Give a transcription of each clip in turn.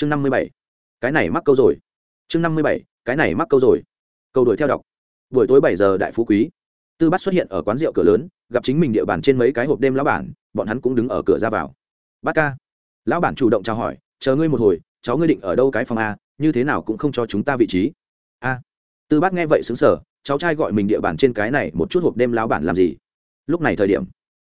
chương năm mươi bảy, cái này mắc câu rồi. Chương năm mươi bảy, cái này mắc câu rồi. Câu đuổi theo đọc. Buổi tối bảy giờ đại phú quý. Tư bắt xuất hiện ở quán rượu cửa lớn, gặp chính mình địa bàn trên mấy cái hộp đêm lão bản, bọn hắn cũng đứng ở cửa ra vào. Bát ca, lão bản chủ động chào hỏi, chờ ngươi một hồi, cháu ngươi định ở đâu cái phòng a, như thế nào cũng không cho chúng ta vị trí. A. Tư bát nghe vậy xứng sở cháu trai gọi mình địa bàn trên cái này một chút hộp đêm lão bản làm gì? Lúc này thời điểm,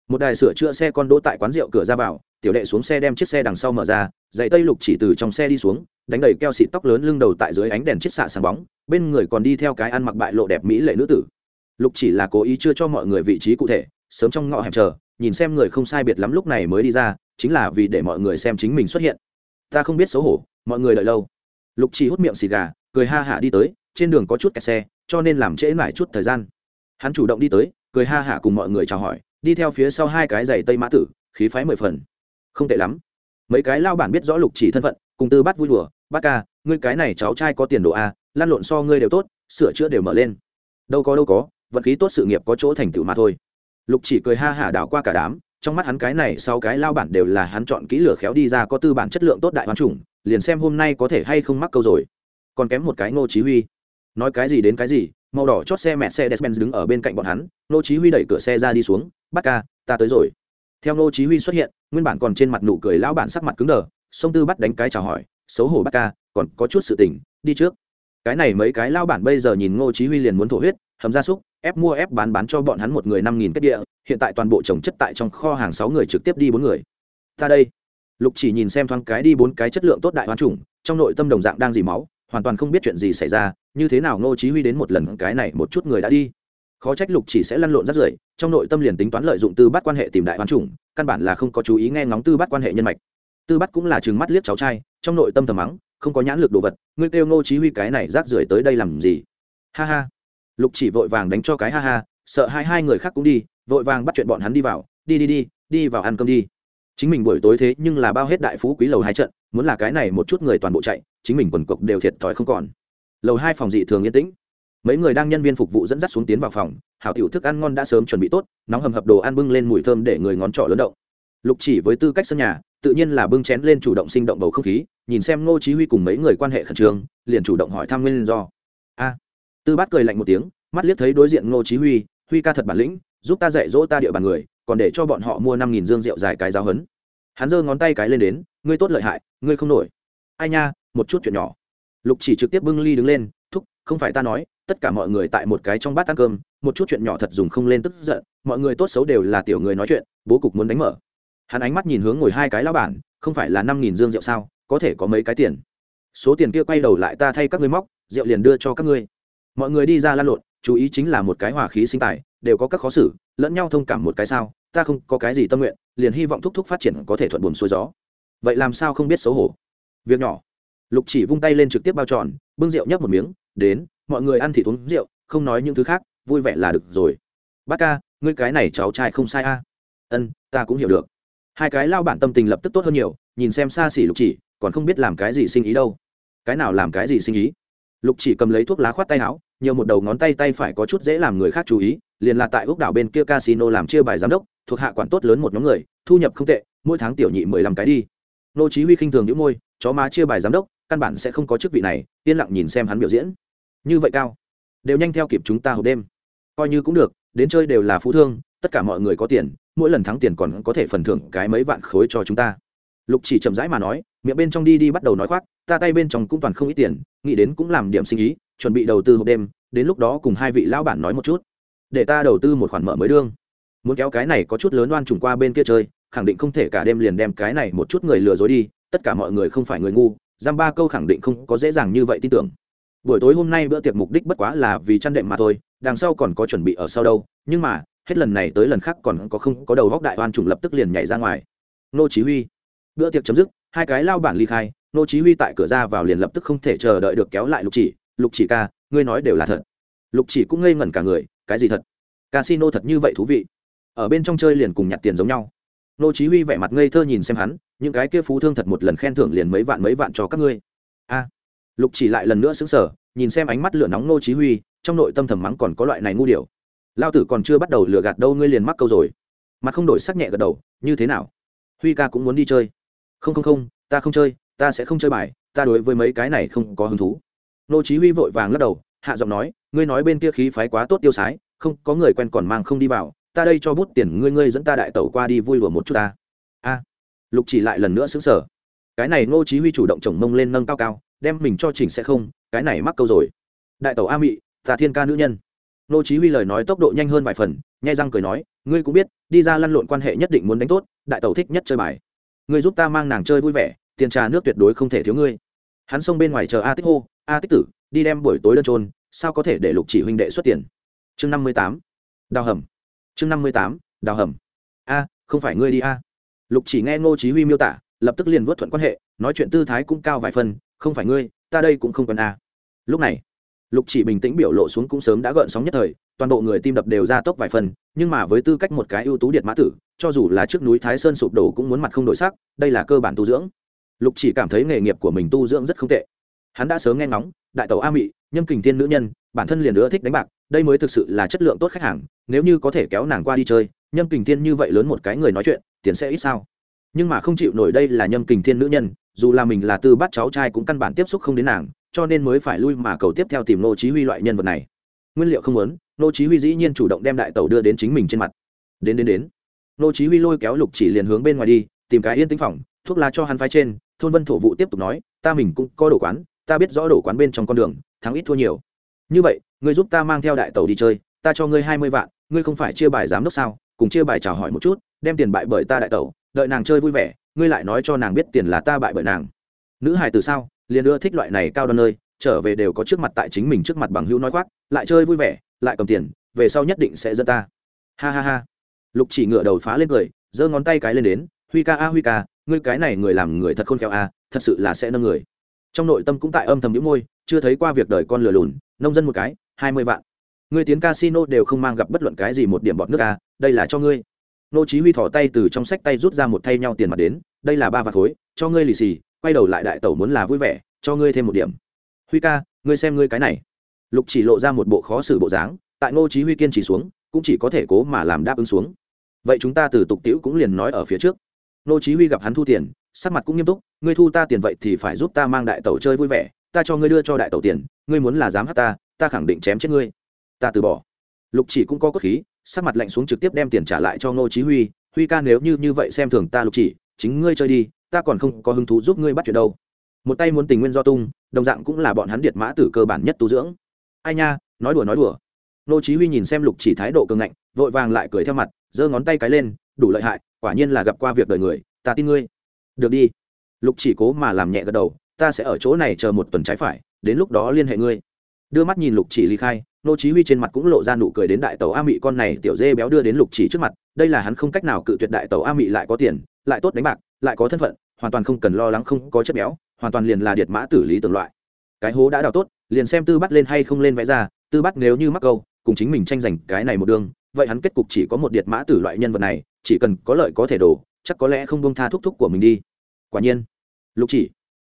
một đài sửa chữa xe con đỗ tại quán rượu cửa ra vào tiểu đệ xuống xe đem chiếc xe đằng sau mở ra, dạy tây lục chỉ từ trong xe đi xuống, đánh đầy keo xịt tóc lớn lưng đầu tại dưới ánh đèn chiếc xạ sáng bóng, bên người còn đi theo cái ăn mặc bại lộ đẹp mỹ lệ nữ tử. Lục chỉ là cố ý chưa cho mọi người vị trí cụ thể, sớm trong ngõ hẻm chờ, nhìn xem người không sai biệt lắm lúc này mới đi ra, chính là vì để mọi người xem chính mình xuất hiện. Ta không biết xấu hổ, mọi người đợi lâu. Lục chỉ hút miệng xì gà, cười ha hả đi tới, trên đường có chút kẹt xe, cho nên làm trễ mãi chút thời gian. Hắn chủ động đi tới, cười ha hả cùng mọi người chào hỏi, đi theo phía sau hai cái giày tây mã tử, khí phái mười phần không tệ lắm. Mấy cái lao bản biết rõ lục chỉ thân phận, cùng tư bắt vui đùa bác ca, ngươi cái này cháu trai có tiền đồ à, a lan lộn so ngươi đều tốt, sửa chữa đều mở lên. Đâu có đâu có, vận khí tốt sự nghiệp có chỗ thành tựu mà thôi. Lục chỉ cười ha hả đảo qua cả đám, trong mắt hắn cái này sau cái lao bản đều là hắn chọn kỹ lửa khéo đi ra có tư bản chất lượng tốt đại hoàn chủng, liền xem hôm nay có thể hay không mắc câu rồi. Còn kém một cái ngô chí huy. Nói cái gì đến cái gì, màu đỏ chót xe mẹ xe despen đứng ở bên cạnh bọn hắn, ngô chí huy đẩy cửa xe ra đi xuống bắt ca, ta tới rồi. Theo ngô chí huy xuất hiện nguyên bản còn trên mặt nụ cười lão bản sắc mặt cứng đờ sông tư bắt đánh cái chào hỏi, xấu hổ bắt ca, còn có chút sự tình, đi trước. Cái này mấy cái lao bản bây giờ nhìn ngô chí huy liền muốn thổ huyết, hầm gia súc, ép mua ép bán bán cho bọn hắn một người năm nghìn kết địa, hiện tại toàn bộ trồng chất tại trong kho hàng sáu người trực tiếp đi bốn người. Ta đây. Lục chỉ nhìn xem thoáng cái đi bốn cái chất lượng tốt đại hoàn chủng, trong nội tâm đồng dạng đang dì máu, hoàn toàn không biết chuyện gì xảy ra, như thế nào ngô chí huy đến một lần cái này một chút người đã đi khó trách lục chỉ sẽ lăn lộn rất rưởi, trong nội tâm liền tính toán lợi dụng tư bắt quan hệ tìm đại hoàn chủng, căn bản là không có chú ý nghe ngóng tư bắt quan hệ nhân mạch. Tư bắt cũng là chừng mắt liếc cháu trai, trong nội tâm thầm mắng, không có nhãn lực đồ vật, ngươi kêu ngô chí huy cái này rác rưởi tới đây làm gì? Ha ha. Lục chỉ vội vàng đánh cho cái ha ha, sợ hai hai người khác cũng đi, vội vàng bắt chuyện bọn hắn đi vào, đi đi đi đi vào ăn cơm đi. Chính mình buổi tối thế nhưng là bao hết đại phú quý lầu hai trận, muốn là cái này một chút người toàn bộ chạy, chính mình quần cục đều thiệt thòi không còn. Lầu hai phòng dị thường yên tĩnh mấy người đang nhân viên phục vụ dẫn dắt xuống tiến vào phòng, hảo tiểu thức ăn ngon đã sớm chuẩn bị tốt, nóng hầm hập đồ ăn bưng lên mùi thơm để người ngón trỏ lớn động. Lục chỉ với tư cách sân nhà, tự nhiên là bưng chén lên chủ động sinh động bầu không khí, nhìn xem ngô chí huy cùng mấy người quan hệ khẩn trương, liền chủ động hỏi thăm nguyên do. A. Tư bát cười lạnh một tiếng, mắt liếc thấy đối diện ngô chí huy huy ca thật bản lĩnh, giúp ta dạy dỗ ta địa bàn người, còn để cho bọn họ mua năm nghìn dương rượu dài cái giáo hấn hắn giơ ngón tay cái lên đến, ngươi tốt lợi hại, ngươi không nổi. Ai nha, một chút chuyện nhỏ. Lục chỉ trực tiếp bưng ly đứng lên không phải ta nói, tất cả mọi người tại một cái trong bát ăn cơm, một chút chuyện nhỏ thật dùng không lên tức giận, mọi người tốt xấu đều là tiểu người nói chuyện, bố cục muốn đánh mở. Hắn ánh mắt nhìn hướng ngồi hai cái lao bản, không phải là năm nghìn dương rượu sao, có thể có mấy cái tiền. Số tiền kia quay đầu lại ta thay các ngươi móc, rượu liền đưa cho các ngươi. Mọi người đi ra lan lộn, chú ý chính là một cái hòa khí sinh tài, đều có các khó xử, lẫn nhau thông cảm một cái sao, ta không có cái gì tâm nguyện, liền hy vọng thúc thúc phát triển có thể thuận buồm xuôi gió. Vậy làm sao không biết xấu hổ? Việc nhỏ. Lục chỉ vung tay lên trực tiếp bao tròn, bưng rượu nhấp một miếng đến, mọi người ăn thì uống rượu, không nói những thứ khác, vui vẻ là được rồi. Bác ca, ngươi cái này cháu trai không sai a. Ân, ta cũng hiểu được. Hai cái lao bản tâm tình lập tức tốt hơn nhiều, nhìn xem xa xỉ lục chỉ, còn không biết làm cái gì sinh ý đâu. Cái nào làm cái gì sinh ý? Lục chỉ cầm lấy thuốc lá khoát tay áo, nhiều một đầu ngón tay tay phải có chút dễ làm người khác chú ý, liền là tại ốc đảo bên kia casino làm chia bài giám đốc, thuộc hạ quản tốt lớn một nhóm người, thu nhập không tệ, mỗi tháng tiểu nhị mười lăm cái đi. Nô chí huy khinh thường những môi, chó má chia bài giám đốc, căn bản sẽ không có chức vị này, yên lặng nhìn xem hắn biểu diễn như vậy cao? Đều nhanh theo kịp chúng ta hộp đêm. Coi như cũng được, đến chơi đều là phú thương, tất cả mọi người có tiền, mỗi lần thắng tiền còn có thể phần thưởng cái mấy vạn khối cho chúng ta. Lục chỉ chậm rãi mà nói, miệng bên trong đi đi bắt đầu nói khoác, ta tay bên trong cũng toàn không ít tiền, nghĩ đến cũng làm điểm sinh ý, chuẩn bị đầu tư hộp đêm, đến lúc đó cùng hai vị lão bản nói một chút. Để ta đầu tư một khoản mở mới đương. Muốn kéo cái này có chút lớn oan trùng qua bên kia chơi, khẳng định không thể cả đêm liền đem cái này một chút người lừa dối đi, tất cả mọi người không phải người ngu, giam ba câu khẳng định không có dễ dàng như vậy tin tưởng buổi tối hôm nay bữa tiệc mục đích bất quá là vì chăn đệm mà thôi, đằng sau còn có chuẩn bị ở sau đâu, nhưng mà, hết lần này tới lần khác còn có không có đầu góc đại oan trùng lập tức liền nhảy ra ngoài. Nô chí huy. Bữa tiệc chấm dứt, hai cái lao bản ly khai, nô chí huy tại cửa ra vào liền lập tức không thể chờ đợi được kéo lại lục chỉ lục chỉ ca, ngươi nói đều là thật. Lục chỉ cũng ngây ngẩn cả người, cái gì thật? Casino thật như vậy thú vị. Ở bên trong chơi liền cùng nhặt tiền giống nhau. Nô chí huy vẻ mặt ngây thơ nhìn xem hắn, những cái kia phú thương thật một lần khen thưởng liền mấy vạn mấy vạn cho các ngươi. A lục chỉ lại lần nữa sững sờ, nhìn xem ánh mắt lửa nóng nô chí huy, trong nội tâm thầm mắng còn có loại này ngu điều lao tử còn chưa bắt đầu lừa gạt đâu ngươi liền mắc câu rồi. Mặt không đổi sắc nhẹ gật đầu, như thế nào? Huy ca cũng muốn đi chơi. Không không không, ta không chơi, ta sẽ không chơi bài, ta đối với mấy cái này không có hứng thú. Nô chí huy vội vàng lắc đầu, hạ giọng nói, ngươi nói bên kia khí phái quá tốt tiêu sái, không, có người quen còn mang không đi vào, ta đây cho bút tiền ngươi ngươi dẫn ta đại tẩu qua đi vui đùa một chút ta. A. Lục chỉ lại lần nữa sững sờ. Cái này nô chí huy chủ động chồng mông lên nâng cao cao đem mình cho chỉnh sẽ không, cái này mắc câu rồi. Đại tẩu a mị tà thiên ca nữ nhân. Nô chí huy lời nói tốc độ nhanh hơn vài phần, nhai răng cười nói, ngươi cũng biết, đi ra lăn lộn quan hệ nhất định muốn đánh tốt, đại tẩu thích nhất chơi bài. Ngươi giúp ta mang nàng chơi vui vẻ, tiền trà nước tuyệt đối không thể thiếu ngươi. Hắn xông bên ngoài chờ a tích hô, a tích tử, đi đem buổi tối đơn trôn, sao có thể để lục chỉ huynh đệ xuất tiền? Chương năm mươi tám, đào hầm. Chương năm mươi tám, đào hầm. A, không phải ngươi đi a. Lục chỉ nghe ngô chí huy miêu tả, lập tức liền vớt thuận quan hệ, nói chuyện tư thái cũng cao vài phần không phải ngươi, ta đây cũng không cần a à. lúc này, lục chỉ bình tĩnh biểu lộ xuống cũng sớm đã gợn sóng nhất thời, toàn bộ người tim đập đều ra tốc vài phần, nhưng mà với tư cách một cái ưu tú điện mã tử, cho dù là trước núi thái sơn sụp đổ cũng muốn mặt không đổi sắc, đây là cơ bản tu dưỡng. Lục chỉ cảm thấy nghề nghiệp của mình tu dưỡng rất không tệ. Hắn đã sớm nghe ngóng, đại tàu a mị, nhâm kình thiên nữ nhân, bản thân liền nữa thích đánh bạc, đây mới thực sự là chất lượng tốt khách hàng, nếu như có thể kéo nàng qua đi chơi, nhâm kình thiên như vậy lớn một cái người nói chuyện, tiền sẽ ít sao? Nhưng mà không chịu nổi đây là nhâm kình thiên nữ nhân dù là mình là tư bắt cháu trai cũng căn bản tiếp xúc không đến nàng, cho nên mới phải lui mà cầu tiếp theo tìm nô chí huy loại nhân vật này. Nguyên liệu không muốn nô chí huy dĩ nhiên chủ động đem đại tàu đưa đến chính mình trên mặt. Đến đến đến. Nô chí huy lôi kéo lục chỉ liền hướng bên ngoài đi, tìm cái yên tĩnh phòng, thuốc lá cho hắn phái trên, thôn vân thổ vụ tiếp tục nói, ta mình cũng có đồ quán, ta biết rõ đồ quán bên trong con đường, thắng ít thua nhiều. Như vậy, ngươi giúp ta mang theo đại tàu đi chơi, ta cho ngươi hai mươi vạn, ngươi không phải chia bài giám đốc sao? Cùng chia bài chào hỏi một chút, đem tiền bại bởi ta đại tàu đợi nàng chơi vui vẻ ngươi lại nói cho nàng biết tiền là ta bại bởi nàng. Nữ hài từ sao? Liền ưa thích loại này cao đoan nơi, trở về đều có trước mặt tại chính mình trước mặt bằng hữu nói khoác, lại chơi vui vẻ, lại cầm tiền, về sau nhất định sẽ dẫn ta. Ha ha ha. Lục chỉ ngựa đầu phá lên cười, giơ ngón tay cái lên đến, huy ca a, huy ca, ngươi cái này người làm người thật khôn khéo a, thật sự là sẽ nâng người. Trong nội tâm cũng tại âm thầm những môi, chưa thấy qua việc đời con lừa lùn, nông dân một cái, hai mươi vạn. Ngươi tiến casino đều không mang gặp bất luận cái gì một điểm bọt nước a, đây là cho ngươi nô chí huy thò tay từ trong sách tay rút ra một thay nhau tiền mặt đến, đây là ba vạt khối, cho ngươi lì xì, quay đầu lại đại tẩu muốn là vui vẻ, cho ngươi thêm một điểm. Huy ca, ngươi xem ngươi cái này. Lục chỉ lộ ra một bộ khó xử bộ dáng, tại ngô chí huy kiên trì xuống, cũng chỉ có thể cố mà làm đáp ứng xuống. Vậy chúng ta từ tục tiễu cũng liền nói ở phía trước. Ngô chí huy gặp hắn thu tiền, sắc mặt cũng nghiêm túc, ngươi thu ta tiền vậy thì phải giúp ta mang đại tẩu chơi vui vẻ, ta cho ngươi đưa cho đại tẩu tiền, ngươi muốn là dám hất ta ta khẳng định chém chết ngươi. Ta từ bỏ. Lục chỉ cũng có cốt khí sắc mặt lạnh xuống trực tiếp đem tiền trả lại cho ngô chí huy huy ca nếu như như vậy xem thường ta lục chỉ, chính ngươi chơi đi, ta còn không có hứng thú giúp ngươi bắt chuyện đâu. Một tay muốn tình nguyên do tung, đồng dạng cũng là bọn hắn điệt mã tử cơ bản nhất tu dưỡng. Ai nha, nói đùa nói đùa. Ngô chí huy nhìn xem lục chỉ thái độ cường ngạnh, vội vàng lại cười theo mặt, giơ ngón tay cái lên, đủ lợi hại, quả nhiên là gặp qua việc đời người, ta tin ngươi. Được đi. Lục chỉ cố mà làm nhẹ gật đầu, ta sẽ ở chỗ này chờ một tuần trái phải, đến lúc đó liên hệ ngươi. Đưa mắt nhìn lục chỉ ly khai nô chí huy trên mặt cũng lộ ra nụ cười đến đại tàu a mị, con này tiểu dê béo đưa đến lục chỉ trước mặt, đây là hắn không cách nào cự tuyệt đại tàu a mị lại có tiền, lại tốt đánh bạc, lại có thân phận, hoàn toàn không cần lo lắng không có chất béo, hoàn toàn liền là điệt mã tử lý tưởng loại. Cái hố đã đào tốt, liền xem tư bắt lên hay không lên vẽ ra, tư bắt nếu như mắc câu, cùng chính mình tranh giành cái này một đường, vậy hắn kết cục chỉ có một điệt mã tử loại nhân vật này, chỉ cần có lợi có thể đổ, chắc có lẽ không buông tha thúc thúc của mình đi. Quả nhiên, lục chỉ.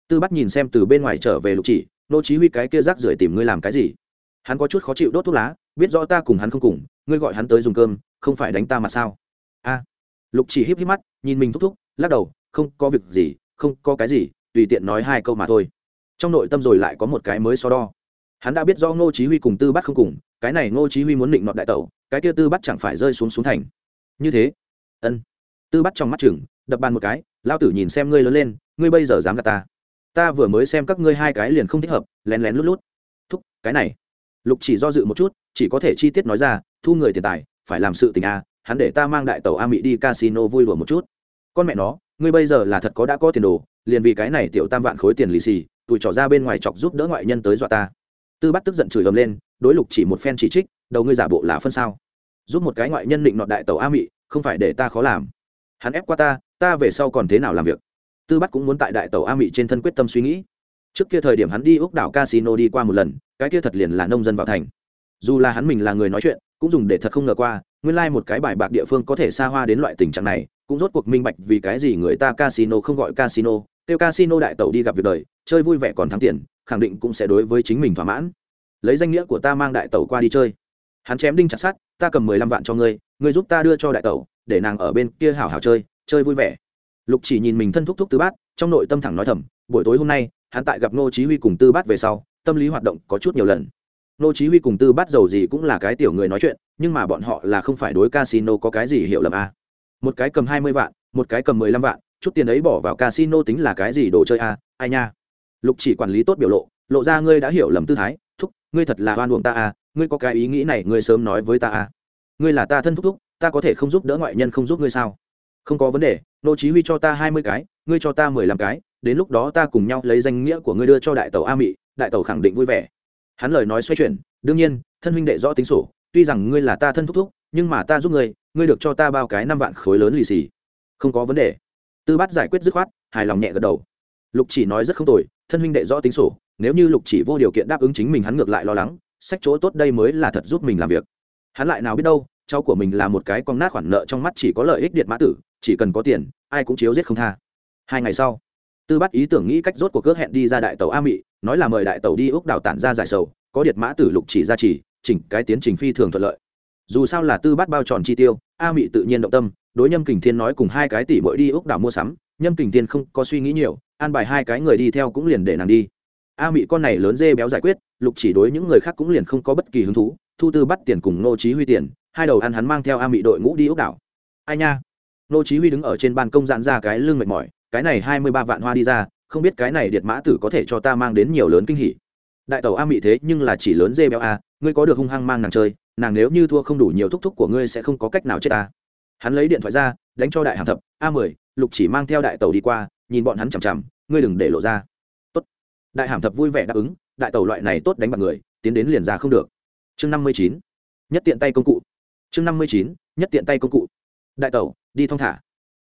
Tư bắt nhìn xem từ bên ngoài trở về lục chỉ, nô chí huy cái kia rác rưởi tìm ngươi làm cái gì? Hắn có chút khó chịu đốt thuốc lá, biết rõ ta cùng hắn không cùng, ngươi gọi hắn tới dùng cơm, không phải đánh ta mà sao? A. Lục chỉ híp híp mắt, nhìn mình thúc thúc, lắc đầu, không có việc gì, không có cái gì, tùy tiện nói hai câu mà thôi. Trong nội tâm rồi lại có một cái mới so đo. Hắn đã biết do ngô chí huy cùng tư bắt không cùng, cái này ngô chí huy muốn định nọt đại tẩu, cái kia tư bắt chẳng phải rơi xuống xuống thành. Như thế. Ân. Tư bắt trong mắt chừng, đập bàn một cái lao tử nhìn xem ngươi lớn lên, ngươi bây giờ dám gạt ta. Ta vừa mới xem các ngươi hai cái liền không thích hợp, lén lén lút lút. Thúc, cái này lục chỉ do dự một chút, chỉ có thể chi tiết nói ra, thu người tiền tài, phải làm sự tình a hắn để ta mang đại tàu a mỹ đi casino vui đùa một chút. Con mẹ nó, ngươi bây giờ là thật có đã có tiền đồ, liền vì cái này tiểu tam vạn khối tiền lì xì, tụi trỏ ra bên ngoài chọc giúp đỡ ngoại nhân tới dọa ta. Tư bắt tức giận chửi ầm lên, đối lục chỉ một phen chỉ trích, đầu ngươi giả bộ là phân sao. Giúp một cái ngoại nhân định nọt đại tàu a mị không phải để ta khó làm. Hắn ép qua ta ta về sau còn thế nào làm việc? Tư bắt cũng muốn tại đại tàu a mị trên thân quyết tâm suy nghĩ trước kia thời điểm hắn đi úc đảo casino đi qua một lần cái kia thật liền là nông dân vào thành. Dù là hắn mình là người nói chuyện cũng dùng để thật không ngờ qua nguyên lai、like、một cái bài bạc địa phương có thể xa hoa đến loại tình trạng này cũng rốt cuộc minh bạch vì cái gì người ta casino không gọi casino kêu casino đại tẩu đi gặp việc đời chơi vui vẻ còn thắng tiền khẳng định cũng sẽ đối với chính mình thỏa mãn. Lấy danh nghĩa của ta mang đại tẩu qua đi chơi. Hắn chém đinh chặt sắt ta cầm mười lăm vạn cho ngươi ngươi giúp ta đưa cho đại tẩu, để nàng ở bên kia hảo hảo chơi chơi vui vẻ. Lục chỉ nhìn mình thân thúc thúc tứ bát trong nội tâm thẳng nói thầm buổi tối hôm nay hắn tại gặp ngô chí huy cùng tư bát về sau, tâm lý hoạt động có chút nhiều lần. Ngô chí huy cùng tư bát giàu gì cũng là cái tiểu người nói chuyện, nhưng mà bọn họ là không phải đối casino có cái gì hiểu lầm à. Một cái cầm 20 vạn, một cái cầm 15 vạn, chút tiền ấy bỏ vào casino tính là cái gì đồ chơi à ai nha. Lục chỉ quản lý tốt biểu lộ lộ ra ngươi đã hiểu lầm tư thái, thúc, ngươi thật là oan uổng ta à ngươi có cái ý nghĩ này ngươi sớm nói với ta à. Ngươi là ta thân thúc thúc, ta có thể không giúp đỡ ngoại nhân không giúp ngươi sao? Không có vấn đề nô chí huy cho ta 20 cái, ngươi cho ta 15 cái đến lúc đó ta cùng nhau lấy danh nghĩa của ngươi đưa cho đại tàu a mị, đại tàu khẳng định vui vẻ. Hắn lời nói xoay chuyển, đương nhiên, thân huynh đệ rõ tính sổ, tuy rằng ngươi là ta thân thúc thúc, nhưng mà ta giúp ngươi ngươi được cho ta bao cái năm vạn khối lớn lì xì. Không có vấn đề. Tư bát giải quyết dứt khoát, hài lòng nhẹ gật đầu. Lục chỉ nói rất không tồi, thân huynh đệ rõ tính sổ, nếu như lục chỉ vô điều kiện đáp ứng chính mình hắn ngược lại lo lắng, sách chỗ tốt đây mới là thật giúp mình làm việc. Hắn lại nào biết đâu, cháu của mình là một cái con nát khoản nợ trong mắt chỉ có lợi ích điện mã tử, chỉ cần có tiền, ai cũng chiếu giết không tha. Hai ngày sau tư bắt ý tưởng nghĩ cách rốt cuộc cước hẹn đi ra đại tàu a mị, nói là mời đại tàu đi úc đào tản ra giải sầu, có điện mã tử lục chỉ ra chỉ, chỉnh cái tiến trình phi thường thuận lợi. Dù sao là tư bắt bao tròn chi tiêu, a mị tự nhiên động tâm, đối nhâm kình thiên nói cùng hai cái tỷ mỗi đi úc đảo mua sắm, nhâm kình thiên không có suy nghĩ nhiều, an bài hai cái người đi theo cũng liền để nàng đi. A mị con này lớn dê béo giải quyết, lục chỉ đối những người khác cũng liền không có bất kỳ hứng thú, thu tư bắt tiền cùng nô chí huy tiền, hai đầu ăn hắn mang theo a mị đội ngũ đi úc đảo. Ai nha? Nô chí huy đứng ở trên ban công dạn ra cái lưng mệt mỏi cái này 23 vạn hoa đi ra, không biết cái này điệt mã tử có thể cho ta mang đến nhiều lớn kinh hỉ. Đại tàu a mị thế nhưng là chỉ lớn dê béo a, ngươi có được hung hăng mang nàng chơi, nàng nếu như thua không đủ nhiều thúc thúc của ngươi sẽ không có cách nào chết ta. Hắn lấy điện thoại ra, đánh cho đại hàm thập, a 10 lục chỉ mang theo đại tàu đi qua, nhìn bọn hắn chằm chằm, ngươi đừng để lộ ra. Tốt. Đại hàm thập vui vẻ đáp ứng, đại tàu loại này tốt đánh bạc người, tiến đến liền ra không được. Chương 59 nhất tiện tay công cụ. Chương 59 nhất tiện tay công cụ. Đại tàu đi thong thả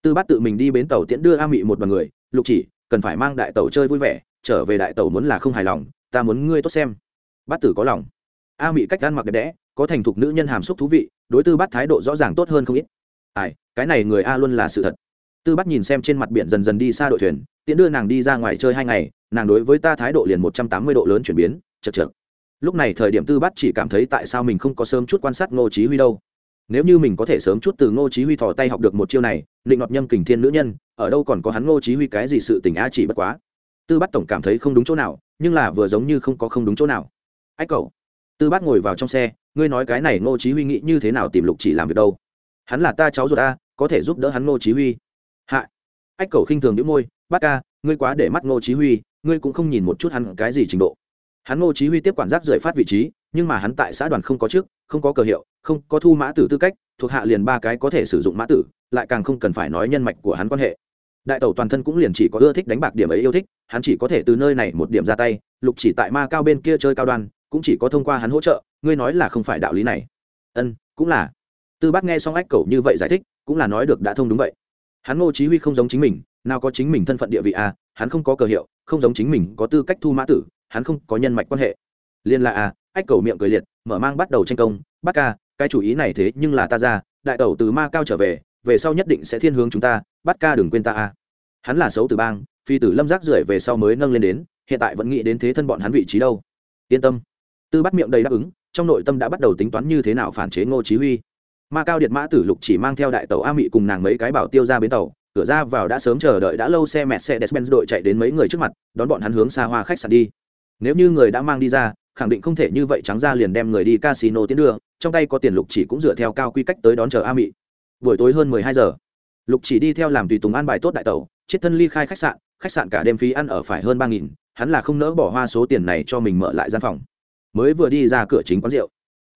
tư bát tự mình đi bến tàu tiễn đưa a mị một đoàn người, lục chỉ, cần phải mang đại tàu chơi vui vẻ, trở về đại tàu muốn là không hài lòng, ta muốn ngươi tốt xem. Bát tử có lòng. A mị cách ăn mặc đẹp đẽ, có thành thục nữ nhân hàm xúc thú vị, đối tư bát thái độ rõ ràng tốt hơn không ít. Ai, cái này người a luôn là sự thật. Tư bát nhìn xem trên mặt biển dần dần đi xa đội thuyền, tiễn đưa nàng đi ra ngoài chơi hai ngày, nàng đối với ta thái độ liền một trăm tám mươi độ lớn chuyển biến chật chật lúc này thời điểm tư bát chỉ cảm thấy tại sao mình không có sớm chút quan sát ngô chí huy đâu nếu như mình có thể sớm chút từ ngô chí huy thò tay học được một chiêu này định ngọt nhâm kình thiên nữ nhân, ở đâu còn có hắn ngô chí huy cái gì sự tình a chỉ bất quá. Tư bát tổng cảm thấy không đúng chỗ nào, nhưng là vừa giống như không có không đúng chỗ nào. Ách cậu, tư bát ngồi vào trong xe, ngươi nói cái này ngô chí huy nghĩ như thế nào tìm lục chỉ làm việc đâu? Hắn là ta cháu ruột ta, có thể giúp đỡ hắn ngô chí huy. Hạ, ách cậu khinh thường nhíu môi bát ca, ngươi quá để mắt ngô chí huy, ngươi cũng không nhìn một chút hắn cái gì trình độ. Hắn ngô chí huy tiếp quản giác rời phát vị trí nhưng mà hắn tại xã đoàn không có trước không có cờ hiệu, không có thu mã tử tư cách, thuộc hạ liền ba cái có thể sử dụng mã tử, lại càng không cần phải nói nhân mạch của hắn quan hệ. Đại tẩu toàn thân cũng liền chỉ có ưa thích đánh bạc điểm ấy yêu thích, hắn chỉ có thể từ nơi này một điểm ra tay, lục chỉ tại ma cao bên kia chơi cao đoan, cũng chỉ có thông qua hắn hỗ trợ, ngươi nói là không phải đạo lý này. Ân, cũng là. Tư bác nghe xong ách cầu như vậy giải thích, cũng là nói được đã thông đúng vậy. Hắn ngô chí huy không giống chính mình, nào có chính mình thân phận địa vị à hắn không có cờ hiệu, không giống chính mình có tư cách thu mã tử, hắn không có nhân mạch quan hệ. Liên là à ách cầu miệng cười liệt, mở mang bắt đầu tranh công bắt ca, cái chủ ý này thế nhưng là ta ra, đại tẩu từ ma cao trở về về sau nhất định sẽ thiên hướng chúng ta bắt ca đừng quên ta a. Hắn là xấu từ bang, phi tử lâm rác rưởi về sau mới nâng lên đến, hiện tại vẫn nghĩ đến thế thân bọn hắn vị trí đâu. Yên tâm. Tư bắt miệng đầy đáp ứng, trong nội tâm đã bắt đầu tính toán như thế nào phản chế ngô chí huy. Ma cao điện mã tử lục chỉ mang theo đại tàu a mị cùng nàng mấy cái bảo tiêu ra bến tàu, cửa ra vào đã sớm chờ đợi đã lâu xe mẹ xe Desmond đội chạy đến mấy người trước mặt, đón bọn hắn hướng xa hoa khách sạn đi. Nếu như người đã mang đi ra khẳng định không thể như vậy trắng ra liền đem người đi casino tiến đưa, trong tay có tiền lục chỉ cũng dựa theo cao quy cách tới đón chờ a mị. Buổi tối hơn mười hai giờ, lục chỉ đi theo làm tùy tùng an bài tốt đại tàu chết thân ly khai khách sạn khách sạn cả đêm phí ăn ở phải hơn ba nghìn, hắn là không nỡ bỏ hoa số tiền này cho mình mở lại gian phòng. Mới vừa đi ra cửa chính quán rượu,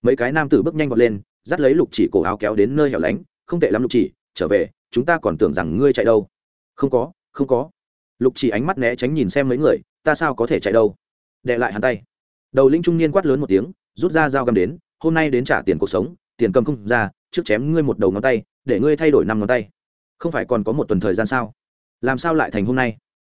mấy cái nam tử bước nhanh vọt lên, dắt lấy lục chỉ cổ áo kéo đến nơi hẻo lánh, không tệ lắm lục chỉ, trở về, chúng ta còn tưởng rằng ngươi chạy đâu. Không có không có. Lục chỉ ánh mắt né tránh nhìn xem mấy người, ta sao có thể chạy đâu? Đệ lại hắn tay đầu linh trung niên quát lớn một tiếng, rút ra dao găm đến, hôm nay đến trả tiền cuộc sống, tiền cầm không ra, trước chém ngươi một đầu ngón tay, để ngươi thay đổi năm ngón tay. Không phải còn có một tuần thời gian sao? Làm sao lại thành hôm nay?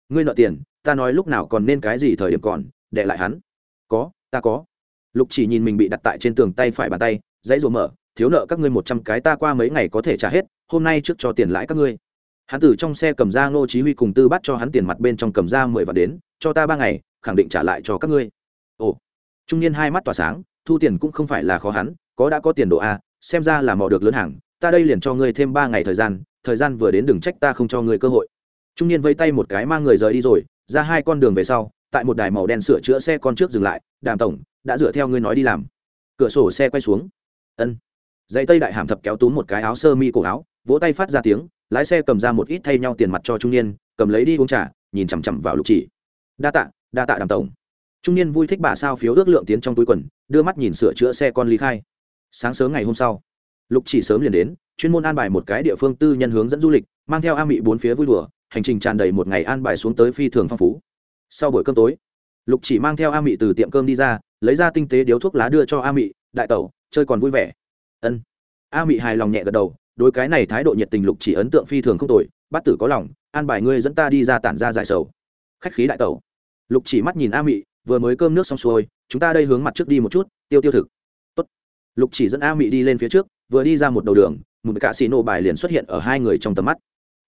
Ngươi nợ tiền, ta nói lúc nào còn nên cái gì thời điểm còn, để lại hắn. Có, ta có. Lục chỉ nhìn mình bị đặt tại trên tường tay phải bàn tay, dãy rùa mở, thiếu nợ các ngươi một trăm cái ta qua mấy ngày có thể trả hết, hôm nay trước cho tiền lãi các ngươi. Hắn từ trong xe cầm ra ngô chí huy cùng tư bắt cho hắn tiền mặt bên trong cầm ra mười vạn đến, cho ta ba ngày, khẳng định trả lại cho các ngươi ồ. Trung niên hai mắt tỏa sáng, thu tiền cũng không phải là khó hắn, có đã có tiền độ a à, xem ra là mò được lớn hàng, ta đây liền cho ngươi thêm ba ngày thời gian thời gian vừa đến đừng trách ta không cho ngươi cơ hội. Trung niên vây tay một cái mang người rời đi rồi, ra hai con đường về sau, tại một đài màu đen sửa chữa xe con trước dừng lại, đàm tổng, đã dựa theo ngươi nói đi làm. Cửa sổ xe quay xuống. Ân. Dãy tây đại hàm thập kéo túm một cái áo sơ mi cổ áo, vỗ tay phát ra tiếng, lái xe cầm ra một ít thay nhau tiền mặt cho trung niên, cầm lấy đi uống trà, nhìn chằm chằm vào lục chỉ. Đa tạ đa tạ đàm tổng trung niên vui thích bà sao phiếu ước lượng tiến trong túi quần, đưa mắt nhìn sửa chữa xe con ly khai. Sáng sớm ngày hôm sau, lục chỉ sớm liền đến, chuyên môn an bài một cái địa phương tư nhân hướng dẫn du lịch, mang theo a mị bốn phía vui đùa, hành trình tràn đầy một ngày an bài xuống tới phi thường phong phú. Sau buổi cơm tối, lục chỉ mang theo a mị từ tiệm cơm đi ra, lấy ra tinh tế điếu thuốc lá đưa cho a mị, đại tẩu, chơi còn vui vẻ. Ân. A mị hài lòng nhẹ gật đầu, đối cái này thái độ nhiệt tình lục chỉ ấn tượng phi thường không tồi bắt tử có lòng, an bài ngươi dẫn ta đi ra tản ra giải sầu. Khách khí đại tẩu. Lục chỉ mắt nhìn a mị vừa mới cơm nước xong xuôi, chúng ta đây hướng mặt trước đi một chút, tiêu tiêu thực. Tốt. lục chỉ dẫn a mị đi lên phía trước, vừa đi ra một đầu đường, một cạ xì bài liền xuất hiện ở hai người trong tầm mắt.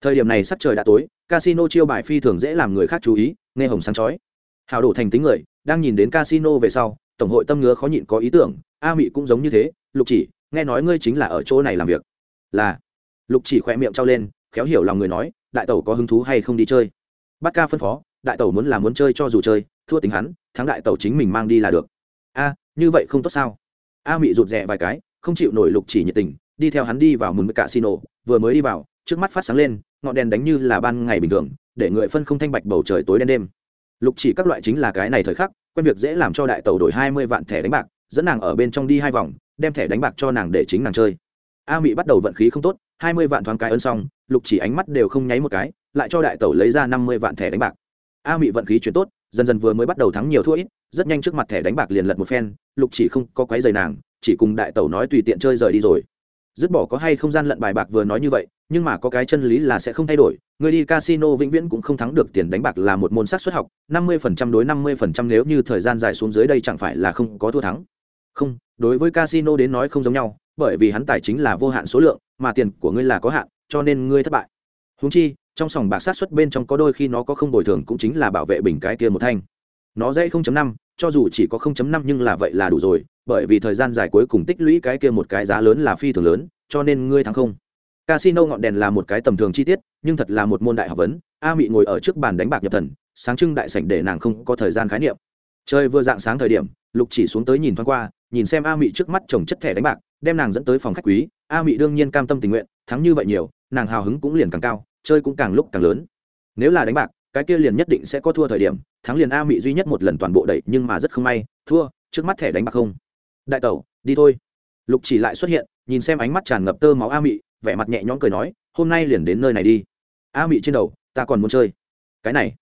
Thời điểm này sắc trời đã tối, casino chiêu bài phi thường dễ làm người khác chú ý, nghe hồng sáng chói. Hào đổ thành tính người, đang nhìn đến casino về sau, tổng hội tâm ngứa khó nhịn có ý tưởng, a mị cũng giống như thế, lục chỉ, nghe nói ngươi chính là ở chỗ này làm việc. Là. Lục chỉ khỏe miệng trao lên, khéo hiểu lòng người nói, đại tẩu có hứng thú hay không đi chơi? Bát ca phân phó, đại tẩu muốn làm muốn chơi cho dù chơi, thua tính hắn thắng đại tẩu chính mình mang đi là được. A, như vậy không tốt sao? A mị rụt rè vài cái, không chịu nổi lục chỉ nhiệt tình, đi theo hắn đi vào mừng cạ xì nổ vừa mới đi vào, trước mắt phát sáng lên, ngọn đèn đánh như là ban ngày bình thường, để người phân không thanh bạch bầu trời tối đen đêm. Lục chỉ các loại chính là cái này thời khắc, quen việc dễ làm cho đại tàu đổi hai mươi vạn thẻ đánh bạc, dẫn nàng ở bên trong đi hai vòng, đem thẻ đánh bạc cho nàng để chính nàng chơi. A mị bắt đầu vận khí không tốt, hai mươi vạn thoáng cái ân xong, lục chỉ ánh mắt đều không nháy một cái, lại cho đại tẩu lấy ra năm mươi vạn thẻ đánh bạc. A mị vận khí chuyển tốt dần dần vừa mới bắt đầu thắng nhiều thua ít, rất nhanh trước mặt thẻ đánh bạc liền lật một phen, lục chỉ không có quái dày nàng, chỉ cùng đại tẩu nói tùy tiện chơi rời đi rồi. Dứt bỏ có hay không gian lận bài bạc vừa nói như vậy, nhưng mà có cái chân lý là sẽ không thay đổi, người đi casino vĩnh viễn cũng không thắng được tiền đánh bạc là một môn sát xuất học, năm mươi phần trăm đối năm mươi phần trăm nếu như thời gian dài xuống dưới đây chẳng phải là không có thua thắng. Không, đối với casino đến nói không giống nhau, bởi vì hắn tài chính là vô hạn số lượng, mà tiền của ngươi là có hạn, cho nên ngươi thất bại. Húng chi trong sòng bạc sát xuất bên trong có đôi khi nó có không bồi thường cũng chính là bảo vệ bình cái kia một thanh. Nó dễ 0.5, cho dù chỉ có 0.5 nhưng là vậy là đủ rồi bởi vì thời gian dài cuối cùng tích lũy cái kia một cái giá lớn là phi thường lớn cho nên ngươi thắng không. Casino ngọn đèn là một cái tầm thường chi tiết nhưng thật là một môn đại học vấn. A mị ngồi ở trước bàn đánh bạc nhập thần sáng trưng đại sảnh để nàng không có thời gian khái niệm. Chơi vừa dạng sáng thời điểm lục chỉ xuống tới nhìn thoáng qua nhìn xem a mị trước mắt trồng chất thẻ đánh bạc đem nàng dẫn tới phòng khách quý. A mị đương nhiên cam tâm tình nguyện thắng như vậy nhiều nàng hào hứng cũng liền càng cao chơi cũng càng lúc càng lớn. Nếu là đánh bạc, cái kia liền nhất định sẽ có thua thời điểm, thắng liền a mị duy nhất một lần toàn bộ đẩy, nhưng mà rất không may, thua, trước mắt thẻ đánh bạc không. Đại tẩu, đi thôi. Lục chỉ lại xuất hiện, nhìn xem ánh mắt tràn ngập tơ máu a mị, vẻ mặt nhẹ nhõm cười nói, hôm nay liền đến nơi này đi. A mị trên đầu, ta còn muốn chơi. Cái này?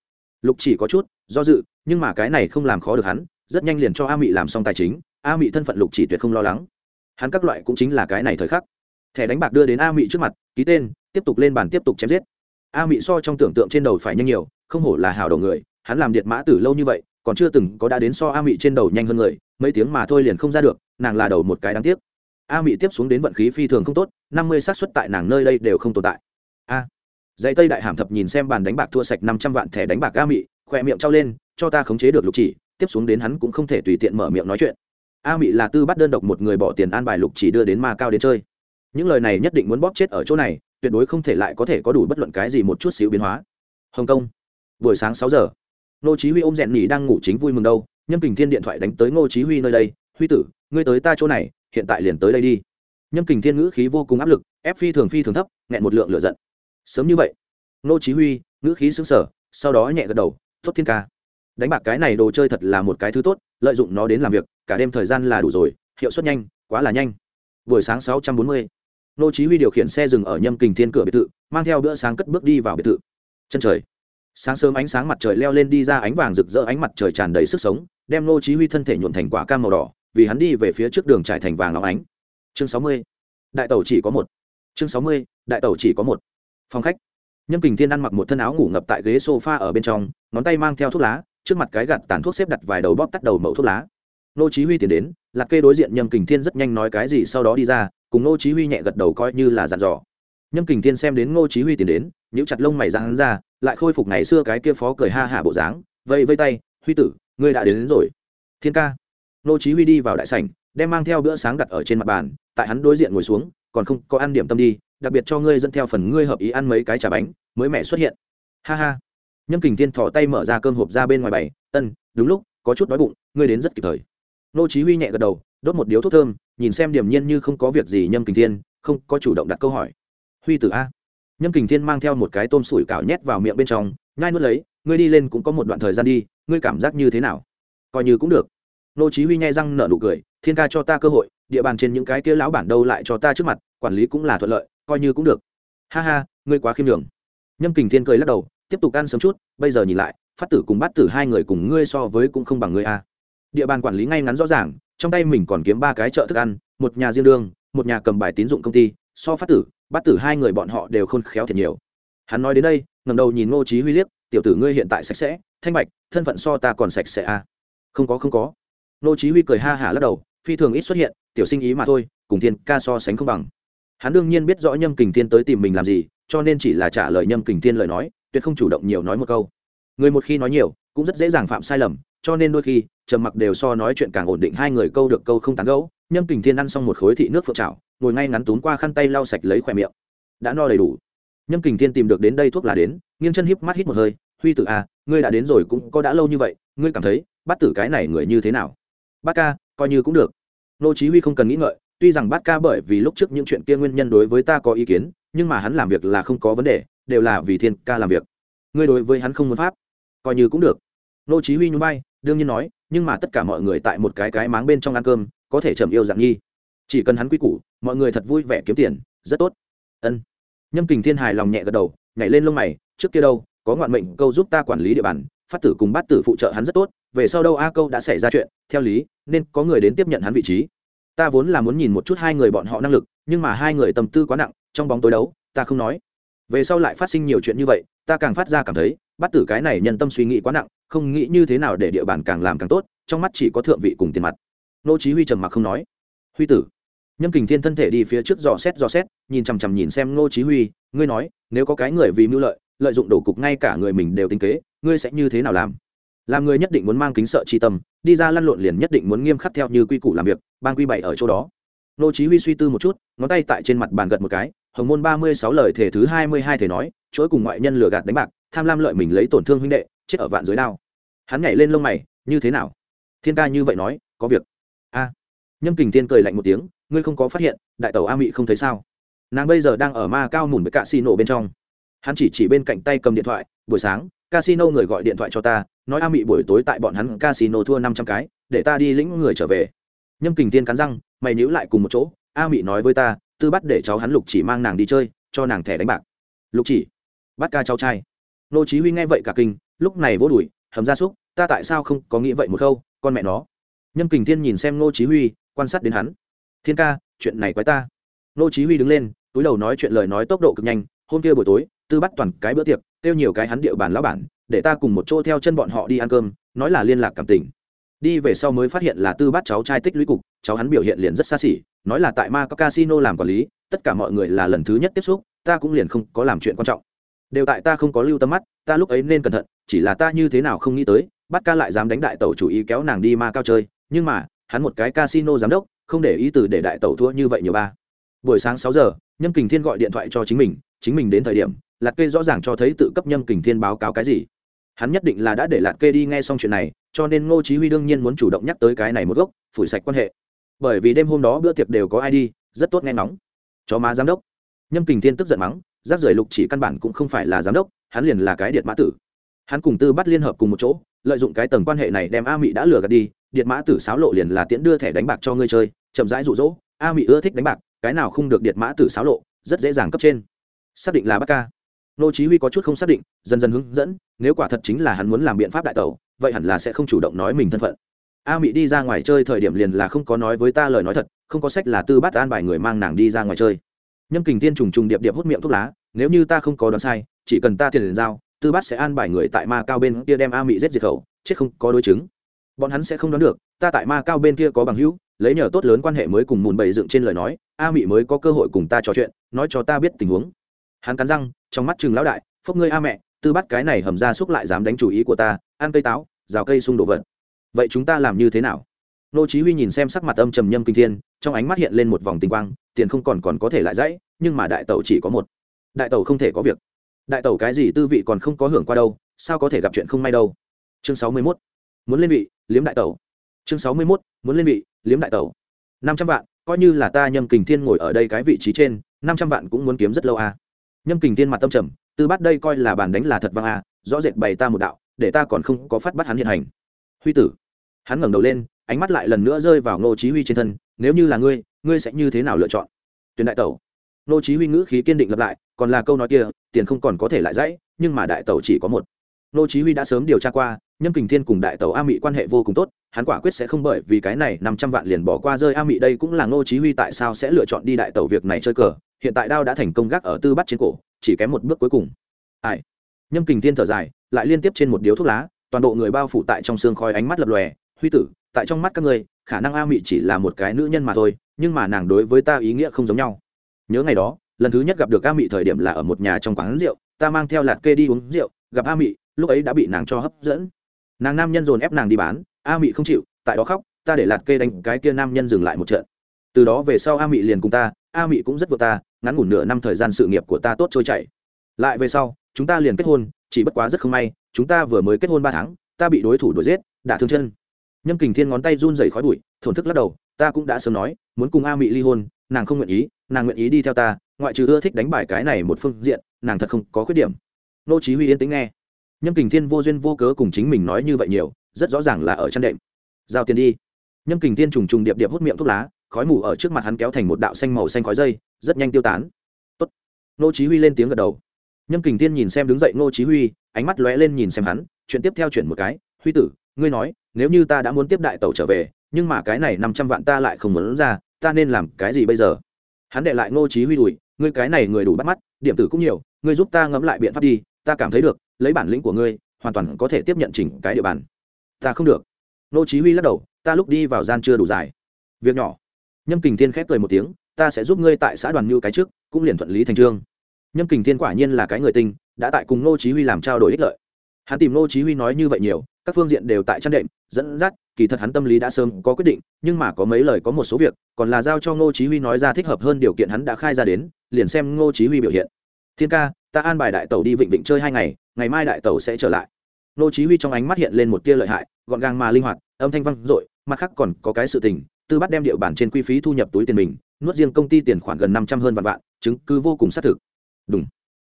Lục chỉ có chút do dự, nhưng mà cái này không làm khó được hắn, rất nhanh liền cho a mị làm xong tài chính, a mị thân phận lục chỉ tuyệt không lo lắng. Hắn các loại cũng chính là cái này thời khắc. Thẻ đánh bạc đưa đến a mị trước mặt, ký tên, tiếp tục lên bàn tiếp tục chém giết a mị so trong tưởng tượng trên đầu phải nhanh nhiều, không hổ là hảo đầu người, hắn làm điện mã tử lâu như vậy, còn chưa từng có đã đến so a mị trên đầu nhanh hơn người, mấy tiếng mà thôi liền không ra được, nàng là đầu một cái đáng tiếc. A mị tiếp xuống đến vận khí phi thường không tốt, năm mươi xác suất tại nàng nơi đây đều không tồn tại. A, dãy tây đại hàm thập nhìn xem bàn đánh bạc thua sạch năm trăm vạn thẻ đánh bạc a mị, khỏe miệng trao lên, cho ta khống chế được lục chỉ, tiếp xuống đến hắn cũng không thể tùy tiện mở miệng nói chuyện. A mị là tư bắt đơn độc một người bỏ tiền an bài lục chỉ đưa đến ma cao đến chơi. Những lời này nhất định muốn bóp chết ở chỗ này tuyệt đối không thể lại có thể có đủ bất luận cái gì một chút xíu biến hóa. Hồng kông, buổi sáng sáu giờ nô chí huy ôm rèn nhỉ đang ngủ chính vui mừng đâu, nhâm kình thiên điện thoại đánh tới ngô chí huy nơi đây, huy tử, ngươi tới ta chỗ này, hiện tại liền tới đây đi. Nhâm kình thiên ngữ khí vô cùng áp lực, ép phi thường phi thường thấp, nghẹn một lượng lửa giận. Sớm như vậy. Ngô chí huy, ngữ khí sững sờ, sau đó nhẹ gật đầu, tốt thiên ca, đánh bạc cái này đồ chơi thật là một cái thứ tốt, lợi dụng nó đến làm việc, cả đêm thời gian là đủ rồi, hiệu suất nhanh, quá là nhanh. Buổi sáng 640 nô chí huy điều khiển xe dừng ở nhâm kình thiên cửa biệt thự, mang theo bữa sáng cất bước đi vào biệt thự. Chân trời. Sáng sớm ánh sáng mặt trời leo lên đi ra ánh vàng rực rỡ ánh mặt trời tràn đầy sức sống, đem nô chí huy thân thể nhuộn thành quả cam màu đỏ, vì hắn đi về phía trước đường trải thành vàng óng ánh. Chương 60 đại tẩu chỉ có một. Chương 60 đại tẩu chỉ có một. Phòng khách. Nhâm kình thiên ăn mặc một thân áo ngủ ngập tại ghế sofa ở bên trong, ngón tay mang theo thuốc lá, trước mặt cái gạt tàn thuốc xếp đặt vài đầu bóp tắt đầu mẫu thuốc lá. Nô chí huy tiến đến, lạc kê đối diện nhâm kình thiên rất nhanh nói cái gì sau đó đi ra cùng Ngô chí huy nhẹ gật đầu coi như là dặn dò. Nhâm kình thiên xem đến Ngô chí huy tiến đến nhíu chặt lông mày răng ra lại khôi phục ngày xưa cái kia phó cười ha hả bộ dáng vây vây tay huy tử ngươi đã đến, đến rồi. Thiên ca. Ngô chí huy đi vào đại sảnh đem mang theo bữa sáng đặt ở trên mặt bàn tại hắn đối diện ngồi xuống còn không có ăn điểm tâm đi đặc biệt cho ngươi dẫn theo phần ngươi hợp ý ăn mấy cái trà bánh mới mẹ xuất hiện. Ha ha. Nhâm kình thiên thò tay mở ra cơm hộp ra bên ngoài bày ân đúng lúc có chút đói bụng ngươi đến rất kịp thời. Nô chí huy nhẹ gật đầu đốt một điếu thuốc thơm nhìn xem điềm nhiên như không có việc gì nhâm kình thiên, không có chủ động đặt câu hỏi. Huy tử a. Nhâm kình thiên mang theo một cái tôm sủi cảo nhét vào miệng bên trong, nhai nuốt lấy, ngươi đi lên cũng có một đoạn thời gian đi, ngươi cảm giác như thế nào? Coi như cũng được. Nô chí huy nhai răng nở nụ cười, thiên ca cho ta cơ hội, địa bàn trên những cái kia lão bản đâu lại cho ta trước mặt, quản lý cũng là thuận lợi, coi như cũng được. Ha ha, ngươi quá khiêm nhường. Nhâm kình thiên cười lắc đầu, tiếp tục ăn sớm chút, bây giờ nhìn lại, phát tử cùng bát tử hai người cùng ngươi so với cũng không bằng ngươi a. Địa bàn quản lý ngay ngắn rõ ràng trong tay mình còn kiếm ba cái chợ thức ăn, một nhà riêng đương một nhà cầm bài tín dụng công ty, so phát tử, bát tử hai người bọn họ đều khôn khéo thiệt nhiều. Hắn nói đến đây ngầm đầu nhìn ngô trí huy liếc, tiểu tử ngươi hiện tại sạch sẽ, thanh bạch, thân phận so ta còn sạch sẽ à. không có không có. Ngô trí huy cười ha hả lắc đầu, phi thường ít xuất hiện, tiểu sinh ý mà thôi, cùng thiên ca so sánh không bằng. Hắn đương nhiên biết rõ nhâm kình thiên tới tìm mình làm gì, cho nên chỉ là trả lời nhâm kình thiên lời nói, tuyệt không chủ động nhiều nói một câu. Người một khi nói nhiều, cũng rất dễ dàng phạm sai lầm cho nên đôi khi, trầm mặc đều so nói chuyện càng ổn định, hai người câu được câu không tán gẫu. Nhâm kình thiên ăn xong một khối thị nước phượng trào ngồi ngay ngắn túm qua khăn tay lau sạch lấy khỏe miệng. Đã no đầy đủ. Nhâm kình thiên tìm được đến đây thuốc là đến, nghiêng chân híp mắt hít một hơi, huy tử à ngươi đã đến rồi cũng có đã lâu như vậy, ngươi cảm thấy bắt tử cái này người như thế nào? Bát ca, coi như cũng được. Nô chí huy không cần nghĩ ngợi, tuy rằng bát ca bởi vì lúc trước những chuyện kia nguyên nhân đối với ta có ý kiến, nhưng mà hắn làm việc là không có vấn đề, đều là vì thiên ca làm việc. Ngươi đối với hắn không muốn pháp, coi như cũng được. Nô chí huy nhún vai đương nhiên nói, nhưng mà tất cả mọi người tại một cái cái máng bên trong ăn cơm, có thể trầm yêu dạng nhi chỉ cần hắn quy củ, mọi người thật vui vẻ kiếm tiền, rất tốt. Ân. Nhâm kình thiên hài lòng nhẹ gật đầu, nhảy lên lông mày, trước kia đâu, có ngoạn mệnh câu giúp ta quản lý địa bàn, phát tử cùng bát tử phụ trợ hắn rất tốt, về sau đâu a câu đã xảy ra chuyện, theo lý, nên có người đến tiếp nhận hắn vị trí. Ta vốn là muốn nhìn một chút hai người bọn họ năng lực, nhưng mà hai người tâm tư quá nặng, trong bóng tối đấu, ta không nói. Về sau lại phát sinh nhiều chuyện như vậy, ta càng phát ra cảm thấy bắt tử cái này nhân tâm suy nghĩ quá nặng không nghĩ như thế nào để địa bàn càng làm càng tốt, trong mắt chỉ có thượng vị cùng tiền mặt. Nô chí huy trầm mặc không nói. Huy tử. Nhâm kình thiên thân thể đi phía trước dò xét dò xét, nhìn chằm chằm nhìn xem nô chí huy, ngươi nói, nếu có cái người vì mưu lợi lợi dụng đổ cục ngay cả người mình đều tính kế, ngươi sẽ như thế nào làm? Làm người nhất định muốn mang kính sợ chi tâm, đi ra lăn lộn liền nhất định muốn nghiêm khắc theo như quy củ làm việc ban quy bảy ở chỗ đó. Nô chí huy suy tư một chút, ngón tay tại trên mặt bàn gật một cái, hồng môn ba mươi sáu lời thể thứ hai mươi hai thể nói chuỗi cùng ngoại nhân lừa gạt đánh bạc, tham lam lợi mình lấy tổn thương huynh đệ, chết ở vạn dưới đao hắn nhảy lên lông mày, như thế nào? Thiên ca như vậy nói, có việc. A. Nhâm kình thiên cười lạnh một tiếng, ngươi không có phát hiện, đại tàu a mị không thấy sao? Nàng bây giờ đang ở ma cao mùn với cạ xi nổ bên trong. Hắn chỉ chỉ bên cạnh tay cầm điện thoại, buổi sáng, casino người gọi điện thoại cho ta, nói a mị buổi tối tại bọn hắn casino thua năm trăm cái, để ta đi lĩnh người trở về. Nhâm kình tiên cắn răng, mày níu lại cùng một chỗ, a mị nói với ta, tư bắt để cháu hắn lục chỉ mang nàng đi chơi, cho nàng thẻ đánh bạc. Lục chỉ? Bắt ca cháu trai. Nô chí huy nghe vậy cả kinh, lúc này vỗ đùi hầm ra súc, ta tại sao không có nghĩ vậy một câu con mẹ nó. Nhâm kình thiên nhìn xem Ngô chí huy, quan sát đến hắn. Thiên ca, chuyện này quái ta. Ngô chí huy đứng lên, túi đầu nói chuyện lời nói tốc độ cực nhanh, hôm kia buổi tối, tư bắt toàn cái bữa tiệc tiêu nhiều cái hắn địa bàn lão bản, để ta cùng một chỗ theo chân bọn họ đi ăn cơm, nói là liên lạc cảm tình. Đi về sau mới phát hiện là tư bắt cháu trai tích lũy cục, cháu hắn biểu hiện liền rất xa xỉ, nói là tại ma có casino làm quản lý, tất cả mọi người là lần thứ nhất tiếp xúc, ta cũng liền không có làm chuyện quan trọng. Đều tại ta không có lưu tâm mắt, ta lúc ấy nên cẩn thận chỉ là ta như thế nào không nghĩ tới, bắt ca lại dám đánh đại tẩu chủ ý kéo nàng đi ma cao chơi, nhưng mà, hắn một cái casino giám đốc, không để ý từ để đại tẩu thua như vậy nhiều ba. Buổi sáng sáu giờ, nhâm kình thiên gọi điện thoại cho chính mình chính mình đến thời điểm, lạc kê rõ ràng cho thấy tự cấp nhâm kình thiên báo cáo cái gì. Hắn nhất định là đã để lạc kê đi nghe xong chuyện này, cho nên ngô chí huy đương nhiên muốn chủ động nhắc tới cái này một gốc, phủi sạch quan hệ. Bởi vì đêm hôm đó bữa tiệc đều có ai đi, rất tốt nghe nóng chó má giám đốc. Nhâm kình thiên tức giận mắng, rác rưởi lục chỉ căn bản cũng không phải là giám đốc, hắn liền là cái điện mã tử hắn cùng tư bắt liên hợp cùng một chỗ, lợi dụng cái tầng quan hệ này đem a mị đã lừa gạt đi điện mã tử sáo lộ liền là tiễn đưa thẻ đánh bạc cho ngươi chơi, chậm rãi dụ dỗ, a mị ưa thích đánh bạc, cái nào không được điện mã tử sáo lộ, rất dễ dàng cấp trên. Xác định là bắt ca. Nô chí huy có chút không xác định, dần dần hướng dẫn, nếu quả thật chính là hắn muốn làm biện pháp đại tẩu, vậy hẳn là sẽ không chủ động nói mình thân phận. A Mị đi ra ngoài chơi thời điểm liền là không có nói với ta lời nói thật, không có sách là tư bát an bài người mang nàng đi ra ngoài chơi. Nhâm kình tiên trùng trùng điệp điệp hút miệng thuốc lá, nếu như ta không có đoán sai, chỉ cần ta tiền liền giao tư bát sẽ an bài người tại ma cao bên kia đem a Mị giết diệt khẩu, chết không có đối chứng. Bọn hắn sẽ không đoán được, ta tại ma cao bên kia có bằng hữu, lấy nhờ tốt lớn quan hệ mới cùng mùn bầy dựng trên lời nói, a Mị mới có cơ hội cùng ta trò chuyện, nói cho ta biết tình huống. Hắn cắn răng, trong mắt chừng lão đại phốc ngươi a mẹ, tư bắt cái này hầm ra xúc lại dám đánh chủ ý của ta, ăn cây táo, rào cây xung đồ vật. Vậy chúng ta làm như thế nào? Nô chí huy nhìn xem sắc mặt âm trầm nhâm kinh thiên, trong ánh mắt hiện lên một vòng tinh quang, tiền không còn còn có thể lại dãy, nhưng mà đại tẩu chỉ có một. Đại tẩu không thể có việc đại tẩu cái gì tư vị còn không có hưởng qua đâu sao có thể gặp chuyện không may đâu? Chương sáu mươi mốt muốn lên vị liếm đại tẩu. Chương sáu mươi mốt muốn lên vị liếm đại tẩu. năm trăm vạn coi như là ta nhâm kình thiên ngồi ở đây cái vị trí trên năm trăm vạn cũng muốn kiếm rất lâu à. nhâm kình thiên mặt tâm trầm tư bắt đây coi là bàn đánh là thật vang à, rõ rệt bày ta một đạo để ta còn không có phát bắt hắn hiện hành. Huy tử. Hắn ngẩng đầu lên ánh mắt lại lần nữa rơi vào ngô chí huy trên thân nếu như là ngươi ngươi sẽ như thế nào lựa chọn? Tuyển đại tẩu. Ngô chí huy ngữ khí kiên định lặp lại còn là câu nói kia tiền không còn có thể lại dãy, nhưng mà đại tẩu chỉ có một. Nô chí huy đã sớm điều tra qua, nhâm kình thiên cùng đại tẩu a mỹ quan hệ vô cùng tốt, hắn quả quyết sẽ không bởi vì cái này năm trăm vạn liền bỏ qua rơi a mỹ đây cũng là nô chí huy tại sao sẽ lựa chọn đi đại tẩu việc này chơi cờ, hiện tại đao đã thành công gác ở tư bắt trên cổ, chỉ kém một bước cuối cùng. Ai? Nhâm kình thiên thở dài, lại liên tiếp trên một điếu thuốc lá, toàn bộ người bao phủ tại trong xương khói ánh mắt lập lòe, huy tử, tại trong mắt các ngươi, khả năng a mị chỉ là một cái nữ nhân mà thôi, nhưng mà nàng đối với ta ý nghĩa không giống nhau. Nhớ ngày đó lần thứ nhất gặp được a mị thời điểm là ở một nhà trong quán rượu, ta mang theo lạt kê đi uống rượu, gặp a mị, lúc ấy đã bị nàng cho hấp dẫn. Nàng nam nhân dồn ép nàng đi bán, a mị không chịu, tại đó khóc, ta để lạt kê đánh cái kia nam nhân dừng lại một trận. Từ đó về sau a mị liền cùng ta, a mị cũng rất vượt ta, ngắn ngủn nửa năm thời gian sự nghiệp của ta tốt trôi chảy. Lại về sau, chúng ta liền kết hôn, chỉ bất quá rất không may, chúng ta vừa mới kết hôn ba tháng, ta bị đối thủ đuổi giết, đả thương chân. Nhâm kình thiên ngón tay run rẩy khói bụi, thổn thức lắc đầu, ta cũng đã sớm nói, muốn cùng a mị ly hôn nàng không nguyện ý, nàng nguyện ý đi theo ta, ngoại trừ ưa thích đánh bài cái này một phương diện, nàng thật không có khuyết điểm. Nô chí huy yên tĩnh nghe. Nhâm kình thiên vô duyên vô cớ cùng chính mình nói như vậy nhiều, rất rõ ràng là ở chăn đệm. Giao tiền đi. Nhâm kình thiên trùng trùng điệp điệp hút miệng thuốc lá, khói mù ở trước mặt hắn kéo thành một đạo xanh màu xanh khói dây, rất nhanh tiêu tán. Tốt. Nô chí huy lên tiếng gật đầu. Nhâm kình thiên nhìn xem đứng dậy nô chí huy, ánh mắt lóe lên nhìn xem hắn, chuyện tiếp theo chuyển một cái. Huy tử, ngươi nói, nếu như ta đã muốn tiếp đại tàu trở về, nhưng mà cái này năm trăm vạn ta lại không muốn ra ta nên làm cái gì bây giờ? Hắn đệ lại ngô trí huy đùi, ngươi cái này người đủ bắt mắt, điểm tử cũng nhiều, ngươi giúp ta ngẫm lại biện pháp đi, ta cảm thấy được, lấy bản lĩnh của ngươi, hoàn toàn có thể tiếp nhận chỉnh cái địa bàn. Ta không được. Ngô chí huy lắc đầu, ta lúc đi vào gian chưa đủ dài. Việc nhỏ. Nhâm kình thiên khép cười một tiếng, ta sẽ giúp ngươi tại xã đoàn mưu cái trước, cũng liền thuận lý thành trương. Nhâm kình thiên quả nhiên là cái người tinh đã tại cùng ngô chí huy làm trao đổi ích lợi. Hắn tìm ngô chí huy nói như vậy nhiều, các phương diện đều tại chăn đệm, dẫn dắt kỳ thật hắn tâm lý đã sớm có quyết định, nhưng mà có mấy lời có một số việc, còn là giao cho ngô chí huy nói ra thích hợp hơn điều kiện hắn đã khai ra đến, liền xem ngô chí huy biểu hiện. Thiên ca, ta an bài đại tẩu đi vịnh vịnh chơi hai ngày ngày mai đại tẩu sẽ trở lại. Ngô chí huy trong ánh mắt hiện lên một tia lợi hại, gọn gàng mà linh hoạt, âm thanh vang dội, mặt khác còn có cái sự tình, tư bắt đem địa bản trên quy phí thu nhập túi tiền mình, nuốt riêng công ty tiền khoản gần 500 hơn vạn vạn, chứng cứ vô cùng xác thực. Đúng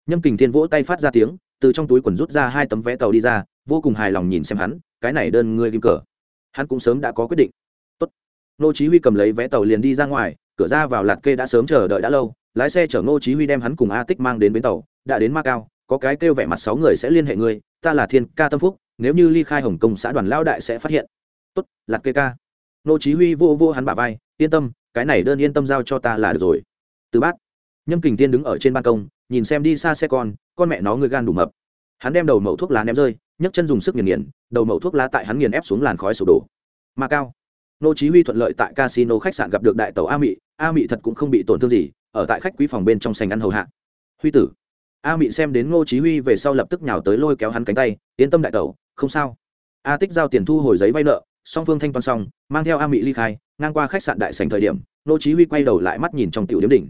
nhâm kình thiên vỗ tay phát ra tiếng, từ trong túi quần rút ra hai tấm vé tàu đi ra, vô cùng hài lòng nhìn xem hắn, cái này đơn ngươi kim cờ hắn cũng sớm đã có quyết định. Tốt. nô chí huy cầm lấy vé tàu liền đi ra ngoài, cửa ra vào lạt kê đã sớm chờ đợi đã lâu, lái xe chở nô chí huy đem hắn cùng a tích mang đến bến tàu, đã đến ma cao, có cái kêu vẻ mặt sáu người sẽ liên hệ ngươi, ta là thiên ca tâm phúc, nếu như ly khai hồng kông xã đoàn lao đại sẽ phát hiện. Tốt lạt kê ca. Nô chí huy vô vô hắn bả vai, yên tâm, cái này đơn yên tâm giao cho ta là được rồi. Từ bát nhâm kình tiên đứng ở trên ban công, nhìn xem đi xa xe con con mẹ nó người gan đủ mập. Hắn đem đầu mẩu thuốc lá ném rơi nhấc chân dùng sức nghiền nghiền, đầu mẩu thuốc lá tại hắn nghiền ép xuống làn khói sổ đổ. Mà cao, nô chí huy thuận lợi tại casino khách sạn gặp được đại tàu a mị a mị thật cũng không bị tổn thương gì, ở tại khách quý phòng bên trong sành ăn hầu hạ. Huy tử, a mị xem đến nô chí huy về sau lập tức nhào tới lôi kéo hắn cánh tay, yên tâm đại tàu không sao. A tích giao tiền thu hồi giấy vay nợ, song phương thanh toán xong, mang theo a mị ly khai, ngang qua khách sạn đại sành thời điểm nô chí huy quay đầu lại mắt nhìn trong tiểu điểm đỉnh.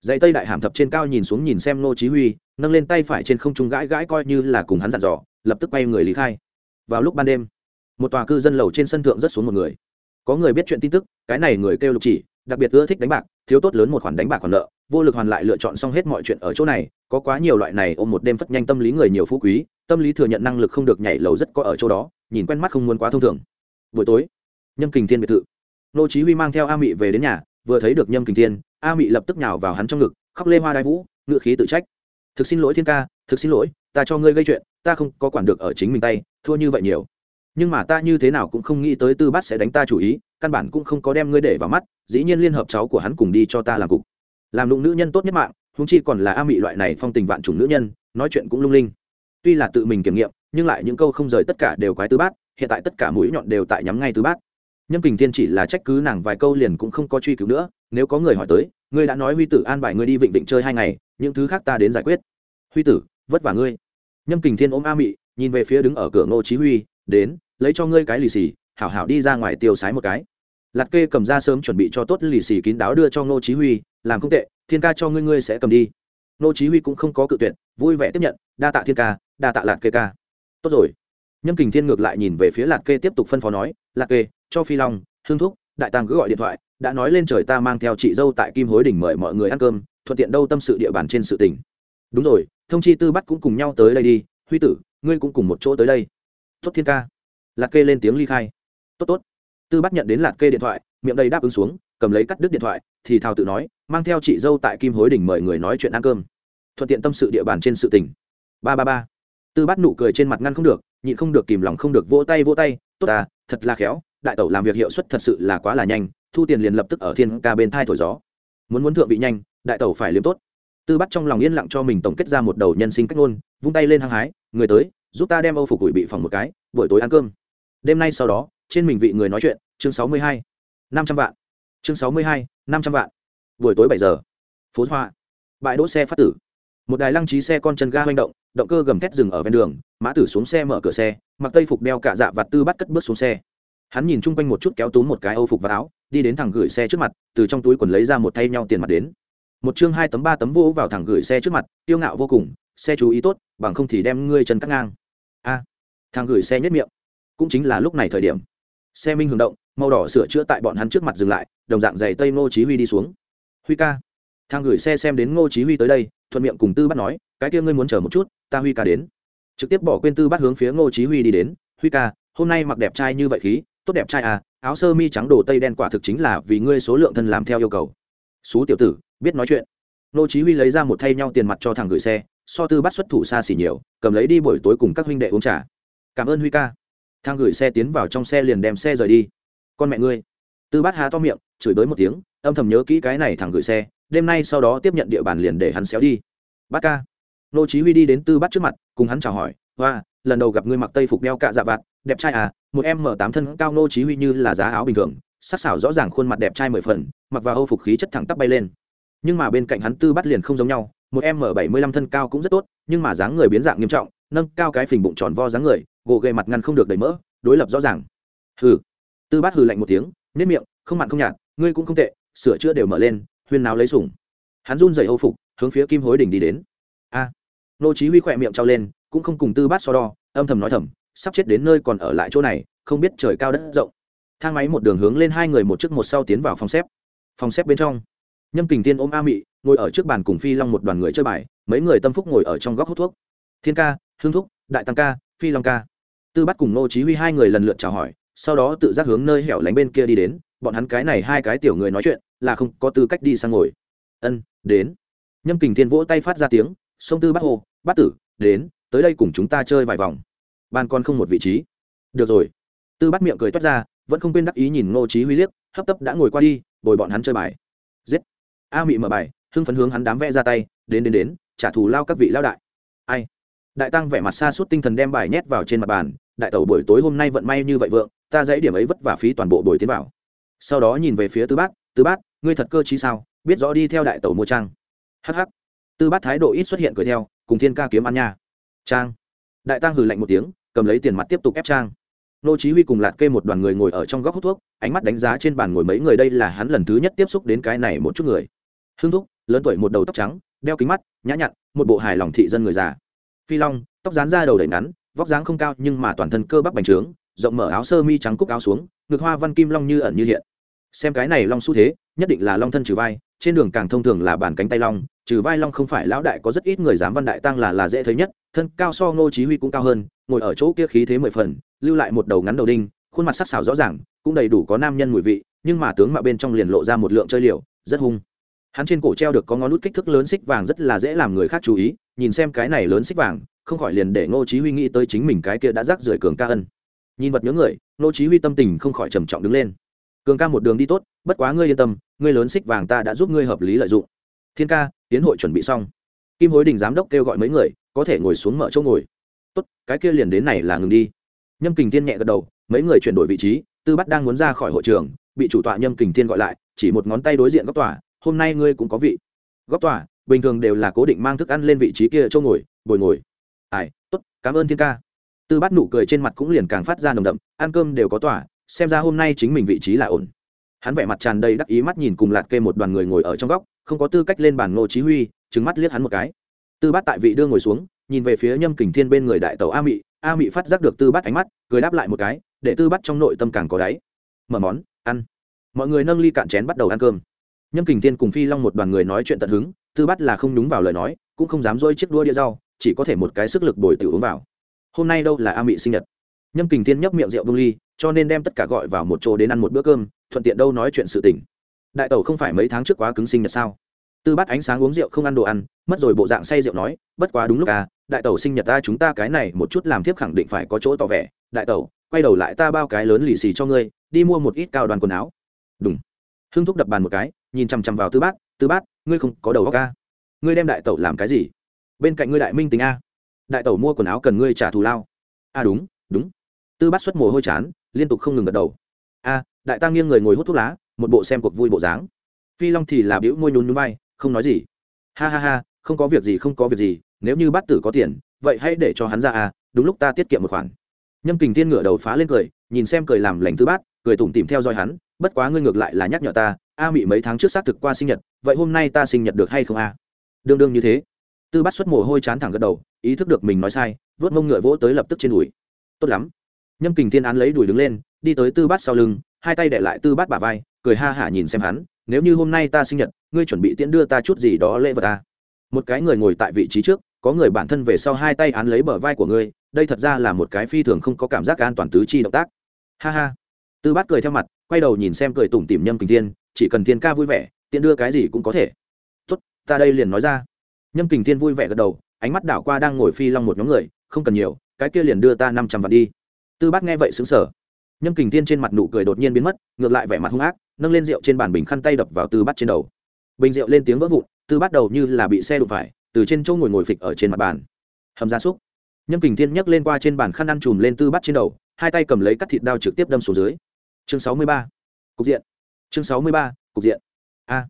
Dãy tây đại hàm thập trên cao nhìn xuống nhìn xem nô chí huy, nâng lên tay phải trên không trung gãi gãi coi như là cùng hắn dặn dò lập tức quay người lý khai. Vào lúc ban đêm, một tòa cư dân lầu trên sân thượng rất xuống một người. Có người biết chuyện tin tức, cái này người kêu lục chỉ, đặc biệt ưa thích đánh bạc, thiếu tốt lớn một khoản đánh bạc còn nợ, vô lực hoàn lại lựa chọn xong hết mọi chuyện ở chỗ này, có quá nhiều loại này ôm một đêm phất nhanh tâm lý người nhiều phú quý, tâm lý thừa nhận năng lực không được nhảy lầu rất có ở chỗ đó, nhìn quen mắt không muốn quá thông thường. Buổi tối, nhâm kình thiên biệt thự. Nô chí huy mang theo a mị về đến nhà, vừa thấy được nhâm kình thiên, a mị lập tức nhào vào hắn trong ngực, khóc lê hoa đai vũ ngựa khí tự trách. Thực xin lỗi thiên ca, thực xin lỗi, ta cho ngươi gây chuyện ta không có quản được ở chính mình tay, thua như vậy nhiều. Nhưng mà ta như thế nào cũng không nghĩ tới tư bát sẽ đánh ta chủ ý, căn bản cũng không có đem ngươi để vào mắt, dĩ nhiên liên hợp cháu của hắn cùng đi cho ta làm cục. Làm lụng nữ nhân tốt nhất mạng húng chi còn là a mị loại này phong tình vạn chủng nữ nhân, nói chuyện cũng lung linh. Tuy là tự mình kiểm nghiệm, nhưng lại những câu không rời tất cả đều quái tư bát, hiện tại tất cả mũi nhọn đều tại nhắm ngay tư bát. Nhâm kình thiên chỉ là trách cứ nàng vài câu liền cũng không có truy cứu nữa, nếu có người hỏi tới, ngươi đã nói huy tử an bài ngươi đi vịnh vịnh chơi hai ngày, những thứ khác ta đến giải quyết. Huy tử, vất vả ngươi nhâm kình thiên ôm a mị, nhìn về phía đứng ở cửa ngô chí huy, đến, lấy cho ngươi cái lì xì, hảo hảo đi ra ngoài tiêu sái một cái. Lạt kê cầm ra sớm chuẩn bị cho tốt lì xì kín đáo đưa cho ngô chí huy, làm không tệ, thiên ca cho ngươi ngươi sẽ cầm đi. Ngô chí huy cũng không có cự tuyệt, vui vẻ tiếp nhận, đa tạ thiên ca, đa tạ lạt kê ca. Tốt rồi. Nhâm kình thiên ngược lại nhìn về phía Lạt kê tiếp tục phân phó nói, Lạt kê, cho phi long, hương thúc, đại tăng cứ gọi điện thoại, đã nói lên trời ta mang theo chị dâu tại kim hối đỉnh mời mọi người ăn cơm, thuận tiện đâu tâm sự địa bàn trên sự tỉnh đúng rồi, thông chi tư bắt cũng cùng nhau tới đây đi, huy tử, ngươi cũng cùng một chỗ tới đây. Tốt thiên ca. Lạc kê lên tiếng ly khai. Tốt tốt. Tư bắt nhận đến lạc kê điện thoại, miệng đầy đáp ứng xuống, cầm lấy cắt đứt điện thoại, thì thào tự nói, mang theo chị dâu tại kim hối đỉnh mời người nói chuyện ăn cơm. Thuận tiện tâm sự địa bàn trên sự tỉnh ba ba ba. Tư bắt nụ cười trên mặt ngăn không được, nhịn không được kìm lòng không được vỗ tay vỗ tay. Tốt à thật là khéo, đại tẩu làm việc hiệu suất thật sự là quá là nhanh, thu tiền liền lập tức ở thiên ca bên thai thổi gió. Muốn muốn thượng vị nhanh, đại tẩu phải liếm tốt tư bắt trong lòng yên lặng cho mình tổng kết ra một đầu nhân sinh cách ngôn, vung tay lên hăng hái, người tới, giúp ta đem âu phục ủi bị phòng một cái, buổi tối ăn cơm. Đêm nay sau đó, trên mình vị người nói chuyện, chương sáu mươi hai, năm trăm vạn. Chương sáu mươi hai, năm trăm vạn. Buổi tối bảy giờ. Phố hoa. Bãi đỗ xe phát tử. Một đài lăng trí xe con chân ga hoành động động cơ gầm thét dừng ở ven đường, mã tử xuống xe mở cửa xe, mặc tây phục đeo cả dạ và tư bắt cất bước xuống xe. Hắn nhìn chung quanh một chút kéo túm một cái âu phục và áo, đi đến thằng gửi xe trước mặt, từ trong túi quần lấy ra một thay nhau tiền mặt đến một chương hai tấm ba tấm vỗ vào thẳng gửi xe trước mặt tiêu ngạo vô cùng, xe chú ý tốt, bằng không thì đem ngươi chân cắt ngang. A, thằng gửi xe nhất miệng. Cũng chính là lúc này thời điểm. Xe minh hưởng động, màu đỏ sửa chữa tại bọn hắn trước mặt dừng lại, đồng dạng giày tây ngô chí huy đi xuống. Huy ca. Thằng gửi xe xem đến ngô chí huy tới đây, thuận miệng cùng tư bắt nói, cái kia ngươi muốn chờ một chút, ta huy ca đến. Trực tiếp bỏ quên tư bắt hướng phía ngô chí huy đi đến, huy ca, hôm nay mặc đẹp trai như vậy khí, tốt đẹp trai à áo sơ mi trắng đồ tây đen quả thực chính là vì ngươi số lượng thân làm theo yêu cầu. Xú tiểu tử biết nói chuyện. Nô chí huy lấy ra một thay nhau tiền mặt cho thằng gửi xe, so tư bắt xuất thủ xa xỉ nhiều, cầm lấy đi buổi tối cùng các huynh đệ uống trà. Cảm ơn huy ca. Thang gửi xe tiến vào trong xe liền đem xe rời đi. Con mẹ ngươi. Tư bát há to miệng, chửi bới một tiếng, âm thầm nhớ kỹ cái này thằng gửi xe, đêm nay sau đó tiếp nhận địa bàn liền để hắn xéo đi. Bát ca. Nô chí huy đi đến tư bát trước mặt, cùng hắn chào hỏi, hoa, lần đầu gặp ngươi mặc tây phục đeo cạ dạ vạt, đẹp trai à một em mở tám thân cao nô chí huy như là giá áo bình thường, sắc sảo rõ ràng khuôn mặt đẹp trai mười phần, mặc vào âu phục khí chất thẳng tắp bay lên nhưng mà bên cạnh hắn tư bát liền không giống nhau, một em bảy mươi lăm thân cao cũng rất tốt, nhưng mà dáng người biến dạng nghiêm trọng, nâng cao cái phình bụng tròn vo dáng người, gồ ghề mặt ngăn không được đầy mỡ, đối lập rõ ràng. Hừ. Tư bát hừ lạnh một tiếng nếp miệng, không mặn không nhạt, ngươi cũng không tệ, sửa chữa đều mở lên, huyên nào lấy sủng. Hắn run rẩy âu phục, hướng phía kim hối đỉnh đi đến. A. Nô chí huy khỏe miệng trao lên, cũng không cùng tư bát so đo, âm thầm nói thầm, sắp chết đến nơi còn ở lại chỗ này, không biết trời cao đất rộng. Thang máy một đường hướng lên hai người một trước một sau tiến vào phòng xếp. Phòng xếp bên trong nhâm kình tiên ôm a mị, ngồi ở trước bàn cùng phi long một đoàn người chơi bài, mấy người tâm phúc ngồi ở trong góc hút thuốc. Thiên ca, hương thúc, đại tăng ca, phi long ca. Tư bắt cùng nô chí huy hai người lần lượt chào hỏi, sau đó tự giác hướng nơi hẻo lánh bên kia đi đến, bọn hắn cái này hai cái tiểu người nói chuyện, là không có tư cách đi sang ngồi. Ân, đến. Nhâm kình thiên vỗ tay phát ra tiếng, sông tư bắt hồ bắt tử, đến, tới đây cùng chúng ta chơi vài vòng. Ban con không một vị trí. Được rồi. Tư bắt miệng cười toát ra, vẫn không quên đắc ý nhìn nô chí huy liếc, hấp tấp đã ngồi qua đi, bồi bọn hắn chơi bài. Giết a mị mở bài, hưng phấn hướng hắn đám vẽ ra tay, đến đến đến, trả thù lao các vị lao đại. Ai? Đại tăng vẻ mặt xa suốt tinh thần đem bài nhét vào trên mặt bàn, đại tẩu buổi tối hôm nay vận may như vậy vượng, ta dãy điểm ấy vất vả phí toàn bộ buổi tiến vào. Sau đó nhìn về phía tư bát tư bát, ngươi thật cơ chí sao? Biết rõ đi theo đại tẩu mua trang. Hh tư bát thái độ ít xuất hiện cười theo, cùng thiên ca kiếm ăn nha. Trang? Đại tăng hừ lạnh một tiếng, cầm lấy tiền mặt tiếp tục ép trang. Nô chí huy cùng lạt kê một đoàn người ngồi ở trong góc hút thuốc, ánh mắt đánh giá trên bàn ngồi mấy người, đây là hắn lần thứ nhất tiếp xúc đến cái này một chút người hưng thúc, lớn tuổi một đầu tóc trắng, đeo kính mắt, nhã nhặn, một bộ hài lòng thị dân người già. Phi long, tóc dán ra đầu đầy ngắn, vóc dáng không cao nhưng mà toàn thân cơ bắp bành trướng, rộng mở áo sơ mi trắng cúc áo xuống, ngực hoa văn kim long như ẩn như hiện. Xem cái này long xu thế, nhất định là long thân trừ vai, trên đường càng thông thường là bàn cánh tay long, trừ vai long không phải lão đại có rất ít người dám văn đại tăng là là dễ thấy nhất, thân cao so ngô chí huy cũng cao hơn, ngồi ở chỗ kia khí thế mười phần, lưu lại một đầu ngắn đầu đinh, khuôn mặt sắc sảo rõ ràng, cũng đầy đủ có nam nhân mùi vị, nhưng mà tướng mạo bên trong liền lộ ra một lượng chơi liều, rất hung hắn trên cổ treo được có ngón nút kích thước lớn xích vàng rất là dễ làm người khác chú ý, nhìn xem cái này lớn xích vàng, không khỏi liền để ngô chí huy nghĩ tới chính mình cái kia đã rác rưởi cường ca ân. Nhìn vật nhớ người, ngô chí huy tâm tình không khỏi trầm trọng đứng lên. Cường ca một đường đi tốt, bất quá ngươi yên tâm, ngươi lớn xích vàng ta đã giúp ngươi hợp lý lợi dụng. Thiên ca, tiến hội chuẩn bị xong. Kim hối đình giám đốc kêu gọi mấy người, có thể ngồi xuống mở chỗ ngồi. Tốt, cái kia liền đến này là ngừng đi. Nhâm kình thiên nhẹ gật đầu, mấy người chuyển đổi vị trí, tư bắt đang muốn ra khỏi hội trường, bị chủ tọa nhâm kình thiên gọi lại, chỉ một ngón tay đối diện góc tòa hôm nay ngươi cũng có vị. Góc tòa, bình thường đều là cố định mang thức ăn lên vị trí kia chỗ ngồi, bồi ngồi. Ai, tốt, cảm ơn thiên ca. Tư bắt nụ cười trên mặt cũng liền càng phát ra nồng đậm, ăn cơm đều có tòa, xem ra hôm nay chính mình vị trí là ổn. Hắn vẻ mặt tràn đầy đắc ý mắt nhìn cùng lạt kê một đoàn người ngồi ở trong góc, không có tư cách lên bàn ngô chí huy, trừng mắt liếc hắn một cái. Tư bát tại vị đưa ngồi xuống, nhìn về phía nhâm kình thiên bên người đại tẩu a mị a mị phát giác được tư bắt ánh mắt, cười đáp lại một cái, để tư bắt trong nội tâm càng có đáy. Mở món, ăn. Mọi người nâng ly cạn chén bắt đầu ăn cơm nhâm kình thiên cùng phi long một đoàn người nói chuyện tận hứng, tư bắt là không đúng vào lời nói, cũng không dám dôi chiếc đua đĩa rau, chỉ có thể một cái sức lực bồi tự uống vào. Hôm nay đâu là a mị sinh nhật? Nhâm kình thiên nhấp miệng rượu vương ly, cho nên đem tất cả gọi vào một chỗ đến ăn một bữa cơm, thuận tiện đâu nói chuyện sự tình. Đại tẩu không phải mấy tháng trước quá cứng sinh nhật sao? Tư bắt ánh sáng uống rượu không ăn đồ ăn, mất rồi bộ dạng say rượu nói, bất quá đúng lúc à đại tẩu sinh nhật ta chúng ta cái này một chút làm thiếp khẳng định phải có chỗ tỏ vẻ. Đại tẩu, quay đầu lại ta bao cái lớn lì xì cho ngươi, đi mua một ít cao đoàn quần áo. Đúng hưng thúc đập bàn một cái nhìn chằm chằm vào tư bát tư bát, ngươi không có đầu óc a? Ngươi đem đại tẩu làm cái gì? Bên cạnh ngươi đại minh tính a. Đại tẩu mua quần áo cần ngươi trả thù lao. A, đúng đúng. Tư bát xuất mồ hôi chán, liên tục không ngừng gật đầu. A, đại tăng nghiêng người ngồi hút thuốc lá, một bộ xem cuộc vui bộ dáng. Phi long thì là biểu môi nhún nhún vai, không nói gì. Ha ha ha, không có việc gì, không có việc gì, nếu như bát tử có tiền, vậy hãy để cho hắn ra a, đúng lúc ta tiết kiệm một khoản. Nhâm kình thiên ngửa đầu phá lên cười, nhìn xem cười làm lành tư bát, cười tủm tìm theo dõi hắn, bất quá ngươi ngược lại là nhắc nhở ta a mị mấy tháng trước xác thực qua sinh nhật, vậy hôm nay ta sinh nhật được hay không a? Đương đương như thế. Tư bát xuất mồ hôi chán thẳng gật đầu, ý thức được mình nói sai, vớt mông ngựa vỗ tới lập tức trên đùi. Tốt lắm. Nhâm kình thiên án lấy đùi đứng lên, đi tới tư bát sau lưng, hai tay để lại tư bát bả vai, cười ha hả nhìn xem hắn, nếu như hôm nay ta sinh nhật, ngươi chuẩn bị tiễn đưa ta chút gì đó lễ vật ta một cái người ngồi tại vị trí trước, có người bản thân về sau hai tay án lấy bờ vai của ngươi, đây thật ra là một cái phi thường không có cảm giác an toàn tứ chi động tác. Ha ha. Tư bát cười theo mặt, quay đầu nhìn xem cười tủm tỉm nhâm kình thiên chỉ cần thiên ca vui vẻ, tiện đưa cái gì cũng có thể. Tốt, ta đây liền nói ra. Nhâm kình thiên vui vẻ gật đầu, ánh mắt đảo qua đang ngồi phi long một nhóm người, không cần nhiều, cái kia liền đưa ta năm trăm vạn đi. Tư bát nghe vậy xứng sở nhâm kình thiên trên mặt nụ cười đột nhiên biến mất, ngược lại vẻ mặt hung ác, nâng lên rượu trên bàn bình khăn tay đập vào tư bát trên đầu. Bình rượu lên tiếng vỡ vụn, tư bát đầu như là bị xe đụng phải, từ trên chỗ ngồi ngồi phịch ở trên mặt bàn. Hầm gia súc. Nhâm kình thiên nhấc lên qua trên bàn khăn ăn chùm lên tư bát trên đầu, hai tay cầm lấy cắt thịt đao trực tiếp đâm xuống dưới. Chương sáu mươi ba. Cục diện chương sáu mươi ba, cục diện. A.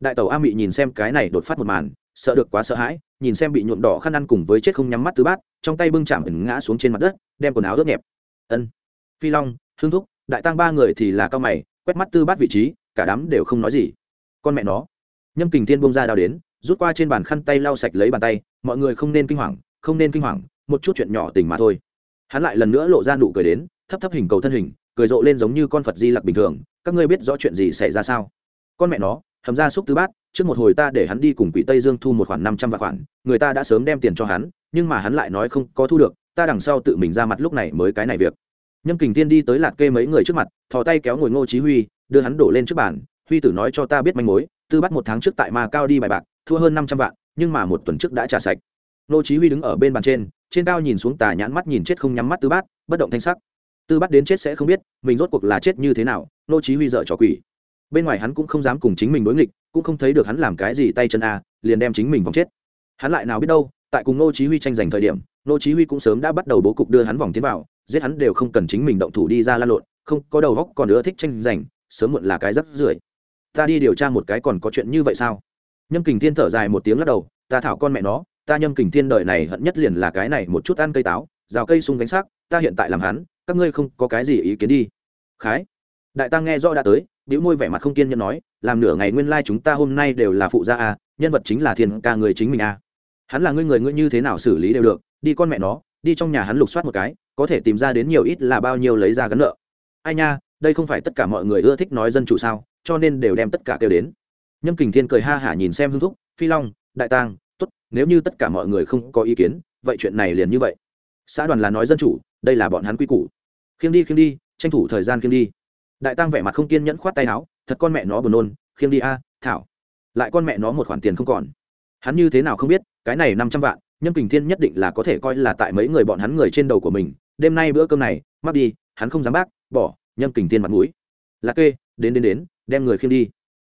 Đại tẩu a mị nhìn xem cái này đột phát một màn, sợ được quá sợ hãi, nhìn xem bị nhuộm đỏ khăn ăn cùng với chết không nhắm mắt tứ bát, trong tay bưng chạm ẩn ngã xuống trên mặt đất, đem quần áo ướt nhẹp. Ân. Phi long, hương thúc, đại tăng ba người thì là cao mày, quét mắt tư bát vị trí, cả đám đều không nói gì. Con mẹ nó. Nhâm kình thiên bông ra đao đến, rút qua trên bàn khăn tay lau sạch lấy bàn tay, mọi người không nên kinh hoàng, không nên kinh hoàng, một chút chuyện nhỏ tình mà thôi. Hắn lại lần nữa lộ ra nụ cười đến, thấp thấp hình cầu thân hình, cười rộ lên giống như con phật di lặc bình thường các ngươi biết rõ chuyện gì xảy ra sao? Con mẹ nó, hầm ra xúc tứ bát, trước một hồi ta để hắn đi cùng quỷ tây dương thu một khoản năm trăm vạn khoản, người ta đã sớm đem tiền cho hắn, nhưng mà hắn lại nói không có thu được, ta đằng sau tự mình ra mặt lúc này mới cái này việc. Nhâm kình tiên đi tới lạt kê mấy người trước mặt, thò tay kéo ngồi ngô chí huy, đưa hắn đổ lên trước bàn. Huy tử nói cho ta biết manh mối tư bắt một tháng trước tại ma cao đi bài bạc, thua hơn năm trăm vạn, nhưng mà một tuần trước đã trả sạch. Ngô chí huy đứng ở bên bàn trên trên cao nhìn xuống tà nhãn mắt nhìn chết không nhắm mắt tư bát, bất động thanh sắc. Tư bắt đến chết sẽ không biết, mình rốt cuộc là chết như thế nào nô chí huy dở trò quỷ. Bên ngoài hắn cũng không dám cùng chính mình đối nghịch, cũng không thấy được hắn làm cái gì tay chân a, liền đem chính mình vòng chết. Hắn lại nào biết đâu, tại cùng nô chí huy tranh giành thời điểm, nô chí huy cũng sớm đã bắt đầu bố cục đưa hắn vòng tiến vào, giết hắn đều không cần chính mình động thủ đi ra la lộn, không, có đầu óc còn nữa thích tranh giành, sớm muộn là cái rất rưởi. Ta đi điều tra một cái còn có chuyện như vậy sao? Nhâm kình thiên thở dài một tiếng lắc đầu, ta thảo con mẹ nó, ta nhâm kình thiên đời này hận nhất liền là cái này một chút ăn cây táo, rào cây sung gánh xác, ta hiện tại làm hắn, các ngươi không có cái gì ý kiến đi. Khái đại tăng nghe rõ đã tới biểu môi vẻ mặt không kiên nhẫn nói, làm nửa ngày nguyên lai chúng ta hôm nay đều là phụ gia a nhân vật chính là thiên ca người chính mình a hắn là ngươi người ngươi như thế nào xử lý đều được, đi con mẹ nó, đi trong nhà hắn lục soát một cái, có thể tìm ra đến nhiều ít là bao nhiêu lấy ra gắn nợ. Ai nha, đây không phải tất cả mọi người ưa thích nói dân chủ sao, cho nên đều đem tất cả kêu đến. Nhâm kình thiên cười ha hả nhìn xem hưng thúc, phi long, đại tang tốt, nếu như tất cả mọi người không có ý kiến, vậy chuyện này liền như vậy. Xã đoàn là nói dân chủ, đây là bọn hắn quy củ. Khiêng đi khiêng đi, tranh thủ thời gian khiêng đi đại tăng vẻ mặt không kiên nhẫn khoát tay áo, thật con mẹ nó buồn nôn, khiêng đi a, thảo. Lại con mẹ nó một khoản tiền không còn. Hắn như thế nào không biết, cái này năm trăm vạn, nhâm kình thiên nhất định là có thể coi là tại mấy người bọn hắn người trên đầu của mình. Đêm nay bữa cơm này, mắc đi, hắn không dám bác, bỏ nhâm kình thiên mặt mũi. Là kê, đến đến đến, đem người khiêng đi.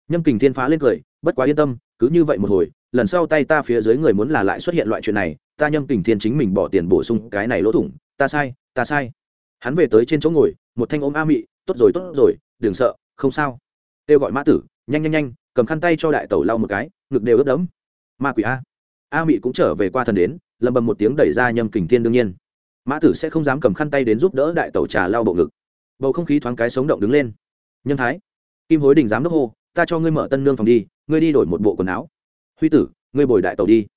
Nhâm kình thiên phá lên cười, bất quá yên tâm, cứ như vậy một hồi, lần sau tay ta phía dưới người muốn là lại xuất hiện loại chuyện này, ta nhâm kình thiên chính mình bỏ tiền bổ sung cái này lỗ thủng, ta sai ta sai. Hắn về tới trên chỗ ngồi, một thanh ôm a mị tốt rồi tốt rồi, đừng sợ, không sao. Kêu gọi mã tử, nhanh nhanh nhanh, cầm khăn tay cho đại tẩu lau một cái, ngực đều ướt đẫm. Ma quỷ a. A mị cũng trở về qua thần đến, lầm bầm một tiếng đẩy ra nhâm kình thiên đương nhiên. Mã tử sẽ không dám cầm khăn tay đến giúp đỡ đại tẩu trà lau bộ ngực. Bầu không khí thoáng cái sống động đứng lên. Nhân thái, kim hối đình giám đốc hô, ta cho ngươi mở tân nương phòng đi, ngươi đi đổi một bộ quần áo. Huy tử, ngươi bồi đại tẩu đi.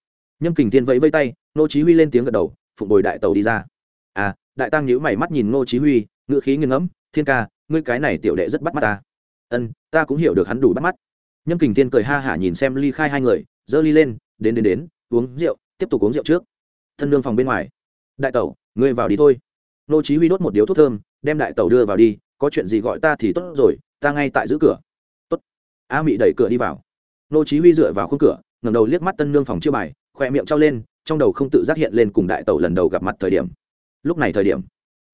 Nhâm kình thiên vẫy vây tay nô chí huy lên tiếng gật đầu, phụng bồi đại tẩu đi ra. À đại tăng nhíu mày mắt nhìn Nô chí huy ngựa khí nghiêng ngẫm, thiên ca ngươi cái này tiểu đệ rất bắt mắt ta. Ân, ta cũng hiểu được hắn đủ bắt mắt. Nhâm kình thiên cười ha hả nhìn xem ly khai hai người dơ ly lên, đến đến đến, uống rượu, tiếp tục uống rượu trước. Thân lương phòng bên ngoài. Đại tẩu, ngươi vào đi thôi. Nô chí huy đốt một điếu thuốc thơm, đem đại tẩu đưa vào đi, có chuyện gì gọi ta thì tốt rồi, ta ngay tại giữ cửa. Tốt. A mị đẩy cửa đi vào. Nô chí huy dựa vào khung cửa, ngẩng đầu liếc mắt tân lương phòng chiêu bài khoe miệng trao lên, trong đầu không tự giác hiện lên cùng đại tẩu lần đầu gặp mặt thời điểm. Lúc này thời điểm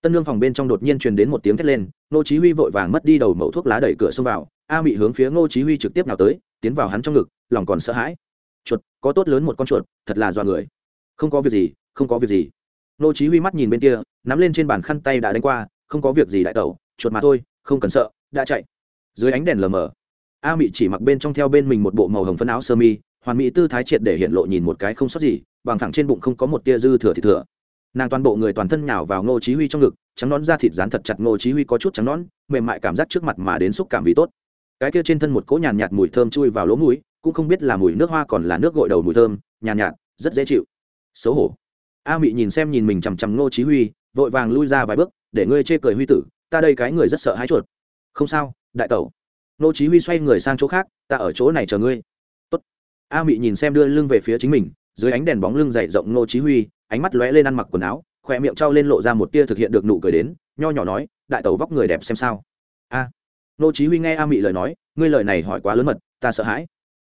tân lương phòng bên trong đột nhiên truyền đến một tiếng thét lên, Ngô chí huy vội vàng mất đi đầu mẩu thuốc lá đẩy cửa xông vào, a mị hướng phía Ngô chí huy trực tiếp nào tới, tiến vào hắn trong ngực, lòng còn sợ hãi. Chuột, có tốt lớn một con chuột, thật là doa người. Không có việc gì, không có việc gì. Ngô chí huy mắt nhìn bên kia, nắm lên trên bàn khăn tay đã đánh qua, không có việc gì đại tẩu, chuột mà thôi, không cần sợ, đã chạy. Dưới ánh đèn lờ mờ, a mị chỉ mặc bên trong theo bên mình một bộ màu hồng phấn áo sơ mi, hoàn mỹ tư thái triệt để hiện lộ nhìn một cái không sót gì, bằng thẳng trên bụng không có một tia dư thừa thịt thừa nàng toàn bộ người toàn thân nhào vào ngô chí huy trong ngực trắng nón da thịt dán thật chặt ngô chí huy có chút trắng nón mềm mại cảm giác trước mặt mà đến xúc cảm vị tốt. Cái kia trên thân một cỗ nhàn nhạt, mùi thơm chui vào lỗ mũi cũng không biết là mùi nước hoa còn là nước gội đầu mùi thơm nhàn nhạt, rất dễ chịu. Xấu hổ. A mị nhìn xem nhìn mình chằm chằm ngô chí huy vội vàng lui ra vài bước để ngươi chê cười huy tử ta đây cái người rất sợ hãi chuột. Không sao đại tẩu. Ngô chí huy xoay người sang chỗ khác ta ở chỗ này chờ ngươi. Tốt. A mị nhìn xem đưa lưng về phía chính mình dưới ánh đèn bóng lưng dày rộng ngô chí huy ánh mắt lóe lên ăn mặc quần áo khoe miệng trao lên lộ ra một tia thực hiện được nụ cười đến, nho nhỏ nói, đại tẩu vóc người đẹp xem sao. A. Nô chí huy nghe a mị lời nói, ngươi lời này hỏi quá lớn mật, ta sợ hãi.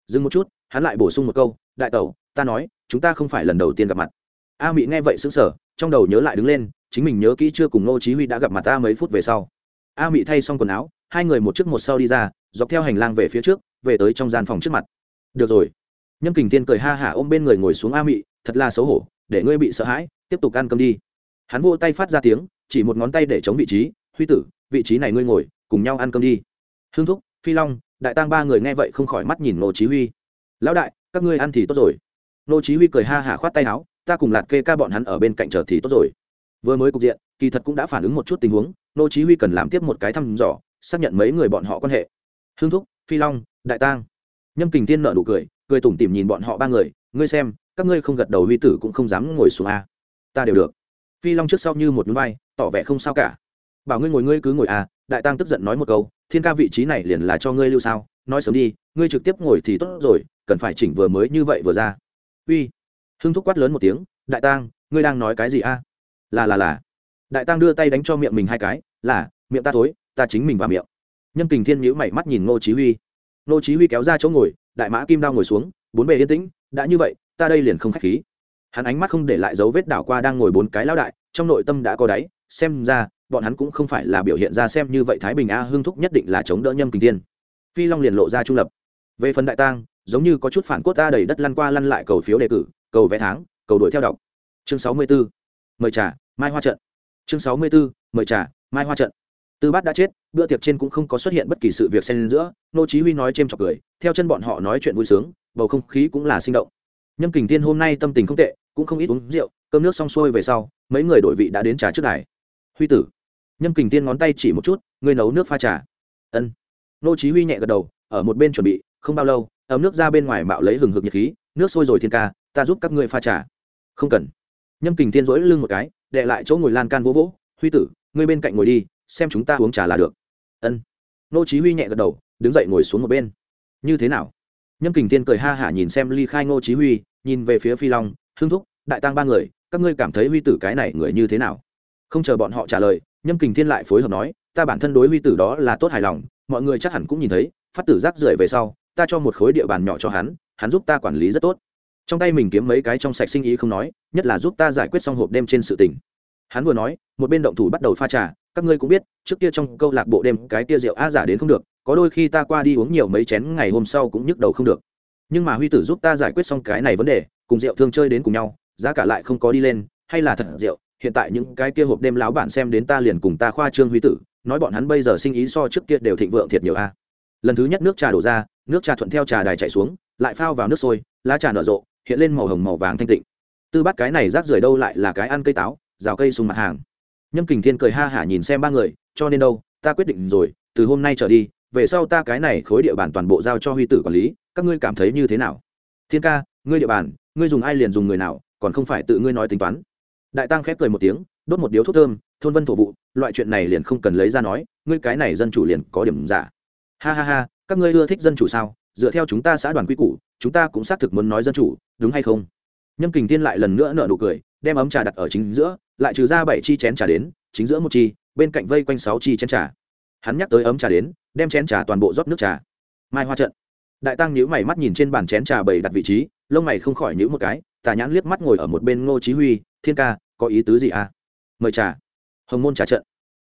Dừng một chút, hắn lại bổ sung một câu, đại tẩu, ta nói, chúng ta không phải lần đầu tiên gặp mặt. A mị nghe vậy sững sờ, trong đầu nhớ lại đứng lên, chính mình nhớ kỹ chưa cùng Nô chí huy đã gặp mặt ta mấy phút về sau. A mị thay xong quần áo, hai người một trước một sau đi ra, dọc theo hành lang về phía trước, về tới trong gian phòng trước mặt. Được rồi. Nhâm kình tiên cười ha hả ôm bên người ngồi xuống a mị, thật là xấu hổ để ngươi bị sợ hãi, tiếp tục ăn cơm đi. Hắn vô tay phát ra tiếng, chỉ một ngón tay để chống vị trí. Huy tử, vị trí này ngươi ngồi, cùng nhau ăn cơm đi. Hương thúc, phi long, đại tang ba người nghe vậy không khỏi mắt nhìn ngô chí huy. Lão đại, các ngươi ăn thì tốt rồi. Ngô chí huy cười ha hả khoát tay áo, ta cùng lạt kê ca bọn hắn ở bên cạnh chờ thì tốt rồi. Vừa mới cục diện, kỳ thật cũng đã phản ứng một chút tình huống, ngô chí huy cần làm tiếp một cái thăm dò, xác nhận mấy người bọn họ quan hệ. Hương thúc, phi long, đại tang. Nhâm kình tiên nở nụ cười cười tủm tỉm nhìn bọn họ ba người, ngươi xem các ngươi không gật đầu huy tử cũng không dám ngồi xuống a. Ta đều được. Phi long trước sau như một núi vai, tỏ vẻ không sao cả. Bảo ngươi ngồi, ngươi cứ ngồi a, đại tăng tức giận nói một câu, thiên ca vị trí này liền là cho ngươi lưu sao, nói sớm đi, ngươi trực tiếp ngồi thì tốt rồi, cần phải chỉnh vừa mới như vậy vừa ra. Uy. Hưng thúc quát lớn một tiếng, đại tăng, ngươi đang nói cái gì a? Là là là. Đại tăng đưa tay đánh cho miệng mình hai cái, là, miệng ta thối, ta chính mình vào miệng. Nhân kình thiên nhữ mảy mắt nhìn ngô chí huy. Ngô chí huy kéo ra chỗ ngồi, đại mã kim đao ngồi xuống, bốn bề yên tĩnh, đã như vậy ta đây liền không khách khí. Hắn ánh mắt không để lại dấu vết đảo qua đang ngồi bốn cái lão đại, trong nội tâm đã có đáy, xem ra, bọn hắn cũng không phải là biểu hiện ra xem như vậy thái bình a hưng thúc nhất định là chống đỡ nhâm kình thiên. Phi long liền lộ ra trung lập. Về phần đại tang, giống như có chút phản cốt ta đầy đất lăn qua lăn lại cầu phiếu đề cử, cầu vé tháng, cầu đuổi theo đọc. Chương sáu mươi 64. mời trà, mai hoa trận. Chương sáu mươi 64. mời trà, mai hoa trận. Tư bát đã chết, bữa tiệc trên cũng không có xuất hiện bất kỳ sự việc xen giữa, nô chí huy nói chêm chọc cười, theo chân bọn họ nói chuyện vui sướng, bầu không khí cũng là sinh động nhâm kình thiên hôm nay tâm tình không tệ, cũng không ít uống rượu, cơm nước xong xuôi về sau, mấy người đổi vị đã đến trà trước đài. Huy tử. Nhâm kình thiên ngón tay chỉ một chút, ngươi nấu nước pha trà. Ân. Nô chí huy nhẹ gật đầu, ở một bên chuẩn bị, không bao lâu, ấm nước ra bên ngoài mạo lấy hừng hực nhiệt khí, nước sôi rồi thiên ca, ta giúp các ngươi pha trà. Không cần. Nhâm kình thiên dỗi lưng một cái đệ lại chỗ ngồi lan can vỗ vỗ. Huy tử, ngươi bên cạnh ngồi đi, xem chúng ta uống trà là được. Ân. Nô chí huy nhẹ gật đầu, đứng dậy ngồi xuống một bên. Như thế nào? Nhâm kình thiên cười ha hả nhìn xem ly khai ngô chí huy, nhìn về phía phi long, hưng thúc, đại tăng ba người, các ngươi cảm thấy huy tử cái này người như thế nào? Không chờ bọn họ trả lời, nhâm kình thiên lại phối hợp nói, ta bản thân đối huy tử đó là tốt hài lòng, mọi người chắc hẳn cũng nhìn thấy, phát tử rác rưởi về sau, ta cho một khối địa bàn nhỏ cho hắn hắn giúp ta quản lý rất tốt. Trong tay mình kiếm mấy cái trong sạch sinh ý không nói, nhất là giúp ta giải quyết xong hộp đêm trên sự tình. Hắn vừa nói, một bên động thủ bắt đầu pha trà, các ngươi cũng biết, trước kia trong câu lạc bộ đêm cái kia rượu a giả đến không được có đôi khi ta qua đi uống nhiều mấy chén ngày hôm sau cũng nhức đầu không được. Nhưng mà huy tử giúp ta giải quyết xong cái này vấn đề, cùng rượu thương chơi đến cùng nhau, giá cả lại không có đi lên, hay là thật rượu, hiện tại những cái kia hộp đêm láo bản xem đến ta liền cùng ta khoa trương huy tử, nói bọn hắn bây giờ sinh ý so trước kia đều thịnh vượng thiệt nhiều a. Lần thứ nhất nước trà đổ ra, nước trà thuận theo trà đài chạy xuống, lại phao vào nước sôi, lá trà nở rộ, hiện lên màu hồng màu vàng thanh tịnh. Tư bắt cái này rác rưởi đâu lại là cái ăn cây táo, rào cây sùng mặt hàng. Nhâm kình thiên cười ha hả nhìn xem ba người, cho nên đâu, ta quyết định rồi, từ hôm nay trở đi về sau ta cái này khối địa bàn toàn bộ giao cho huy tử quản lý, các ngươi cảm thấy như thế nào? Thiên ca, ngươi địa bàn, ngươi dùng ai liền dùng người nào, còn không phải tự ngươi nói tính toán. Đại tăng khép cười một tiếng, đốt một điếu thuốc thơm, thôn vân thổ vụ, loại chuyện này liền không cần lấy ra nói, ngươi cái này dân chủ liền có điểm giả. Ha ha ha, các ngươi ưa thích dân chủ sao? Dựa theo chúng ta xã đoàn quy củ, chúng ta cũng xác thực muốn nói dân chủ, đúng hay không? Nhâm kình thiên lại lần nữa nở nụ cười, đem ấm trà đặt ở chính giữa, lại trừ ra bảy chi chén trà đến, chính giữa một chi, bên cạnh vây quanh sáu chi chén trà. Hắn nhắc tới ấm trà đến đem chén trà toàn bộ rót nước trà. Mai hoa trận đại tăng nhíu mày mắt nhìn trên bàn chén trà bày đặt vị trí, lông mày không khỏi nhíu một cái, tà nhãn liếc mắt ngồi ở một bên ngô chí huy, thiên ca, có ý tứ gì à? Mời trà. Hồng môn trà trận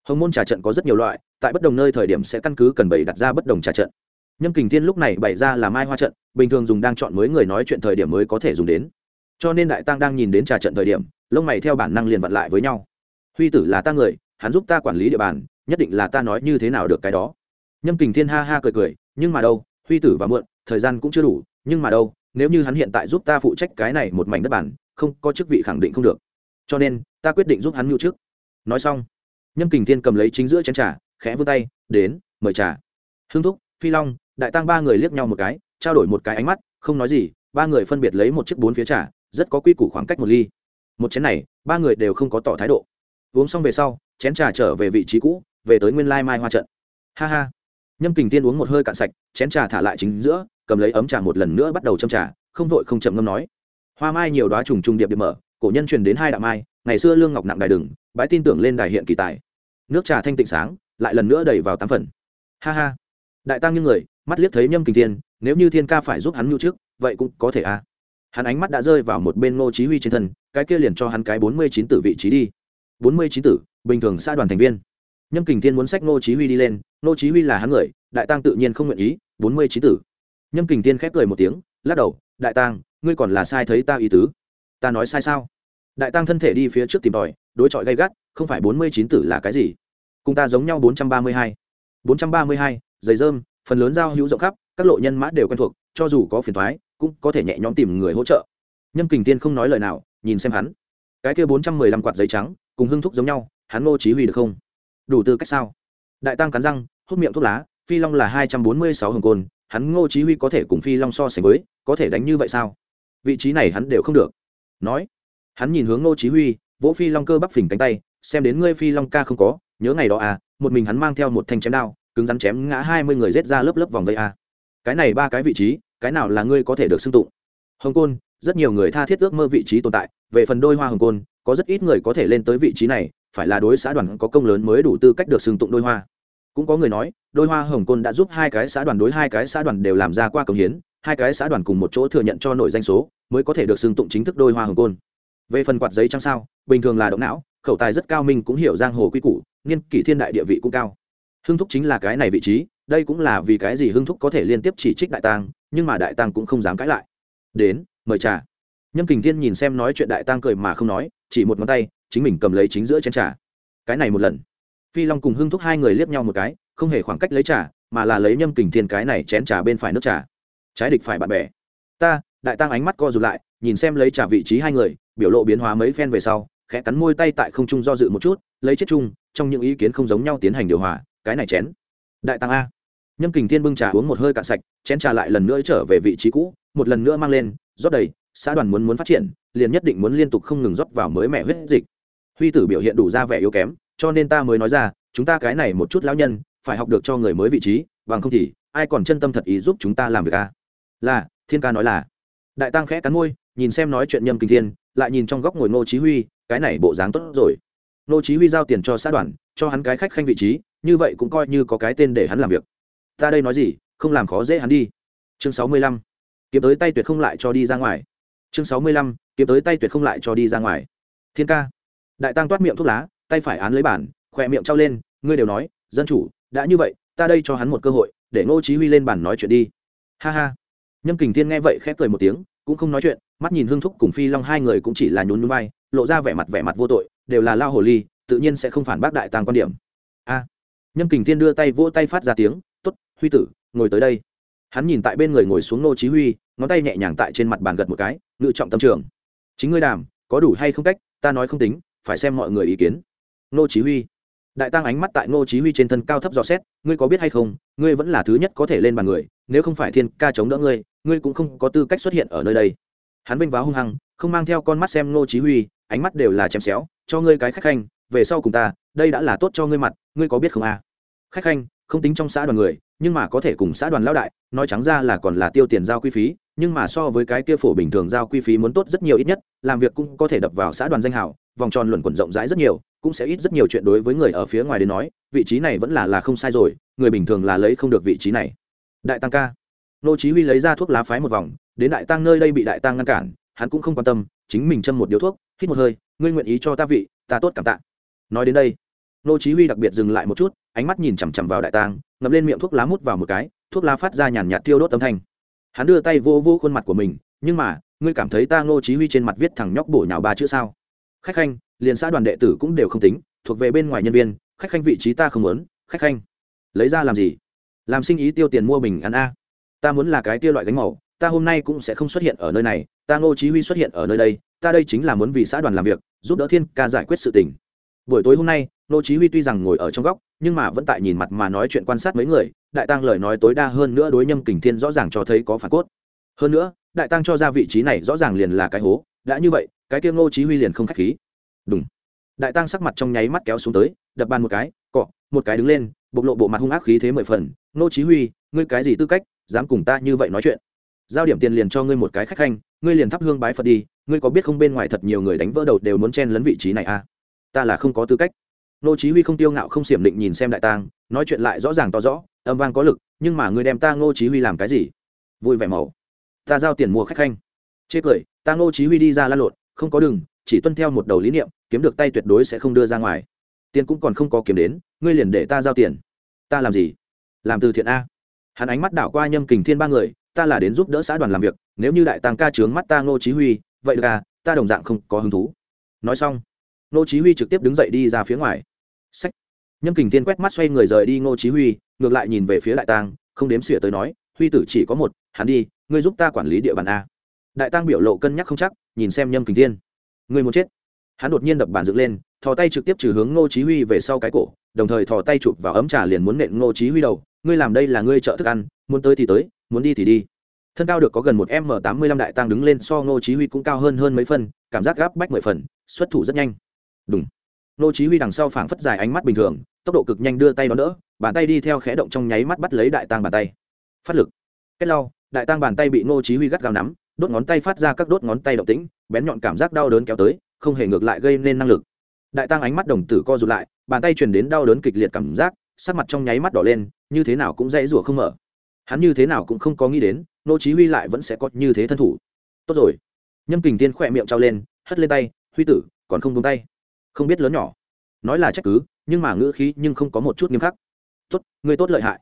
hồng môn trà trận có rất nhiều loại, tại bất đồng nơi thời điểm sẽ căn cứ cần bày đặt ra bất đồng trà trận nhâm kình thiên lúc này bày ra là mai hoa trận bình thường dùng đang chọn mới người nói chuyện thời điểm mới có thể dùng đến. Cho nên đại tăng đang nhìn đến trà trận thời điểm, lông mày theo bản năng liền vặn lại với nhau. Huy tử là ta người, hắn giúp ta quản lý địa bàn, nhất định là ta nói như thế nào được cái đó nhâm kình thiên ha ha cười cười, nhưng mà đâu, huy tử và muộn, thời gian cũng chưa đủ, nhưng mà đâu, nếu như hắn hiện tại giúp ta phụ trách cái này một mảnh đất bản, không, có chức vị khẳng định không được. Cho nên, ta quyết định giúp hắn mưu trước nói xong, nhâm kình thiên cầm lấy chính giữa chén trà, khẽ vươn tay, đến, mời trà. Hưng thúc, phi long, đại tăng ba người liếc nhau một cái, trao đổi một cái ánh mắt, không nói gì, ba người phân biệt lấy một chiếc bốn phía trà, rất có quy củ khoảng cách một ly. Một chén này, ba người đều không có tỏ thái độ. Uống xong về sau, chén trà trở về vị trí cũ, về tới nguyên lai mai hoa trận. Ha ha nhâm kình tiên uống một hơi cạn sạch, chén trà thả lại chính giữa, cầm lấy ấm trà một lần nữa bắt đầu châm trà, không vội không chậm ngâm nói. Hoa mai nhiều đoá trùng trùng điệp điệp mở, cổ nhân truyền đến hai đạo mai, ngày xưa lương ngọc nặng đài đừng bãi tin tưởng lên đài hiện kỳ tài. Nước trà thanh tịnh sáng, lại lần nữa đẩy vào tám phần. Ha ha. Đại tăng như người, mắt liếc thấy nhâm kình tiên, nếu như thiên ca phải giúp hắn nhu trước vậy cũng có thể a à. hắn ánh mắt đã rơi vào một bên ngô chí huy trên thân, cái kia liền cho hắn cái bốn mươi chín tử vị trí đi. bốn mươi chín tử, bình thường xã đoàn thành viên. Nhâm kình thiên muốn sách ngô chí huy đi lên nô chí huy là hắn người, đại tăng tự nhiên không nguyện ý, bốn mươi chín tử. Nhâm kình tiên khép cười một tiếng, lắc đầu, đại tăng ngươi còn là sai thấy ta ý tứ. Ta nói sai sao? Đại tăng thân thể đi phía trước tìm tòi, đối chọi gay gắt, không phải bốn mươi chín tử là cái gì? Cùng ta giống nhau bốn trăm ba mươi hai. bốn trăm ba mươi hai, giày dơm, phần lớn giao hữu rộng khắp, các lộ nhân mã đều quen thuộc, cho dù có phiền thoái cũng có thể nhẹ nhõm tìm người hỗ trợ. Nhâm kình tiên không nói lời nào, nhìn xem hắn. Cái kia bốn trăm mười lăm quạt giấy trắng, cùng hưng thúc giống nhau, hắn ngô chí huy được không? Đủ tư cách sao? Đại tăng cắn răng hút miệng thuốc lá, phi long là hai trăm bốn mươi sáu hồng côn, hắn ngô chí huy có thể cùng phi long so sánh với, có thể đánh như vậy sao? Vị trí này hắn đều không được. Nói, hắn nhìn hướng ngô chí huy, vỗ phi long cơ bắp phình cánh tay, xem đến ngươi phi long ca không có, nhớ ngày đó à một mình hắn mang theo một thanh chém đao, cứng rắn chém ngã hai mươi người giết ra lớp lớp vòng vây à. Cái này ba cái vị trí, cái nào là ngươi có thể được xưng tụng? Hồng côn, rất nhiều người tha thiết ước mơ vị trí tồn tại, về phần đôi hoa hồng côn, có rất ít người có thể lên tới vị trí này, phải là đối xã đoàn có công lớn mới đủ tư cách được xưng tụng đôi hoa cũng có người nói, đôi hoa hồng côn đã giúp hai cái xã đoàn đối hai cái xã đoàn đều làm ra qua công hiến, hai cái xã đoàn cùng một chỗ thừa nhận cho nội danh số, mới có thể được xưng tụng chính thức đôi hoa hồng côn. Về phần quạt giấy trăng sao, bình thường là động não, khẩu tài rất cao minh cũng hiểu giang hồ quy củ, nghiên kỷ thiên đại địa vị cũng cao. Hưng thúc chính là cái này vị trí, đây cũng là vì cái gì hưng thúc có thể liên tiếp chỉ trích đại tang, nhưng mà đại tang cũng không dám cãi lại. Đến, mời trà. Nhâm kình thiên nhìn xem nói chuyện đại tang cười mà không nói, chỉ một ngón tay, chính mình cầm lấy chính giữa chén trà. Cái này một lần phi long cùng hưng thúc hai người liếc nhau một cái, không hề khoảng cách lấy trà, mà là lấy nhâm kình thiên cái này chén trà bên phải nước trà. Trái địch phải bạn bè. Ta, đại tăng ánh mắt co rụt lại, nhìn xem lấy trà vị trí hai người, biểu lộ biến hóa mấy phen về sau, khẽ cắn môi tay tại không trung do dự một chút, lấy chết chung, trong những ý kiến không giống nhau tiến hành điều hòa, cái này chén. Đại tăng a. Nhâm kình thiên bưng trà uống một hơi cạn sạch, chén trà lại lần nữa trở về vị trí cũ, một lần nữa mang lên, rót đầy, xã đoàn muốn muốn phát triển, liền nhất định muốn liên tục không ngừng rót vào mới mẻ huyết dịch. Huy tử biểu hiện đủ ra vẻ yếu kém cho nên ta mới nói ra, chúng ta cái này một chút lão nhân, phải học được cho người mới vị trí, bằng không thì, ai còn chân tâm thật ý giúp chúng ta làm việc à? là, thiên ca nói là. Đại tăng khẽ cắn môi, nhìn xem nói chuyện nhâm kinh thiên, lại nhìn trong góc ngồi ngô chí huy, cái này bộ dáng tốt rồi. Ngô chí huy giao tiền cho xã đoàn, cho hắn cái khách khanh vị trí, như vậy cũng coi như có cái tên để hắn làm việc. Ta đây nói gì, không làm khó dễ hắn đi. Chương sáu mươi lăm. Kiếm tới tay tuyệt không lại cho đi ra ngoài. Chương sáu mươi lăm, kiếm tới tay tuyệt không lại cho đi ra ngoài. Thiên ca. Đại tăng toát miệng thuốc lá tay phải án lấy bản, khỏe miệng trao lên, ngươi đều nói, dân chủ, đã như vậy, ta đây cho hắn một cơ hội, để ngô chí huy lên bản nói chuyện đi. Ha ha. Nhâm kình thiên nghe vậy khép cười một tiếng, cũng không nói chuyện, mắt nhìn hương thúc cùng phi long hai người cũng chỉ là nhún nhún vai, lộ ra vẻ mặt vẻ mặt vô tội, đều là lao hồ ly, tự nhiên sẽ không phản bác đại Tàng quan điểm. A. À. Nhâm kình thiên đưa tay vỗ tay phát ra tiếng, tốt, huy tử, ngồi tới đây. Hắn nhìn tại bên người ngồi xuống Ngô chí huy, ngón tay nhẹ nhàng tại trên mặt bàn gật một cái, ngự trọng tâm trường. Chính ngươi đàm, có đủ hay không cách, ta nói không tính, phải xem mọi người ý kiến nô chí huy. Đại tăng ánh mắt tại nô chí huy trên thân cao thấp dò xét, ngươi có biết hay không, ngươi vẫn là thứ nhất có thể lên bàn người, nếu không phải thiên ca chống đỡ ngươi ngươi cũng không có tư cách xuất hiện ở nơi đây. Hắn vinh váo hung hăng, không mang theo con mắt xem nô chí huy, ánh mắt đều là chém xéo, cho ngươi cái khách khanh, về sau cùng ta, đây đã là tốt cho ngươi mặt, ngươi có biết không à khách khanh, không tính trong xã đoàn người, nhưng mà có thể cùng xã đoàn lão đại, nói trắng ra là còn là tiêu tiền giao quy phí, nhưng mà so với cái kia phổ bình thường giao quy phí muốn tốt rất nhiều ít nhất, làm việc cũng có thể đập vào xã đoàn danh hào vòng tròn luẩn quẩn rộng rãi rất nhiều, cũng sẽ ít rất nhiều chuyện đối với người ở phía ngoài đến nói, vị trí này vẫn là là không sai rồi, người bình thường là lấy không được vị trí này. Đại tăng ca. Nô chí huy lấy ra thuốc lá phái một vòng, đến đại tăng nơi đây bị đại tăng ngăn cản, hắn cũng không quan tâm, chính mình châm một điếu thuốc, hít một hơi, ngươi nguyện ý cho ta vị, ta tốt cảm tạ. Nói đến đây, nô chí huy đặc biệt dừng lại một chút, ánh mắt nhìn chằm chằm vào đại tăng, ngậm lên miệng thuốc lá mút vào một cái, thuốc lá phát ra nhàn nhạt tiêu đốt âm thanh. Hắn đưa tay vô vô khuôn mặt của mình, nhưng mà, ngươi cảm thấy ta nô chí huy trên mặt viết thẳng nhóc bổ nhào ba chữ sao? Khách khanh, liền xã đoàn đệ tử cũng đều không tính, thuộc về bên ngoài nhân viên, khách khanh vị trí ta không muốn, khách khanh. Lấy ra làm gì? Làm sinh ý tiêu tiền mua bình ăn a. Ta muốn là cái tia loại gánh màu, ta hôm nay cũng sẽ không xuất hiện ở nơi này, ta ngô chí huy xuất hiện ở nơi đây, ta đây chính là muốn vì xã đoàn làm việc, giúp đỡ thiên ca giải quyết sự tình. Buổi tối hôm nay, ngô chí huy tuy rằng ngồi ở trong góc, nhưng mà vẫn tại nhìn mặt mà nói chuyện quan sát mấy người, đại tăng lời nói tối đa hơn nữa đối nhâm kình thiên rõ ràng cho thấy có phản cốt. Hơn nữa, đại tăng cho ra vị trí này rõ ràng liền là cái hố, đã như vậy cái kia ngô chí huy liền không khách khí. Đúng đại tăng sắc mặt trong nháy mắt kéo xuống tới, đập bàn một cái, cọ, một cái đứng lên, bộc lộ bộ mặt hung ác khí thế mười phần. Ngô chí huy, ngươi cái gì tư cách, dám cùng ta như vậy nói chuyện? Giao điểm tiền liền cho ngươi một cái khách khanh, ngươi liền thắp hương bái phật đi, ngươi có biết không bên ngoài thật nhiều người đánh vỡ đầu đều muốn chen lấn vị trí này à? Ta là không có tư cách. Nô chí huy không tiêu ngạo không xiểm định nhìn xem đại tang, nói chuyện lại rõ ràng to rõ, âm vang có lực, nhưng mà ngươi đem ta ngô chí huy làm cái gì? Vui vẻ màu. Ta giao tiền mua khách khanh. Chê cười, ta ngô chí huy đi ra lăn lộn không có đường chỉ tuân theo một đầu lý niệm kiếm được tay tuyệt đối sẽ không đưa ra ngoài. Tiền cũng còn không có kiếm đến ngươi liền để ta giao tiền. Ta làm gì? Làm từ thiện a. Hắn ánh mắt đảo qua nhâm kình thiên ba người ta là đến giúp đỡ xã đoàn làm việc nếu như đại tàng ca trướng mắt ta ngô chí huy vậy được à ta đồng dạng không có hứng thú. Nói xong ngô chí huy trực tiếp đứng dậy đi ra phía ngoài. Sách nhâm kình thiên quét mắt xoay người rời đi ngô chí huy ngược lại nhìn về phía đại tàng, không đếm xỉa tới nói huy tử chỉ có một hắn đi ngươi giúp ta quản lý địa bàn a. Đại tàng biểu lộ cân nhắc không chắc nhìn xem nhâm kình thiên. Ngươi muốn chết. Hắn đột nhiên đập bàn dựng lên, thò tay trực tiếp trừ hướng ngô chí huy về sau cái cổ, đồng thời thò tay chụp vào ấm trà liền muốn nện ngô chí huy đầu. Ngươi làm đây là ngươi trợ thức ăn, muốn tới thì tới, muốn đi thì đi. Thân cao được có gần một m tám mươi lăm đại tăng đứng lên so ngô chí huy cũng cao hơn hơn mấy phân cảm giác gáp bách mười phần, xuất thủ rất nhanh. Đúng ngô chí huy đằng sau phảng phất dài ánh mắt bình thường, tốc độ cực nhanh đưa tay đón đỡ, bàn tay đi theo khẽ động trong nháy mắt bắt lấy đại tăng bàn tay. Phát lực. Kết lau, đại tăng bàn tay bị ngô chí huy gắt gao nắm đốt ngón tay phát ra các đốt ngón tay động tĩnh, bén nhọn cảm giác đau đớn kéo tới, không hề ngược lại gây nên năng lực. Đại tăng ánh mắt đồng tử co rụt lại, bàn tay truyền đến đau đớn kịch liệt cảm giác, sắc mặt trong nháy mắt đỏ lên, như thế nào cũng dãy rủa không mở. Hắn như thế nào cũng không có nghĩ đến, nô chí huy lại vẫn sẽ có như thế thân thủ. Tốt rồi. Nhâm kình tiên khẽ miệng trao lên, hất lên tay, huy tử, còn không buông tay? Không biết lớn nhỏ. Nói là trách cứ, nhưng mà ngữ khí nhưng không có một chút nghiêm khắc. Tốt ngươi tốt lợi hại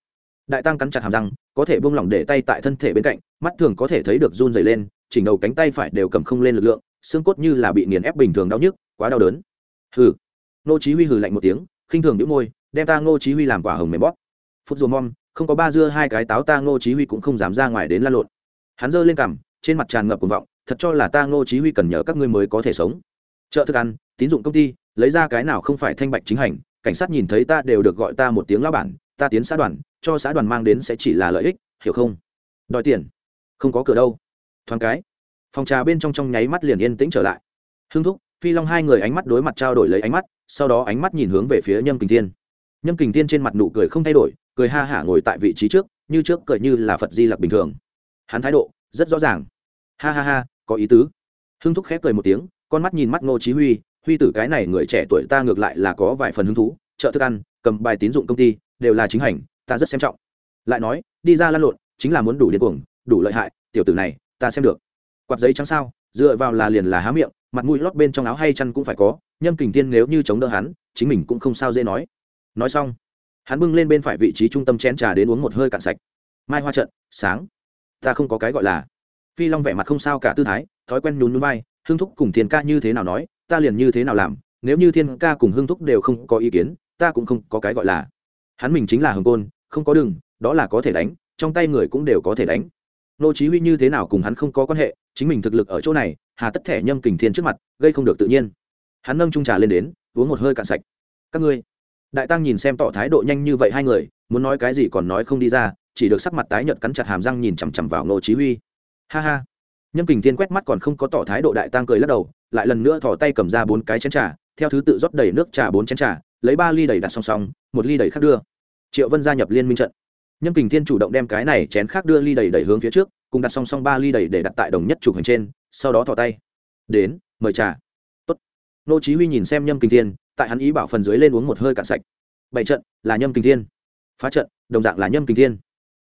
đại tăng cắn chặt hàm răng, có thể buông lỏng để tay tại thân thể bên cạnh, mắt thường có thể thấy được run dày lên, chỉnh đầu cánh tay phải đều cầm không lên lực lượng, xương cốt như là bị nghiền ép bình thường đau nhức, quá đau đớn. Hừ. Nô chí huy hừ lạnh một tiếng, khinh thường nhíu môi, đem ta ngô chí huy làm quả hồng mềm bóp. Phút dù mom không có ba dưa hai cái táo ta ngô chí huy cũng không dám ra ngoài đến la lộn. Hắn giơ lên cằm, trên mặt tràn ngập cuồng vọng, thật cho là ta ngô chí huy cần nhờ các ngươi mới có thể sống. Chợ thức ăn, tín dụng công ty, lấy ra cái nào không phải thanh bạch chính hành, cảnh sát nhìn thấy ta đều được gọi ta một tiếng lão bản ta tiến xã đoàn, cho xã đoàn mang đến sẽ chỉ là lợi ích, hiểu không? Đòi tiền. Không có cửa đâu. Thoáng cái, phòng trà bên trong trong nháy mắt liền yên tĩnh trở lại. Hưng thúc, phi long hai người ánh mắt đối mặt trao đổi lấy ánh mắt, sau đó ánh mắt nhìn hướng về phía nhâm kình thiên. Nhâm kình thiên trên mặt nụ cười không thay đổi, cười ha hả ngồi tại vị trí trước, như trước cười như là phật di lặc bình thường. Hắn thái độ, rất rõ ràng. Ha ha ha, có ý tứ. Hưng thúc khép cười một tiếng, con mắt nhìn mắt ngô chí huy huy tử cái này người trẻ tuổi ta ngược lại là có vài phần hứng thú, chợ thức ăn, cầm bài tín dụng công ty đều là chính hành, ta rất xem trọng. Lại nói, đi ra lăn lộn, chính là muốn đủ điên cuồng, đủ lợi hại, tiểu tử này, ta xem được. Quạt giấy trắng sao, dựa vào là liền là há miệng, mặt mũi lót bên trong áo hay chăn cũng phải có, nhâm kình thiên nếu như chống đỡ hắn, chính mình cũng không sao dễ nói. Nói xong, hắn bưng lên bên phải vị trí trung tâm chén trà đến uống một hơi cạn sạch. Mai hoa trận, sáng. Ta không có cái gọi là. Phi long vẻ mặt không sao cả tư thái, thói quen nhún núi bay hưng thúc cùng thiên ca như thế nào nói, ta liền như thế nào làm, nếu như thiên ca cùng hưng thúc đều không có ý kiến, ta cũng không có cái gọi là hắn mình chính là hồng côn không có đường, đó là có thể đánh trong tay người cũng đều có thể đánh. Nô chí huy như thế nào cùng hắn không có quan hệ chính mình thực lực ở chỗ này hà tất thể nhâm kình thiên trước mặt gây không được tự nhiên. Hắn nâng trung trà lên đến uống một hơi cạn sạch. Các ngươi đại tăng nhìn xem tỏ thái độ nhanh như vậy hai người muốn nói cái gì còn nói không đi ra chỉ được sắc mặt tái nhợt cắn chặt hàm răng nhìn chằm chằm vào nô chí huy. Ha ha. Nhâm kình thiên quét mắt còn không có tỏ thái độ đại tăng cười lắc đầu lại lần nữa thò tay cầm ra bốn cái chén trà theo thứ tự rót đầy nước trà bốn chén trà lấy ba ly đầy đặt song song một ly đầy khác đưa. Triệu vân gia nhập liên minh trận. Nhâm kình thiên chủ động đem cái này chén khác đưa ly đầy đầy hướng phía trước, cùng đặt song song ba ly đầy để đặt tại đồng nhất chụp hành trên, sau đó thò tay. Đến, mời trà. Tốt. Nô chí huy nhìn xem nhâm kình thiên, tại hắn ý bảo phần dưới lên uống một hơi cạn sạch. Bảy trận, là nhâm kình thiên. Phá trận, đồng dạng là nhâm kình thiên.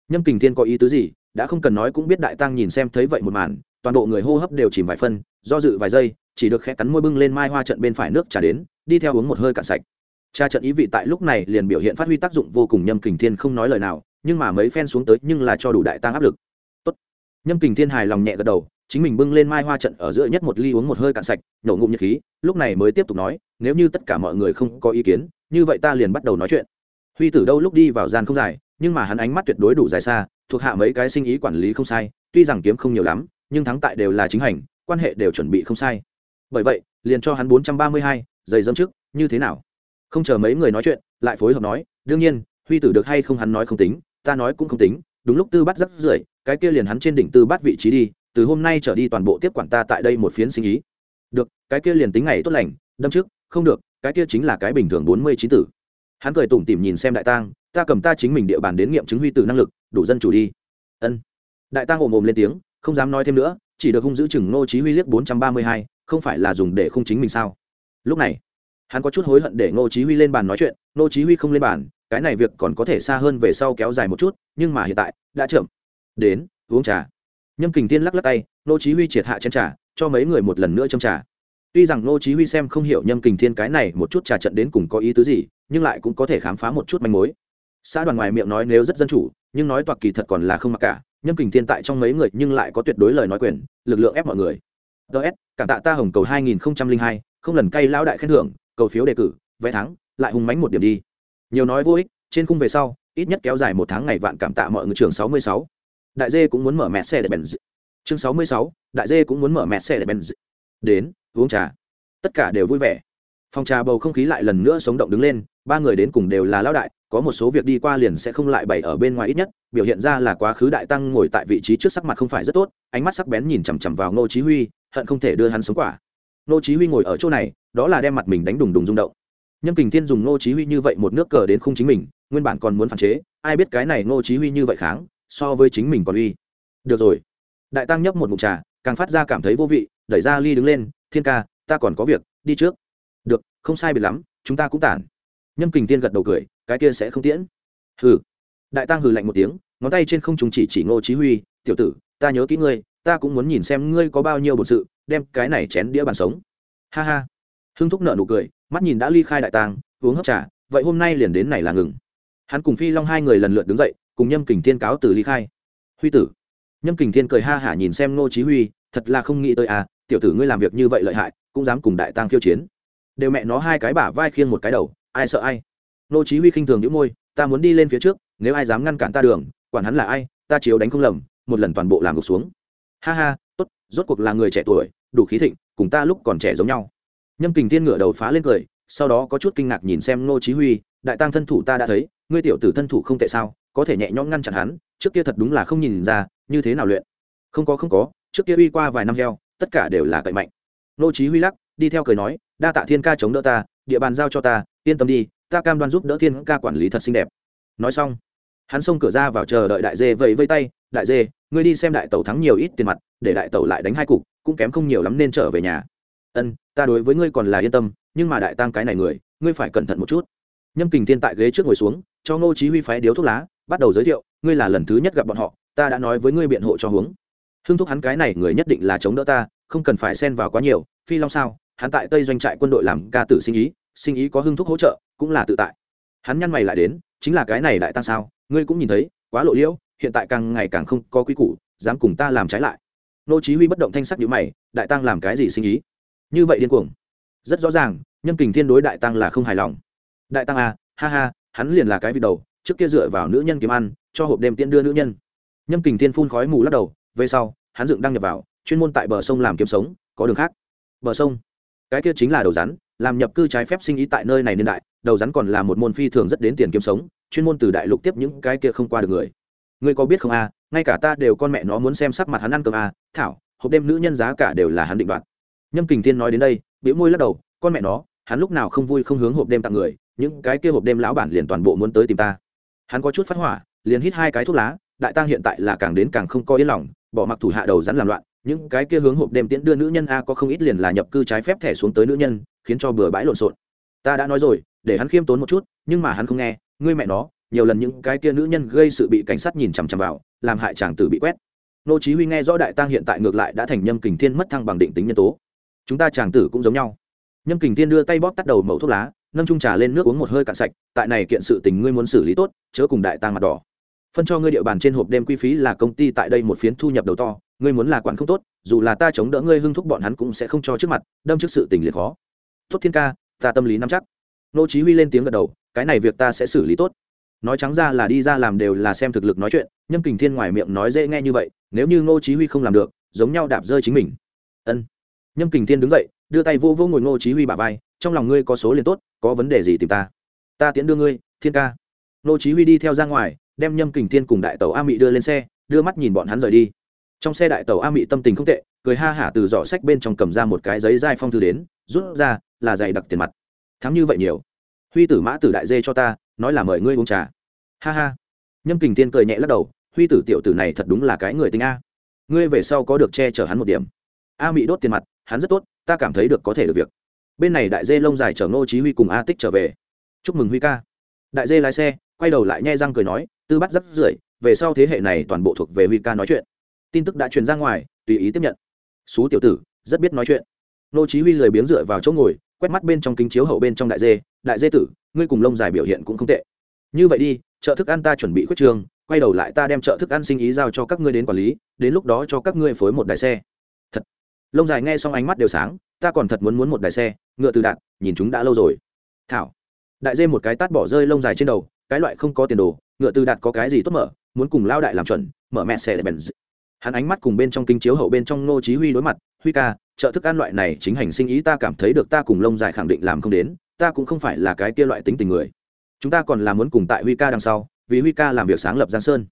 Nhâm kình thiên có ý tứ gì, đã không cần nói cũng biết đại tăng nhìn xem thấy vậy một màn, toàn bộ người hô hấp đều chìm vài phân, do dự vài giây, chỉ được khẽ cắn môi bưng lên mai hoa trận bên phải nước trà đến, đi theo uống một hơi cạn sạch. Cha trận ý vị tại lúc này liền biểu hiện phát huy tác dụng vô cùng, nhâm kình thiên không nói lời nào, nhưng mà mấy phen xuống tới nhưng là cho đủ đại tăng áp lực. Tốt. nhâm kình thiên hài lòng nhẹ gật đầu, chính mình bưng lên mai hoa trận ở giữa nhất một ly uống một hơi cạn sạch nổ ngụm nhiệt khí, lúc này mới tiếp tục nói, nếu như tất cả mọi người không có ý kiến, như vậy ta liền bắt đầu nói chuyện. Huy tử đâu lúc đi vào gian không dài, nhưng mà hắn ánh mắt tuyệt đối đủ dài xa, thuộc hạ mấy cái sinh ý quản lý không sai, tuy rằng kiếm không nhiều lắm, nhưng thắng tại đều là chính hành, quan hệ đều chuẩn bị không sai. Bởi vậy, liền cho hắn bốn trăm ba mươi hai, giày dâm trước, như thế nào? Không chờ mấy người nói chuyện, lại phối hợp nói, đương nhiên, huy tử được hay không hắn nói không tính, ta nói cũng không tính, đúng lúc tư bắt rất rưởi, cái kia liền hắn trên đỉnh tư bắt vị trí đi, từ hôm nay trở đi toàn bộ tiếp quản ta tại đây một phiến sinh ý. Được, cái kia liền tính ngày tốt lành, đâm trước, không được, cái kia chính là cái bình thường bốn mươi chín tử. Hắn cười tủm tỉm nhìn xem đại tang, ta cầm ta chính mình địa bàn đến nghiệm chứng huy tử năng lực, đủ dân chủ đi. Ân. Đại tang ồm ồm lên tiếng, không dám nói thêm nữa, chỉ được hung giữ chừng nô chí huy liếc bốn trăm ba mươi hai, không phải là dùng để không chính mình sao? Lúc này hắn có chút hối hận để ngô chí huy lên bàn nói chuyện ngô chí huy không lên bàn cái này việc còn có thể xa hơn về sau kéo dài một chút nhưng mà hiện tại đã chậm. Đến uống trà. Nhâm kình thiên lắc lắc tay ngô chí huy triệt hạ chén trà cho mấy người một lần nữa châm trà. Tuy rằng ngô chí huy xem không hiểu nhâm kình thiên cái này một chút trà trận đến cùng có ý tứ gì nhưng lại cũng có thể khám phá một chút manh mối. Xã đoàn ngoài miệng nói nếu rất dân chủ nhưng nói toạc kỳ thật còn là không mặc cả nhâm kình thiên tại trong mấy người nhưng lại có tuyệt đối lời nói quyền lực lượng ép mọi người. Ts cảm tạ ta hồng cầu 2002, không lần cay lão đại khen thưởng cầu phiếu đề cử vé thắng lại hung mánh một điểm đi. Nhiều nói vô ích trên khung về sau ít nhất kéo dài một tháng ngày vạn cảm tạ mọi người trường 66. đại dê cũng muốn mở mẹ xe để bèn chương 66, đại dê cũng muốn mở mẹ xe để bèn đến uống trà. Tất cả đều vui vẻ. Phòng trà bầu không khí lại lần nữa sống động đứng lên ba người đến cùng đều là lão đại có một số việc đi qua liền sẽ không lại bày ở bên ngoài ít nhất biểu hiện ra là quá khứ đại tăng ngồi tại vị trí trước sắc mặt không phải rất tốt ánh mắt sắc bén nhìn chằm chằm vào ngô chí huy hận không thể đưa hắn sống quả. Ngô chí huy ngồi ở chỗ này đó là đem mặt mình đánh đùng đùng rung động. Nhân kình thiên dùng ngô chí huy như vậy một nước cờ đến khung chính mình, nguyên bản còn muốn phản chế, ai biết cái này ngô chí huy như vậy kháng, so với chính mình còn uy. Được rồi. Đại tăng nhấp một ngụm trà, càng phát ra cảm thấy vô vị, đẩy ra ly đứng lên, thiên ca, ta còn có việc, đi trước. Được, không sai biệt lắm, chúng ta cũng tản. Nhâm kình thiên gật đầu cười, cái kia sẽ không tiễn. Hừ. Đại tăng hừ lạnh một tiếng, ngón tay trên không trùng chỉ chỉ ngô chí huy, tiểu tử, ta nhớ kỹ ngươi, ta cũng muốn nhìn xem ngươi có bao nhiêu bổn sự, đem cái này chén đĩa bàn sống. Ha ha hưng thúc nợ nụ cười, mắt nhìn đã ly khai đại tàng, uống hấp trà, vậy hôm nay liền đến này là ngừng. Hắn cùng phi long hai người lần lượt đứng dậy, cùng nhâm kình thiên cáo từ ly khai. Huy tử. Nhâm kình thiên cười ha hả nhìn xem ngô chí huy, thật là không nghĩ tới à tiểu tử ngươi làm việc như vậy lợi hại, cũng dám cùng đại tang khiêu chiến. Đều mẹ nó hai cái bả vai khiêng một cái đầu, ai sợ ai? Ngô chí huy khinh thường những môi, ta muốn đi lên phía trước, nếu ai dám ngăn cản ta đường, quản hắn là ai, ta chiếu đánh không lầm, một lần toàn bộ làm gục xuống. Ha ha, tốt, rốt cuộc là người trẻ tuổi, đủ khí thịnh, cùng ta lúc còn trẻ giống nhau nhâm kình thiên ngửa đầu phá lên cười, sau đó có chút kinh ngạc nhìn xem ngô chí huy, đại tăng thân thủ ta đã thấy, ngươi tiểu tử thân thủ không tệ sao, có thể nhẹ nhõm ngăn chặn hắn, trước kia thật đúng là không nhìn ra, như thế nào luyện? Không có không có, trước kia uy qua vài năm heo, tất cả đều là cậy mạnh. Ngô chí huy lắc, đi theo cười nói, đa tạ thiên ca chống đỡ ta, địa bàn giao cho ta, yên tâm đi, ta cam đoan giúp đỡ thiên ca quản lý thật xinh đẹp. Nói xong, hắn xông cửa ra vào chờ đợi đại dê vẫy vây tay, đại dê, ngươi đi xem đại tẩu thắng nhiều ít tiền mặt, để đại tẩu lại đánh hai cục, cũng kém không nhiều lắm nên trở về nhà ân, ta đối với ngươi còn là yên tâm, nhưng mà đại tăng cái này người, ngươi phải cẩn thận một chút. Nhâm kình tiên tại ghế trước ngồi xuống, cho ngô chí huy phái điếu thuốc lá, bắt đầu giới thiệu, ngươi là lần thứ nhất gặp bọn họ, ta đã nói với ngươi biện hộ cho hướng hưng thúc hắn cái này người nhất định là chống đỡ ta, không cần phải xen vào quá nhiều, phi long sao? Hắn tại tây doanh trại quân đội làm ca tử sinh ý sinh ý có hưng thúc hỗ trợ, cũng là tự tại. Hắn nhăn mày lại đến, chính là cái này đại tăng sao? Ngươi cũng nhìn thấy, quá lộ liễu, hiện tại càng ngày càng không có quý củ, dám cùng ta làm trái lại. Nô chí huy bất động thanh sắc nhíu mày, đại tăng làm cái gì sinh ý? Như vậy điên cuồng. Rất rõ ràng nhân kình thiên đối đại tăng là không hài lòng. Đại tăng à ha ha hắn liền là cái vị đầu trước kia dựa vào nữ nhân kiếm ăn cho hộp đêm tiễn đưa nữ nhân. Nhân kình thiên phun khói mù lắc đầu về sau hắn dựng đăng nhập vào chuyên môn tại bờ sông làm kiếm sống có đường khác. Bờ sông? Cái kia chính là đầu rắn làm nhập cư trái phép sinh ý tại nơi này niên đại đầu rắn còn là một môn phi thường rất đến tiền kiếm sống chuyên môn từ đại lục tiếp những cái kia không qua được người. Ngươi có biết không a à, ngay cả ta đều con mẹ nó muốn xem sắc mặt hắn ăn cơm a à, thảo hộp đêm nữ nhân giá cả đều là hắn định đoạt nhâm kình thiên nói đến đây biểu môi lắc đầu, con mẹ nó, hắn lúc nào không vui không hướng hộp đêm tặng người, những cái kia hộp đêm lão bản liền toàn bộ muốn tới tìm ta. Hắn có chút phát hỏa, liền hít hai cái thuốc lá, đại tăng hiện tại là càng đến càng không có yên lòng, bỏ mặc thủ hạ đầu rắn làm loạn, những cái kia hướng hộp đêm tiễn đưa nữ nhân a có không ít liền là nhập cư trái phép thẻ xuống tới nữ nhân, khiến cho bừa bãi lộn xộn. Ta đã nói rồi, để hắn khiêm tốn một chút, nhưng mà hắn không nghe, ngươi mẹ nó, nhiều lần những cái kia nữ nhân gây sự bị cảnh sát nhìn chằm chằm vào, làm hại chàng tử bị quét. Nô chí huy nghe rõ đại tăng hiện tại ngược lại đã thành nhâm kình thiên mất thăng bằng định tính nhân tố chúng ta chàng tử cũng giống nhau. Nhâm kình thiên đưa tay bóp tắt đầu mẩu thuốc lá, nâng Trung trà lên nước uống một hơi cạn sạch, tại này kiện sự tình ngươi muốn xử lý tốt, chớ cùng đại tang mặt đỏ. Phân cho ngươi địa bàn trên hộp đêm quy phí là công ty tại đây một phiến thu nhập đầu to, ngươi muốn là quản không tốt, dù là ta chống đỡ ngươi hưng thúc bọn hắn cũng sẽ không cho trước mặt, đâm trước sự tình liệt khó. Tốt thiên ca, ta tâm lý nắm chắc. Nô chí huy lên tiếng gật đầu, cái này việc ta sẽ xử lý tốt. Nói trắng ra là đi ra làm đều là xem thực lực nói chuyện, nhâm kình thiên ngoài miệng nói dễ nghe như vậy, nếu như ngô chí huy không làm được, giống nhau đạp rơi chính mình. Ân nhâm kình thiên đứng dậy, đưa tay vô vô ngồi ngô chí huy bả vai, trong lòng ngươi có số liền tốt, có vấn đề gì tìm ta? Ta tiễn đưa ngươi, thiên ca. Ngô chí huy đi theo ra ngoài, đem nhâm kình thiên cùng đại tàu a mị đưa lên xe, đưa mắt nhìn bọn hắn rời đi. Trong xe đại tàu a mị tâm tình không tệ, cười ha hả từ giỏ sách bên trong cầm ra một cái giấy dai phong thư đến, rút ra, là giày đặc tiền mặt. Thắng như vậy nhiều, huy tử mã tử đại dê cho ta, nói là mời ngươi uống trà. Ha ha. Nhâm kình Thiên cười nhẹ lắc đầu, huy tử tiểu tử này thật đúng là cái người tính a. Ngươi về sau có được che chở hắn một điểm. A mỹ đốt tiền mặt hắn rất tốt, ta cảm thấy được có thể được việc. Bên này đại dê lông dài chở ngô chí huy cùng a tích trở về. Chúc mừng huy ca. Đại dê lái xe, quay đầu lại nhai răng cười nói, tư bắt rất rưởi, về sau thế hệ này toàn bộ thuộc về huy ca nói chuyện. Tin tức đã truyền ra ngoài, tùy ý tiếp nhận. Xú tiểu tử, rất biết nói chuyện. Ngô chí huy lười biếng dựa vào chỗ ngồi, quét mắt bên trong kính chiếu hậu bên trong đại dê đại dê tử, ngươi cùng lông dài biểu hiện cũng không tệ. Như vậy đi, chợ thức ăn ta chuẩn bị khuyết trường, quay đầu lại ta đem chợ thức ăn sinh ý giao cho các ngươi đến quản lý, đến lúc đó cho các ngươi phối một đài xe lông dài nghe xong ánh mắt đều sáng, ta còn thật muốn muốn một đài xe, ngựa từ đạn, nhìn chúng đã lâu rồi. Thảo, đại dê một cái tát bỏ rơi lông dài trên đầu, cái loại không có tiền đồ, ngựa từ đạt có cái gì tốt mở, muốn cùng lao đại làm chuẩn, mở mẹ xe để bèn hắn ánh mắt cùng bên trong kinh chiếu hậu bên trong ngô chí huy đối mặt, huy ca chợ thức ăn loại này chính hành sinh ý ta cảm thấy được ta cùng lông dài khẳng định làm không đến, ta cũng không phải là cái kia loại tính tình người. Chúng ta còn là muốn cùng tại huy ca đằng sau, vì huy ca làm việc sáng lập giang sơn.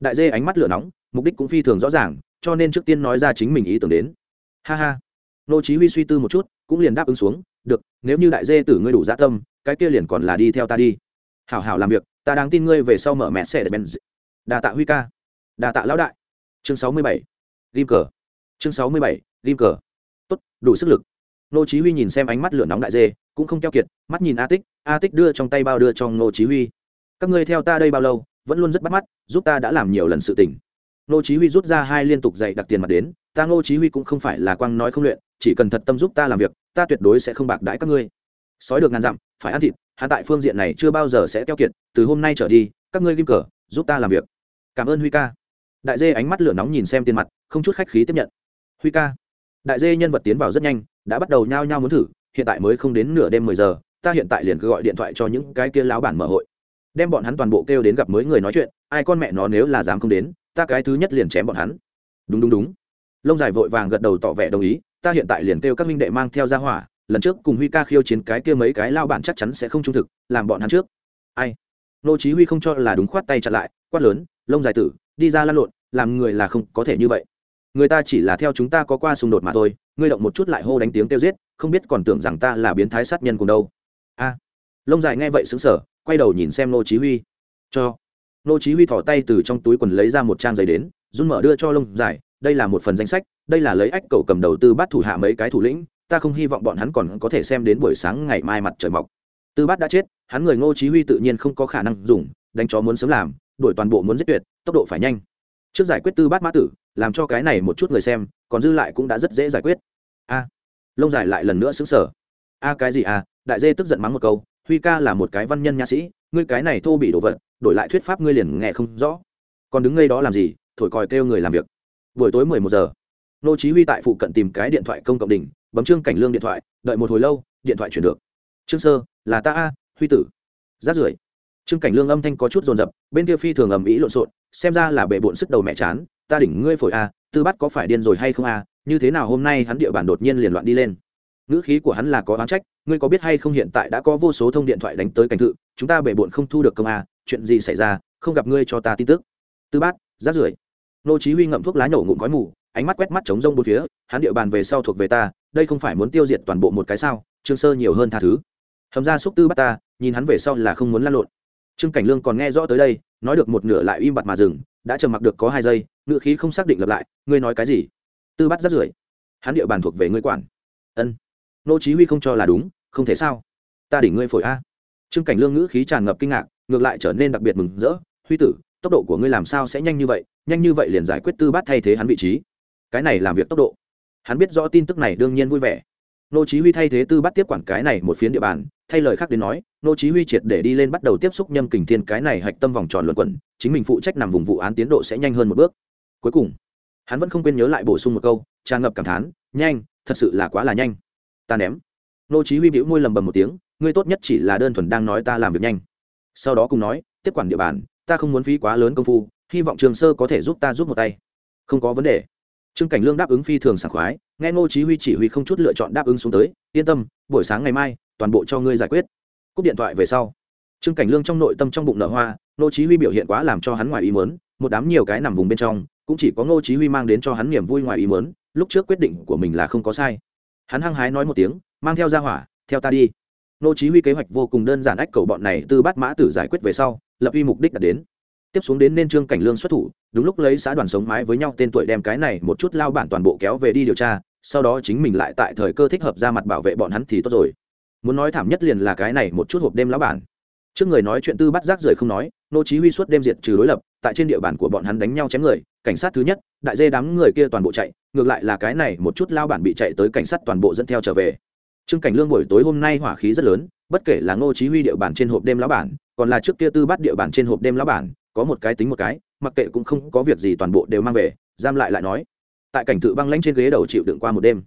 Đại dê ánh mắt lửa nóng, mục đích cũng phi thường rõ ràng, cho nên trước tiên nói ra chính mình ý tưởng đến ha ha. Nô chí huy suy tư một chút, cũng liền đáp ứng xuống, được, nếu như đại dê tử ngươi đủ dạ tâm, cái kia liền còn là đi theo ta đi. Hảo hảo làm việc, ta đáng tin ngươi về sau mở mẹ xe để bên đa tạ huy ca. Đa tạ lão đại. Chương 67. rim cờ. Chương 67. rim cờ. Tốt, đủ sức lực. Nô chí huy nhìn xem ánh mắt lửa nóng đại dê, cũng không keo kiệt, mắt nhìn a tích a tích đưa trong tay bao đưa cho nô chí huy. Các ngươi theo ta đây bao lâu, vẫn luôn rất bắt mắt, giúp ta đã làm nhiều lần sự tình nô chí huy rút ra hai liên tục dạy đặt tiền mặt đến, ta nô chí huy cũng không phải là quang nói không luyện, chỉ cần thật tâm giúp ta làm việc, ta tuyệt đối sẽ không bạc đãi các ngươi. Sói được ngàn dặm, phải ăn thịt, hắn tại phương diện này chưa bao giờ sẽ keo kiệt, từ hôm nay trở đi, các ngươi kim cờ, giúp ta làm việc. Cảm ơn huy ca. Đại dê ánh mắt lửa nóng nhìn xem tiền mặt, không chút khách khí tiếp nhận. Huy ca. Đại dê nhân vật tiến vào rất nhanh, đã bắt đầu nhao nhao muốn thử, hiện tại mới không đến nửa đêm mười giờ, ta hiện tại liền cứ gọi điện thoại cho những cái kia lão bản mở hội. Đem bọn hắn toàn bộ kêu đến gặp mới người nói chuyện, ai con mẹ nó nếu là dám không đến ta cái thứ nhất liền chém bọn hắn. Đúng đúng đúng. Lông dài vội vàng gật đầu tỏ vẻ đồng ý, ta hiện tại liền kêu các minh đệ mang theo ra hỏa, lần trước cùng huy ca khiêu chiến cái kia mấy cái lao bản chắc chắn sẽ không trung thực, làm bọn hắn trước. Ai? Nô chí huy không cho là đúng khoát tay chặn lại, quát lớn, lông dài tử, đi ra lăn lộn, làm người là không có thể như vậy. Người ta chỉ là theo chúng ta có qua xung đột mà thôi, ngươi động một chút lại hô đánh tiếng kêu giết, không biết còn tưởng rằng ta là biến thái sát nhân cùng đâu. A. Lông dài nghe vậy sững sờ, quay đầu nhìn xem nô chí huy. Cho nô chí huy thò tay từ trong túi quần lấy ra một trang giấy đến, run mở đưa cho lông dài, đây là một phần danh sách, đây là lấy ách cầu cầm đầu tư bắt thủ hạ mấy cái thủ lĩnh, ta không hy vọng bọn hắn còn có thể xem đến buổi sáng ngày mai mặt trời mọc. Tư bát đã chết, hắn người ngô chí huy tự nhiên không có khả năng dùng, đánh chó muốn sớm làm, đuổi toàn bộ muốn giết tuyệt, tốc độ phải nhanh. Trước giải quyết tư bát mã tử, làm cho cái này một chút người xem, còn dư lại cũng đã rất dễ giải quyết. A, lông dài lại lần nữa sững sờ. a, cái gì a? Đại dê tức giận mắng một câu, huy ca là một cái văn nhân nha sĩ ngươi cái này thô bị đồ vật, đổi lại thuyết pháp ngươi liền nghe không rõ. Còn đứng ngay đó làm gì, thổi còi kêu người làm việc. Buổi tối mười một giờ, nô chí huy tại phụ cận tìm cái điện thoại công cộng đỉnh, bấm trương cảnh lương điện thoại, đợi một hồi lâu, điện thoại chuyển được. Trương sơ, là ta a, huy tử. Rát rưởi. Trương cảnh lương âm thanh có chút rồn rập bên kia phi thường ầm ĩ lộn xộn, xem ra là bệ bụng sức đầu mẹ chán, ta đỉnh ngươi phổi a, tư bắt có phải điên rồi hay không a, như thế nào hôm nay hắn địa bàn đột nhiên liền loạn đi lên ngữ khí của hắn là có oán trách, ngươi có biết hay không hiện tại đã có vô số thông điện thoại đánh tới cảnh thự chúng ta bể bộn không thu được công a chuyện gì xảy ra, không gặp ngươi cho ta tin tức. Tư bát rát rưởi nô chí huy ngậm thuốc lá nổ ngụm khói mù, ánh mắt quét mắt chống rông bốn phía, hắn địa bàn về sau thuộc về ta, đây không phải muốn tiêu diệt toàn bộ một cái sao, trương sơ nhiều hơn tha thứ. Hầm ra xúc tư bắt ta, nhìn hắn về sau là không muốn lăn lộn. Trương cảnh lương còn nghe rõ tới đây, nói được một nửa lại im bặt mà dừng, đã trầm mặc được có hai giây ngựa khí không xác định lập lại, ngươi nói cái gì? Tư bắt rất rưởi hắn địa bàn thuộc về ngươi quản. Ân nô chí huy không cho là đúng, không thể sao? Ta đỉnh ngươi phổi a. Trương cảnh lương ngữ khí tràn ngập kinh ngạc, ngược lại trở nên đặc biệt mừng rỡ. Huy tử, tốc độ của ngươi làm sao sẽ nhanh như vậy? Nhanh như vậy liền giải quyết tư bát thay thế hắn vị trí. Cái này làm việc tốc độ. Hắn biết rõ tin tức này đương nhiên vui vẻ. Nô chí huy thay thế tư bát tiếp quản cái này một phiến địa bàn, thay lời khác đến nói, nô chí huy triệt để đi lên bắt đầu tiếp xúc nhâm kình thiên cái này hạch tâm vòng tròn luận quẩn, chính mình phụ trách nằm vùng vụ án tiến độ sẽ nhanh hơn một bước. Cuối cùng, hắn vẫn không quên nhớ lại bổ sung một câu, tràn ngập cảm thán, nhanh, thật sự là quá là nhanh ta ném. Nô chí huy bĩu môi lầm bầm một tiếng, ngươi tốt nhất chỉ là đơn thuần đang nói ta làm việc nhanh. Sau đó cùng nói, tiếp quản địa bàn, ta không muốn phí quá lớn công phu, hy vọng trường sơ có thể giúp ta giúp một tay. Không có vấn đề. Trương cảnh lương đáp ứng phi thường sảng khoái, nghe ngô chí huy chỉ huy không chút lựa chọn đáp ứng xuống tới, yên tâm, buổi sáng ngày mai, toàn bộ cho ngươi giải quyết. Cúp điện thoại về sau. Trương cảnh lương trong nội tâm trong bụng nở hoa ngô chí huy biểu hiện quá làm cho hắn ngoài ý muốn, một đám nhiều cái nằm vùng bên trong, cũng chỉ có ngô chí huy mang đến cho hắn niềm vui ngoài ý muốn, lúc trước quyết định của mình là không có sai hắn hăng hái nói một tiếng, mang theo gia hỏa, theo ta đi. Nô chí huy kế hoạch vô cùng đơn giản ách cầu bọn này từ bắt mã tử giải quyết về sau, lập uy mục đích đạt đến. Tiếp xuống đến nên trương cảnh lương xuất thủ, đúng lúc lấy xã đoàn sống mái với nhau, tên tuổi đem cái này một chút lao bản toàn bộ kéo về đi điều tra, sau đó chính mình lại tại thời cơ thích hợp ra mặt bảo vệ bọn hắn thì tốt rồi. Muốn nói thảm nhất liền là cái này một chút hộp đêm lão bản. Trước người nói chuyện tư bắt rác rời không nói, nô chí huy suốt đêm diệt trừ đối lập, tại trên địa bàn của bọn hắn đánh nhau chém người, cảnh sát thứ nhất, đại dê đám người kia toàn bộ chạy ngược lại là cái này một chút lao bản bị chạy tới cảnh sát toàn bộ dẫn theo trở về. Trương cảnh lương buổi tối hôm nay hỏa khí rất lớn, bất kể là ngô chí huy địa bàn trên hộp đêm lão bản, còn là trước kia tư bắt địa bàn trên hộp đêm lão bản, có một cái tính một cái, mặc kệ cũng không có việc gì toàn bộ đều mang về, giam lại lại nói. Tại cảnh tự băng lãnh trên ghế đầu chịu đựng qua một đêm.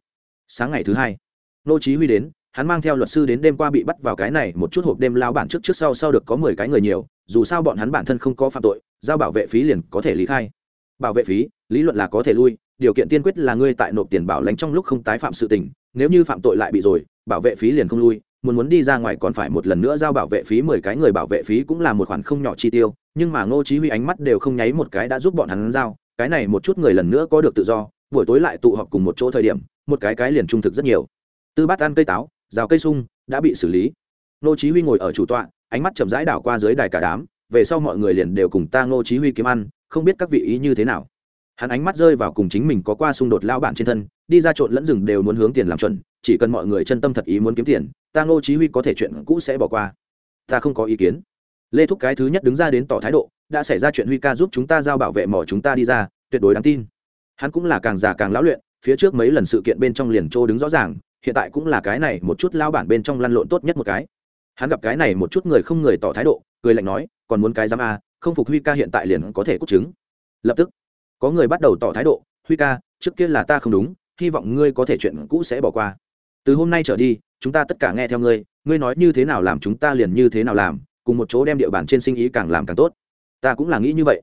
Sáng ngày thứ hai, ngô chí huy đến, hắn mang theo luật sư đến đêm qua bị bắt vào cái này một chút hộp đêm lao bản trước trước sau sau được có mười cái người nhiều, dù sao bọn hắn bản thân không có phạm tội, giao bảo vệ phí liền có thể lý khai. Bảo vệ phí, lý luận là có thể lui điều kiện tiên quyết là ngươi tại nộp tiền bảo lãnh trong lúc không tái phạm sự tình, nếu như phạm tội lại bị rồi, bảo vệ phí liền không lui, muốn muốn đi ra ngoài còn phải một lần nữa giao bảo vệ phí mười cái người bảo vệ phí cũng là một khoản không nhỏ chi tiêu, nhưng mà ngô chí huy ánh mắt đều không nháy một cái đã giúp bọn hắn giao, cái này một chút người lần nữa có được tự do, buổi tối lại tụ họp cùng một chỗ thời điểm, một cái cái liền trung thực rất nhiều. Tư bát ăn cây táo, rào cây sung, đã bị xử lý. Ngô chí huy ngồi ở chủ tọa, ánh mắt chậm rãi đảo qua dưới đài cả đám, về sau mọi người liền đều cùng ta ngô chí huy kiếm ăn, không biết các vị ý như thế nào hắn ánh mắt rơi vào cùng chính mình có qua xung đột lao bản trên thân, đi ra trộn lẫn rừng đều muốn hướng tiền làm chuẩn, chỉ cần mọi người chân tâm thật ý muốn kiếm tiền, ta ngô chí huy có thể chuyện cũ sẽ bỏ qua. Ta không có ý kiến. Lê thúc cái thứ nhất đứng ra đến tỏ thái độ, đã xảy ra chuyện huy ca giúp chúng ta giao bảo vệ mỏ chúng ta đi ra, tuyệt đối đáng tin. Hắn cũng là càng già càng lão luyện, phía trước mấy lần sự kiện bên trong liền trô đứng rõ ràng, hiện tại cũng là cái này một chút lao bản bên trong lăn lộn tốt nhất một cái. Hắn gặp cái này một chút người không người tỏ thái độ, cười lạnh nói, còn muốn cái giám a, không phục huy ca hiện tại liền có thể cút chứng lập tức có người bắt đầu tỏ thái độ, huy ca, trước kia là ta không đúng, hy vọng ngươi có thể chuyện cũ sẽ bỏ qua. Từ hôm nay trở đi, chúng ta tất cả nghe theo ngươi ngươi nói như thế nào làm chúng ta liền như thế nào làm, cùng một chỗ đem địa bàn trên sinh ý càng làm càng tốt. Ta cũng là nghĩ như vậy.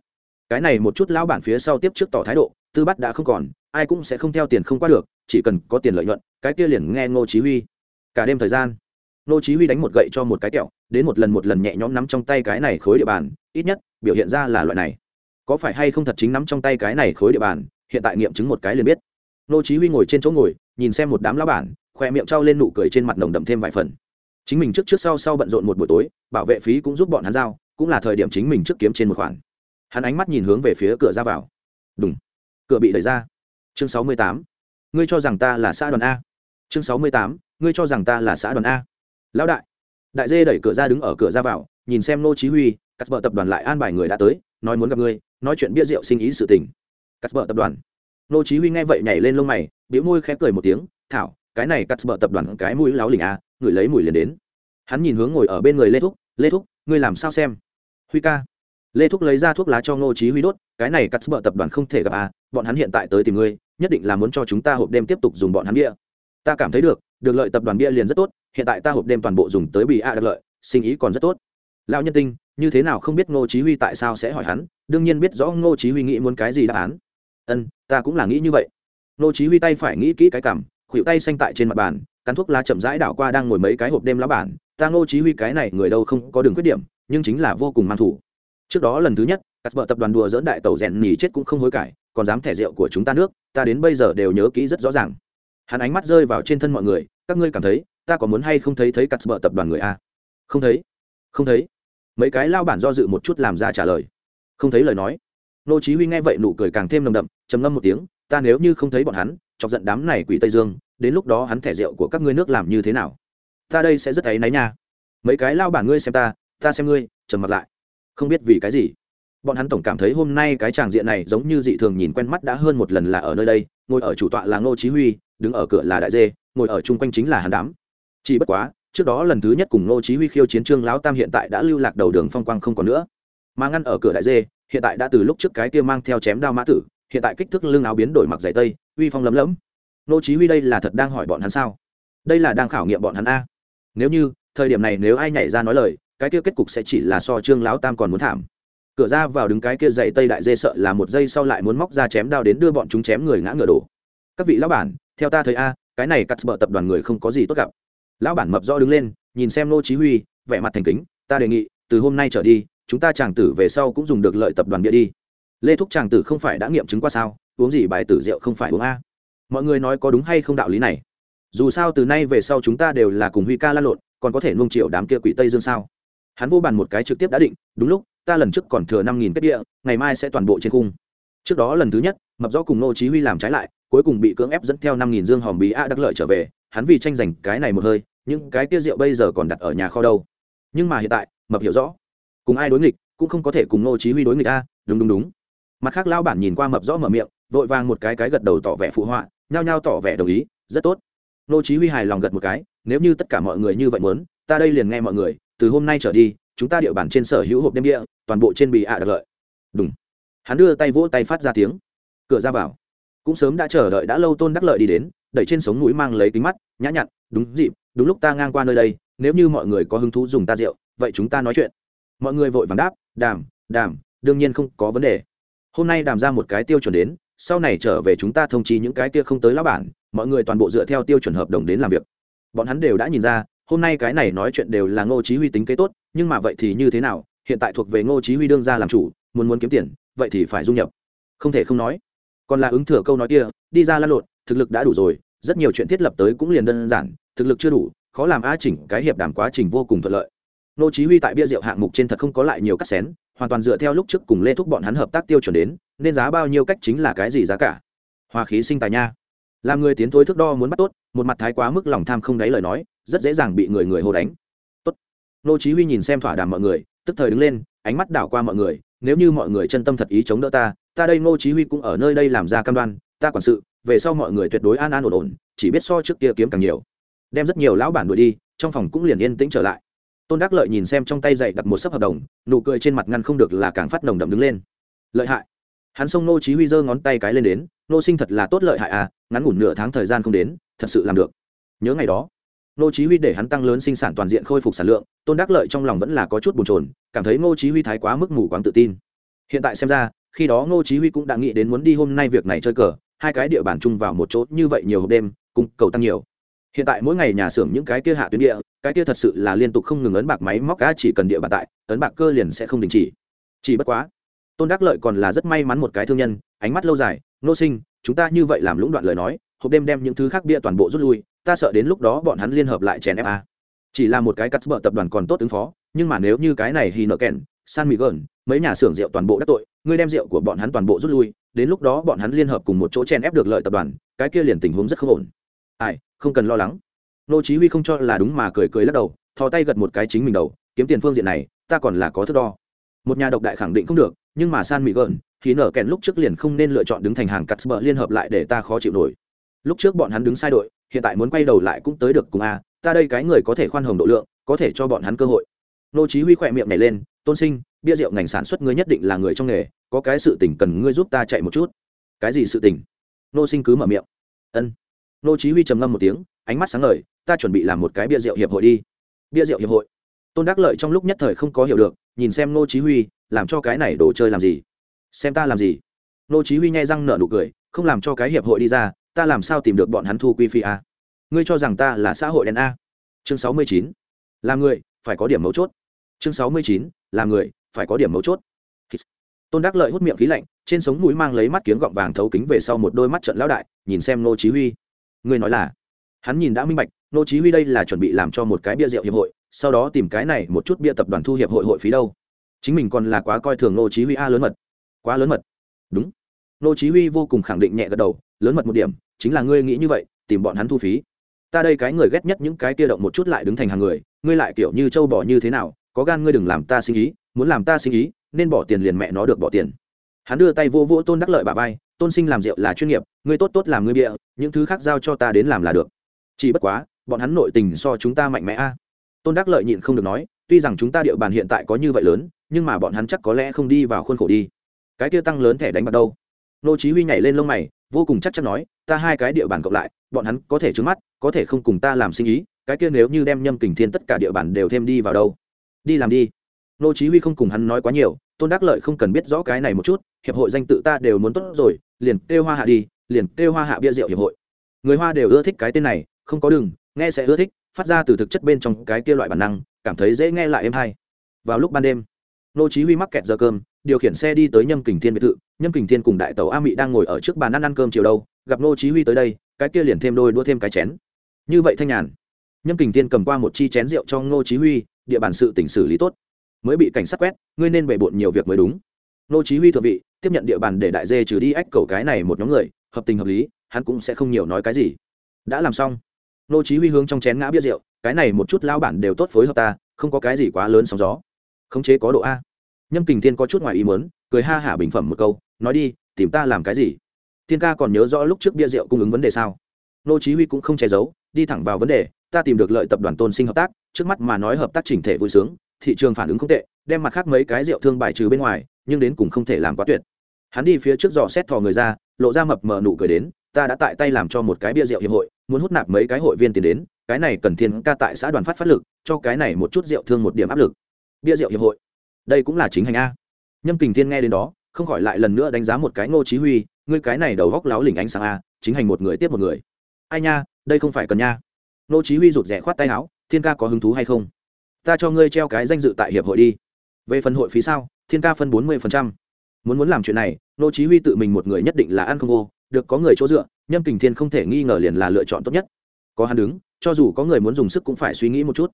Cái này một chút lão bản phía sau tiếp trước tỏ thái độ, tư bắt đã không còn, ai cũng sẽ không theo tiền không qua được, chỉ cần có tiền lợi nhuận, cái kia liền nghe ngô chí huy. Cả đêm thời gian, ngô chí huy đánh một gậy cho một cái kẹo, đến một lần một lần nhẹ nhõm nắm trong tay cái này khối địa bàn, ít nhất, biểu hiện ra là loại này có phải hay không thật chính nắm trong tay cái này khối địa bàn, hiện tại nghiệm chứng một cái liền biết. Nô chí huy ngồi trên chỗ ngồi, nhìn xem một đám lão bản, khoe miệng trao lên nụ cười trên mặt nồng đậm thêm vài phần. Chính mình trước trước sau sau bận rộn một buổi tối, bảo vệ phí cũng giúp bọn hắn giao, cũng là thời điểm chính mình trước kiếm trên một khoản. Hắn ánh mắt nhìn hướng về phía cửa ra vào. Đúng cửa bị đẩy ra. Chương sáu mươi tám. Ngươi cho rằng ta là xã đoàn a. Chương sáu mươi tám. Ngươi cho rằng ta là xã đoàn a. Lão đại. Đại dê đẩy cửa ra đứng ở cửa ra vào, nhìn xem nô chí huy, cắt vợ tập đoàn lại an bài người đã tới, nói muốn gặp ngươi nói chuyện bia rượu sinh ý sự tình. Cắt bợ tập đoàn. Nô chí huy nghe vậy nhảy lên lông mày, bĩu môi khẽ cười một tiếng, thảo, cái này cắt bợ tập đoàn cái mũi láo lỉnh a người lấy mùi liền đến. Hắn nhìn hướng ngồi ở bên người lê thúc lê thúc, ngươi làm sao xem? Huy ca. Lê thúc lấy ra thuốc lá cho ngô chí huy đốt, cái này cắt bờ tập đoàn không thể gặp à bọn hắn hiện tại tới tìm ngươi, nhất định là muốn cho chúng ta hộp đêm tiếp tục dùng bọn hắn bia. Ta cảm thấy được được lợi tập đoàn bia liền rất tốt, hiện tại ta hộp đêm toàn bộ dùng tới bị a được lợi, sinh ý còn rất tốt. Lão nhân tinh như thế nào không biết ngô chí huy tại sao sẽ hỏi hắn, đương nhiên biết rõ ngô chí huy nghĩ muốn cái gì đáp án. Ân, ta cũng là nghĩ như vậy. Ngô chí huy tay phải nghĩ kỹ cái cảm khuỷu tay xanh tại trên mặt bàn, cắn thuốc lá chậm rãi đảo qua đang ngồi mấy cái hộp đêm lá bản. Ta ngô chí huy cái này người đâu không có đường khuyết điểm, nhưng chính là vô cùng mang thủ. Trước đó lần thứ nhất, các vợ tập đoàn đùa dỡn đại tàu rèn nhì chết cũng không hối cải, còn dám thẻ rượu của chúng ta nước, ta đến bây giờ đều nhớ kỹ rất rõ ràng. Hắn ánh mắt rơi vào trên thân mọi người, các ngươi cảm thấy, ta có muốn hay không thấy thấy cắt bờ tập đoàn người a? Không thấy. Không thấy mấy cái lao bản do dự một chút làm ra trả lời. Không thấy lời nói. Nô chí huy nghe vậy nụ cười càng thêm nồng đậm, trầm ngâm một tiếng, ta nếu như không thấy bọn hắn, chọc giận đám này quỷ tây dương, đến lúc đó hắn thẻ rượu của các ngươi nước làm như thế nào? Ta đây sẽ rất ấy náy nha. Mấy cái lao bản ngươi xem ta ta xem ngươi. Trầm mặt lại. Không biết vì cái gì. Bọn hắn tổng cảm thấy hôm nay cái tràng diện này giống như dị thường nhìn quen mắt đã hơn một lần là ở nơi đây, ngồi ở chủ tọa là ngô chí huy, đứng ở cửa là đại dê, ngồi ở chung quanh chính là hàn đám. Chỉ bất quá trước đó lần thứ nhất cùng ngô chí huy khiêu chiến trương lão tam hiện tại đã lưu lạc đầu đường phong quang không còn nữa. Mà ngăn ở cửa đại dê, hiện tại đã từ lúc trước cái kia mang theo chém đao mã tử, hiện tại kích thước lưng áo biến đổi mặc giày tây, uy phong lấm lấm ngô chí huy đây là thật đang hỏi bọn hắn sao? Đây là đang khảo nghiệm bọn hắn a. Nếu như, thời điểm này nếu ai nhảy ra nói lời, cái kia kết cục sẽ chỉ là so trương lão tam còn muốn thảm. Cửa ra vào đứng cái kia dậy tây đại dê sợ là một giây sau lại muốn móc ra chém đao đến đưa bọn chúng chém người ngã ngựa đổ. Các vị lão bản, theo ta thấy a, cái này cắt bợ tập đoàn người không có gì tốt gặp lão bản mập do đứng lên, nhìn xem nô chí huy, vẻ mặt thành kính, ta đề nghị, từ hôm nay trở đi, chúng ta chàng tử về sau cũng dùng được lợi tập đoàn bia đi. Lê thúc chàng tử không phải đã nghiệm chứng qua sao, uống gì bài tử rượu không phải uống a. Mọi người nói có đúng hay không đạo lý này? Dù sao từ nay về sau chúng ta đều là cùng huy ca la lộn, còn có thể nuông triệu đám kia quỷ tây dương sao? Hắn vô bàn một cái trực tiếp đã định, đúng lúc, ta lần trước còn thừa năm nghìn kết địa ngày mai sẽ toàn bộ trên cung. Trước đó lần thứ nhất, mập do cùng nô chí huy làm trái lại, cuối cùng bị cưỡng ép dẫn theo năm nghìn dương hòm bí a đắc lợi trở về, hắn vì tranh giành cái này một hơi những cái kia rượu bây giờ còn đặt ở nhà kho đâu. Nhưng mà hiện tại, mập hiểu rõ. Cùng ai đối nghịch, cũng không có thể cùng Ngô chí huy đối nghịch a, đúng đúng đúng. Mặt khác lao bản nhìn qua mập rõ mở miệng, vội vàng một cái cái gật đầu tỏ vẻ phụ họa, nhao nhao tỏ vẻ đồng ý, rất tốt. Ngô chí huy hài lòng gật một cái, nếu như tất cả mọi người như vậy muốn, ta đây liền nghe mọi người, từ hôm nay trở đi, chúng ta địa bàn trên sở hữu hộp đêm địa toàn bộ trên bì ạ à lợi. Đúng. Hắn đưa tay vỗ tay phát ra tiếng. Cửa ra vào. Cũng sớm đã chờ đợi đã lâu tôn đắc lợi đi đến, đẩy trên sống mũi mang lấy kính mắt, nhã nhặn, đúng dịp đúng lúc ta ngang qua nơi đây, nếu như mọi người có hứng thú dùng ta rượu, vậy chúng ta nói chuyện. Mọi người vội vàng đáp, đàm đàm, đương nhiên không có vấn đề. Hôm nay đàm ra một cái tiêu chuẩn đến, sau này trở về chúng ta thông chi những cái kia không tới lão bản, mọi người toàn bộ dựa theo tiêu chuẩn hợp đồng đến làm việc. Bọn hắn đều đã nhìn ra, hôm nay cái này nói chuyện đều là ngô chí huy tính kế tốt, nhưng mà vậy thì như thế nào? Hiện tại thuộc về ngô chí huy đương ra làm chủ, muốn muốn kiếm tiền, vậy thì phải dung nhập. Không thể không nói. Còn là ứng thừa câu nói kia, đi ra lăn lộn, thực lực đã đủ rồi, rất nhiều chuyện thiết lập tới cũng liền đơn giản thực lực chưa đủ, khó làm a chỉnh cái hiệp đàm quá trình vô cùng thuận lợi. Nô chí huy tại bia rượu hạng mục trên thật không có lại nhiều cắt xén, hoàn toàn dựa theo lúc trước cùng lê thúc bọn hắn hợp tác tiêu chuẩn đến, nên giá bao nhiêu cách chính là cái gì giá cả. Hòa khí sinh tài nha. Làm người tiến thối thức đo muốn bắt tốt, một mặt thái quá mức lòng tham không đáy lời nói, rất dễ dàng bị người người hô đánh. Tốt. Nô chí huy nhìn xem thỏa đàm mọi người, tức thời đứng lên, ánh mắt đảo qua mọi người, nếu như mọi người chân tâm thật ý chống đỡ ta ta đây nô chí huy cũng ở nơi đây làm ra cam đoan, ta quản sự, về sau mọi người tuyệt đối an an ổn ổn, chỉ biết so trước kia kiếm càng nhiều đem rất nhiều lão bản đuổi đi, trong phòng cũng liền yên tĩnh trở lại. Tôn đắc lợi nhìn xem trong tay dậy đặt một sấp hợp đồng, nụ cười trên mặt ngăn không được là càng phát nồng đậm đứng lên. Lợi hại. Hắn xông nô chí huy giơ ngón tay cái lên đến nô sinh thật là tốt lợi hại à ngắn ngủn nửa tháng thời gian không đến, thật sự làm được. Nhớ ngày đó nô chí huy để hắn tăng lớn sinh sản toàn diện khôi phục sản lượng, tôn đắc lợi trong lòng vẫn là có chút buồn chồn, cảm thấy nô chí huy thái quá mức mù quáng tự tin. Hiện tại xem ra, khi đó nô chí huy cũng đã nghĩ đến muốn đi hôm nay việc này chơi cờ, hai cái địa bàn chung vào một chỗ như vậy nhiều hộp đêm cung cầu tăng nhiều hiện tại mỗi ngày nhà xưởng những cái kia hạ tuyến địa, cái kia thật sự là liên tục không ngừng ấn bạc máy móc cá chỉ cần địa bàn tại, ấn bạc cơ liền sẽ không đình chỉ. Chỉ bất quá, tôn đắc lợi còn là rất may mắn một cái thương nhân, ánh mắt lâu dài, nô sinh, chúng ta như vậy làm lũng đoạn lời nói, hộp đêm đem những thứ khác bia toàn bộ rút lui, ta sợ đến lúc đó bọn hắn liên hợp lại chèn ép a. Chỉ là một cái cắt bợ tập đoàn còn tốt ứng phó, nhưng mà nếu như cái này thì nợ kèn, san mì gờn mấy nhà xưởng rượu toàn bộ đắc tội, ngươi đem rượu của bọn hắn toàn bộ rút lui, đến lúc đó bọn hắn liên hợp cùng một chỗ chèn ép được lợi tập đoàn, cái kia liền tình huống rất không ổn ai, không cần lo lắng. Nô chí huy không cho là đúng mà cười cười lắc đầu, thò tay gật một cái chính mình đầu, kiếm tiền phương diện này, ta còn là có thước đo. Một nhà độc đại khẳng định không được, nhưng mà san mỹ gần thì nở kẹn lúc trước liền không nên lựa chọn đứng thành hàng cắt bờ liên hợp lại để ta khó chịu nổi. Lúc trước bọn hắn đứng sai đội, hiện tại muốn quay đầu lại cũng tới được cùng a, ta đây cái người có thể khoan hồng độ lượng, có thể cho bọn hắn cơ hội. Nô chí huy khoẹt miệng nhảy lên, tôn sinh, bia rượu ngành sản xuất ngươi nhất định là người trong nghề, có cái sự tình cần ngươi giúp ta chạy một chút. Cái gì sự tình? Nô sinh cứ mở miệng. Ân nô chí huy trầm ngâm một tiếng, ánh mắt sáng ngời, ta chuẩn bị làm một cái bia rượu hiệp hội đi. Bia rượu hiệp hội? Tôn đắc lợi trong lúc nhất thời không có hiểu được, nhìn xem nô chí huy, làm cho cái này đồ chơi làm gì? Xem ta làm gì? Nô chí huy nhai răng nở nụ cười, không làm cho cái hiệp hội đi ra, ta làm sao tìm được bọn hắn thu quy phi a? Ngươi cho rằng ta là xã hội đen a? Chương 69. làm người, phải có điểm mấu chốt. Chương 69. làm người, phải có điểm mấu chốt. Tôn đắc lợi hút miệng khí lạnh, trên sống mũi mang lấy mắt kiếng gọng vàng thấu kính về sau một đôi mắt trận lão đại, nhìn xem nô chí huy ngươi nói là hắn nhìn đã minh bạch nô chí huy đây là chuẩn bị làm cho một cái bia rượu hiệp hội, sau đó tìm cái này một chút bia tập đoàn thu hiệp hội hội phí đâu. Chính mình còn là quá coi thường nô chí huy a lớn mật. Quá lớn mật. Đúng. Nô chí huy vô cùng khẳng định nhẹ gật đầu, lớn mật một điểm, chính là ngươi nghĩ như vậy, tìm bọn hắn thu phí. Ta đây cái người ghét nhất những cái kia động một chút lại đứng thành hàng người, ngươi lại kiểu như châu bò như thế nào, có gan ngươi đừng làm ta sinh ý, muốn làm ta sinh ý, nên bỏ tiền liền mẹ nó được bỏ tiền. Hắn đưa tay vô vỗ tôn đắc lợi bà vai tôn sinh làm rượu là chuyên nghiệp, ngươi tốt tốt làm ngươi bịa, những thứ khác giao cho ta đến làm là được. Chỉ bất quá, bọn hắn nội tình so chúng ta mạnh mẽ a. Tôn đắc lợi nhịn không được nói, tuy rằng chúng ta địa bàn hiện tại có như vậy lớn, nhưng mà bọn hắn chắc có lẽ không đi vào khuôn khổ đi. Cái kia tăng lớn thẻ đánh bạc đâu? Nô chí huy nhảy lên lông mày, vô cùng chắc chắn nói, ta hai cái địa bàn cộng lại, bọn hắn có thể trướng mắt, có thể không cùng ta làm sinh ý, cái kia nếu như đem nhâm kình thiên tất cả địa bàn đều thêm đi vào đâu? Đi làm đi. Nô chí huy không cùng hắn nói quá nhiều tôn đắc lợi không cần biết rõ cái này một chút, hiệp hội danh tự ta đều muốn tốt rồi, liền kêu hoa hạ đi, liền kêu hoa hạ bia rượu hiệp hội. Người hoa đều ưa thích cái tên này, không có đường nghe sẽ ưa thích, phát ra từ thực chất bên trong cái kia loại bản năng, cảm thấy dễ nghe lại êm hay. Vào lúc ban đêm, nô chí huy mắc kẹt giờ cơm, điều khiển xe đi tới nhâm kình thiên biệt thự. Nhâm kình thiên cùng đại tẩu a mị đang ngồi ở trước bàn ăn ăn cơm chiều đâu, gặp nô chí huy tới đây, cái kia liền thêm đôi đua thêm cái chén. Như vậy thanh nhàn. Nhâm kình thiên cầm qua một chi chén rượu cho nô chí huy, địa bàn sự tỉnh xử lý tốt mới bị cảnh sát quét, ngươi nên bề bộn nhiều việc mới đúng. Nô chí huy thượng vị, tiếp nhận địa bàn để đại dê trừ đi ách cầu cái này một nhóm người, hợp tình hợp lý, hắn cũng sẽ không nhiều nói cái gì. Đã làm xong. Nô chí huy hướng trong chén ngã bia rượu, cái này một chút lao bản đều tốt phối hợp ta, không có cái gì quá lớn sóng gió. Khống chế có độ a. Nhâm kình thiên có chút ngoài ý muốn, cười ha hả bình phẩm một câu, nói đi, tìm ta làm cái gì? Thiên ca còn nhớ rõ lúc trước bia rượu cung ứng vấn đề sao? Nô chí huy cũng không che giấu, đi thẳng vào vấn đề, ta tìm được lợi tập đoàn tôn sinh hợp tác, trước mắt mà nói hợp tác chỉnh thể vui sướng thị trường phản ứng không tệ, đem mặt khác mấy cái rượu thương bài trừ bên ngoài, nhưng đến cùng không thể làm quá tuyệt. Hắn đi phía trước dò xét thò người ra, lộ ra mập mờ nụ cười đến, ta đã tại tay làm cho một cái bia rượu hiệp hội, muốn hút nạp mấy cái hội viên tiền đến, cái này cần thiên ca tại xã đoàn phát phát lực, cho cái này một chút rượu thương một điểm áp lực. Bia rượu hiệp hội? Đây cũng là chính hành a. Nhâm kình thiên nghe đến đó, không khỏi lại lần nữa đánh giá một cái ngô chí huy, ngươi cái này đầu góc láo lỉnh ánh sáng a, chính hành một người tiếp một người. Ai nha, đây không phải cần nha. Ngô chí huy rụt rè khoát tay áo, thiên ca có hứng thú hay không? Ta cho ngươi treo cái danh dự tại hiệp hội đi. Về phần hội phí sao? Thiên ca phân bốn mươi muốn muốn làm chuyện này, nô chí huy tự mình một người nhất định là ăn không vô, được có người chỗ dựa, nhâm kình thiên không thể nghi ngờ liền là lựa chọn tốt nhất. Có hắn đứng, cho dù có người muốn dùng sức cũng phải suy nghĩ một chút.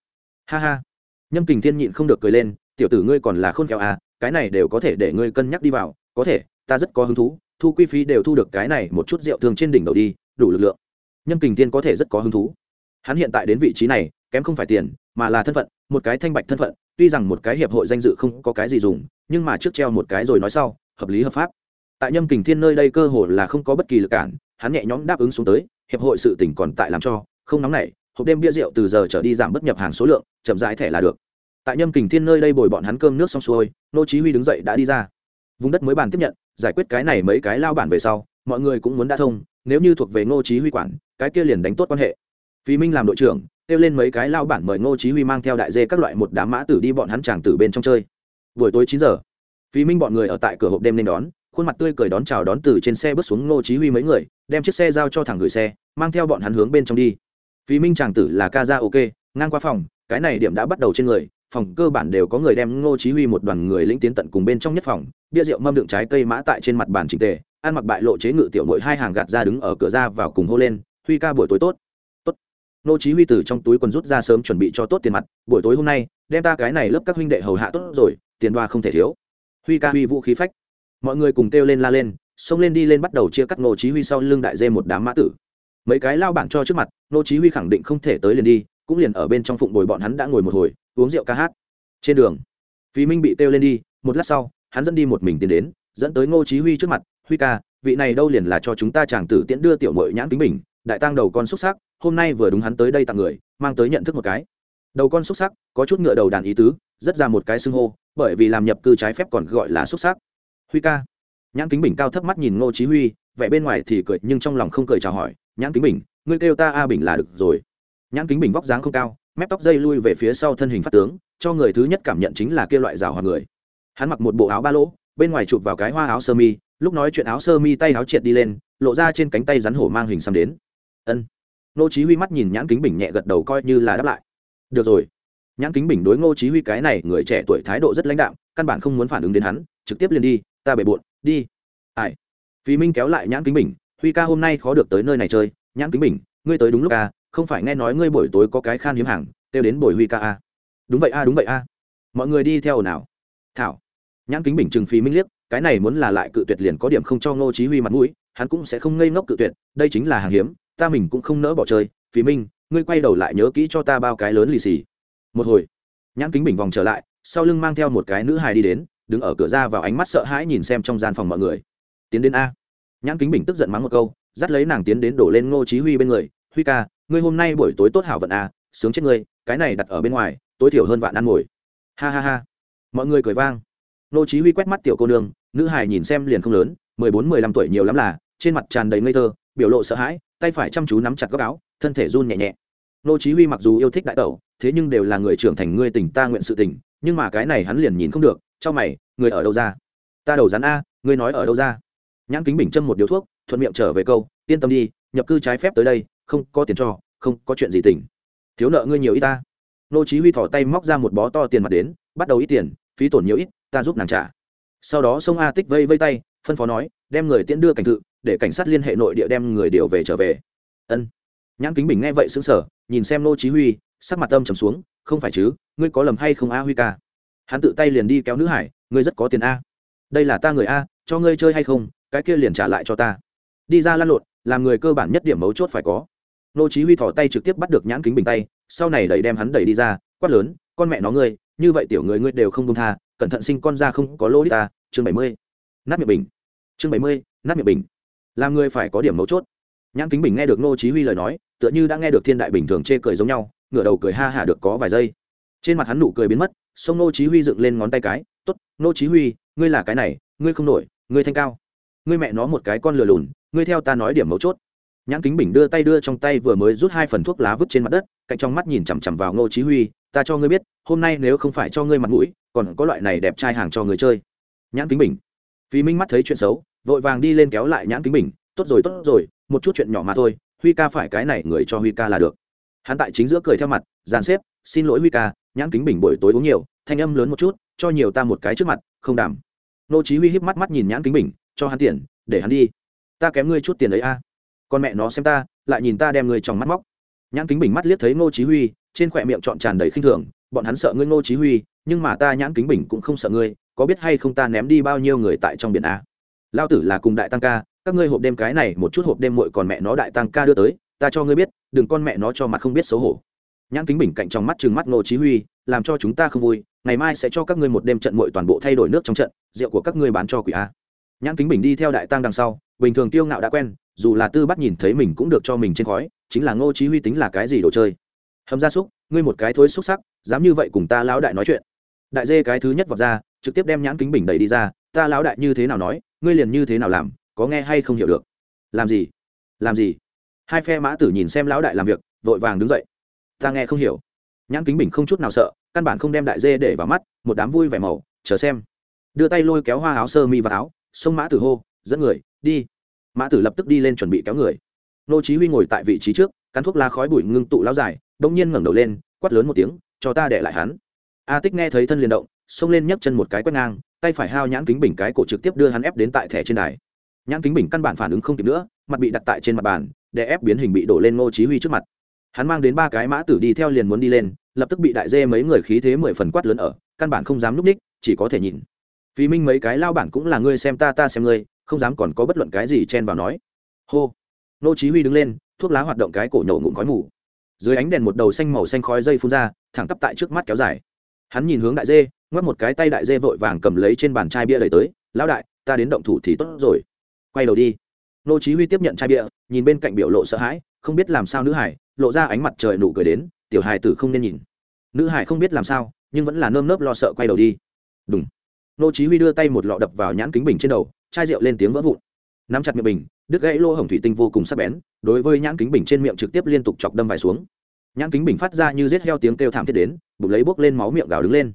Ha ha. Nhâm kình thiên nhịn không được cười lên, tiểu tử ngươi còn là khôn khéo à cái này đều có thể để ngươi cân nhắc đi vào, có thể, ta rất có hứng thú, thu quy phí đều thu được cái này một chút rượu thường trên đỉnh đầu đi, đủ lực lượng. Nhâm kình thiên có thể rất có hứng thú. Hắn hiện tại đến vị trí này kém không phải tiền, mà là thân phận, một cái thanh bạch thân phận, tuy rằng một cái hiệp hội danh dự không có cái gì dùng, nhưng mà trước treo một cái rồi nói sau, hợp lý hợp pháp. Tại nhâm kình thiên nơi đây cơ hội là không có bất kỳ lực cản, hắn nhẹ nhõm đáp ứng xuống tới, hiệp hội sự tỉnh còn tại làm cho, không nóng nảy, hộp đêm bia rượu từ giờ trở đi giảm bất nhập hàng số lượng, chậm rãi thẻ là được. Tại nhâm kình thiên nơi đây bồi bọn hắn cơm nước xong xuôi, nô chí huy đứng dậy đã đi ra. Vùng đất mới bàn tiếp nhận, giải quyết cái này mấy cái lao bản về sau, mọi người cũng muốn đã thông, nếu như thuộc về nô chí huy quản, cái kia liền đánh tốt quan hệ. Phi minh làm đội trưởng kêu lên mấy cái lao bản mời Ngô chí huy mang theo đại dê các loại một đám mã tử đi bọn hắn chàng tử bên trong chơi. Buổi tối 9 giờ Phi minh bọn người ở tại cửa hộp đêm nên đón, khuôn mặt tươi cười đón chào đón từ trên xe bước xuống Ngô chí huy mấy người, đem chiếc xe giao cho thẳng gửi xe, mang theo bọn hắn hướng bên trong đi. Phi minh chàng tử là ca ra ok, ngang qua phòng, cái này điểm đã bắt đầu trên người, phòng cơ bản đều có người đem ngô chí huy một đoàn người lĩnh tiến tận cùng bên trong nhất phòng, bia rượu mâm đựng trái cây mã tại trên mặt bàn chỉnh tề, ăn mặc bại lộ chế ngự tiểu muội hai hàng gạt ra đứng ở cửa ra vào cùng hô lên, huy ca buổi tối tốt. Nô chí huy từ trong túi quần rút ra sớm chuẩn bị cho tốt tiền mặt, buổi tối hôm nay, đem ta cái này lớp các huynh đệ hầu hạ tốt rồi, tiền đoa không thể thiếu. Huy ca huy vũ khí phách. Mọi người cùng kêu lên la lên, xông lên đi lên bắt đầu chia cắt nô chí huy sau lưng đại dê một đám mã tử. Mấy cái lao bảng cho trước mặt, nô chí huy khẳng định không thể tới liền đi, cũng liền ở bên trong phụng bồi bọn hắn đã ngồi một hồi, uống rượu ca hát. Trên đường, phí minh bị kêu lên đi, một lát sau, hắn dẫn đi một mình tiến đến, dẫn tới ngô chí huy trước mặt, huy ca, vị này đâu liền là cho chúng ta chàng tử tiễn đưa tiểu muội nhãn kính bình đại tang đầu con xuất sắc, hôm nay vừa đúng hắn tới đây tặng người, mang tới nhận thức một cái. Đầu con xuất sắc, có chút ngựa đầu đàn ý tứ, rất ra một cái xưng hô, bởi vì làm nhập cư trái phép còn gọi là xuất sắc. Huy ca. Nhãn kính bình cao thấp mắt nhìn ngô chí huy, vẻ bên ngoài thì cười, nhưng trong lòng không cười chào hỏi, nhãn kính bình, ngươi kêu ta a bình là được rồi. Nhãn kính bình vóc dáng không cao, mép tóc dây lui về phía sau thân hình phát tướng, cho người thứ nhất cảm nhận chính là kia loại rào hòa người. Hắn mặc một bộ áo ba lỗ, bên ngoài chụp vào cái hoa áo sơ mi, lúc nói chuyện áo sơ mi tay áo triệt đi lên, lộ ra trên cánh tay rắn hổ mang hình xăm đến ân. Nô chí huy mắt nhìn nhãn kính bình nhẹ gật đầu coi như là đáp lại. Được rồi. Nhãn kính bình đối ngô chí huy cái này, người trẻ tuổi thái độ rất lãnh đạm, căn bản không muốn phản ứng đến hắn, trực tiếp liền đi, ta bể bội đi. Ai? Phí minh kéo lại nhãn kính bình, huy ca hôm nay khó được tới nơi này chơi. Nhãn kính bình, ngươi tới đúng lúc à không phải nghe nói ngươi buổi tối có cái khan hiếm hàng tiêu đến buổi huy ca a đúng vậy a đúng vậy a mọi người đi theo nào thảo. Nhãn kính bình trừng phí minh liếc, cái này muốn là lại cự tuyệt liền có điểm không cho ngô chí huy mặt mũi, hắn cũng sẽ không ngây ngốc cự tuyệt, đây chính là hàng hiếm ta mình cũng không nỡ bỏ chơi phí minh, ngươi quay đầu lại nhớ kỹ cho ta bao cái lớn lì xì. Một hồi, nhãn kính bình vòng trở lại, sau lưng mang theo một cái nữ hài đi đến, đứng ở cửa ra vào ánh mắt sợ hãi nhìn xem trong gian phòng mọi người. Tiến đến a. Nhãn kính bình tức giận mắng một câu, dắt lấy nàng tiến đến đổ lên ngô chí huy bên người. Huy ca, ngươi hôm nay buổi tối tốt hảo vận a, sướng chết ngươi, cái này đặt ở bên ngoài, tối thiểu hơn vạn ăn ngồi. Ha ha ha. Mọi người cười vang. Ngô chí huy quét mắt tiểu cô nương, nữ hài nhìn xem liền không lớn, mười bốn, mười lăm tuổi nhiều lắm là, trên mặt tràn đầy ngây thơ biểu lộ sợ hãi, tay phải chăm chú nắm chặt góc áo, thân thể run nhẹ nhẹ. Nô chí huy mặc dù yêu thích đại tẩu, thế nhưng đều là người trưởng thành ngươi tình ta nguyện sự tình, nhưng mà cái này hắn liền nhìn không được, cho mày, người ở đâu ra? Ta đầu rắn a, ngươi nói ở đâu ra? Nhãn kính bình châm một điếu thuốc, thuận miệng trở về câu, yên tâm đi, nhập cư trái phép tới đây, không có tiền cho, không có chuyện gì tỉnh. Thiếu nợ ngươi nhiều ít ta. Nô chí huy thò tay móc ra một bó to tiền mặt đến, bắt đầu ít tiền, phí tổn nhiều ít, ta giúp nàng trả. Sau đó sông a tích vây vây tay, phân phó nói, đem người tiễn đưa cảnh tự để cảnh sát liên hệ nội địa đem người điều về trở về. Ân. Nhãn kính bình nghe vậy sững sờ nhìn xem nô chí huy sắc mặt âm trầm xuống không phải chứ ngươi có lầm hay không a huy ca? Hắn tự tay liền đi kéo nữ hải ngươi rất có tiền a. Đây là ta người a cho ngươi chơi hay không cái kia liền trả lại cho ta. Đi ra lăn lộn làm người cơ bản nhất điểm mấu chốt phải có. Nô chí huy thò tay trực tiếp bắt được nhãn kính bình tay sau này đẩy đem hắn đẩy đi ra quát lớn con mẹ nó ngươi như vậy tiểu người ngươi đều không buông tha cẩn thận sinh con ra không có lỗ đi ta. Chương 70. nát miệng bình. Chương 70, nát miệng bình làm người phải có điểm mấu chốt. Nhãn kính bình nghe được nô chí huy lời nói, tựa như đã nghe được thiên đại bình thường chê cười giống nhau, ngửa đầu cười ha hả được có vài giây. Trên mặt hắn nụ cười biến mất, sông nô chí huy dựng lên ngón tay cái, tốt nô chí huy, ngươi là cái này, ngươi không nổi, ngươi thanh cao. Ngươi mẹ nó một cái con lừa lùn, ngươi theo ta nói điểm mấu chốt. Nhãn kính bình đưa tay đưa trong tay vừa mới rút hai phần thuốc lá vứt trên mặt đất, cạnh trong mắt nhìn chằm chằm vào ngô chí huy, ta cho ngươi biết, hôm nay nếu không phải cho ngươi mặt mũi, còn có loại này đẹp trai hàng cho người chơi. Nhãn kính bình vì minh mắt thấy chuyện xấu vội vàng đi lên kéo lại nhãn kính bình, tốt rồi tốt rồi, một chút chuyện nhỏ mà thôi, huy ca phải cái này người cho huy ca là được. Hắn tại chính giữa cười theo mặt dàn xếp, xin lỗi huy ca, nhãn kính bình buổi tối uống nhiều, thanh âm lớn một chút, cho nhiều ta một cái trước mặt, không đảm. Nô chí huy híp mắt mắt nhìn nhãn kính bình, cho hắn tiền, để hắn đi. Ta kém ngươi chút tiền đấy a. À. con mẹ nó xem ta, lại nhìn ta đem ngươi trong mắt móc. Nhãn kính bình mắt liếc thấy ngô chí huy, trên khoẹt miệng trọn tràn đầy khinh thường, bọn hắn sợ ngươi ngô chí huy, nhưng mà ta nhãn kính bình cũng không sợ ngươi, có biết hay không ta ném đi bao nhiêu người tại trong biển a? Lao tử là cùng đại tăng ca, các ngươi hộp đêm cái này một chút hộp đêm muội còn mẹ nó đại tăng ca đưa tới, ta cho ngươi biết, đừng con mẹ nó cho mặt không biết xấu hổ. Nhãn kính bình cạnh trong mắt chừng mắt ngô chí huy, làm cho chúng ta không vui, ngày mai sẽ cho các ngươi một đêm trận muội toàn bộ thay đổi nước trong trận, rượu của các ngươi bán cho quỷ a. Nhãn kính bình đi theo đại tăng đằng sau, bình thường tiêu ngạo đã quen, dù là tư bắt nhìn thấy mình cũng được cho mình trên khói, chính là ngô chí huy tính là cái gì đồ chơi. Hầm gia súc, ngươi một cái thối xúc sắc, dám như vậy cùng ta lão đại nói chuyện. Đại dê cái thứ nhất vọt ra, trực tiếp đem nhãn kính bình đẩy đi ra, ta lão đại như thế nào nói ngươi liền như thế nào làm, có nghe hay không hiểu được? Làm gì? Làm gì? Hai phe mã tử nhìn xem lão đại làm việc, vội vàng đứng dậy. Ta nghe không hiểu. Nhãn kính bình không chút nào sợ, căn bản không đem đại dê để vào mắt, một đám vui vẻ màu, chờ xem. Đưa tay lôi kéo hoa áo sơ mi và áo, xông mã tử hô, dẫn người, đi. Mã tử lập tức đi lên chuẩn bị kéo người. Nô chí huy ngồi tại vị trí trước, cắn thuốc lá khói bụi ngưng tụ lao dài đông nhiên ngẩng đầu lên, quát lớn một tiếng, cho ta để lại hắn. A tích nghe thấy thân liền động xông lên nhấc chân một cái quét ngang, tay phải hao nhãn kính bình cái cổ trực tiếp đưa hắn ép đến tại thẻ trên đài. Nhãn kính bình căn bản phản ứng không kịp nữa, mặt bị đặt tại trên mặt bàn, để ép biến hình bị đổ lên Ngô chí huy trước mặt. Hắn mang đến ba cái mã tử đi theo liền muốn đi lên, lập tức bị đại dê mấy người khí thế mười phần quát lớn ở, căn bản không dám núp ních, chỉ có thể nhìn. Vì minh mấy cái lao bản cũng là ngươi xem ta ta xem ngươi, không dám còn có bất luận cái gì chen vào nói. Hô. Ngô chí huy đứng lên, thuốc lá hoạt động cái cổ nhổ ngụm khói mù. Dưới ánh đèn một đầu xanh màu xanh khói dây phun ra, thẳng tắp tại trước mắt kéo dài. Hắn nhìn hướng đại dê ngoắc một cái tay đại dê vội vàng cầm lấy trên bàn chai bia đẩy tới, lão đại, ta đến động thủ thì tốt rồi. Quay đầu đi. Nô chí huy tiếp nhận chai bia, nhìn bên cạnh biểu lộ sợ hãi, không biết làm sao nữ hải, lộ ra ánh mặt trời nụ cười đến, tiểu hải tử không nên nhìn. Nữ hải không biết làm sao, nhưng vẫn là nơm nớp lo sợ quay đầu đi. Đúng nô chí huy đưa tay một lọ đập vào nhãn kính bình trên đầu, chai rượu lên tiếng vỡ vụn. Nắm chặt miệng bình, đứt gãy lỗ hổng thủy tinh vô cùng sắc bén, đối với nhãn kính bình trên miệng trực tiếp liên tục chọc đâm vài xuống. Nhãn kính bình phát ra như giết heo tiếng kêu thảm thiết đến, bụng lấy bốc lên máu miệng gào đứng lên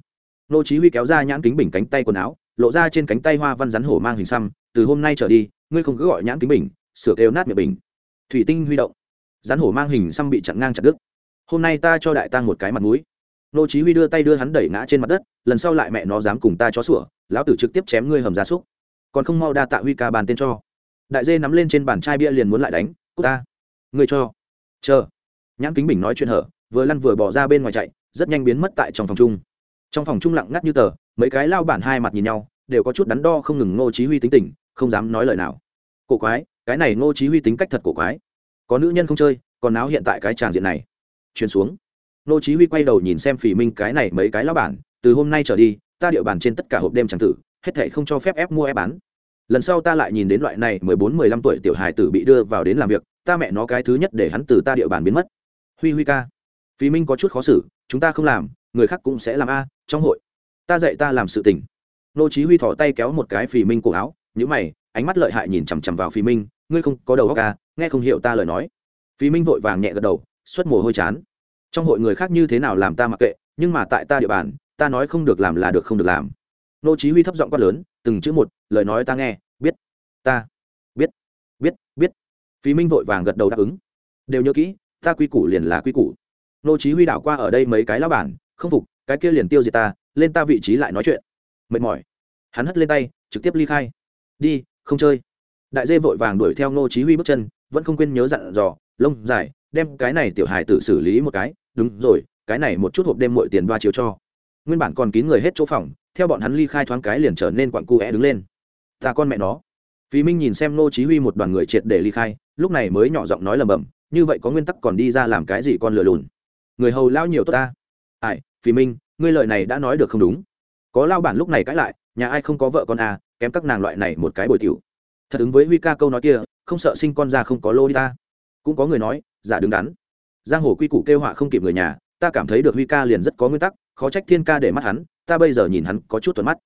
nô chí huy kéo ra nhãn kính bình cánh tay quần áo, lộ ra trên cánh tay hoa văn rắn hổ mang hình xăm, từ hôm nay trở đi, ngươi không cứ gọi nhãn kính bình, sửa kêu nát miệng bình. Thủy tinh huy động. Rắn hổ mang hình xăm bị chặn ngang chặt đứt. Hôm nay ta cho đại tăng một cái mặt mũi. Nô chí huy đưa tay đưa hắn đẩy ngã trên mặt đất, lần sau lại mẹ nó dám cùng ta chó sủa, lão tử trực tiếp chém ngươi hầm gia súc. Còn không mau đa tạ huy ca bàn tên cho. Đại dê nắm lên trên bàn chai bia liền muốn lại đánh cút ta, ngươi cho. Chờ. Nhãn kính bình nói chuyện hở, vừa lăn vừa bỏ ra bên ngoài chạy, rất nhanh biến mất tại trong phòng chung trong phòng trung lặng ngắt như tờ, mấy cái lao bản hai mặt nhìn nhau, đều có chút đắn đo không ngừng ngô chí huy tính tình, không dám nói lời nào. Cổ quái, cái này ngô chí huy tính cách thật cổ quái. Có nữ nhân không chơi, còn náo hiện tại cái tràng diện này. Truyền xuống. Ngô chí huy quay đầu nhìn xem phỉ minh cái này mấy cái lao bản, từ hôm nay trở đi, ta địa bàn trên tất cả hộp đêm chẳng tử, hết thảy không cho phép ép mua ép bán. Lần sau ta lại nhìn đến loại này mười bốn, mười lăm tuổi tiểu hài tử bị đưa vào đến làm việc, ta mẹ nó cái thứ nhất để hắn từ ta địa bàn biến mất. Huy huy ca. Phí minh có chút khó xử, chúng ta không làm, người khác cũng sẽ làm a trong hội. Ta dạy ta làm sự tình. Nô chí huy thò tay kéo một cái phì minh cổ áo, nhíu mày, ánh mắt lợi hại nhìn chằm chằm vào phì minh, ngươi không có đầu óc à nghe không hiểu ta lời nói. Phì minh vội vàng nhẹ gật đầu, xuất mồ hôi chán. Trong hội người khác như thế nào làm ta mặc kệ, nhưng mà tại ta địa bàn, ta nói không được làm là được không được làm. Nô chí huy thấp giọng quát lớn, từng chữ một, lời nói ta nghe, biết. Ta, biết biết biết. Phí minh vội vàng gật đầu đáp ứng. Đều nhớ kỹ, ta quy củ liền là quy củ. Nô chí huy đảo qua ở đây mấy cái lão bản, không phục cái kia liền tiêu diệt ta, lên ta vị trí lại nói chuyện. Mệt mỏi. Hắn hất lên tay, trực tiếp ly khai. Đi, không chơi. Đại dê vội vàng đuổi theo nô chí huy bước chân, vẫn không quên nhớ dặn dò, lông dài, đem cái này tiểu hài tử xử lý một cái. Đúng rồi, cái này một chút hộp đêm muội tiền ba chiếu cho. Nguyên bản còn kín người hết chỗ phòng, theo bọn hắn ly khai thoáng cái liền trở nên quặn cu é đứng lên. Ta con mẹ nó. Phí minh nhìn xem nô chí huy một đoàn người triệt để ly khai, lúc này mới nhỏ giọng nói lầm bầm như vậy có nguyên tắc còn đi ra làm cái gì con lừa lùn? Người hầu lao nhiều tốt ta. Ai phì minh, ngươi lời này đã nói được không đúng. Có lao bản lúc này cãi lại, nhà ai không có vợ con à kém các nàng loại này một cái bồi tiểu. Thật ứng với huy ca câu nói kia, không sợ sinh con ra không có lô đi ta. Cũng có người nói, giả đứng đắn. Giang hồ quy củ kêu họa không kịp người nhà, ta cảm thấy được huy ca liền rất có nguyên tắc, khó trách thiên ca để mắt hắn, ta bây giờ nhìn hắn có chút thuận mắt.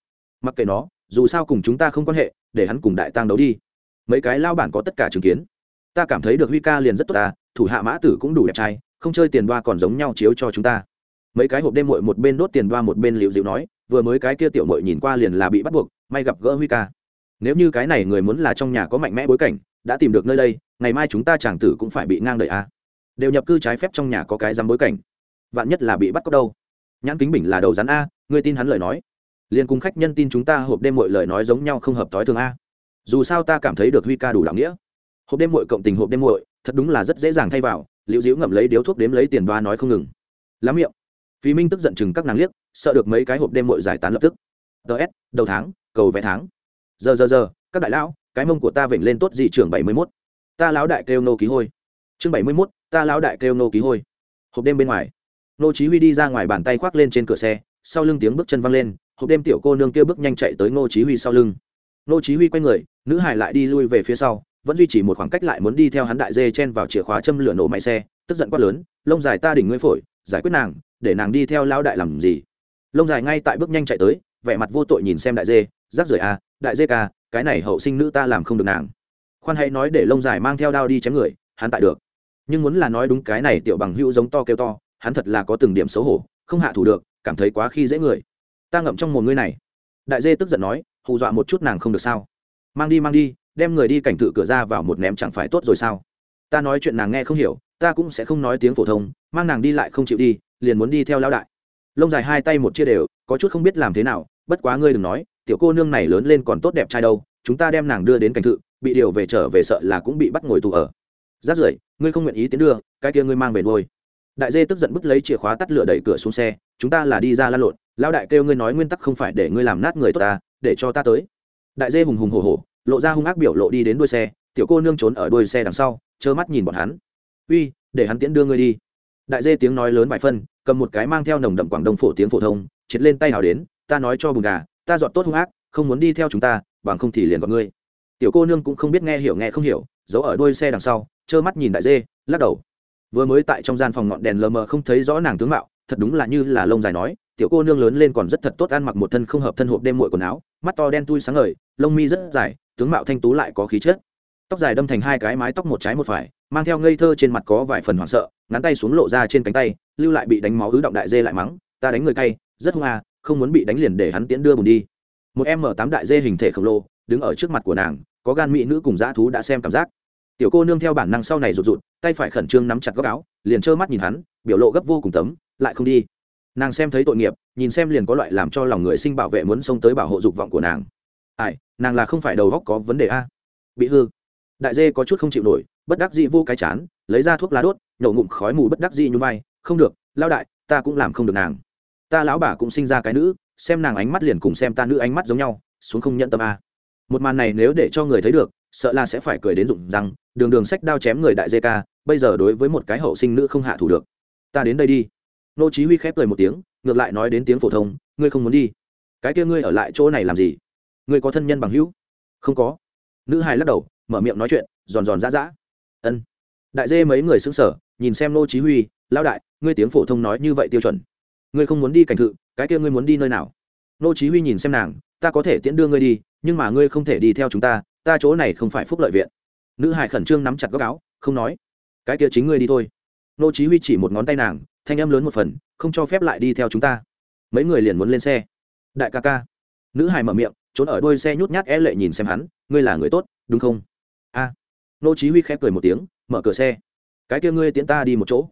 Mặc kệ nó, dù sao cùng chúng ta không quan hệ, để hắn cùng đại tăng đấu đi. Mấy cái lao bản có tất cả chứng kiến. Ta cảm thấy được huy ca liền rất tốt ta, thủ hạ mã tử cũng đủ đẹp trai, không chơi tiền đoa còn giống nhau chiếu cho chúng ta mấy cái hộp đêm muội một bên đốt tiền đoa một bên liễu dịu nói, vừa mới cái kia tiểu muội nhìn qua liền là bị bắt buộc, may gặp gỡ huy ca. Nếu như cái này người muốn là trong nhà có mạnh mẽ bối cảnh, đã tìm được nơi đây, ngày mai chúng ta chàng tử cũng phải bị ngang đợi a. Đều nhập cư trái phép trong nhà có cái dám bối cảnh. Vạn nhất là bị bắt cóc đâu? Nhãn kính bình là đầu rắn a, ngươi tin hắn lời nói. Liền cùng khách nhân tin chúng ta hộp đêm mọi lời nói giống nhau không hợp thói thường a. Dù sao ta cảm thấy được huy ca đủ đạo nghĩa. Hộp đêm muội cộng tình hộp đêm muội, thật đúng là rất dễ dàng thay vào, liễu diễu ngậm lấy điếu thuốc đếm lấy tiền đoa nói không ngừng. Lắm miệng phí minh tức giận chừng các nàng liếc, sợ được mấy cái hộp đêm mội giải tán lập tức. Ts đầu tháng, cầu vé tháng. Giờ giờ giờ, các đại lão, cái mông của ta vểnh lên tốt dị trưởng bảy mươi mốt? Ta lão đại kêu nô ký hôi. Chương bảy mươi mốt, ta lão đại kêu nô ký hôi. Hộp đêm bên ngoài. Nô chí huy đi ra ngoài bàn tay khoác lên trên cửa xe, sau lưng tiếng bước chân văng lên, hộp đêm tiểu cô nương kia bước nhanh chạy tới nô chí huy sau lưng. Nô chí huy quay người, nữ hải lại đi lui về phía sau, vẫn duy trì một khoảng cách lại muốn đi theo hắn đại dê chen vào chìa khóa châm lửa nổ máy xe, tức giận quát lớn lông dài ta đỉnh ngươi phổi, giải quyết nàng, để nàng đi theo lão đại làm gì? Lông dài ngay tại bước nhanh chạy tới, vẻ mặt vô tội nhìn xem đại dê rác rưởi à đại dê ca, cái này hậu sinh nữ ta làm không được nàng. Khoan hãy nói để lông dài mang theo đao đi chém người, hắn tại được. Nhưng muốn là nói đúng cái này tiểu bằng hữu giống to kêu to, hắn thật là có từng điểm xấu hổ, không hạ thủ được, cảm thấy quá khi dễ người. Ta ngậm trong một ngươi này. Đại dê tức giận nói, hù dọa một chút nàng không được sao? Mang đi mang đi, đem người đi cảnh tự cửa ra vào một ném chẳng phải tốt rồi sao? Ta nói chuyện nàng nghe không hiểu ta cũng sẽ không nói tiếng phổ thông mang nàng đi lại không chịu đi liền muốn đi theo lao đại. Lông dài hai tay một chia đều có chút không biết làm thế nào bất quá ngươi đừng nói tiểu cô nương này lớn lên còn tốt đẹp trai đâu chúng ta đem nàng đưa đến cảnh thự, bị điều về trở về sợ là cũng bị bắt ngồi tù ở. Rát rưởi ngươi không nguyện ý tiến đưa cái kia ngươi mang về nuôi. Đại dê tức giận bứt lấy chìa khóa tắt lửa đẩy cửa xuống xe chúng ta là đi ra lăn lộn lão đại kêu ngươi nói nguyên tắc không phải để ngươi làm nát người tốt ta để cho ta tới. Đại dê hùng hùng hổ hổ lộ ra hung ác biểu lộ đi đến đuôi xe tiểu cô nương trốn ở đuôi xe đằng sau trơ mắt nhìn bọn hắn uy, để hắn tiễn đưa ngươi đi. Đại dê tiếng nói lớn vài phân, cầm một cái mang theo nồng đậm quảng đông phổ tiếng phổ thông, triệt lên tay hào đến, ta nói cho bùn gà, ta dọn tốt hung ác, không muốn đi theo chúng ta, bằng không thì liền gọi ngươi. Tiểu cô nương cũng không biết nghe hiểu nghe không hiểu, giấu ở đuôi xe đằng sau, trơ mắt nhìn đại dê, lắc đầu. Vừa mới tại trong gian phòng ngọn đèn lờ mờ không thấy rõ nàng tướng mạo, thật đúng là như là lông dài nói, tiểu cô nương lớn lên còn rất thật tốt ăn mặc một thân không hợp thân hộp đêm muội quần áo, mắt to đen tui sáng ngời, lông mi rất dài, tướng mạo thanh tú lại có khí chất. Tóc dài đâm thành hai cái mái tóc một trái một phải mang theo ngây thơ trên mặt có vài phần hoảng sợ, ngắn tay xuống lộ ra trên cánh tay, lưu lại bị đánh máu ứ động đại dê lại mắng, ta đánh người cay, rất hung à không muốn bị đánh liền để hắn tiễn đưa bùn đi. Một em m tám đại dê hình thể khổng lồ, đứng ở trước mặt của nàng, có gan mỹ nữ cùng dã thú đã xem cảm giác. Tiểu cô nương theo bản năng sau này rụt rụt, tay phải khẩn trương nắm chặt góc áo, liền trơ mắt nhìn hắn, biểu lộ gấp vô cùng tấm, lại không đi. Nàng xem thấy tội nghiệp, nhìn xem liền có loại làm cho lòng người sinh bảo vệ muốn xông tới bảo hộ dục vọng của nàng. Ai, nàng là không phải đầu góc có vấn đề a? Bị hư đại dê có chút không chịu nổi, bất đắc dĩ vô cái chán, lấy ra thuốc lá đốt, nhổ ngụm khói mù bất đắc dĩ như vai, không được lao đại, ta cũng làm không được nàng. Ta lão bà cũng sinh ra cái nữ, xem nàng ánh mắt liền cùng xem ta nữ ánh mắt giống nhau, xuống không nhận tâm a. Một màn này nếu để cho người thấy được, sợ là sẽ phải cười đến rụng răng, đường đường sách đao chém người đại dê ca, bây giờ đối với một cái hậu sinh nữ không hạ thủ được. Ta đến đây đi. Nô chí huy khép cười một tiếng, ngược lại nói đến tiếng phổ thông, ngươi không muốn đi. Cái kia ngươi ở lại chỗ này làm gì? Ngươi có thân nhân bằng hữu? Không có. Nữ hài lắc đầu mở miệng nói chuyện, giòn giòn dã dã ân. Đại dê mấy người xứng sở nhìn xem nô chí huy, lão đại, ngươi tiếng phổ thông nói như vậy tiêu chuẩn. Ngươi không muốn đi cảnh thự, cái kia ngươi muốn đi nơi nào? Nô chí huy nhìn xem nàng, ta có thể tiễn đưa ngươi đi, nhưng mà ngươi không thể đi theo chúng ta ta chỗ này không phải phúc lợi viện. Nữ hải khẩn trương nắm chặt góc áo, không nói, cái kia chính ngươi đi thôi. Nô chí huy chỉ một ngón tay nàng, thanh âm lớn một phần, không cho phép lại đi theo chúng ta. Mấy người liền muốn lên xe. Đại ca ca. Nữ hải mở miệng, trốn ở đuôi xe nhút nhát é e lệ nhìn xem hắn, ngươi là người tốt, đúng không? Nô chí huy khép cười một tiếng, mở cửa xe. Cái kia ngươi tiễn ta đi một chỗ.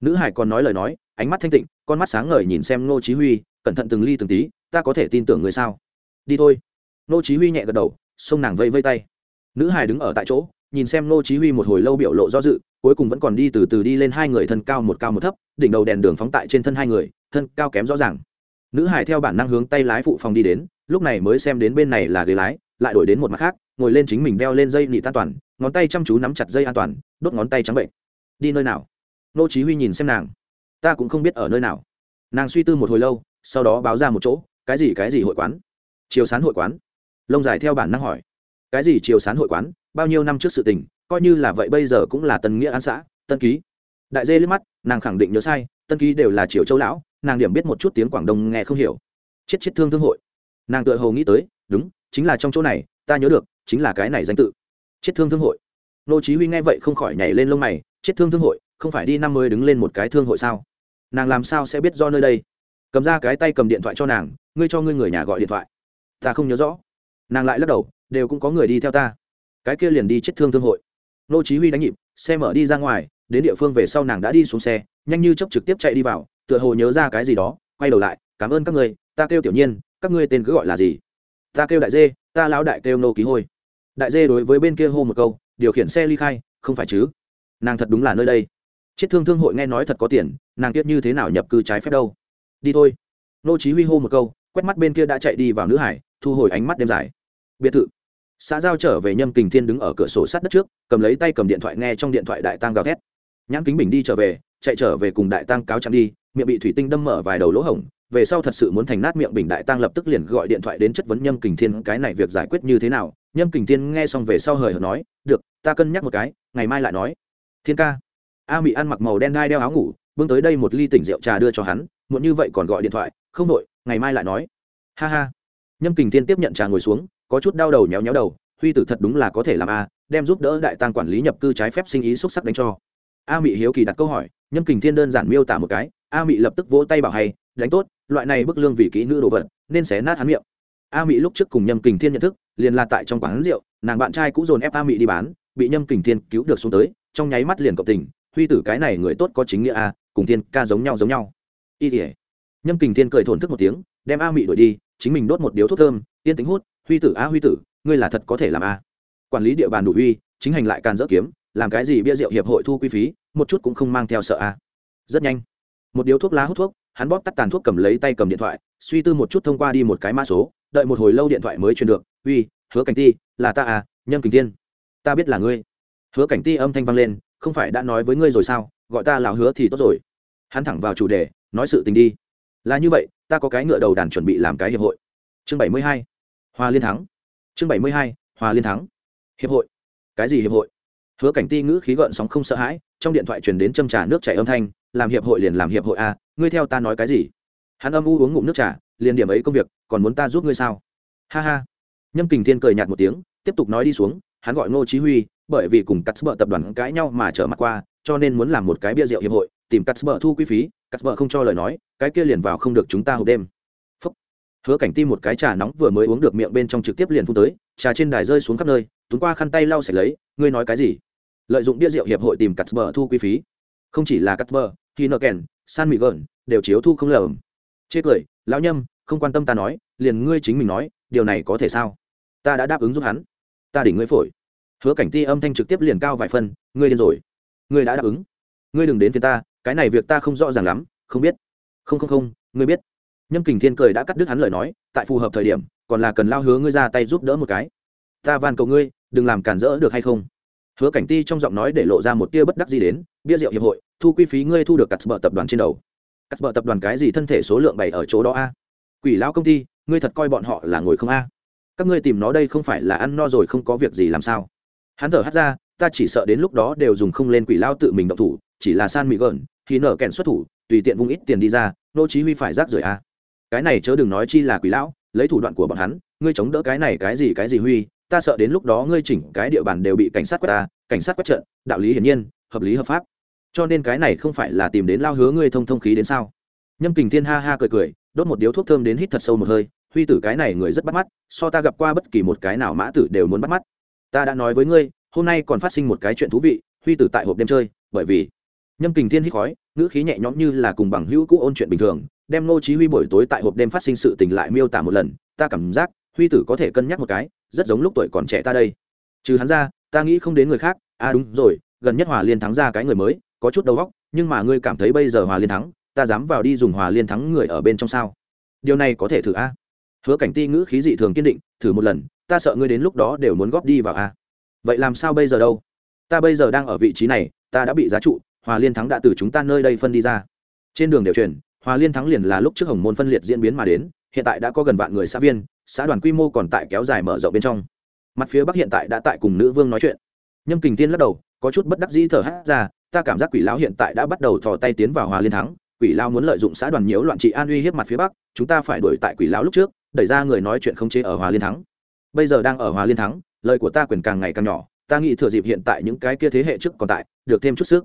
Nữ hải còn nói lời nói, ánh mắt thanh tịnh, con mắt sáng ngời nhìn xem nô chí huy, cẩn thận từng ly từng tí, ta có thể tin tưởng ngươi sao? Đi thôi. Nô chí huy nhẹ gật đầu, xông nàng vây vây tay. Nữ hải đứng ở tại chỗ, nhìn xem nô chí huy một hồi lâu biểu lộ do dự, cuối cùng vẫn còn đi từ từ đi lên hai người thân cao một cao một thấp, đỉnh đầu đèn đường phóng tại trên thân hai người, thân cao kém rõ ràng. Nữ hải theo bản năng hướng tay lái phụ phòng đi đến, lúc này mới xem đến bên này là ghế lái, lại đổi đến một mặt khác, ngồi lên chính mình đeo lên dây nị tan toàn ngón tay chăm chú nắm chặt dây an toàn, đốt ngón tay trắng bệnh. Đi nơi nào? Nô chí huy nhìn xem nàng. Ta cũng không biết ở nơi nào. Nàng suy tư một hồi lâu, sau đó báo ra một chỗ, cái gì cái gì hội quán? Chiều sán hội quán. Lông dài theo bản năng hỏi. Cái gì chiều sán hội quán? Bao nhiêu năm trước sự tình, coi như là vậy bây giờ cũng là tân nghĩa an xã, tân ký. Đại dê liếc mắt, nàng khẳng định nhớ sai, tân ký đều là triều châu lão, nàng điểm biết một chút tiếng quảng đông nghe không hiểu. Chết chết thương thương hội. Nàng tự hầu nghĩ tới, đúng, chính là trong chỗ này, ta nhớ được, chính là cái này danh tự chết thương thương hội. Nô chí huy nghe vậy không khỏi nhảy lên lông mày, chết thương thương hội, không phải đi năm mươi đứng lên một cái thương hội sao? Nàng làm sao sẽ biết do nơi đây? Cầm ra cái tay cầm điện thoại cho nàng, ngươi cho ngươi người nhà gọi điện thoại. Ta không nhớ rõ. Nàng lại lắc đầu, đều cũng có người đi theo ta. Cái kia liền đi chết thương thương hội. Nô chí huy đánh nhịp, xe mở đi ra ngoài, đến địa phương về sau nàng đã đi xuống xe, nhanh như chớp trực tiếp chạy đi vào, tựa hồ nhớ ra cái gì đó, quay đầu lại, cảm ơn các ngươi ta kêu tiểu nhiên, các ngươi tên cứ gọi là gì? Ta kêu đại dê, ta lão đại kêu nô ký hôi đại dê đối với bên kia hô một câu, điều khiển xe ly khai, không phải chứ? Nàng thật đúng là nơi đây. Chết thương thương hội nghe nói thật có tiền, nàng tiếp như thế nào nhập cư trái phép đâu? Đi thôi. Nô chí huy hô một câu, quét mắt bên kia đã chạy đi vào nữ hải, thu hồi ánh mắt đêm dài. Biệt thự. Xã giao trở về nhâm kình thiên đứng ở cửa sổ sát đất trước, cầm lấy tay cầm điện thoại nghe trong điện thoại đại tăng gào thét. Nhãn kính bình đi trở về, chạy trở về cùng đại tăng cáo chạm đi, miệng bị thủy tinh đâm mở vài đầu lỗ hổng, về sau thật sự muốn thành nát miệng bình đại tăng lập tức liền gọi điện thoại đến chất vấn nhâm kình thiên cái này việc giải quyết như thế nào nhâm kình thiên nghe xong về sau hời hợt nói, được, ta cân nhắc một cái, ngày mai lại nói. Thiên ca. A Mị ăn mặc màu đen đai đeo áo ngủ, bưng tới đây một ly tỉnh rượu trà đưa cho hắn, muộn như vậy còn gọi điện thoại, không đội ngày mai lại nói. Ha ha. Nhâm kình thiên tiếp nhận trà ngồi xuống, có chút đau đầu nhéo nhéo đầu, huy tử thật đúng là có thể làm a, đem giúp đỡ đại tăng quản lý nhập cư trái phép sinh ý xúc sắc đánh cho. A mị hiếu kỳ đặt câu hỏi, nhâm kình thiên đơn giản miêu tả một cái, a mị lập tức vỗ tay bảo hay, đánh tốt, loại này bức lương vì kỹ nữ đồ vật, nên xé nát hắn miệng. A mị lúc trước cùng nhâm kình thiên nhận thức liền là tại trong quán rượu, nàng bạn trai cũng dồn ép a mị đi bán, bị nhâm kình thiên cứu được xuống tới, trong nháy mắt liền cộng tình, huy tử cái này người tốt có chính nghĩa a, cùng thiên ca giống nhau giống nhau. Y tỉa nhâm kình thiên cười thổn thức một tiếng, đem a mị đuổi đi, chính mình đốt một điếu thuốc thơm, yên tính hút, huy tử a, huy tử, ngươi là thật có thể làm a. Quản lý địa bàn đủ huy chính hành lại càn dỡ kiếm, làm cái gì bia rượu hiệp hội thu quy phí, một chút cũng không mang theo sợ a. Rất nhanh, một điếu thuốc lá hút thuốc, hắn bóp tắt tàn thuốc cầm lấy tay cầm điện thoại, suy tư một chút thông qua đi một cái mã số đợi một hồi lâu điện thoại mới truyền được, uy, hứa cảnh ti, là ta à nhâm kình tiên ta biết là ngươi. Hứa cảnh ti âm thanh vang lên, không phải đã nói với ngươi rồi sao? Gọi ta là hứa thì tốt rồi. Hắn thẳng vào chủ đề, nói sự tình đi. Là như vậy, ta có cái ngựa đầu đàn chuẩn bị làm cái hiệp hội. Chương bảy mươi hai, hoa liên thắng. Chương bảy mươi hai, hoa liên thắng. Hiệp hội. Cái gì hiệp hội? Hứa cảnh ti ngữ khí gợn sóng không sợ hãi, trong điện thoại truyền đến châm trà nước chảy âm thanh, làm hiệp hội liền làm hiệp hội a ngươi theo ta nói cái gì? Hắn âm u uống ngụm nước trà, liền điểm ấy công việc, còn muốn ta giúp ngươi sao? Ha ha. Nhâm kình thiên cười nhạt một tiếng, tiếp tục nói đi xuống, hắn gọi ngô chí huy, bởi vì cùng cắt bờ tập đoàn cãi nhau mà trở mặt qua, cho nên muốn làm một cái bia rượu hiệp hội, tìm cắt bờ thu quy phí cắt bờ không cho lời nói, cái kia liền vào không được chúng ta hộp đêm. Phúc. hứa cảnh tim một cái trà nóng vừa mới uống được miệng bên trong trực tiếp liền phun tới, trà trên đài rơi xuống khắp nơi tuấn qua khăn tay lau sạch lấy, ngươi nói cái gì? Lợi dụng bia rượu hiệp hội tìm cắt bờ thu quy phí. Không chỉ là cắt bờ khi nợ kèn san mì gợn đều chiếu thu không lầm chê cười, lão nhâm, không quan tâm ta nói, liền ngươi chính mình nói, điều này có thể sao? Ta đã đáp ứng giúp hắn. Ta đỉnh ngươi phổi. Hứa cảnh ti âm thanh trực tiếp liền cao vài phân ngươi điên rồi. Ngươi đã đáp ứng. Ngươi đừng đến phía ta, cái này việc ta không rõ ràng lắm, không biết. Không không không, ngươi biết. Nhâm kình thiên cười đã cắt đứt hắn lời nói, tại phù hợp thời điểm, còn là cần lao hứa ngươi ra tay giúp đỡ một cái. Ta van cầu ngươi, đừng làm cản rỡ được hay không? Hứa cảnh ti trong giọng nói để lộ ra một tia bất đắc gì đến, bia rượu hiệp hội, thu quy phí ngươi thu được cặt bờ tập đoàn trên đầu cắt bờ tập đoàn cái gì thân thể số lượng bày ở chỗ đó a? Quỷ lão công ty, ngươi thật coi bọn họ là ngồi không a? Các ngươi tìm nó đây không phải là ăn no rồi không có việc gì làm sao? Hắn thở hắt ra, ta chỉ sợ đến lúc đó đều dùng không lên quỷ lao tự mình động thủ, chỉ là san mỹ gợn, thì nở kèn xuất thủ, tùy tiện vung ít tiền đi ra, nô chí huy phải rác rưởi a. Cái này chớ đừng nói chi là quỷ lão, lấy thủ đoạn của bọn hắn, ngươi chống đỡ cái này cái gì cái gì huy, ta sợ đến lúc đó ngươi chỉnh cái địa bàn đều bị cảnh sát quét ta, cảnh sát quét trận, đạo lý hiển nhiên, hợp lý hợp pháp cho nên cái này không phải là tìm đến lao hứa ngươi thông thông khí đến sao? Nhâm kình thiên ha ha cười cười, đốt một điếu thuốc thơm đến hít thật sâu một hơi, huy tử cái này người rất bắt mắt, so ta gặp qua bất kỳ một cái nào mã tử đều muốn bắt mắt. Ta đã nói với ngươi, hôm nay còn phát sinh một cái chuyện thú vị, huy tử tại hộp đêm chơi, bởi vì nhâm kình thiên hít khói, ngữ khí nhẹ nhõm như là cùng bằng hữu cũ ôn chuyện bình thường, đem ngô chí huy buổi tối tại hộp đêm phát sinh sự tình lại miêu tả một lần, ta cảm giác huy tử có thể cân nhắc một cái, rất giống lúc tuổi còn trẻ ta đây. Trừ hắn ra, ta nghĩ không đến người khác. À đúng rồi, gần nhất hòa liên thắng ra cái người mới có chút đầu óc, nhưng mà ngươi cảm thấy bây giờ hòa liên thắng, ta dám vào đi dùng hòa liên thắng người ở bên trong sao? Điều này có thể thử a? Hứa cảnh ti ngữ khí dị thường kiên định, thử một lần, ta sợ ngươi đến lúc đó đều muốn góp đi vào a. Vậy làm sao bây giờ đâu? Ta bây giờ đang ở vị trí này, ta đã bị giá trụ, hòa liên thắng đã từ chúng ta nơi đây phân đi ra. Trên đường đều truyền hòa liên thắng liền là lúc trước hồng môn phân liệt diễn biến mà đến, hiện tại đã có gần vạn người xã viên, xã đoàn quy mô còn tại kéo dài mở rộng bên trong. Mặt phía bắc hiện tại đã tại cùng nữ vương nói chuyện. Nhâm kình tiên lắc đầu, có chút bất đắc dĩ thở hát ra ta cảm giác quỷ lão hiện tại đã bắt đầu thò tay tiến vào hòa liên thắng, quỷ lão muốn lợi dụng xã đoàn nhiễu loạn trị an uy hiếp mặt phía bắc, chúng ta phải đuổi tại quỷ lão lúc trước, đẩy ra người nói chuyện không chế ở hòa liên thắng. Bây giờ đang ở hòa liên thắng, lời của ta quyền càng ngày càng nhỏ, ta nghĩ thừa dịp hiện tại những cái kia thế hệ trước còn tại, được thêm chút sức.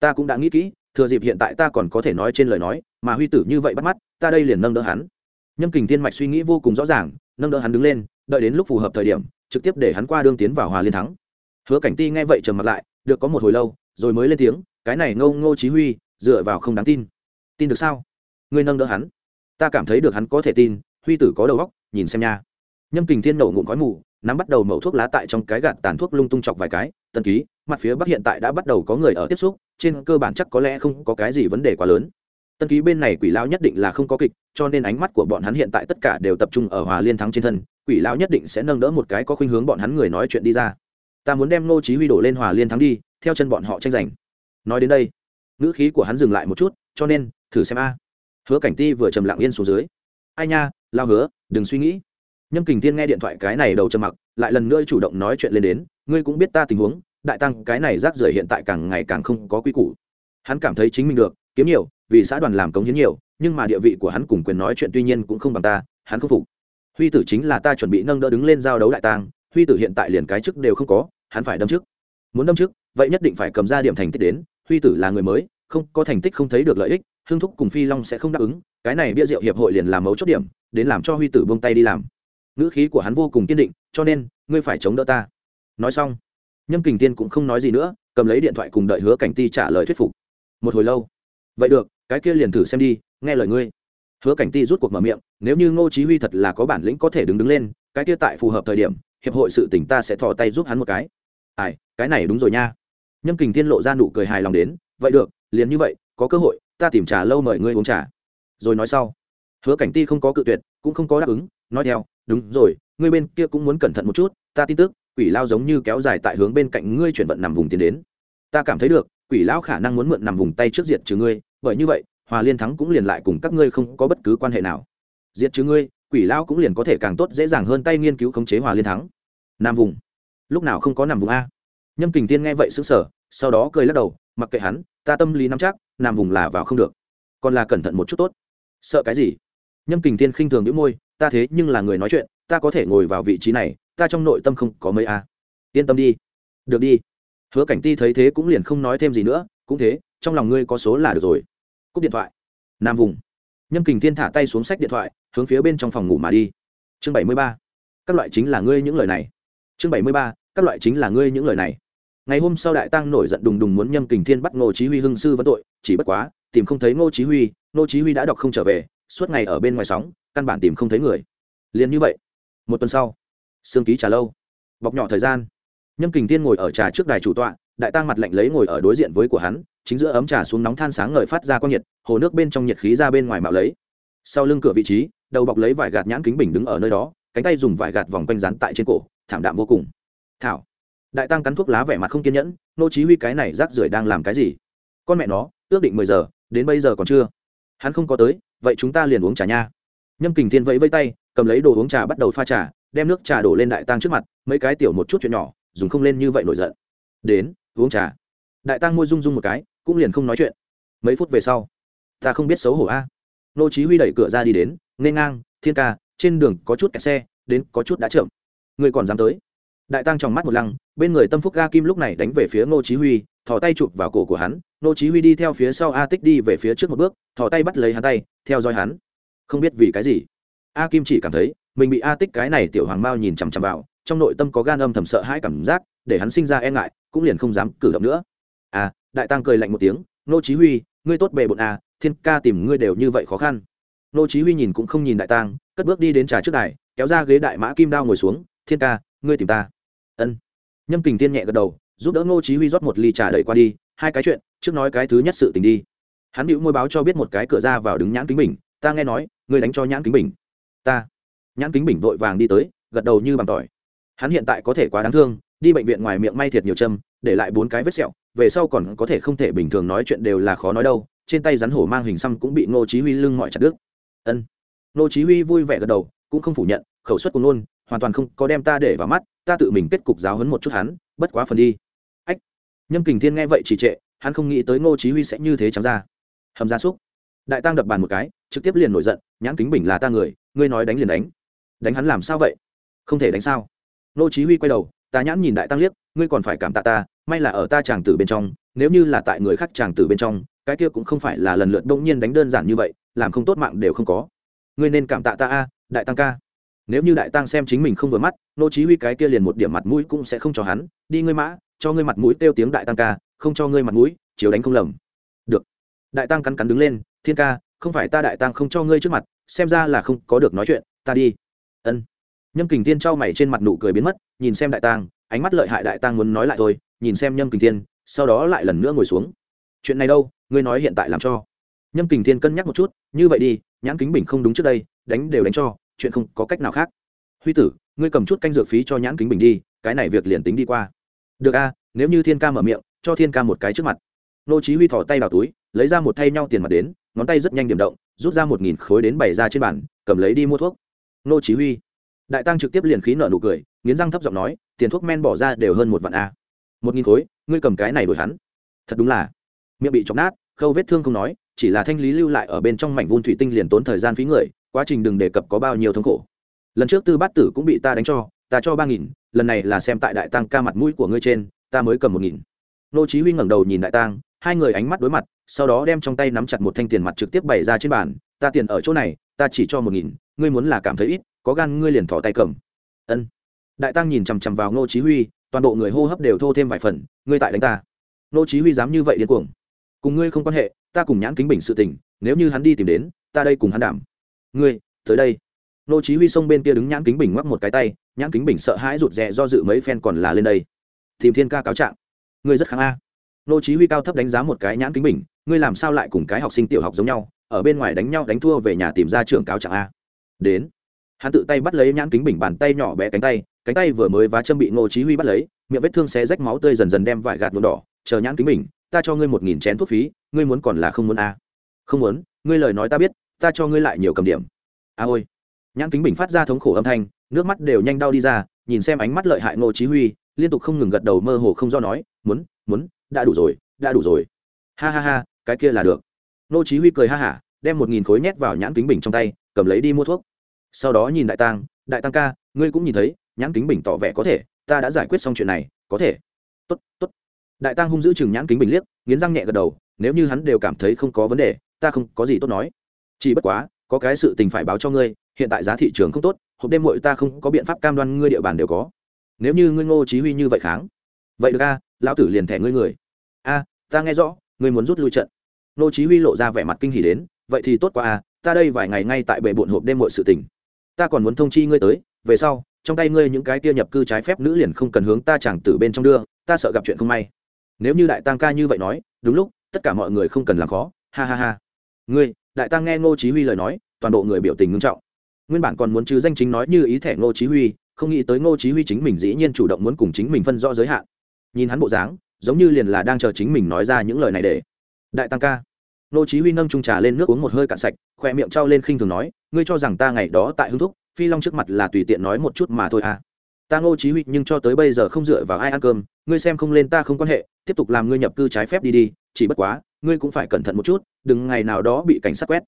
Ta cũng đã nghĩ kỹ, thừa dịp hiện tại ta còn có thể nói trên lời nói, mà huy tử như vậy bắt mắt, ta đây liền nâng đỡ hắn. Nhâm kình thiên mạch suy nghĩ vô cùng rõ ràng, nâng đỡ hắn đứng lên, đợi đến lúc phù hợp thời điểm, trực tiếp để hắn qua đương tiến vào hòa liên thắng. Hứa cảnh ti nghe vậy trầm mặt lại, được có một hồi lâu rồi mới lên tiếng, cái này ngô ngô chí huy, dựa vào không đáng tin. Tin được sao? Ngươi nâng đỡ hắn. Ta cảm thấy được hắn có thể tin, huy tử có đầu óc, nhìn xem nha. Nhâm kình thiên nổ ngụm khói mù, nắm bắt đầu mẩu thuốc lá tại trong cái gạt tàn thuốc lung tung chọc vài cái tân ký, mặt phía bắc hiện tại đã bắt đầu có người ở tiếp xúc, trên cơ bản chắc có lẽ không có cái gì vấn đề quá lớn. Tân ký bên này quỷ lão nhất định là không có kịch, cho nên ánh mắt của bọn hắn hiện tại tất cả đều tập trung ở hòa liên thắng trên thân, quỷ lão nhất định sẽ nâng đỡ một cái có khuynh hướng bọn hắn người nói chuyện đi ra. Ta muốn đem nô chí huy đổ lên hòa liên thắng đi theo chân bọn họ tranh giành. Nói đến đây, ngữ khí của hắn dừng lại một chút, cho nên, thử xem a. Hứa cảnh ti vừa trầm lặng yên xuống dưới. Ai nha, lao hứa, đừng suy nghĩ. Nhâm kình thiên nghe điện thoại cái này đầu trầm mặc, lại lần nữa chủ động nói chuyện lên đến, ngươi cũng biết ta tình huống, đại tăng cái này rác rưởi hiện tại càng ngày càng không có quy củ. Hắn cảm thấy chính mình được, kiếm nhiều, vì xã đoàn làm cống hiến nhiều, nhưng mà địa vị của hắn cùng quyền nói chuyện tuy nhiên cũng không bằng ta, hắn không phục. Huy tử chính là ta chuẩn bị nâng đỡ đứng lên giao đấu đại tăng. huy tử hiện tại liền cái chức đều không có, hắn phải đâm chức muốn đâm chức vậy nhất định phải cầm ra điểm thành tích đến, huy tử là người mới, không có thành tích không thấy được lợi ích, hương thúc cùng phi long sẽ không đáp ứng, cái này bia rượu hiệp hội liền làm mấu chốt điểm, đến làm cho huy tử buông tay đi làm. Ngữ khí của hắn vô cùng kiên định, cho nên, ngươi phải chống đỡ ta. Nói xong, nhâm kình tiên cũng không nói gì nữa, cầm lấy điện thoại cùng đợi hứa cảnh ti trả lời thuyết phục. Một hồi lâu, vậy được, cái kia liền thử xem đi, nghe lời ngươi. Hứa cảnh ti rút cuộc mở miệng, nếu như ngô chí huy thật là có bản lĩnh có thể đứng đứng lên, cái kia tại phù hợp thời điểm, hiệp hội sự tỉnh ta sẽ thò tay giúp hắn một cái. Ai, cái này đúng rồi nha nhâm kình thiên lộ ra nụ cười hài lòng đến, vậy được, liền như vậy, có cơ hội, ta tìm trà lâu mời ngươi uống trà. Rồi nói sau, hứa cảnh ti không có cự tuyệt, cũng không có đáp ứng, nói theo, đúng rồi, ngươi bên kia cũng muốn cẩn thận một chút, ta tin tức, quỷ lao giống như kéo dài tại hướng bên cạnh ngươi chuyển vận nằm vùng tiến đến. Ta cảm thấy được, quỷ lao khả năng muốn mượn nằm vùng tay trước diệt trừ ngươi, bởi như vậy, hòa liên thắng cũng liền lại cùng các ngươi không có bất cứ quan hệ nào. Diệt trừ ngươi, quỷ lao cũng liền có thể càng tốt dễ dàng hơn tay nghiên cứu khống chế hòa liên thắng. Nam vùng. Lúc nào không có nằm vùng a? Nhâm kình tiên nghe vậy xứng sở sau đó cười lắc đầu, mặc kệ hắn, ta tâm lý nắm chắc, nằm vùng là vào không được. Còn là cẩn thận một chút tốt. Sợ cái gì? Nhâm kình Thiên khinh thường những môi, ta thế nhưng là người nói chuyện, ta có thể ngồi vào vị trí này, ta trong nội tâm không có mấy a. Yên tâm đi. Được đi. Hứa cảnh ti thấy thế cũng liền không nói thêm gì nữa, cũng thế, trong lòng ngươi có số là được rồi. Cúp điện thoại. Nam vùng. Nhâm kình Thiên thả tay xuống sách điện thoại, hướng phía bên trong phòng ngủ mà đi. Chương bảy mươi ba. Các loại chính là ngươi những lời này. Chương bảy mươi ba. Các loại chính là ngươi những lời này ngày hôm sau đại tăng nổi giận đùng đùng muốn nhâm kình thiên bắt ngô chí huy hưng sư vấn tội, chỉ bất quá, tìm không thấy ngô chí huy, ngô chí huy đã đọc không trở về, suốt ngày ở bên ngoài sóng, căn bản tìm không thấy người. Liền như vậy, một tuần sau, sương ký trà lâu. Bọc nhỏ thời gian, nhâm kình thiên ngồi ở trà trước đài chủ tọa, đại tăng mặt lạnh lấy ngồi ở đối diện với của hắn, chính giữa ấm trà xuống nóng than sáng ngời phát ra quang nhiệt, hồ nước bên trong nhiệt khí ra bên ngoài mạo lấy. Sau lưng cửa vị trí, đầu bọc lấy vải gạt nhãn kính bình đứng ở nơi đó, cánh tay dùng vải gạt vòng quanh rắn tại trên cổ, thảm đạm vô cùng. Thảo đại tăng cắn thuốc lá vẻ mặt không kiên nhẫn, nô chí huy cái này rác rưởi đang làm cái gì? Con mẹ nó, ước định mười giờ, đến bây giờ còn chưa. Hắn không có tới, vậy chúng ta liền uống trà nha. Nhâm kình thiên vẫy vẫy tay, cầm lấy đồ uống trà bắt đầu pha trà, đem nước trà đổ lên đại tăng trước mặt, mấy cái tiểu một chút chuyện nhỏ, dùng không lên như vậy nổi giận. Đến, uống trà. Đại tăng môi rung rung một cái, cũng liền không nói chuyện. Mấy phút về sau, ta không biết xấu hổ a. Nô chí huy đẩy cửa ra đi đến nên ngang, thiên ca, trên đường có chút kẹt xe, đến có chút đã chậm. Người còn dám tới? Đại tăng trong mắt một lăng, bên người tâm phúc ga kim lúc này đánh về phía ngô chí huy, thò tay chụp vào cổ của hắn. Ngô chí huy đi theo phía sau a tích đi về phía trước một bước, thò tay bắt lấy hắn tay, theo dõi hắn. Không biết vì cái gì, a kim chỉ cảm thấy mình bị a tích cái này tiểu hoàng mao nhìn chằm chằm vào, trong nội tâm có gan âm thầm sợ hãi cảm giác, để hắn sinh ra e ngại, cũng liền không dám cử động nữa. À đại tăng cười lạnh một tiếng, ngô chí huy, ngươi tốt bề bộn à thiên ca tìm ngươi đều như vậy khó khăn. Ngô chí huy nhìn cũng không nhìn đại tăng cất bước đi đến trà trước đài, kéo ra ghế đại mã kim đao ngồi xuống, thiên ca, ngươi tìm ta ân. Nhâm kình tiên nhẹ gật đầu, giúp đỡ ngô chí huy rót một ly trà đẩy qua đi, hai cái chuyện, trước nói cái thứ nhất sự tình đi. Hắn bĩu môi báo cho biết một cái cửa ra vào đứng nhãn kính bình, ta nghe nói, ngươi đánh cho nhãn kính bình. Ta. Nhãn kính bình vội vàng đi tới, gật đầu như bằng tỏi. Hắn hiện tại có thể quá đáng thương, đi bệnh viện ngoài miệng may thiệt nhiều châm, để lại bốn cái vết sẹo, về sau còn có thể không thể bình thường nói chuyện đều là khó nói đâu, trên tay rắn hổ mang hình xăm cũng bị ngô chí huy lưng mọi chặt đứt. Ân. Ngô chí huy vui vẻ gật đầu, cũng không phủ nhận, khẩu suất của nôn hoàn toàn không có đem ta để vào mắt, ta tự mình kết cục giáo huấn một chút hắn, bất quá phần đi. Ách, nhâm kình thiên nghe vậy chỉ trệ, hắn không nghĩ tới ngô chí huy sẽ như thế trắng ra. Hầm ra súc. Đại tăng đập bàn một cái, trực tiếp liền nổi giận, nhãn kính bình là ta người, ngươi nói đánh liền đánh. Đánh hắn làm sao vậy? Không thể đánh sao? Ngô chí huy quay đầu, ta nhãn nhìn đại tăng liếc, ngươi còn phải cảm tạ ta, may là ở ta chàng tử bên trong, nếu như là tại người khác chàng tử bên trong, cái kia cũng không phải là lần lượt đông nhiên đánh đơn giản như vậy, làm không tốt mạng đều không có. Ngươi nên cảm tạ ta a, đại tăng ca nếu như đại tăng xem chính mình không vừa mắt, nô chí huy cái kia liền một điểm mặt mũi cũng sẽ không cho hắn. Đi ngươi mã, cho ngươi mặt mũi tiêu tiếng đại tăng ca, không cho ngươi mặt mũi, chiếu đánh không lầm. Được. Đại tăng cắn cắn đứng lên, thiên ca, không phải ta đại tăng không cho ngươi trước mặt, xem ra là không có được nói chuyện, ta đi. Ân. Nhâm kình thiên trao mày trên mặt nụ cười biến mất, nhìn xem đại tăng ánh mắt lợi hại đại tăng muốn nói lại thôi, nhìn xem nhâm kình thiên, sau đó lại lần nữa ngồi xuống. Chuyện này đâu, ngươi nói hiện tại làm cho. Nhâm kình thiên cân nhắc một chút, như vậy đi, nhãn kính bình không đúng trước đây, đánh đều đánh cho chuyện không có cách nào khác. Huy tử, ngươi cầm chút canh dược phí cho nhãn kính bình đi, cái này việc liền tính đi qua. Được a, nếu như thiên ca mở miệng, cho thiên ca một cái trước mặt. Nô chí huy thò tay vào túi, lấy ra một thay nhau tiền mặt đến, ngón tay rất nhanh điểm động, rút ra một nghìn khối đến bày ra trên bàn, cầm lấy đi mua thuốc. Nô chí huy. Đại tăng trực tiếp liền khí nợ nụ cười, nghiến răng thấp giọng nói, tiền thuốc men bỏ ra đều hơn một vạn a. Một nghìn khối, ngươi cầm cái này đổi hắn. Thật đúng là. Miệng bị chọc nát, khâu vết thương không nói, chỉ là thanh lý lưu lại ở bên trong mảnh vun thủy tinh liền tốn thời gian phí người quá trình đừng đề cập có bao nhiêu thống khổ. Lần trước tư bát tử cũng bị ta đánh cho, ta cho ba nghìn, lần này là xem tại đại tăng ca mặt mũi của ngươi trên, ta mới cầm một nghìn. Nô chí huy ngẩng đầu nhìn đại tăng, hai người ánh mắt đối mặt, sau đó đem trong tay nắm chặt một thanh tiền mặt trực tiếp bày ra trên bàn, ta tiền ở chỗ này, ta chỉ cho một nghìn, ngươi muốn là cảm thấy ít, có gan ngươi liền thò tay cầm. Ân. Đại tăng nhìn chằm chằm vào nô chí huy, toàn bộ người hô hấp đều thô thêm vài phần, ngươi tại đánh ta. Nô chí huy dám như vậy điên cuồng. Cùng ngươi không quan hệ, ta cùng nhãn kính bình sự tình, nếu như hắn đi tìm đến, ta đây cùng hắn đảm ngươi, tới đây. Nô chí huy sông bên kia đứng nhãn kính bình ngoắc một cái tay, nhãn kính bình sợ hãi rụt rè do dự mấy phen còn là lên đây. Tìm thiên ca cáo trạng. Ngươi rất kháng a. Nô chí huy cao thấp đánh giá một cái nhãn kính bình, ngươi làm sao lại cùng cái học sinh tiểu học giống nhau, ở bên ngoài đánh nhau đánh thua về nhà tìm ra trưởng cáo trạng a. Đến. Hắn tự tay bắt lấy nhãn kính bình bàn tay nhỏ bé cánh tay cánh tay vừa mới vá châm bị nô chí huy bắt lấy, miệng vết thương xé rách máu tươi dần dần đem vải gạt nhuộm đỏ, chờ nhãn kính bình, ta cho ngươi một nghìn chén thuốc phí, ngươi muốn còn là không muốn a? Không muốn, ngươi lời nói ta biết ta cho ngươi lại nhiều cầm điểm. A ôi. Nhãn kính bình phát ra thống khổ âm thanh nước mắt đều nhanh đau đi ra nhìn xem ánh mắt lợi hại ngô chí huy liên tục không ngừng gật đầu mơ hồ không do nói muốn muốn đã đủ rồi đã đủ rồi. Ha ha ha cái kia là được. Ngô chí huy cười ha ha, đem một nghìn khối nhét vào nhãn kính bình trong tay cầm lấy đi mua thuốc. Sau đó nhìn đại tăng đại tăng ca ngươi cũng nhìn thấy nhãn kính bình tỏ vẻ có thể ta đã giải quyết xong chuyện này có thể. Tốt tốt. Đại tăng hung giữ chừng nhãn kính bình liếc nghiến răng nhẹ gật đầu nếu như hắn đều cảm thấy không có vấn đề ta không có gì tốt nói chỉ bất quá, có cái sự tình phải báo cho ngươi, hiện tại giá thị trường không tốt, hộp đêm muội ta không có biện pháp cam đoan ngươi địa bàn đều có. Nếu như ngươi ngô chí huy như vậy kháng, vậy được a, lão tử liền thẻ ngươi người. A, ta nghe rõ, ngươi muốn rút lui trận. Ngô chí huy lộ ra vẻ mặt kinh hỉ đến, vậy thì tốt quá a, ta đây vài ngày ngay tại bệ bộn hộp đêm muội sự tình. Ta còn muốn thông chi ngươi tới, về sau, trong tay ngươi những cái kia nhập cư trái phép nữ liền không cần hướng ta chẳng từ bên trong đưa, ta sợ gặp chuyện không may. Nếu như đại tăng ca như vậy nói, đúng lúc, tất cả mọi người không cần làm khó, ha ha ha. Ngươi đại tăng nghe ngô chí huy lời nói, toàn bộ người biểu tình ngưng trọng. Nguyên bản còn muốn chứ danh chính nói như ý thẻ ngô chí huy, không nghĩ tới ngô chí huy chính mình dĩ nhiên chủ động muốn cùng chính mình phân rõ giới hạn. Nhìn hắn bộ dáng, giống như liền là đang chờ chính mình nói ra những lời này để. Đại tăng ca. Ngô chí huy nâng chung trà lên nước uống một hơi cạn sạch, khoe miệng trao lên khinh thường nói, ngươi cho rằng ta ngày đó tại hưng thúc, phi long trước mặt là tùy tiện nói một chút mà thôi à. Ta ngô chí huy nhưng cho tới bây giờ không dựa vào ai ăn cơm, ngươi xem không lên ta không quan hệ, tiếp tục làm ngươi nhập cư trái phép đi đi chỉ bất quá, ngươi cũng phải cẩn thận một chút, đừng ngày nào đó bị cảnh sát quét.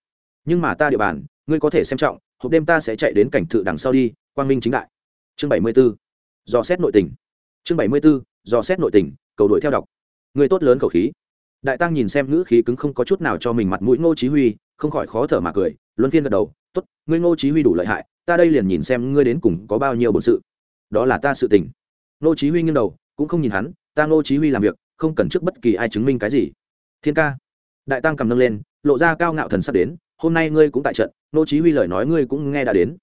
Nhưng mà ta địa bàn, ngươi có thể xem trọng, hộp đêm ta sẽ chạy đến cảnh thự đằng sau đi, quang minh chính đại. Chương bảy mươi 74. do xét nội tình. Chương bảy mươi 74. do xét nội tình, cầu đội theo đọc. Ngươi tốt lớn khẩu khí. Đại tăng nhìn xem ngữ khí cứng không có chút nào cho mình mặt mũi ngô chí huy, không khỏi khó thở mà cười, luân phiên gật đầu, tốt, ngươi ngô chí huy đủ lợi hại, ta đây liền nhìn xem ngươi đến cùng có bao nhiêu bổn sự. Đó là ta sự tình. Ngô chí huy nghiêng đầu, cũng không nhìn hắn, ta ngô chí huy làm việc, không cần trước bất kỳ ai chứng minh cái gì thiên ca. Đại tăng cầm nâng lên, lộ ra cao ngạo thần sắp đến, hôm nay ngươi cũng tại trận, nô chí huy lời nói ngươi cũng nghe đã đến.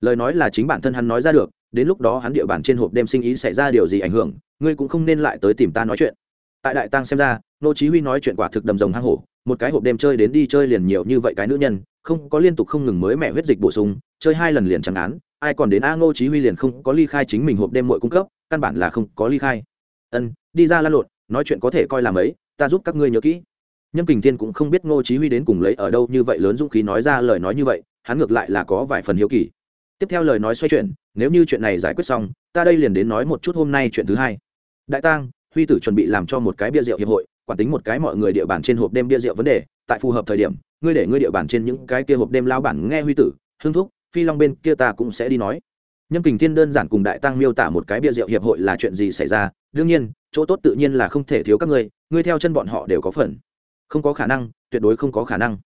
Lời nói là chính bản thân hắn nói ra được, đến lúc đó hắn địa bàn trên hộp đêm sinh ý xảy ra điều gì ảnh hưởng, ngươi cũng không nên lại tới tìm ta nói chuyện. Tại đại tăng xem ra, nô chí huy nói chuyện quả thực đầm rồng hang hổ, một cái hộp đêm chơi đến đi chơi liền nhiều như vậy cái nữ nhân, không có liên tục không ngừng mới mẹ huyết dịch bổ sung, chơi hai lần liền chẳng án, ai còn đến a ngô chí huy liền không có ly khai chính mình hộp đêm muội cung cấp, căn bản là không có ly khai. Ân, đi ra la lộn, nói chuyện có thể coi là mấy ta giúp các ngươi nhớ kỹ. Nhâm kình thiên cũng không biết ngô chí huy đến cùng lấy ở đâu như vậy lớn dũng khí nói ra lời nói như vậy, hắn ngược lại là có vài phần hiếu kỳ. Tiếp theo lời nói xoay chuyển, nếu như chuyện này giải quyết xong, ta đây liền đến nói một chút hôm nay chuyện thứ hai. Đại tang, huy tử chuẩn bị làm cho một cái bia rượu hiệp hội, quản tính một cái mọi người địa bàn trên hộp đêm bia rượu vấn đề, tại phù hợp thời điểm, ngươi để ngươi địa bàn trên những cái kia hộp đêm lao bản nghe huy tử hương thúc, phi long bên kia ta cũng sẽ đi nói. Nhâm kình thiên đơn giản cùng đại tăng miêu tả một cái bia rượu hiệp hội là chuyện gì xảy ra, đương nhiên chỗ tốt tự nhiên là không thể thiếu các ngươi ngươi theo chân bọn họ đều có phần. Không có khả năng, tuyệt đối không có khả năng.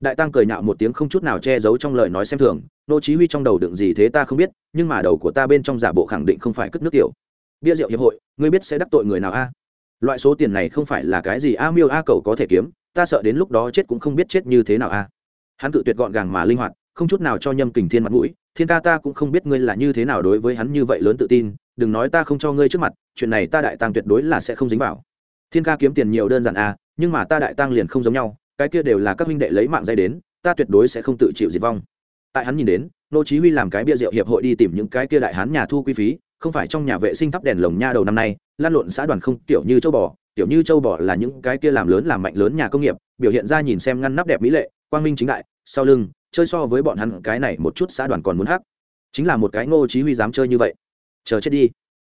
Đại tăng cười nhạo một tiếng không chút nào che giấu trong lời nói xem thường, nô chí huy trong đầu đựng gì thế ta không biết, nhưng mà đầu của ta bên trong giả bộ khẳng định không phải cất nước tiểu. Bia rượu hiệp hội, ngươi biết sẽ đắc tội người nào a? Loại số tiền này không phải là cái gì a miêu a cầu có thể kiếm, ta sợ đến lúc đó chết cũng không biết chết như thế nào a. Hắn cự tuyệt gọn gàng mà linh hoạt, không chút nào cho nhâm kình thiên mặt mũi thiên ca ta cũng không biết ngươi là như thế nào đối với hắn như vậy lớn tự tin, đừng nói ta không cho ngươi trước mặt, chuyện này ta đại tăng tuyệt đối là sẽ không dính vào thiên ca kiếm tiền nhiều đơn giản à? nhưng mà ta đại tăng liền không giống nhau, cái kia đều là các huynh đệ lấy mạng dây đến, ta tuyệt đối sẽ không tự chịu diệt vong tại hắn nhìn đến, nô chí huy làm cái bia rượu hiệp hội đi tìm những cái kia đại hán nhà thu quy phí, không phải trong nhà vệ sinh thắp đèn lồng nha đầu năm nay, lan lộn xã đoàn không tiểu như châu bò tiểu như châu bò là những cái kia làm lớn làm mạnh lớn nhà công nghiệp, biểu hiện ra nhìn xem ngăn nắp đẹp mỹ lệ, quang minh chính đại, sau lưng chơi so với bọn hắn, cái này một chút xã đoàn còn muốn hắc. Chính là một cái ngô chí huy dám chơi như vậy. Chờ chết đi.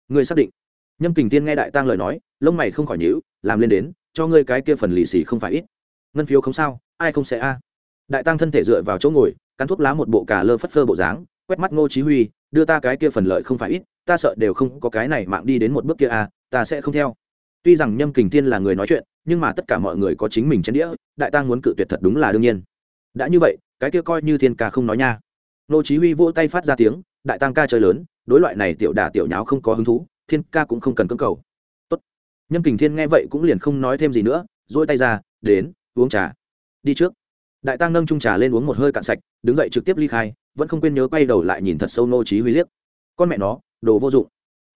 Ngươi xác định. Nhâm kình tiên nghe đại tăng lời nói, lông mày không khỏi nhíu, làm lên đến, cho ngươi cái kia phần lì xì không phải ít. Ngân phiếu không sao, ai không sẽ a? Đại tăng thân thể dựa vào chỗ ngồi, cắn thuốc lá một bộ cà lơ phất phơ bộ dáng, quét mắt ngô chí huy, đưa ta cái kia phần lợi không phải ít, ta sợ đều không có cái này mạng đi đến một bước kia a, ta sẽ không theo. Tuy rằng nhâm kình thiên là người nói chuyện, nhưng mà tất cả mọi người có chính mình chén đĩa, đại tăng muốn cự tuyệt thật đúng là đương nhiên. Đã như vậy cái kia coi như thiên ca không nói nha. Nô chí huy vỗ tay phát ra tiếng, đại tăng ca chơi lớn, đối loại này tiểu đả tiểu nháo không có hứng thú, thiên ca cũng không cần cưỡng cầu. Tốt. Nhâm kình thiên nghe vậy cũng liền không nói thêm gì nữa, duỗi tay ra, đến, uống trà. Đi trước. Đại tăng nâng chung trà lên uống một hơi cạn sạch, đứng dậy trực tiếp ly khai, vẫn không quên nhớ quay đầu lại nhìn thật sâu nô chí huy liếc. Con mẹ nó, đồ vô dụng.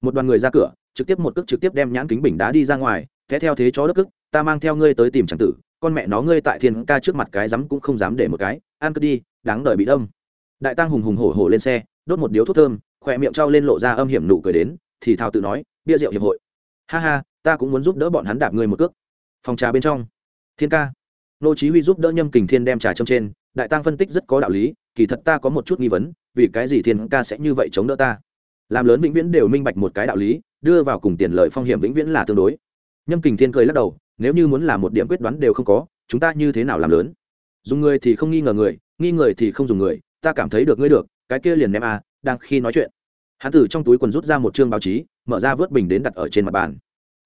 Một đoàn người ra cửa, trực tiếp một cước trực tiếp đem nhãn kính bình đá đi ra ngoài, thế theo thế chó đất cức ta mang theo ngươi tới tìm chẳng tử, con mẹ nó ngươi tại thiên ca trước mặt cái dám cũng không dám để một cái ăn cứ đi, đáng đời bị đông đại tăng hùng hùng hổ hổ lên xe, đốt một điếu thuốc thơm, khỏe miệng trao lên lộ ra âm hiểm nụ cười đến, thì thào tự nói, bia rượu hiệp hội. Ha ha, ta cũng muốn giúp đỡ bọn hắn đạp người một cước. Phòng trà bên trong, thiên ca, nô chí huy giúp đỡ nhâm kình thiên đem trà trong trên, đại tăng phân tích rất có đạo lý, kỳ thật ta có một chút nghi vấn, vì cái gì thiên ca sẽ như vậy chống đỡ ta? Làm lớn vĩnh viễn đều minh bạch một cái đạo lý, đưa vào cùng tiền lợi phong hiểm vĩnh viễn là tương đối. Nhâm kình thiên cười lắc đầu, nếu như muốn làm một điểm quyết đoán đều không có, chúng ta như thế nào làm lớn? Dùng người thì không nghi ngờ người nghi người thì không dùng người ta cảm thấy được ngươi được cái kia liền ném a à, đang khi nói chuyện. Hắn từ trong túi quần rút ra một chương báo chí mở ra vớt bình đến đặt ở trên mặt bàn.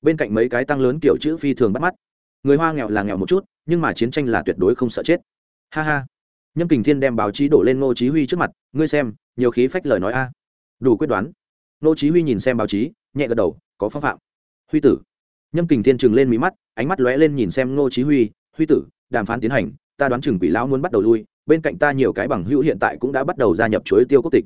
Bên cạnh mấy cái tăng lớn kiểu chữ phi thường bắt mắt. Người hoa nghèo là nghèo một chút nhưng mà chiến tranh là tuyệt đối không sợ chết. Ha ha. Nhâm kình thiên đem báo chí đổ lên ngô chí huy trước mặt ngươi xem nhiều khí phách lời nói a. Đủ quyết đoán. Ngô chí huy nhìn xem báo chí nhẹ gật đầu có phong phạm. Huy tử. Nhâm kình thiên trừng lên mí mắt ánh mắt lóe lên nhìn xem ngô chí huy huy tử đàm phán tiến hành ta đoán chừng quỷ lão muốn bắt đầu lui, bên cạnh ta nhiều cái bằng hữu hiện tại cũng đã bắt đầu gia nhập chuối tiêu quốc tịch.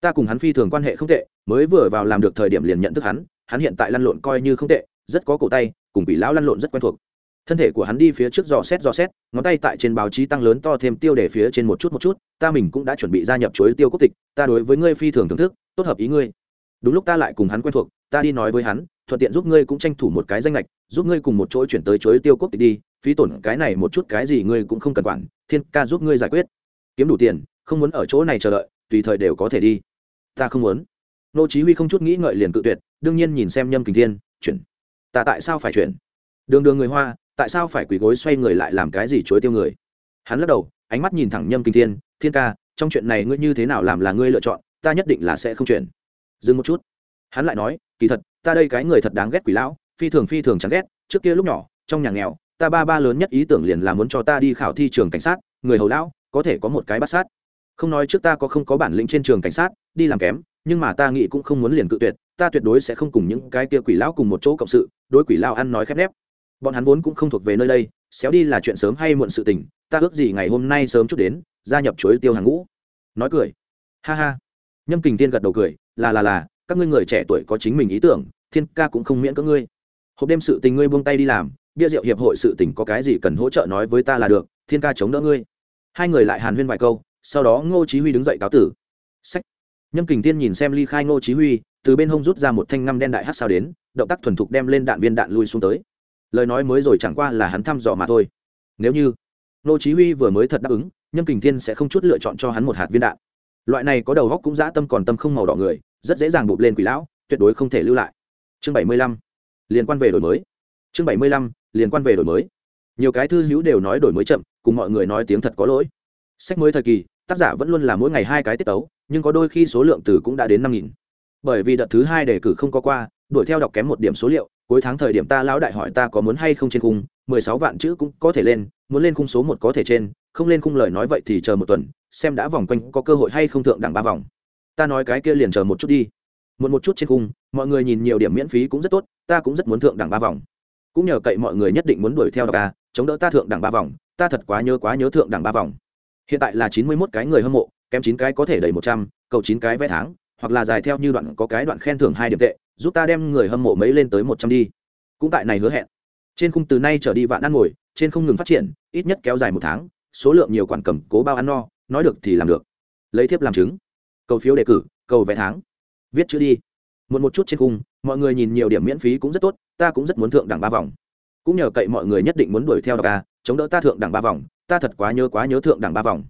Ta cùng hắn phi thường quan hệ không tệ, mới vừa vào làm được thời điểm liền nhận thức hắn hắn hiện tại lăn lộn coi như không tệ, rất có cổ tay, cùng quỷ lão lăn lộn rất quen thuộc. Thân thể của hắn đi phía trước dò xét dò xét, ngón tay tại trên báo chí tăng lớn to thêm tiêu để phía trên một chút một chút, ta mình cũng đã chuẩn bị gia nhập chuối tiêu quốc tịch, ta đối với ngươi phi thường thưởng thức, tốt hợp ý ngươi. Đúng lúc ta lại cùng hắn quen thuộc, ta đi nói với hắn thuận tiện giúp ngươi cũng tranh thủ một cái danh lệch giúp ngươi cùng một chỗ chuyển tới chối tiêu quốc tịch đi, phí tổn cái này một chút cái gì ngươi cũng không cần quản, thiên ca giúp ngươi giải quyết. Kiếm đủ tiền, không muốn ở chỗ này chờ đợi, tùy thời đều có thể đi. Ta không muốn. Nô chí huy không chút nghĩ ngợi liền cự tuyệt, đương nhiên nhìn xem nhâm kình thiên, chuyển. Ta tại sao phải chuyển? Đường đường người hoa, tại sao phải quỳ gối xoay người lại làm cái gì chối tiêu người? Hắn lắc đầu, ánh mắt nhìn thẳng nhâm kình thiên thiên ca, trong chuyện này ngươi như thế nào làm là ngươi lựa chọn, ta nhất định là sẽ không chuyển. Dừng một chút. Hắn lại nói kỳ thật, ta đây cái người thật đáng ghét quỷ lão, phi thường phi thường chẳng ghét, trước kia lúc nhỏ, trong nhà nghèo, ta ba ba lớn nhất ý tưởng liền là muốn cho ta đi khảo thi trường cảnh sát, người hầu lão, có thể có một cái bắt sát. Không nói trước ta có không có bản lĩnh trên trường cảnh sát, đi làm kém, nhưng mà ta nghĩ cũng không muốn liền cự tuyệt, ta tuyệt đối sẽ không cùng những cái kia quỷ lão cùng một chỗ cộng sự, đối quỷ lão ăn nói khép nép. Bọn hắn vốn cũng không thuộc về nơi đây, xéo đi là chuyện sớm hay muộn sự tình, ta ước gì ngày hôm nay sớm chút đến, gia nhập chuối tiêu hàng ngũ. Nói cười. Ha ha. Nhâm kình tiên gật đầu cười, là là là các ngươi người trẻ tuổi có chính mình ý tưởng, thiên ca cũng không miễn các ngươi. Hộp đêm sự tình ngươi buông tay đi làm, bia rượu hiệp hội sự tình có cái gì cần hỗ trợ nói với ta là được, thiên ca chống đỡ ngươi. Hai người lại hàn huyên vài câu, sau đó ngô chí huy đứng dậy cáo tử. Sách. Nhâm kình thiên nhìn xem ly khai ngô chí huy, từ bên hông rút ra một thanh ngăm đen đại hắc sao đến, động tác thuần thục đem lên đạn viên đạn lui xuống tới. Lời nói mới rồi chẳng qua là hắn thăm dò mà thôi. Nếu như ngô chí huy vừa mới thật đáp ứng, nhâm kình thiên sẽ không chút lựa chọn cho hắn một hạt viên đạn. Loại này có đầu góc cũng dã tâm còn tâm không màu đỏ người rất dễ dàng bụp lên quỷ lão, tuyệt đối không thể lưu lại. Chương 75 liên quan về đổi mới. Chương 75 liên quan về đổi mới. Nhiều cái thư hữu đều nói đổi mới chậm, cùng mọi người nói tiếng thật có lỗi. Sách mới thời kỳ, tác giả vẫn luôn là mỗi ngày hai cái tiết tấu, nhưng có đôi khi số lượng từ cũng đã đến năm nghìn. Bởi vì đợt thứ hai đề cử không có qua, đuổi theo đọc kém một điểm số liệu, cuối tháng thời điểm ta lão đại hỏi ta có muốn hay không trên khung, mười sáu vạn chữ cũng có thể lên, muốn lên khung số một có thể trên, không lên khung lời nói vậy thì chờ một tuần, xem đã vòng quanh có cơ hội hay không thượng đẳng ba vòng ta nói cái kia liền chờ một chút đi. Một một chút trên khung, mọi người nhìn nhiều điểm miễn phí cũng rất tốt, ta cũng rất muốn thượng đẳng ba vòng. Cũng nhờ cậy mọi người nhất định muốn đuổi theo đọc ca chống đỡ ta thượng đẳng ba vòng, ta thật quá nhớ quá nhớ thượng đẳng ba vòng. Hiện tại là chín mươi mốt cái người hâm mộ, kém chín cái có thể đầy một trăm, cầu chín cái vé tháng, hoặc là dài theo như đoạn có cái đoạn khen thưởng hai điểm tệ, giúp ta đem người hâm mộ mấy lên tới một trăm đi. Cũng tại này hứa hẹn. Trên khung từ nay trở đi vạn ăn ngồi, trên không ngừng phát triển, ít nhất kéo dài một tháng, số lượng nhiều quản cầm cố bao ăn no, nói được thì làm được. Lấy thiếp làm chứng cầu phiếu đề cử, cầu vé tháng. Viết chữ đi. Một một chút trên khung, mọi người nhìn nhiều điểm miễn phí cũng rất tốt, ta cũng rất muốn thượng đẳng ba vòng. Cũng nhờ cậy mọi người nhất định muốn đuổi theo đọc ca chống đỡ ta thượng đẳng ba vòng, ta thật quá nhớ quá nhớ thượng đẳng ba vòng.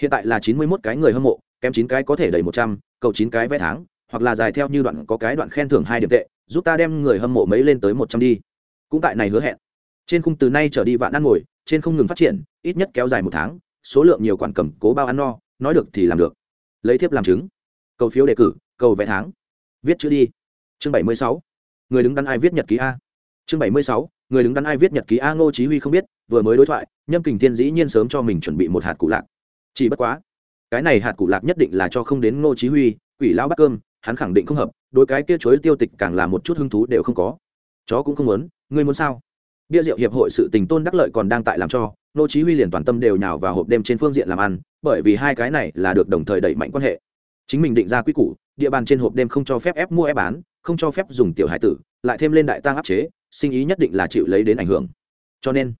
Hiện tại là chín mươi mốt cái người hâm mộ, kém chín cái có thể đầy một trăm, cầu chín cái vé tháng, hoặc là dài theo như đoạn có cái đoạn khen thưởng hai điểm tệ, giúp ta đem người hâm mộ mấy lên tới một trăm đi. Cũng tại này hứa hẹn. Trên khung từ nay trở đi vạn ăn ngồi, trên không ngừng phát triển, ít nhất kéo dài một tháng, số lượng nhiều quản cầm cố bao ăn no, nói được thì làm được lấy thiếp làm chứng, cầu phiếu đề cử, cầu vẽ tháng, viết chữ đi. Chương bảy mươi sáu, người đứng đắn ai viết nhật ký a. Chương bảy mươi sáu, người đứng đắn ai viết nhật ký a ngô chí huy không biết, vừa mới đối thoại, nhâm kình thiên dĩ nhiên sớm cho mình chuẩn bị một hạt cụ lạc. Chỉ bất quá, cái này hạt cụ lạc nhất định là cho không đến ngô chí huy, quỷ lão bắt cơm, hắn khẳng định không hợp, đối cái kia chuối tiêu tịch càng là một chút hứng thú đều không có. Chó cũng không muốn, ngươi muốn sao? Bia rượu hiệp hội sự tình tôn đắc lợi còn đang tại làm cho, ngô chí huy liền toàn tâm đều nhào vào hộp đêm trên phương diện làm ăn bởi vì hai cái này là được đồng thời đẩy mạnh quan hệ. Chính mình định ra quy củ, địa bàn trên hộp đêm không cho phép ép mua ép bán, không cho phép dùng tiểu hải tử, lại thêm lên đại tăng áp chế, sinh ý nhất định là chịu lấy đến ảnh hưởng. Cho nên,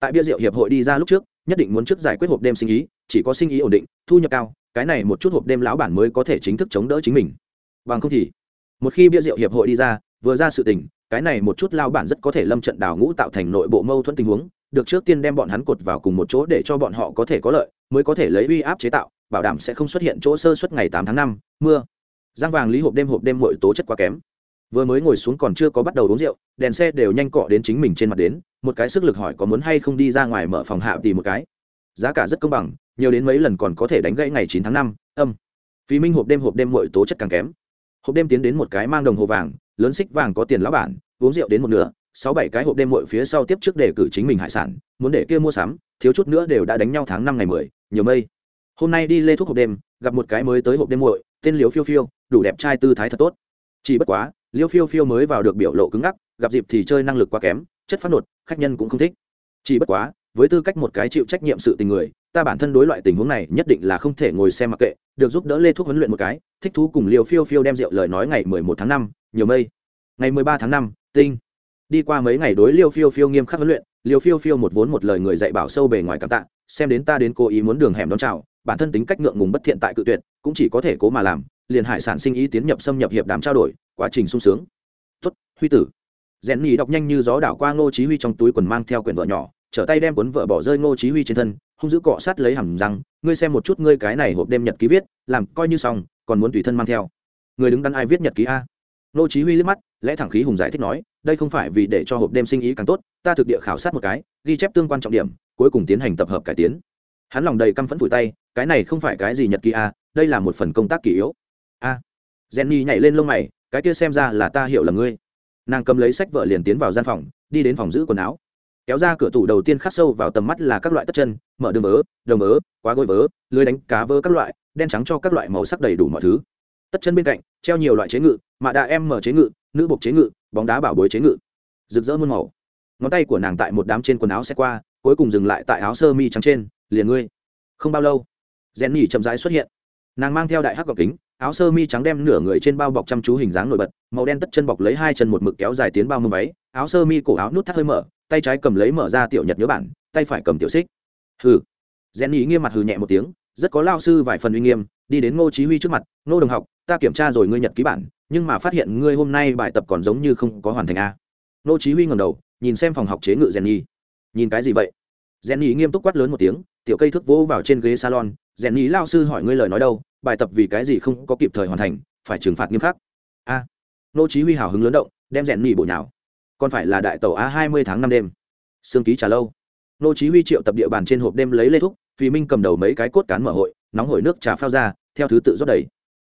tại bia rượu hiệp hội đi ra lúc trước, nhất định muốn trước giải quyết hộp đêm sinh ý, chỉ có sinh ý ổn định, thu nhập cao, cái này một chút hộp đêm lão bản mới có thể chính thức chống đỡ chính mình. Bằng không thì, một khi bia rượu hiệp hội đi ra, vừa ra sự tình, cái này một chút lao bản rất có thể lâm trận đào ngũ tạo thành nội bộ mâu thuẫn tình huống, được trước tiên đem bọn hắn cột vào cùng một chỗ để cho bọn họ có thể có lợi mới có thể lấy uy áp chế tạo, bảo đảm sẽ không xuất hiện chỗ sơ suất ngày tám tháng năm, mưa. Giang vàng lý hộp đêm hộp đêm mọi tố chất quá kém. Vừa mới ngồi xuống còn chưa có bắt đầu uống rượu, đèn xe đều nhanh cọ đến chính mình trên mặt đến, một cái sức lực hỏi có muốn hay không đi ra ngoài mở phòng hạ tìm một cái. Giá cả rất công bằng, nhiều đến mấy lần còn có thể đánh gãy ngày chín tháng năm, âm. Phí minh hộp đêm hộp đêm mọi tố chất càng kém. Hộp đêm tiến đến một cái mang đồng hồ vàng, lớn xích vàng có tiền lão bản, uống rượu đến một nửa, sáu bảy cái hộp đêm mội phía sau tiếp trước để cử chính mình hải sản, muốn để kia mua sắm thiếu chút nữa đều đã đánh nhau tháng năm ngày mười, nhiều mây. Hôm nay đi lê thuốc hộp đêm, gặp một cái mới tới hộp đêm muội, tên liều phiêu phiêu, đủ đẹp trai tư thái thật tốt. Chỉ bất quá liêu phiêu phiêu mới vào được biểu lộ cứng ngắc, gặp dịp thì chơi năng lực quá kém, chất phát nột, khách nhân cũng không thích. Chỉ bất quá, với tư cách một cái chịu trách nhiệm sự tình người, ta bản thân đối loại tình huống này nhất định là không thể ngồi xem mặc kệ, được giúp đỡ lê thuốc huấn luyện một cái, thích thú cùng liều phiêu phiêu đem rượu lời nói ngày mười một tháng năm, nhiều mây. Ngày mười ba tháng năm, tinh. Đi qua mấy ngày đối liêu phiêu phiêu nghiêm khắc huấn luyện liều phiêu phiêu một vốn một lời người dạy bảo sâu bề ngoài cảm tạ, xem đến ta đến cố ý muốn đường hẻm đón chào, bản thân tính cách ngượng ngùng bất thiện tại cự tuyệt, cũng chỉ có thể cố mà làm, liền hải sản sinh ý tiến nhập xâm nhập hiệp đàm trao đổi, quá trình sung sướng. Tuất huy tử. Rèn nhì đọc nhanh như gió đảo qua ngô chí huy trong túi quần mang theo quyển vợ nhỏ, trở tay đem cuốn vợ bỏ rơi ngô chí huy trên thân, hung dữ cọ sát lấy hầm răng, ngươi xem một chút ngươi cái này hộp đêm nhật ký viết, làm coi như xong, còn muốn tùy thân mang theo. Người đứng đắn ai viết nhật ký a? Ngô chí huy liếc mắt lẽ thẳng khí hùng giải thích nói, đây không phải vì để cho hộp đêm sinh ý càng tốt, ta thực địa khảo sát một cái, ghi chép tương quan trọng điểm, cuối cùng tiến hành tập hợp cải tiến. Hắn lòng đầy căm phẫn vùi tay, cái này không phải cái gì nhật ký a đây là một phần công tác kỷ yếu. A, jenny nhảy lên lông mày, cái kia xem ra là ta hiểu là ngươi. Nàng cầm lấy sách vợ liền tiến vào gian phòng, đi đến phòng giữ quần áo. Kéo ra cửa tủ đầu tiên khắc sâu vào tầm mắt là các loại tất chân, mở đường vớ, đồng vớ, quá gối vớ, lưới đánh cá vớ các loại, đen trắng cho các loại màu sắc đầy đủ mọi thứ tất chân bên cạnh, treo nhiều loại chế ngự mạ đà em mở chế ngự, nữ bộc chế ngự, bóng đá bảo bối chế ngự. Rực rỡ muôn màu. Ngón tay của nàng tại một đám trên quần áo xe qua, cuối cùng dừng lại tại áo sơ mi trắng trên, liền ngươi. Không bao lâu rèn nhỉ chậm rãi xuất hiện. Nàng mang theo đại hắc gọc kính, áo sơ mi trắng đem nửa người trên bao bọc chăm chú hình dáng nổi bật, màu đen tất chân bọc lấy hai chân một mực kéo dài tiến bao mâm váy, áo sơ mi cổ áo nút thắt hơi mở, tay trái cầm lấy mở ra tiểu nhật nhớ bản, tay phải cầm tiểu xích. Hừ. Rèn nhỉ nghiêm mặt hừ nhẹ một tiếng, rất có lao sư vài phần uy nghiêm đi đến ngô chí huy trước mặt ngô đồng học ta kiểm tra rồi ngươi nhật ký bản nhưng mà phát hiện ngươi hôm nay bài tập còn giống như không có hoàn thành a. Ngô chí huy ngẩng đầu nhìn xem phòng học chế ngự Jenny nhìn cái gì vậy? Jenny nghiêm túc quát lớn một tiếng tiểu cây thước vỗ vào trên ghế salon. Jenny nhỉ lao sư hỏi ngươi lời nói đâu bài tập vì cái gì không có kịp thời hoàn thành phải trừng phạt nghiêm khắc. A. À, Ngô chí huy hào hứng lớn động đem Jenny bổ nhào. Còn phải là đại tàu a 20 tháng năm đêm. Sương ký trà lâu. Nô chí huy triệu tập địa bàn trên hộp đêm lấy lê thúc vì minh cầm đầu mấy cái cốt cán mở hội nóng hổi nước trà phao ra theo thứ tự rót đầy.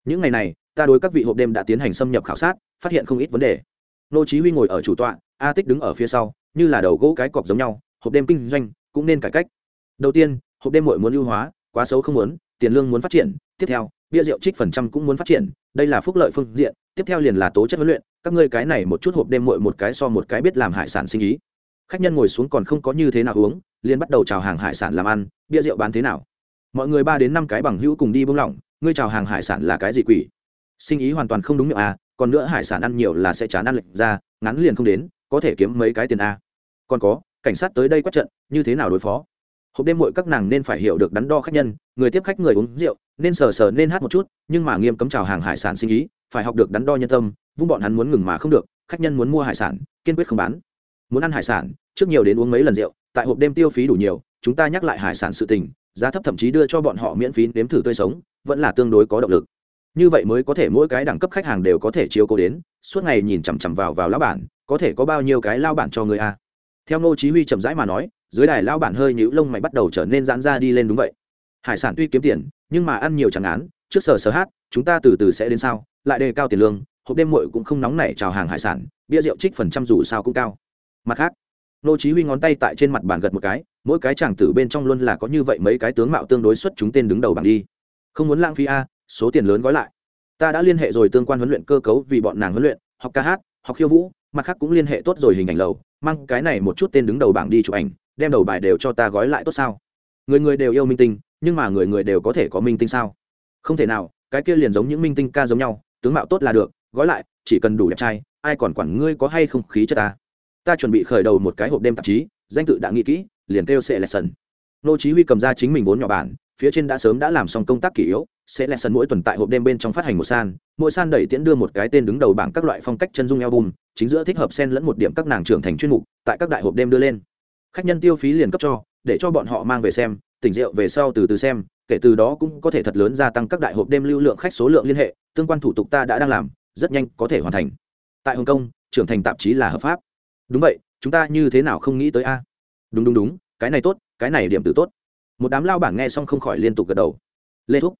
Những ngày này, ta đối các vị hộp đêm đã tiến hành xâm nhập khảo sát, phát hiện không ít vấn đề. Nô chí huy ngồi ở chủ tọa, a tích đứng ở phía sau, như là đầu gỗ cái cọc giống nhau, hộp đêm kinh doanh cũng nên cải cách. Đầu tiên, hộp đêm muội muốn ưu hóa, quá xấu không muốn, tiền lương muốn phát triển, tiếp theo, bia rượu trích phần trăm cũng muốn phát triển, đây là phúc lợi phương diện, tiếp theo liền là tố chất huấn luyện, các ngươi cái này một chút hộp đêm muội một cái so một cái biết làm hải sản sinh ý. Khách nhân ngồi xuống còn không có như thế nào uống, liền bắt đầu chào hàng hải sản làm ăn, bia rượu bán thế nào. Mọi người ba đến năm cái bằng hữu cùng đi bông lỏng ngươi chào hàng hải sản là cái gì quỷ? Sinh ý hoàn toàn không đúng miệng à còn nữa hải sản ăn nhiều là sẽ chán ăn lệch ra, ngắn liền không đến, có thể kiếm mấy cái tiền à? còn có, cảnh sát tới đây quét trận, như thế nào đối phó? Hộp đêm muội các nàng nên phải hiểu được đắn đo khách nhân, người tiếp khách người uống rượu, nên sờ sờ nên hát một chút, nhưng mà nghiêm cấm chào hàng hải sản sinh ý, phải học được đắn đo nhân tâm, vung bọn hắn muốn ngừng mà không được, khách nhân muốn mua hải sản, kiên quyết không bán. Muốn ăn hải sản, trước nhiều đến uống mấy lần rượu, tại hộp đêm tiêu phí đủ nhiều, chúng ta nhắc lại hải sản sự tình giá thấp thậm chí đưa cho bọn họ miễn phí nếm thử tươi sống, vẫn là tương đối có động lực. Như vậy mới có thể mỗi cái đẳng cấp khách hàng đều có thể chiếu cố đến, suốt ngày nhìn chằm chằm vào vào lão bản, có thể có bao nhiêu cái lao bản cho người a? Theo ngô chí huy chậm rãi mà nói, dưới đài lao bản hơi nhũ lông mày bắt đầu trở nên giãn ra đi lên đúng vậy. Hải sản tuy kiếm tiền, nhưng mà ăn nhiều chẳng án, trước sở sở hát, chúng ta từ từ sẽ đến sao, lại đề cao tiền lương, hộp đêm muội cũng không nóng nảy chào hàng hải sản, bia rượu trích phần trăm dù sao cũng cao. Mặt khác nô chí huy ngón tay tại trên mặt bàn gật một cái, mỗi cái chàng tử bên trong luôn là có như vậy mấy cái tướng mạo tương đối xuất chúng tên đứng đầu bảng đi. Không muốn lãng phí a, số tiền lớn gói lại. Ta đã liên hệ rồi tương quan huấn luyện cơ cấu vì bọn nàng huấn luyện, học ca hát, học khiêu vũ, mặt khác cũng liên hệ tốt rồi hình ảnh lầu, mang cái này một chút tên đứng đầu bảng đi chụp ảnh, đem đầu bài đều cho ta gói lại tốt sao? Người người đều yêu minh tinh, nhưng mà người người đều có thể có minh tinh sao? Không thể nào, cái kia liền giống những minh tinh ca giống nhau, tướng mạo tốt là được, gói lại, chỉ cần đủ đẹp trai, ai còn quản ngươi có hay không khí cho ta? Ta chuẩn bị khởi đầu một cái hộp đêm tạp chí, danh tự đã nghĩ kỹ, liền kêu sẽ lệ sần nô chí huy cầm ra chính mình vốn nhỏ bản, phía trên đã sớm đã làm xong công tác kỷ yếu sẽ lệ sần mỗi tuần tại hộp đêm bên trong phát hành một san, mỗi san đẩy tiễn đưa một cái tên đứng đầu bảng các loại phong cách chân dung album, chính giữa thích hợp xen lẫn một điểm các nàng trưởng thành chuyên mục, tại các đại hộp đêm đưa lên. Khách nhân tiêu phí liền cấp cho, để cho bọn họ mang về xem, tỉnh rượu về sau từ từ xem, kể từ đó cũng có thể thật lớn gia tăng các đại hộp đêm lưu lượng khách số lượng liên hệ, tương quan thủ tục ta đã đang làm, rất nhanh có thể hoàn thành. Tại hồng kông, trưởng thành tạp chí là hợp pháp đúng vậy, chúng ta như thế nào không nghĩ tới a? Đúng đúng đúng, cái này tốt, cái này điểm tử tốt. Một đám lao bảng nghe xong không khỏi liên tục gật đầu. Lê thúc,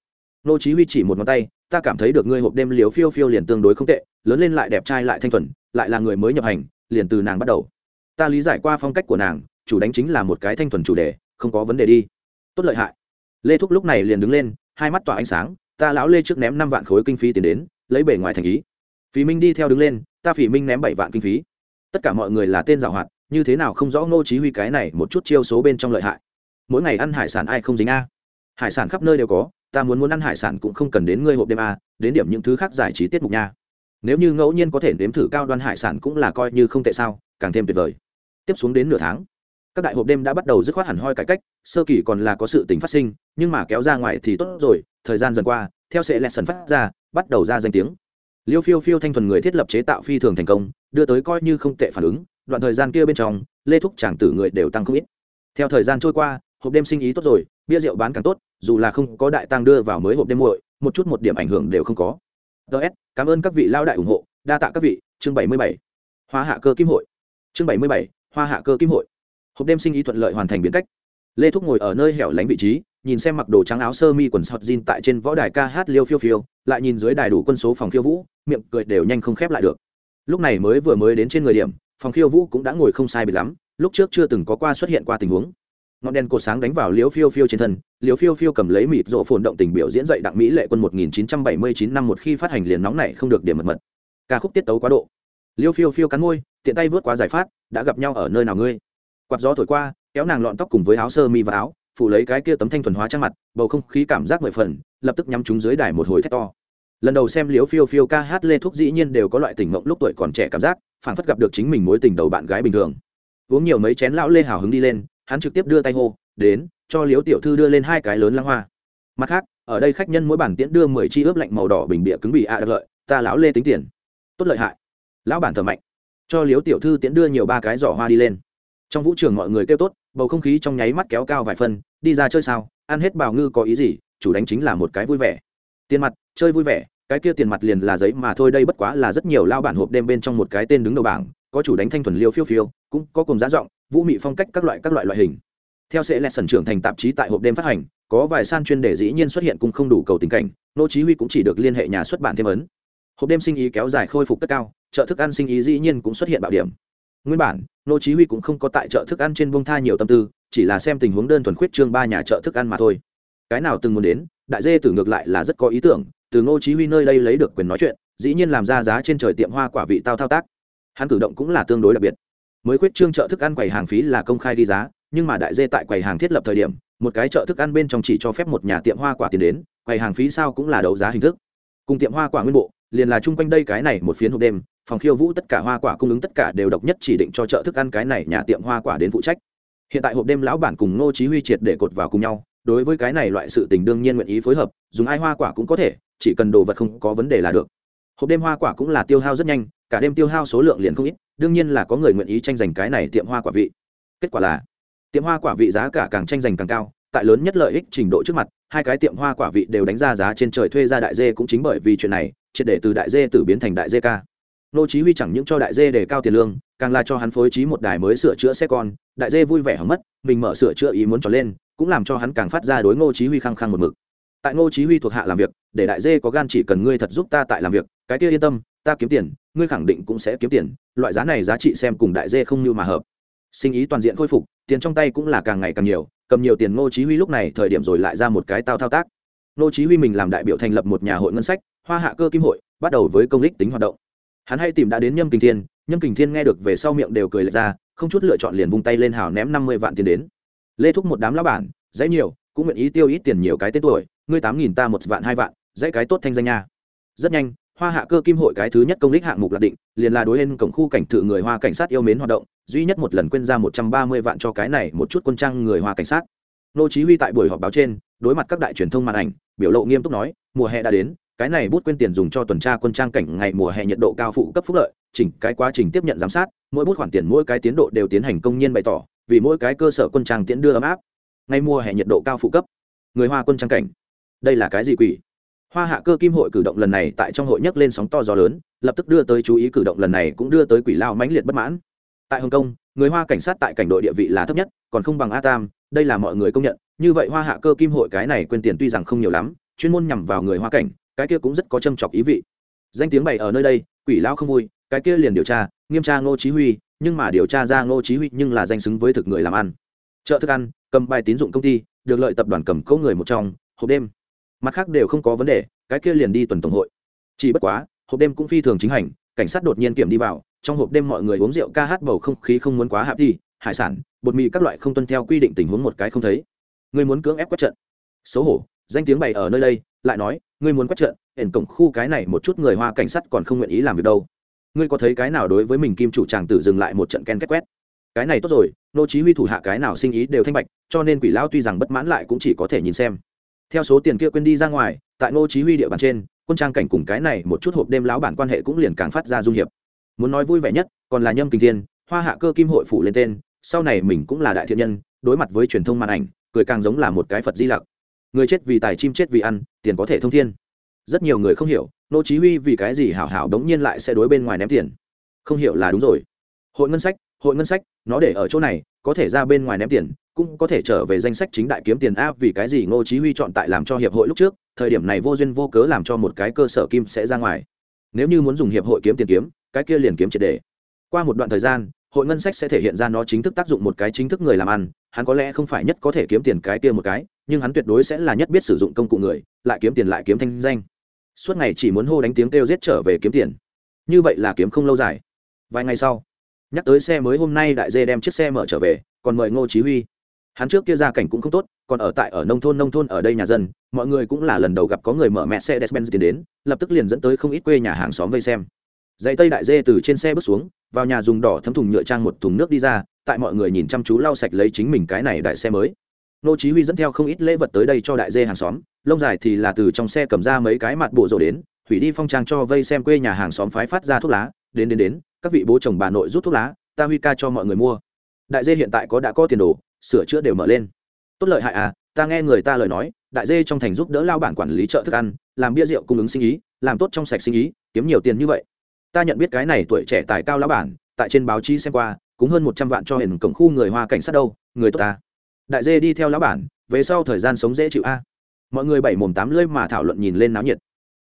nô chí huy chỉ một ngón tay, ta cảm thấy được ngươi hộp đêm liếu phiêu phiêu liền tương đối không tệ, lớn lên lại đẹp trai lại thanh thuần, lại là người mới nhập hành, liền từ nàng bắt đầu. Ta lý giải qua phong cách của nàng, chủ đánh chính là một cái thanh thuần chủ đề, không có vấn đề đi. Tốt lợi hại. Lê thúc lúc này liền đứng lên, hai mắt tỏa ánh sáng, ta lão lê trước ném năm vạn khối kinh phí tiền đến, lấy bể ngoài thành ý. Phí minh đi theo đứng lên, ta phỉ minh ném bảy vạn kinh phí tất cả mọi người là tên giảo hoạt, như thế nào không rõ ngô chí huy cái này một chút chiêu số bên trong lợi hại. Mỗi ngày ăn hải sản ai không dính a? Hải sản khắp nơi đều có, ta muốn muốn ăn hải sản cũng không cần đến ngươi hộp đêm a, đến điểm những thứ khác giải trí tiết mục nha. Nếu như ngẫu nhiên có thể nếm thử cao đoan hải sản cũng là coi như không tệ sao, càng thêm tuyệt vời. Tiếp xuống đến nửa tháng, các đại hộp đêm đã bắt đầu dứt khoát hẳn hoi cải cách, sơ kỳ còn là có sự tình phát sinh, nhưng mà kéo ra ngoài thì tốt rồi, thời gian dần qua, theo sẽ lẹ sần phát ra, bắt đầu ra danh tiếng liêu phiêu phiêu thanh thuần người thiết lập chế tạo phi thường thành công, đưa tới coi như không tệ phản ứng, đoạn thời gian kia bên trong, lê thúc chàng tử người đều tăng không ít. Theo thời gian trôi qua, hộp đêm sinh ý tốt rồi, bia rượu bán càng tốt, dù là không có đại tăng đưa vào mới hộp đêm muội, một chút một điểm ảnh hưởng đều không có. Ts cảm ơn các vị lao đại ủng hộ, đa tạ các vị, chương bảy mươi bảy, hoa hạ cơ kim hội. Chương bảy mươi bảy, hoa hạ cơ kim hội. Hộp đêm sinh ý thuận lợi hoàn thành biến cách. Lê thúc ngồi ở nơi hẻo lánh vị trí nhìn xem mặc đồ trắng áo sơ mi quần sọt jean tại trên võ đài ca hát liêu phiêu phiêu, lại nhìn dưới đài đủ quân số phòng khiêu vũ, miệng cười đều nhanh không khép lại được. Lúc này mới vừa mới đến trên người điểm, phòng khiêu vũ cũng đã ngồi không sai bị lắm, lúc trước chưa từng có qua xuất hiện qua tình huống. Ngọn đèn cột sáng đánh vào Liêu phiêu phiêu trên thân, Liêu phiêu phiêu cầm lấy mịt rộ phồn động tình biểu diễn dậy đặng mỹ lệ quân 1979 năm một khi phát hành liền nóng này không được điểm mật mật. Ca khúc tiết tấu quá độ. Liêu phiêu phiêu cắn môi, tiện tay vớt quá giải phát, đã gặp nhau ở nơi nào ngươi? Quạt gió thổi qua, kéo nàng lọn tóc cùng với áo sơ mi và áo phủ lấy cái kia tấm thanh thuần hóa trang mặt, bầu không khí cảm giác mười phần, lập tức nhắm chúng dưới đài một hồi thét to. Lần đầu xem liếu phiêu phiêu ca hát lê thúc dĩ nhiên đều có loại tỉnh mộng lúc tuổi còn trẻ cảm giác phản phất gặp được chính mình mối tình đầu bạn gái bình thường. Uống nhiều mấy chén lão lê hào hứng đi lên, hắn trực tiếp đưa tay hô, đến, cho liếu tiểu thư đưa lên hai cái lớn lăng hoa. Mặt khác, ở đây khách nhân mỗi bản tiễn đưa mười chi ướp lạnh màu đỏ bình bịa cứng bị ạ à đặc lợi, ta lão lê tính tiền. Tốt lợi hại. Lão bản thờ mạnh. Cho liếu tiểu thư tiễn đưa nhiều ba cái giỏ hoa đi lên. Trong vũ trường mọi người kêu tốt, bầu không khí trong nháy mắt kéo cao vài phân đi ra chơi sao, ăn hết bào ngư có ý gì, chủ đánh chính là một cái vui vẻ. Tiền mặt, chơi vui vẻ, cái kia tiền mặt liền là giấy mà thôi, đây bất quá là rất nhiều lao bản hộp đêm bên trong một cái tên đứng đầu bảng, có chủ đánh thanh thuần liêu phiêu phiêu, cũng có cùng giá giọng, vũ mị phong cách các loại các loại loại hình. Theo sẽ lẹ sẩn trưởng thành tạp chí tại hộp đêm phát hành, có vài san chuyên đề dĩ nhiên xuất hiện cũng không đủ cầu tình cảnh, nô chí huy cũng chỉ được liên hệ nhà xuất bản thêm ấn. Hộp đêm sinh ý kéo dài khôi phục tất cao, chợ thức ăn sinh ý dĩ nhiên cũng xuất hiện bạo điểm. Nguyên bản, nô chí huy cũng không có tại chợ thức ăn trên bông tha nhiều tâm tư chỉ là xem tình huống đơn thuần khuyết trương ba nhà chợ thức ăn mà thôi. Cái nào từng muốn đến, đại dê tử ngược lại là rất có ý tưởng, từ ngô chí huy nơi đây lấy được quyền nói chuyện, dĩ nhiên làm ra giá trên trời tiệm hoa quả vị tao thao tác. Hắn cử động cũng là tương đối đặc biệt. Mới khuyết trương chợ thức ăn quầy hàng phí là công khai đi giá, nhưng mà đại dê tại quầy hàng thiết lập thời điểm, một cái chợ thức ăn bên trong chỉ cho phép một nhà tiệm hoa quả tiền đến, quầy hàng phí sao cũng là đấu giá hình thức. Cùng tiệm hoa quả nguyên bộ, liền là chung quanh đây cái này một phiến hộp đêm, phòng khiêu vũ tất cả hoa quả cung ứng tất cả đều độc nhất chỉ định cho chợ thức ăn cái này nhà tiệm hoa quả đến phụ trách hiện tại hộp đêm lão bản cùng ngô chí huy triệt để cột vào cùng nhau, đối với cái này loại sự tình đương nhiên nguyện ý phối hợp, dùng ai hoa quả cũng có thể, chỉ cần đồ vật không có vấn đề là được. Hộp đêm hoa quả cũng là tiêu hao rất nhanh, cả đêm tiêu hao số lượng liền không ít, đương nhiên là có người nguyện ý tranh giành cái này tiệm hoa quả vị. Kết quả là, tiệm hoa quả vị giá cả càng tranh giành càng cao, tại lớn nhất lợi ích trình độ trước mặt, hai cái tiệm hoa quả vị đều đánh ra giá trên trời thuê ra đại dê cũng chính bởi vì chuyện này, triệt để từ đại dê tử biến thành đại dê ca nô chí huy chẳng những cho đại dê đề cao tiền lương, càng là cho hắn phối trí một đài mới sửa chữa xe con. Đại dê vui vẻ hỏng mất, mình mở sửa chữa ý muốn cho lên, cũng làm cho hắn càng phát ra đối ngô chí huy khăng khăng một mực. Tại ngô chí huy thuộc hạ làm việc, để đại dê có gan chỉ cần ngươi thật giúp ta tại làm việc, cái kia yên tâm, ta kiếm tiền, ngươi khẳng định cũng sẽ kiếm tiền, loại giá này giá trị xem cùng đại dê không như mà hợp. Sinh ý toàn diện khôi phục, tiền trong tay cũng là càng ngày càng nhiều, cầm nhiều tiền ngô chí huy lúc này thời điểm rồi lại ra một cái tao thao tác. Ngô chí huy mình làm đại biểu thành lập một nhà hội ngân sách, hoa hạ cơ kim hội, bắt đầu với công lý tính hoạt động hắn hay tìm đã đến nhâm kình thiên, nhâm kình thiên nghe được về sau miệng đều cười lệch ra, không chút lựa chọn liền vung tay lên hào ném năm mươi vạn tiền đến. Lê thúc một đám lão bản, dãy nhiều, cũng nguyện ý tiêu ít tiền nhiều cái tên tuổi, ngươi tám nghìn ta một vạn hai vạn, dãy cái tốt thanh danh nha. Rất nhanh, hoa hạ cơ kim hội cái thứ nhất công lý hạng mục lạc định, liền là đối lên cổng khu cảnh thự người hoa cảnh sát yêu mến hoạt động, duy nhất một lần quên ra một trăm ba mươi vạn cho cái này một chút quân trang người hoa cảnh sát. Nô chí huy tại buổi họp báo trên, đối mặt các đại truyền thông màn ảnh, biểu lộ nghiêm túc nói, mùa hè đã đến cái này bút quên tiền dùng cho tuần tra quân trang cảnh ngày mùa hè nhiệt độ cao phụ cấp phúc lợi, chỉnh cái quá trình tiếp nhận giám sát, mỗi bút khoản tiền mỗi cái tiến độ đều tiến hành công nhân bày tỏ, vì mỗi cái cơ sở quân trang tiến đưa ấm áp. Ngày mùa hè nhiệt độ cao phụ cấp. Người hoa quân trang cảnh. Đây là cái gì quỷ? Hoa hạ cơ kim hội cử động lần này tại trong hội nhấc lên sóng to gió lớn, lập tức đưa tới chú ý cử động lần này cũng đưa tới quỷ lao mãnh liệt bất mãn. Tại hồng kông, người hoa cảnh sát tại cảnh đội địa vị là thấp nhất, còn không bằng a tam, đây là mọi người công nhận, như vậy hoa hạ cơ kim hội cái này quên tiền tuy rằng không nhiều lắm, chuyên môn nhằm vào người hoa cảnh cái kia cũng rất có châm chọc ý vị. Danh tiếng bày ở nơi đây, quỷ lão không vui, cái kia liền điều tra, nghiêm tra ngô chí huy, nhưng mà điều tra ra ngô chí huy nhưng là danh xứng với thực người làm ăn. Chợ thức ăn, cầm bài tín dụng công ty, được lợi tập đoàn cầm cố người một trong, hộp đêm. Mặt khác đều không có vấn đề, cái kia liền đi tuần tổng hội. Chỉ bất quá, hộp đêm cũng phi thường chính hành, cảnh sát đột nhiên kiểm đi vào, trong hộp đêm mọi người uống rượu ca hát bầu không khí không muốn quá hạp đi hải sản, bột mì các loại không tuân theo quy định tình huống một cái không thấy. Người muốn cưỡng ép quét trận. Xấu hổ, danh tiếng bày ở nơi đây, lại nói ngươi muốn quét trận hển cổng khu cái này một chút người hoa cảnh sát còn không nguyện ý làm việc đâu. Ngươi có thấy cái nào đối với mình kim chủ chàng tử dừng lại một trận ken kết quét? Cái này tốt rồi, nô chí huy thủ hạ cái nào sinh ý đều thanh bạch, cho nên quỷ lão tuy rằng bất mãn lại cũng chỉ có thể nhìn xem. Theo số tiền kia quên đi ra ngoài, tại nô chí huy địa bàn trên, quân trang cảnh cùng cái này một chút hộp đêm lão bản quan hệ cũng liền càng phát ra dung hiệp. Muốn nói vui vẻ nhất, còn là nhâm kinh thiên, hoa hạ cơ kim hội phủ lên tên, sau này mình cũng là đại thiện nhân, đối mặt với truyền thông màn ảnh, cười càng giống là một cái phật di lặc người chết vì tài chim chết vì ăn, tiền có thể thông thiên. Rất nhiều người không hiểu, nô chí huy vì cái gì hảo hảo đống nhiên lại sẽ đối bên ngoài ném tiền. Không hiểu là đúng rồi. Hội ngân sách, hội ngân sách, nó để ở chỗ này, có thể ra bên ngoài ném tiền, cũng có thể trở về danh sách chính đại kiếm tiền a vì cái gì ngô chí huy chọn tại làm cho hiệp hội lúc trước, thời điểm này vô duyên vô cớ làm cho một cái cơ sở kim sẽ ra ngoài. Nếu như muốn dùng hiệp hội kiếm tiền kiếm, cái kia liền kiếm triệt để. Qua một đoạn thời gian, hội ngân sách sẽ thể hiện ra nó chính thức tác dụng một cái chính thức người làm ăn, hắn có lẽ không phải nhất có thể kiếm tiền cái kia một cái nhưng hắn tuyệt đối sẽ là nhất biết sử dụng công cụ người, lại kiếm tiền lại kiếm thanh danh. Suốt ngày chỉ muốn hô đánh tiếng kêu giết trở về kiếm tiền. Như vậy là kiếm không lâu dài. Vài ngày sau, nhắc tới xe mới hôm nay đại dê đem chiếc xe mở trở về, còn mời ngô chí huy. Hắn trước kia gia cảnh cũng không tốt, còn ở tại ở nông thôn nông thôn ở đây nhà dân, mọi người cũng là lần đầu gặp có người mở mẹ xe Mercedes tiền đến, lập tức liền dẫn tới không ít quê nhà hàng xóm vây xem. Dãy tây đại dê từ trên xe bước xuống, vào nhà dùng đỏ thấm thùng nhựa trang một thùng nước đi ra, tại mọi người nhìn chăm chú lau sạch lấy chính mình cái này đại xe mới nô chí huy dẫn theo không ít lễ vật tới đây cho đại dê hàng xóm, lông dài thì là từ trong xe cầm ra mấy cái mặt bộ rổ đến, hủy đi phong trang cho vây xem quê nhà hàng xóm phái phát ra thuốc lá, đến đến đến, các vị bố chồng bà nội rút thuốc lá, ta huy ca cho mọi người mua. Đại dê hiện tại có đã có tiền đồ, sửa chữa đều mở lên. Tốt lợi hại à ta nghe người ta lời nói, đại dê trong thành giúp đỡ lao bản quản lý chợ thức ăn, làm bia rượu cung ứng sinh ý, làm tốt trong sạch sinh ý, kiếm nhiều tiền như vậy. Ta nhận biết cái này tuổi trẻ tài cao lão bản, tại trên báo chí xem qua, cũng hơn một trăm vạn cho hiền cổng khu người hoa cảnh sát đâu, người tốt ta đại dê đi theo lão bản, về sau thời gian sống dễ chịu a. Mọi người bảy mồm tám lưỡi mà thảo luận nhìn lên náo nhiệt.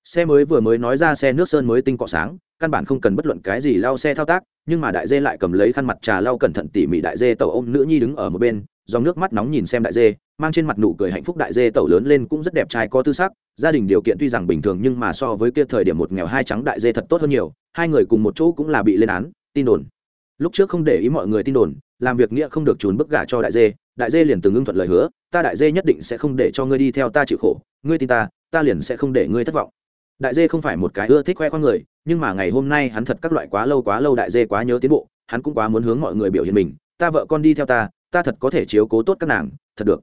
Xe mới vừa mới nói ra xe nước sơn mới tinh cọ sáng, căn bản không cần bất luận cái gì lau xe thao tác, nhưng mà đại dê lại cầm lấy khăn mặt trà lau cẩn thận tỉ mỉ đại dê tẩu ôm nữ nhi đứng ở một bên, dòng nước mắt nóng nhìn xem đại dê, mang trên mặt nụ cười hạnh phúc đại dê tẩu lớn lên cũng rất đẹp trai có tư sắc, gia đình điều kiện tuy rằng bình thường nhưng mà so với kia thời điểm một nghèo hai trắng đại dê thật tốt hơn nhiều, hai người cùng một chỗ cũng là bị lên án, tin đồn. Lúc trước không để ý mọi người tin đồn làm việc nghĩa không được trốn bức gả cho đại dê đại dê liền từng ưng thuận lời hứa, ta đại dê nhất định sẽ không để cho ngươi đi theo ta chịu khổ, ngươi tin ta ta liền sẽ không để ngươi thất vọng. Đại dê không phải một cái ưa thích khoe khoang người, nhưng mà ngày hôm nay hắn thật các loại quá lâu quá lâu đại dê quá nhớ tiến bộ, hắn cũng quá muốn hướng mọi người biểu hiện mình, ta vợ con đi theo ta ta thật có thể chiếu cố tốt các nàng, thật được.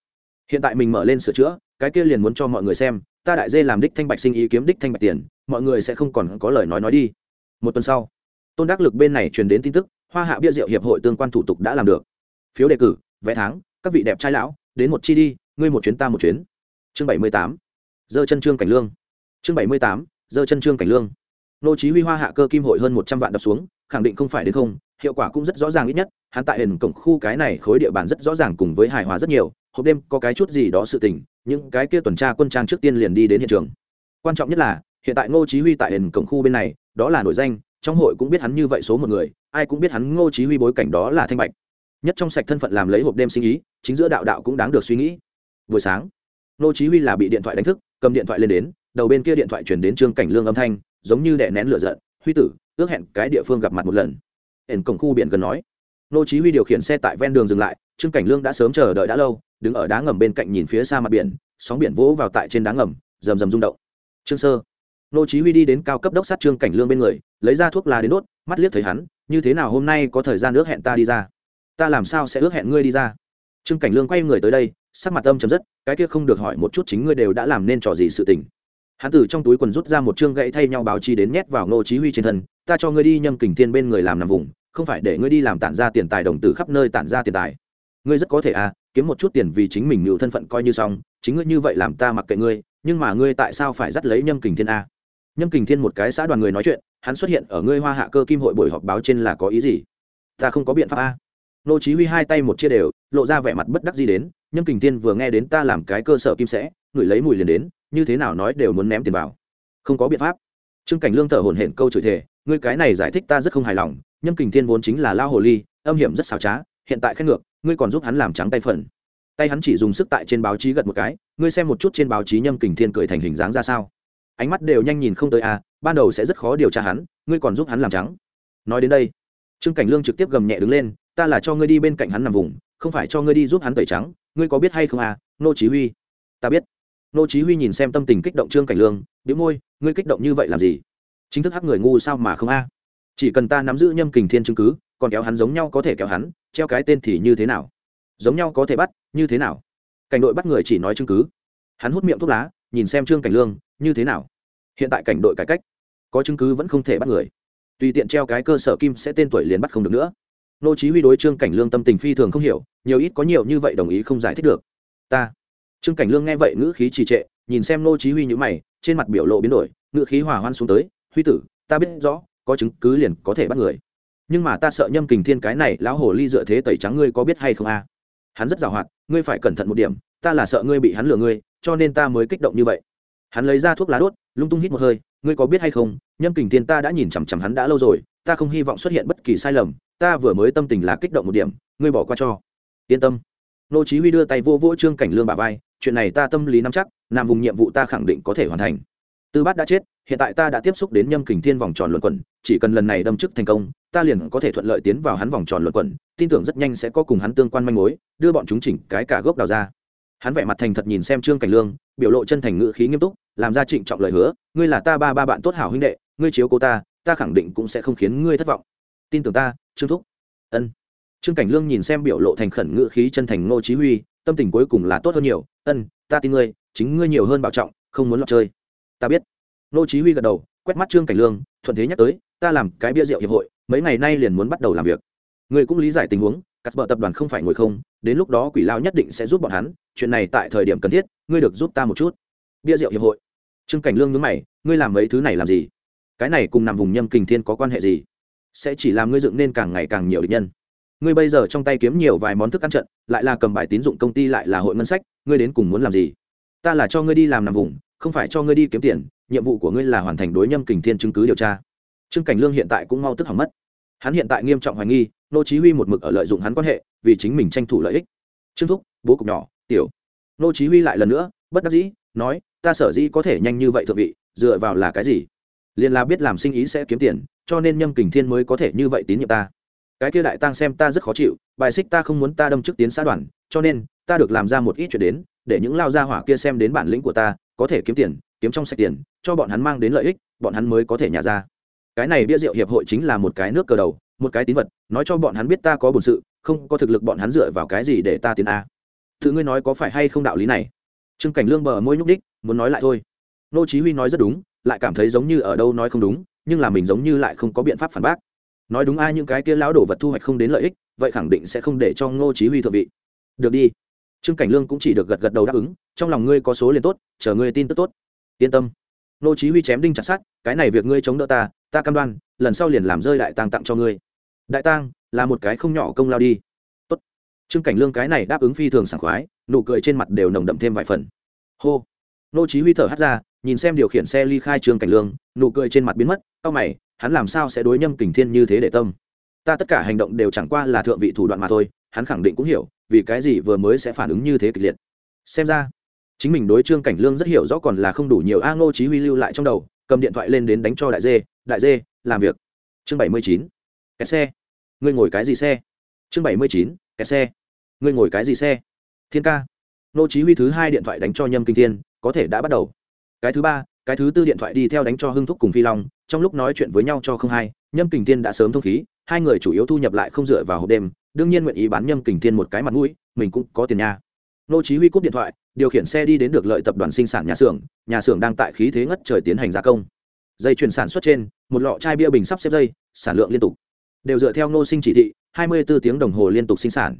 Hiện tại mình mở lên sửa chữa, cái kia liền muốn cho mọi người xem, ta đại dê làm đích thanh bạch sinh ý kiếm đích thanh bạch tiền, mọi người sẽ không còn có lời nói nói đi. Một tuần sau, tôn đắc lực bên này truyền đến tin tức hoa hạ bia rượu hiệp hội tương quan thủ tục đã làm được. Phiếu đề cử, vé tháng, các vị đẹp trai lão, đến một chi đi, ngươi một chuyến ta một chuyến. Chương bảy mươi tám, dơ chân trương cảnh lương. Chương bảy mươi tám, dơ chân trương cảnh lương. Nô chí huy hoa hạ cơ kim hội hơn một trăm vạn đập xuống, khẳng định không phải đến không, hiệu quả cũng rất rõ ràng ít nhất, hắn tại hình cổng khu cái này khối địa bàn rất rõ ràng cùng với hài hòa rất nhiều, hộp đêm có cái chút gì đó sự tình, những cái kia tuần tra quân trang trước tiên liền đi đến hiện trường. Quan trọng nhất là, hiện tại ngô chí huy tại hình cổng khu bên này, đó là nổi danh trong hội cũng biết hắn như vậy số một người, ai cũng biết hắn ngô chí huy bối cảnh đó là thanh bạch. Nhất trong sạch thân phận làm lấy hộp đêm sinh ý, chính giữa đạo đạo cũng đáng được suy nghĩ. Buổi sáng, ngô chí huy là bị điện thoại đánh thức, cầm điện thoại lên đến, đầu bên kia điện thoại truyền đến trương cảnh lương âm thanh, giống như đè nén lửa giận, huy tử, ước hẹn cái địa phương gặp mặt một lần. Ẩn cổng khu biển gần nói. Ngô chí huy điều khiển xe tại ven đường dừng lại, trương cảnh lương đã sớm chờ đợi đã lâu, đứng ở đá ngầm bên cạnh nhìn phía xa mặt biển, sóng biển vỗ vào tại trên đá ngầm, rầm rầm rung động. Trương sơ nô chí huy đi đến cao cấp đốc sát trương cảnh lương bên người, lấy ra thuốc lá đến đốt, mắt liếc thấy hắn, như thế nào hôm nay có thời gian ước hẹn ta đi ra? Ta làm sao sẽ ước hẹn ngươi đi ra? Trương cảnh lương quay người tới đây, sắc mặt âm chấm dứt cái kia không được hỏi một chút chính ngươi đều đã làm nên trò gì sự tình. Hắn từ trong túi quần rút ra một trương gậy thay nhau báo chi đến nhét vào nô chí huy trên thân, ta cho ngươi đi nhâm kình thiên bên người làm nằm vùng, không phải để ngươi đi làm tản ra tiền tài đồng tử khắp nơi tản ra tiền tài. Ngươi rất có thể à kiếm một chút tiền vì chính mình nhu thân phận coi như xong, chính ngươi như vậy làm ta mặc kệ ngươi, nhưng mà ngươi tại sao phải dắt lấy nhâm kình thiên a? Nhâm kình thiên một cái xã đoàn người nói chuyện, hắn xuất hiện ở ngươi hoa hạ cơ kim hội buổi họp báo trên là có ý gì? Ta không có biện pháp a. Nô chí huy hai tay một chia đều, lộ ra vẻ mặt bất đắc dĩ đến, nhâm kình thiên vừa nghe đến ta làm cái cơ sở kim sẽ, người lấy mùi liền đến, như thế nào nói đều muốn ném tiền vào. Không có biện pháp. Trương cảnh lương thở hổn hển câu chửi thề, ngươi cái này giải thích ta rất không hài lòng, nhâm kình thiên vốn chính là lao hồ ly, âm hiểm rất xảo trá, hiện tại khét ngược, ngươi còn giúp hắn làm trắng tay phần. Tay hắn chỉ dùng sức tại trên báo chí gật một cái, ngươi xem một chút trên báo chí nhâm kình thiên cười thành hình dáng ra sao ánh mắt đều nhanh nhìn không tới à ban đầu sẽ rất khó điều tra hắn, ngươi còn giúp hắn làm trắng. Nói đến đây, trương cảnh lương trực tiếp gầm nhẹ đứng lên, ta là cho ngươi đi bên cạnh hắn nằm vùng, không phải cho ngươi đi giúp hắn tẩy trắng, ngươi có biết hay không à nô chí huy? Ta biết. Nô chí huy nhìn xem tâm tình kích động trương cảnh lương, bĩu môi, ngươi kích động như vậy làm gì? Chính thức hắc người ngu sao mà không a? Chỉ cần ta nắm giữ nhâm kình thiên chứng cứ, còn kéo hắn giống nhau có thể kéo hắn, treo cái tên thì như thế nào? Giống nhau có thể bắt, như thế nào? Cảnh đội bắt người chỉ nói chứng cứ. Hắn hút miệng thuốc lá nhìn xem trương cảnh lương, như thế nào? Hiện tại cảnh đội cải cách, có chứng cứ vẫn không thể bắt người. Tùy tiện treo cái cơ sở kim sẽ tên tuổi liền bắt không được nữa. Nô chí huy đối trương cảnh lương tâm tình phi thường không hiểu, nhiều ít có nhiều như vậy đồng ý không giải thích được. Ta. Trương cảnh lương nghe vậy ngữ khí trì trệ, nhìn xem nô chí huy như mày, trên mặt biểu lộ biến đổi, ngữ khí hòa hoan xuống tới, huy tử, ta biết rõ, có chứng cứ liền có thể bắt người. Nhưng mà ta sợ nhâm kình thiên cái này lão hồ ly dựa thế tẩy trắng ngươi có biết hay không a? Hắn rất giàu hoạt ngươi phải cẩn thận một điểm, ta là sợ ngươi bị hắn lừa ngươi cho nên ta mới kích động như vậy. Hắn lấy ra thuốc lá đốt, lung tung hít một hơi, ngươi có biết hay không, nhâm kình thiên ta đã nhìn chằm chằm hắn đã lâu rồi, ta không hy vọng xuất hiện bất kỳ sai lầm, ta vừa mới tâm tình là kích động một điểm, ngươi bỏ qua cho. Yên tâm. Nô chí huy đưa tay vô vỗ trương cảnh lương bà vai, chuyện này ta tâm lý nắm chắc làm vùng nhiệm vụ ta khẳng định có thể hoàn thành. Tư bát đã chết, hiện tại ta đã tiếp xúc đến nhâm kình thiên vòng tròn luận quẩn, chỉ cần lần này đâm chức thành công, ta liền có thể thuận lợi tiến vào hắn vòng tròn luận quẩn, tin tưởng rất nhanh sẽ có cùng hắn tương quan manh mối, đưa bọn chúng chỉnh cái cả gốc đào ra hắn vẻ mặt thành thật nhìn xem trương cảnh lương, biểu lộ chân thành ngữ khí nghiêm túc, làm ra trịnh trọng lời hứa, ngươi là ta ba ba bạn tốt hảo huynh đệ, ngươi chiếu cố ta ta khẳng định cũng sẽ không khiến ngươi thất vọng. Tin tưởng ta, trương thúc. Ân. Trương cảnh lương nhìn xem biểu lộ thành khẩn ngữ khí chân thành ngô chí huy, tâm tình cuối cùng là tốt hơn nhiều. Ân, ta tin ngươi, chính ngươi nhiều hơn bảo trọng, không muốn lọt chơi. Ta biết. Ngô chí huy gật đầu, quét mắt trương cảnh lương, thuận thế nhắc tới, ta làm cái bia rượu hiệp hội, mấy ngày nay liền muốn bắt đầu làm việc. Ngươi cũng lý giải tình huống, cắt bờ tập đoàn không phải ngồi không đến lúc đó quỷ lao nhất định sẽ giúp bọn hắn, chuyện này tại thời điểm cần thiết, ngươi được giúp ta một chút. Bia rượu hiệp hội. Trương cảnh lương nhớ mày, ngươi làm mấy thứ này làm gì? Cái này cùng nằm vùng nhâm kình thiên có quan hệ gì? Sẽ chỉ làm ngươi dựng nên càng ngày càng nhiều địch nhân. Ngươi bây giờ trong tay kiếm nhiều vài món thức ăn trận, lại là cầm bài tín dụng công ty lại là hội ngân sách, ngươi đến cùng muốn làm gì? Ta là cho ngươi đi làm nằm vùng, không phải cho ngươi đi kiếm tiền, nhiệm vụ của ngươi là hoàn thành đối nhâm kình thiên chứng cứ điều tra. Trương cảnh lương hiện tại cũng mau tức hỏng mất hắn hiện tại nghiêm trọng hoài nghi, nô chí huy một mực ở lợi dụng hắn quan hệ, vì chính mình tranh thủ lợi ích. Trương thúc, bố cục nhỏ, tiểu. Nô chí huy lại lần nữa, bất đắc dĩ, nói, ta sở dĩ có thể nhanh như vậy thượng vị, dựa vào là cái gì? Liền là biết làm sinh ý sẽ kiếm tiền, cho nên nhâm kình thiên mới có thể như vậy tín nhiệm ta. Cái kia đại tăng xem ta rất khó chịu, bài xích ta không muốn ta đâm trước tiến xã đoàn, cho nên, ta được làm ra một ít chuyện đến, để những lao gia hỏa kia xem đến bản lĩnh của ta, có thể kiếm tiền, kiếm trong sạch tiền, cho bọn hắn mang đến lợi ích, bọn hắn mới có thể nhả ra cái này bia rượu hiệp hội chính là một cái nước cờ đầu, một cái tín vật, nói cho bọn hắn biết ta có bổn sự, không có thực lực bọn hắn dựa vào cái gì để ta tiến a. Tự ngươi nói có phải hay không đạo lý này? Trương cảnh lương bờ môi nhúc đích muốn nói lại thôi. Nô chí huy nói rất đúng, lại cảm thấy giống như ở đâu nói không đúng, nhưng là mình giống như lại không có biện pháp phản bác. Nói đúng ai những cái kia lão đổ vật thu hoạch không đến lợi ích, vậy khẳng định sẽ không để cho ngô chí huy thượng vị. Được đi. Trương cảnh lương cũng chỉ được gật gật đầu đáp ứng, trong lòng ngươi có số liền tốt, chờ ngươi tin tức tốt. Yên tâm. Ngô chí huy chém đinh chặt sắt, cái này việc ngươi chống đỡ ta ta cam đoan, lần sau liền làm rơi đại tang tặng cho ngươi. Đại tang, là một cái không nhỏ công lao đi. Tốt. Trương cảnh lương cái này đáp ứng phi thường sảng khoái, nụ cười trên mặt đều nồng đậm thêm vài phần. Hô. Ngô chí huy thở hắt ra, nhìn xem điều khiển xe ly khai trương cảnh lương, nụ cười trên mặt biến mất Cao mày, hắn làm sao sẽ đối nhâm kình thiên như thế để tâm? Ta tất cả hành động đều chẳng qua là thượng vị thủ đoạn mà thôi, hắn khẳng định cũng hiểu, vì cái gì vừa mới sẽ phản ứng như thế kịch liệt. Xem ra, chính mình đối trương cảnh lương rất hiểu rõ còn là không đủ nhiều a ngô chí huy lưu lại trong đầu cầm điện thoại lên đến đánh cho đại dê đại dê, làm việc. Chương 79. cái xe. Ngươi ngồi cái gì xe? Chương 79. cái xe. Ngươi ngồi cái gì xe? Thiên ca. Nô chí huy thứ hai điện thoại đánh cho nhâm kinh thiên, có thể đã bắt đầu. Cái thứ ba, cái thứ tư điện thoại đi theo đánh cho hưng thúc cùng phi long, trong lúc nói chuyện với nhau cho không hay, nhâm kình thiên đã sớm thông khí, hai người chủ yếu thu nhập lại không dựa vào hộp đêm, đương nhiên nguyện ý bán nhâm kình thiên một cái mặt mũi, mình cũng có tiền nha nô chí huy cúp điện thoại, điều khiển xe đi đến được lợi tập đoàn sinh sản nhà xưởng nhà xưởng đang tại khí thế ngất trời tiến hành gia công. Dây chuyền sản xuất trên, một lọ chai bia bình sắp xếp dây, sản lượng liên tục. Đều dựa theo nô sinh chỉ thị 24 tiếng đồng hồ liên tục sinh sản.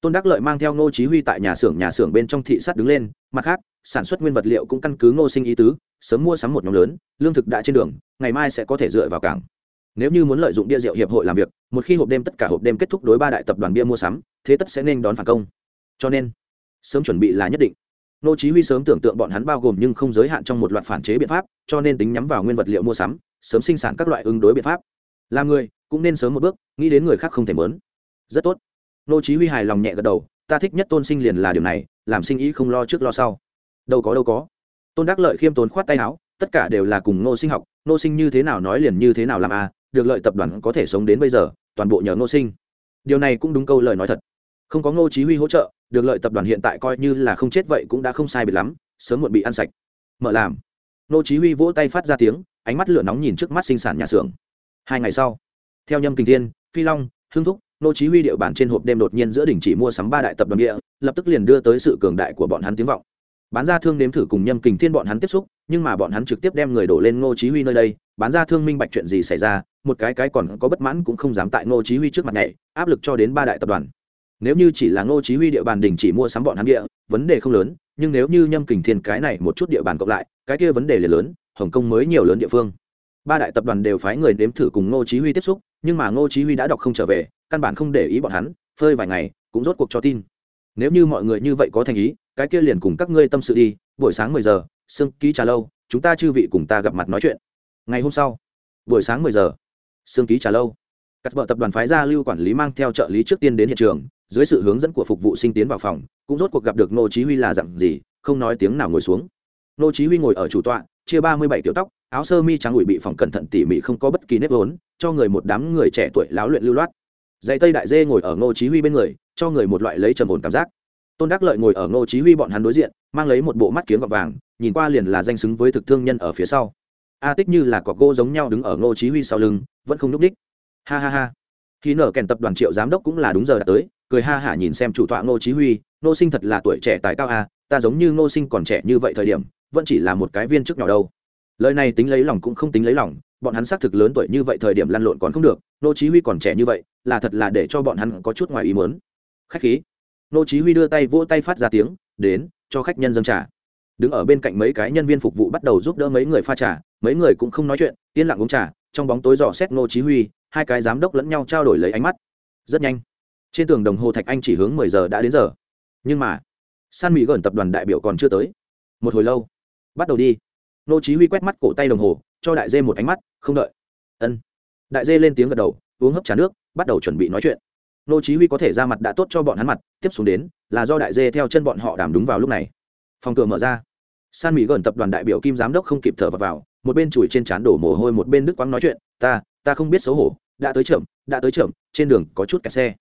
Tôn đắc lợi mang theo nô chí huy tại nhà xưởng nhà xưởng bên trong thị sát đứng lên, mặt khác, sản xuất nguyên vật liệu cũng căn cứ ngô sinh ý tứ, sớm mua sắm một nhóm lớn, lương thực đã trên đường, ngày mai sẽ có thể dựa vào cảng. Nếu như muốn lợi dụng bia rượu hiệp hội làm việc, một khi hộp đêm tất cả hộp đêm kết thúc đối ba đại tập đoàn bia mua sắm, thế tất sẽ nên đón phản công. Cho nên sớm chuẩn bị là nhất định. Nô chí huy sớm tưởng tượng bọn hắn bao gồm nhưng không giới hạn trong một loạt phản chế biện pháp cho nên tính nhắm vào nguyên vật liệu mua sắm sớm sinh sản các loại ứng đối biện pháp. Làm người cũng nên sớm một bước nghĩ đến người khác không thể mớn. Rất tốt. Nô chí huy hài lòng nhẹ gật đầu ta thích nhất tôn sinh liền là điều này làm sinh ý không lo trước lo sau. Đâu có đâu có. Tôn đắc lợi khiêm tốn khoát tay áo tất cả đều là cùng nô sinh học nô sinh như thế nào nói liền như thế nào làm à, được lợi tập đoàn có thể sống đến bây giờ toàn bộ nhờ nô sinh. Điều này cũng đúng câu lời nói thật không có ngô chí huy hỗ trợ, được lợi tập đoàn hiện tại coi như là không chết vậy cũng đã không sai biệt lắm, sớm muộn bị ăn sạch. Mở làm. Ngô chí huy vỗ tay phát ra tiếng, ánh mắt lửa nóng nhìn trước mắt sinh sản nhà xưởng. Hai ngày sau, theo nhâm kình thiên, phi long hương thúc, ngô chí huy địa bàn trên hộp đêm đột nhiên giữa đỉnh chỉ mua sắm ba đại tập đoàn địa, lập tức liền đưa tới sự cường đại của bọn hắn tiếng vọng. Bán ra thương nếm thử cùng nhâm kình thiên bọn hắn tiếp xúc, nhưng mà bọn hắn trực tiếp đem người đổ lên ngô chí huy nơi đây, bán ra thương minh bạch chuyện gì xảy ra, một cái cái còn có bất mãn cũng không dám tại ngô chí huy trước mặt nhảy, áp lực cho đến ba đại tập đoàn nếu như chỉ là ngô chí huy địa bàn đình chỉ mua sắm bọn hắn địa, vấn đề không lớn, nhưng nếu như nhâm kình thiên cái này một chút địa bàn cộng lại, cái kia vấn đề liền lớn, hồng kông mới nhiều lớn địa phương. Ba đại tập đoàn đều phái người nếm thử cùng ngô chí huy tiếp xúc, nhưng mà ngô chí huy đã đọc không trở về, căn bản không để ý bọn hắn, phơi vài ngày, cũng rốt cuộc cho tin. Nếu như mọi người như vậy có thành ý, cái kia liền cùng các ngươi tâm sự đi, buổi sáng mười giờ, sương ký trà lâu, chúng ta chư vị cùng ta gặp mặt nói chuyện. Ngày hôm sau, buổi sáng mười giờ, sương ký trà lâu cắt vợ tập đoàn phái gia lưu quản lý mang theo trợ lý trước tiên đến hiện trường, dưới sự hướng dẫn của phục vụ sinh tiến vào phòng, cũng rốt cuộc gặp được nô chí huy là dặn gì, không nói tiếng nào ngồi xuống. Nô chí huy ngồi ở chủ tọa, chia ba mươi bảy tiểu tóc, áo sơ mi trắng ủi bị phòng cẩn thận tỉ mỉ không có bất kỳ nếp vốn, cho người một đám người trẻ tuổi láo luyện lưu loát. Dạy tây đại dê ngồi ở nô chí huy bên người, cho người một loại lấy trầm ổn cảm giác. Tôn đắc lợi ngồi ở nô chí huy bọn hắn đối diện, mang lấy một bộ mắt kiếng gọt vàng, nhìn qua liền là danh xứng với thực thương nhân ở phía sau. A tích như là cọc gỗ giống nhau đứng ở nô chí huy sau lưng, vẫn không núp đích ha ha ha. Khi nở kèn tập đoàn triệu giám đốc cũng là đúng giờ đã tới, cười ha hả nhìn xem chủ tọa ngô chí huy, ngô sinh thật là tuổi trẻ tài cao a ta giống như ngô sinh còn trẻ như vậy thời điểm, vẫn chỉ là một cái viên chức nhỏ đâu. Lời này tính lấy lòng cũng không tính lấy lòng, bọn hắn xác thực lớn tuổi như vậy thời điểm lăn lộn còn không được, ngô chí huy còn trẻ như vậy, là thật là để cho bọn hắn có chút ngoài ý muốn. Khách khí. Ngô chí huy đưa tay vỗ tay phát ra tiếng, đến, cho khách nhân dâng trà. Đứng ở bên cạnh mấy cái nhân viên phục vụ bắt đầu giúp đỡ mấy người pha trà, mấy người cũng không nói chuyện, yên lặng uống trà, trong bóng tối dò xét ngô chí huy hai cái giám đốc lẫn nhau trao đổi lấy ánh mắt. Rất nhanh trên tường đồng hồ thạch anh chỉ hướng mười giờ đã đến giờ. Nhưng mà san mỹ gần tập đoàn đại biểu còn chưa tới. Một hồi lâu bắt đầu đi. Nô chí huy quét mắt cổ tay đồng hồ cho đại dê một ánh mắt không đợi. Ân. Đại dê lên tiếng gật đầu uống hấp trà nước bắt đầu chuẩn bị nói chuyện. Nô chí huy có thể ra mặt đã tốt cho bọn hắn mặt tiếp xuống đến là do đại dê theo chân bọn họ đảm đúng vào lúc này. Phòng cửa mở ra. San mỹ gần tập đoàn đại biểu kim giám đốc không kịp thở vào, vào một bên chùi trên chán đổ mồ hôi một bên đức quang nói chuyện ta ta không biết xấu hổ, đã tới chậm, đã tới chậm, trên đường có chút kẹt xe.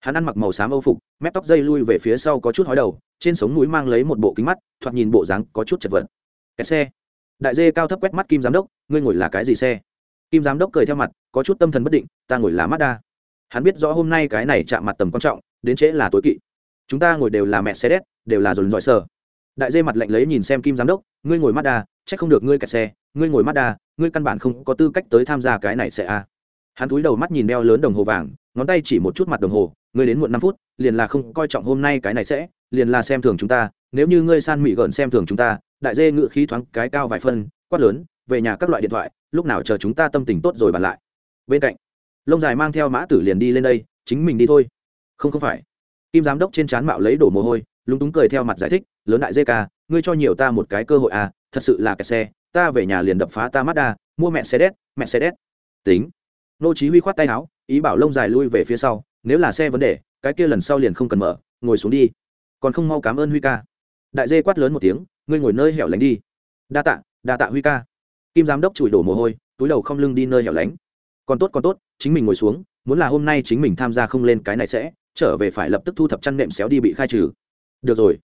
Hắn ăn mặc màu xám âu phục, mép tóc dây lui về phía sau có chút hói đầu, trên sống núi mang lấy một bộ kính mắt, thoạt nhìn bộ dáng có chút chật vật. Kẹt xe. Đại dê cao thấp quét mắt kim giám đốc, ngươi ngồi là cái gì xe? Kim giám đốc cười theo mặt, có chút tâm thần bất định, ta ngồi là mazda. Hắn biết rõ hôm nay cái này chạm mặt tầm quan trọng, đến trễ là tối kỵ. Chúng ta ngồi đều là mẹ xe đét đều là dồn dọi sờ đại dê mặt lạnh lấy nhìn xem kim giám đốc, ngươi ngồi mazda c h ắ c không được ngươi kẹt xe, ngươi ngồi mazda ngươi căn bản không có tư cách tới tham gia cái này sẽ a. Hắn túi đầu mắt nhìn đeo lớn đồng hồ vàng, ngón tay chỉ một chút mặt đồng hồ, ngươi đến muộn năm phút, liền là không coi trọng hôm nay cái này sẽ, liền là xem thường chúng ta, nếu như ngươi san mỹ gợn xem thường chúng ta, đại dê ngự khí thoáng cái cao vài phân, quát lớn, về nhà các loại điện thoại, lúc nào chờ chúng ta tâm tình tốt rồi bàn lại. Bên cạnh, lông dài mang theo mã tử liền đi lên đây, chính mình đi thôi. Không không phải. Kim giám đốc trên trán mạo lấy đổ mồ hôi lúng túng cười theo mặt giải thích, lớn đại dê ca ngươi cho nhiều ta một cái cơ hội à thật sự là kẹt xe, ta về nhà liền đập phá ta mắt đa mua mẹ xe đét, mẹ xe đét. Tính. Nô chí huy khoát tay áo, ý bảo lông dài lui về phía sau, nếu là xe vấn đề, cái kia lần sau liền không cần mở, ngồi xuống đi. Còn không mau cảm ơn huy ca. Đại dê quát lớn một tiếng, ngươi ngồi nơi hẻo lánh đi. Đa tạ đa tạ huy ca. Kim giám đốc chùi đổ mồ hôi, túi đầu không lưng đi nơi hẻo lánh. Còn tốt còn tốt, chính mình ngồi xuống, muốn là hôm nay chính mình tham gia không lên cái này sẽ, trở về phải lập tức thu thập chăn nệm xéo đi bị khai trừ được rồi.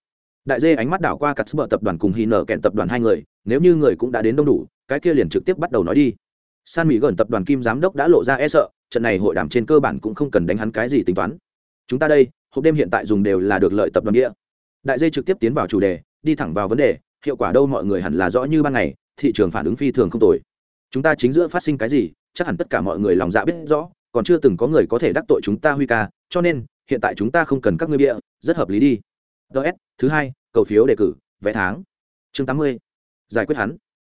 Đại dê ánh mắt đảo qua cắt bờ tập đoàn cùng hy nở kẹn tập đoàn hai người, nếu như người cũng đã đến đông đủ, cái kia liền trực tiếp bắt đầu nói đi. San mỹ gần tập đoàn kim giám đốc đã lộ ra e sợ, trận này hội đàm trên cơ bản cũng không cần đánh hắn cái gì tính toán. Chúng ta đây, hộp đêm hiện tại dùng đều là được lợi tập đoàn địa đại dây trực tiếp tiến vào chủ đề, đi thẳng vào vấn đề, hiệu quả đâu mọi người hẳn là rõ như ban ngày, thị trường phản ứng phi thường không tồi. Chúng ta chính giữa phát sinh cái gì, chắc hẳn tất cả mọi người lòng dạ biết rõ, còn chưa từng có người có thể đắc tội chúng ta huy ca, cho nên, hiện tại chúng ta không cần các ngươi bịa, rất hợp lý đi ts thứ hai, cầu phiếu đề cử, vẽ tháng. Chương tám mươi, giải quyết hắn.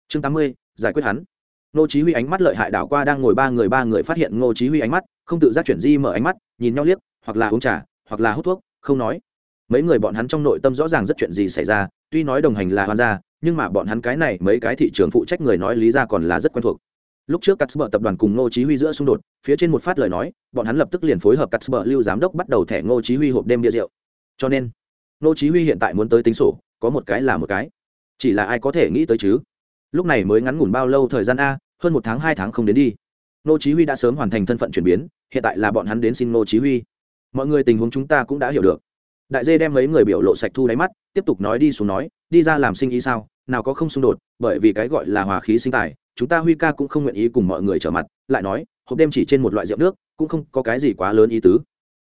Chương tám mươi, giải quyết hắn. Ngô chí huy ánh mắt lợi hại đảo qua đang ngồi ba người ba người phát hiện ngô chí huy ánh mắt, không tự giác chuyển di mở ánh mắt, nhìn nhau liếc, hoặc là uống trà, hoặc là hút thuốc, không nói. Mấy người bọn hắn trong nội tâm rõ ràng rất chuyện gì xảy ra, tuy nói đồng hành là Hoan gia, nhưng mà bọn hắn cái này, mấy cái thị trường phụ trách người nói lý ra còn là rất quen thuộc. Lúc trước cắt tập đoàn cùng ngô chí huy giữa xung đột, phía trên một phát lời nói, bọn hắn lập tức liền phối hợp cắt lưu giám đốc bắt đầu thẻ ngô chí huy hộp đêm bia rượu. Cho nên Nô chí huy hiện tại muốn tới tính sổ, có một cái là một cái. Chỉ là ai có thể nghĩ tới chứ? Lúc này mới ngắn ngủn bao lâu thời gian a, hơn một tháng, hai tháng không đến đi. Nô chí huy đã sớm hoàn thành thân phận chuyển biến, hiện tại là bọn hắn đến xin nô chí huy. Mọi người tình huống chúng ta cũng đã hiểu được. Đại dê đem mấy người biểu lộ sạch thu đáy mắt, tiếp tục nói đi xuống nói, đi ra làm sinh ý sao, nào có không xung đột, bởi vì cái gọi là hòa khí sinh tài, chúng ta huy ca cũng không nguyện ý cùng mọi người trở mặt, lại nói, hộp đêm chỉ trên một loại rượu nước, cũng không có cái gì quá lớn ý tứ.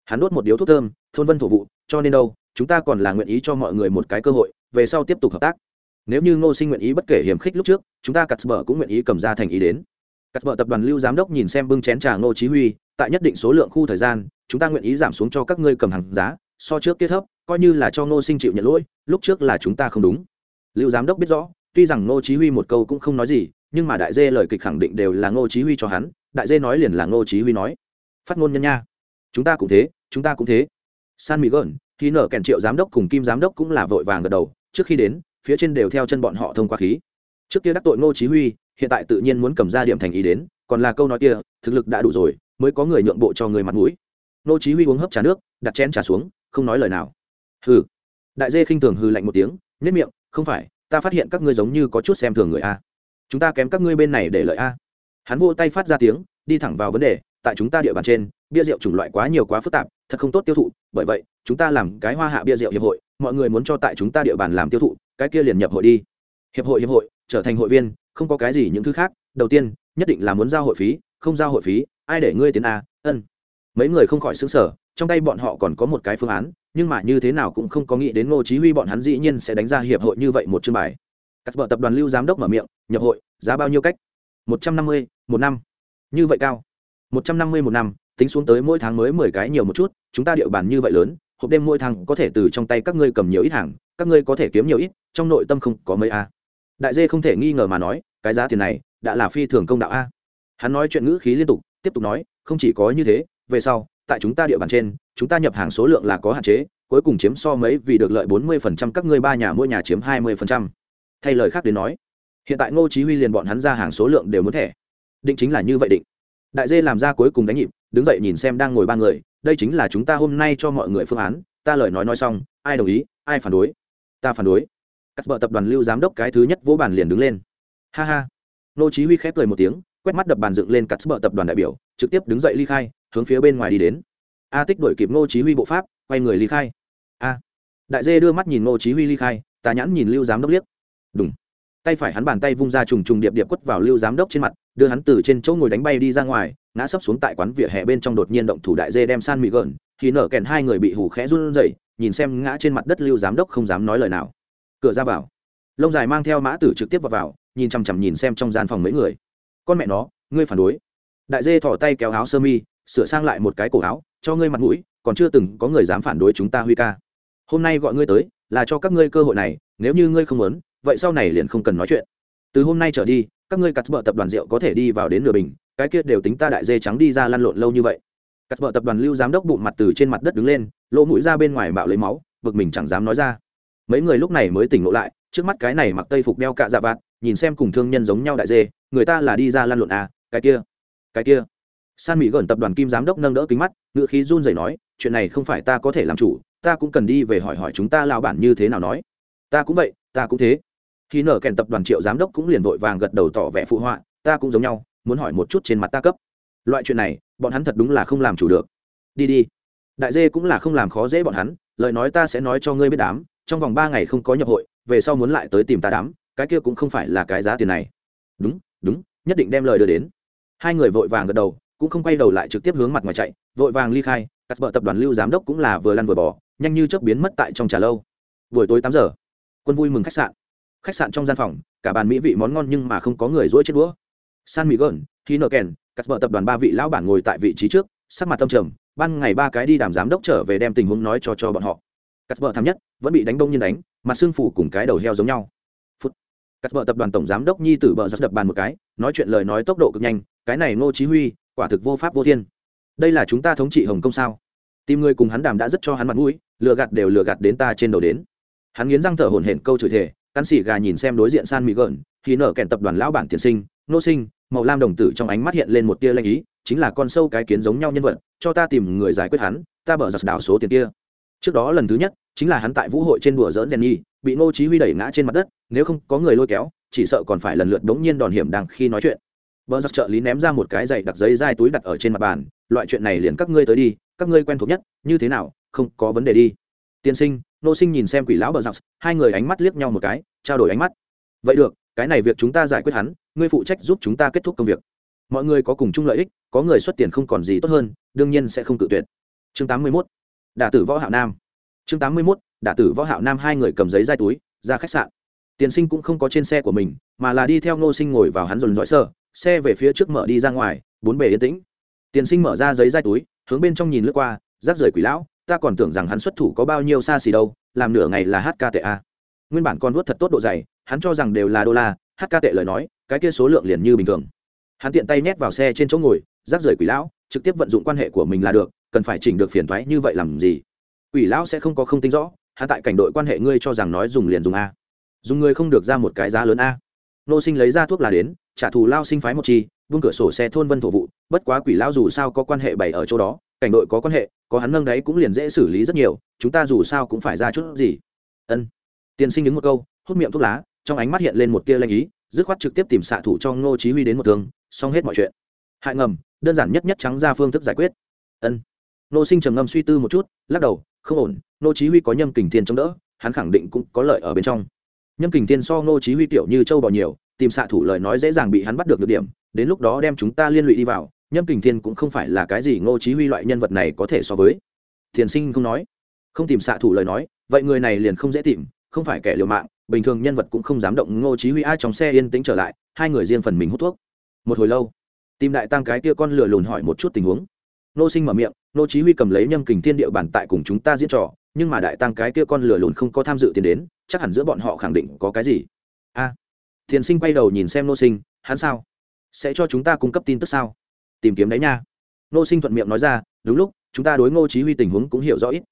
Hắn đốt một điếu thuốc thơm, thôn vân thổ vụ, cho nên đâu? Chúng ta còn là nguyện ý cho mọi người một cái cơ hội, về sau tiếp tục hợp tác. Nếu như ngô sinh nguyện ý bất kể hiểm khích lúc trước, chúng ta cắt bờ cũng nguyện ý cầm ra thành ý đến. Cắt bờ tập đoàn lưu giám đốc nhìn xem bưng chén trà ngô chí huy, tại nhất định số lượng khu thời gian, chúng ta nguyện ý giảm xuống cho các ngươi cầm hàng giá, so trước kết thấp, coi như là cho ngô sinh chịu nhận lỗi, lúc trước là chúng ta không đúng. Lưu giám đốc biết rõ, tuy rằng ngô chí huy một câu cũng không nói gì, nhưng mà đại dê lời kịch khẳng định đều là ngô chí huy cho hắn, đại dê nói liền là ngô chí huy nói. Phát ngôn nhân nha. Chúng ta cũng thế, chúng ta cũng thế. San mỹ gợn khi nở kèn triệu giám đốc cùng kim giám đốc cũng là vội vàng gật đầu, trước khi đến, phía trên đều theo chân bọn họ thông qua khí. Trước kia đắc tội ngô chí huy, hiện tại tự nhiên muốn cầm ra điểm thành ý đến, còn là câu nói kia, thực lực đã đủ rồi, mới có người nhượng bộ cho người mặt mũi. Ngô chí huy uống hấp trà nước, đặt chén trà xuống, không nói lời nào. Hừ. Đại dê khinh thường hừ lạnh một tiếng nhất miệng, không phải, ta phát hiện các ngươi giống như có chút xem thường người a. Chúng ta kém các ngươi bên này để lợi a. Hắn vỗ tay phát ra tiếng, đi thẳng vào vấn đề, tại chúng ta địa bàn trên, bia rượu chủng loại quá nhiều quá phức tạp, thật không tốt tiêu thụ, bởi vậy chúng ta làm cái hoa hạ bia rượu hiệp hội, mọi người muốn cho tại chúng ta địa bàn làm tiêu thụ, cái kia liền nhập hội đi. Hiệp hội hiệp hội, trở thành hội viên, không có cái gì những thứ khác. Đầu tiên, nhất định là muốn giao hội phí, không giao hội phí, ai để ngươi tiến a, ân. Mấy người không khỏi xứng sở trong tay bọn họ còn có một cái phương án, nhưng mà như thế nào cũng không có nghĩ đến ngô chí huy bọn hắn dĩ nhiên sẽ đánh ra hiệp hội như vậy một chương bài. Cắt vợ tập đoàn lưu giám đốc mở miệng, nhập hội, giá bao nhiêu cách? Một trăm năm mươi, một năm. Như vậy cao. Một trăm năm mươi một năm, tính xuống tới mỗi tháng mới mười cái nhiều một chút, chúng ta địa bàn như vậy lớn hộp đêm mỗi thằng có thể từ trong tay các ngươi cầm nhiều ít hàng, các ngươi có thể kiếm nhiều ít, trong nội tâm không có mấy a. Đại dê không thể nghi ngờ mà nói, cái giá tiền này đã là phi thường công đạo a. Hắn nói chuyện ngữ khí liên tục, tiếp tục nói, không chỉ có như thế, về sau, tại chúng ta địa bàn trên, chúng ta nhập hàng số lượng là có hạn chế, cuối cùng chiếm so mấy vì được lợi bốn mươi phần trăm các ngươi ba nhà mỗi nhà chiếm hai mươi phần trăm. Thay lời khác đến nói, hiện tại ngô chí huy liền bọn hắn ra hàng số lượng đều muốn thẻ. Định chính là như vậy định. Đại dê làm ra cuối cùng đánh nhịp, đứng dậy nhìn xem đang ngồi ba người đây chính là chúng ta hôm nay cho mọi người phương án, ta lời nói nói xong, ai đồng ý, ai phản đối? Ta phản đối. Cắt vợ tập đoàn lưu giám đốc cái thứ nhất vỗ bàn liền đứng lên. Ha ha. Nô chí huy khép cười một tiếng, quét mắt đập bàn dựng lên cắt vợ tập đoàn đại biểu, trực tiếp đứng dậy ly khai, hướng phía bên ngoài đi đến. A tích đuổi kịp nô chí huy bộ pháp, quay người ly khai. A. Đại dê đưa mắt nhìn nô chí huy ly khai, tà nhãn nhìn lưu giám đốc liếc. Đúng tay phải hắn bàn tay vung ra trùng trùng điệp điệp quất vào lưu giám đốc trên mặt đưa hắn từ trên chỗ ngồi đánh bay đi ra ngoài, ngã sấp xuống tại quán vỉa hè bên trong đột nhiên động thủ đại dê đem san mì gợn, thì nở kèn hai người bị hủ khẽ run rẩy, nhìn xem ngã trên mặt đất lưu giám đốc không dám nói lời nào. Cửa ra vào. Lông dài mang theo mã tử trực tiếp vào vào, nhìn chằm chằm nhìn xem trong gian phòng mấy người. Con mẹ nó, ngươi phản đối. Đại dê thỏ tay kéo áo sơ mi, sửa sang lại một cái cổ áo, cho ngươi mặt mũi, còn chưa từng có người dám phản đối chúng ta huy ca. Hôm nay gọi ngươi tới, là cho các ngươi cơ hội này, nếu như ngươi không muốn, vậy sau này liền không cần nói chuyện. Từ hôm nay trở đi các ngươi cắt bợ tập đoàn rượu có thể đi vào đến nửa bình, cái kia đều tính ta đại dê trắng đi ra lăn lộn lâu như vậy. Cắt bợ tập đoàn lưu giám đốc bụng mặt từ trên mặt đất đứng lên, lỗ mũi ra bên ngoài bạo lấy máu vực mình chẳng dám nói ra. Mấy người lúc này mới tỉnh ngộ lại, trước mắt cái này mặc tây phục đeo cạ dạ vạt, nhìn xem cùng thương nhân giống nhau đại dê, người ta là đi ra lăn lộn à cái kia cái kia. San mỹ gần tập đoàn kim giám đốc nâng đỡ kính mắt ngựa khí run rẩy nói, chuyện này không phải ta có thể làm chủ, ta cũng cần đi về hỏi hỏi chúng ta lao bản như thế nào nói. Ta cũng vậy, ta cũng thế khi nở kèn tập đoàn triệu giám đốc cũng liền vội vàng gật đầu tỏ vẻ phụ họa, ta cũng giống nhau, muốn hỏi một chút trên mặt ta cấp. Loại chuyện này, bọn hắn thật đúng là không làm chủ được. Đi đi. Đại dê cũng là không làm khó dễ bọn hắn, lời nói ta sẽ nói cho ngươi biết đám, trong vòng ba ngày không có nhập hội, về sau muốn lại tới tìm ta đám, cái kia cũng không phải là cái giá tiền này. Đúng đúng, nhất định đem lời đưa đến. Hai người vội vàng gật đầu, cũng không quay đầu lại trực tiếp hướng mặt ngoài chạy, vội vàng ly khai cắt vợ tập đoàn lưu giám đốc cũng là vừa lăn vừa bỏ nhanh như chớp biến mất tại trong trà lâu. Buổi tối tám giờ, quân vui mừng khách sạn khách sạn trong gian phòng, cả bàn mỹ vị món ngon nhưng mà không có người dỗi chết đũa. San mỹ gơn khi nợ kèn cắt vợ tập đoàn ba vị lão bản ngồi tại vị trí trước, sắc mặt tâm trầm, ban ngày ba cái đi đàm giám đốc trở về đem tình huống nói cho cho bọn họ. Cắt vợ thảm nhất, vẫn bị đánh đông nhiên đánh, mặt xương phủ cùng cái đầu heo giống nhau. Phút. Cắt vợ tập đoàn tổng giám đốc nhi tử bờ giật đập bàn một cái, nói chuyện lời nói tốc độ cực nhanh, cái này ngô chí huy, quả thực vô pháp vô thiên. Đây là chúng ta thống trị hồng Công sao? Tìm người cùng hắn đàm đã rất cho hắn mặt mũi, lừa gạt đều lừa gạt đến ta trên đầu đến. Hắn nghiến răng thở hổn hển câu chửi thề cắn xỉ gà nhìn xem đối diện san mỹ gợn thì nở kèn tập đoàn lão bản tiền sinh, nô sinh, màu lam đồng tử trong ánh mắt hiện lên một tia lanh ý, chính là con sâu cái kiến giống nhau nhân vật, cho ta tìm người giải quyết hắn, ta bở giặc đảo số tiền kia. Trước đó lần thứ nhất, chính là hắn tại vũ hội trên đùa dỡn jenny, bị ngô chí huy đẩy ngã trên mặt đất, nếu không có người lôi kéo, chỉ sợ còn phải lần lượt đống nhiên đòn hiểm đang khi nói chuyện. Bờ giặc trợ lý ném ra một cái giày đặc giấy dai túi đặt ở trên mặt bàn, loại chuyện này liền các ngươi tới đi, các ngươi quen thuộc nhất, như thế nào, không có vấn đề đi tiên sinh, nô sinh nhìn xem quỷ lão bờ giặc hai người ánh mắt liếc nhau một cái, trao đổi ánh mắt vậy được, cái này việc chúng ta giải quyết hắn, ngươi phụ trách giúp chúng ta kết thúc công việc mọi người có cùng chung lợi ích, có người xuất tiền không còn gì tốt hơn, đương nhiên sẽ không cự tuyệt chương 81. đả tử võ hạo nam chương 81. đả tử võ hạo nam hai người cầm giấy dai túi, ra khách sạn tiền sinh cũng không có trên xe của mình, mà là đi theo ngô sinh ngồi vào hắn dồn dõi sơ xe về phía trước mở đi ra ngoài, bốn bề yên tĩnh tiền sinh mở ra giấy dai túi, hướng bên trong nhìn lướt qua, rác rời quỷ lão ta còn tưởng rằng hắn xuất thủ có bao nhiêu xa xỉ đâu, làm nửa ngày là hkta nguyên bản con vuốt thật tốt độ dày, hắn cho rằng đều là đô la hk tệ lời nói, cái kia số lượng liền như bình thường. Hắn tiện tay nhét vào xe trên chỗ ngồi, rác rời quỷ lão, trực tiếp vận dụng quan hệ của mình là được, cần phải chỉnh được phiền thoái như vậy làm gì? Quỷ lão sẽ không có không tính rõ, hắn tại cảnh đội quan hệ ngươi cho rằng nói dùng liền dùng a. Dùng người không được ra một cái giá lớn a. Nô sinh lấy ra thuốc là đến, trả thù lao sinh phái một chi, vung cửa sổ xe thôn vân thổ vụ, bất quá quỷ lão dù sao có quan hệ bày ở chỗ đó cảnh đội có quan hệ, có hắn nâng đấy cũng liền dễ xử lý rất nhiều, chúng ta dù sao cũng phải ra chút gì. Ân. Tiên sinh đứng một câu, hút miệng thuốc lá, trong ánh mắt hiện lên một tia lanh ý, dứt khoát trực tiếp tìm xạ thủ cho ngô chí huy đến một thương, xong hết mọi chuyện. Hại ngầm, đơn giản nhất nhất trắng ra phương thức giải quyết. Ân. Nô sinh trầm ngâm suy tư một chút, lắc đầu, không ổn nô chí huy có nhâm kình thiên chống đỡ, hắn khẳng định cũng có lợi ở bên trong. Nhâm kình thiên so nô chí huy tiểu như châu bò nhiều, tìm xạ thủ lời nói dễ dàng bị hắn bắt được được điểm, đến lúc đó đem chúng ta liên lụy đi vào nhâm kình thiên cũng không phải là cái gì ngô chí huy loại nhân vật này có thể so với. Thiền sinh không nói. Không tìm xạ thủ lời nói vậy người này liền không dễ tìm không phải kẻ liều mạng bình thường nhân vật cũng không dám động ngô chí huy ai trong xe yên tĩnh trở lại hai người riêng phần mình hút thuốc. Một hồi lâu tìm đại tăng cái kia con lừa lùn hỏi một chút tình huống. Nô sinh mở miệng nô chí huy cầm lấy nhâm kình thiên địa bản tại cùng chúng ta diễn trò nhưng mà đại tăng cái kia con lừa lùn không có tham dự tiền đến chắc hẳn giữa bọn họ khẳng định có cái gì. A. À, thiền sinh quay đầu nhìn xem nô sinh hắn sao? Sẽ cho chúng ta cung cấp tin tức sao? Tìm kiếm đấy nha. Nô sinh thuận miệng nói ra, đúng lúc, chúng ta đối ngô chí huy tình huống cũng hiểu rõ ít.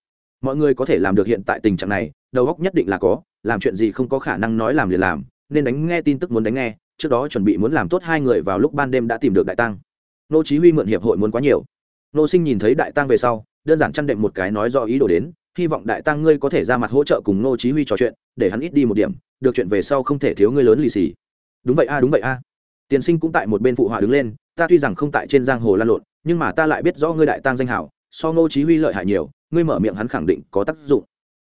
Mọi người có thể làm được hiện tại tình trạng này, đầu óc nhất định là có, làm chuyện gì không có khả năng nói làm liền làm, nên đánh nghe tin tức muốn đánh nghe, trước đó chuẩn bị muốn làm tốt hai người vào lúc ban đêm đã tìm được đại tăng. Nô chí huy mượn hiệp hội muốn quá nhiều. Nô sinh nhìn thấy đại tăng về sau, đơn giản chăn đệm một cái nói do ý đồ đến, hy vọng đại tăng ngươi có thể ra mặt hỗ trợ cùng nô chí huy trò chuyện, để hắn ít đi một điểm, được chuyện về sau không thể thiếu ngươi lớn lì xì. Đúng vậy a, đúng vậy a. Tiền sinh cũng tại một bên phụ họa đứng lên ta tuy rằng không tại trên giang hồ lan lộn, nhưng mà ta lại biết rõ ngươi đại tăng danh hảo, so Ngô chí huy lợi hại nhiều, ngươi mở miệng hắn khẳng định có tác dụng.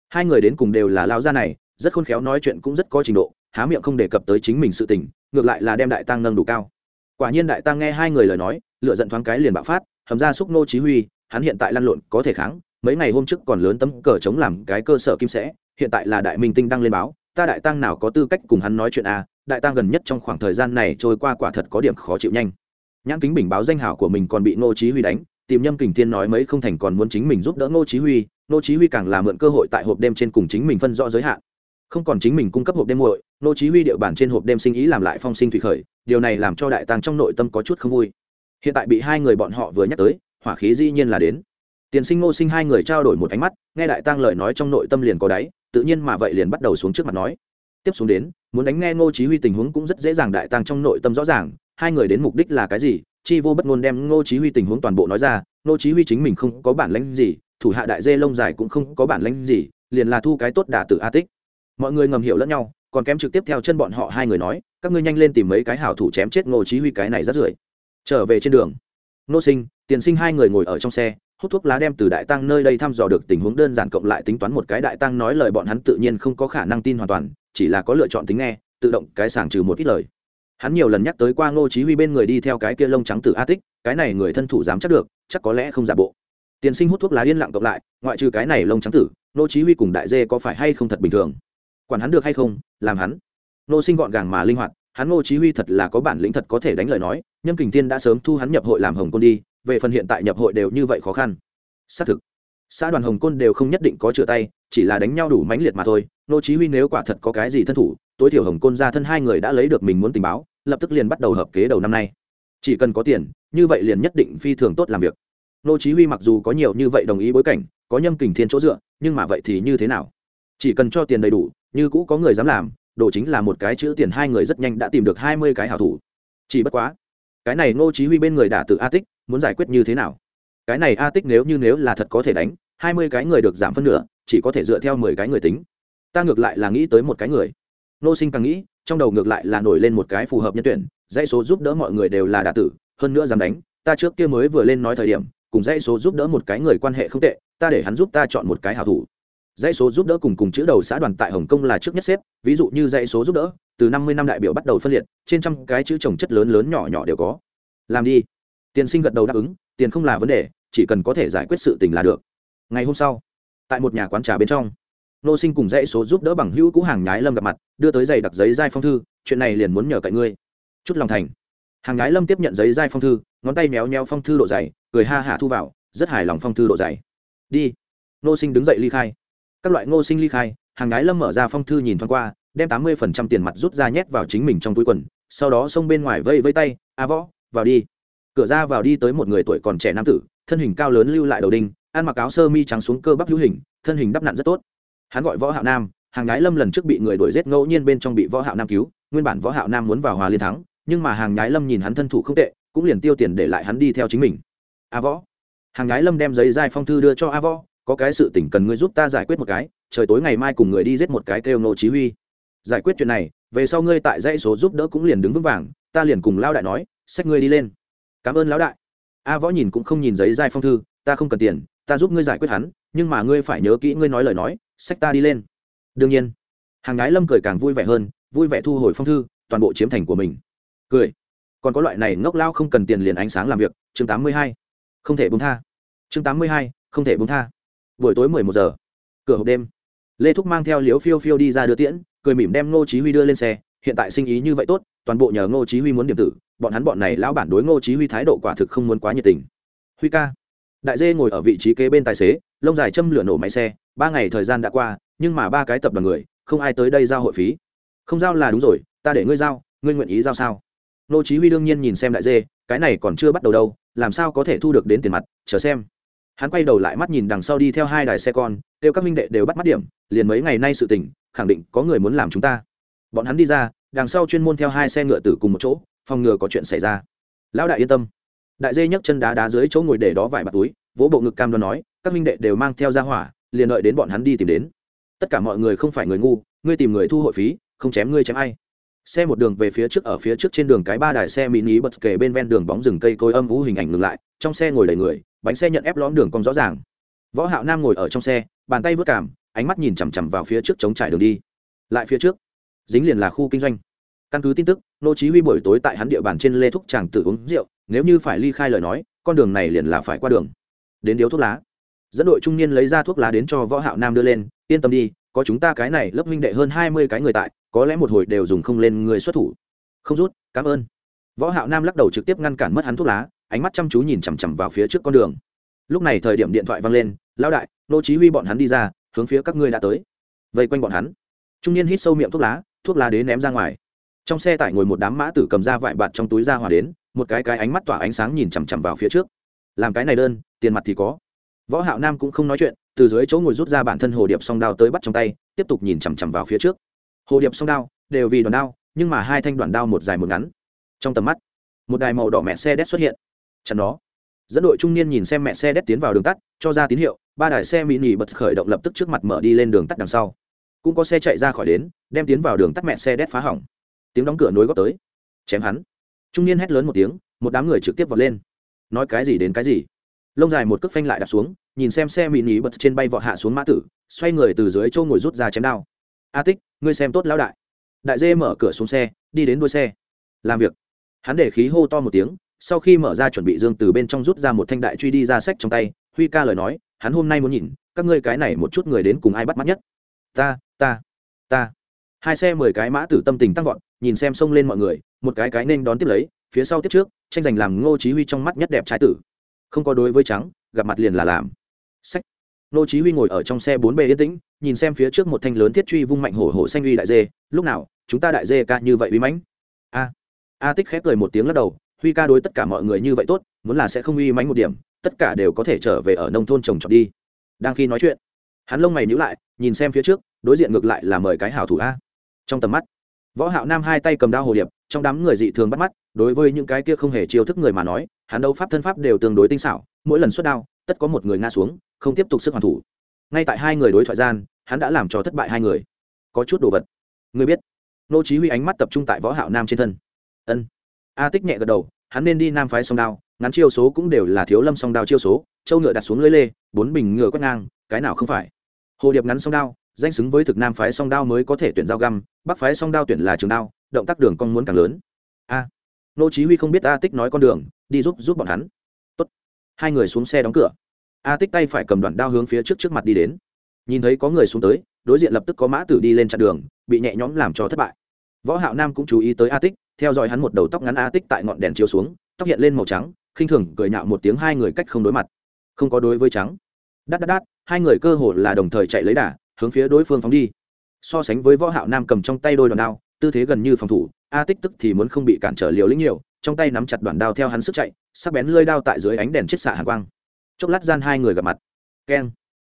Hai người đến cùng đều là lao gia này, rất khôn khéo nói chuyện cũng rất có trình độ, há miệng không đề cập tới chính mình sự tình, ngược lại là đem đại tăng nâng đủ cao. Quả nhiên đại tăng nghe hai người lời nói lựa giận thoáng cái liền bạo phát, hầm ra xúc Ngô chí huy, hắn hiện tại lăn lộn có thể kháng, mấy ngày hôm trước còn lớn tấm cờ chống làm cái cơ sở kim sẽ, hiện tại là đại minh tinh đăng lên báo, ta đại tăng nào có tư cách cùng hắn nói chuyện à đại tăng gần nhất trong khoảng thời gian này trôi qua quả thật có điểm khó chịu nhanh nhãn kính bình báo danh hảo của mình còn bị Ngô chí huy đánh, tìm nhâm kình thiên nói mấy không thành còn muốn chính mình giúp đỡ Ngô chí huy, Ngô chí huy càng là mượn cơ hội tại hộp đêm trên cùng chính mình phân rõ giới hạn. Không còn chính mình cung cấp hộp đêm muội, Ngô chí huy địa bản trên hộp đêm sinh ý làm lại phong sinh thủy khởi, điều này làm cho đại tăng trong nội tâm có chút không vui. Hiện tại bị hai người bọn họ vừa nhắc tới, hỏa khí dĩ nhiên là đến. Tiền sinh ngô sinh hai người trao đổi một ánh mắt, nghe đại tăng lời nói trong nội tâm liền có đáy, tự nhiên mà vậy liền bắt đầu xuống trước mặt nói. Tiếp xuống đến, muốn đánh nghe ngô chí huy tình huống cũng rất dễ dàng đại tăng trong nội tâm rõ ràng hai người đến mục đích là cái gì? Chi vô bất ngôn đem ngô chí huy tình huống toàn bộ nói ra. Ngô chí huy chính mình không có bản lĩnh gì, thủ hạ đại dê lông dài cũng không có bản lĩnh gì, liền là thu cái tốt đả tử a tích. Mọi người ngầm hiểu lẫn nhau, còn kém trực tiếp theo chân bọn họ hai người nói, các ngươi nhanh lên tìm mấy cái hảo thủ chém chết ngô chí huy cái này rất rưởi trở về trên đường. Nô sinh, tiền sinh hai người ngồi ở trong xe, hút thuốc lá đem từ đại tăng nơi đây thăm dò được tình huống đơn giản cộng lại tính toán một cái đại tăng nói lời bọn hắn tự nhiên không có khả năng tin hoàn toàn, chỉ là có lựa chọn tính nghe, tự động cái sàng trừ một ít lời hắn nhiều lần nhắc tới qua ngô chí huy bên người đi theo cái kia lông trắng tử a tích, cái này người thân thủ dám chắc được, chắc có lẽ không giả bộ. Tiền sinh hút thuốc lá yên lặng cộng lại, ngoại trừ cái này lông trắng tử, ngô chí huy cùng đại dê có phải hay không thật bình thường? Quản hắn được hay không, làm hắn. Ngô sinh gọn gàng mà linh hoạt, hắn ngô chí huy thật là có bản lĩnh thật có thể đánh lời nói, nhâm kình thiên đã sớm thu hắn nhập hội làm hồng côn đi, về phần hiện tại nhập hội đều như vậy khó khăn. Xác thực, xã đoàn hồng côn đều không nhất định có chữa tay, chỉ là đánh nhau đủ mãnh liệt mà thôi Nô chí huy nếu quả thật có cái gì thân thủ, tối thiểu hồng côn gia thân hai người đã lấy được mình muốn tình báo, lập tức liền bắt đầu hợp kế đầu năm nay. Chỉ cần có tiền, như vậy liền nhất định phi thường tốt làm việc. Nô chí huy mặc dù có nhiều như vậy đồng ý bối cảnh, có nhâm kình thiên chỗ dựa, nhưng mà vậy thì như thế nào? Chỉ cần cho tiền đầy đủ, như cũ có người dám làm, đồ chính là một cái chữ tiền hai người rất nhanh đã tìm được hai mươi cái hảo thủ. Chỉ bất quá, cái này nô chí huy bên người đã tự a tích, muốn giải quyết như thế nào? Cái này a tích nếu như nếu là thật có thể đánh, hai mươi cái người được giảm phân nửa, chỉ có thể dựa theo mười cái người tính ta ngược lại là nghĩ tới một cái người. Nô sinh càng nghĩ, trong đầu ngược lại là nổi lên một cái phù hợp nhân tuyển, dãy số giúp đỡ mọi người đều là đạ tử, hơn nữa dám đánh, ta trước kia mới vừa lên nói thời điểm, cùng dãy số giúp đỡ một cái người quan hệ không tệ, ta để hắn giúp ta chọn một cái hảo thủ. Dãy số giúp đỡ cùng cùng chữ đầu xã đoàn tại hồng kông là trước nhất xếp, ví dụ như dãy số giúp đỡ, từ năm mươi năm đại biểu bắt đầu phân liệt, trên trăm cái chữ trồng chất lớn lớn nhỏ nhỏ đều có. Làm đi. Tiền sinh gật đầu đáp ứng, tiền không là vấn đề, chỉ cần có thể giải quyết sự tình là được. Ngày hôm sau, tại một nhà quán trà bên trong nô sinh cùng dãy số giúp đỡ bằng hữu cũ hàng nhái lâm gặp mặt, đưa tới giày đặc giấy giai phong thư, chuyện này liền muốn nhờ cậy ngươi. Chút lòng thành. Hàng nhái lâm tiếp nhận giấy giai phong thư, ngón tay méo méo phong thư độ dày, cười ha hả thu vào, rất hài lòng phong thư độ dày. Đi. Nô sinh đứng dậy ly khai. Các loại ngô sinh ly khai, hàng nhái lâm mở ra phong thư nhìn thoáng qua, đem tám mươi phần trăm tiền mặt rút ra nhét vào chính mình trong túi quần, sau đó xông bên ngoài vây vây tay, a võ, vào đi. Cửa ra vào đi tới một người tuổi còn trẻ nam tử, thân hình cao lớn lưu lại đầu đinh, ăn mặc áo sơ mi trắng xuống cơ bắp hữu hình, thân hình đắp nặn rất tốt hắn gọi võ hạo nam, hàng nhái lâm lần trước bị người đuổi giết ngẫu nhiên bên trong bị võ hạo nam cứu, nguyên bản võ hạo nam muốn vào hòa liên thắng, nhưng mà hàng nhái lâm nhìn hắn thân thủ không tệ, cũng liền tiêu tiền để lại hắn đi theo chính mình. A võ. Hàng nhái lâm đem giấy dai phong thư đưa cho a võ, có cái sự tình cần ngươi giúp ta giải quyết một cái, trời tối ngày mai cùng người đi giết một cái kêu nô chí huy. Giải quyết chuyện này, về sau ngươi tại dãy số giúp đỡ cũng liền đứng vững vàng, ta liền cùng lão đại nói, xách ngươi đi lên. Cảm ơn lão đại. A võ nhìn cũng không nhìn giấy dai phong thư, ta không cần tiền, ta giúp ngươi giải quyết hắn, nhưng mà ngươi phải nhớ kỹ ngươi nói lời nói xách ta đi lên. Đương nhiên, hàng gái lâm cười càng vui vẻ hơn, vui vẻ thu hồi phong thư, toàn bộ chiếm thành của mình. Cười. Còn có loại này ngốc lao không cần tiền liền ánh sáng làm việc, chương tám mươi hai. Không thể bung tha. Chương tám mươi hai, không thể bung tha. Buổi tối mười một giờ. Cửa hộp đêm. Lê thúc mang theo liếu phiêu phiêu đi ra đưa tiễn, cười mỉm đem ngô chí huy đưa lên xe, hiện tại sinh ý như vậy tốt, toàn bộ nhờ ngô chí huy muốn điểm tử, bọn hắn bọn này lão bản đối ngô chí huy thái độ quả thực không muốn quá nhiệt tình. Huy ca. Đại dê ngồi ở vị trí kế bên tài xế lông dài châm lửa nổ máy xe, ba ngày thời gian đã qua, nhưng mà ba cái tập đoàn người, không ai tới đây giao hội phí. Không giao là đúng rồi, ta để ngươi giao, ngươi nguyện ý giao sao? Nô chí huy đương nhiên nhìn xem đại dê, cái này còn chưa bắt đầu đâu, làm sao có thể thu được đến tiền mặt, chờ xem. Hắn quay đầu lại mắt nhìn đằng sau đi theo hai đài xe con, kêu các minh đệ đều bắt mắt điểm, liền mấy ngày nay sự tình, khẳng định có người muốn làm chúng ta. Bọn hắn đi ra, đằng sau chuyên môn theo hai xe ngựa tử cùng một chỗ, phòng ngừa có chuyện xảy ra. Lão đại yên tâm. Đại dê nhấc chân đá đá dưới chỗ ngồi để đó vài bạt túi vỗ bộ ngực cam đoan nói, các minh đệ đều mang theo ra hỏa, liền đợi đến bọn hắn đi tìm đến. Tất cả mọi người không phải người ngu, ngươi tìm người thu hội phí, không chém ngươi chém ai. Xe một đường về phía trước ở phía trước trên đường cái ba đài xe mini bật kề bên ven đường bóng rừng cây cối âm vũ hình ảnh ngừng lại, trong xe ngồi đầy người, bánh xe nhận ép lõm đường cong rõ ràng. Võ hạo nam ngồi ở trong xe, bàn tay vớt cảm ánh mắt nhìn chằm chằm vào phía trước chống trải đường đi. Lại phía trước, dính liền là khu kinh doanh. Căn cứ tin tức, nô chí huy buổi tối tại hắn địa bàn trên lê thúc chàng tự uống rượu, nếu như phải ly khai lời nói, con đường này liền là phải qua đường đến điếu thuốc lá. Dẫn đội trung niên lấy ra thuốc lá đến cho võ hạo nam đưa lên, yên tâm đi, có chúng ta cái này lớp huynh đệ hơn 20 cái người tại, có lẽ một hồi đều dùng không lên người xuất thủ. Không rút, cảm ơn. Võ hạo nam lắc đầu trực tiếp ngăn cản mất hắn thuốc lá, ánh mắt chăm chú nhìn chằm chằm vào phía trước con đường. Lúc này thời điểm điện thoại vang lên, lão đại, nô chí huy bọn hắn đi ra, hướng phía các ngươi đã tới. Vây quanh bọn hắn. Trung niên hít sâu miệng thuốc lá thuốc lá đế ném ra ngoài. Trong xe tải ngồi một đám mã tử cầm ra vải bạt trong túi ra hòa đến, một cái cái ánh mắt tỏa ánh sáng nhìn chằm chằm vào phía trước. Làm cái này đơn tiền mặt thì có. Võ hạo nam cũng không nói chuyện, từ dưới chỗ ngồi rút ra bản thân hồ điệp song đao tới bắt trong tay, tiếp tục nhìn chằm chằm vào phía trước. Hồ điệp song đao, đều vì đoàn đao, nhưng mà hai thanh đoàn đao một dài một ngắn. Trong tầm mắt, một đài màu đỏ mẹ xe đét xuất hiện. Chắn đó dẫn đội trung niên nhìn xem mẹ xe đét tiến vào đường tắt, cho ra tín hiệu, ba đài xe mini bật khởi động lập tức trước mặt mở đi lên đường tắt đằng sau. Cũng có xe chạy ra khỏi đến, đem tiến vào đường tắt mẹ xe đét phá hỏng. Tiếng đóng cửa nối góp tới. Chém hắn. Trung niên hét lớn một tiếng, một đám người trực tiếp vọt lên. Nói cái gì đến cái gì? Lông dài một cước phanh lại đạp xuống, nhìn xem xe mini bật trên bay vọt hạ xuống mã tử, xoay người từ dưới châu ngồi rút ra chém đao. A tích, ngươi xem tốt lão đại. Đại dê mở cửa xuống xe, đi đến đuôi xe. Làm việc. Hắn để khí hô to một tiếng, sau khi mở ra chuẩn bị dương từ bên trong rút ra một thanh đại truy đi ra sách trong tay, huy ca lời nói, hắn hôm nay muốn nhìn, các ngươi cái này một chút người đến cùng ai bắt mắt nhất? Ta ta ta. Hai xe mười cái mã tử tâm tình tăng vọt, nhìn xem xông lên mọi người, một cái cái nên đón tiếp lấy, phía sau tiếp trước, tranh giành làm ngô chí huy trong mắt nhất đẹp trái tử không có đối với trắng, gặp mặt liền là làm. Sách. Nô chí huy ngồi ở trong xe bốn bề yên tĩnh, nhìn xem phía trước một thanh lớn thiết truy vung mạnh hổ hổ xanh uy đại dê, lúc nào, chúng ta đại dê ca như vậy uy mãnh? A. A tích khép cười một tiếng lắc đầu, huy ca đối tất cả mọi người như vậy tốt, muốn là sẽ không uy mãnh một điểm, tất cả đều có thể trở về ở nông thôn trồng trọt đi. Đang khi nói chuyện, hắn lông mày nhíu lại, nhìn xem phía trước, đối diện ngược lại là mời cái hảo thủ a. Trong tầm mắt, võ hạo nam hai tay cầm đao hồ điệp, trong đám người dị thường bắt mắt, đối với những cái kia không hề chiêu thức người mà nói hắn đấu pháp thân pháp đều tương đối tinh xảo, mỗi lần xuất đao, tất có một người ngã xuống, không tiếp tục sức hoàn thủ. Ngay tại hai người đối thoại gian, hắn đã làm cho thất bại hai người. Có chút đồ vật. Người biết. Nô chí huy ánh mắt tập trung tại võ hạo nam trên thân. Ân. A tích nhẹ gật đầu, hắn nên đi nam phái song đao, ngắn chiêu số cũng đều là thiếu lâm song đao chiêu số, châu ngựa đặt xuống lưỡi lê, bốn bình ngựa quét ngang, cái nào không phải? Hồ điệp ngắn song đao, danh xứng với thực nam phái song đao mới có thể tuyển dao găm, bắc phái song đao tuyển là trường đao, động tác đường con muốn càng lớn. A. Nô chí huy không biết a tích nói con đường đi giúp giúp bọn hắn. Tốt. Hai người xuống xe đóng cửa. A tích tay phải cầm đoạn đao hướng phía trước trước mặt đi đến. Nhìn thấy có người xuống tới, đối diện lập tức có mã tử đi lên chặn đường, bị nhẹ nhõm làm cho thất bại. Võ hạo nam cũng chú ý tới a tích, theo dõi hắn một đầu tóc ngắn a tích tại ngọn đèn chiếu xuống, tóc hiện lên màu trắng, khinh thường cười nhạo một tiếng hai người cách không đối mặt. Không có đối với trắng. Đắt đắt đắt hai người cơ hồ là đồng thời chạy lấy đà, hướng phía đối phương phóng đi. So sánh với võ hạo nam cầm trong tay đôi đòn đao tư thế gần như phòng thủ, a tích tức thì muốn không bị cản trở liều lĩnh nhiều, trong tay nắm chặt đoạn đao theo hắn sức chạy, sắc bén lưỡi đao tại dưới ánh đèn chiết xạ hàn quang. Chốc lát gian hai người gặp mặt. Keng.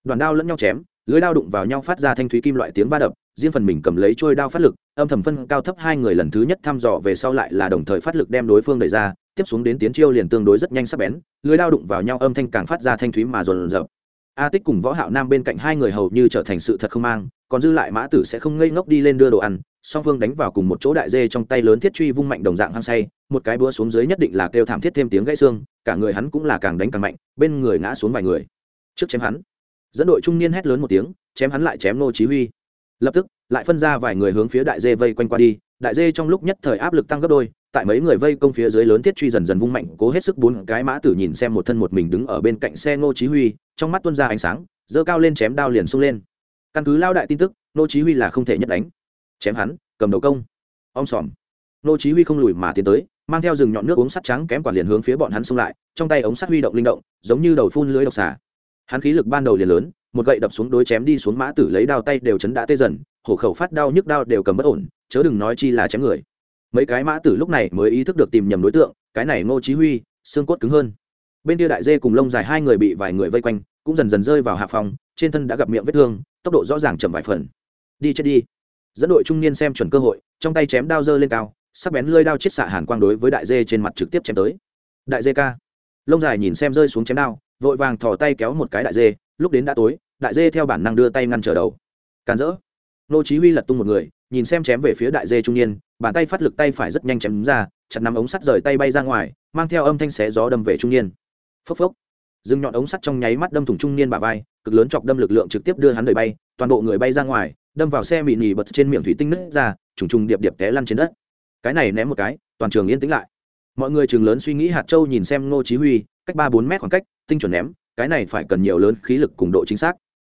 Đoạn đao lẫn nhau chém, lưỡi đao đụng vào nhau phát ra thanh thúy kim loại tiếng va đập, riêng phần mình cầm lấy trôi đao phát lực, âm thầm phân cao thấp hai người lần thứ nhất thăm dò về sau lại là đồng thời phát lực đem đối phương đẩy ra, tiếp xuống đến tiến chiêu liền tương đối rất nhanh sắc bén, lưỡi đao đụng vào nhau âm thanh càng phát ra thanh thúy mà dồn dập a tích cùng võ hạo nam bên cạnh hai người hầu như trở thành sự thật không mang, còn dư lại mã tử sẽ không ngây ngốc đi lên đưa đồ ăn, song phương đánh vào cùng một chỗ đại dê trong tay lớn thiết truy vung mạnh đồng dạng hăng say, một cái búa xuống dưới nhất định là kêu thảm thiết thêm tiếng gãy xương, cả người hắn cũng là càng đánh càng mạnh, bên người ngã xuống vài người. Trước chém hắn, dẫn đội trung niên hét lớn một tiếng, chém hắn lại chém nô chí huy. Lập tức, lại phân ra vài người hướng phía đại dê vây quanh qua đi đại dê trong lúc nhất thời áp lực tăng gấp đôi, tại mấy người vây công phía dưới lớn thiết truy dần dần vung mạnh, cố hết sức bốn cái mã tử nhìn xem một thân một mình đứng ở bên cạnh xe ngô chí huy, trong mắt tuôn ra ánh sáng, giơ cao lên chém đao liền xông lên. Căn cứ lao đại tin tức, ngô chí huy là không thể nhất đánh. Chém hắn, cầm đầu công. Ông sòm. Ngô chí huy không lùi mà tiến tới, mang theo rừng nhọn nước uống sắt trắng kém quản liền hướng phía bọn hắn xông lại, trong tay ống sắt huy động linh động, giống như đầu phun lưới độc xà hắn khí lực ban đầu liền lớn, một gậy đập xuống đối chém đi xuống mã tử lấy đao tay đều chấn đã tê dần, hổ khẩu phát đau nhức đau đều cầm bất ổn chớ đừng nói chi là chém người. Mấy cái mã tử lúc này mới ý thức được tìm nhầm đối tượng, cái này ngô chí huy, xương cốt cứng hơn. Bên kia đại dê cùng lông dài hai người bị vài người vây quanh, cũng dần dần rơi vào hạ phòng, trên thân đã gặp miệng vết thương, tốc độ rõ ràng chậm vài phần. Đi chết đi. Dẫn đội trung niên xem chuẩn cơ hội, trong tay chém đao dơ lên cao, sắc bén lưỡi đao chĩa xạ hàn quang đối với đại dê trên mặt trực tiếp chém tới. Đại dê ca. Lông dài nhìn xem rơi xuống chém đao, vội vàng thò tay kéo một cái đại dê, lúc đến đã tối, đại dê theo bản năng đưa tay ngăn trở đầu. Càn rỡ nô chí huy lật tung một người, nhìn xem chém về phía đại dê trung niên, bàn tay phát lực tay phải rất nhanh chém ra, chặt nắm ống sắt rời tay bay ra ngoài, mang theo âm thanh xé gió đâm về trung niên. Phốc phốc. Dừng nhọn ống sắt trong nháy mắt đâm thủng trung niên bả vai, cực lớn chọc đâm lực lượng trực tiếp đưa hắn đẩy bay, toàn bộ người bay ra ngoài, đâm vào xe mị nhì bật trên miệng thủy tinh nứt ra, trùng trùng điệp điệp té lăn trên đất. Cái này ném một cái, toàn trường yên tĩnh lại. Mọi người trường lớn suy nghĩ hạt châu nhìn xem ngô chí huy, cách ba bốn mét khoảng cách, tinh chuẩn ném, cái này phải cần nhiều lớn khí lực cùng độ chính xác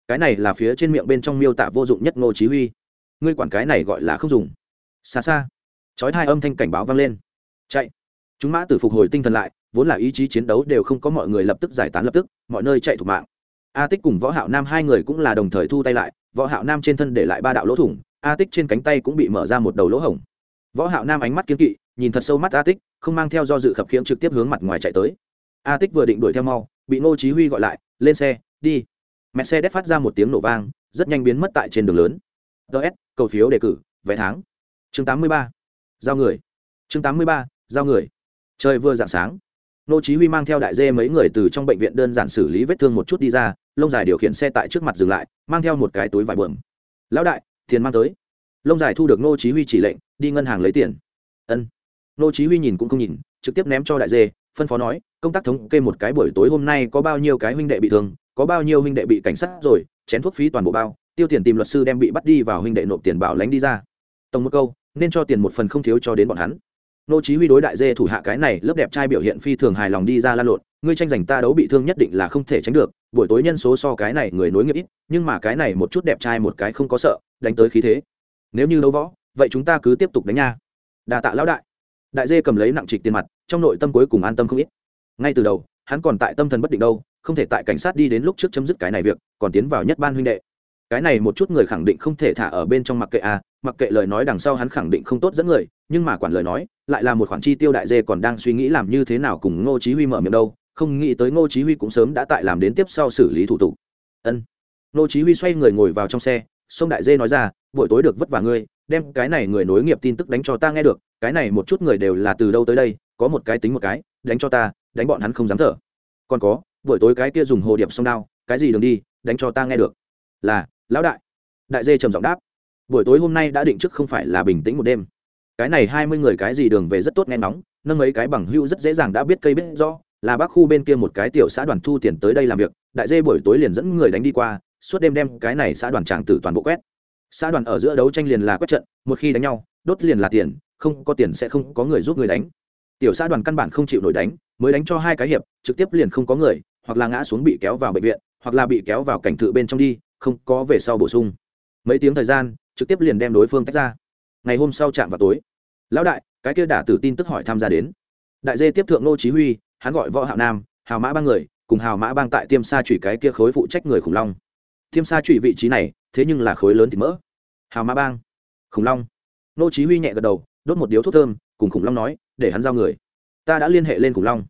cái này là phía trên miệng bên trong miêu tả vô dụng nhất ngô chí huy. Ngươi quản cái này gọi là không dùng. Xa xa, chói hai âm thanh cảnh báo vang lên. Chạy. Chúng mã tử phục hồi tinh thần lại, vốn là ý chí chiến đấu đều không có mọi người lập tức giải tán lập tức, mọi nơi chạy thủ mạng. A tích cùng võ hạo nam hai người cũng là đồng thời thu tay lại, võ hạo nam trên thân để lại ba đạo lỗ thủng, a tích trên cánh tay cũng bị mở ra một đầu lỗ hổng. Võ hạo nam ánh mắt kiên kỵ, nhìn thật sâu mắt a tích, không mang theo do dự khập khiễng trực tiếp hướng mặt ngoài chạy tới. A tích vừa định đuổi theo mau, bị ngô chí huy gọi lại, lên xe, đi mẹ xe đét phát ra một tiếng nổ vang, rất nhanh biến mất tại trên đường lớn. Ts cầu phiếu đề cử, vé tháng. Chương 83. giao người. Chương 83. giao người. Trời vừa dạng sáng. Nô chí huy mang theo đại dê mấy người từ trong bệnh viện đơn giản xử lý vết thương một chút đi ra, lông dài điều khiển xe tại trước mặt dừng lại, mang theo một cái túi vải bượm. Lão đại, tiền mang tới. Lông dài thu được nô chí huy chỉ lệnh, đi ngân hàng lấy tiền. Ân. Nô chí huy nhìn cũng không nhìn, trực tiếp ném cho đại dê, phân phó nói, công tác thống kê một cái buổi tối hôm nay có bao nhiêu cái huynh đệ bị thương có bao nhiêu huynh đệ bị cảnh sát rồi, chén thuốc phí toàn bộ bao, tiêu tiền tìm luật sư đem bị bắt đi vào huynh đệ nộp tiền bảo lãnh đi ra. Tổng một câu, nên cho tiền một phần không thiếu cho đến bọn hắn. Nô chí huy đối đại dê thủ hạ cái này lớp đẹp trai biểu hiện phi thường hài lòng đi ra lan lộn, ngươi tranh giành ta đấu bị thương nhất định là không thể tránh được, buổi tối nhân số so cái này người nối nghiệp ít, nhưng mà cái này một chút đẹp trai một cái không có sợ, đánh tới khí thế. Nếu như đấu võ, vậy chúng ta cứ tiếp tục đánh nha. Đà tạ lão đại. Đại dê cầm lấy nặng trịch tiền mặt, trong nội tâm cuối cùng an tâm không ít. Ngay từ đầu hắn còn tại tâm thần bất định đâu không thể tại cảnh sát đi đến lúc trước chấm dứt cái này việc còn tiến vào nhất ban huynh đệ. Cái này một chút người khẳng định không thể thả ở bên trong mặc kệ a à, mặc kệ lời nói đằng sau hắn khẳng định không tốt dẫn người nhưng mà quản lời nói lại là một khoản chi tiêu đại dê còn đang suy nghĩ làm như thế nào cùng ngô chí huy mở miệng đâu không nghĩ tới ngô chí huy cũng sớm đã tại làm đến tiếp sau xử lý thủ tục. Ân. Ngô chí huy xoay người ngồi vào trong xe sông đại dê nói ra buổi tối được vất vả ngươi đem cái này người nối nghiệp tin tức đánh cho ta nghe được cái này một chút người đều là từ đâu tới đây có một cái tính một cái, đánh cho ta, đánh bọn hắn không dám thở. Còn có, buổi tối cái kia dùng hồ điệp song đao, cái gì đường đi, đánh cho ta nghe được. Là, lão đại. Đại dê trầm giọng đáp. Buổi tối hôm nay đã định trước không phải là bình tĩnh một đêm. Cái này hai mươi người cái gì đường về rất tốt nghe nóng nâng mấy cái bằng hưu rất dễ dàng đã biết cây biết rõ, là bác khu bên kia một cái tiểu xã đoàn thu tiền tới đây làm việc, đại dê buổi tối liền dẫn người đánh đi qua, suốt đêm đem cái này xã đoàn tràng tử toàn bộ quét. Xã đoàn ở giữa đấu tranh liền là quét trận, một khi đánh nhau, đốt liền là tiền, không có tiền sẽ không có người giúp người đánh tiểu xã đoàn căn bản không chịu nổi đánh, mới đánh cho hai cái hiệp, trực tiếp liền không có người, hoặc là ngã xuống bị kéo vào bệnh viện, hoặc là bị kéo vào cảnh thự bên trong đi, không có về sau bổ sung. Mấy tiếng thời gian, trực tiếp liền đem đối phương tách ra. Ngày hôm sau chạm vào tối, lão đại, cái kia đả tử tin tức hỏi tham gia đến. Đại dê tiếp thượng nô chí huy, hắn gọi võ hạo nam, hào mã ba người, cùng hào mã bang tại tiêm sa chủy cái kia khối phụ trách người khủng long. Tiêm sa chủy vị trí này, thế nhưng là khối lớn thì mỡ. Hào mã bang, khủng long. Nô chí huy nhẹ gật đầu, đốt một điếu thuốc thơm cùng khủng long nói, để hắn giao người. Ta đã liên hệ lên khủng long.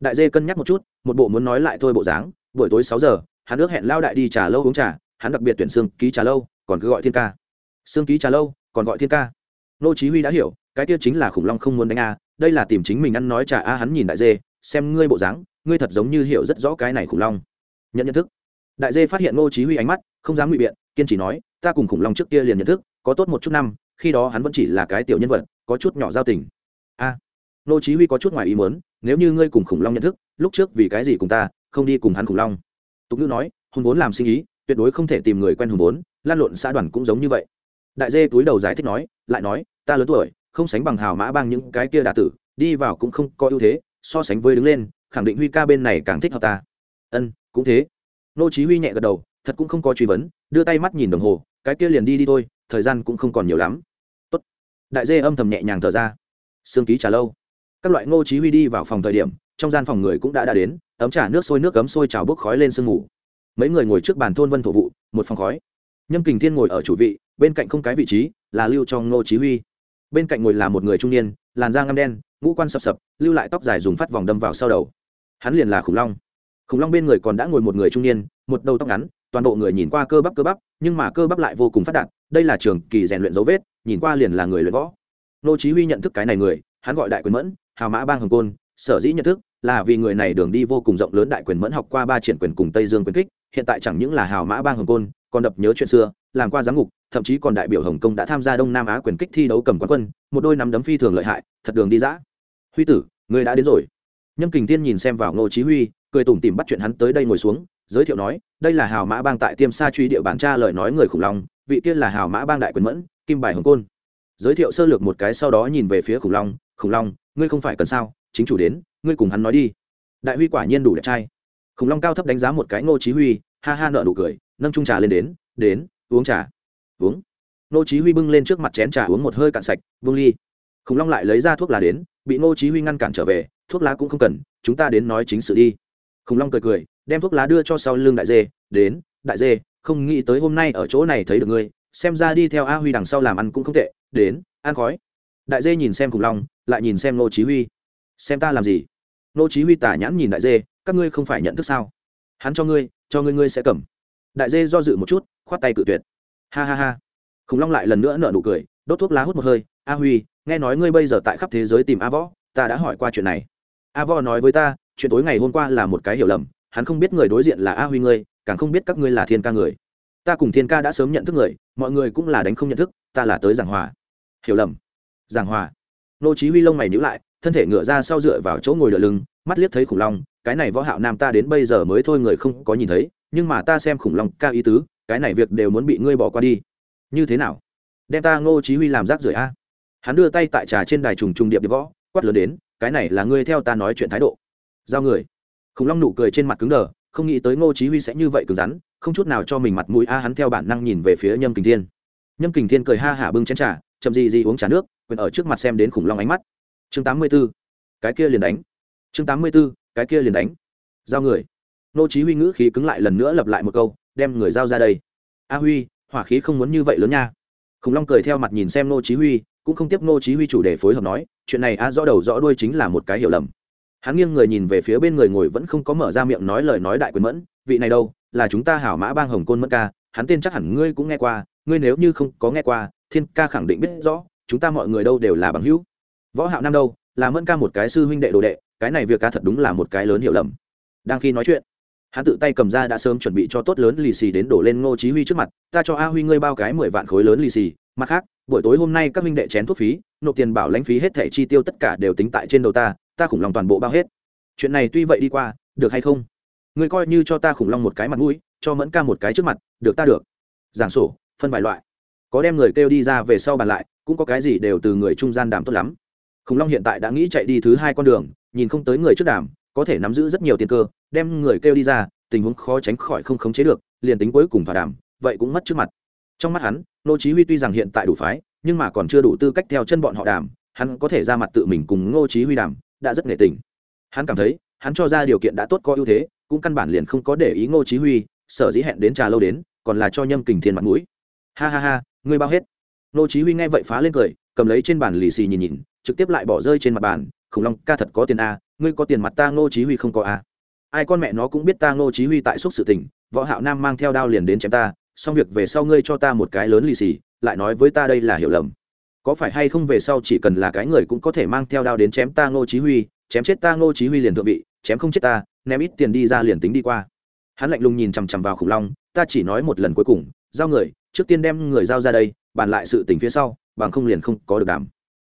Đại dê cân nhắc một chút, một bộ muốn nói lại thôi bộ dáng, buổi tối sáu giờ, hắn ước hẹn lao đại đi trà lâu uống trà, hắn đặc biệt tuyển xương ký trà lâu, còn cứ gọi thiên ca. Xương ký trà lâu, còn gọi thiên ca. Nô chí huy đã hiểu, cái kia chính là khủng long không muốn đánh a, đây là tìm chính mình ăn nói trà a, hắn nhìn đại dê, xem ngươi bộ dáng, ngươi thật giống như hiểu rất rõ cái này khủng long. Nhận nhận thức. Đại dê phát hiện nô chí huy ánh mắt, không dám ngụy biện, kiên trì nói, ta cùng khủng long trước kia liền nhận thức, có tốt một chút năm, khi đó hắn vẫn chỉ là cái tiểu nhân vật có chút nhỏ giao tình. A, nô chí huy có chút ngoài ý muốn, nếu như ngươi cùng khủng long nhận thức, lúc trước vì cái gì cùng ta, không đi cùng hắn khủng long? Tục ngữ nói, hùng vốn làm sinh ý, tuyệt đối không thể tìm người quen hùng vốn, lan lộn xã đoàn cũng giống như vậy. Đại dê túi đầu giải thích nói, lại nói, ta lớn tuổi, không sánh bằng hào mã bang những cái kia đả tử, đi vào cũng không có ưu thế, so sánh với đứng lên, khẳng định huy ca bên này càng thích hợp ta. Ân, cũng thế. Nô chí huy nhẹ gật đầu, thật cũng không có truy vấn, đưa tay mắt nhìn đồng hồ, cái kia liền đi đi thôi, thời gian cũng không còn nhiều lắm đại dê âm thầm nhẹ nhàng thở ra. Sương ký trà lâu. Các loại ngô chí huy đi vào phòng thời điểm, trong gian phòng người cũng đã đã đến, ấm trà nước sôi nước cấm sôi trào bốc khói lên sương mù. Mấy người ngồi trước bàn thôn vân thổ vụ, một phòng khói. Nhâm kình thiên ngồi ở chủ vị, bên cạnh không cái vị trí, là lưu cho ngô chí huy. Bên cạnh ngồi là một người trung niên, làn da ngăm đen, ngũ quan sập sập, lưu lại tóc dài dùng phát vòng đâm vào sau đầu. Hắn liền là khủng long. Khủng long bên người còn đã ngồi một người trung niên, một đầu tóc ngắn toàn bộ người nhìn qua cơ bắp cơ bắp, nhưng mà cơ bắp lại vô cùng phát đạt, đây là trường kỳ rèn luyện dấu vết, nhìn qua liền là người luyện võ. Nô chí huy nhận thức cái này người, hắn gọi đại quyền mẫn, hào mã bang hồng côn, sở dĩ nhận thức là vì người này đường đi vô cùng rộng lớn đại quyền mẫn học qua ba triển quyền cùng tây dương quyền kích, hiện tại chẳng những là hào mã bang hồng côn, còn đập nhớ chuyện xưa, làm qua giám ngục, thậm chí còn đại biểu hồng kông đã tham gia đông nam á quyền kích thi đấu cầm quán quân, một đôi nắm đấm phi thường lợi hại, thật đường đi dã. Huy tử, người đã đến rồi. Nhâm kình thiên nhìn xem vào ngô chí huy, cười tủm tỉm bắt chuyện hắn tới đây ngồi xuống giới thiệu nói, đây là hào mã bang tại tiêm sa truy địa bản tra lời nói người khủng long, vị kia là hào mã bang đại quyền mẫn, kim bài hồng côn. Giới thiệu sơ lược một cái sau đó nhìn về phía khủng long khủng long, ngươi không phải cần sao? Chính chủ đến, ngươi cùng hắn nói đi. Đại huy quả nhiên đủ đẹp trai. Khủng long cao thấp đánh giá một cái ngô chí huy, ha ha nở nụ cười, nâng chung trà lên đến đến, uống trà. Uống. Ngô chí huy bưng lên trước mặt chén trà uống một hơi cạn sạch vung ly. Khủng long lại lấy ra thuốc lá đến, bị ngô chí huy ngăn cản trở về, thuốc lá cũng không cần, chúng ta đến nói chính sự đi. Khủng long cười cười đem thuốc lá đưa cho sau lưng đại dê, đến, đại dê, không nghĩ tới hôm nay ở chỗ này thấy được ngươi, xem ra đi theo a huy đằng sau làm ăn cũng không tệ, đến, ăn khói. Đại dê nhìn xem khủng long, lại nhìn xem ngô chí huy. Xem ta làm gì? Ngô chí huy tả nhãn nhìn đại dê, các ngươi không phải nhận thức sao? Hắn cho ngươi cho ngươi ngươi sẽ cầm. Đại dê do dự một chút, khoát tay cự tuyệt. Ha ha ha. Khủng long lại lần nữa nở nụ cười, đốt thuốc lá hút một hơi. A huy, nghe nói ngươi bây giờ tại khắp thế giới tìm a võ, ta đã hỏi qua chuyện này. A võ nói với ta, chuyện tối ngày hôm qua là một cái hiểu lầm hắn không biết người đối diện là a huy ngươi, càng không biết các ngươi là thiên ca người. Ta cùng thiên ca đã sớm nhận thức người, mọi người cũng là đánh không nhận thức, ta là tới giảng hòa. Hiểu lầm. Giảng hòa. Nô chí huy lông mày nhíu lại, thân thể ngửa ra sau dựa vào chỗ ngồi đỡ lưng, mắt liếc thấy khủng long, cái này võ hạo nam ta đến bây giờ mới thôi người không có nhìn thấy, nhưng mà ta xem khủng long ca ý tứ, cái này việc đều muốn bị ngươi bỏ qua đi. Như thế nào? Đem ta ngô chí huy làm rác rưởi a. Hắn đưa tay tại trà trên đài trùng trùng điệp điệp võ quát lớn đến, cái này là ngươi theo ta nói chuyện thái độ. Giao người khủng long nụ cười trên mặt cứng đờ, không nghĩ tới ngô chí huy sẽ như vậy cứng rắn, không chút nào cho mình mặt mũi a, hắn theo bản năng nhìn về phía nhâm kình thiên. Nhâm kình thiên cười ha hả bưng chén trà, chậm gì gì uống trà nước quyền ở trước mặt xem đến khủng long ánh mắt. Chương 84. cái kia liền đánh. Chương 84. cái kia liền đánh. Giao người. Ngô chí huy ngữ khí cứng lại lần nữa lặp lại một câu, đem người giao ra đây. A huy, hỏa khí không muốn như vậy lớn nha. Khủng long cười theo mặt nhìn xem ngô chí huy, cũng không tiếp ngô chí huy chủ đề phối hợp nói, chuyện này a, rõ đầu rõ đuôi chính là một cái hiểu lầm hắn nghiêng người nhìn về phía bên người ngồi vẫn không có mở ra miệng nói lời nói đại quyền mẫn, vị này đâu, là chúng ta hảo mã bang hồng côn mẫn ca, hắn tên chắc hẳn ngươi cũng nghe qua, ngươi nếu như không có nghe qua, thiên ca khẳng định biết rõ, chúng ta mọi người đâu đều là bằng hữu. Võ hạo nam đâu, là mẫn ca một cái sư huynh đệ đồ đệ, cái này việc ca thật đúng là một cái lớn hiểu lầm. Đang khi nói chuyện, hắn tự tay cầm ra đã sớm chuẩn bị cho tốt lớn lì xì đến đổ lên ngô chí huy trước mặt, ta cho a huy ngươi bao cái mười vạn khối lớn lì xì, mặt khác, buổi tối hôm nay các huynh đệ chén thuốc phí, nộp tiền bảo lãnh phí hết thẻ chi tiêu tất cả đều tính tại trên đầu ta ta khủng long toàn bộ bao hết. Chuyện này tuy vậy đi qua, được hay không? Ngươi coi như cho ta khủng long một cái mặt mũi, cho mẫn ca một cái trước mặt, được ta được. Giảng sổ, phân vài loại. Có đem người kêu đi ra về sau bàn lại, cũng có cái gì đều từ người trung gian đàm tốt lắm. Khủng long hiện tại đã nghĩ chạy đi thứ hai con đường, nhìn không tới người trước đàm, có thể nắm giữ rất nhiều tiền cơ, đem người kêu đi ra, tình huống khó tránh khỏi không khống chế được, liền tính cuối cùng thỏa đàm, vậy cũng mất trước mặt. Trong mắt hắn, nô chí huy tuy rằng hiện tại đủ phái, nhưng mà còn chưa đủ tư cách theo chân bọn họ đàm, hắn có thể ra mặt tự mình cùng ngô chí huy đàm đã rất nghệ tình. Hắn cảm thấy, hắn cho ra điều kiện đã tốt có ưu thế, cũng căn bản liền không có để ý ngô chí huy, sở dĩ hẹn đến trà lâu đến, còn là cho nhâm kình thiên mặt mũi. Ha ha ha, ngươi bao hết. Ngô chí huy nghe vậy phá lên cười, cầm lấy trên bàn lì xì nhìn nhìn, trực tiếp lại bỏ rơi trên mặt bàn, khủng long, ca thật có tiền a, ngươi có tiền mặt ta ngô chí huy không có a? Ai con mẹ nó cũng biết ta ngô chí huy tại xúc sự tình, võ hạo nam mang theo đao liền đến chém ta, xong việc về sau ngươi cho ta một cái lớn lì xì, lại nói với ta đây là hiểu lầm có phải hay không về sau chỉ cần là cái người cũng có thể mang theo đao đến chém ta ngô chí huy, chém chết ta ngô chí huy liền thượng vị, chém không chết ta, ném ít tiền đi ra liền tính đi qua. Hắn lạnh lùng nhìn chằm chằm vào khủng long, ta chỉ nói một lần cuối cùng, giao người, trước tiên đem người giao ra đây, bàn lại sự tình phía sau, bằng không liền không có được đảm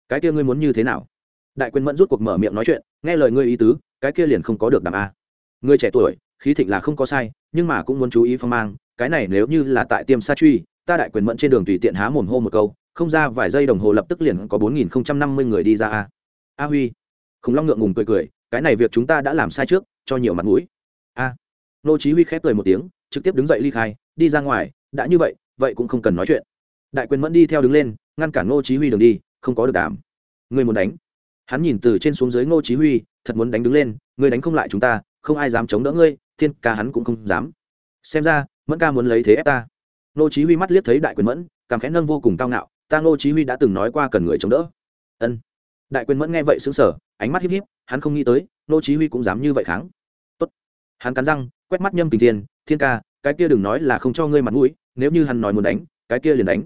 cái kia ngươi muốn như thế nào? Đại quyền mẫn rút cuộc mở miệng nói chuyện, nghe lời ngươi ý tứ, cái kia liền không có được đảm a. Ngươi trẻ tuổi, khí thịnh là không có sai, nhưng mà cũng muốn chú ý phong mang, cái này nếu như là tại tiêm sa truy, ta đại quyền mẫn trên đường tùy tiện há mồm hô một câu không ra vài giây đồng hồ lập tức liền có bốn nghìn không trăm năm mươi người đi ra a. A huy khủng long ngượng ngùng cười cười, cái này việc chúng ta đã làm sai trước, cho nhiều mặt mũi. A. Nô chí huy khép cười một tiếng, trực tiếp đứng dậy ly khai, đi ra ngoài, đã như vậy vậy cũng không cần nói chuyện. Đại quyền mẫn đi theo đứng lên, ngăn cản nô chí huy đường đi, không có được đảm ngươi muốn đánh. Hắn nhìn từ trên xuống dưới nô chí huy, thật muốn đánh đứng lên ngươi đánh không lại chúng ta, không ai dám chống đỡ ngươi, thiên ca hắn cũng không dám. Xem ra, mẫn ca muốn lấy thế ép ta. Nô chí huy mắt liếc thấy đại quyền mẫn, cảm khẽ nâng vô cùng cao ngạo ta ngô chí huy đã từng nói qua cần người chống đỡ. Ân. Đại quyền mẫn nghe vậy sững sờ, ánh mắt híp híp, hắn không nghĩ tới, ngô chí huy cũng dám như vậy kháng. Tốt. Hắn cắn răng, quét mắt nhâm kình thiên thiên ca, cái kia đừng nói là không cho ngươi mặt mũi, nếu như hắn nói muốn đánh, cái kia liền đánh.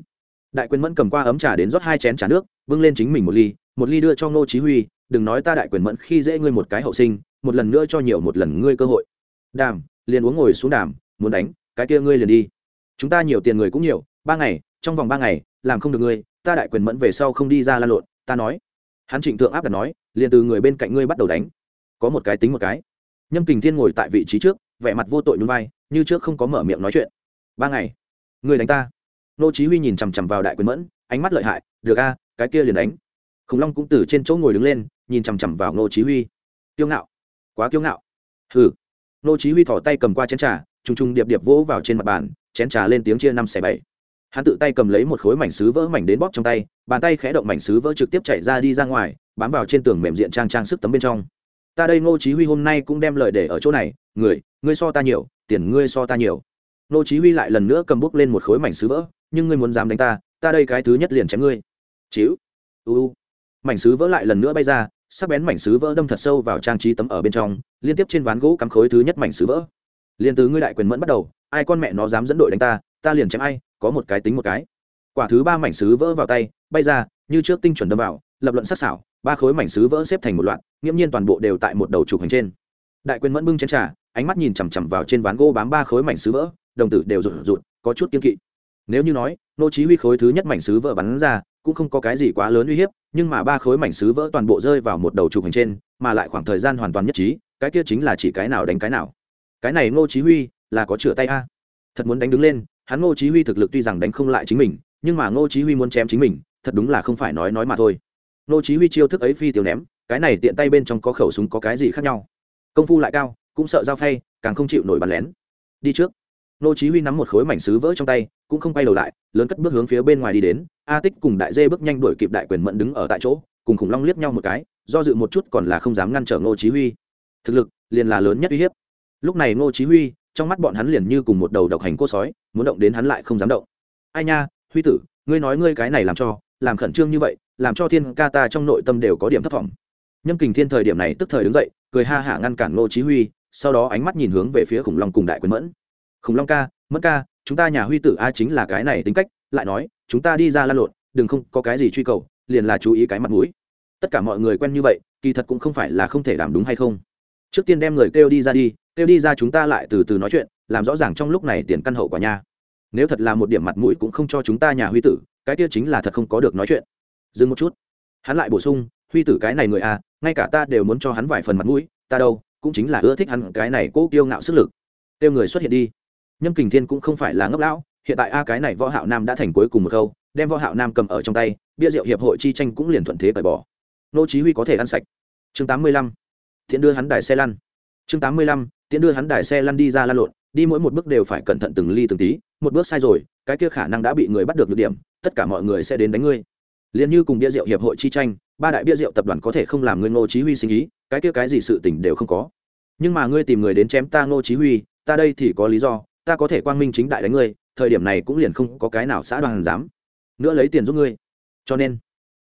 Đại quyền mẫn cầm qua ấm trà đến rót hai chén trà nước, bưng lên chính mình một ly một ly đưa cho ngô chí huy, đừng nói ta đại quyền mẫn khi dễ ngươi một cái hậu sinh, một lần nữa cho nhiều một lần ngươi cơ hội. Đàm, liền uống ngồi xuống đàm, muốn đánh, cái kia ngươi liền đi. Chúng ta nhiều tiền người cũng nhiều, ba ngày trong vòng ba ngày, làm không được ngươi, ta đại quyền mẫn về sau không đi ra lan lộn, ta nói. Hắn trịnh thượng áp đặt nói, liền từ người bên cạnh ngươi bắt đầu đánh. Có một cái tính một cái. Nhâm kình thiên ngồi tại vị trí trước, vẻ mặt vô tội nhún vai, như trước không có mở miệng nói chuyện. Ba ngày. Người đánh ta. Nô chí huy nhìn chằm chằm vào đại quyền mẫn, ánh mắt lợi hại, được a, cái kia liền đánh. Khủng long cũng từ trên chỗ ngồi đứng lên, nhìn chằm chằm vào nô chí huy. Kiêu ngạo, quá kiêu ngạo. Hừ. Nô chí huy thò tay cầm qua chén trà trung trung điệp điệp vỗ vào trên mặt bàn, chén trà lên tiếng chia năm sẻ bảy hắn tự tay cầm lấy một khối mảnh sứ vỡ mảnh đến bóp trong tay, bàn tay khẽ động mảnh sứ vỡ trực tiếp chạy ra đi ra ngoài, bám vào trên tường mềm diện trang trang sức tấm bên trong. Ta đây ngô chí huy hôm nay cũng đem lời để ở chỗ này, người, ngươi so ta nhiều, tiền ngươi so ta nhiều. Ngô chí huy lại lần nữa cầm bút lên một khối mảnh sứ vỡ, nhưng ngươi muốn dám đánh ta ta đây cái thứ nhất liền chém ngươi. Chiếu u u. Mảnh sứ vỡ lại lần nữa bay ra, sắc bén mảnh sứ vỡ đâm thật sâu vào trang trí tấm ở bên trong, liên tiếp trên ván gỗ cắm khối thứ nhất mảnh sứ vỡ. Liền từ ngươi đại quyền mẫn bắt đầu, ai con mẹ nó dám dẫn đội đánh ta ta liền chém ai, có một cái tính một cái. Quả thứ ba mảnh sứ vỡ vào tay, bay ra, như trước tinh chuẩn đâm vào, lập luận sắc sảo, ba khối mảnh sứ vỡ xếp thành một loạt, nghiễm nhiên toàn bộ đều tại một đầu trục hành trên. Đại quyền mẫn bưng chén trà, ánh mắt nhìn chằm chằm vào trên ván gỗ bám ba khối mảnh sứ vỡ, đồng tử đều rụt rụt, có chút kiên kỵ. Nếu như nói, nô chí huy khối thứ nhất mảnh sứ vỡ bắn ra, cũng không có cái gì quá lớn uy hiếp, nhưng mà ba khối mảnh sứ vỡ toàn bộ rơi vào một đầu trục hành trên, mà lại khoảng thời gian hoàn toàn nhất trí, cái kia chính là chỉ cái nào đánh cái nào. Cái này nô chí huy là có chữa tay a? Thật muốn đánh đứng lên hắn Ngô chí huy thực lực tuy rằng đánh không lại chính mình, nhưng mà Ngô chí huy muốn chém chính mình, thật đúng là không phải nói nói mà thôi. Ngô chí huy chiêu thức ấy phi tiểu ném, cái này tiện tay bên trong có khẩu súng có cái gì khác nhau? Công phu lại cao, cũng sợ giao phay, càng không chịu nổi bắn lén. Đi trước. Ngô chí huy nắm một khối mảnh sứ vỡ trong tay, cũng không quay đầu lại, lớn cất bước hướng phía bên ngoài đi đến. A tích cùng đại dê bước nhanh đuổi kịp đại quyền mẫn đứng ở tại chỗ, cùng khủng long liếc nhau một cái, do dự một chút còn là không dám ngăn trở Ngô chí huy. Thực lực liền là lớn nhất uy hiếp. Lúc này Ngô chí huy trong mắt bọn hắn liền như cùng một đầu độc hành cô sói, muốn động đến hắn lại không dám động. Ai nha, huy tử, ngươi nói ngươi cái này làm cho, làm khẩn trương như vậy, làm cho thiên ca ta trong nội tâm đều có điểm thất vọng. Nhâm kình thiên thời điểm này tức thời đứng dậy, cười ha hả ngăn cản ngô chí huy, sau đó ánh mắt nhìn hướng về phía khủng long cùng đại quyền mẫn. Khủng long ca, mẫn ca, chúng ta nhà huy tử a chính là cái này tính cách, lại nói, chúng ta đi ra lan lộn, đừng không có cái gì truy cầu, liền là chú ý cái mặt mũi. Tất cả mọi người quen như vậy, kỳ thật cũng không phải là không thể đảm đúng hay không trước tiên đem người kêu đi ra đi, kêu đi ra chúng ta lại từ từ nói chuyện, làm rõ ràng trong lúc này tiền căn hậu quả nha. Nếu thật là một điểm mặt mũi cũng không cho chúng ta nhà huy tử, cái kia chính là thật không có được nói chuyện. Dừng một chút. Hắn lại bổ sung, huy tử cái này người à ngay cả ta đều muốn cho hắn vài phần mặt mũi, ta đâu, cũng chính là ưa thích hắn cái này cố kiêu ngạo sức lực. Kêu người xuất hiện đi. Nhâm kình thiên cũng không phải là ngốc lão, hiện tại a cái này võ hạo nam đã thành cuối cùng một câu, đem võ hạo nam cầm ở trong tay, bia rượu hiệp hội chi tranh cũng liền thuận thế cởi bỏ. Nô chí huy có thể ăn sạch. Chương 85 Tiễn đưa hắn đài xe lăn. Chương 85 Tiễn đưa hắn đài xe lăn đi ra lăn lộn, đi mỗi một bước đều phải cẩn thận từng ly từng tí, một bước sai rồi, cái kia khả năng đã bị người bắt được nhược điểm, tất cả mọi người sẽ đến đánh ngươi. Liền như cùng bia rượu hiệp hội chi tranh, ba đại bia rượu tập đoàn có thể không làm ngươi ngô chí huy sinh ý, cái kia cái gì sự tình đều không có. Nhưng mà ngươi tìm người đến chém ta ngô chí huy, ta đây thì có lý do, ta có thể quang minh chính đại đánh ngươi, thời điểm này cũng liền không có cái nào xã đoàn dám nữa lấy tiền giúp ngươi. Cho nên,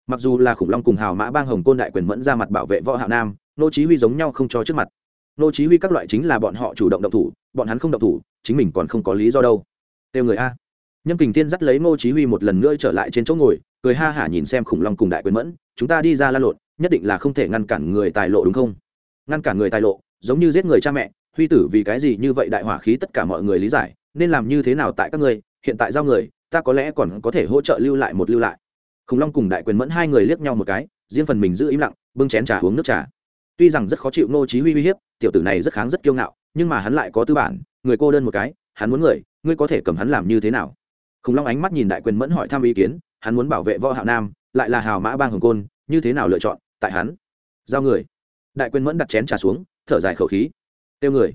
mặc dù là khủng long cùng hào mã bang hồng côn đại quyền mẫn ra mặt bảo vệ võ hạo nam nô chí huy giống nhau không cho trước mặt. Nô chí huy các loại chính là bọn họ chủ động động thủ, bọn hắn không động thủ, chính mình còn không có lý do đâu. Tiêu người a. Nhâm kình thiên dắt lấy nô chí huy một lần nữa trở lại trên chỗ ngồi, cười ha hả nhìn xem khủng long cùng đại quyền mẫn, chúng ta đi ra lan lộn, nhất định là không thể ngăn cản người tài lộ đúng không? Ngăn cản người tài lộ, giống như giết người cha mẹ, huy tử vì cái gì như vậy đại hỏa khí tất cả mọi người lý giải, nên làm như thế nào tại các ngươi, hiện tại giao người, ta có lẽ còn có thể hỗ trợ lưu lại một lưu lại. Khủng long cùng đại quyền mẫn hai người liếc nhau một cái, riêng phần mình giữ im lặng, bưng chén trà uống nước trà tuy rằng rất khó chịu nô chí huy uy hiếp, tiểu tử này rất kháng rất kiêu ngạo, nhưng mà hắn lại có tư bản, người cô đơn một cái, hắn muốn người, ngươi có thể cầm hắn làm như thế nào? Khủng long ánh mắt nhìn đại quyền mẫn hỏi thăm ý kiến, hắn muốn bảo vệ võ hạo nam, lại là hào mã bang hồng côn, như thế nào lựa chọn? Tại hắn, giao người. Đại quyền mẫn đặt chén trà xuống, thở dài khẩu khí. Tiêu người.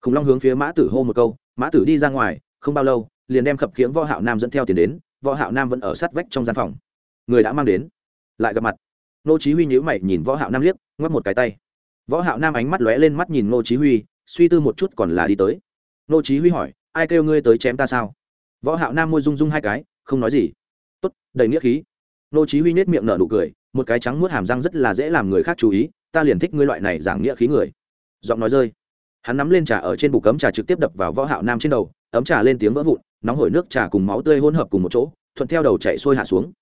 Khủng long hướng phía mã tử hô một câu, mã tử đi ra ngoài, không bao lâu, liền đem khập khiễng võ hạo nam dẫn theo tiền đến, võ hạo nam vẫn ở sát vách trong gian phòng. Người đã mang đến. Lại gặp mặt. Nô chí huy nhíu mày nhìn võ hạo nam liếc, ngoắc một cái tay võ hạo nam ánh mắt lóe lên mắt nhìn nô chí huy, suy tư một chút còn là đi tới. Nô chí huy hỏi, ai kêu ngươi tới chém ta sao? Võ hạo nam môi rung rung hai cái, không nói gì. Tốt, đầy nghĩa khí. Nô chí huy nét miệng nở nụ cười, một cái trắng muốt hàm răng rất là dễ làm người khác chú ý, ta liền thích ngươi loại này giảng nghĩa khí người. Giọng nói rơi. Hắn nắm lên trà ở trên bục cấm trà trực tiếp đập vào võ hạo nam trên đầu, ấm trà lên tiếng vỡ vụn, nóng hổi nước trà cùng máu tươi hỗn hợp cùng một chỗ, thuận theo đầu chảy xuôi hạ xuống.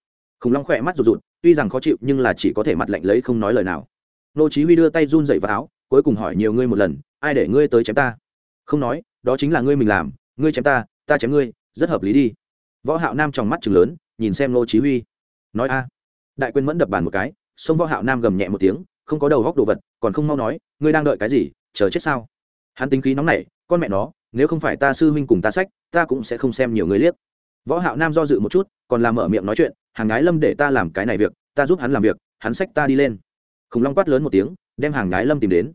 Khủng long khỏe mắt rụt rụt, tuy rằng khó chịu nhưng là chỉ có thể mặt lạnh lấy không nói lời nào nô chí huy đưa tay run rẩy vào áo, cuối cùng hỏi nhiều ngươi một lần, ai để ngươi tới chém ta? Không nói, đó chính là ngươi mình làm, ngươi chém ta ta chém ngươi, rất hợp lý đi. Võ hạo nam trong mắt trừng lớn, nhìn xem nô chí huy. Nói a. Đại quyền mẫn đập bàn một cái xông võ hạo nam gầm nhẹ một tiếng, không có đầu góc đồ vật, còn không mau nói, ngươi đang đợi cái gì, chờ chết sao? Hắn tính khí nóng nảy, con mẹ nó, nếu không phải ta sư huynh cùng ta sách, ta cũng sẽ không xem nhiều người liếc. Võ hạo nam do dự một chút, còn làm mở miệng nói chuyện, hàng gái lâm để ta làm cái này việc, ta giúp hắn làm việc, hắn sách ta đi lên khủng long quát lớn một tiếng, đem hàng gái lâm tìm đến.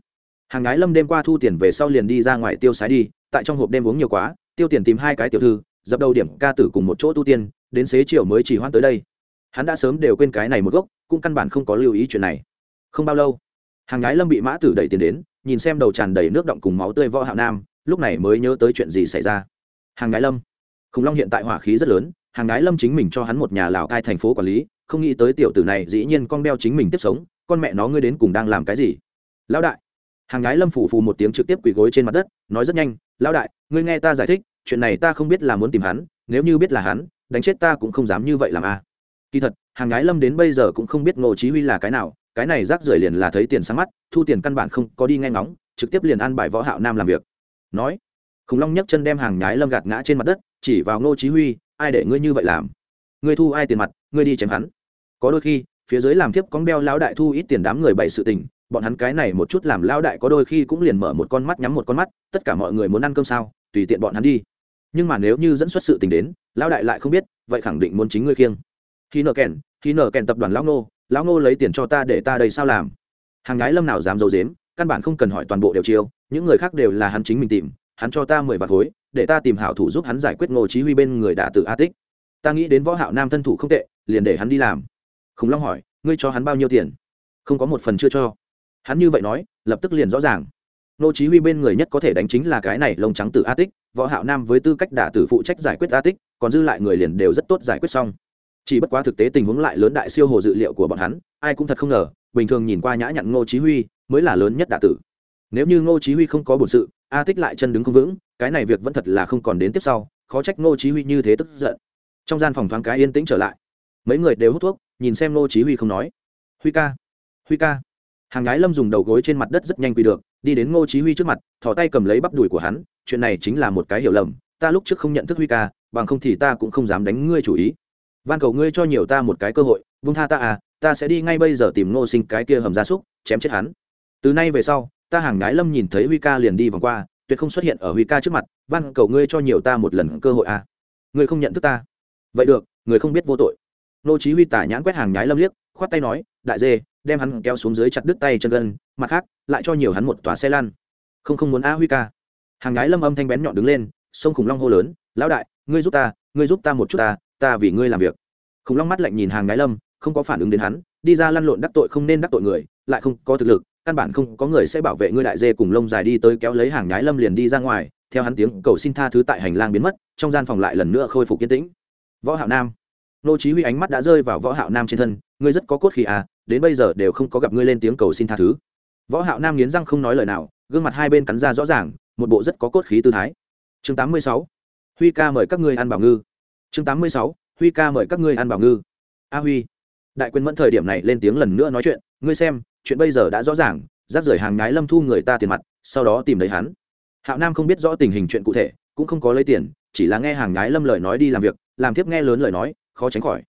Hàng gái lâm đêm qua thu tiền về sau liền đi ra ngoài tiêu sái đi, tại trong hộp đêm uống nhiều quá, tiêu tiền tìm hai cái tiểu thư, dập đầu điểm ca tử cùng một chỗ tu tiên, đến xế chiều mới chỉ hoan tới đây. Hắn đã sớm đều quên cái này một gốc, cũng căn bản không có lưu ý chuyện này. Không bao lâu, hàng gái lâm bị mã tử đẩy tiền đến, nhìn xem đầu tràn đầy nước động cùng máu tươi võ hạo nam, lúc này mới nhớ tới chuyện gì xảy ra. Hàng gái lâm, khủng long hiện tại hỏa khí rất lớn, hàng gái lâm chính mình cho hắn một nhà lào cai thành phố quản lý, không nghĩ tới tiểu tử này dĩ nhiên con đeo chính mình tiếp sống con mẹ nó ngươi đến cùng đang làm cái gì? Lão đại. Hàng gái lâm phủ phù một tiếng trực tiếp quỳ gối trên mặt đất, nói rất nhanh, lão đại, ngươi nghe ta giải thích, chuyện này ta không biết là muốn tìm hắn, nếu như biết là hắn, đánh chết ta cũng không dám như vậy làm a. Kỳ thật, hàng gái lâm đến bây giờ cũng không biết ngô chí huy là cái nào, cái này rác rưởi liền là thấy tiền sáng mắt, thu tiền căn bản không có đi nghe ngóng, trực tiếp liền ăn bài võ hạo nam làm việc. Nói, khủng long nhấc chân đem hàng nhái lâm gạt ngã trên mặt đất, chỉ vào ngô chí huy, ai để ngươi như vậy làm? Ngươi thu ai tiền mặt, ngươi đi chém hắn. Có đôi khi phía dưới làm tiếp con beo lão đại thu ít tiền đám người bày sự tình, bọn hắn cái này một chút làm lão đại có đôi khi cũng liền mở một con mắt nhắm một con mắt, tất cả mọi người muốn ăn cơm sao, tùy tiện bọn hắn đi. Nhưng mà nếu như dẫn xuất sự tình đến, lão đại lại không biết, vậy khẳng định muốn chính ngươi khiêng. Khi nợ kèn, khi nợ kèn tập đoàn lão nô lão nô lấy tiền cho ta để ta đây sao làm? Hàng gái lâm nào dám dầu dếm căn bản không cần hỏi toàn bộ đều chiêu, những người khác đều là hắn chính mình tìm, hắn cho ta mười vạt khối, để ta tìm hảo thủ giúp hắn giải quyết ngô chí huy bên người đã tử a tích. Ta nghĩ đến võ hạo nam thân thủ không tệ, liền để hắn đi làm khủng long hỏi, ngươi cho hắn bao nhiêu tiền? Không có một phần chưa cho. Hắn như vậy nói, lập tức liền rõ ràng. Ngô chí huy bên người nhất có thể đánh chính là cái này lông trắng tử a tích, võ hạo nam với tư cách đả tử phụ trách giải quyết a tích, còn dư lại người liền đều rất tốt giải quyết xong. Chỉ bất quá thực tế tình huống lại lớn đại siêu hồ dự liệu của bọn hắn, ai cũng thật không ngờ, bình thường nhìn qua nhã nhặn ngô chí huy mới là lớn nhất đả tử. Nếu như ngô chí huy không có bổn sự, a tích lại chân đứng không vững, cái này việc vẫn thật là không còn đến tiếp sau, khó trách ngô chí huy như thế tức giận. Trong gian phòng thoáng cái yên tĩnh trở lại. Mấy người đều hút thuốc nhìn xem ngô chí huy không nói. Huy ca huy ca. Hàng gái lâm dùng đầu gối trên mặt đất rất nhanh quỳ được, đi đến ngô chí huy trước mặt, thò tay cầm lấy bắp đùi của hắn, chuyện này chính là một cái hiểu lầm, ta lúc trước không nhận thức huy ca, bằng không thì ta cũng không dám đánh ngươi chủ ý. Van cầu ngươi cho nhiều ta một cái cơ hội vung tha ta à ta sẽ đi ngay bây giờ tìm ngô sinh cái kia hầm gia súc, chém chết hắn. Từ nay về sau, ta hàng gái lâm nhìn thấy huy ca liền đi vòng qua, tuyệt không xuất hiện ở huy ca trước mặt, van cầu ngươi cho nhiều ta một lần cơ hội à ngươi không nhận thức ta. Vậy được, người không biết vô tội nô chí huy tả nhãn quét hàng nhái lâm liếc, khoát tay nói, đại dê, đem hắn kéo xuống dưới chặt đứt tay chân gân, mặt khác, lại cho nhiều hắn một tòa xe lăn. Không không muốn a huy ca. Hàng nhái lâm âm thanh bén nhọn đứng lên, sông khủng long hô lớn, lão đại, ngươi giúp ta, ngươi giúp ta một chút ta ta vì ngươi làm việc. Khủng long mắt lạnh nhìn hàng nhái lâm, không có phản ứng đến hắn, đi ra lăn lộn đắc tội không nên đắc tội người, lại không có thực lực, căn bản không có người sẽ bảo vệ ngươi đại dê cùng lông dài đi tới kéo lấy hàng nhái lâm liền đi ra ngoài, theo hắn tiếng cầu xin tha thứ tại hành lang biến mất, trong gian phòng lại lần nữa khôi phục yên tĩnh. Võ hạo nam nô chí huy ánh mắt đã rơi vào võ hạo nam trên thân, ngươi rất có cốt khí à đến bây giờ đều không có gặp ngươi lên tiếng cầu xin tha thứ. Võ hạo nam nghiến răng không nói lời nào, gương mặt hai bên cắn ra rõ ràng, một bộ rất có cốt khí tư thái. Chương 86 huy ca mời các ngươi ăn bảo ngư. Chương 86 huy ca mời các ngươi ăn bảo ngư. A huy, đại quyền mẫn thời điểm này lên tiếng lần nữa nói chuyện, ngươi xem, chuyện bây giờ đã rõ ràng, rác rưởi hàng nhái lâm thu người ta tiền mặt, sau đó tìm lấy hắn. Hạo nam không biết rõ tình hình chuyện cụ thể, cũng không có lấy tiền, chỉ là nghe hàng nhái lâm lời nói đi làm việc, làm tiếp nghe lớn lời nói khó tránh khỏi.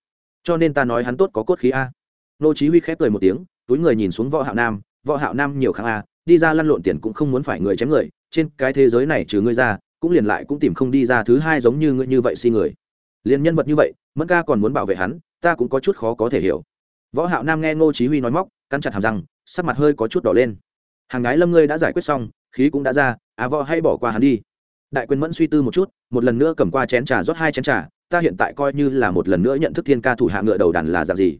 Cho nên ta nói hắn tốt có cốt khí a. Nô chí huy khép cười một tiếng, túi người nhìn xuống võ hạo nam. Võ hạo nam nhiều kháng a, đi ra lăn lộn tiền cũng không muốn phải người chém người. Trên cái thế giới này trừ ngươi ra, cũng liền lại cũng tìm không đi ra thứ hai giống như ngươi như vậy si người. Liền nhân vật như vậy, mẫn ca còn muốn bảo vệ hắn, ta cũng có chút khó có thể hiểu. Võ hạo nam nghe ngô chí huy nói móc, cắn chặt hàm răng, sắc mặt hơi có chút đỏ lên. Hàng gái lâm ngươi đã giải quyết xong, khí cũng đã ra à võ hay bỏ qua hắn đi. Đại quyền mẫn suy tư một chút, một lần nữa cầm qua chén trà rót hai chén trà ta hiện tại coi như là một lần nữa nhận thức thiên ca thủ hạ ngựa đầu đàn là dạng gì.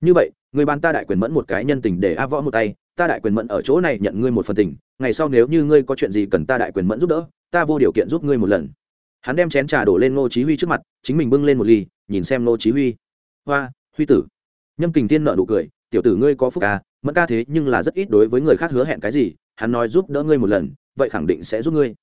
Như vậy, người ban ta đại quyền mẫn một cái nhân tình để a võ một tay, ta đại quyền mẫn ở chỗ này nhận ngươi một phần tình, ngày sau nếu như ngươi có chuyện gì cần ta đại quyền mẫn giúp đỡ, ta vô điều kiện giúp ngươi một lần. Hắn đem chén trà đổ lên ngô chí huy trước mặt, chính mình bưng lên một ly, nhìn xem ngô chí huy. Hoa, huy tử. Nhâm kình thiên nợ nụ cười, tiểu tử ngươi có phúc ca mẫn ca thế nhưng là rất ít đối với người khác hứa hẹn cái gì, hắn nói giúp đỡ ngươi một lần, vậy khẳng định sẽ giúp ngươi.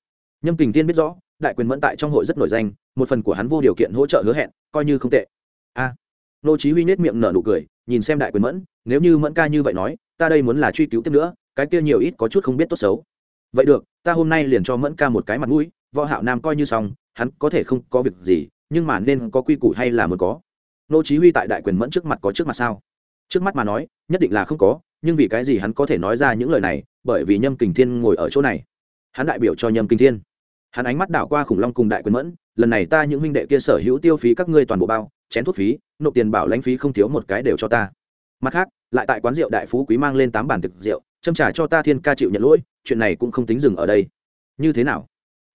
Nhâm kình thiên biết rõ đại quyền mẫn tại trong hội rất nổi danh một phần của hắn vô điều kiện hỗ trợ hứa hẹn coi như không tệ. A. À, nô chí huy nét miệng nở nụ cười nhìn xem đại quyền mẫn nếu như mẫn ca như vậy nói ta đây muốn là truy cứu tiếp nữa cái kia nhiều ít có chút không biết tốt xấu. Vậy được ta hôm nay liền cho mẫn ca một cái mặt mũi võ hạo nam coi như xong hắn có thể không có việc gì nhưng mà nên có quy củ hay là muốn có? Nô chí huy tại đại quyền mẫn trước mặt có trước mặt sao? Trước mắt mà nói nhất định là không có nhưng vì cái gì hắn có thể nói ra những lời này bởi vì nhâm kình thiên ngồi ở chỗ này. Hắn đại biểu cho nhâm kình thiên hắn ánh mắt đảo qua khủng long cùng đại quyền mẫn, lần này ta những huynh đệ kia sở hữu tiêu phí các ngươi toàn bộ bao, chén thuốc phí, nộp tiền bảo lãnh phí không thiếu một cái đều cho ta. Mặt khác, lại tại quán rượu đại phú quý mang lên tám bản thực rượu, châm trả cho ta thiên ca chịu nhận lỗi, chuyện này cũng không tính dừng ở đây. Như thế nào?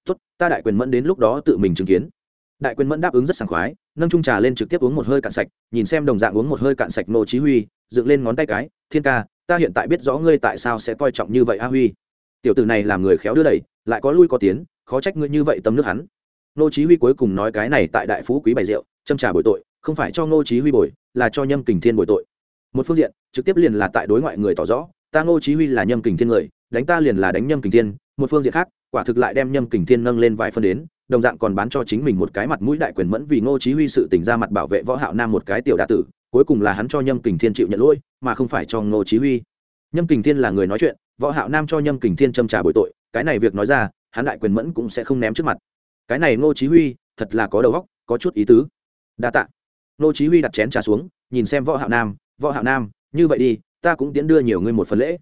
Tốt, ta đại quyền mẫn đến lúc đó tự mình chứng kiến. Đại quyền mẫn đáp ứng rất sảng khoái, nâng trung trà lên trực tiếp uống một hơi cạn sạch, nhìn xem đồng dạng uống một hơi cạn sạch nô chí huy, dựng lên ngón tay cái, thiên ca, ta hiện tại biết rõ ngươi tại sao sẽ coi trọng như vậy a huy. Tiểu tử này làm người khéo đưa đẩy, lại có lui có tiến khó trách ngươi như vậy tâm nước hắn. Nô chí huy cuối cùng nói cái này tại đại phú quý bày rượu, châm trà bồi tội, không phải cho nô chí huy bồi, là cho nhâm kình thiên bồi tội. Một phương diện, trực tiếp liền là tại đối ngoại người tỏ rõ, ta nô chí huy là nhâm kình thiên người, đánh ta liền là đánh nhâm kình thiên. Một phương diện khác, quả thực lại đem nhâm kình thiên nâng lên vài phân đến, đồng dạng còn bán cho chính mình một cái mặt mũi đại quyền mẫn vì ngô chí huy sự tình ra mặt bảo vệ võ hạo nam một cái tiểu đả tử, cuối cùng là hắn cho nhâm kình thiên chịu nhận lỗi, mà không phải cho ngô chí huy. Nhâm kình thiên là người nói chuyện, võ hạo nam cho nhâm kình thiên châm trà bồi tội, cái này việc nói ra hắn đại quyền mẫn cũng sẽ không ném trước mặt. Cái này ngô chí huy, thật là có đầu óc, có chút ý tứ. Đa tạ. Ngô chí huy đặt chén trà xuống, nhìn xem võ hạo nam, võ hạo nam, như vậy đi, ta cũng tiến đưa nhiều ngươi một phần lễ.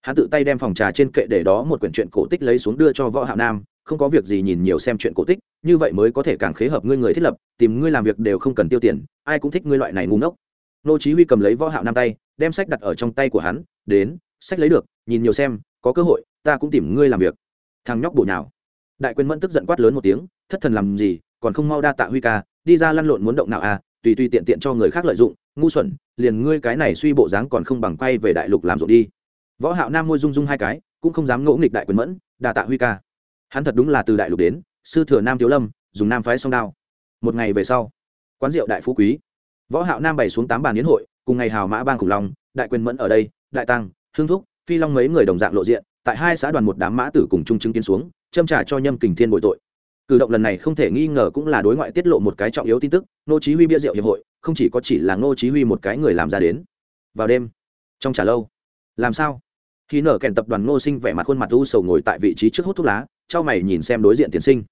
Hắn tự tay đem phòng trà trên kệ để đó một quyển truyện cổ tích lấy xuống đưa cho võ hạo nam, không có việc gì nhìn nhiều xem chuyện cổ tích, như vậy mới có thể càng khế hợp ngươi người thiết lập, tìm ngươi làm việc đều không cần tiêu tiền, ai cũng thích ngươi loại này ngu ngốc. Nô chí huy cầm lấy võ hạo nam tay, đem sách đặt ở trong tay của hắn, đến, sách lấy được, nhìn nhiều xem, có cơ hội, ta cũng tìm ngươi làm việc thằng nhóc bổ nhào. Đại quyền mẫn tức giận quát lớn một tiếng, thất thần làm gì, còn không mau đa tạ huy ca, đi ra lăn lộn muốn động nào à tùy tùy tiện tiện cho người khác lợi dụng, ngu xuẩn, liền ngươi cái này suy bộ dáng còn không bằng quay về đại lục làm ruộng đi. Võ hạo nam môi rung rung hai cái, cũng không dám ngỗ nghịch đại quyền mẫn, đa tạ huy ca. Hắn thật đúng là từ đại lục đến, sư thừa nam thiếu lâm, dùng nam phái song đao. Một ngày về sau, quán rượu đại phú quý. Võ hạo nam bày xuống tám bàn yến hội, cùng ngày hào mã bang khủng long, đại quyền mẫn ở đây, đại tăng, hương thúc, phi long mấy người đồng dạng lộ diện tại hai xã đoàn một đám mã tử cùng chung chứng kiến xuống, châm trả cho nhâm kình thiên bồi tội. Cử động lần này không thể nghi ngờ cũng là đối ngoại tiết lộ một cái trọng yếu tin tức nô chí huy bia rượu hiệp hội, không chỉ có chỉ là nô chí huy một cái người làm ra đến. Vào đêm, trong trà lâu, làm sao? Khi nở kèn tập đoàn nô sinh vẻ mặt khuôn mặt u sầu ngồi tại vị trí trước hút thuốc lá, trao mày nhìn xem đối diện tiền sinh.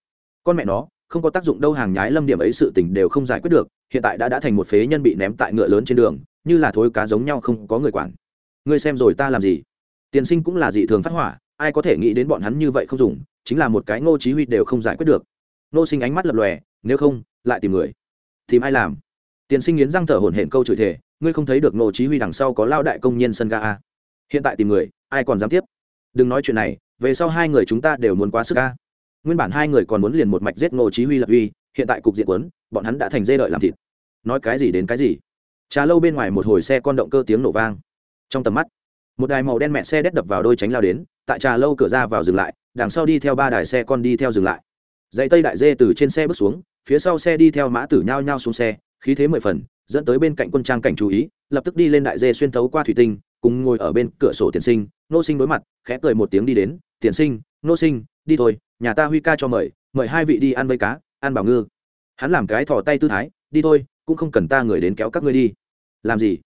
Con mẹ nó, không có tác dụng đâu hàng nhái lâm điểm ấy sự tình đều không giải quyết được, hiện tại đã đã thành một phế nhân bị ném tại ngựa lớn trên đường, như là thối cá giống nhau không có người quản. Ngươi xem rồi ta làm gì? Tiền sinh cũng là dị thường phát hỏa, ai có thể nghĩ đến bọn hắn như vậy không dùng, chính là một cái ngô chí huy đều không giải quyết được. Ngô sinh ánh mắt lập lòe, nếu không, lại tìm người. Tìm ai làm? Tiền sinh nghiến răng thở hổn hển câu chửi thề, ngươi không thấy được ngô chí huy đằng sau có lao đại công nhân sân ga à? hiện tại tìm người, ai còn dám tiếp? Đừng nói chuyện này, về sau hai người chúng ta đều muốn quá sức a. Nguyên bản hai người còn muốn liền một mạch giết ngô chí huy lập uy, hiện tại cục diện quấn bọn hắn đã thành dê đợi làm thịt. Nói cái gì đến cái gì? Trà lâu bên ngoài một hồi xe con động cơ tiếng nổ vang. Trong tầm mắt một đài màu đen mẹ xe đét đập vào đôi tránh lao đến, tại trà lâu cửa ra vào dừng lại, đằng sau đi theo ba đài xe con đi theo dừng lại. Dãy tây đại dê từ trên xe bước xuống, phía sau xe đi theo mã tử nhao nhao xuống xe, khí thế mười phần, dẫn tới bên cạnh quân trang cảnh chú ý, lập tức đi lên đại dê xuyên thấu qua thủy tinh, cùng ngồi ở bên cửa sổ tiền sinh, nô sinh đối mặt, khẽ cười một tiếng đi đến, tiền sinh, nô sinh, đi thôi, nhà ta huy ca cho mời mời hai vị đi ăn vây cá, ăn bảo ngư. Hắn làm cái thò tay tư thái, đi thôi, cũng không cần ta người đến kéo các ngươi đi. Làm gì?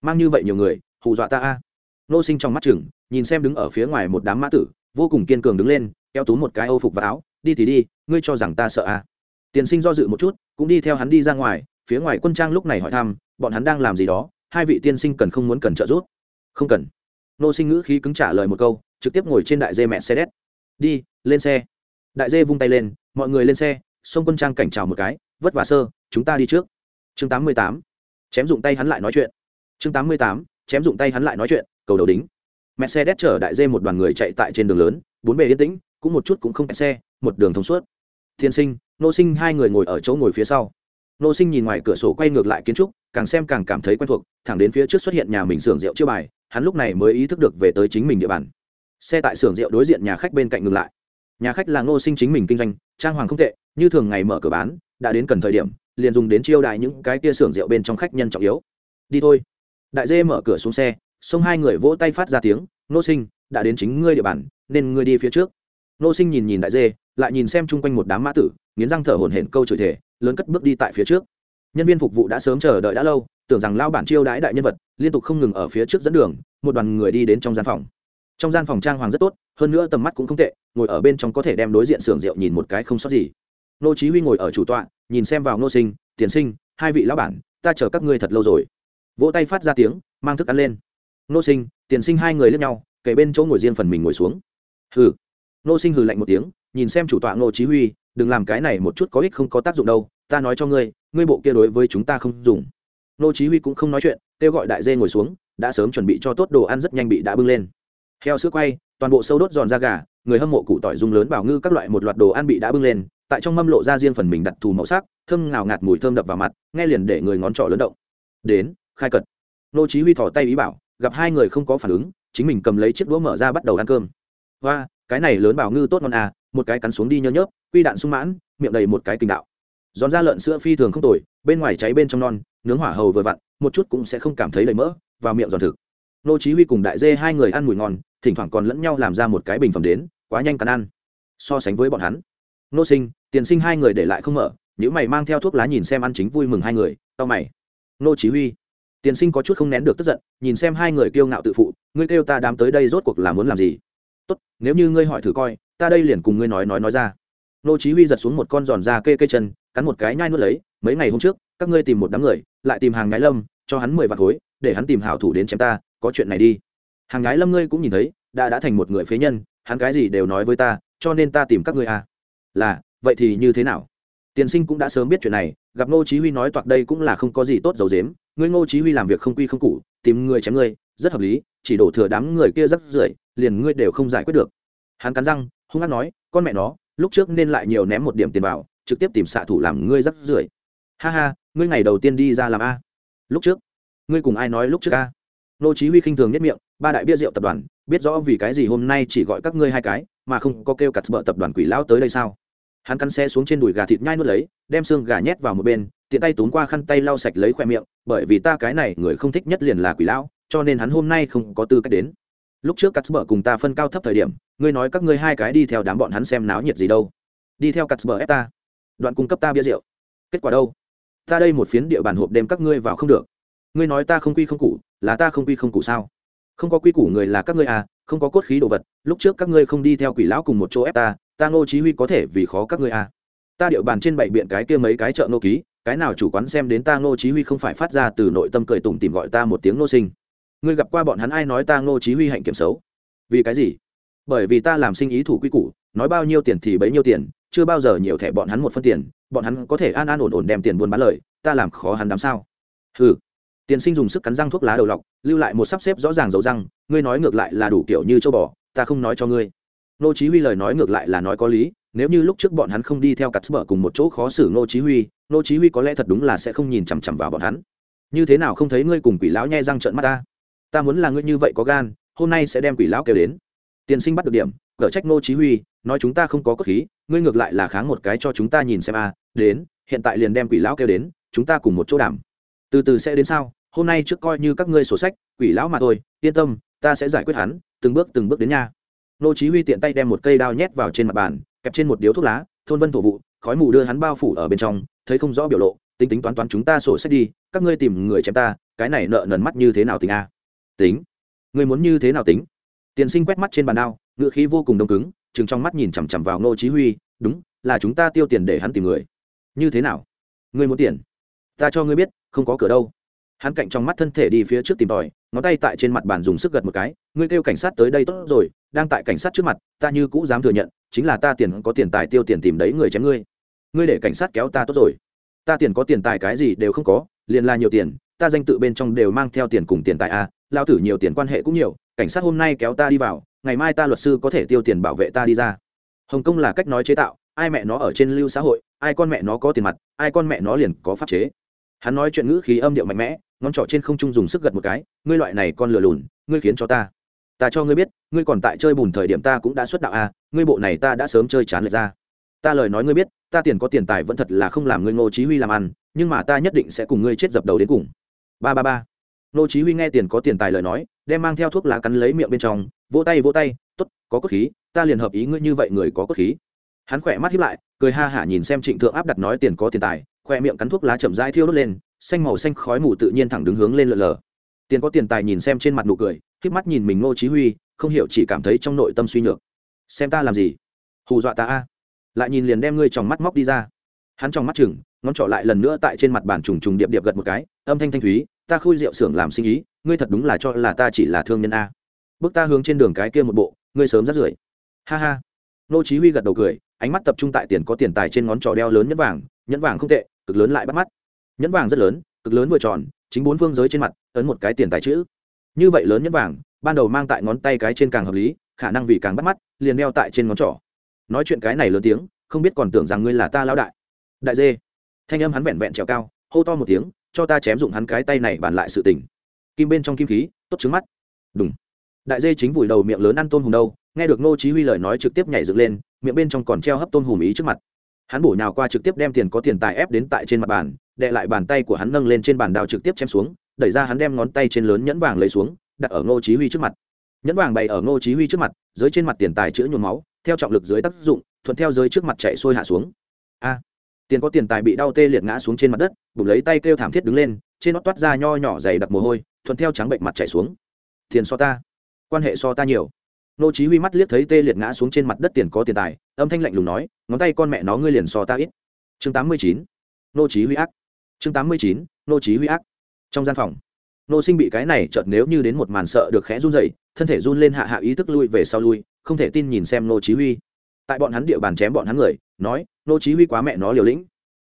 Mang như vậy nhiều người, hù dọa ta a nô sinh trong mắt chừng, nhìn xem đứng ở phía ngoài một đám mã tử, vô cùng kiên cường đứng lên, kéo tú một cái âu phục và áo, đi thì đi, ngươi cho rằng ta sợ à? tiền sinh do dự một chút, cũng đi theo hắn đi ra ngoài, phía ngoài quân trang lúc này hỏi thăm, bọn hắn đang làm gì đó? Hai vị tiên sinh cần không muốn cần trợ giúp? Không cần. Nô sinh ngữ khí cứng trả lời một câu, trực tiếp ngồi trên đại dê mẹ xe đét. Đi, lên xe. Đại dê vung tay lên, mọi người lên xe, xông quân trang cảnh trào một cái, vất vả sơ, chúng ta đi trước. Chương tám mươi tám, chém dụng tay hắn lại nói chuyện. Chương tám mươi tám, chém dụng tay hắn lại nói chuyện cầu đầu đính. Mercedes chở đại dê một đoàn người chạy tại trên đường lớn, bốn bề yên tĩnh, cũng một chút cũng không kẹt xe, một đường thông suốt. Thiên sinh, nô sinh hai người ngồi ở chỗ ngồi phía sau. Nô sinh nhìn ngoài cửa sổ quay ngược lại kiến trúc, càng xem càng cảm thấy quen thuộc, thẳng đến phía trước xuất hiện nhà mình xưởng rượu chưa bài, hắn lúc này mới ý thức được về tới chính mình địa bàn. Xe tại xưởng rượu đối diện nhà khách bên cạnh ngừng lại. Nhà khách là nô sinh chính mình kinh doanh, trang hoàng không tệ, như thường ngày mở cửa bán, đã đến cần thời điểm, liền dùng đến chiêu đại những cái kia xưởng rượu bên trong khách nhân trọng yếu. Đi thôi. Đại dê mở cửa xuống xe xông hai người vỗ tay phát ra tiếng, nô sinh, đã đến chính ngươi địa bàn, nên ngươi đi phía trước. Nô sinh nhìn nhìn đại dê, lại nhìn xem chung quanh một đám mã tử, nghiến răng thở hổn hển câu chửi thể lớn cất bước đi tại phía trước. Nhân viên phục vụ đã sớm chờ đợi đã lâu, tưởng rằng lao bản chiêu đãi đại nhân vật, liên tục không ngừng ở phía trước dẫn đường, một đoàn người đi đến trong gian phòng. Trong gian phòng trang hoàng rất tốt, hơn nữa tầm mắt cũng không tệ, ngồi ở bên trong có thể đem đối diện xưởng rượu nhìn một cái không sót gì. Nô chí huy ngồi ở chủ tọa, nhìn xem vào nô sinh, tiền sinh, hai vị lão bản, ta chờ các ngươi thật lâu rồi. Vỗ tay phát ra tiếng, mang thức ăn lên nô sinh, tiền sinh hai người lướt nhau, kể bên chỗ ngồi riêng phần mình ngồi xuống. Hừ. Nô sinh hừ lạnh một tiếng, nhìn xem chủ tọa nô chí huy, đừng làm cái này một chút có ích không có tác dụng đâu, ta nói cho ngươi ngươi bộ kia đối với chúng ta không dùng. Nô chí huy cũng không nói chuyện, kêu gọi đại dê ngồi xuống, đã sớm chuẩn bị cho tốt đồ ăn rất nhanh bị đã bưng lên. Heo sữa quay, toàn bộ sâu đốt giòn da gà, người hâm mộ cụ tỏi dung lớn bảo ngư các loại một loạt đồ ăn bị đã bưng lên, tại trong mâm lộ ra riêng phần mình đặt thù màu sắc, thơm ngào ngạt mùi thơm đập vào mặt, nghe liền để người ngón trỏ lớn động. Đến, khai cật. Nô chí huy thò tay ý bảo gặp hai người không có phản ứng, chính mình cầm lấy chiếc đũa mở ra bắt đầu ăn cơm. Và cái này lớn bảo ngư tốt ngon à một cái cắn xuống đi nhớ nhớp, quy đạn sung mãn, miệng đầy một cái kinh đạo. Giòn ra lợn sữa phi thường không tồi, bên ngoài cháy bên trong non, nướng hỏa hầu vừa vặn, một chút cũng sẽ không cảm thấy đầy mỡ, vào miệng giòn thực. Nô chí huy cùng đại dê hai người ăn mùi ngon, thỉnh thoảng còn lẫn nhau làm ra một cái bình phẩm đến, quá nhanh cắn ăn. So sánh với bọn hắn. Nô sinh, tiền sinh hai người để lại không mở những mày mang theo thuốc lá nhìn xem ăn chính vui mừng hai người tao mày. Nô chí huy tiền sinh có chút không nén được tức giận, nhìn xem hai người kiêu ngạo tự phụ, ngươi kêu ta đám tới đây rốt cuộc là muốn làm gì? Tốt, nếu như ngươi hỏi thử coi, ta đây liền cùng ngươi nói nói nói ra. Nô chí huy giật xuống một con giòn da kê kê chân, cắn một cái nhai nuốt lấy, mấy ngày hôm trước, các ngươi tìm một đám người, lại tìm hàng ngái lâm, cho hắn mười vạn khối, để hắn tìm hảo thủ đến chém ta, có chuyện này đi. Hàng ngái lâm ngươi cũng nhìn thấy, đã đã thành một người phế nhân, hắn cái gì đều nói với ta, cho nên ta tìm các ngươi à. Là, vậy thì như thế nào? Tiền sinh cũng đã sớm biết chuyện này gặp ngô chí huy nói toạc đây cũng là không có gì tốt dầu dếm. Ngươi ngô chí huy làm việc không quy không củ, tìm người chém ngươi rất hợp lý chỉ đổ thừa đám người kia rất rưởi liền ngươi đều không giải quyết được. Hắn cắn răng hung hăng nói con mẹ nó lúc trước nên lại nhiều ném một điểm tiền vào trực tiếp tìm xạ thủ làm ngươi rất rưởi ha ha ngươi ngày đầu tiên đi ra làm a. Lúc trước? Ngươi cùng ai nói lúc trước a? Ngô chí huy khinh thường nhất miệng ba đại bia rượu tập đoàn biết rõ vì cái gì hôm nay chỉ gọi các ngươi hai cái mà không có kêu cặt bợ tập đoàn quỷ lão tới đây sao? Hắn cắn xe xuống trên đùi gà thịt nhai nuốt lấy, đem xương gà nhét vào một bên, tiện tay tốn qua khăn tay lau sạch lấy khoe miệng, bởi vì ta cái này người không thích nhất liền là quỷ lão, cho nên hắn hôm nay không có tư cách đến. Lúc trước cắt bờ cùng ta phân cao thấp thời điểm, ngươi nói các ngươi hai cái đi theo đám bọn hắn xem náo nhiệt gì đâu. Đi theo cắt bờ ép ta. Đoạn cung cấp ta bia rượu. Kết quả đâu? Ta đây một phiến địa bàn hộp đêm các ngươi vào không được. Ngươi nói ta không quy không cụ là ta không quy không cụ sao? Không có quy củ người là các ngươi à không có cốt khí đồ vật, lúc trước các ngươi không đi theo quỷ lão cùng một chỗ ép ta ta ngô chí huy có thể vì khó các ngươi à. Ta điệu bàn trên bảy biện cái kia mấy cái chợ nô ký cái nào chủ quán xem đến ta ngô chí huy không phải phát ra từ nội tâm cười tủm tìm gọi ta một tiếng nô sinh. Ngươi gặp qua bọn hắn ai nói ta ngô chí huy hạnh kiểm xấu? Vì cái gì? Bởi vì ta làm sinh ý thủ quy củ nói bao nhiêu tiền thì bấy nhiêu tiền chưa bao giờ nhiều thẻ bọn hắn một phân tiền bọn hắn có thể an an ổn ổn đem tiền buôn bán lời ta làm khó hắn đám sao? Hừ, tiền sinh dùng sức cắn răng thuốc lá đầu lọc lưu lại một sắp xếp rõ ràng dấu răng ngươi nói ngược lại là đủ kiểu như châu bò ta không nói cho ngươi nô chí huy lời nói ngược lại là nói có lý, nếu như lúc trước bọn hắn không đi theo cắt bờ cùng một chỗ khó xử nô chí huy nô chí huy có lẽ thật đúng là sẽ không nhìn chằm chằm vào bọn hắn. Như thế nào không thấy ngươi cùng quỷ lão nhe răng trợn mắt ta? Ta muốn là ngươi như vậy có gan, hôm nay sẽ đem quỷ lão kêu đến. Tiền sinh bắt được điểm, gỡ trách nô chí huy, nói chúng ta không có cốt khí, ngươi ngược lại là kháng một cái cho chúng ta nhìn xem a, đến, hiện tại liền đem quỷ lão kêu đến, chúng ta cùng một chỗ đảm. Từ từ sẽ đến sao? Hôm nay trước coi như các ngươi sổ sách, quỷ lão mà thôi, yên tâm, ta sẽ giải quyết hắn, từng bước từng bước đến nha nô chí huy tiện tay đem một cây đao nhét vào trên mặt bàn, kẹp trên một điếu thuốc lá, thôn vân thổ vụ, khói mù đưa hắn bao phủ ở bên trong, thấy không rõ biểu lộ, tính tính toán toán chúng ta sổ sách đi, các ngươi tìm người chém ta, cái này nợ nần mắt như thế nào tính a? Tính? Ngươi muốn như thế nào tính? Tiền sinh quét mắt trên bàn đao ngựa khí vô cùng đông cứng chừng trong mắt nhìn chằm chằm vào nô chí huy, đúng, là chúng ta tiêu tiền để hắn tìm người. Như thế nào? Ngươi muốn tiền? Ta cho ngươi biết, không có cửa đâu. Hắn cạnh trong mắt thân thể đi phía trước tìm tòi, ngón tay tại trên mặt bàn dùng sức gật một cái, ngươi kêu cảnh sát tới đây tốt rồi đang tại cảnh sát trước mặt ta như cũ dám thừa nhận chính là ta tiền có tiền tài tiêu tiền tìm đấy người chém ngươi. Ngươi để cảnh sát kéo ta tốt rồi. Ta tiền có tiền tài cái gì đều không có liền là nhiều tiền ta danh tự bên trong đều mang theo tiền cùng tiền tài a à, lao tử nhiều tiền quan hệ cũng nhiều cảnh sát hôm nay kéo ta đi vào ngày mai ta luật sư có thể tiêu tiền bảo vệ ta đi ra. Hồng kông là cách nói chế tạo ai mẹ nó ở trên lưu xã hội ai con mẹ nó có tiền mặt ai con mẹ nó liền có pháp chế. Hắn nói chuyện ngữ khí âm điệu mạnh mẽ ngón trỏ trên không trung dùng sức gật một cái ngươi loại này con lừa lùn ngươi khiến cho ta ta cho ngươi biết ngươi còn tại chơi bùn thời điểm ta cũng đã xuất đạo à, ngươi bộ này ta đã sớm chơi chán lệch ra. Ta lời nói ngươi biết ta tiền có tiền tài vẫn thật là không làm ngươi ngô chí huy làm ăn nhưng mà ta nhất định sẽ cùng ngươi chết dập đầu đến cùng. Ba ba ba. Ngô chí huy nghe tiền có tiền tài lời nói đem mang theo thuốc lá cắn lấy miệng bên trong vỗ tay vỗ tay tốt có cốt khí ta liền hợp ý ngươi như vậy người có cốt khí. Hắn khỏe mắt híp lại cười ha hả nhìn xem trịnh thượng áp đặt nói tiền có tiền tài khoe miệng cắn thuốc lá chậm rãi thiêu đốt lên xanh màu xanh khói mù tự nhiên thẳng đứng hướng lên lờ lờ. Tiền có tiền tài nhìn xem trên mặt nụ cười híp mắt nhìn mình ngô chí huy, không hiểu chỉ cảm thấy trong nội tâm suy nhược. Xem ta làm gì? Hù dọa ta a. Lại nhìn liền đem ngươi trong mắt móc đi ra. Hắn trong mắt chừng, ngón trỏ lại lần nữa tại trên mặt bàn trùng trùng điệp điệp gật một cái, âm thanh thanh thúy, ta khui rượu xưởng làm sinh ý, ngươi thật đúng là cho là ta chỉ là thương nhân a. Bước ta hướng trên đường cái kia một bộ, ngươi sớm rất rưởi. Ha ha. Ngô chí huy gật đầu cười, ánh mắt tập trung tại tiền có tiền tài trên ngón trỏ đeo lớn nhẫn vàng nhẫn vàng không tệ, cực lớn lại bắt mắt. Nhẫn vàng rất lớn, cực lớn vừa tròn, chính bốn phương giới trên mặt, ấn một cái tiền tài chữ như vậy lớn nhất vàng, ban đầu mang tại ngón tay cái trên càng hợp lý, khả năng vì càng bắt mắt, liền đeo tại trên ngón trỏ. Nói chuyện cái này lớn tiếng, không biết còn tưởng rằng ngươi là ta lão đại. Đại dê. Thanh âm hắn vẹn vẹn trèo cao, hô to một tiếng, cho ta chém dụng hắn cái tay này bàn lại sự tình. Kim bên trong kim khí, tốt trứng mắt. Đúng đại dê chính vùi đầu miệng lớn ăn tôm hùm đâu, nghe được ngô chí huy lời nói trực tiếp nhảy dựng lên, miệng bên trong còn treo hấp tôm hùm ý trước mặt. Hắn bổ nhào qua trực tiếp đem tiền có tiền tài ép đến tại trên mặt bàn, đệ lại bàn tay của hắn nâng lên trên bàn đào trực tiếp chém xuống đẩy ra hắn đem ngón tay trên lớn nhẫn vàng lấy xuống, đặt ở ngô chí huy trước mặt. Nhẫn vàng bày ở ngô chí huy trước mặt, dưới trên mặt tiền tài chữ nhuộm máu, theo trọng lực dưới tác dụng, thuận theo dưới trước mặt chạy xuôi hạ xuống. A! Tiền có tiền tài bị đau tê liệt ngã xuống trên mặt đất, bụng lấy tay kêu thảm thiết đứng lên, trên nó toát ra nho nhỏ dày đặc mồ hôi, thuận theo trắng bệnh mặt chạy xuống. Tiền so ta, quan hệ so ta nhiều. Ngô chí huy mắt liếc thấy tê liệt ngã xuống trên mặt đất tiền có tiền tài, âm thanh lạnh lùng nói, ngón tay con mẹ nó ngươi liền so ta ít. Chương 89. Ngô chí huy ác. Chương 89. nô chí huy ác trong gian phòng. Nô sinh bị cái này chợt nếu như đến một màn sợ được khẽ run rẩy, thân thể run lên hạ hạ ý thức lui về sau lui, không thể tin nhìn xem nô chí huy. Tại bọn hắn địa bàn chém bọn hắn người, nói, nô chí huy quá mẹ nó liều lĩnh.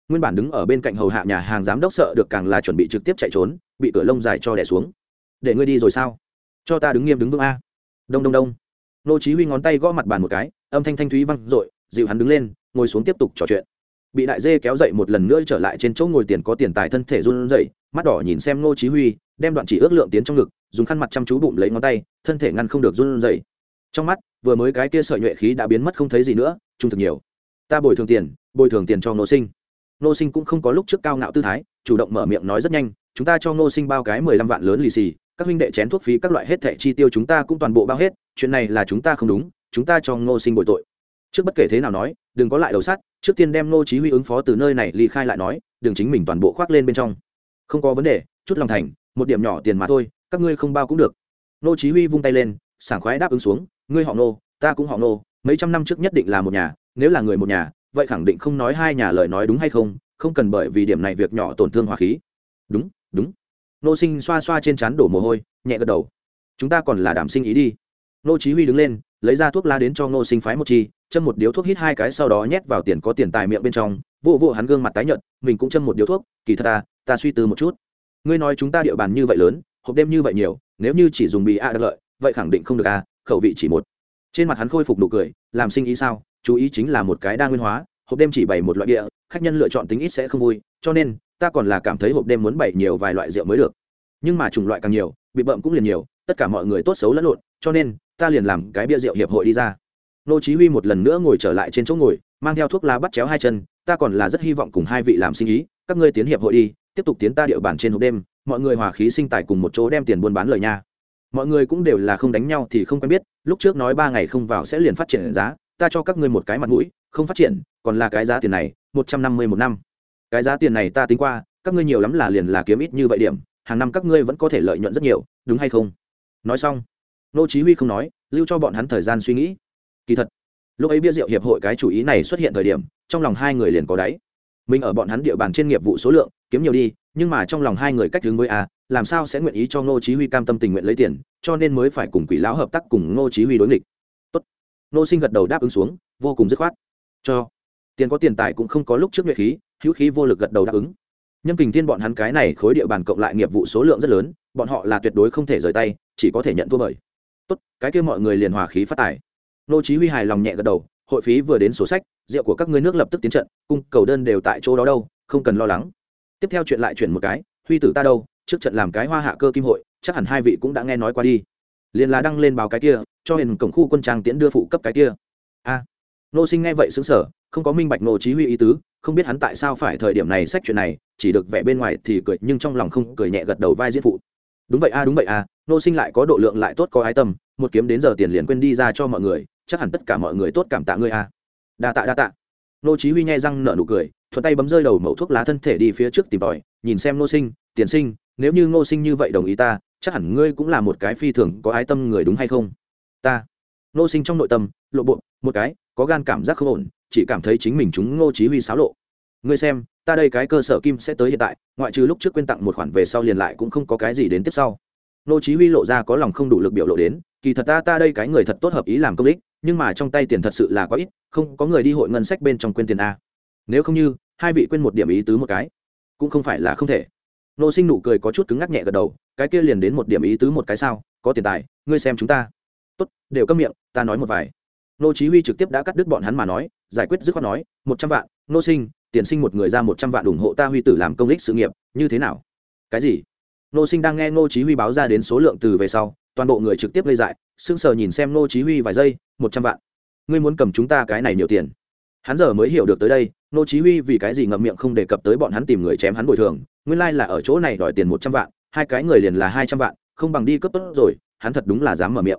Nguyên bản đứng ở bên cạnh hầu hạ nhà hàng giám đốc sợ được càng là chuẩn bị trực tiếp chạy trốn, bị cửa lông dài cho đè xuống. Để ngươi đi rồi sao? Cho ta đứng nghiêm đứng vững a. Đông đông đông. Nô chí huy ngón tay gõ mặt bàn một cái, âm thanh thanh thúy vang rội dịu hắn đứng lên, ngồi xuống tiếp tục trò chuyện bị đại dê kéo dậy một lần nữa trở lại trên chỗ ngồi tiền có tiền tài thân thể run rẩy, mắt đỏ nhìn xem Ngô chí huy, đem đoạn chỉ ước lượng tiến trong ngực, dùng khăn mặt chăm chú bụng lấy ngón tay, thân thể ngăn không được run rẩy. Trong mắt, vừa mới cái kia sợi nhuệ khí đã biến mất không thấy gì nữa, trung thực nhiều. Ta bồi thường tiền, bồi thường tiền cho nô sinh. Nô sinh cũng không có lúc trước cao ngạo tư thái, chủ động mở miệng nói rất nhanh, chúng ta cho nô sinh bao cái mười lăm vạn lớn lì xì, các huynh đệ chén thuốc phí các loại hết thẻ chi tiêu chúng ta cũng toàn bộ bao hết, chuyện này là chúng ta không đúng, chúng ta cho ngô sinh bồi tội. Trước bất kể thế nào nói đừng có lại đầu sắt, trước tiên đem ngô chí huy ứng phó từ nơi này ly khai lại nói, đừng chính mình toàn bộ khoác lên bên trong. Không có vấn đề, chút lòng thành, một điểm nhỏ tiền mà thôi, các ngươi không bao cũng được. Ngô chí huy vung tay lên, sảng khoái đáp ứng xuống, ngươi họ ngô, ta cũng họ ngô, mấy trăm năm trước nhất định là một nhà, nếu là người một nhà, vậy khẳng định không nói hai nhà lời nói đúng hay không không cần bởi vì điểm này việc nhỏ tổn thương hòa khí. Đúng đúng. Nô sinh xoa xoa trên trán đổ mồ hôi, nhẹ gật đầu. Chúng ta còn là đảm sinh ý đi nô chí huy đứng lên, lấy ra thuốc lá đến cho nô sinh phái một chi, châm một điếu thuốc hít hai cái sau đó nhét vào tiền có tiền tài miệng bên trong. Vụ vụ hắn gương mặt tái nhợt, mình cũng châm một điếu thuốc, kỳ thật ta ta suy tư một chút. Ngươi nói chúng ta địa bàn như vậy lớn, hộp đêm như vậy nhiều, nếu như chỉ dùng bì a đặc lợi, vậy khẳng định không được a khẩu vị chỉ một. Trên mặt hắn khôi phục nụ cười, làm sinh ý sao? Chú ý chính là một cái đa nguyên hóa, hộp đêm chỉ bày một loại địa, khách nhân lựa chọn tính ít sẽ không vui, cho nên, ta còn là cảm thấy hộp đêm muốn bày nhiều vài loại rượu mới được. Nhưng mà chủng loại càng nhiều, bị bậm cũng liền nhiều, tất cả mọi người tốt xấu lẫn lộn cho nên, ta liền làm cái bia rượu hiệp hội đi ra. Nô chí huy một lần nữa ngồi trở lại trên chỗ ngồi, mang theo thuốc lá bắt chéo hai chân, ta còn là rất hy vọng cùng hai vị làm sinh ý, các ngươi tiến hiệp hội đi, tiếp tục tiến ta địa bàn trên hộp đêm, mọi người hòa khí sinh tài cùng một chỗ đem tiền buôn bán lời nha. Mọi người cũng đều là không đánh nhau thì không quen biết, lúc trước nói ba ngày không vào sẽ liền phát triển giá, ta cho các ngươi một cái mặt mũi, không phát triển, còn là cái giá tiền này, một trăm năm mươi một năm. Cái giá tiền này ta tính qua, các ngươi nhiều lắm là liền là kiếm ít như vậy điểm, hàng năm các ngươi vẫn có thể lợi nhuận rất nhiều, đúng hay không? Nói xong nô chí huy không nói, lưu cho bọn hắn thời gian suy nghĩ. Kỳ thật, lúc ấy bia rượu hiệp hội cái chủ ý này xuất hiện thời điểm, trong lòng hai người liền có đáy. Mình ở bọn hắn địa bàn trên nghiệp vụ số lượng, kiếm nhiều đi, nhưng mà trong lòng hai người cách hướng với a, làm sao sẽ nguyện ý cho ngô chí huy cam tâm tình nguyện lấy tiền, cho nên mới phải cùng quỷ lão hợp tác cùng ngô chí huy đối nghịch. Tốt. Ngô sinh gật đầu đáp ứng xuống, vô cùng dứt khoát. Cho. Tiền có tiền tài cũng không có lúc trước nhuệ khí, hữu khí vô lực gật đầu đáp ứng. Nhân kình thiên bọn hắn cái này khối địa bàn cộng lại nghiệp vụ số lượng rất lớn, bọn họ là tuyệt đối không thể rời tay, chỉ có thể nhận thua bởi tốt, cái kia mọi người liền hòa khí phát tài. Nô chí huy hài lòng nhẹ gật đầu, hội phí vừa đến sổ sách, rượu của các ngươi nước lập tức tiến trận, cung cầu đơn đều tại chỗ đó đâu, không cần lo lắng. Tiếp theo chuyện lại chuyển một cái, huy tử ta đâu, trước trận làm cái hoa hạ cơ kim hội, chắc hẳn hai vị cũng đã nghe nói qua đi. Liền là đăng lên báo cái kia, cho hiền cổng khu quân trang tiễn đưa phụ cấp cái kia. A. Nô sinh nghe vậy xứng sở không có minh bạch nô chí huy ý tứ, không biết hắn tại sao phải thời điểm này sách chuyện này, chỉ được vẻ bên ngoài thì cười, nhưng trong lòng không cười nhẹ gật đầu vai diễn phụ. Đúng vậy a, đúng vậy a, nô sinh lại có độ lượng lại tốt có ái tâm một kiếm đến giờ tiền liền quên đi ra cho mọi người, chắc hẳn tất cả mọi người tốt cảm tạ ngươi a. Đa tạ đa tạ. Nô chí huy nghe răng nở nụ cười, thuận tay bấm rơi đầu mẩu thuốc lá thân thể đi phía trước tìm tòi, nhìn xem nô sinh, tiền sinh, nếu như ngô sinh như vậy đồng ý ta, chắc hẳn ngươi cũng là một cái phi thường có ái tâm người đúng hay không? Ta. Nô sinh trong nội tâm, lộ bộ, một cái, có gan cảm giác không ổn, chỉ cảm thấy chính mình chúng ngô chí huy xáo lộ. Ngươi xem, ta đây cái cơ sở kim sẽ tới hiện tại, ngoại trừ lúc trước quên tặng một khoản về sau liền lại cũng không có cái gì đến tiếp sau. Nô chí huy lộ ra có lòng không đủ lực biểu lộ đến kỳ thật ta ta đây cái người thật tốt hợp ý làm công đích nhưng mà trong tay tiền thật sự là quá ít, không có người đi hội ngân sách bên trong quên tiền a. Nếu không như, hai vị quên một điểm ý tứ một cái, cũng không phải là không thể. Nô sinh nụ cười có chút cứng ngắc nhẹ gật đầu, cái kia liền đến một điểm ý tứ một cái sao, có tiền tài, ngươi xem chúng ta. Tốt, đều câm miệng, ta nói một vài. Nô chí huy trực tiếp đã cắt đứt bọn hắn mà nói, giải quyết dứt khoát nói, một trăm vạn, nô sinh, tiền sinh một người ra một trăm vạn ủng hộ ta huy tử làm công đích sự nghiệp, như thế nào? Cái gì? Nô sinh đang nghe nô chí huy báo ra đến số lượng từ về sau toàn bộ người trực tiếp lây dại, sững sờ nhìn xem nô chí huy vài giây, một trăm vạn. Ngươi muốn cầm chúng ta cái này nhiều tiền. Hắn giờ mới hiểu được tới đây nô chí huy vì cái gì ngậm miệng không đề cập tới bọn hắn tìm người chém hắn bồi thường, nguyên lai like là ở chỗ này đòi tiền một trăm vạn, hai cái người liền là hai trăm vạn, không bằng đi cướp tốt rồi, hắn thật đúng là dám mở miệng.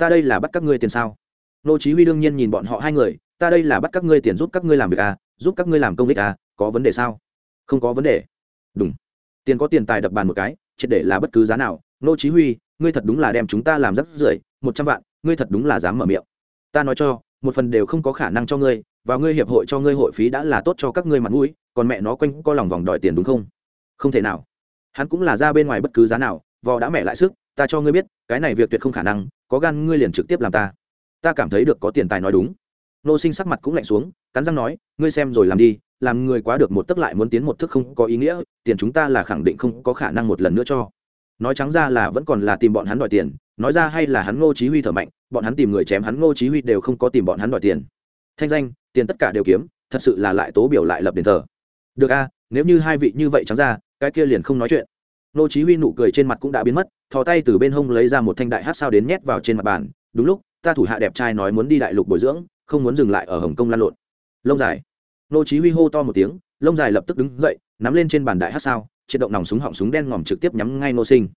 Ta đây là bắt các ngươi tiền sao? Nô chí huy đương nhiên nhìn bọn họ hai người, ta đây là bắt các ngươi tiền giúp các ngươi làm việc à giúp các ngươi làm công việc à có vấn đề sao? Không có vấn đề. Đúng. Tiền có tiền tài đập bàn một cái, triệt để là bất cứ giá nào. Nô chí huy ngươi thật đúng là đem chúng ta làm rắc rưởi, một trăm vạn, ngươi thật đúng là dám mở miệng. Ta nói cho, một phần đều không có khả năng cho ngươi, và ngươi hiệp hội cho ngươi hội phí đã là tốt cho các ngươi mặt mũi, còn mẹ nó quanh co lòng vòng đòi tiền đúng không? Không thể nào. Hắn cũng là ra bên ngoài bất cứ giá nào, vò đã mẹ lại sức, ta cho ngươi biết, cái này việc tuyệt không khả năng, có gan ngươi liền trực tiếp làm ta. Ta cảm thấy được có tiền tài nói đúng. Nô sinh sắc mặt cũng lạnh xuống, cắn răng nói, ngươi xem rồi làm đi, làm người quá được một tức lại muốn tiến một thức không có ý nghĩa, tiền chúng ta là khẳng định không có khả năng một lần nữa cho nói trắng ra là vẫn còn là tìm bọn hắn đòi tiền, nói ra hay là hắn ngô chí huy thở mạnh, bọn hắn tìm người chém hắn ngô chí huy đều không có tìm bọn hắn đòi tiền. Thanh danh, tiền tất cả đều kiếm, thật sự là lại tố biểu lại lập đền thờ. Được a, nếu như hai vị như vậy trắng ra, cái kia liền không nói chuyện. Ngô chí huy nụ cười trên mặt cũng đã biến mất, thò tay từ bên hông lấy ra một thanh đại hắc sao đến nhét vào trên mặt bàn. Đúng lúc, ta thủ hạ đẹp trai nói muốn đi đại lục bồi dưỡng, không muốn dừng lại ở hồng kông lan lộn. Lông dài. Ngô chí huy hô to một tiếng, lông dài lập tức đứng dậy, nắm lên trên bàn đại hắc sao triệt động nòng súng họng súng đen ngòm trực tiếp nhắm ngay ngô sinh.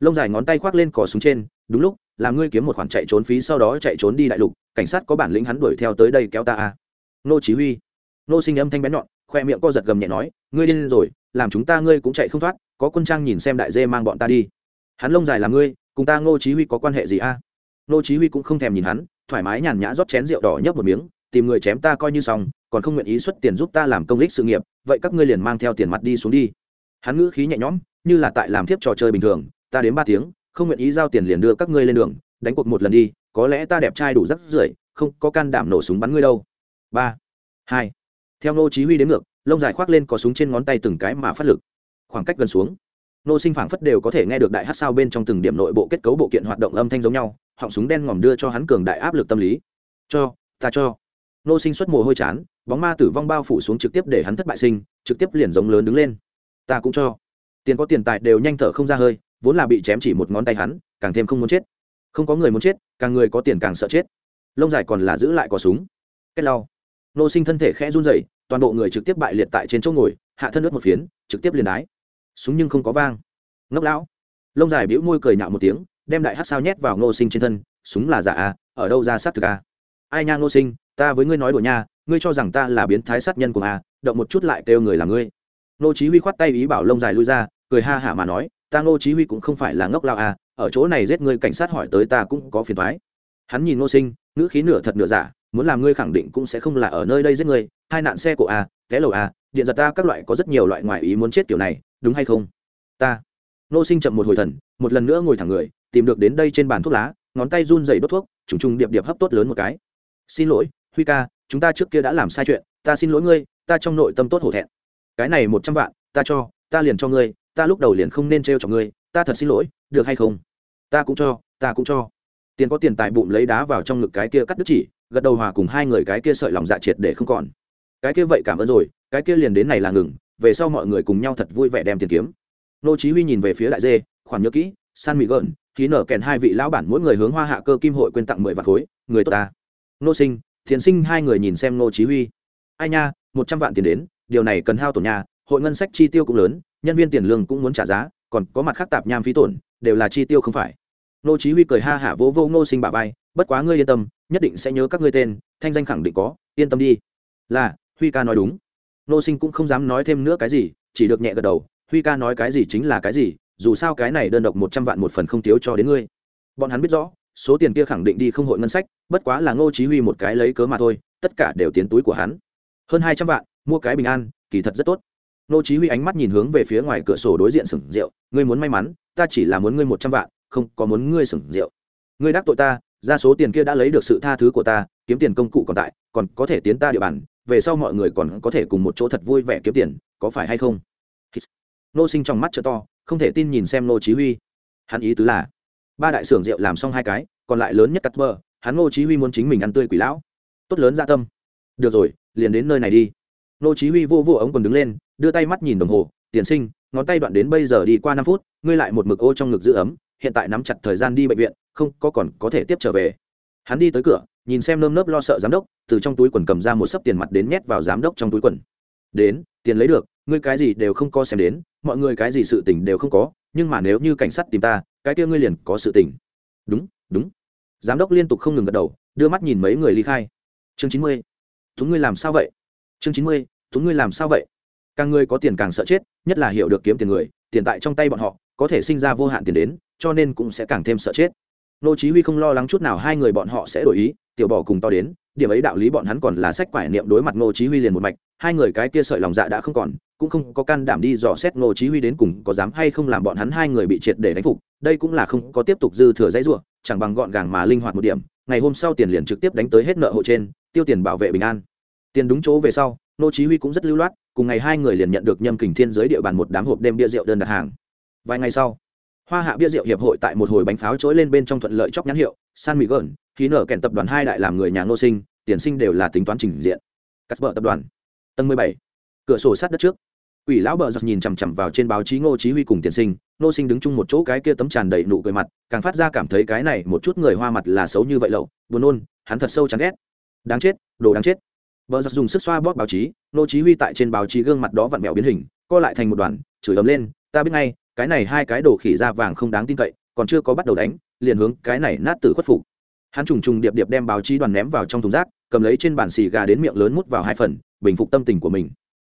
Lông dài ngón tay khoác lên cò súng trên, đúng lúc làm ngươi kiếm một khoản chạy trốn phí, sau đó chạy trốn đi đại lục, cảnh sát có bản lĩnh hắn đuổi theo tới đây kéo ta à. a nô chí huy. Nô sinh âm thanh bén nhọn, khoe miệng co giật gầm nhẹ nói, ngươi điên rồi, làm chúng ta ngươi cũng chạy không thoát, có quân trang nhìn xem đại dê mang bọn ta đi. Hắn lông dài là ngươi, cùng ta ngô chí huy có quan hệ gì a à? ngô chí huy cũng không thèm nhìn hắn, thoải mái nhàn nhã rót chén rượu đỏ nhấp một miếng, tìm người chém ta coi như xong, còn không nguyện ý xuất tiền giúp ta làm công lích sự nghiệp, vậy các ngươi liền mang theo tiền mặt đi xuống đi hắn ngữ khí nhẹ nhõm, như là tại làm thiếp trò chơi bình thường, ta đến ba tiếng, không nguyện ý giao tiền liền đưa các ngươi lên đường, đánh cuộc một lần đi, có lẽ ta đẹp trai đủ rắc rưởi, không có can đảm nổ súng bắn ngươi đâu. Ba, hai, theo nô chí huy đến ngược, lông dài khoác lên có súng trên ngón tay từng cái mà phát lực. Khoảng cách gần xuống, nô sinh phảng phất đều có thể nghe được đại hát sao bên trong từng điểm nội bộ kết cấu bộ kiện hoạt động âm thanh giống nhau, họng súng đen ngòm đưa cho hắn cường đại áp lực tâm lý. Cho, ta cho. Nô sinh xuất mồ hôi chán, bóng ma tử vong bao phủ xuống trực tiếp để hắn thất bại sinh, trực tiếp liền giống lớn đứng lên ta cũng cho. Tiền có tiền tài đều nhanh thở không ra hơi, vốn là bị chém chỉ một ngón tay hắn, càng thêm không muốn chết. Không có người muốn chết, càng người có tiền càng sợ chết. Lông dài còn là giữ lại có súng. Cách lau. Nô sinh thân thể khẽ run rẩy, toàn bộ người trực tiếp bại liệt tại trên chỗ ngồi, hạ thân ướt một phiến, trực tiếp liền đái. Súng nhưng không có vang. Ngốc lão. Lông dài bĩu môi cười nhạo một tiếng, đem đại hát sao nhét vào ngô sinh trên thân, súng là giả à? Ở đâu ra sát thực à? Ai nha ngô sinh, ta với ngươi nói đùa nha, ngươi cho rằng ta là biến thái sát nhân của à? Động một chút lại kêu người là ngươi nô chí huy khoát tay ý bảo lông dài lui ra, cười ha hả mà nói, ta nô chí huy cũng không phải là ngốc lão à ở chỗ này giết ngươi cảnh sát hỏi tới ta cũng có phiền toái. Hắn nhìn nô sinh, ngữ khí nửa thật nửa giả, muốn làm ngươi khẳng định cũng sẽ không là ở nơi đây giết ngươi hai nạn xe của à té lầu à điện giật ta các loại có rất nhiều loại ngoại ý muốn chết kiểu này, đúng hay không? Ta. Nô sinh chậm một hồi thần, một lần nữa ngồi thẳng người, tìm được đến đây trên bàn thuốc lá, ngón tay run dày đốt thuốc, trùng trùng điệp điệp hấp tốt lớn một cái. Xin lỗi, huy ca, chúng ta trước kia đã làm sai chuyện, ta xin lỗi ngươi, ta trong nội tâm tốt hổ thẹn cái này một trăm vạn, ta cho, ta liền cho ngươi, ta lúc đầu liền không nên t r cho ngươi, ta thật xin lỗi, được hay không? Ta cũng cho, ta cũng cho. Tiền có tiền tài bụng lấy đá vào trong ngực cái kia cắt đứt chỉ, gật đầu hòa cùng hai người cái kia sợi lòng dạ triệt để không còn. Cái kia vậy cảm ơn rồi, cái kia liền đến này là ngừng, về sau mọi người cùng nhau thật vui vẻ đem tiền kiếm. Nô chí huy nhìn về phía đại dê, khoản nhớ kỹ, san mỹ gợn khí nở kèn hai vị lão bản mỗi người hướng hoa hạ cơ kim hội quyên tặng mười vạn khối, người tốt ta. Nô sinh, thiền sinh hai người nhìn xem nô chí huy. Ai nha, một trăm vạn tiền đến điều này cần hao tổn nhà, hội ngân sách chi tiêu cũng lớn, nhân viên tiền lương cũng muốn trả giá, còn có mặt khác tạp nham phí tổn, đều là chi tiêu không phải. Nô chí huy cười ha hả vỗ vỗ Ngô sinh bả vai, bất quá ngươi yên tâm, nhất định sẽ nhớ các ngươi tên, thanh danh khẳng định có, yên tâm đi. Là, huy ca nói đúng. Nô sinh cũng không dám nói thêm nữa cái gì, chỉ được nhẹ gật đầu, huy ca nói cái gì chính là cái gì, dù sao cái này đơn độc một trăm vạn một phần không thiếu cho đến ngươi. Bọn hắn biết rõ, số tiền kia khẳng định đi không hội ngân sách, bất quá là ngô chí huy một cái lấy cớ mà thôi, tất cả đều tiến túi của hắn. Hơn hai trăm vạn mua cái bình an, kỳ thật rất tốt. Nô chí huy ánh mắt nhìn hướng về phía ngoài cửa sổ đối diện sừng rượu, ngươi muốn may mắn, ta chỉ là muốn ngươi một trăm vạn, không có muốn ngươi sừng rượu. Ngươi đắc tội ta, ra số tiền kia đã lấy được sự tha thứ của ta, kiếm tiền công cụ còn tại, còn có thể tiến ta địa bàn, về sau mọi người còn có thể cùng một chỗ thật vui vẻ kiếm tiền, có phải hay không? Nô sinh trong mắt trợ to, không thể tin nhìn xem nô chí huy. Hắn ý tứ là, ba đại sưởng rượu làm xong hai cái, còn lại lớn nhất cắt bờ hắn nô chí huy muốn chính mình ăn tươi quỷ lão. Tốt lớn dạ tâm. Được rồi, liền đến nơi này đi nô chí huy vô vô ống còn đứng lên, đưa tay mắt nhìn đồng hồ, tiền sinh, ngón tay đoạn đến bây giờ đi qua 5 phút, ngươi lại một mực ô trong ngực giữ ấm, hiện tại nắm chặt thời gian đi bệnh viện, không có còn có thể tiếp trở về. Hắn đi tới cửa, nhìn xem nơm nớp lo sợ giám đốc, từ trong túi quần cầm ra một sấp tiền mặt đến nhét vào giám đốc trong túi quần. Đến, tiền lấy được, ngươi cái gì đều không có xem đến, mọi người cái gì sự tình đều không có, nhưng mà nếu như cảnh sát tìm ta, cái kia ngươi liền có sự tình. Đúng đúng. Giám đốc liên tục không ngừng gật đầu, đưa mắt nhìn mấy người ly khai. Chương chín mươi, thúng ngươi làm sao vậy? Chương chín mươi thú ngươi làm sao vậy? Càng ngươi có tiền càng sợ chết, nhất là hiểu được kiếm tiền người, tiền tại trong tay bọn họ, có thể sinh ra vô hạn tiền đến, cho nên cũng sẽ càng thêm sợ chết. Nô chí huy không lo lắng chút nào, hai người bọn họ sẽ đổi ý, tiểu bỏ cùng to đến, điểm ấy đạo lý bọn hắn còn là sách quải niệm đối mặt nô chí huy liền một mạch, hai người cái kia sợi lòng dạ đã không còn, cũng không có can đảm đi dò xét nô chí huy đến cùng có dám hay không làm bọn hắn hai người bị triệt để đánh phục, đây cũng là không có tiếp tục dư thừa dãy rủa, chẳng bằng gọn gàng mà linh hoạt một điểm, ngày hôm sau tiền liền trực tiếp đánh tới hết nợ hộ trên, tiêu tiền bảo vệ bình an. Tiền đúng chỗ về sau nô chí huy cũng rất lưu loát, cùng ngày hai người liền nhận được nhâm kình thiên giới địa bàn một đám hộp đêm bia rượu đơn đặt hàng. Vài ngày sau, hoa hạ bia rượu hiệp hội tại một hồi bánh pháo trỗi lên bên trong thuận lợi chóc nhãn hiệu, san mỹ gợn khí nở kèn tập đoàn hai đại làm người nhà nô sinh, tiền sinh đều là tính toán trình diện. Cắt bờ tập đoàn, tầng mười bảy, cửa sổ sát đất trước. Ủy lão bờ giật nhìn chằm chằm vào trên báo chí ngô chí huy cùng tiền sinh, ngô sinh đứng chung một chỗ cái kia tấm tràn đầy nụ cười mặt, càng phát ra cảm thấy cái này một chút người hoa mặt là xấu như vậy lậu, buồn nôn, hắn thật sâu chán ghét. Đáng chết, đồ đáng chết bờ giật dùng sức xoa bóp báo chí, nô chí huy tại trên báo chí gương mặt đó vặn mèo biến hình, co lại thành một đoàn, chửi ầm lên, ta biết ngay, cái này hai cái đồ khỉ da vàng không đáng tin cậy, còn chưa có bắt đầu đánh, liền hướng cái này nát tử khuất phục. Hắn trùng trùng điệp điệp đem báo chí đoàn ném vào trong thùng rác, cầm lấy trên bàn xì gà đến miệng lớn mút vào hai phần, bình phục tâm tình của mình.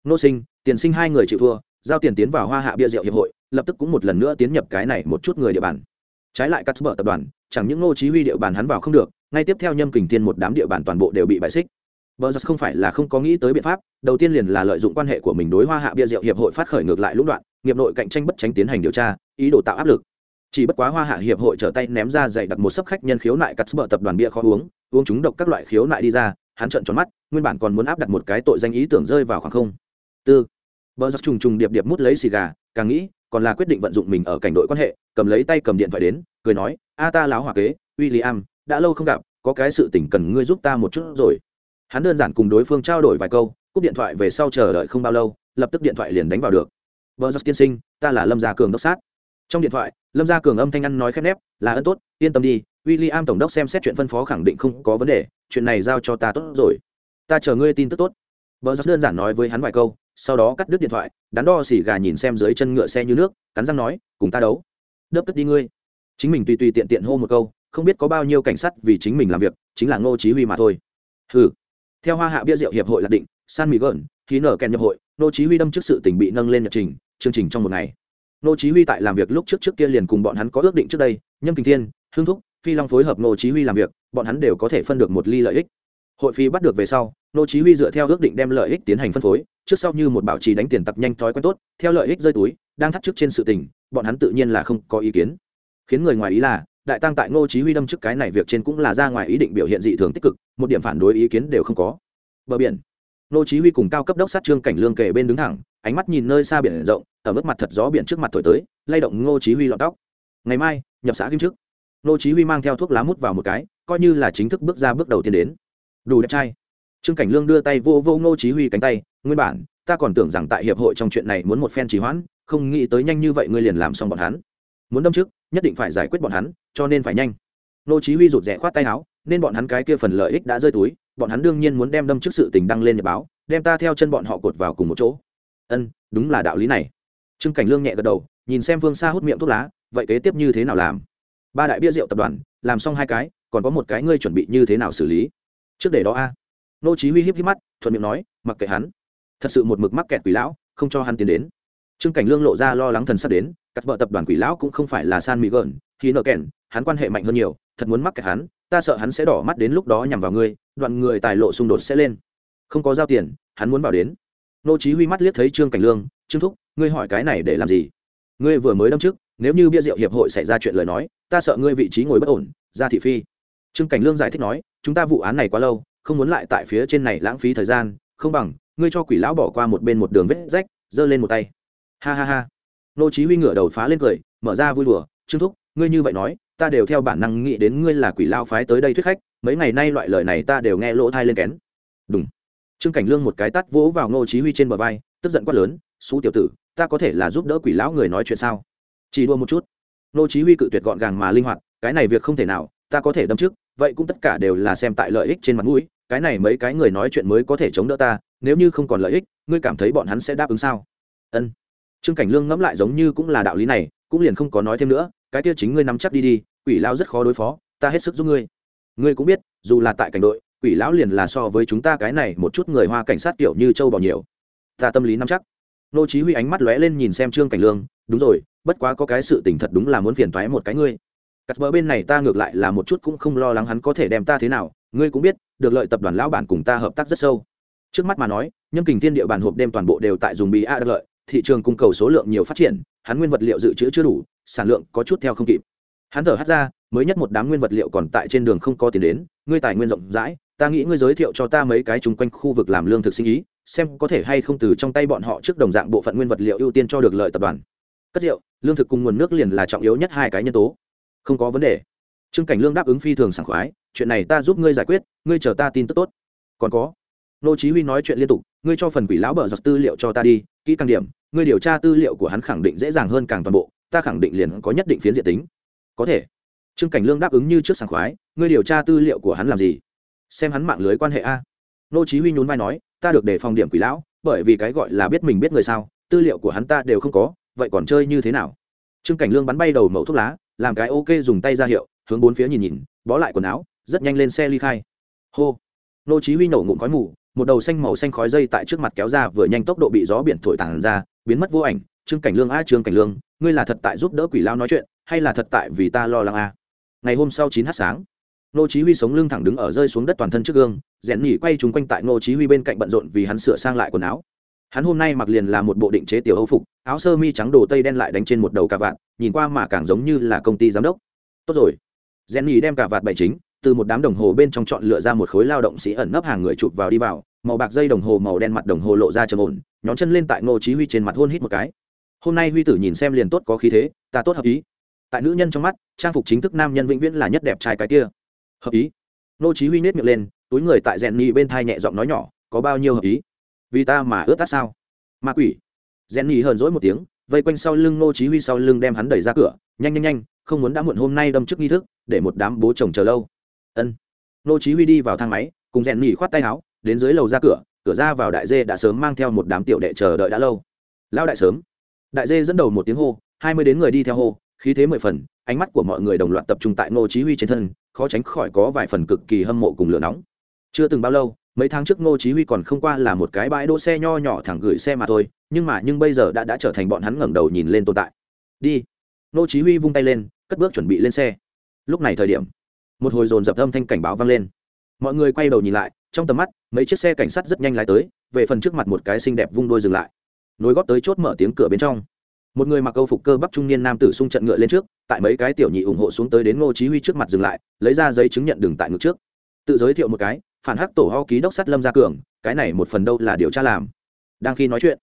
Nô sinh, tiền sinh hai người chịu thua, giao tiền tiến vào hoa hạ bia rượu hiệp hội, lập tức cũng một lần nữa tiến nhập cái này một chút người địa bàn. Trái lại cắt bờ tập đoàn, chẳng những nô chí huy địa bàn hắn vào không được, ngay tiếp theo nhâm kình thiên một đám địa bàn toàn bộ đều bị bại xích. Bờ giật không phải là không có nghĩ tới biện pháp, đầu tiên liền là lợi dụng quan hệ của mình đối Hoa Hạ bia rượu hiệp hội phát khởi ngược lại lũng đoạn, nghiệp nội cạnh tranh bất tránh tiến hành điều tra, ý đồ tạo áp lực. chỉ bất quá hoa hạ hiệp hội trở tay ném ra dày đặt một sấp khách nhân khiếu nại cắt bờ tập đoàn bia khó uống uống chúng độc các loại khiếu nại đi ra hắn trợn tròn mắt nguyên bản còn muốn áp đặt một cái tội danh ý tưởng rơi vào khoảng không. Tư. Bờ giật trùng trùng điệp điệp mút lấy xì gà càng nghĩ còn là quyết định vận dụng mình ở cảnh đội quan hệ cầm lấy tay cầm điện thoại đến cười nói a ta láo hòa kế William, đã lâu không gặp có cái sự tình cần ngươi giúp ta một chút rồi hắn đơn giản cùng đối phương trao đổi vài câu, cúp điện thoại về sau chờ đợi không bao lâu, lập tức điện thoại liền đánh vào được. Vợ giặc tiên sinh, ta là lâm gia cường đốc sát. Trong điện thoại, lâm gia cường âm thanh ăn nói khép nép, là ân tốt, yên tâm đi w i l l i am tổng đốc xem xét chuyện phân phó khẳng định không có vấn đề, chuyện này giao cho ta tốt rồi. Ta chờ ngươi tin tức tốt. Vợ giặc đơn giản nói với hắn vài câu, sau đó cắt đứt điện thoại, đắn đo xỉ gà nhìn xem dưới chân ngựa xe như nước, cắn răng nói, cùng ta đấu. Đớp tức đi ngươi. Chính mình tùy tùy tiện tiện hô một câu, không biết có bao nhiêu cảnh sát vì chính mình làm việc, chính là ngô chí huy mà thôi. Ừ theo hoa hạ bia rượu hiệp hội lạc định, san Mỹ gợn khí nở kèn nhập hội, Nô chí huy đâm trước sự tình bị nâng lên nhật trình, chương trình trong một ngày. Nô chí huy tại làm việc lúc trước trước kia liền cùng bọn hắn có ước định trước đây, nhâm kình thiên, hương thúc, phi long phối hợp Nô chí huy làm việc, bọn hắn đều có thể phân được một ly lợi ích. Hội phí bắt được về sau, Nô chí huy dựa theo ước định đem lợi ích tiến hành phân phối, trước sau như một bảo trì đánh tiền tặc nhanh thói quen tốt, theo lợi ích rơi túi, đang thắt trước trên sự tình, bọn hắn tự nhiên là không có ý kiến. Khiến người ngoài ý là đại tăng tại ngô chí huy đâm trước cái này việc trên cũng là ra ngoài ý định biểu hiện dị thường tích cực, một điểm phản đối ý kiến đều không có. Bờ biển, ngô chí huy cùng cao cấp đốc sát trương cảnh lương kề bên đứng thẳng, ánh mắt nhìn nơi xa biển rộng, ở mức mặt thật gió biển trước mặt thổi tới, lay động ngô chí huy lọt tóc. Ngày mai, nhập xã kim trước. Ngô chí huy mang theo thuốc lá mút vào một cái, coi như là chính thức bước ra bước đầu tiên đến. Đủ đẹp trai. Trương cảnh lương đưa tay vô vô ngô chí huy cánh tay, nguyên bản, ta còn tưởng rằng tại hiệp hội trong chuyện này muốn một phen trì hoãn, không nghĩ tới nhanh như vậy ngươi liền làm xong bọn hắn. Muốn đâm trước nhất định phải giải quyết bọn hắn, cho nên phải nhanh. Nô chí huy rụt rè khoát tay áo, nên bọn hắn cái kia phần lợi ích đã rơi túi, bọn hắn đương nhiên muốn đem đâm trước sự tình đăng lên nhật báo, đem ta theo chân bọn họ cột vào cùng một chỗ. Ân, đúng là đạo lý này. Trương cảnh lương nhẹ gật đầu, nhìn xem Vương xa hút miệng thuốc lá, vậy kế tiếp như thế nào làm? Ba đại bia rượu tập đoàn, làm xong hai cái, còn có một cái ngươi chuẩn bị như thế nào xử lý? Trước để đó a. Nô chí huy hiếp hiếp mắt, thuận miệng nói, mặc kệ hắn. Thật sự một mực mắc kẹt quỷ lão, không cho hắn tiến đến. Trương cảnh lương lộ ra lo lắng thần sắp đến cắt vợ tập đoàn quỷ lão cũng không phải là san mỹ gợn khi nợ kèn, hắn quan hệ mạnh hơn nhiều, thật muốn mắc kẹt hắn, ta sợ hắn sẽ đỏ mắt đến lúc đó nhằm vào ngươi, đoạn người tài lộ xung đột sẽ lên. Không có giao tiền, hắn muốn vào đến. Nô chí huy mắt liếc thấy trương cảnh lương, trương thúc, ngươi hỏi cái này để làm gì? Ngươi vừa mới đâm trước, nếu như bia rượu hiệp hội xảy ra chuyện lời nói, ta sợ ngươi vị trí ngồi bất ổn, ra thị phi. Trương cảnh lương giải thích nói, chúng ta vụ án này quá lâu, không muốn lại tại phía trên này lãng phí thời gian, không bằng, ngươi cho quỷ lão bỏ qua một bên một đường vết rách, giơ lên một tay. Ha ha ha nô chí huy ngửa đầu phá lên cười, mở ra vui đùa, trương thúc, ngươi như vậy nói, ta đều theo bản năng nghĩ đến ngươi là quỷ lao phái tới đây thuyết khách, mấy ngày nay loại lời này ta đều nghe lỗ thai lên kén. Đúng trương cảnh lương một cái tát vỗ vào nô chí huy trên bờ vai, tức giận quát lớn, xú tiểu tử, ta có thể là giúp đỡ quỷ lão người nói chuyện sao? Chỉ đua một chút. Nô chí huy cự tuyệt gọn gàng mà linh hoạt, cái này việc không thể nào, ta có thể đâm trước, vậy cũng tất cả đều là xem tại lợi ích trên mặt mũi, cái này mấy cái người nói chuyện mới có thể chống đỡ ta, nếu như không còn lợi ích, ngươi cảm thấy bọn hắn sẽ đáp ứng sao? Ân trương cảnh lương ngẫm lại giống như cũng là đạo lý này, cũng liền không có nói thêm nữa, cái kia chính ngươi nắm chắc đi đi, quỷ lão rất khó đối phó, ta hết sức giúp ngươi. Ngươi cũng biết, dù là tại cảnh đội, quỷ lão liền là so với chúng ta cái này một chút người hoa cảnh sát kiểu như châu bò nhiều. Ta tâm lý nắm chắc. Nô chí huy ánh mắt lóe lên nhìn xem trương cảnh lương, đúng rồi, bất quá có cái sự tình thật đúng là muốn phiền toái một cái ngươi. Cắt bờ bên này ta ngược lại là một chút cũng không lo lắng hắn có thể đem ta thế nào, ngươi cũng biết, được lợi tập đoàn lão bản cùng ta hợp tác rất sâu. Trước mắt mà nói, nhân kình thiên địa bàn hộp đêm toàn bộ đều tại dùng bí a đắc lợi thị trường cung cầu số lượng nhiều phát triển, hắn nguyên vật liệu dự trữ chưa đủ, sản lượng có chút theo không kịp. Hắn thở hắt ra, mới nhất một đám nguyên vật liệu còn tại trên đường không có tiền đến, ngươi tài nguyên rộng rãi, ta nghĩ ngươi giới thiệu cho ta mấy cái chung quanh khu vực làm lương thực sinh ý, xem có thể hay không từ trong tay bọn họ trước đồng dạng bộ phận nguyên vật liệu ưu tiên cho được lợi tập đoàn. Cất rượu, lương thực cùng nguồn nước liền là trọng yếu nhất hai cái nhân tố. Không có vấn đề. Trương cảnh lương đáp ứng phi thường sảng khoái, chuyện này ta giúp ngươi giải quyết, ngươi chờ ta tin tức tốt. Còn có. Nô chí huy nói chuyện liên tục, ngươi cho phần quỷ lão bờ giặc tư liệu cho ta đi kỹ càng điểm người điều tra tư liệu của hắn khẳng định dễ dàng hơn càng toàn bộ, ta khẳng định liền có nhất định phiến diện tính. Có thể. Trương cảnh lương đáp ứng như trước sảng khoái người điều tra tư liệu của hắn làm gì? Xem hắn mạng lưới quan hệ a. Nô chí huy nhún vai nói, ta được để phòng điểm quỷ lão, bởi vì cái gọi là biết mình biết người sao, tư liệu của hắn ta đều không có, vậy còn chơi như thế nào? Trương cảnh lương bắn bay đầu mẩu thuốc lá, làm cái ok dùng tay ra hiệu, hướng bốn phía nhìn nhìn, bó lại quần áo, rất nhanh lên xe ly khai. Hô. Nô chí huy nổ ngụm khói mù một đầu xanh màu xanh khói dây tại trước mặt kéo ra vừa nhanh tốc độ bị gió biển thổi tàn ra, biến mất vô ảnh. Trương cảnh lương, a, trương cảnh lương, ngươi là thật tại giúp đỡ quỷ lao nói chuyện, hay là thật tại vì ta lo lắng a? Ngày hôm sau chín h sáng nô chí huy sống lưng thẳng đứng ở rơi xuống đất toàn thân trước gương, rèn nhỉ quay chúng quanh tại nô chí huy bên cạnh bận rộn vì hắn sửa sang lại quần áo. Hắn hôm nay mặc liền là một bộ định chế tiểu âu phục, áo sơ mi trắng đồ tây đen lại đánh trên một đầu cà vạt, nhìn qua mà càng giống như là công ty giám đốc. Tốt rồi. Jenny đem cà vạt bày chính từ một đám đồng hồ bên trong chọn lựa ra một khối lao động sĩ ẩn nấp hàng người chụp vào đi vào, màu bạc dây đồng hồ màu đen mặt đồng hồ lộ ra trầm ổn, nhón chân lên tại ngô chí huy trên mặt hôn hít một cái. Hôm nay huy tử nhìn xem liền tốt, có khí thế, ta tốt hợp ý. Tại nữ nhân trong mắt, trang phục chính thức nam nhân vĩnh viễn là nhất đẹp trai cái kia. Hợp ý. Ngô chí huy nét miệng lên, túi người tại rèn nhị bên thai nhẹ giọng nói nhỏ, có bao nhiêu hợp ý? Vì ta mà ướt tắt sao? Ma quỷ. Rèn nhị hờn dỗi một tiếng, vây quanh sau lưng ngô chí huy sau lưng đem hắn đẩy ra cửa, nhanh nhanh nhanh, không muốn đã muộn hôm nay đâm trước nghi thức, để một đám bố chồng chờ lâu ân. Ngô chí huy đi vào thang máy, cùng rèn nhỉ khoát tay áo, đến dưới lầu ra cửa cửa ra vào đại dê đã sớm mang theo một đám tiểu đệ chờ đợi đã lâu. Lao đại sớm. Đại dê dẫn đầu một tiếng hô, hai mươi đến người đi theo hô, khí thế mười phần, ánh mắt của mọi người đồng loạt tập trung tại ngô chí huy trên thân, khó tránh khỏi có vài phần cực kỳ hâm mộ cùng lửa nóng. Chưa từng bao lâu, mấy tháng trước ngô chí huy còn không qua là một cái bãi đỗ xe nho nhỏ thẳng gửi xe mà thôi, nhưng mà nhưng bây giờ đã đã trở thành bọn hắn ngẩng đầu nhìn lên tồn tại. Đi. Ngô chí huy vung tay lên, cất bước chuẩn bị lên xe. Lúc này thời điểm một hồi dồn dập âm thanh cảnh báo vang lên. Mọi người quay đầu nhìn lại, trong tầm mắt, mấy chiếc xe cảnh sát rất nhanh lái tới, về phần trước mặt một cái xinh đẹp vung đôi dừng lại. Nối góp tới chốt mở tiếng cửa bên trong. Một người mặc câu phục cơ bắp trung niên nam tử xung trận ngựa lên trước, tại mấy cái tiểu nhị ủng hộ xuống tới đến ngô chí huy trước mặt dừng lại, lấy ra giấy chứng nhận đường tại ngực trước. Tự giới thiệu một cái, phản hắc tổ ho ký đốc sắt lâm gia cường, cái này một phần đâu là điều tra làm. Đang khi nói chuyện,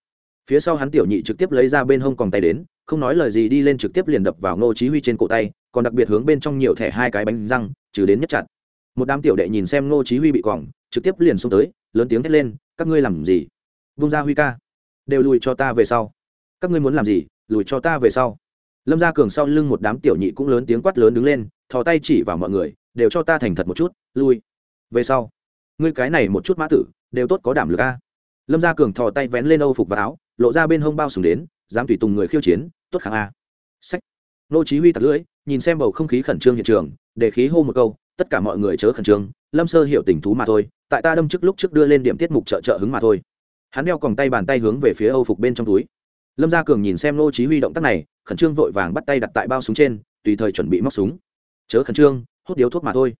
phía sau hắn tiểu nhị trực tiếp lấy ra bên hông còn tay đến, không nói lời gì đi lên trực tiếp liền đập vào ngô chí huy trên cổ tay, còn đặc biệt hướng bên trong nhiều thẻ hai cái bánh răng trừ đến nhất chặt. Một đám tiểu đệ nhìn xem ngô chí huy bị quòng trực tiếp liền xông tới, lớn tiếng thét lên, các ngươi làm gì? Vung ra huy ca. Đều lùi cho ta về sau. Các ngươi muốn làm gì, lùi cho ta về sau. Lâm gia cường sau lưng một đám tiểu nhị cũng lớn tiếng quát lớn đứng lên, thò tay chỉ vào mọi người, đều cho ta thành thật một chút lui về sau, ngươi cái này một chút mã tử, đều tốt có đảm lực a. Lâm gia cường thò tay vén lên âu phục và áo, lộ ra bên hông bao súng đến, dám tùy tùng người khiêu chiến, tốt kháng a. Sách. Nô chí huy tặc lưỡi, nhìn xem bầu không khí khẩn trương hiện trường để khí hô một câu, tất cả mọi người chớ khẩn trương, lâm sơ hiểu tình thú mà thôi, tại ta đâm trước lúc trước đưa lên điểm tiết mục trợ trợ hứng mà thôi. Hắn đeo còng tay bàn tay hướng về phía âu phục bên trong túi. Lâm gia cường nhìn xem nô chí huy động tác này, khẩn trương vội vàng bắt tay đặt tại bao súng trên, tùy thời chuẩn bị móc súng. Chớ khẩn trương, hút điếu thuốc mà thôi.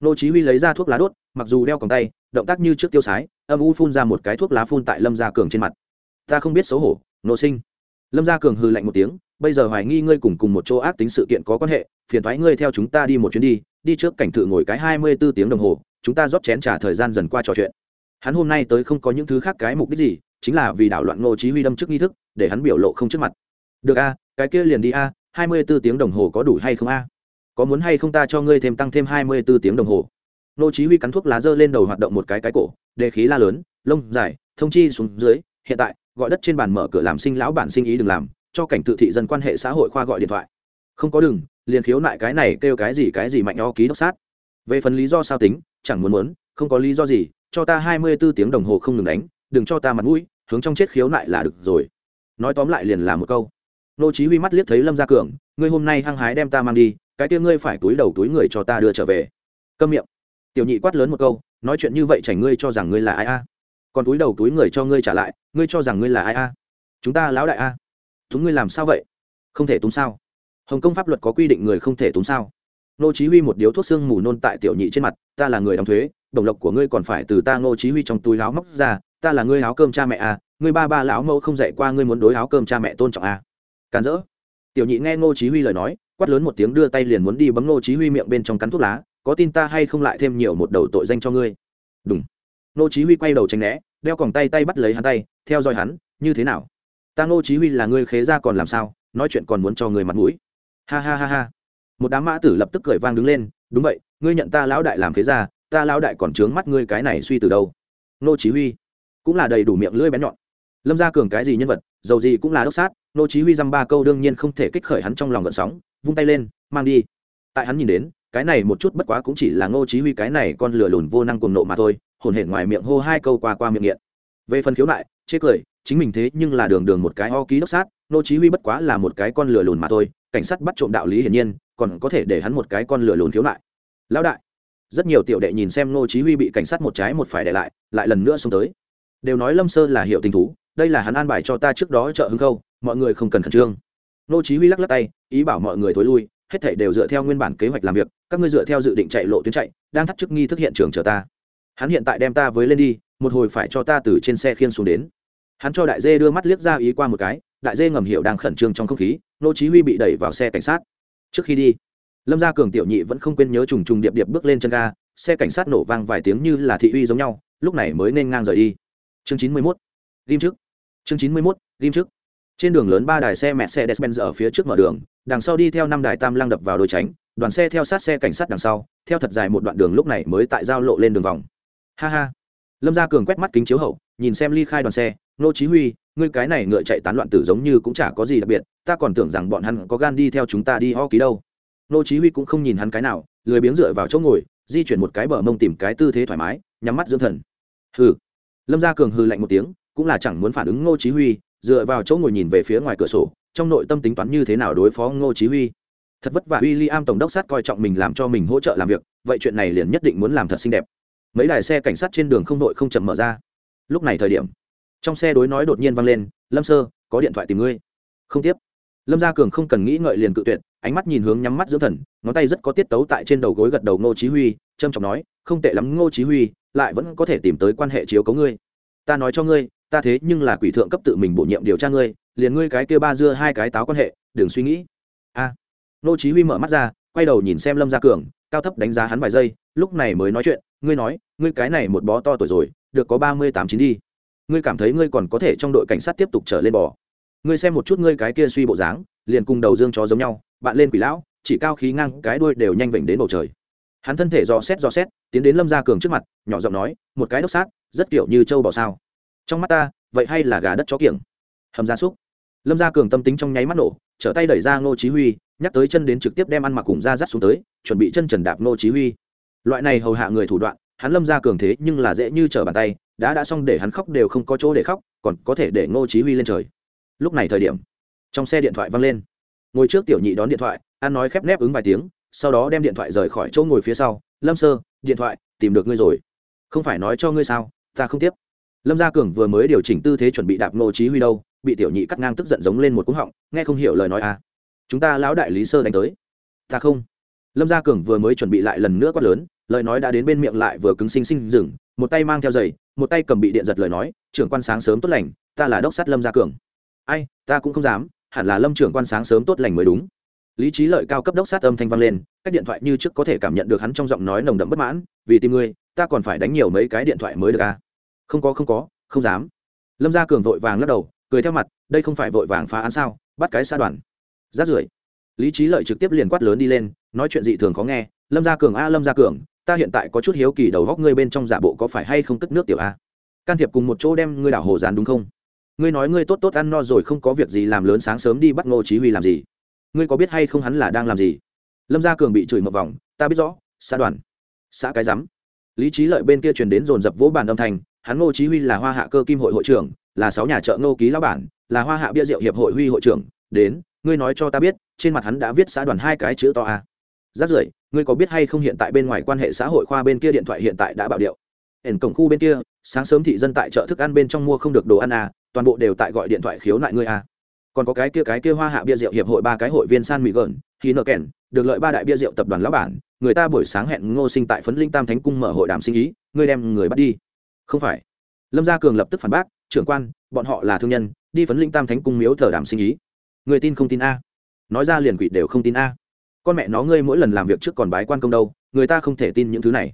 Nô chí huy lấy ra thuốc lá đốt, mặc dù đeo còng tay, động tác như trước tiêu sái, âm u phun ra một cái thuốc lá phun tại lâm gia cường trên mặt. Ta không biết xấu hổ, nô sinh. Lâm gia cường hừ lạnh một tiếng bây giờ hoài nghi ngươi cùng cùng một chỗ ác tính sự kiện có quan hệ, phiền thoái ngươi theo chúng ta đi một chuyến đi đi trước cảnh thự ngồi cái hai mươi 24 tiếng đồng hồ, chúng ta rót chén trả thời gian dần qua trò chuyện. Hắn hôm nay tới không có những thứ khác cái mục đích gì, chính là vì đảo loạn ngô chí huy đâm trước nghi thức, để hắn biểu lộ không trước mặt. Được a, cái kia liền đi a, hai mươi 24 tiếng đồng hồ có đủ hay không a? Có muốn hay không ta cho ngươi thêm tăng thêm hai mươi 24 tiếng đồng hồ? Ngô chí huy cắn thuốc lá dơ lên đầu hoạt động một cái cái cổ, đề khí la lớn, lông dài, thông chi xuống dưới, hiện tại, gọi đất trên bàn mở cửa làm sinh lão bản sinh ý đừng làm cho cảnh tự thị dân quan hệ xã hội khoa gọi điện thoại. Không có đừng, liền khiếu nại cái này kêu cái gì cái gì mạnh o ký đốc sát. Về phần lý do sao tính, chẳng muốn muốn, không có lý do gì, cho ta hai mươi 24 tiếng đồng hồ không ngừng đánh, đừng cho ta mặt mũi, hướng trong chết khiếu nại là được rồi. Nói tóm lại liền là một câu. Nô chí huy mắt liếc thấy lâm gia cường, ngươi hôm nay hăng hái đem ta mang đi, cái kia ngươi phải túi đầu túi người cho ta đưa trở về. Câm miệng. Tiểu nhị quát lớn một câu, nói chuyện như vậy chảnh ngươi cho rằng ngươi là ai a? Còn túi đầu túi người cho ngươi trả lại, ngươi cho rằng ngươi là ai a? Chúng ta lão đại a túng ngươi làm sao vậy? Không thể túng sao? Hồng kông pháp luật có quy định người không thể túng sao? Nô chí huy một điếu thuốc xương mù nôn tại tiểu nhị trên mặt, ta là người đóng thuế, đồng lộc của ngươi còn phải từ ta nô chí huy trong túi áo móc ra, ta là ngươi áo cơm cha mẹ à ngươi ba ba lão mẫu không dạy qua ngươi muốn đối áo cơm cha mẹ tôn trọng à. Càn rỡ. Tiểu nhị nghe nô chí huy lời nói, quát lớn một tiếng đưa tay liền muốn đi bấm nô chí huy miệng bên trong cắn thuốc lá, có tin ta hay không lại thêm nhiều một đầu tội danh cho ngươi. Đúng nô chí huy quay đầu tránh né, đeo còng tay tay bắt lấy hắn tay, theo dõi hắn, như thế nào? Ta ngô chí huy là ngươi khế ra còn làm sao, nói chuyện còn muốn cho ngươi mặt mũi. Ha ha ha ha. Một đám mã tử lập tức cười vang đứng lên, đúng vậy, ngươi nhận ta lão đại làm khế ra, ta lão đại còn trướng mắt ngươi cái này suy từ đâu. Ngô chí huy cũng là đầy đủ miệng lưỡi bén nhọn. Lâm gia cường cái gì nhân vật, dầu gì cũng là đốc sát, Ngô chí huy dăm ba câu đương nhiên không thể kích khởi hắn trong lòng gợn sóng, vung tay lên, mang đi. Tại hắn nhìn đến, cái này một chút bất quá cũng chỉ là ngô chí huy cái này con lừa lùn vô năng cuồng nộ mà thôi, hồn hển ngoài miệng hô hai câu qua qua miệng nghiện. Về phần khiếu nại chê cười, chính mình thế nhưng là đường đường một cái o ký đốc sát, nô chí huy bất quá là một cái con lừa lùn mà thôi, cảnh sát bắt trộm đạo lý hiển nhiên, còn có thể để hắn một cái con lừa lùn thiếu lại lão đại, rất nhiều tiểu đệ nhìn xem nô chí huy bị cảnh sát một trái một phải để lại lại lần nữa xuống tới. Đều nói lâm sơ là hiệu tình thú, đây là hắn an bài cho ta trước đó trợ hứng khâu, mọi người không cần khẩn trương. Nô chí huy lắc lắc tay, ý bảo mọi người thối lui, hết thảy đều dựa theo nguyên bản kế hoạch làm việc, các ngươi dựa theo dự định chạy lộ tuyến chạy, đang thắt chức nghi thức hiện trường chờ ta. Hắn hiện tại đem ta với lên đi, một hồi phải cho ta từ trên xe khiên xuống đến hắn cho đại dê đưa mắt liếc ra ý qua một cái, đại dê ngầm hiểu đang khẩn trương trong không khí, nô chí huy bị đẩy vào xe cảnh sát trước khi đi, lâm gia cường tiểu nhị vẫn không quên nhớ trùng trùng điệp điệp bước lên chân ga, xe cảnh sát nổ vang vài tiếng như là thị uy giống nhau, lúc này mới nên ngang rời đi chương 91. ghim trước chương 91. ghim trước trên đường lớn ba đài xe mercedes benz ở phía trước mở đường, đằng sau đi theo năm đài tam lăng đập vào đôi tránh, đoàn xe theo sát xe cảnh sát đằng sau, theo thật dài một đoạn đường lúc này mới tại giao lộ lên đường vòng ha ha lâm gia cường quét mắt kính chiếu hậu, nhìn xem ly khai đoàn xe nô chí huy, ngươi cái này ngựa chạy tán loạn tử giống như cũng chả có gì đặc biệt, ta còn tưởng rằng bọn hắn có gan đi theo chúng ta đi ho ký đâu. Nô chí huy cũng không nhìn hắn cái nào, lười biếng dựa vào chỗ ngồi, di chuyển một cái bờ mông tìm cái tư thế thoải mái, nhắm mắt dưỡng thần. Hừ. Lâm gia cường hừ lạnh một tiếng, cũng là chẳng muốn phản ứng ngô chí huy, dựa vào chỗ ngồi nhìn về phía ngoài cửa sổ, trong nội tâm tính toán như thế nào đối phó ngô chí huy. Thật vất vả William tổng đốc sát coi trọng mình làm cho mình hỗ trợ làm việc, vậy chuyện này liền nhất định muốn làm thật xinh đẹp. Mấy đài xe cảnh sát trên đường không đội không chậm mở ra. Lúc này thời điểm trong xe đối nói đột nhiên vang lên, lâm sơ, có điện thoại tìm ngươi. Không tiếp. Lâm gia cường không cần nghĩ ngợi liền cự tuyệt, ánh mắt nhìn hướng nhắm mắt dưỡng thần, ngón tay rất có tiết tấu tại trên đầu gối gật đầu ngô chí huy trâm trọng nói, không tệ lắm ngô chí huy, lại vẫn có thể tìm tới quan hệ chiếu cố ngươi. Ta nói cho ngươi, ta thế nhưng là quỷ thượng cấp tự mình bổ nhiệm điều tra ngươi, liền ngươi cái kia ba dưa hai cái táo quan hệ, đừng suy nghĩ. A. Ngô chí huy mở mắt ra, quay đầu nhìn xem lâm gia cường, cao thấp đánh giá hắn vài giây, lúc này mới nói chuyện, ngươi nói, ngươi cái này một bó to tuổi rồi, được có ba mươi tám chín đi ngươi cảm thấy ngươi còn có thể trong đội cảnh sát tiếp tục trở lên bò. Ngươi xem một chút ngươi cái kia suy bộ dáng liền cùng đầu dương chó giống nhau bạn lên quỷ lão chỉ cao khí ngang cái đuôi đều nhanh vểnh đến bầu trời. Hắn thân thể dò xét dò xét tiến đến lâm gia cường trước mặt nhỏ giọng nói một cái đốc xác, rất kiểu như trâu bò sao. Trong mắt ta vậy hay là gà đất chó kiểng? Hầm gia súc. Lâm gia cường tâm tính trong nháy mắt nổ trở tay đẩy ra ngô chí huy nhắc tới chân đến trực tiếp đem ăn mặc cùng ra dắt xuống tới chuẩn bị chân trần đạp ngô chí huy. Loại này hầu hạ người thủ đoạn hắn lâm gia cường thế nhưng là dễ như trở bàn tay, đã đã xong để hắn khóc đều không có chỗ để khóc, còn có thể để ngô chí huy lên trời. Lúc này thời điểm, trong xe điện thoại vang lên. Ngồi trước tiểu nhị đón điện thoại an nói khép nép ứng vài tiếng, sau đó đem điện thoại rời khỏi chỗ ngồi phía sau. Lâm sơ, điện thoại, tìm được ngươi rồi. Không phải nói cho ngươi sao, ta không tiếp. Lâm gia cường vừa mới điều chỉnh tư thế chuẩn bị đạp ngô chí huy đâu, bị tiểu nhị cắt ngang tức giận giống lên một cú họng, nghe không hiểu lời nói à. Chúng ta lão đại lý sơ đánh tới. Ta không. Lâm gia cường vừa mới chuẩn bị lại lần nữa quát lớn lời nói đã đến bên miệng lại vừa cứng sinh sinh dừng, một tay mang theo giày, một tay cầm bị điện giật lời nói, trưởng quan sáng sớm tốt lành, ta là đốc sát lâm gia cường. Ai, ta cũng không dám, hẳn là lâm trưởng quan sáng sớm tốt lành mới đúng. Lý trí lợi cao cấp đốc sát âm thanh vang lên các điện thoại như trước có thể cảm nhận được hắn trong giọng nói nồng đậm bất mãn, vì tìm ngươi, ta còn phải đánh nhiều mấy cái điện thoại mới được à? Không có không có, không dám. Lâm gia cường vội vàng lắc đầu, cười theo mặt, đây không phải vội vàng phá án sao, bắt cái xa đoàn. Rát rưởi, lý trí lợi trực tiếp liền quát lớn đi lên, nói chuyện dị thường khó nghe, lâm gia cường a, lâm gia cường ta hiện tại có chút hiếu kỳ đầu góc ngươi bên trong giả bộ có phải hay không tức nước tiểu a? Can thiệp cùng một chỗ đem ngươi đảo hồ dán đúng không? Ngươi nói ngươi tốt tốt ăn no rồi không có việc gì làm lớn sáng sớm đi bắt ngô chí huy làm gì? Ngươi có biết hay không hắn là đang làm gì? Lâm gia cường bị chửi một vòng, ta biết rõ, xã đoàn, xã cái rắm lý trí lợi bên kia truyền đến dồn dập vỗ bàn âm thanh, hắn ngô chí huy là hoa hạ cơ kim hội hội trưởng, là sáu nhà chợ ngô ký lão bản, là hoa hạ bia rượu hiệp hội huy hội trưởng. Đến, ngươi nói cho ta biết, trên mặt hắn đã viết xã đoàn hai cái chữ to a. Rát rưởi ngươi có biết hay không hiện tại bên ngoài quan hệ xã hội khoa bên kia điện thoại hiện tại đã bạo điệu? Ẩn cổng khu bên kia, sáng sớm thị dân tại chợ thức ăn bên trong mua không được đồ ăn à toàn bộ đều tại gọi điện thoại khiếu nại ngươi à. Còn có cái kia cái kia hoa hạ bia rượu hiệp hội ba cái hội viên san mỹ gợn khi nợ kèn, được lợi ba đại bia rượu tập đoàn lão bản, người ta buổi sáng hẹn ngô sinh tại phấn linh tam thánh cung mở hội đàm sinh ý, ngươi đem người bắt đi. Không phải. Lâm gia cường lập tức phản bác, trưởng quan, bọn họ là thương nhân, đi phấn linh tam thánh cung miếu thờ đàm sinh ý. Người tin không tin a? Nói ra liền quỷ đều không tin a con mẹ nó ngươi mỗi lần làm việc trước còn bái quan công đâu, người ta không thể tin những thứ này.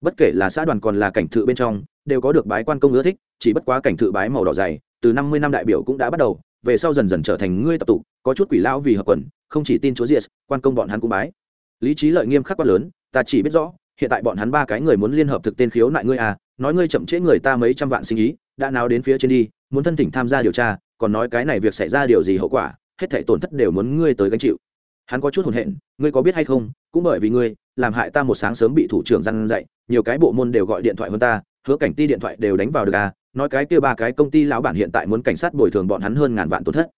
Bất kể là xã đoàn còn là cảnh thự bên trong, đều có được bái quan công ưa thích, chỉ bất quá cảnh thự bái màu đỏ dày, từ năm mươi năm đại biểu cũng đã bắt đầu, về sau dần dần trở thành ngươi tập tụ, có chút quỷ lão vì hợp quần, không chỉ tin chúa diệt quan công bọn hắn cũng bái. Lý trí lợi nghiêm khắc quá lớn, ta chỉ biết rõ, hiện tại bọn hắn ba cái người muốn liên hợp thực tên khiếu nại ngươi à nói ngươi chậm trễ người ta mấy trăm vạn sinh ý, đã nào đến phía trên đi, muốn thân thỉnh tham gia điều tra, còn nói cái này việc xảy ra điều gì hậu quả, hết thảy tổn thất đều muốn ngươi tới gánh chịu hắn có chút hồn hện, ngươi có biết hay không, cũng bởi vì ngươi, làm hại ta một sáng sớm bị thủ trưởng răn dậy nhiều cái bộ môn đều gọi điện thoại hơn ta, hứa cảnh ti điện thoại đều đánh vào được à nói cái kia ba cái công ty lão bản hiện tại muốn cảnh sát bồi thường bọn hắn hơn ngàn vạn tổn thất.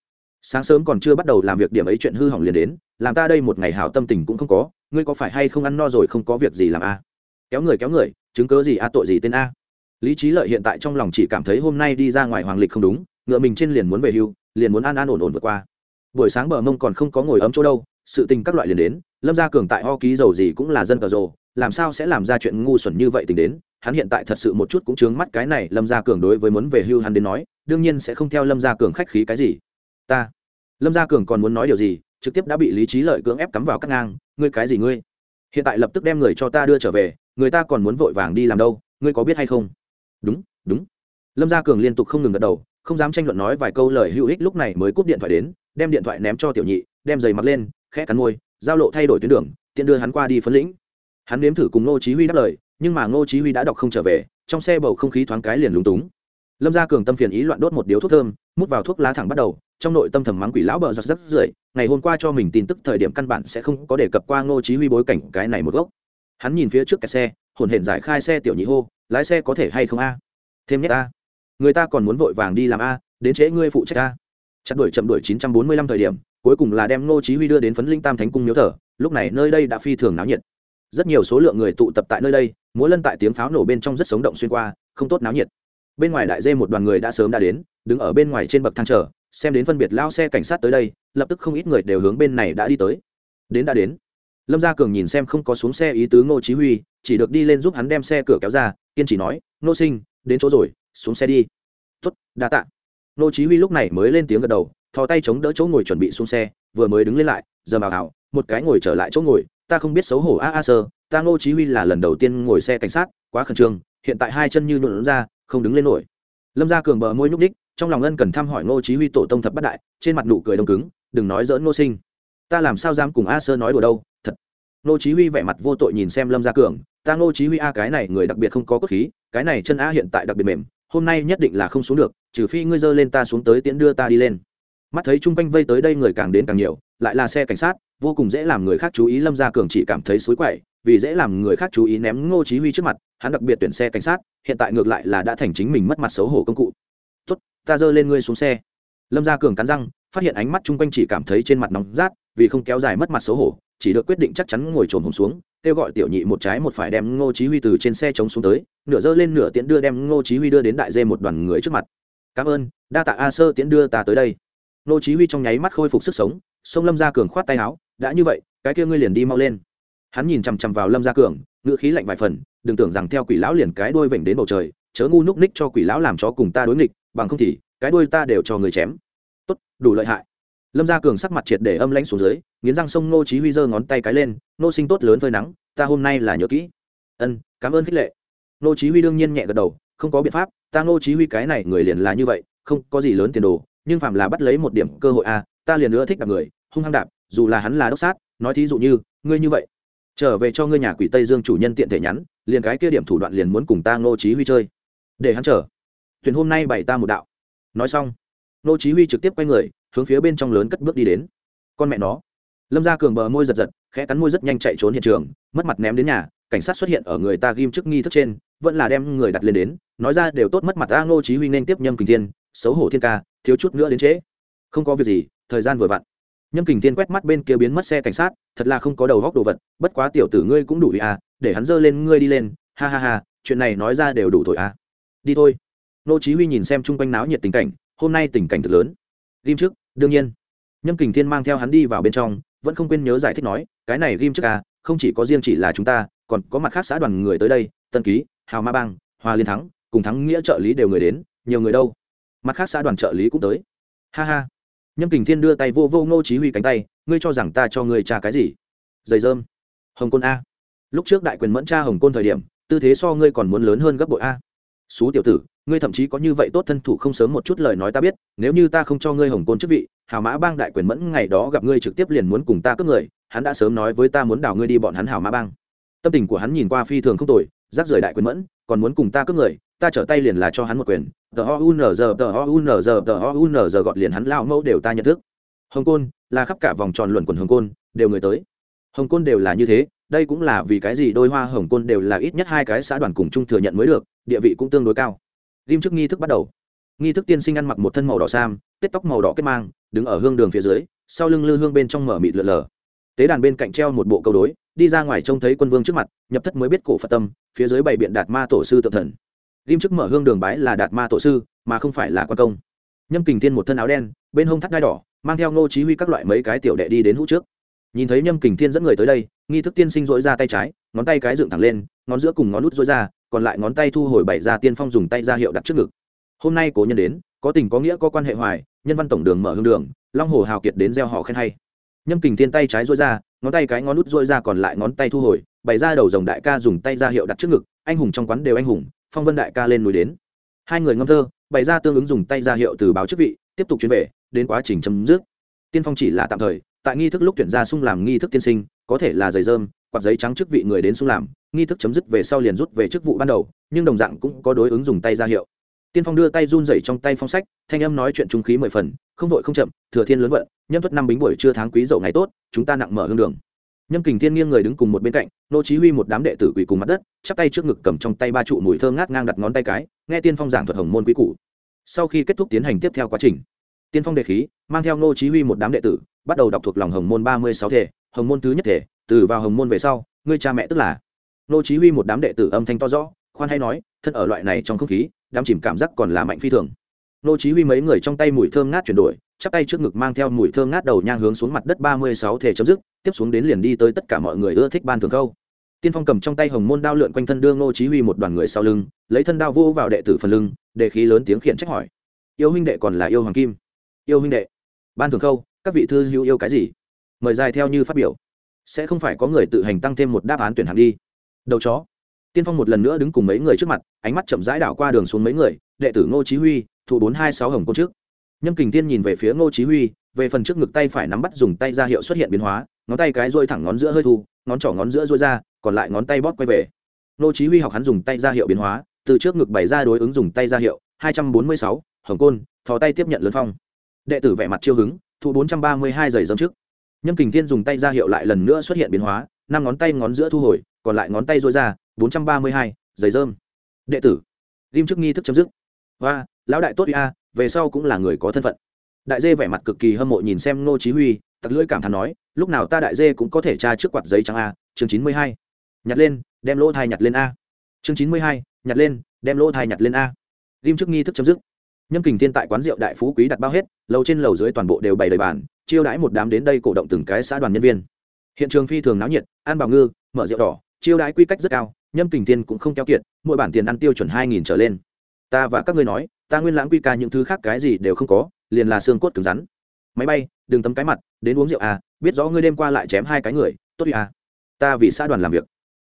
Sáng sớm còn chưa bắt đầu làm việc, điểm ấy chuyện hư hỏng liền đến, làm ta đây một ngày hảo tâm tình cũng không có, ngươi có phải hay không ăn no rồi không có việc gì làm a à? kéo người kéo người, chứng cớ gì a tội gì tên a? Lý trí lợi hiện tại trong lòng chỉ cảm thấy hôm nay đi ra ngoài hoàng lịch không đúng, ngựa mình trên liền muốn về hưu, liền muốn an an ổn ổn vượt qua. Buổi sáng bờ mông còn không có ngồi ấm chỗ đâu sự tình các loại liền đến, lâm gia cường tại ho ký dầu gì cũng là dân cờ rồ, làm sao sẽ làm ra chuyện ngu xuẩn như vậy tính đến? Hắn hiện tại thật sự một chút cũng chướng mắt cái này, lâm gia cường đối với muốn về hưu hắn đến nói, đương nhiên sẽ không theo lâm gia cường khách khí cái gì. Ta, lâm gia cường còn muốn nói điều gì, trực tiếp đã bị lý trí lợi cưỡng ép cắm vào cắt ngang, ngươi cái gì ngươi? Hiện tại lập tức đem người cho ta đưa trở về, người ta còn muốn vội vàng đi làm đâu, ngươi có biết hay không? Đúng đúng. Lâm gia cường liên tục không ngừng gật đầu, không dám tranh luận nói vài câu lời hữu ích lúc này mới cúp điện thoại đến, đem điện thoại ném cho tiểu nhị, đem giày mặc lên khẽ cắn môi, giao lộ thay đổi tuyến đường, tiện đưa hắn qua đi phấn lĩnh. Hắn nếm thử cùng ngô chí huy đáp lời, nhưng mà ngô chí huy đã đọc không trở về, trong xe bầu không khí thoáng cái liền lúng túng. Lâm gia cường tâm phiền ý loạn đốt một điếu thuốc thơm, mút vào thuốc lá thẳng bắt đầu, trong nội tâm thầm mắng quỷ lão bờ giật rất rưởi, ngày hôm qua cho mình tin tức thời điểm căn bản sẽ không có đề cập qua ngô chí huy bối cảnh cái này một gốc. Hắn nhìn phía trước cái xe, hồn hển giải khai xe tiểu nhị hô, lái xe có thể hay không a? Thêm nhất a. Người ta còn muốn vội vàng đi làm a, đến trễ ngươi phụ trách a. Chặt đuổi chậm đuổi 945 thời điểm cuối cùng là đem ngô chí huy đưa đến phấn linh tam thánh cung miếu thờ, lúc này nơi đây đã phi thường náo nhiệt. Rất nhiều số lượng người tụ tập tại nơi đây, múa lân tại tiếng pháo nổ bên trong rất sống động xuyên qua, không tốt náo nhiệt. Bên ngoài đại dê một đoàn người đã sớm đã đến, đứng ở bên ngoài trên bậc thang chờ, xem đến phân biệt lao xe cảnh sát tới đây, lập tức không ít người đều hướng bên này đã đi tới. Đến đã đến. Lâm gia cường nhìn xem không có xuống xe ý tứ ngô chí huy, chỉ được đi lên giúp hắn đem xe cửa kéo ra, kiên trì nói nô sinh, đến chỗ rồi, xuống xe đi. Tốt, đa tạ. Ngô chí huy lúc này mới lên tiếng gật đầu thò tay chống đỡ chỗ ngồi chuẩn bị xuống xe, vừa mới đứng lên lại, giờ bảo hảo một cái ngồi trở lại chỗ ngồi, ta không biết xấu hổ a a sơ, ta ngô chí huy là lần đầu tiên ngồi xe cảnh sát, quá khẩn trương, hiện tại hai chân như nhuộn ra, không đứng lên nổi. Lâm gia cường bờ môi nhúc đích trong lòng ân cần thăm hỏi ngô chí huy tổ tông thập bát đại, trên mặt nụ cười đông cứng, đừng nói dỡn ngô sinh. Ta làm sao dám cùng a sơ nói đùa đâu, thật. Ngô chí huy vẻ mặt vô tội nhìn xem lâm gia cường, ta ngô chí huy a, cái này người đặc biệt không có cốt khí, cái này chân a hiện tại đặc biệt mềm, hôm nay nhất định là không xuống được, trừ phi ngươi dơ lên ta xuống tới tiễn đưa ta đi lên mắt thấy chung quanh vây tới đây người càng đến càng nhiều, lại là xe cảnh sát, vô cùng dễ làm người khác chú ý lâm gia cường chỉ cảm thấy xối quậy, vì dễ làm người khác chú ý ném ngô chí huy trước mặt, hắn đặc biệt tuyển xe cảnh sát, hiện tại ngược lại là đã thành chính mình mất mặt xấu hổ công cụ. Tốt, ta dơ lên ngươi xuống xe. Lâm gia cường cắn răng, phát hiện ánh mắt chung quanh chỉ cảm thấy trên mặt nóng rát, vì không kéo dài mất mặt xấu hổ, chỉ được quyết định chắc chắn ngồi trồn hồn xuống, kêu gọi tiểu nhị một trái một phải đem ngô chí huy từ trên xe chống xuống tới, nửa dơ lên nửa tiễn đưa đem ngô chí huy đưa đến đại dê một đoàn người trước mặt. Cảm ơn, đa tạ a sơ tiễn đưa ta tới đây nô chí huy trong nháy mắt khôi phục sức sống sông lâm gia cường khoát tay áo, đã như vậy, cái kia ngươi liền đi mau lên. Hắn nhìn chằm chằm vào lâm gia cường ngựa khí lạnh vài phần, đừng tưởng rằng theo quỷ lão liền cái đuôi vểnh đến bầu trời, chớ ngu núc ních cho quỷ lão làm chó cùng ta đối nghịch, bằng không thì cái đuôi ta đều cho người chém. Tốt, đủ lợi hại. Lâm gia cường sắc mặt triệt để âm lãnh xuống dưới, nghiến răng sông nô chí huy giơ ngón tay cái lên, nô sinh tốt lớn phơi nắng, ta hôm nay là nhớ kỹ. Ân, cảm ơn khích lệ. Nô chí huy đương nhiên nhẹ gật đầu, không có biện pháp, ta nô chí huy cái này người liền là như vậy, không có gì lớn tiền đồ nhưng phạm là bắt lấy một điểm cơ hội a ta liền nữa thích đạp người, hung hăng đạp, dù là hắn là đốc sát, nói thí dụ như, ngươi như vậy, trở về cho ngươi nhà quỷ tây dương chủ nhân tiện thể nhắn, liền cái kia điểm thủ đoạn liền muốn cùng ta ngô chí huy chơi. Để hắn chờ. Tuyển hôm nay bày ta một đạo. Nói xong, ngô chí huy trực tiếp quay người, hướng phía bên trong lớn cất bước đi đến. Con mẹ nó. Lâm gia cường bờ môi giật giật, khẽ cắn môi rất nhanh chạy trốn hiện trường, mất mặt ném đến nhà cảnh sát xuất hiện ở người ta ghim trước nghi thức trên, vẫn là đem người đặt lên đến, nói ra đều tốt mất mặt ta ngô chí huy nên tiếp nhâm kình thiên, xấu hổ thiên ca, thiếu chút nữa đến trễ. Không có việc gì, thời gian vừa vặn. Nhâm kình thiên quét mắt bên kia biến mất xe cảnh sát, thật là không có đầu góc đồ vật, bất quá tiểu tử ngươi cũng đủ ý à để hắn dơ lên ngươi đi lên, ha ha ha, chuyện này nói ra đều đủ thổi à. Đi thôi. Ngô chí huy nhìn xem chung quanh náo nhiệt tình cảnh, hôm nay tình cảnh thật lớn. Ghim trước đương nhiên. Nhâm kình thiên mang theo hắn đi vào bên trong, vẫn không quên nhớ giải thích nói, cái này ghim trước à không chỉ có riêng chỉ là chúng ta, còn có mặt khác xã đoàn người tới đây, tân ký, hào ma bang hòa liên thắng, cùng thắng nghĩa trợ lý đều người đến, nhiều người đâu. Mặt khác xã đoàn trợ lý cũng tới. Ha ha. Nhâm kình thiên đưa tay vô vô ngô chí huy cánh tay, ngươi cho rằng ta cho ngươi tra cái gì? Giày dơm hồng côn a. Lúc trước đại quyền mẫn tra hồng côn thời điểm, tư thế so ngươi còn muốn lớn hơn gấp bội a. Xú tiểu tử, ngươi thậm chí có như vậy tốt thân thủ không sớm một chút lời nói ta biết, nếu như ta không cho ngươi hồng côn chức vị, hào mã bang đại quyền mẫn ngày đó gặp ngươi trực tiếp liền muốn cùng ta cướp người hắn đã sớm nói với ta muốn đào ngươi đi bọn hắn hảo mã bang. Tâm tình của hắn nhìn qua phi thường không tồi giáp rời đại quyền mẫn, còn muốn cùng ta cướp người, ta trở tay liền là cho hắn một quyền. Tờ o u n g tờ o u n g tờ o u n g gọt liền hắn lao mẫu đều ta nhận thức. Hồng côn, là khắp cả vòng tròn luẩn quần hồng côn, đều người tới. Hồng côn đều là như thế, đây cũng là vì cái gì đôi hoa hồng côn đều là ít nhất hai cái xã đoàn cùng chung thừa nhận mới được, địa vị cũng tương đối cao. Ghim trước nghi thức bắt đầu. Nghi thức tiên sinh ăn mặc một thân màu đỏ sam, tết tóc màu đỏ kết mang, đứng ở hương đường phía dưới, sau lưng lư hương bên trong mở mịt lượn lờ tế đàn bên cạnh treo một bộ câu đối, đi ra ngoài trông thấy quân vương trước mặt, nhập thất mới biết cổ phật tâm, phía dưới bày biện đạt ma tổ sư tự thần. Ghim trước mở hương đường bái là đạt ma tổ sư, mà không phải là quan công. Nhâm kình thiên một thân áo đen, bên hông thắt đai đỏ, mang theo ngô chí huy các loại mấy cái tiểu đệ đi đến hũ trước. Nhìn thấy nhâm kình thiên dẫn người tới đây, nghi thức tiên sinh dỗi ra tay trái, ngón tay cái dựng thẳng lên, ngón giữa cùng ngón út dỗi ra, còn lại ngón tay thu hồi bảy ra tiên phong dùng tay ra hiệu đặt trước ngực. Hôm nay cố nhân đến, có tình có nghĩa có quan hệ hoài, nhân văn tổng đường mở hương đường, long hồ hào kiệt đến gieo họ khen hay nhâm kình thiên tay trái dối ra, ngón tay cái ngón nút dối ra còn lại ngón tay thu hồi, bày ra đầu dòng đại ca dùng tay ra hiệu đặt trước ngực, anh hùng trong quán đều anh hùng, phong vân đại ca lên núi đến. Hai người ngâm thơ, bày ra tương ứng dùng tay ra hiệu từ báo chức vị, tiếp tục chuyến về, đến quá trình chấm dứt. Tiên phong chỉ là tạm thời, tại nghi thức lúc tuyển ra sung làm nghi thức tiên sinh, có thể là giày dơm quạt giấy trắng chức vị người đến sung làm, nghi thức chấm dứt về sau liền rút về chức vụ ban đầu, nhưng đồng dạng cũng có đối ứng dùng tay ra hiệu tiên phong đưa tay run rẩy trong tay phong sách, thanh âm nói chuyện trung khí mười phần, không vội không chậm, thừa thiên lớn vận, nhâm tuất năm bính buổi trưa tháng quý dậu ngày tốt, chúng ta nặng mở hương đường. Nhâm kình thiên nghiêng người đứng cùng một bên cạnh, nô chí huy một đám đệ tử quỳ cùng mặt đất, chắp tay trước ngực cầm trong tay ba trụ mùi thơm ngát ngang đặt ngón tay cái, nghe tiên phong giảng thuật hồng môn quý cũ sau khi kết thúc tiến hành tiếp theo quá trình, tiên phong đề khí, mang theo nô chí huy một đám đệ tử, bắt đầu đọc thuộc lòng hồng môn ba mươi sáu thể, hồng môn thứ nhất thể, từ vào hồng môn về sau, ngươi cha mẹ tức là. Nô chí huy một đám đệ tử âm thanh to rõ, khoan hay nói, thân ở loại này trong không khí đám chìm cảm giác còn là mạnh phi thường. Nô chí huy mấy người trong tay mùi thơm ngát chuyển đổi, chắp tay trước ngực mang theo mùi thơm ngát đầu nhang hướng xuống mặt đất ba mươi sáu thể chấm dứt, tiếp xuống đến liền đi tới tất cả mọi người ưa thích ban thường câu. Tiên phong cầm trong tay hồng môn đao lượn quanh thân đương nô chí huy một đoàn người sau lưng, lấy thân đao vô vào đệ tử phần lưng, để khí lớn tiếng khiển trách hỏi. Yêu huynh đệ còn là yêu hoàng kim? Yêu huynh đệ. Ban thường câu, các vị thư hữu yêu cái gì? Mời dài theo như phát biểu. Sẽ không phải có người tự hành tăng thêm một đáp án tuyển hạng đi. Đầu chó tiên phong một lần nữa đứng cùng mấy người trước mặt ánh mắt chậm rãi đảo qua đường xuống mấy người đệ tử ngô chí huy thủ bốn hai sáu hồng côn trước. Nhâm kình tiên nhìn về phía ngô chí huy về phần trước ngực tay phải nắm bắt dùng tay ra hiệu xuất hiện biến hóa ngón tay cái duỗi thẳng ngón giữa hơi thu ngón trỏ ngón giữa duỗi ra còn lại ngón tay bóp quay về. Ngô chí huy học hắn dùng tay ra hiệu biến hóa từ trước ngực bày ra đối ứng dùng tay ra hiệu 246, hồng côn thò tay tiếp nhận lớn phong. Đệ tử vẻ mặt chiêu hứng thủ 432 giày dâm trước. Nhâm kình tiên dùng tay ra hiệu lại lần nữa xuất hiện biến hóa năm ngón tay ngón giữa thu hồi còn lại ngón tay duỗi ra 432, giày dơm đệ tử ghim trước nghi thức chấm dứt. Và lão đại tốt a về sau cũng là người có thân phận. Đại dê vẻ mặt cực kỳ hâm mộ nhìn xem ngô chí huy tặc lưỡi cảm thán nói lúc nào ta đại dê cũng có thể tra trước quạt giấy trắng a chương chín mươi hai. Nhặt lên đem lỗ thai nhặt lên a. Chương chín mươi hai nhặt lên đem lỗ thai nhặt lên a. Ghim trước nghi thức chấm dứt. Nhâm kình thiên tại quán rượu đại phú quý đặt bao hết lầu trên lầu dưới toàn bộ đều bày đầy bàn chiêu đãi một đám đến đây cổ động từng cái xã đoàn nhân viên. Hiện trường phi thường náo nhiệt an bảo ngư mở rượu đỏ chiêu đãi quy cách rất cao, nhâm kình thiên cũng không keo kiệt, mỗi bản tiền ăn tiêu chuẩn hai nghìn trở lên. Ta và các ngươi nói, ta nguyên lãng quy ca những thứ khác cái gì đều không có, liền là xương cốt cứng rắn. Máy bay, đừng tấm cái mặt, đến uống rượu à biết rõ ngươi đêm qua lại chém hai cái người, tốt đi à. Ta vì xã đoàn làm việc.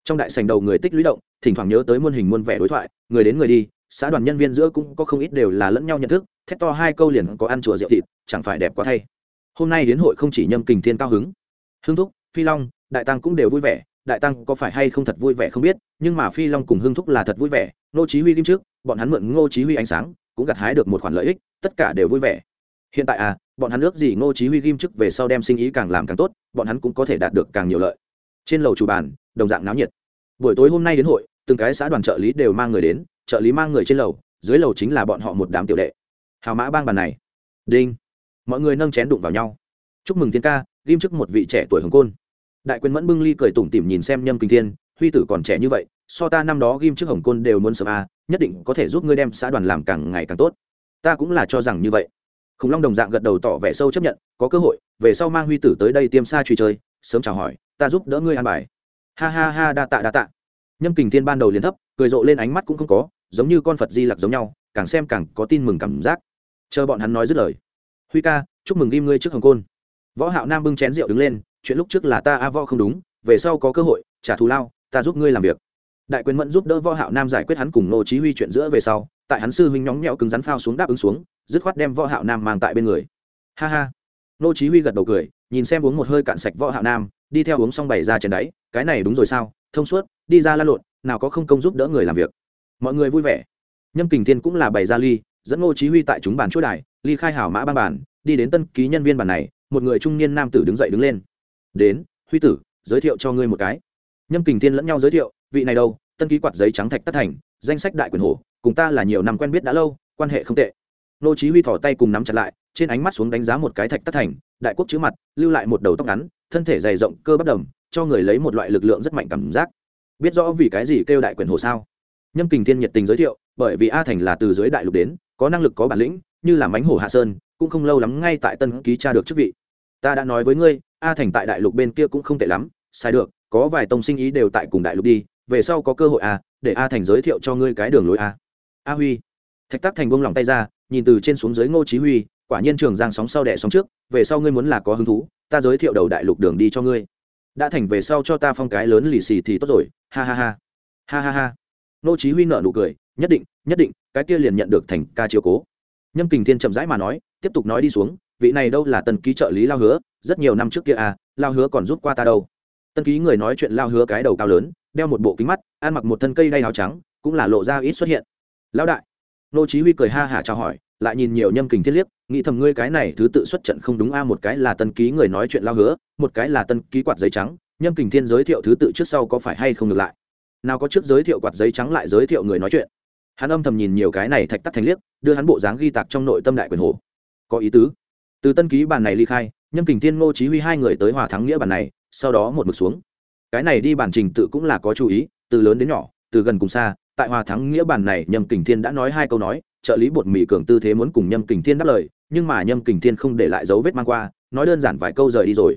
Trong đại sành đầu người tích lũy động, thỉnh thoảng nhớ tới muôn hình muôn vẻ đối thoại, người đến người đi, xã đoàn nhân viên giữa cũng có không ít đều là lẫn nhau nhận thức, thét to hai câu liền có ăn chùa rượu thịt, chẳng phải đẹp quá thay. Hôm nay đến hội không chỉ nhâm kình thiên cao hứng. Hưng thúc, phi long, đại tăng cũng đều vui vẻ đại tăng có phải hay không thật vui vẻ không biết, nhưng mà phi long cùng hưng thúc là thật vui vẻ, ngô chí huy kim trước, bọn hắn mượn ngô chí huy ánh sáng, cũng gặt hái được một khoản lợi ích, tất cả đều vui vẻ. Hiện tại à bọn hắn ước gì ngô chí huy kim chức về sau đem sinh ý càng làm càng tốt, bọn hắn cũng có thể đạt được càng nhiều lợi. Trên lầu chủ bàn, đồng dạng náo nhiệt. Buổi tối hôm nay đến hội, từng cái xã đoàn trợ lý đều mang người đến, trợ lý mang người trên lầu, dưới lầu chính là bọn họ một đám tiểu đệ. Hào mã bang bàn này. Đinh. Mọi người nâng chén đụng vào nhau. Chúc mừng thiên ca, ghim chức một vị trẻ tuổi hồng côn đại quyền mẫn bưng ly cười tủm tỉm nhìn xem nhâm kinh thiên, huy tử còn trẻ như vậy, so ta năm đó ghim trước hồng côn đều muốn sớm a, nhất định có thể giúp ngươi đem xã đoàn làm càng ngày càng tốt. Ta cũng là cho rằng như vậy. Khủng long đồng dạng gật đầu tỏ vẻ sâu chấp nhận, có cơ hội, về sau mang huy tử tới đây tiêm xa truy chơi, sớm chào hỏi, ta giúp đỡ ngươi an bài. Ha ha ha, đa tạ đa tạ. Nhâm kình thiên ban đầu liền thấp, cười rộ lên ánh mắt cũng không có, giống như con phật di lặc giống nhau, càng xem càng có tin mừng cảm giác. Chờ bọn hắn nói dứt lời. Huy ca, chúc mừng ghim ngươi trước hồng côn. Võ hạo nam bưng chén rượu đứng lên chuyện lúc trước là ta a võ không đúng, về sau có cơ hội, trả thù lao, ta giúp ngươi làm việc. Đại quyền mẫn giúp đỡ võ hạo nam giải quyết hắn cùng nô chí huy chuyện giữa về sau, tại hắn sư huynh nhóng nhẽo cứng rắn phao xuống đáp ứng xuống, dứt khoát đem võ hạo nam mang tại bên người. Ha ha. Nô chí huy gật đầu cười, nhìn xem uống một hơi cạn sạch võ hạo nam, đi theo uống xong bày ra trên đáy, cái này đúng rồi sao, thông suốt, đi ra la lộn, nào có không công giúp đỡ người làm việc. Mọi người vui vẻ. Nhâm kình thiên cũng là bày ra ly, dẫn nô chí huy tại chúng bàn chỗ đài, ly khai hảo mã ban bàn, đi đến tân ký nhân viên bàn này, một người trung niên nam tử đứng dậy đứng lên đến, huy tử, giới thiệu cho ngươi một cái. Nhâm kình thiên lẫn nhau giới thiệu, vị này đâu, tân ký quạt giấy trắng thạch tất thành, danh sách đại quyền hổ, cùng ta là nhiều năm quen biết đã lâu, quan hệ không tệ. Nô chí huy thò tay cùng nắm chặt lại, trên ánh mắt xuống đánh giá một cái thạch tất thành, đại quốc chữ mặt, lưu lại một đầu tóc ngắn, thân thể dày rộng, cơ bắp đầm, cho người lấy một loại lực lượng rất mạnh cảm giác. Biết rõ vì cái gì kêu đại quyền hổ sao? Nhâm kình thiên nhiệt tình giới thiệu, bởi vì a thành là từ dưới đại lục đến, có năng lực, có bản lĩnh, như là mánh hổ hạ sơn, cũng không lâu lắm ngay tại tân ký tra được chức vị. Ta đã nói với ngươi a thành tại đại lục bên kia cũng không tệ lắm sai được có vài tông sinh ý đều tại cùng đại lục đi về sau có cơ hội a, để a thành giới thiệu cho ngươi cái đường lối a. A huy. Thạch tắc thành buông lòng tay ra nhìn từ trên xuống dưới ngô chí huy quả nhiên trường giang sóng sau đẻ sóng trước về sau ngươi muốn là có hứng thú ta giới thiệu đầu đại lục đường đi cho ngươi. Đã thành về sau cho ta phong cái lớn lì xì thì tốt rồi ha ha ha. Ha ha ha. Ngô chí huy nở nụ cười nhất định nhất định cái kia liền nhận được thành ca chiếu cố. Nhâm kình thiên chậm rãi mà nói tiếp tục nói đi xuống vị này đâu là tân ký trợ lý lao hứa, rất nhiều năm trước kia à lao hứa còn rút qua ta đâu. Tân ký người nói chuyện lao hứa cái đầu cao lớn, đeo một bộ kính mắt, ăn mặc một thân cây đay áo trắng, cũng là lộ ra ít xuất hiện. Lão đại. Nô chí huy cười ha hả chào hỏi, lại nhìn nhiều nhâm kình thiết liếc, nghĩ thầm ngươi cái này thứ tự xuất trận không đúng a, một cái là tân ký người nói chuyện lao hứa, một cái là tân ký quạt giấy trắng, nhâm kình thiên giới thiệu thứ tự trước sau có phải hay không ngược lại? Nào có trước giới thiệu quạt giấy trắng lại giới thiệu người nói chuyện. Hắn âm thầm nhìn nhiều cái này thạch tắc thành liếc, đưa hắn bộ dáng ghi tạc trong nội tâm đại quyền hồ. Có ý tứ từ tân ký bàn này ly khai, nhâm kình thiên ngô chí huy hai người tới hòa thắng nghĩa bàn này, sau đó một mực xuống. Cái này đi bản trình tự cũng là có chú ý, từ lớn đến nhỏ, từ gần cùng xa, tại hòa thắng nghĩa bàn này, nhâm kình thiên đã nói hai câu nói, trợ lý bột mì cường tư thế muốn cùng nhâm kình thiên đáp lời, nhưng mà nhâm kình thiên không để lại dấu vết mang qua, nói đơn giản vài câu rời đi rồi.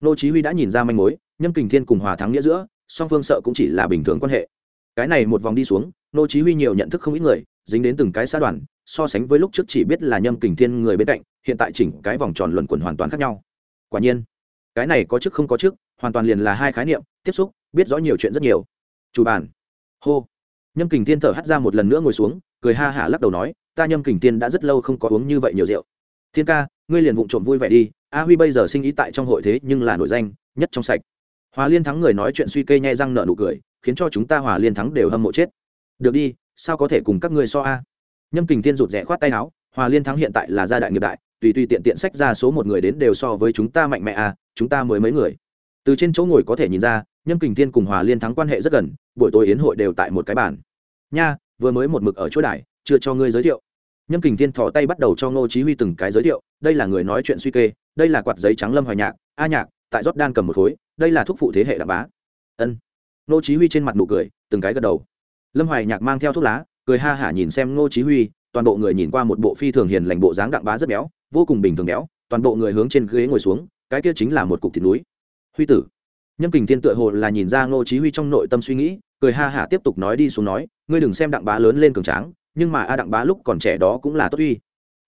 Ngô chí huy đã nhìn ra manh mối, nhâm kình thiên cùng hòa thắng nghĩa giữa, song phương sợ cũng chỉ là bình thường quan hệ. Cái này một vòng đi xuống nô chí huy nhiều nhận thức không ít người, dính đến từng cái xã đoàn, so sánh với lúc trước chỉ biết là nhâm kình thiên người bên cạnh hiện tại chỉnh cái vòng tròn luẩn quẩn hoàn toàn khác nhau. Quả nhiên, cái này có chức không có chức, hoàn toàn liền là hai khái niệm, tiếp xúc, biết rõ nhiều chuyện rất nhiều. Chủ bàn. Hô. Nhâm kình thiên thở hắt ra một lần nữa ngồi xuống, cười ha hả lắc đầu nói, ta nhâm kình thiên đã rất lâu không có uống như vậy nhiều rượu. Thiên ca, ngươi liền vụng trộm vui vẻ đi, a huy bây giờ sinh ý tại trong hội thế nhưng là nổi danh, nhất trong sạch. Hòa liên thắng người nói chuyện suy kê nhai răng nợ nụ cười, khiến cho chúng ta hòa liên thắng đều hâm mộ chết. Được đi, sao có thể cùng các ngươi so a? Nhâm kình thiên rụt rẽ khoát tay áo, hòa liên thắng hiện tại là gia đại nghiệp đại tùy tùy tiện tiện sách ra số một người đến đều so với chúng ta mạnh mẽ à chúng ta mới mấy người. Từ trên chỗ ngồi có thể nhìn ra, nhâm kình thiên cùng hòa liên thắng quan hệ rất gần, buổi tối yến hội đều tại một cái bàn. Nha, vừa mới một mực ở chỗ đài, chưa cho ngươi giới thiệu. Nhâm kình thiên thò tay bắt đầu cho ngô chí huy từng cái giới thiệu, đây là người nói chuyện suy kê, đây là quạt giấy trắng lâm hoài nhạc, a nhạc, tại rót đan cầm một khối, đây là thuốc phụ thế hệ đạm bá. Ân. Ngô chí huy trên mặt nụ cười, từng cái gật đầu. Lâm hoài nhạc mang theo thuốc lá, cười ha hả nhìn xem ngô chí huy toàn bộ người nhìn qua một bộ phi thường hiền lành bộ dáng đặng bá rất béo, vô cùng bình thường béo, toàn bộ người hướng trên ghế ngồi xuống, cái kia chính là một cục thịt núi. Huy tử. Nhâm kình thiên tựa hồ là nhìn ra ngô chí huy trong nội tâm suy nghĩ, cười ha hả tiếp tục nói đi xuống nói, ngươi đừng xem đặng bá lớn lên cường tráng, nhưng mà a đặng bá lúc còn trẻ đó cũng là tốt uy.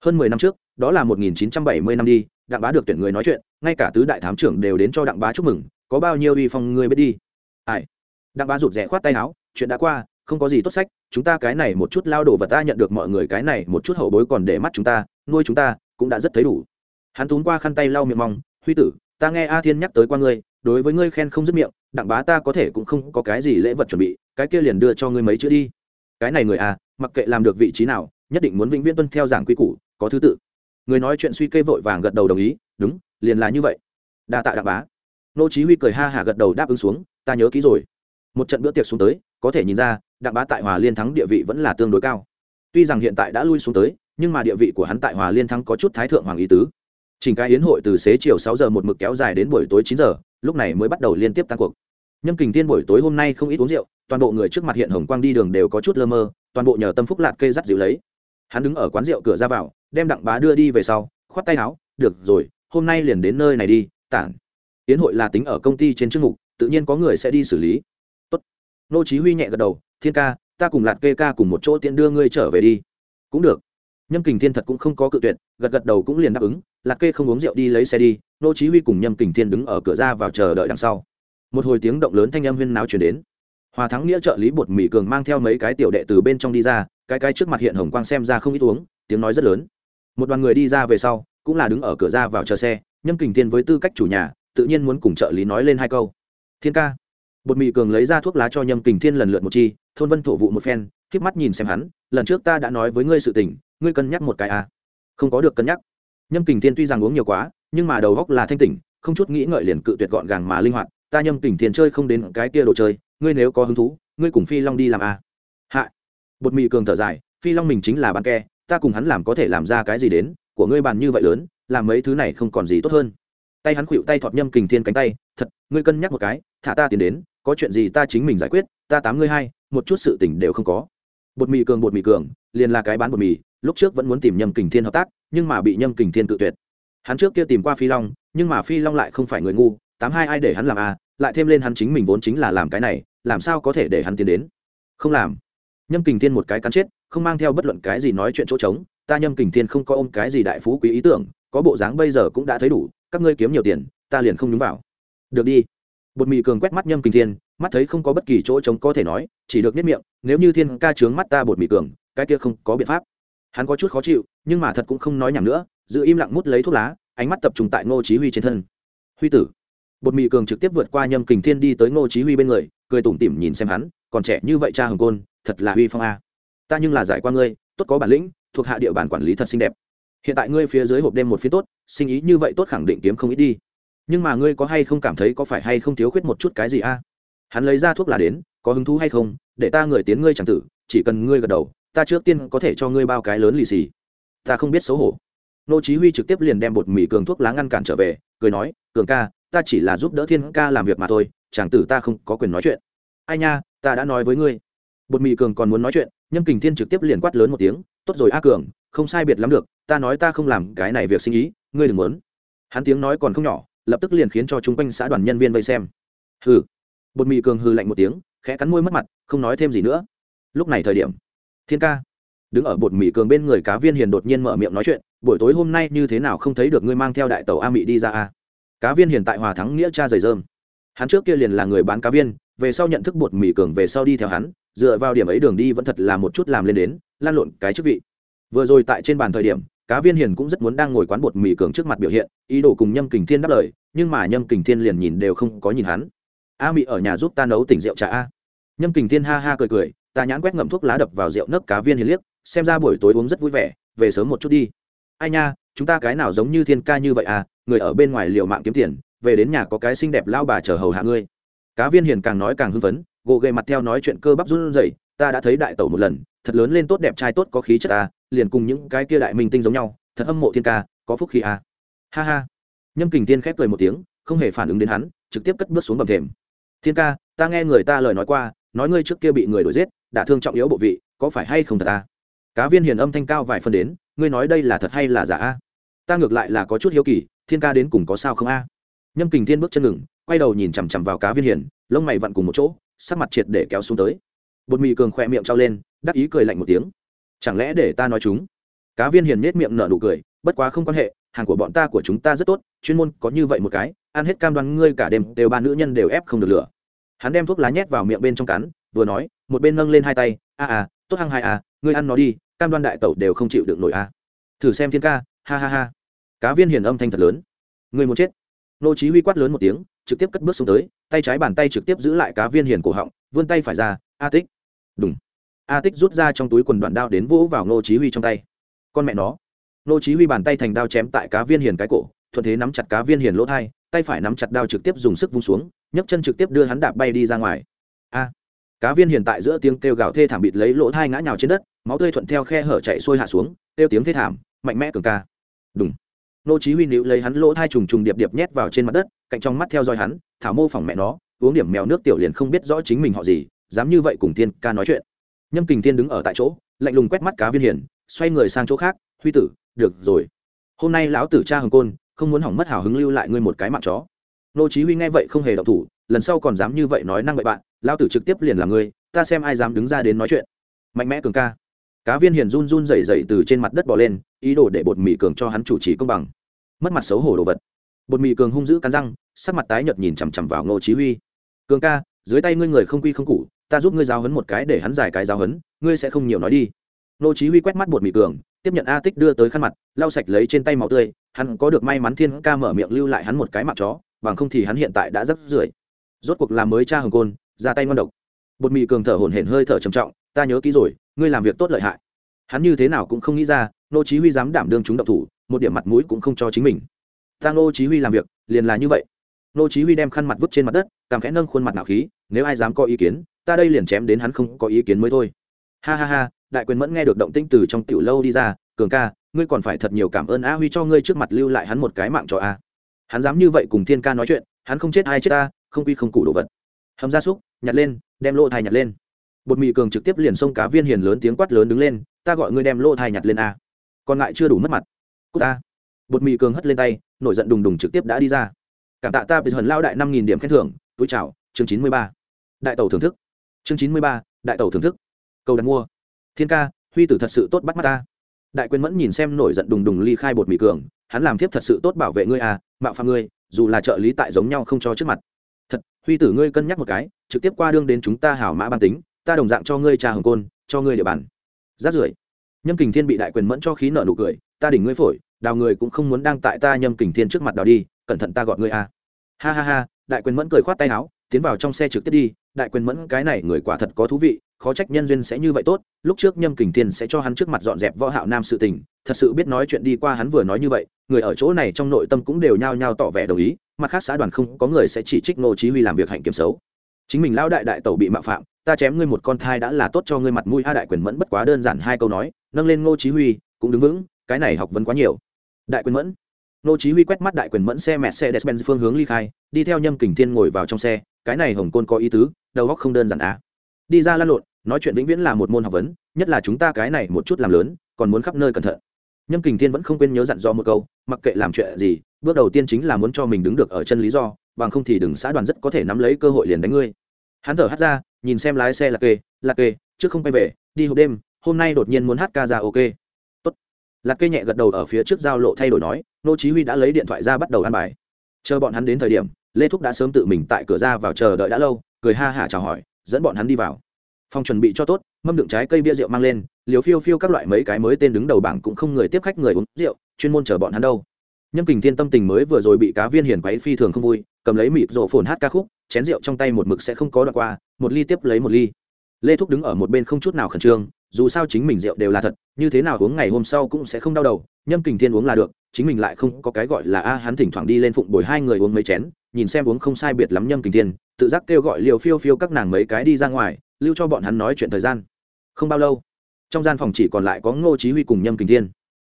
Hơn mười năm trước, đó là một nghìn chín trăm bảy mươi năm đi, đặng bá được tuyển người nói chuyện, ngay cả tứ đại thám trưởng đều đến cho đặng bá chúc mừng, có bao nhiêu uy phong ngươi biết đi? Ai? Đặng bá rụt rè khoát tay áo, chuyện đã qua không có gì tốt sách, chúng ta cái này một chút lao đổ vật ta nhận được mọi người cái này một chút hậu bối còn để mắt chúng ta, nuôi chúng ta cũng đã rất thấy đủ. Hắn túm qua khăn tay lau miệng mong, huy tử, ta nghe a thiên nhắc tới qua ngươi, đối với ngươi khen không dứt miệng, đặng bá ta có thể cũng không có cái gì lễ vật chuẩn bị, cái kia liền đưa cho ngươi mấy chữ đi. Cái này người à mặc kệ làm được vị trí nào, nhất định muốn vĩnh viễn tuân theo giảng quy củ, có thứ tự. Người nói chuyện suy kê vội vàng gật đầu đồng ý, đúng, liền là như vậy. Đa tạ đặng bá. Nô chí huy cười ha hả gật đầu đáp ứng xuống, ta nhớ kỹ rồi. Một trận bữa tiệc xuống tới, có thể nhìn ra đặng bá tại hòa liên thắng địa vị vẫn là tương đối cao. Tuy rằng hiện tại đã lui xuống tới, nhưng mà địa vị của hắn tại hòa liên thắng có chút thái thượng hoàng ý tứ. Trình cái yến hội từ xế chiều sáu giờ một mực kéo dài đến buổi tối chín giờ, lúc này mới bắt đầu liên tiếp tăng cuộc. Nhâm kình tiên buổi tối hôm nay không ít uống rượu, toàn bộ người trước mặt hiện hồng quang đi đường đều có chút lơ mơ, toàn bộ nhờ tâm phúc lạt kê dắt dịu lấy. Hắn đứng ở quán rượu cửa ra vào, đem đặng bá đưa đi về sau, khoát tay áo, được rồi, hôm nay liền đến nơi này đi, tản. Yến hội là tính ở công ty trên chức mục, tự nhiên có người sẽ đi xử lý nô chí huy nhẹ gật đầu, thiên ca, ta cùng lạt kê ca cùng một chỗ tiện đưa ngươi trở về đi. Cũng được. Nhâm kình thiên thật cũng không có cự tuyệt, gật gật đầu cũng liền đáp ứng, lạc kê không uống rượu đi lấy xe đi, nô chí huy cùng nhâm kình thiên đứng ở cửa ra vào chờ đợi đằng sau. Một hồi tiếng động lớn thanh âm huyên náo truyền đến. Hòa thắng nghĩa trợ lý bột mì cường mang theo mấy cái tiểu đệ từ bên trong đi ra, cái cái trước mặt hiện hồng quang xem ra không ít uống, tiếng nói rất lớn. Một đoàn người đi ra về sau, cũng là đứng ở cửa ra vào chờ xe, nhâm kình thiên với tư cách chủ nhà, tự nhiên muốn cùng trợ lý nói lên hai câu. Thiên ca bột mì cường lấy ra thuốc lá cho nhâm kình thiên lần lượt một chi, thôn vân thổ vụ một phen k mắt nhìn xem hắn, lần trước ta đã nói với ngươi sự tình, ngươi cân nhắc một cái à? Không có được cân nhắc. Nhâm kình thiên tuy rằng uống nhiều quá, nhưng mà đầu góc là thanh tỉnh, không chút nghĩ ngợi liền cự tuyệt gọn gàng mà linh hoạt, ta nhâm kình thiên chơi không đến cái kia đồ chơi, ngươi nếu có hứng thú, ngươi cùng phi long đi làm à. hạ. Bột mì cường thở dài, phi long mình chính là bán ke, ta cùng hắn làm có thể làm ra cái gì đến, của ngươi bàn như vậy lớn, làm mấy thứ này không còn gì tốt hơn. Tay hắn khuỵu tay thọt nhâm kình thiên cánh tay, thật, ngươi cân nhắc một cái, thả ta tiền đến có chuyện gì ta chính mình giải quyết, ta tám ngươi hai, một chút sự tình đều không có. Bột mì cường, bột mì cường, liền là cái bán bột mì, lúc trước vẫn muốn tìm nhâm kình thiên hợp tác, nhưng mà bị nhâm kình thiên tự tuyệt. Hắn trước kia tìm qua phi long, nhưng mà phi long lại không phải người ngu, tám hai ai để hắn làm a lại thêm lên hắn chính mình vốn chính là làm cái này, làm sao có thể để hắn tiến đến? Không làm. Nhâm kình thiên một cái cắn chết, không mang theo bất luận cái gì nói chuyện chỗ trống, ta nhâm kình thiên không có ôm cái gì đại phú quý ý tưởng, có bộ dáng bây giờ cũng đã thấy đủ, các ngươi kiếm nhiều tiền, ta liền không nhúng vào. Được đi bột mì cường quét mắt nhâm kình thiên, mắt thấy không có bất kỳ chỗ trống có thể nói, chỉ được nhất miệng, nếu như thiên ca trướng mắt ta bột mì cường, cái kia không có biện pháp. Hắn có chút khó chịu, nhưng mà thật cũng không nói nhảm nữa, giữ im lặng mút lấy thuốc lá, ánh mắt tập trung tại ngô chí huy trên thân. Huy tử. Bột mì cường trực tiếp vượt qua nhâm kình thiên đi tới ngô chí huy bên người, cười tủm tỉm nhìn xem hắn, còn trẻ như vậy cha hồng côn, thật là huy phong a. Ta nhưng là giải qua ngươi, tốt có bản lĩnh, thuộc hạ địa bàn quản lý thật xinh đẹp. Hiện tại ngươi phía dưới hộp đêm một phía tốt, sinh ý như vậy tốt khẳng định kiếm không ít đi nhưng mà ngươi có hay không cảm thấy có phải hay không thiếu khuyết một chút cái gì a? Hắn lấy ra thuốc là đến, có hứng thú hay không, để ta người tiến ngươi chẳng tử, chỉ cần ngươi gật đầu, ta trước tiên có thể cho ngươi bao cái lớn lì xì. Ta không biết xấu hổ. Nô chí huy trực tiếp liền đem bột mì cường thuốc lá ngăn cản trở về, cười nói, cường ca, ta chỉ là giúp đỡ thiên ca làm việc mà thôi chàng tử ta không có quyền nói chuyện. Ai nha, ta đã nói với ngươi. Bột mì cường còn muốn nói chuyện, nhâm kình thiên trực tiếp liền quát lớn một tiếng, tốt rồi a cường, không sai biệt lắm được, ta nói ta không làm cái này việc sinh ý, ngươi đừng muốn. Hắn tiếng nói còn không nhỏ lập tức liền khiến cho chúng quanh xã đoàn nhân viên vây xem. Hừ. Bột mì cường hừ lạnh một tiếng, khẽ cắn môi mất mặt, không nói thêm gì nữa. Lúc này thời điểm, thiên ca, đứng ở bột mì cường bên người cá viên hiền đột nhiên mở miệng nói chuyện, buổi tối hôm nay như thế nào không thấy được ngươi mang theo đại tàu a mị đi ra a cá viên hiền tại hòa thắng nghĩa cha dày dơm hắn trước kia liền là người bán cá viên, về sau nhận thức bột mì cường về sau đi theo hắn, dựa vào điểm ấy đường đi vẫn thật là một chút làm lên đến, lan lộn cái chức vị. Vừa rồi tại trên bàn thời điểm cá viên hiền cũng rất muốn đang ngồi quán bột mì cường trước mặt biểu hiện, ý đồ cùng nhâm kình thiên đáp lời, nhưng mà nhâm kình thiên liền nhìn đều không có nhìn hắn. A mị ở nhà giúp ta nấu tỉnh rượu trà a. Nhâm kình thiên ha ha cười cười, ta nhãn quét ngậm thuốc lá đập vào rượu nấc cá viên hiền liếc, xem ra buổi tối uống rất vui vẻ, về sớm một chút đi. Ai nha, chúng ta cái nào giống như thiên ca như vậy à người ở bên ngoài liều mạng kiếm tiền, về đến nhà có cái xinh đẹp lao bà chờ hầu hạ ngươi. Cá viên hiền càng nói càng hưng phấn, gồ ghề mặt theo nói chuyện cơ bắp run rẩy ta đã thấy đại tẩu một lần, thật lớn lên tốt đẹp trai tốt có khí chất ta, liền cùng những cái kia đại minh tinh giống nhau, thật âm mộ thiên ca, có phúc khí à. ha ha. Nhâm kình tiên khép cười một tiếng, không hề phản ứng đến hắn, trực tiếp cất bước xuống bầm thềm. Thiên ca, ta nghe người ta lời nói qua, nói ngươi trước kia bị người đuổi giết, đã thương trọng yếu bộ vị, có phải hay không thật ta cá viên hiền âm thanh cao vài phân đến, ngươi nói đây là thật hay là giả a? Ta ngược lại là có chút hiếu kỳ, thiên ca đến cùng có sao không a? Nhâm kình thiên bước chân ngừng, quay đầu nhìn chằm chằm vào cá viên hiền, lông mày vặn cùng một chỗ, sắc mặt triệt để kéo xuống tới bột mì cường khỏe miệng trao lên, đắc ý cười lạnh một tiếng. Chẳng lẽ để ta nói chúng? Cá viên hiền nết miệng nở nụ cười, bất quá không quan hệ, hàng của bọn ta của chúng ta rất tốt, chuyên môn có như vậy một cái, ăn hết cam đoan ngươi cả đêm đều ba nữ nhân đều ép không được lửa. Hắn đem thuốc lá nhét vào miệng bên trong cắn, vừa nói, một bên nâng lên hai tay, a a tốt hăng hai a ngươi ăn nó đi, cam đoan đại tẩu đều không chịu được nổi a thử xem thiên ca, ha ha ha. Cá viên hiền âm thanh thật lớn. Ngươi muốn chết. Nô chí huy quát lớn một tiếng, trực tiếp cất bước xuống tới, tay trái bàn tay trực tiếp giữ lại cá viên hiền cổ họng, vươn tay phải ra, a tích đúng a tích rút ra trong túi quần đoạn đao đến vỗ vào ngô chí huy trong tay. Con mẹ nó. Ngô chí huy bàn tay thành đao chém tại cá viên hiền cái cổ, thuận thế nắm chặt cá viên hiền lỗ thay tay phải nắm chặt đao trực tiếp dùng sức vung xuống, nhấc chân trực tiếp đưa hắn đạp bay đi ra ngoài. A. Cá viên hiền tại giữa tiếng kêu gào thê thảm bịt lấy lỗ thay ngã nhào trên đất, máu tươi thuận theo khe hở chảy xuôi hạ xuống, kêu tiếng thê thảm, mạnh mẽ cường ca. Đúng nô chí huy liễu lấy hắn lỗ thai trùng trùng điệp điệp nhét vào trên mặt đất, cạnh trong mắt theo dõi hắn, thảo mô phỏng mẹ nó, uống điểm mèo nước tiểu liền không biết rõ chính mình họ gì dám như vậy cùng tiên ca nói chuyện. Nhâm kình tiên đứng ở tại chỗ, lạnh lùng quét mắt cá viên hiền, xoay người sang chỗ khác, huy tử, được rồi. Hôm nay lão tử cha hồng côn, không muốn hỏng mất hào hứng lưu lại ngươi một cái mạng chó. Nô chí huy nghe vậy không hề động thủ, lần sau còn dám như vậy nói năng bậy bạn, lão tử trực tiếp liền là ngươi, ta xem ai dám đứng ra đến nói chuyện. Mạnh mẽ cường ca. Cá viên hiền run run rẩy rẩy từ trên mặt đất bò lên, ý đồ để bột mì cường cho hắn chủ trì công bằng. Mất mặt xấu hổ đồ vật. Bột mì cường hung dữ cắn răng, sắc mặt tái nhợt nhìn chằm chằm vào ngô chí huy. Cường ca, dưới tay ngươi người không quy không củ ta giúp ngươi giáo huấn một cái để hắn giải cái giáo huấn, ngươi sẽ không nhiều nói đi. Nô chí huy quét mắt bột mì cường, tiếp nhận a tích đưa tới khăn mặt, lau sạch lấy trên tay máu tươi, hắn có được may mắn thiên ca mở miệng lưu lại hắn một cái mặt chó, bằng không thì hắn hiện tại đã rất rưởi. Rốt cuộc làm mới cha hồng côn, ra tay ngon độc. Bột mì cường thở hổn hển hơi thở trầm trọng, ta nhớ kỹ rồi, ngươi làm việc tốt lợi hại. Hắn như thế nào cũng không nghĩ ra, nô chí huy dám đảm đương chúng độc thủ, một điểm mặt mũi cũng không cho chính mình. Ta nô chí huy làm việc, liền là như vậy. Nô chí huy đem khăn mặt vứt trên mặt đất cảm khẽ nâng khuôn mặt nạo khí, nếu ai dám có ý kiến ta đây liền chém đến hắn không có ý kiến mới thôi. Ha ha ha, đại quyền mẫn nghe được động tĩnh từ trong tiểu lâu đi ra, cường ca, ngươi còn phải thật nhiều cảm ơn a huy cho ngươi trước mặt lưu lại hắn một cái mạng cho a. Hắn dám như vậy cùng thiên ca nói chuyện, hắn không chết ai chết ta, không quy không cụ đồ vật. Hầm gia súc, nhặt lên, đem lô thai nhặt lên. Bột mì cường trực tiếp liền xông cá viên hiền lớn tiếng quát lớn đứng lên, ta gọi ngươi đem lô thai nhặt lên a. Còn lại chưa đủ mất mặt. Cút ta. Bột mì cường hất lên tay, nổi giận đùng đùng trực tiếp đã đi ra. Cảm tạ ta bị hần lao đại năm nghìn điểm khen thưởng, túi chào, chương chín mươi ba. Đại tàu thưởng thức chương chín mươi ba, đại tẩu thưởng thức. Cầu đặt mua. Thiên ca, huy tử thật sự tốt bắt mắt ta. Đại quyền mẫn nhìn xem nổi giận đùng đùng ly khai bột mì cường, hắn làm tiếp thật sự tốt bảo vệ ngươi à mạo phạm ngươi, dù là trợ lý tại giống nhau không cho trước mặt. Thật, huy tử ngươi cân nhắc một cái, trực tiếp qua đương đến chúng ta hảo mã ban tính, ta đồng dạng cho ngươi trà hồng côn, cho ngươi địa bàn. Rát rưởi. Nhâm kình thiên bị đại quyền mẫn cho khí nợ nụ cười, ta đỉnh ngươi phổi, đào người cũng không muốn đang tại ta nhâm kình thiên trước mặt đào đi, cẩn thận ta gọi ngươi à. ha ha ha, đại quyền mẫn cười khoát tay áo, tiến vào trong xe trực tiếp đi đại quyền mẫn, cái này người quả thật có thú vị, khó trách nhân duyên sẽ như vậy tốt, lúc trước nhâm kình thiên sẽ cho hắn trước mặt dọn dẹp võ hạo nam sự tình, thật sự biết nói chuyện đi qua hắn vừa nói như vậy, người ở chỗ này trong nội tâm cũng đều nhao nhao tỏ vẻ đồng ý, mặt khác xã đoàn không có người sẽ chỉ trích ngô chí huy làm việc hạnh kiểm xấu. Chính mình Lão đại đại tẩu bị mạo phạm, ta chém ngươi một con thai đã là tốt cho ngươi mặt mũi, a đại quyền mẫn bất quá đơn giản hai câu nói, nâng lên ngô chí huy, cũng đứng vững, cái này học vấn quá nhiều. Đại quyền mẫn. Ngô chí huy quét mắt đại quyền mẫn xe mẹ xe despen phương hướng ly khai, đi theo nhâm kình thiên ngồi vào trong xe, cái này hồng côn có ý tứ đầu óc không đơn giản á. đi ra lăn lộn, nói chuyện vĩnh viễn là một môn học vấn, nhất là chúng ta cái này một chút làm lớn, còn muốn khắp nơi cẩn thận. Nhâm kình thiên vẫn không quên nhớ dặn dò một câu, mặc kệ làm chuyện gì, bước đầu tiên chính là muốn cho mình đứng được ở chân lý do, bằng không thì đừng xã đoàn rất có thể nắm lấy cơ hội liền đánh ngươi. Hắn thở hắt ra, nhìn xem lái xe là kê là kê, trước không quay về, đi hộp đêm, hôm nay đột nhiên muốn hát ca ra ok. Tốt. Lạc kê nhẹ gật đầu ở phía trước giao lộ thay đổi nói, nô chí huy đã lấy điện thoại ra bắt đầu ăn bài. Chờ bọn hắn đến thời điểm, lê thúc đã sớm tự mình tại cửa ra vào chờ đợi đã lâu cười ha hả chào hỏi, dẫn bọn hắn đi vào. Phòng chuẩn bị cho tốt, mâm đựng trái cây bia rượu mang lên liều phiêu phiêu các loại mấy cái mới tên đứng đầu bảng cũng không người tiếp khách người uống rượu, chuyên môn chờ bọn hắn đâu. Nhâm kình thiên tâm tình mới vừa rồi bị cá viên hiền quấy phi thường không vui, cầm lấy mịt rộ phồn hát ca khúc, chén rượu trong tay một mực sẽ không có đoạn qua, một ly tiếp lấy một ly. Lê thúc đứng ở một bên không chút nào khẩn trương, dù sao chính mình rượu đều là thật, như thế nào uống ngày hôm sau cũng sẽ không đau đầu, nhâm kình thiên uống là được, chính mình lại không có cái gọi là a, hắn thỉnh thoảng đi lên phụng bồi hai người uống mấy chén, nhìn xem uống không sai biệt lắm nhâm kình thiên tự giác kêu gọi liều phiêu phiêu các nàng mấy cái đi ra ngoài, lưu cho bọn hắn nói chuyện thời gian. Không bao lâu, trong gian phòng chỉ còn lại có ngô chí huy cùng nhâm kình thiên.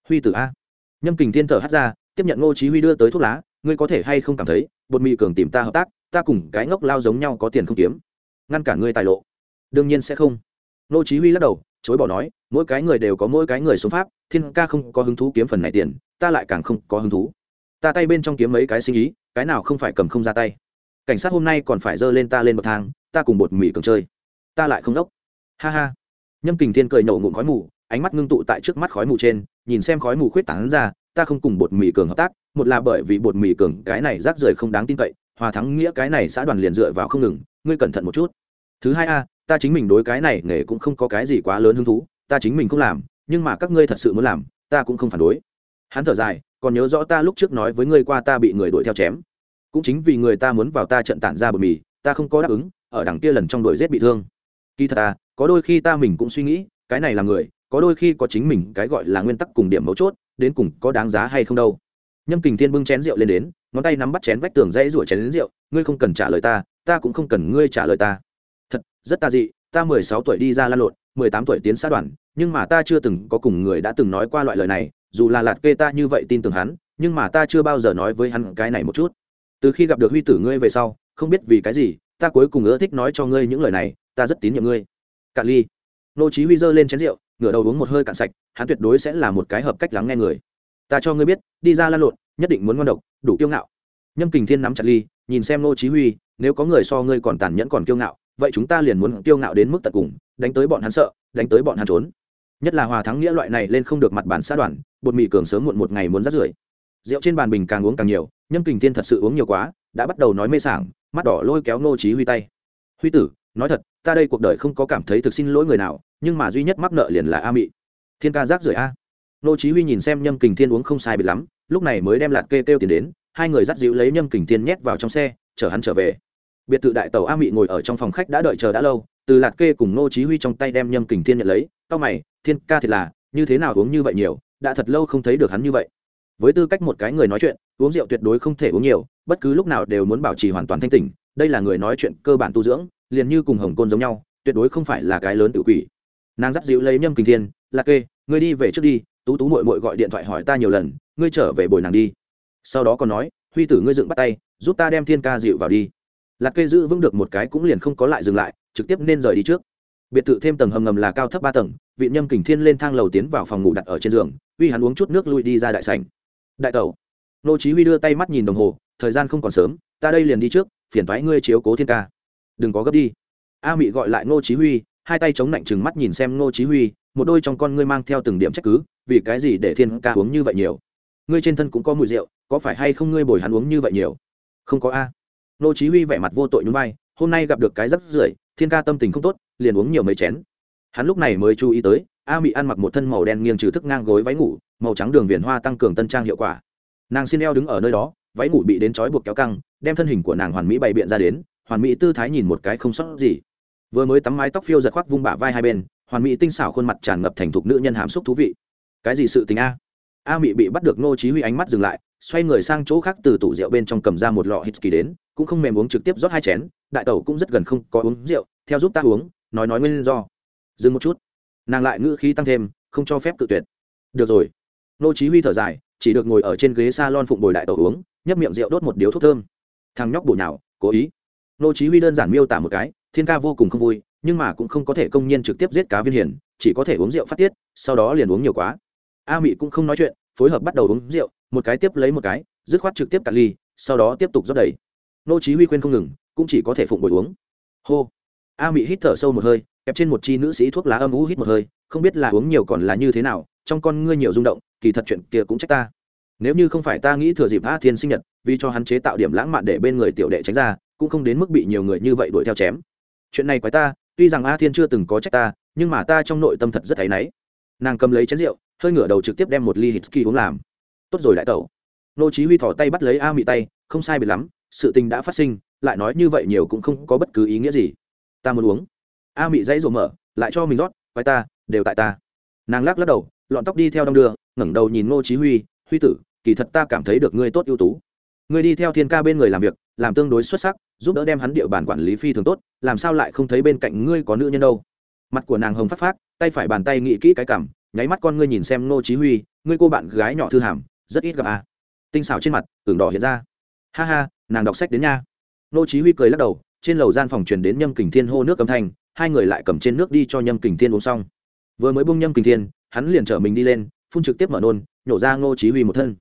Huy tử a. Nhâm kình thiên thở hắt ra, tiếp nhận ngô chí huy đưa tới thuốc lá, ngươi có thể hay không cảm thấy, bột mì cường tìm ta hợp tác, ta cùng cái ngốc lao giống nhau có tiền không kiếm. Ngăn cản ngươi tài lộ. Đương nhiên sẽ không. Ngô chí huy lắc đầu, chối bỏ nói, mỗi cái người đều có mỗi cái người xuống pháp, thiên ca không có hứng thú kiếm phần này tiền, ta lại càng không có hứng thú. Ta tay bên trong kiếm mấy cái sinh ý, cái nào không phải cầm không ra tay cảnh sát hôm nay còn phải dơ lên ta lên bậc thang, ta cùng bột mì cường chơi. Ta lại không đốc. Ha ha. Nhâm kình thiên cười nổ ngụm khói mù, ánh mắt ngưng tụ tại trước mắt khói mù trên, nhìn xem khói mù khuyết tảng ra, ta không cùng bột mì cường hợp tác, một là bởi vì bột mì cường cái này rác rưởi không đáng tin cậy, hòa thắng nghĩa cái này xã đoàn liền dựa vào không ngừng, ngươi cẩn thận một chút. Thứ hai a, ta chính mình đối cái này nghề cũng không có cái gì quá lớn hứng thú, ta chính mình không làm, nhưng mà các ngươi thật sự muốn làm, ta cũng không phản đối. Hắn thở dài, còn nhớ rõ ta lúc trước nói với ngươi qua ta bị người đuổi theo chém cũng chính vì người ta muốn vào ta trận tản ra bột mì, ta không có đáp ứng, ở đằng kia lần trong đội giết bị thương. Kỳ thật à có đôi khi ta mình cũng suy nghĩ, cái này là người, có đôi khi có chính mình, cái gọi là nguyên tắc cùng điểm mấu chốt, đến cùng có đáng giá hay không đâu. Nhâm kình thiên bưng chén rượu lên đến, ngón tay nắm bắt chén vách tường dãy rủa chén đến rượu, ngươi không cần trả lời ta ta cũng không cần ngươi trả lời ta. Thật, rất ta dị, ta mười sáu tuổi đi ra lan lộn, mười tám tuổi tiến xã đoàn, nhưng mà ta chưa từng có cùng người đã từng nói qua loại lời này, dù là lạt kê ta như vậy tin tưởng hắn, nhưng mà ta chưa bao giờ nói với hắn cái này một chút từ khi gặp được huy tử ngươi về sau, không biết vì cái gì, ta cuối cùng ưa thích nói cho ngươi những lời này, ta rất tín nhiệm ngươi. Cạn ly. Nô chí huy giơ lên chén rượu, ngửa đầu uống một hơi cạn sạch, hắn tuyệt đối sẽ là một cái hợp cách lắng nghe người. Ta cho ngươi biết, đi ra lan lộn, nhất định muốn ngon độc, đủ kiêu ngạo. Nhâm kình thiên nắm chặt ly, nhìn xem nô chí huy, nếu có người so ngươi còn tàn nhẫn còn kiêu ngạo, vậy chúng ta liền muốn kiêu ngạo đến mức tận cùng, đánh tới bọn hắn sợ, đánh tới bọn hắn trốn. Nhất là hòa thắng nghĩa loại này lên không được mặt bản xã đoàn, bột mì cường sớm muộn một ngày muốn rất rưởi. Rượu trên bàn bình càng uống càng nhiều nhâm kình thiên thật sự uống nhiều quá, đã bắt đầu nói mê sảng, mắt đỏ lôi kéo Ngô chí huy tay. Huy tử, nói thật, ta đây cuộc đời không có cảm thấy thực xin lỗi người nào, nhưng mà duy nhất mắc nợ liền là a mị. Thiên ca rác rưởi a. Ngô chí huy nhìn xem nhâm kình thiên uống không sai biệt lắm, lúc này mới đem lạt kê kêu tiền đến, hai người dắt dịu lấy nhâm kình thiên nhét vào trong xe, chở hắn trở về. Biệt thự đại tàu a mị ngồi ở trong phòng khách đã đợi chờ đã lâu, từ lạt kê cùng Ngô chí huy trong tay đem nhâm kình thiên nhận lấy cao mày, thiên ca thiệt là, như thế nào uống như vậy nhiều, đã thật lâu không thấy được hắn như vậy với tư cách một cái người nói chuyện, uống rượu tuyệt đối không thể uống nhiều, bất cứ lúc nào đều muốn bảo trì hoàn toàn thanh tỉnh, đây là người nói chuyện cơ bản tu dưỡng, liền như cùng hồng côn giống nhau, tuyệt đối không phải là cái lớn tự quỷ. Nàng dắt dịu lấy nhâm kình thiên là kê, ngươi đi về trước đi, tú tú mội mội gọi điện thoại hỏi ta nhiều lần, ngươi trở về bồi nàng đi. Sau đó còn nói, huy tử ngươi dựng bắt tay, giúp ta đem thiên ca dịu vào đi. Lạc kê giữ vững được một cái cũng liền không có lại dừng lại, trực tiếp nên rời đi trước. Biệt thự thêm tầng hầm ngầm là cao thấp ba tầng, vị nhâm kình thiên lên thang lầu tiến vào phòng ngủ đặt ở trên giường, uy hắn uống chút nước lui đi ra đại sảnh đại tẩu. Nô chí huy đưa tay mắt nhìn đồng hồ, thời gian không còn sớm, ta đây liền đi trước, phiền thoái ngươi chiếu cố thiên ca. Đừng có gấp đi. A mị gọi lại nô chí huy, hai tay chống nạnh chừng mắt nhìn xem ngô chí huy, một đôi trong con ngươi mang theo từng điểm trách cứ, vì cái gì để thiên ca uống như vậy nhiều? Ngươi trên thân cũng có mùi rượu, có phải hay không ngươi bồi hắn uống như vậy nhiều? Không có a. Ngô chí huy vẻ mặt vô tội nhún vai, hôm nay gặp được cái rất rưởi, thiên ca tâm tình không tốt, liền uống nhiều mấy chén. Hắn lúc này mới chú ý tới, a mị ăn mặc một thân màu đen nghiêng trừ thức ngang gối váy ngủ màu trắng đường viền hoa tăng cường tân trang hiệu quả. Nàng xin eo đứng ở nơi đó, váy ngủ bị đến trói buộc kéo căng, đem thân hình của nàng hoàn mỹ bày biện ra đến, hoàn mỹ tư thái nhìn một cái không sót gì. Vừa mới tắm mái tóc phiêu giật khoác vung bả vai hai bên, hoàn mỹ tinh xảo khuôn mặt tràn ngập thành thục nữ nhân hàm xúc thú vị. Cái gì sự tình a? A mị bị bắt được nô chí huy ánh mắt dừng lại, xoay người sang chỗ khác từ tủ rượu bên trong cầm ra một lọ hít kỳ đến, cũng không mềm uống trực tiếp rót hai chén, đại tẩu cũng rất gần không có uống rượu, theo giúp ta uống, nói nói nguyên do. Dừng một chút. Nàng lại ngữ khí tăng thêm, không cho phép cự tuyệt. Được rồi Nô chí huy thở dài, chỉ được ngồi ở trên ghế salon phụng bồi đại tẩu uống, nhấp miệng rượu đốt một điếu thuốc thơm. Thằng nhóc bổ nhào, cố ý. Nô chí huy đơn giản miêu tả một cái, thiên ca vô cùng không vui, nhưng mà cũng không có thể công nhiên trực tiếp giết cá viên hiển chỉ có thể uống rượu phát tiết, sau đó liền uống nhiều quá. A mị cũng không nói chuyện, phối hợp bắt đầu uống rượu, một cái tiếp lấy một cái, dứt khoát trực tiếp cạn ly, sau đó tiếp tục rót đầy. Nô chí huy khuyên không ngừng, cũng chỉ có thể phụng bồi uống. Hô. A mị hít thở sâu một hơi kẹp trên một chi nữ sĩ thuốc lá âm u hít một hơi, không biết là uống nhiều còn là như thế nào, trong con ngươi nhiều rung động, kỳ thật chuyện kia cũng trách ta. Nếu như không phải ta nghĩ thừa dịp a thiên sinh nhật, vì cho hắn chế tạo điểm lãng mạn để bên người tiểu đệ tránh ra, cũng không đến mức bị nhiều người như vậy đuổi theo chém. Chuyện này quái ta, tuy rằng a thiên chưa từng có trách ta, nhưng mà ta trong nội tâm thật rất thấy náy. Nàng cầm lấy chén rượu, hơi ngửa đầu trực tiếp đem một ly hít kỳ uống làm. Tốt rồi đại tẩu. Nô chí huy thò tay bắt lấy a mị tay, không sai biệt lắm, sự tình đã phát sinh, lại nói như vậy nhiều cũng không có bất cứ ý nghĩa gì. Ta muốn uống a mị dãy rộ mở, lại cho mình rót vai ta, đều tại ta. Nàng lắc lắc đầu, lọn tóc đi theo đong đưa, ngẩng đầu nhìn Ngô chí huy huy tử, kỳ thật ta cảm thấy được ngươi tốt ưu tú. Ngươi đi theo thiên ca bên người làm việc, làm tương đối xuất sắc, giúp đỡ đem hắn địa bàn quản lý phi thường tốt, làm sao lại không thấy bên cạnh ngươi có nữ nhân đâu? Mặt của nàng hồng phát phát tay phải bàn tay nghĩ kỹ cái cảm nháy mắt con ngươi nhìn xem Ngô chí huy, ngươi cô bạn gái nhỏ thư hàm, rất ít gặp à? Tinh xảo trên mặt tưởng đỏ hiện ra. Ha ha, nàng đọc sách đến nha. Ngô chí huy cười lắc đầu, trên lầu gian phòng truyền đến nhâm kình thiên hô nước âm thanh hai người lại cầm trên nước đi cho nhâm kình thiên uống xong. Vừa mới bung nhâm kình thiên, hắn liền chở mình đi lên, phun trực tiếp mở nôn, nhổ ra ngô chí huy một thân.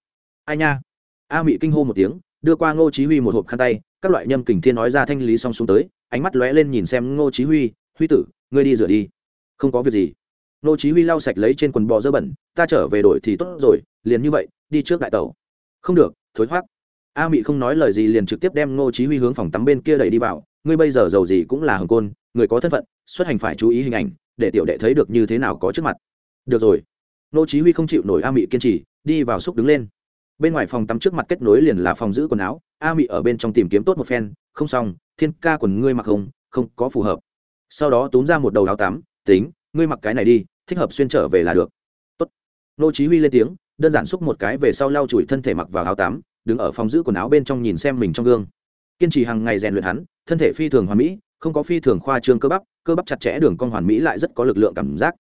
Ai nha? A mị kinh hô một tiếng, đưa qua ngô chí huy một hộp khăn tay, các loại nhâm kình thiên nói ra thanh lý xong xuống tới, ánh mắt lóe lên nhìn xem ngô chí huy huy tử, ngươi đi rửa đi. Không có việc gì. Ngô chí huy lau sạch lấy trên quần bò dơ bẩn, ta trở về đổi thì tốt rồi, liền như vậy, đi trước đại tẩu. Không được, thối thoát. A mị không nói lời gì liền trực tiếp đem ngô chí huy hướng phòng tắm bên kia đẩy đi vào ngươi bây giờ giàu gì cũng là hồng côn, người có thân phận, xuất hành phải chú ý hình ảnh, để tiểu đệ thấy được như thế nào có trước mặt. Được rồi. Nô chí huy không chịu nổi a mị kiên trì, đi vào xúc đứng lên. Bên ngoài phòng tắm trước mặt kết nối liền là phòng giữ quần áo. A mị ở bên trong tìm kiếm tốt một phen, không xong, thiên ca quần ngươi mặc không không có phù hợp. Sau đó túm ra một đầu áo tắm, tính, ngươi mặc cái này đi, thích hợp xuyên trở về là được. Tốt. Nô chí huy lên tiếng, đơn giản xúc một cái về sau lau chùi thân thể mặc vào áo tắm, đứng ở phòng giữ quần áo bên trong nhìn xem mình trong gương. Kiên trì hàng ngày rèn luyện hắn thân thể phi thường hoàn mỹ, không có phi thường khoa trương cơ bắp cơ bắp chặt chẽ, đường cong hoàn mỹ lại rất có lực lượng cảm giác.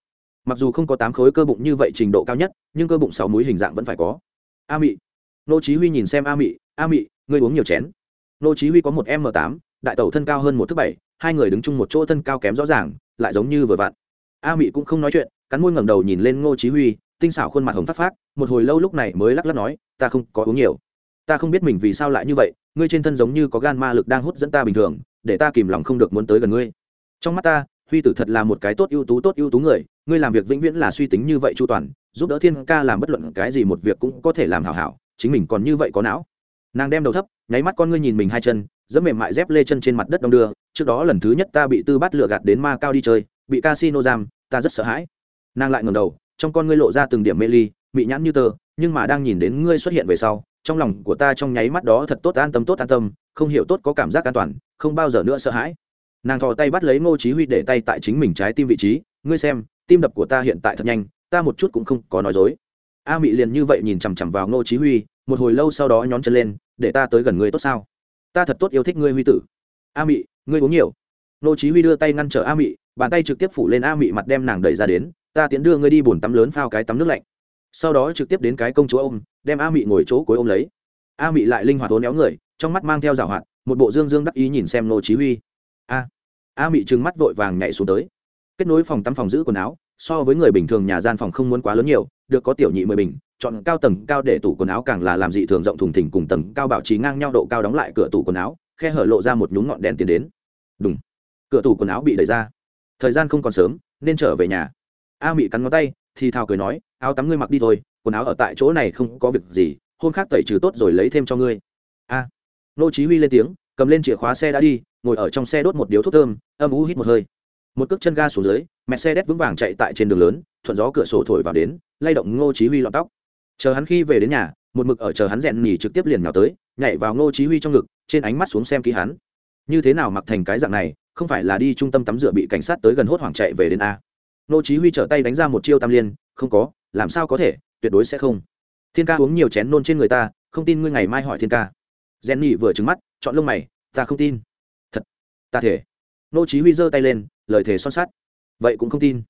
Mặc dù không có tám khối cơ bụng như vậy trình độ cao nhất, nhưng cơ bụng sáu múi hình dạng vẫn phải có. A mị. Nô chí huy nhìn xem a mị a mị, ngươi uống nhiều chén. Nô chí huy có một m 8 đại tẩu thân cao hơn một thước bảy, hai người đứng chung một chỗ thân cao kém rõ ràng, lại giống như vừa vặn. A mị cũng không nói chuyện, cắn môi ngẩng đầu nhìn lên ngô chí huy, tinh xảo khuôn mặt hồng phát phát một hồi lâu lúc này mới lắc lắc nói, ta không có uống nhiều. Ta không biết mình vì sao lại như vậy ngươi trên thân giống như có gan ma lực đang hút dẫn ta bình thường để ta kìm lòng không được muốn tới gần ngươi. Trong mắt ta huy tử thật là một cái tốt ưu tú tốt ưu tú người ngươi làm việc vĩnh viễn là suy tính như vậy chu toàn giúp đỡ thiên ca làm bất luận cái gì một việc cũng có thể làm hảo hảo chính mình còn như vậy có não. Nàng đem đầu thấp nháy mắt con ngươi nhìn mình hai chân dẫm mềm mại dép lê chân trên mặt đất đông đưa trước đó lần thứ nhất ta bị tư bắt lừa gạt đến ma cao đi chơi bị casino giam ta rất sợ hãi. Nàng lại ngẩng đầu trong con ngươi lộ ra từng điểm mê ly bị nhãn như tờ, nhưng mà đang nhìn đến ngươi xuất hiện về sau trong lòng của ta trong nháy mắt đó thật tốt, an tâm tốt, an tâm, không hiểu tốt có cảm giác an toàn, không bao giờ nữa sợ hãi. Nàng thò tay bắt lấy ngô chí huy để tay tại chính mình trái tim vị trí, ngươi xem, tim đập của ta hiện tại thật nhanh, ta một chút cũng không có nói dối. A mị liền như vậy nhìn chằm chằm vào ngô chí huy, một hồi lâu sau đó nhón chân lên, để ta tới gần ngươi tốt sao? Ta thật tốt yêu thích ngươi, huy tử. A mị, ngươi uống nhiều. Ngô chí huy đưa tay ngăn trở a mị, bàn tay trực tiếp phủ lên a mị mặt đem nàng đẩy ra đến, ta tiến đưa ngươi đi bồn tắm lớn phao cái tắm nước lạnh. Sau đó trực tiếp đến cái công chúa ôm đem a mị ngồi chỗ cuối ôm lấy. A mị lại linh hoạt tốn éo người, trong mắt mang theo rào hoạt, một bộ dương dương đắc ý nhìn xem nô chí huy. A a mị trừng mắt vội vàng nhảy xuống tới. Kết nối phòng tắm phòng giữ quần áo, so với người bình thường nhà gian phòng không muốn quá lớn nhiều, được có tiểu nhị mười bình, chọn cao tầng cao để tủ quần áo càng là làm dị thường rộng thùng thình cùng tầng cao bảo trì ngang nhau độ cao đóng lại cửa tủ quần áo, khe hở lộ ra một nhúng ngọn đèn tiến đến. Đúng cửa tủ quần áo bị đẩy ra. Thời gian không còn sớm, nên trở về nhà. A mị cắn ngón tay, thì thào cười nói, áo tắm ngươi mặc đi thôi quần áo ở tại chỗ này không có việc gì, hôm khác tẩy trừ tốt rồi lấy thêm cho ngươi. A. Nô chí huy lên tiếng, cầm lên chìa khóa xe đã đi, ngồi ở trong xe đốt một điếu thuốc thơm, âm u hít một hơi. Một cước chân ga xuống dưới, mẹ xe đét vững vàng chạy tại trên đường lớn, thuận gió cửa sổ thổi vào đến, lay động ngô chí huy lọn tóc. Chờ hắn khi về đến nhà, một mực ở chờ hắn rèn nhỉ trực tiếp liền nhào tới, nhảy vào ngô chí huy trong ngực, trên ánh mắt xuống xem kỹ hắn. Như thế nào mặc thành cái dạng này, không phải là đi trung tâm tắm rửa bị cảnh sát tới gần hốt hoảng chạy về đến a. Ngô chí huy trở tay đánh ra một chiêu tam liên, không có, làm sao có thể tuyệt đối sẽ không. Thiên ca uống nhiều chén nôn trên người ta, không tin ngươi ngày mai hỏi thiên ca. Rèn vừa trừng mắt, chọn lông mày, ta không tin. Thật, ta thể. Ngô chí huy giơ tay lên, lời thề son sắt. Vậy cũng không tin.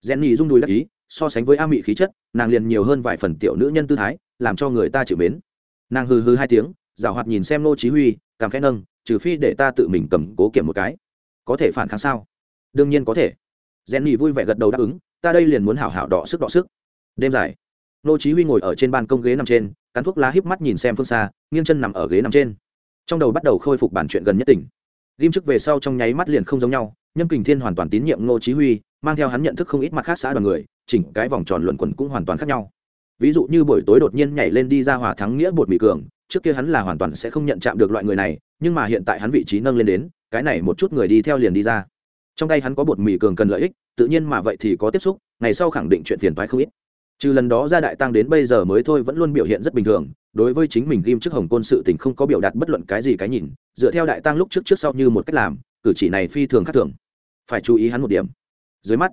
Rèn rung đùi đắc ý, so sánh với a mị khí chất, nàng liền nhiều hơn vài phần tiểu nữ nhân tư thái, làm cho người ta chịu mến. Nàng hừ hừ hai tiếng rào hoạt nhìn xem nô chí huy, cảm khẽ nâng, trừ phi để ta tự mình cầm cố kiểm một cái. Có thể phản kháng sao? Đương nhiên có thể. Jenny vui vẻ gật đầu đáp ứng, ta đây liền muốn hảo hảo đọ sức đọ sức. Đêm dài nô chí huy ngồi ở trên ban công ghế nằm trên, cắn thuốc lá híp mắt nhìn xem phương xa, nghiêng chân nằm ở ghế nằm trên. Trong đầu bắt đầu khôi phục bản chuyện gần nhất tỉnh. Ghim trước về sau trong nháy mắt liền không giống nhau, nhâm kình thiên hoàn toàn tín nhiệm ngô chí huy, mang theo hắn nhận thức không ít mặt khác xã đoàn người, chỉnh cái vòng tròn luận quẩn cũng hoàn toàn khác nhau. Ví dụ như buổi tối đột nhiên nhảy lên đi ra hòa thắng nghĩa bột mì cường, trước kia hắn là hoàn toàn sẽ không nhận chạm được loại người này, nhưng mà hiện tại hắn vị trí nâng lên đến, cái này một chút người đi theo liền đi ra. Trong tay hắn có bột mì cường cần lợi ích, tự nhiên mà vậy thì có tiếp xúc, ngày sau khẳng định chuyện phiền toái không ít trừ lần đó ra đại tăng đến bây giờ mới thôi vẫn luôn biểu hiện rất bình thường, đối với chính mình ghim trước hồng côn sự tình không có biểu đạt bất luận cái gì cái nhìn, dựa theo đại tăng lúc trước trước sau như một cách làm, cử chỉ này phi thường khác thường. Phải chú ý hắn một điểm. Dưới mắt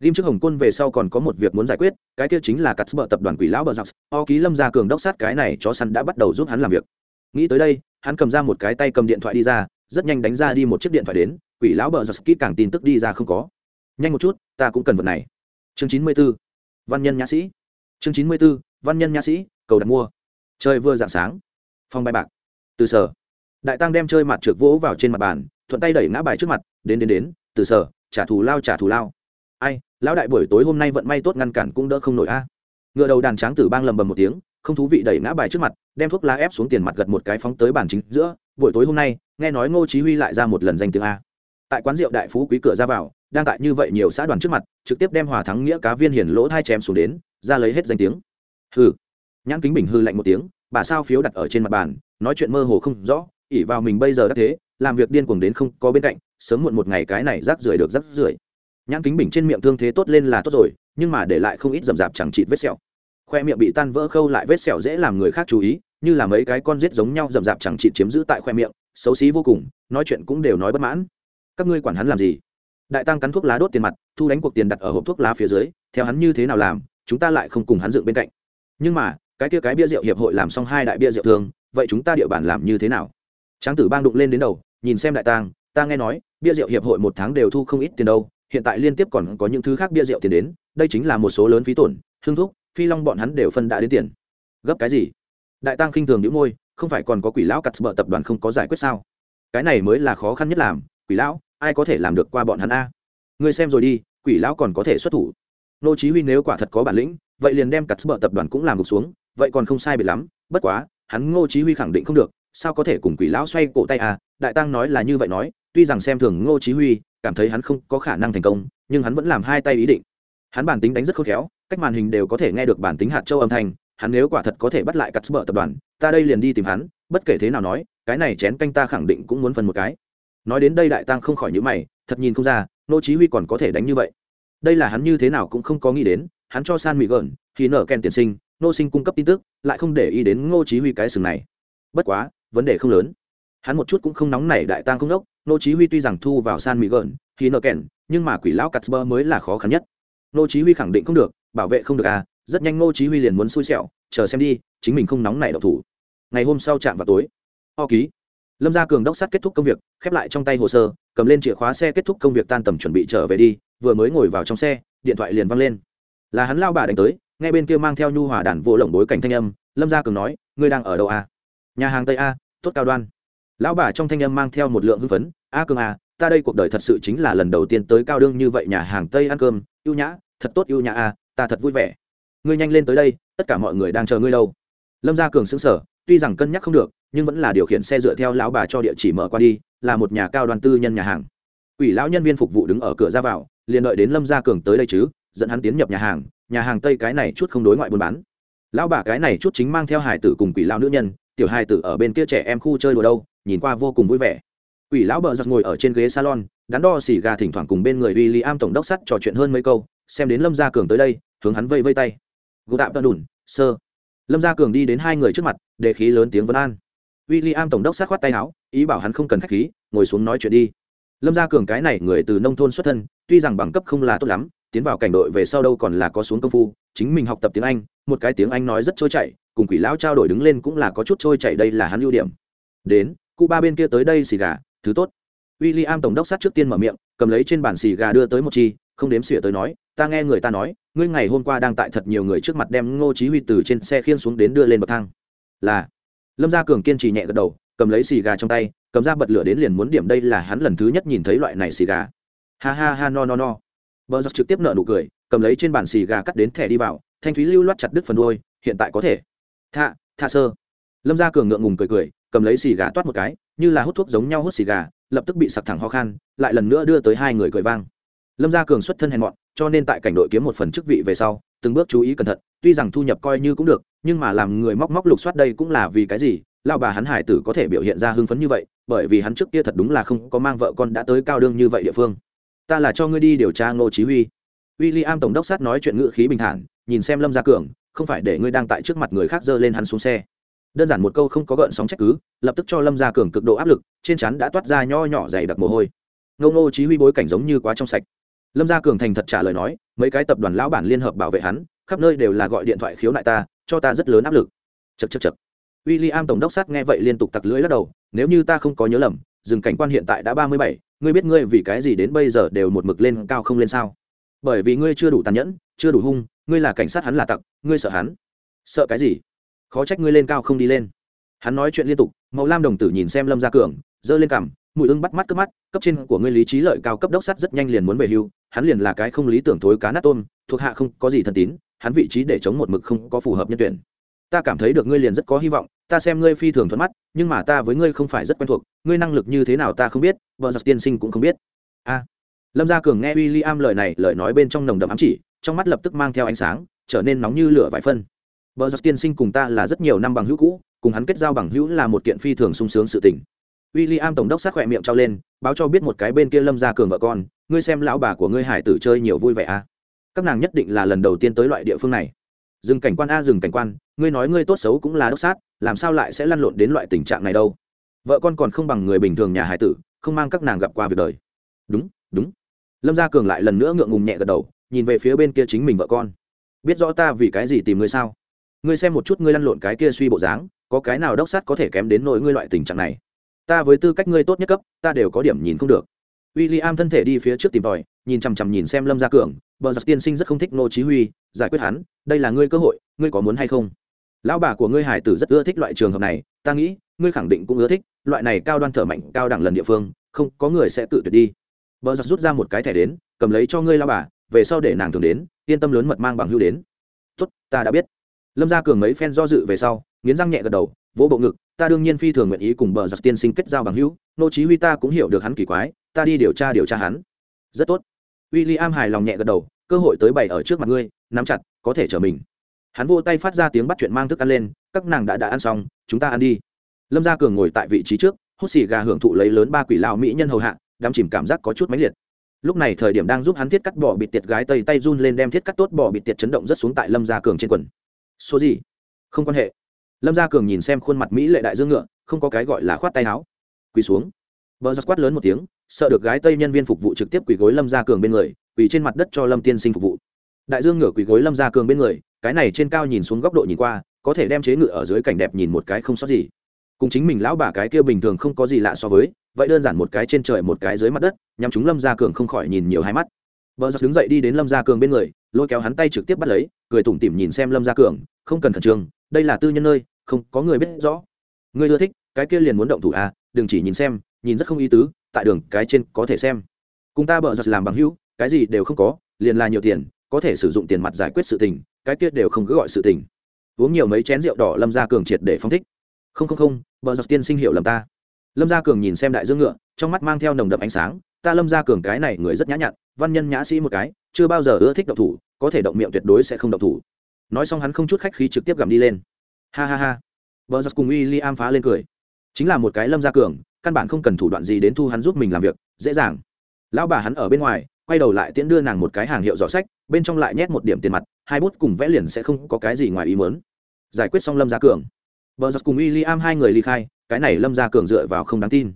ghim trước hồng côn về sau còn có một việc muốn giải quyết, cái kia chính là cắt bờ tập đoàn quỷ lão bờ giặc. O ký lâm gia cường đốc sát cái này chó săn đã bắt đầu giúp hắn làm việc. Nghĩ tới đây, hắn cầm ra một cái tay cầm điện thoại đi ra, rất nhanh đánh ra đi một chiếc điện thoại đến, quỷ lão bờ giặc kỹ càng tin tức đi ra không có. Nhanh một chút, ta cũng cần vật này. Chương chín mươi 94 văn nhân nhã sĩ. Chương chín mươi 94. văn nhân nhã sĩ, cầu đặt mua. Chơi vừa dạng sáng phong bài bạc. Từ sở, đại tăng đem chơi mặt trượt vỗ vào trên mặt bàn, thuận tay đẩy ngã bài trước mặt, đến đến đến, từ sở, trả thù lao, trả thù lao. Ai, lão đại buổi tối hôm nay vận may tốt ngăn cản cũng đỡ không nổi a. Ngựa đầu đàn tráng tử bang lầm bầm một tiếng, không thú vị đẩy ngã bài trước mặt, đem thuốc lá ép xuống tiền mặt gật một cái phóng tới bàn chính giữa, buổi tối hôm nay, nghe nói ngô chí huy lại ra một lần danh tiếng a. Tại quán rượu đại phú quý cửa ra vào đang tại như vậy nhiều xã đoàn trước mặt, trực tiếp đem hòa thắng nghĩa cá viên hiển lỗ hai chém xuống đến, ra lấy hết danh tiếng. Hừ. Nhãn kính bình hư lạnh một tiếng, bà sao phiếu đặt ở trên mặt bàn, nói chuyện mơ hồ không rõ ỉ vào mình bây giờ đã thế, làm việc điên cuồng đến không có bên cạnh, sớm muộn một ngày cái này rác rưởi được rác rưởi. Nhãn kính bình trên miệng thương thế tốt lên là tốt rồi, nhưng mà để lại không ít rậm rạp chẳng chịt vết sẹo. Khoe miệng bị tan vỡ khâu lại vết sẹo dễ làm người khác chú ý, như là mấy cái con rết giống nhau rậm rạp chẳng chịt chiếm giữ tại khoe miệng, xấu xí vô cùng, nói chuyện cũng đều nói bất mãn. Các ngươi quản hắn làm gì? Đại tăng cắn thuốc lá đốt tiền mặt thu đánh cuộc tiền đặt ở hộp thuốc lá phía dưới theo hắn như thế nào làm chúng ta lại không cùng hắn dựng bên cạnh. Nhưng mà cái kia cái bia rượu hiệp hội làm xong hai đại bia rượu thường vậy chúng ta địa bàn làm như thế nào? Tráng tử bang đụng lên đến đầu nhìn xem đại tang ta nghe nói bia rượu hiệp hội một tháng đều thu không ít tiền đâu hiện tại liên tiếp còn có những thứ khác bia rượu tiền đến đây chính là một số lớn phí tổn hương thuốc, phi long bọn hắn đều phân đã đến tiền. Gấp cái gì? Đại tăng khinh thường những môi không phải còn có quỷ lão cắt bợ tập đoàn không có giải quyết sao? Cái này mới là khó khăn nhất làm quỷ lão ai có thể làm được qua bọn hắn a? Ngươi xem rồi đi, quỷ lão còn có thể xuất thủ. Nô chí huy nếu quả thật có bản lĩnh, vậy liền đem Cát bợ tập đoàn cũng làm gục xuống, vậy còn không sai biệt lắm, bất quá, hắn ngô chí huy khẳng định không được, sao có thể cùng quỷ lão xoay cổ tay à? Đại tăng nói là như vậy nói, tuy rằng xem thường ngô chí huy, cảm thấy hắn không có khả năng thành công, nhưng hắn vẫn làm hai tay ý định. Hắn bản tính đánh rất khôn khéo, cách màn hình đều có thể nghe được bản tính hạt châu âm thanh, hắn nếu quả thật có thể bắt lại Cát bờ tập đoàn, ta đây liền đi tìm hắn, bất kể thế nào nói, cái này chén canh ta khẳng định cũng muốn phần một cái nói đến đây đại tăng không khỏi nhữ mày, thật nhìn không ra nô chí huy còn có thể đánh như vậy. Đây là hắn như thế nào cũng không có nghĩ đến, hắn cho san mỹ gợn thì nở ken tiền sinh nô sinh cung cấp tin tức, lại không để ý đến ngô chí huy cái sừng này. Bất quá, vấn đề không lớn. Hắn một chút cũng không nóng nảy đại tăng không đốc nô chí huy tuy rằng thu vào san mỹ gợn thì nở kèn, nhưng mà quỷ lão Cuthbert mới là khó khăn nhất. Nô chí huy khẳng định không được, bảo vệ không được à rất nhanh nô chí huy liền muốn xui xẻo, chờ xem đi, chính mình không nóng nảy độc thủ. Ngày hôm sau chạm vào tối. Ho ký lâm gia cường đốc sát kết thúc công việc, khép lại trong tay hồ sơ, cầm lên chìa khóa xe kết thúc công việc tan tầm chuẩn bị trở về đi, vừa mới ngồi vào trong xe, điện thoại liền vang lên. Là hắn lao bà đánh tới nghe bên kia mang theo nhu hòa đàn vô lồng bối cảnh thanh âm, lâm gia cường nói, ngươi đang ở đâu à? Nhà hàng tây a, tốt cao đoan. Lão bà trong thanh âm mang theo một lượng hưng phấn, a cường a ta đây cuộc đời thật sự chính là lần đầu tiên tới cao đương như vậy nhà hàng tây ăn cơm, ưu nhã, thật tốt ưu nhã a ta thật vui vẻ. Ngươi nhanh lên tới đây, tất cả mọi người đang chờ ngươi đâu. Lâm gia cường xứng sở tuy rằng cân nhắc không được nhưng vẫn là điều khiển xe dựa theo lão bà cho địa chỉ mở qua đi, là một nhà cao đoàn tư nhân nhà hàng. Quỷ lão nhân viên phục vụ đứng ở cửa ra vào, liền đợi đến lâm gia cường tới đây chứ, dẫn hắn tiến nhập nhà hàng nhà hàng tây cái này chút không đối ngoại buôn bán. Lão bà cái này chút chính mang theo hải tử cùng quỷ lão nữ nhân, tiểu hải tử ở bên kia trẻ em khu chơi đùa đâu, nhìn qua vô cùng vui vẻ. Quỷ lão bờ giặc ngồi ở trên ghế salon, đắn đo xì gà thỉnh thoảng cùng bên người w i l l i am tổng đốc sắt trò chuyện hơn mấy câu, xem đến lâm gia cường tới đây, hướng hắn vây vây tay. Gù tạm tân đùn sơ lâm gia cường đi đến hai người trước mặt, để khí lớn tiếng vấn an w i l l i am tổng đốc sát khoát tay áo, ý bảo hắn không cần k h á c h khí, ngồi xuống nói chuyện đi. Lâm gia cường cái này người từ nông thôn xuất thân, tuy rằng bằng cấp không là tốt lắm, tiến vào cảnh đội về sau đâu còn là có xuống công phu, chính mình học tập tiếng anh, một cái tiếng anh nói rất trôi chảy, cùng quỷ lão trao đổi đứng lên cũng là có chút trôi chảy đây là hắn ưu điểm. Đến, cụ ba bên kia tới đây xì gà, thứ tốt. W i l l i am tổng đốc sát trước tiên mở miệng, cầm lấy trên bàn xì gà đưa tới một chi, không đếm xỉa tới nói, ta nghe người ta nói, ngươi ngày hôm qua đang tại thật nhiều người trước mặt đem ngô chí huy từ trên xe khiên xuống đến đưa lên bậc thang. Là lâm gia cường kiên trì nhẹ gật đầu, cầm lấy xì gà trong tay, cầm ra bật lửa đến liền muốn điểm đây là hắn lần thứ nhất nhìn thấy loại này xì gà. Ha ha ha, no no no. Bờ giặc trực tiếp nợ nụ cười, cầm lấy trên bàn xì gà cắt đến thẻ đi vào, thanh thúy lưu loát chặt đứt phần đuôi, hiện tại có thể. Tha tha sơ. Lâm gia cường ngượng ngùng cười cười, cầm lấy xì gà toát một cái, như là hút thuốc giống nhau hút xì gà, lập tức bị sặc thẳng ho khan, lại lần nữa đưa tới hai người cười vang. Lâm gia cường xuất thân hèn mọn, cho nên tại cảnh đội kiếm một phần chức vị về sau, từng bước chú ý cẩn thận, tuy rằng thu nhập coi như cũng được nhưng mà làm người móc móc lục soát đây cũng là vì cái gì? Lao bà hắn hải tử có thể biểu hiện ra hưng phấn như vậy, bởi vì hắn trước kia thật đúng là không có mang vợ con đã tới cao đương như vậy địa phương. Ta là cho ngươi đi điều tra ngô chí huy. W i l l i am tổng đốc sát nói chuyện ngữ khí bình thản, nhìn xem lâm gia cường, không phải để ngươi đang tại trước mặt người khác dơ lên hắn xuống xe. Đơn giản một câu không có gợn sóng trách cứ, lập tức cho lâm gia cường cực độ áp lực, trên chắn đã toát ra nho nhỏ dày đặc mồ hôi. Ngô ngô chí huy bối cảnh giống như quá trong sạch. Lâm gia cường thành thật trả lời nói, mấy cái tập đoàn lão bản liên hợp bảo vệ hắn, khắp nơi đều là gọi điện thoại khiếu nại ta cho ta rất lớn áp lực. Chật chật chật w i l l i am tổng đốc sát nghe vậy liên tục tặc lưỡi lắc đầu, nếu như ta không có nhớ lầm, rừng cảnh quan hiện tại đã ba mươi bảy, ngươi biết ngươi vì cái gì đến bây giờ đều một mực lên cao không lên sao? Bởi vì ngươi chưa đủ tàn nhẫn, chưa đủ hung, ngươi là cảnh sát hắn là tặc, ngươi sợ hắn. Sợ cái gì? Khó trách ngươi lên cao không đi lên. Hắn nói chuyện liên tục, màu lam đồng tử nhìn xem lâm gia cường, giơ lên cằm mùi ưng bắt mắt cướp mắt, cấp trên của ngươi lý trí lợi cao cấp đốc sắt rất nhanh liền muốn về hưu, hắn liền là cái không lý tưởng thối cá nát tôm, thuộc hạ không có gì thần tín hắn vị trí để chống một mực không có phù hợp nhân tuyển. Ta cảm thấy được ngươi liền rất có hy vọng, ta xem ngươi phi thường thuận mắt, nhưng mà ta với ngươi không phải rất quen thuộc, ngươi năng lực như thế nào ta không biết, vợ giặc tiên sinh cũng không biết. A. Lâm gia cường nghe w i l l i am lời này, lời nói bên trong nồng đậm ám chỉ, trong mắt lập tức mang theo ánh sáng, trở nên nóng như lửa vài phân. Vợ giặc tiên sinh cùng ta là rất nhiều năm bằng hữu cũ, cùng hắn kết giao bằng hữu là một kiện phi thường sung sướng sự tình. W i l l i am tổng đốc sát khỏe miệng trao lên, báo cho biết một cái bên kia lâm gia cường vợ con, ngươi xem lão bà của ngươi hải tử chơi nhiều vui vẻ à các nàng nhất định là lần đầu tiên tới loại địa phương này. Dừng cảnh quan a, dừng cảnh quan, ngươi nói ngươi tốt xấu cũng là đốc sát, làm sao lại sẽ lăn lộn đến loại tình trạng này đâu? Vợ con còn không bằng người bình thường nhà hải tử, không mang các nàng gặp qua việc đời. Đúng đúng. Lâm gia cường lại lần nữa ngượng ngùng nhẹ gật đầu, nhìn về phía bên kia chính mình vợ con. Biết rõ ta vì cái gì tìm ngươi sao? Ngươi xem một chút ngươi lăn lộn cái kia suy bộ dáng, có cái nào đốc sát có thể kém đến nỗi ngươi loại tình trạng này? Ta với tư cách ngươi tốt nhất cấp, ta đều có điểm nhìn không được. W i l l i am thân thể đi phía trước tìm tòi nhìn chằm chằm nhìn xem lâm gia cường, bờ giặc tiên sinh rất không thích nô chí huy, giải quyết hắn, đây là ngươi cơ hội, ngươi có muốn hay không? Lão bà của ngươi hải tử rất ưa thích loại trường hợp này, ta nghĩ, ngươi khẳng định cũng ưa thích, loại này cao đoan thở mạnh, cao đẳng lần địa phương, không, có người sẽ tự tuyệt đi. Bờ giặc rút ra một cái thẻ đến, cầm lấy cho ngươi lão bà, về sau để nàng thường đến, yên tâm lớn mật mang bằng hưu đến. Tốt, ta đã biết. Lâm gia cường mấy phen do dự về sau, nghiến răng nhẹ gật đầu, vỗ bộ ngực, ta đương nhiên phi thường nguyện ý cùng bờ giặc tiên sinh kết giao bằng hữu nô chí huy ta cũng hiểu được hắn kỳ quái, ta đi điều tra điều tra hắn rất tốt. William hài lòng nhẹ gật đầu, cơ hội tới bày ở trước mặt ngươi, nắm chặt, có thể chở mình. Hắn vô tay phát ra tiếng bắt chuyện mang thức ăn lên, các nàng đã đã ăn xong, chúng ta ăn đi. Lâm gia cường ngồi tại vị trí trước, hút xì gà hưởng thụ lấy lớn ba quỷ lao mỹ nhân hầu hạ, đắm chìm cảm giác có chút mãnh liệt. Lúc này thời điểm đang giúp hắn thiết cắt bỏ bịt tiệt gái tây tay run lên đem thiết cắt tốt bỏ bịt tiệt chấn động rất xuống tại lâm gia cường trên quần. Số gì? Không quan hệ. Lâm gia cường nhìn xem khuôn mặt mỹ lệ đại dương ngựa, không có cái gọi là khoát tay áo. Quỳ xuống bờ giật quát lớn một tiếng, sợ được gái tây nhân viên phục vụ trực tiếp quỳ gối lâm gia cường bên người, quỳ trên mặt đất cho lâm tiên sinh phục vụ. Đại dương ngửa quỳ gối lâm gia cường bên người, cái này trên cao nhìn xuống góc độ nhìn qua, có thể đem chế ngự ở dưới cảnh đẹp nhìn một cái không sót gì. Cùng chính mình lão bà cái kia bình thường không có gì lạ so với, vậy đơn giản một cái trên trời một cái dưới mặt đất nhằm chúng lâm gia cường không khỏi nhìn nhiều hai mắt. Vợ giặc đứng dậy đi đến lâm gia cường bên người, lôi kéo hắn tay trực tiếp bắt lấy, cười tủm tỉm nhìn xem lâm gia cường, không cần khẩn trương, đây là tư nhân nơi, không có người biết rõ. Ngươi ưa thích, cái kia liền muốn động thủ à đừng chỉ nhìn xem nhìn rất không ý tứ, tại đường, cái trên có thể xem. Cùng ta bợ giật làm bằng hữu, cái gì đều không có, liền là nhiều tiền, có thể sử dụng tiền mặt giải quyết sự tình, cái kia đều không cứ gọi sự tình. Uống nhiều mấy chén rượu đỏ lâm gia cường triệt để phong thích. Không không không, bợ giật tiên sinh hiệu lầm ta. Lâm gia cường nhìn xem đại dương ngựa, trong mắt mang theo nồng đậm ánh sáng, ta lâm gia cường cái này người rất nhã nhặn, văn nhân nhã sĩ một cái, chưa bao giờ ưa thích động thủ, có thể động miệng tuyệt đối sẽ không động thủ. Nói xong hắn không chút khách khí trực tiếp gặm đi lên. Ha ha ha. Vợ giặc cùng uy li am phá lên cười. Chính là một cái lâm gia cường căn bản không cần thủ đoạn gì đến thu hắn giúp mình làm việc, dễ dàng. Lão bà hắn ở bên ngoài, quay đầu lại tiễn đưa nàng một cái hàng hiệu giỏ sách, bên trong lại nhét một điểm tiền mặt, hai bút cùng vẽ liền sẽ không có cái gì ngoài ý mớn giải quyết xong lâm gia cường. Vợ giặc cùng w i l l i am hai người ly khai, cái này lâm gia cường dựa vào không đáng tin.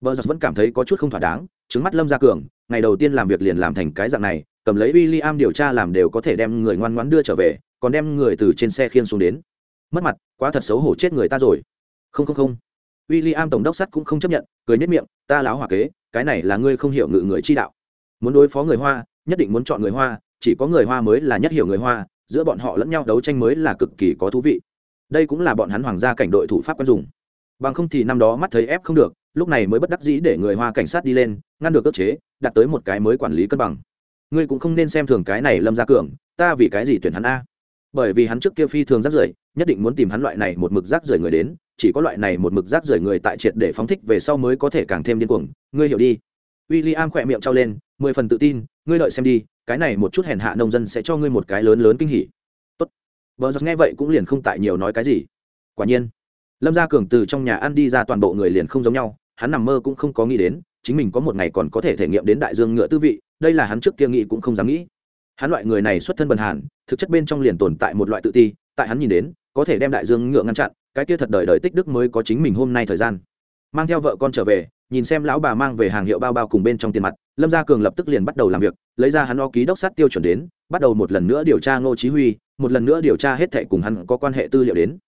Vợ giặc vẫn cảm thấy có chút không thỏa đáng, trứng mắt lâm gia cường, ngày đầu tiên làm việc liền làm thành cái dạng này, cầm lấy w i l l i am điều tra làm đều có thể đem người ngoan ngoãn đưa trở về, còn đem người từ trên xe khiên xuống đến. Mất mặt, quá thật xấu hổ chết người ta rồi. Không không không w i l l i am tổng đốc sắt cũng không chấp nhận, cười nhất miệng, ta láo hỏa kế, cái này là ngươi không hiểu ngự người chi đạo. Muốn đối phó người hoa, nhất định muốn chọn người hoa, chỉ có người hoa mới là nhất hiểu người hoa, giữa bọn họ lẫn nhau đấu tranh mới là cực kỳ có thú vị. Đây cũng là bọn hắn hoàng gia cảnh đội thủ pháp quân dùng. Bằng không thì năm đó mắt thấy ép không được, lúc này mới bất đắc dĩ để người hoa cảnh sát đi lên, ngăn được ước chế, đặt tới một cái mới quản lý cân bằng. Ngươi cũng không nên xem thường cái này lâm gia cường, ta vì cái gì tuyển hắn a? Bởi vì hắn trước kia phi thường rác rưởi, nhất định muốn tìm hắn loại này một mực rác rưởi người đến, chỉ có loại này một mực rác rưởi người tại triệt để phóng thích về sau mới có thể càng thêm điên cuồng. Ngươi hiểu đi. W i l l i am khỏe miệng trao lên, mười phần tự tin, ngươi đợi xem đi, cái này một chút hèn hạ nông dân sẽ cho ngươi một cái lớn lớn kinh hỉ. Tốt. Vợ giật nghe vậy cũng liền không tại nhiều nói cái gì. Quả nhiên, lâm gia cường từ trong nhà ăn đi ra toàn bộ người liền không giống nhau, hắn nằm mơ cũng không có nghĩ đến, chính mình có một ngày còn có thể thể nghiệm đến đại dương ngựa tư vị, đây là hắn trước kia nghĩ cũng không dám nghĩ hắn loại người này xuất thân bần hàn, thực chất bên trong liền tồn tại một loại tự ti, tại hắn nhìn đến, có thể đem đại dương ngựa ngăn chặn, cái kia thật đời đời tích đức mới có chính mình hôm nay thời gian. Mang theo vợ con trở về, nhìn xem lão bà mang về hàng hiệu bao bao cùng bên trong tiền mặt, lâm gia cường lập tức liền bắt đầu làm việc, lấy ra hắn o ký đốc sát tiêu chuẩn đến, bắt đầu một lần nữa điều tra ngô chí huy, một lần nữa điều tra hết thảy cùng hắn có quan hệ tư liệu đến.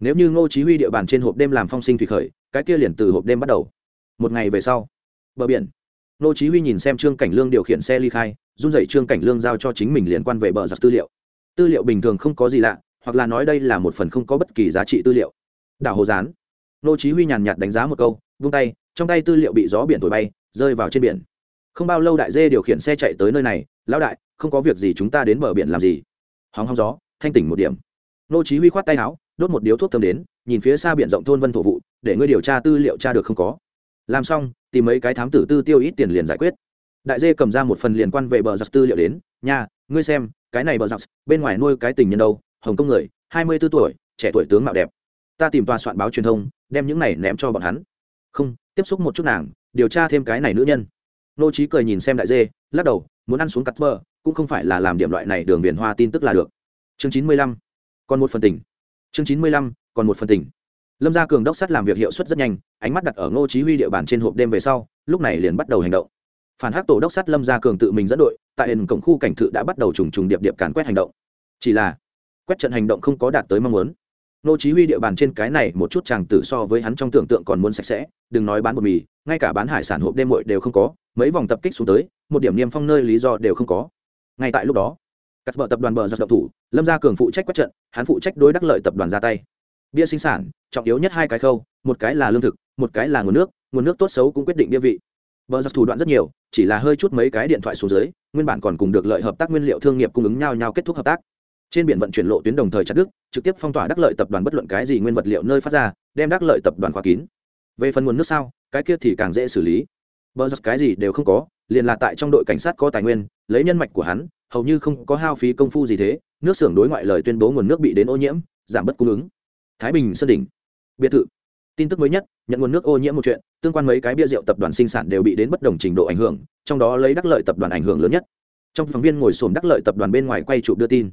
Nếu như ngô chí huy địa bàn trên hộp đêm làm phong sinh thủy khởi, cái kia liền từ hộp đêm bắt đầu. Một ngày về sau, bờ biển, ngô chí huy nhìn xem trương cảnh lương điều khiển xe ly khai run dậy trương cảnh lương giao cho chính mình liên quan về bờ giặc tư liệu. Tư liệu bình thường không có gì lạ, hoặc là nói đây là một phần không có bất kỳ giá trị tư liệu. Đảo hồ gián. Nô chí huy nhàn nhạt đánh giá một câu, vung tay, trong tay tư liệu bị gió biển thổi bay, rơi vào trên biển. Không bao lâu đại dê điều khiển xe chạy tới nơi này, lão đại, không có việc gì chúng ta đến bờ biển làm gì? Hóng hóng gió, thanh tỉnh một điểm. Nô chí huy khoát tay áo, đốt một điếu thuốc thơm đến, nhìn phía xa biển rộng thôn vân thổ vụ, để ngươi điều tra tư liệu tra được không có. Làm xong, tìm mấy cái thám tử tư tiêu ít tiền liền giải quyết đại dê cầm ra một phần liên quan về bờ giặc tư liệu đến, nha, ngươi xem, cái này bờ giặc, bên ngoài nuôi cái tình nhân đâu? Hồng công người, hai mươi 24 tuổi, trẻ tuổi tướng mạo đẹp. Ta tìm tòa soạn báo truyền thông, đem những này ném cho bọn hắn. Không, tiếp xúc một chút nàng, điều tra thêm cái này nữ nhân. Nô trí cười nhìn xem đại dê, lắc đầu, muốn ăn xuống cắt vợ, cũng không phải là làm điểm loại này đường viền hoa tin tức là được. Chương chín mươi lăm, còn một phần tỉnh chương chín mươi lăm, còn một phần tỉnh lâm gia cường đốc sắt làm việc hiệu suất rất nhanh, ánh mắt đặt ở ngô chí huy địa bàn trên hộp đêm về sau, lúc này liền bắt đầu hành động phản hắc tổ đốc sắt lâm gia cường tự mình dẫn đội, tại ẩn cổng khu cảnh thự đã bắt đầu trùng trùng điệp điệp càn quét hành động. Chỉ là, quét trận hành động không có đạt tới mong muốn. Nô chí huy địa bàn trên cái này một chút chàng tử so với hắn trong tưởng tượng còn muốn sạch sẽ, đừng nói bán bột mì, ngay cả bán hải sản hộp đêm muội đều không có, mấy vòng tập kích xuống tới, một điểm niêm phong nơi lý do đều không có. Ngay tại lúc đó cắt bờ tập đoàn bờ giặc động thủ, lâm gia cường phụ trách quét trận, hắn phụ trách đối đắc lợi tập đoàn ra tay. Bia sinh sản, trọng yếu nhất hai cái khâu, một cái là lương thực, một cái là nguồn nước nguồn nước tốt xấu cũng quyết định địa vị bờ giặc thủ đoạn rất nhiều chỉ là hơi chút mấy cái điện thoại xuống dưới nguyên bản còn cùng được lợi hợp tác nguyên liệu thương nghiệp cung ứng nhau nhau kết thúc hợp tác. Trên biển vận chuyển lộ tuyến đồng thời chặt đứt, trực tiếp phong tỏa đắc lợi tập đoàn bất luận cái gì nguyên vật liệu nơi phát ra đem đắc lợi tập đoàn khóa kín. Về phần nguồn nước sao cái kia thì càng dễ xử lý. Bờ giặc cái gì đều không có liền là tại trong đội cảnh sát có tài nguyên lấy nhân mạch của hắn hầu như không có hao phí công phu gì thế nước xưởng đối ngoại lời tuyên bố nguồn nước bị đến ô nhiễm giảm bất cung ứng. Thái bình sơn đỉnh. Biệt thự. Tin tức mới nhất nhận nguồn nước ô nhiễm một chuyện tương quan mấy cái bia rượu tập đoàn sinh sản đều bị đến bất đồng trình độ ảnh hưởng, trong đó lấy đắc lợi tập đoàn ảnh hưởng lớn nhất. Trong phóng viên ngồi xổm đắc lợi tập đoàn bên ngoài quay chụp đưa tin.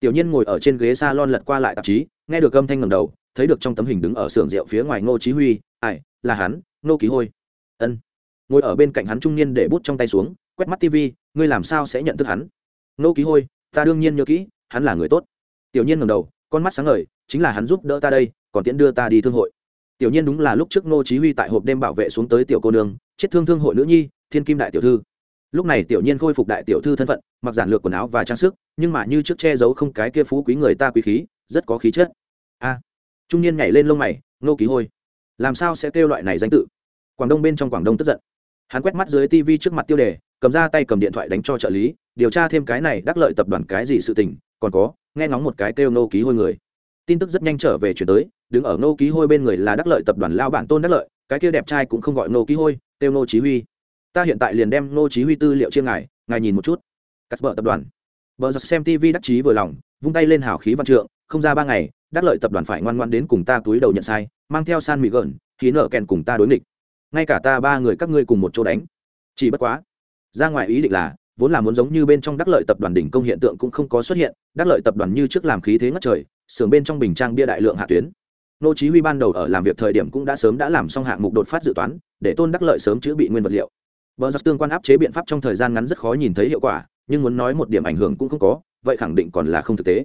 Tiểu nhiên ngồi ở trên ghế s a lon lật qua lại tạp chí, nghe được âm thanh ngầm đầu, thấy được trong tấm hình đứng ở xưởng rượu phía ngoài ngô chí huy, ai, là hắn, ngô ký hôi. Ân. Ngồi ở bên cạnh hắn trung niên để bút trong tay xuống, quét mắt tv ngươi làm sao sẽ nhận thức hắn? Ngô ký hôi, ta đương nhiên nhớ kỹ, hắn là người tốt. Tiểu nhiên ngầm đầu, con mắt sáng ngời, chính là hắn giúp đỡ ta đây, còn tiễn đưa ta đi thương hội tiểu nhiên đúng là lúc trước ngô chí huy tại hộp đêm bảo vệ xuống tới tiểu cô nương, chết thương thương hội nữ nhi, thiên kim đại tiểu thư. Lúc này tiểu nhiên khôi phục đại tiểu thư thân phận, mặc giản lược quần áo và trang sức, nhưng mà như trước che giấu không cái kia phú quý người ta quý khí, rất có khí chất. A! Trung niên nhảy lên lông mày, Ngô ký hôi. Làm sao sẽ kêu loại này danh tự? Quảng đông bên trong quảng đông tức giận. Hắn quét mắt dưới tv trước mặt tiêu đề, cầm ra tay cầm điện thoại đánh cho trợ lý, điều tra thêm cái này đắc lợi tập đoàn cái gì sự tình, còn có, nghe ngóng một cái kêu Ngô ký hôi người. Tin tức rất nhanh trở về chuyển tới đứng ở nô ký hôi bên người là đắc lợi tập đoàn lao bản tôn đắc lợi, cái kia đẹp trai cũng không gọi nô ký hôi, kêu nô chí huy. Ta hiện tại liền đem nô chí huy tư liệu chia ngài ngài nhìn một chút. Cắt bờ tập đoàn. Bờ giặc xem tv đắc chí vừa lòng, vung tay lên hào khí văn trượng, không ra ba ngày, đắc lợi tập đoàn phải ngoan ngoan đến cùng ta túi đầu nhận sai, mang theo san mỹ gợn, khí nợ kèn cùng ta đối nghịch. Ngay cả ta ba người các ngươi cùng một chỗ đánh. Chỉ bất quá, ra ngoài ý định là, vốn là muốn giống như bên trong đắc lợi tập đoàn đỉnh công hiện tượng cũng không có xuất hiện, đắc lợi tập đoàn như trước làm khí thế ngất trời sườn bên trong bình trang bia đại lượng hạ tuyến nô chí huy ban đầu ở làm việc thời điểm cũng đã sớm đã làm xong hạng mục đột phát dự toán, để tôn đắc lợi sớm chữa bị nguyên vật liệu. Bờ giặc tương quan áp chế biện pháp trong thời gian ngắn rất khó nhìn thấy hiệu quả, nhưng muốn nói một điểm ảnh hưởng cũng không có, vậy khẳng định còn là không thực tế.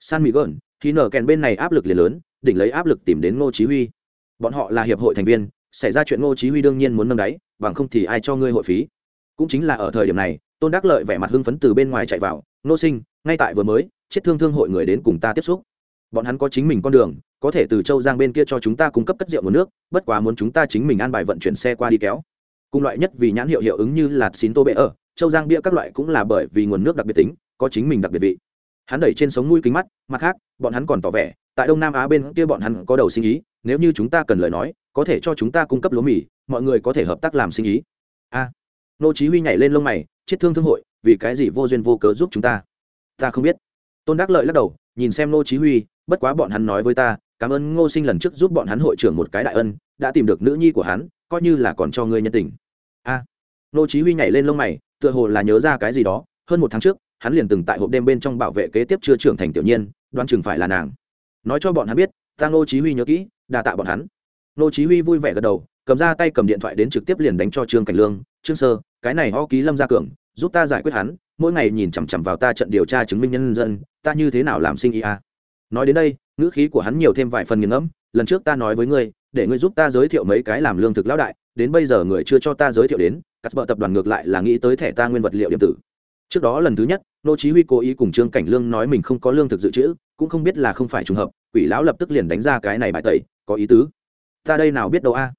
San mỹ gợn khi nở kèn bên này áp lực liền lớn, đỉnh lấy áp lực tìm đến ngô chí huy. Bọn họ là hiệp hội thành viên, xảy ra chuyện ngô chí huy đương nhiên muốn nâng đáy, bằng không thì ai cho ngươi hội phí? Cũng chính là ở thời điểm này, tôn đắc lợi vẻ mặt hưng phấn từ bên ngoài chạy vào nô sinh, ngay tại vừa mới, chết thương thương hội người đến cùng ta tiếp xúc bọn hắn có chính mình con đường, có thể từ châu giang bên kia cho chúng ta cung cấp cất rượu nguồn nước, bất quá muốn chúng ta chính mình an bài vận chuyển xe qua đi kéo. Cùng loại nhất vì nhãn hiệu hiệu ứng như là xín tô bệ ở, châu giang bia các loại cũng là bởi vì nguồn nước đặc biệt tính, có chính mình đặc biệt vị. Hắn đẩy trên sống mũi kính mắt, mặt khác, bọn hắn còn tỏ vẻ, tại đông nam á bên kia bọn hắn có đầu sinh ý, nếu như chúng ta cần lời nói, có thể cho chúng ta cung cấp lúa mì, mọi người có thể hợp tác làm sinh ý. A. Nô chí huy nhảy lên lông mày, chết thương thương hội, vì cái gì vô duyên vô cớ giúp chúng ta? Ta không biết. Tôn đắc lợi lắc đầu, nhìn xem nô chí huy bất quá bọn hắn nói với ta, cảm ơn ngô sinh lần trước giúp bọn hắn hội trưởng một cái đại ân, đã tìm được nữ nhi của hắn, coi như là còn cho ngươi nhân tình. A. Ngô chí huy nhảy lên lông mày, tựa hồ là nhớ ra cái gì đó, hơn một tháng trước, hắn liền từng tại hộp đêm bên trong bảo vệ kế tiếp chưa trưởng thành tiểu nhiên, đoán chừng phải là nàng. Nói cho bọn hắn biết, ta Ngô chí huy nhớ kỹ đa tạ bọn hắn. Ngô chí huy vui vẻ gật đầu, cầm ra tay cầm điện thoại đến trực tiếp liền đánh cho trương cảnh lương, trương sơ, cái này ho ký lâm gia cường, giúp ta giải quyết hắn, mỗi ngày nhìn chằm chằm vào ta trận điều tra chứng minh nhân dân, ta như thế nào làm sinh ý a? Nói đến đây, ngữ khí của hắn nhiều thêm vài phần nghiền ngẫm, lần trước ta nói với ngươi, để ngươi giúp ta giới thiệu mấy cái làm lương thực lão đại, đến bây giờ người chưa cho ta giới thiệu đến, cắt vợ tập đoàn ngược lại là nghĩ tới thẻ ta nguyên vật liệu điện tử. Trước đó lần thứ nhất, nô chí huy cố ý cùng trương cảnh lương nói mình không có lương thực dự trữ, cũng không biết là không phải trùng hợp, quỷ lão lập tức liền đánh ra cái này bài tẩy, có ý tứ. Ta đây nào biết đâu a?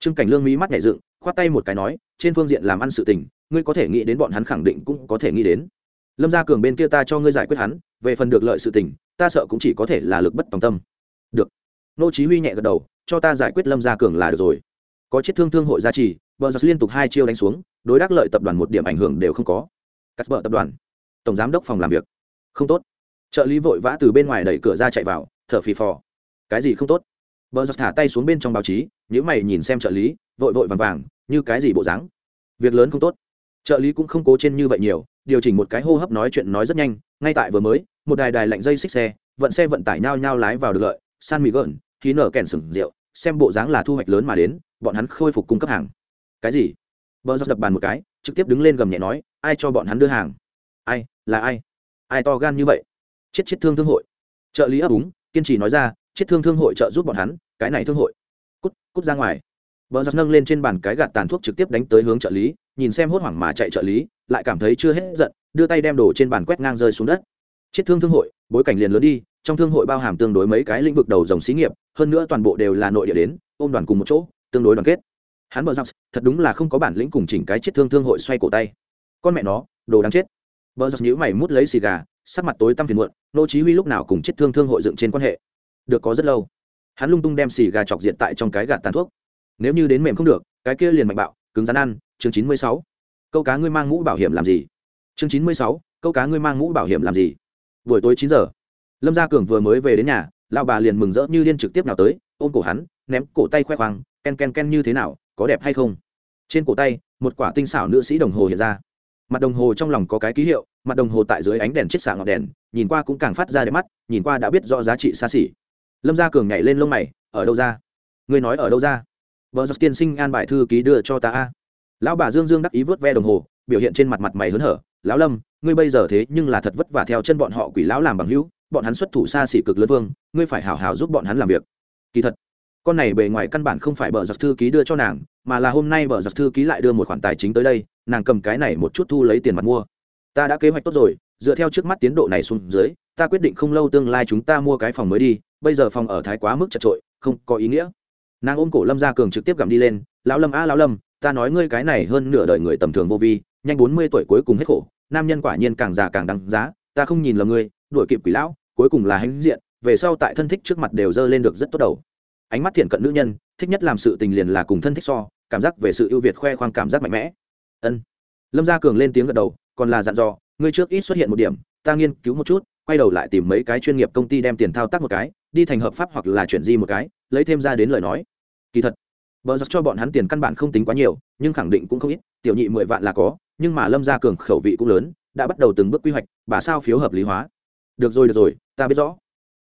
Trương cảnh lương mí mắt nhảy dựng, khoát tay một cái nói, trên phương diện làm ăn sự tình, ngươi có thể nghĩ đến bọn hắn khẳng định cũng có thể nghĩ đến. Lâm gia cường bên kia ta cho ngươi giải quyết hắn, về phần được lợi sự tình ta sợ cũng chỉ có thể là lực bất tòng tâm. Được. Nô chí huy nhẹ gật đầu, cho ta giải quyết lâm gia cường là được rồi. Có chiếc thương thương hội gia trì, bờ giặc liên tục hai chiêu đánh xuống, đối đắc lợi tập đoàn một điểm ảnh hưởng đều không có. Cắt bờ tập đoàn. Tổng giám đốc phòng làm việc. Không tốt. Trợ lý vội vã từ bên ngoài đẩy cửa ra chạy vào, thở phì phò. Cái gì không tốt? Bờ giặc thả tay xuống bên trong báo chí nếu mày nhìn xem trợ lý, vội vội vàng vàng, như cái gì bộ dáng? Việc lớn không tốt. Trợ lý cũng không cố trên như vậy nhiều, điều chỉnh một cái hô hấp nói chuyện nói rất nhanh, ngay tại vừa mới một đài đài lạnh dây xích xe, vận xe vận tải nhao nhao lái vào được lợi, san mì gợn khí nở kèn sừng rượu, xem bộ dáng là thu hoạch lớn mà đến, bọn hắn khôi phục cung cấp hàng. Cái gì? Bờ giật đập bàn một cái, trực tiếp đứng lên gầm nhẹ nói, ai cho bọn hắn đưa hàng? Ai, là ai? Ai to gan như vậy? Chết chết thương thương hội. Trợ lý ấp úng, kiên trì nói ra, chết thương thương hội trợ giúp bọn hắn, cái này thương hội. Cút cút ra ngoài. Bờ giật nâng lên trên bàn cái gạt tàn thuốc trực tiếp đánh tới hướng trợ lý, nhìn xem hốt hoảng mà chạy trợ lý, lại cảm thấy chưa hết giận, đưa tay đem đồ trên bàn quét ngang rơi xuống đất chết thương thương hội, bối cảnh liền lớn đi, trong thương hội bao hàm tương đối mấy cái lĩnh vực đầu dòng xí nghiệp, hơn nữa toàn bộ đều là nội địa đến, ôm đoàn cùng một chỗ, tương đối đoàn kết. Hắn bờ giặc thật đúng là không có bản lĩnh cùng chỉnh cái chết thương thương hội xoay cổ tay. Con mẹ nó, đồ đáng chết. Bờ giặc nhữ mày mút lấy xì gà, sắc mặt tối tăm phiền muộn, nô chí huy lúc nào cùng chết thương thương hội dựng trên quan hệ? Được có rất lâu. Hắn lung tung đem xì gà chọc diện tại trong cái gạt tàn thuốc. Nếu như đến mềm không được, cái kia liền mạnh bạo, cứng rắn ăn, chương chín mươi sáu. Câu cá ngươi mang mũ bảo hiểm làm gì? Chương chín mươi sáu, câu cá ngươi mang mũ bảo hiểm làm gì? Buổi tối chín giờ. Lâm gia cường vừa mới về đến nhà, lão bà liền mừng rỡ như liên trực tiếp nào tới, ôm cổ hắn, ném cổ tay khoe khoang, ken ken ken như thế nào, có đẹp hay không? Trên cổ tay, một quả tinh xảo nữ sĩ đồng hồ hiện ra. Mặt đồng hồ trong lòng có cái ký hiệu, mặt đồng hồ tại dưới ánh đèn chiết xạ ngọn đèn, nhìn qua cũng càng phát ra đẹp mắt, nhìn qua đã biết rõ giá trị xa xỉ. Lâm gia cường nhảy lên lông mày, ở đâu ra? Ngươi nói ở đâu ra? Vợ giật tiên sinh an bài thư ký đưa cho ta a. Lão bà dương dương đắc ý vớt ve đồng hồ, biểu hiện trên mặt mặt mày hớn hở, lão lâm ngươi bây giờ thế nhưng là thật vất vả theo chân bọn họ quỷ lão làm bằng hữu, bọn hắn xuất thủ xa xỉ cực lớn vương, ngươi phải hào hào giúp bọn hắn làm việc. Kỳ thật, con này bề ngoài căn bản không phải bờ giặc thư ký đưa cho nàng, mà là hôm nay bờ giặc thư ký lại đưa một khoản tài chính tới đây, nàng cầm cái này một chút thu lấy tiền mặt mua. Ta đã kế hoạch tốt rồi, dựa theo trước mắt tiến độ này xuống dưới, ta quyết định không lâu tương lai chúng ta mua cái phòng mới đi, bây giờ phòng ở thái quá mức chật trội, không có ý nghĩa. Nàng ôm cổ lâm gia cường trực tiếp gặm đi lên, lão lâm a lão lâm, ta nói ngươi cái này hơn nửa đời người tầm thường vô vi, nhanh bốn mươi tuổi cuối cùng hết khổ nam nhân quả nhiên càng già càng đằng giá, ta không nhìn lầm ngươi, đuổi kịp quỷ lão, cuối cùng là hãnh diện, về sau tại thân thích trước mặt đều dơ lên được rất tốt đầu. Ánh mắt thiện cận nữ nhân, thích nhất làm sự tình liền là cùng thân thích so, cảm giác về sự ưu việt khoe khoang cảm giác mạnh mẽ. Ân. Lâm gia cường lên tiếng gật đầu, còn là dặn dò, ngươi trước ít xuất hiện một điểm, ta nghiên cứu một chút, quay đầu lại tìm mấy cái chuyên nghiệp công ty đem tiền thao tác một cái, đi thành hợp pháp hoặc là chuyển di một cái, lấy thêm ra đến lời nói. Kỳ thật, bờ giặc cho bọn hắn tiền căn bản không tính quá nhiều, nhưng khẳng định cũng không ít, tiểu nhị mười vạn là có nhưng mà lâm gia cường khẩu vị cũng lớn, đã bắt đầu từng bước quy hoạch, bà sao phiếu hợp lý hóa. Được rồi được rồi, ta biết rõ.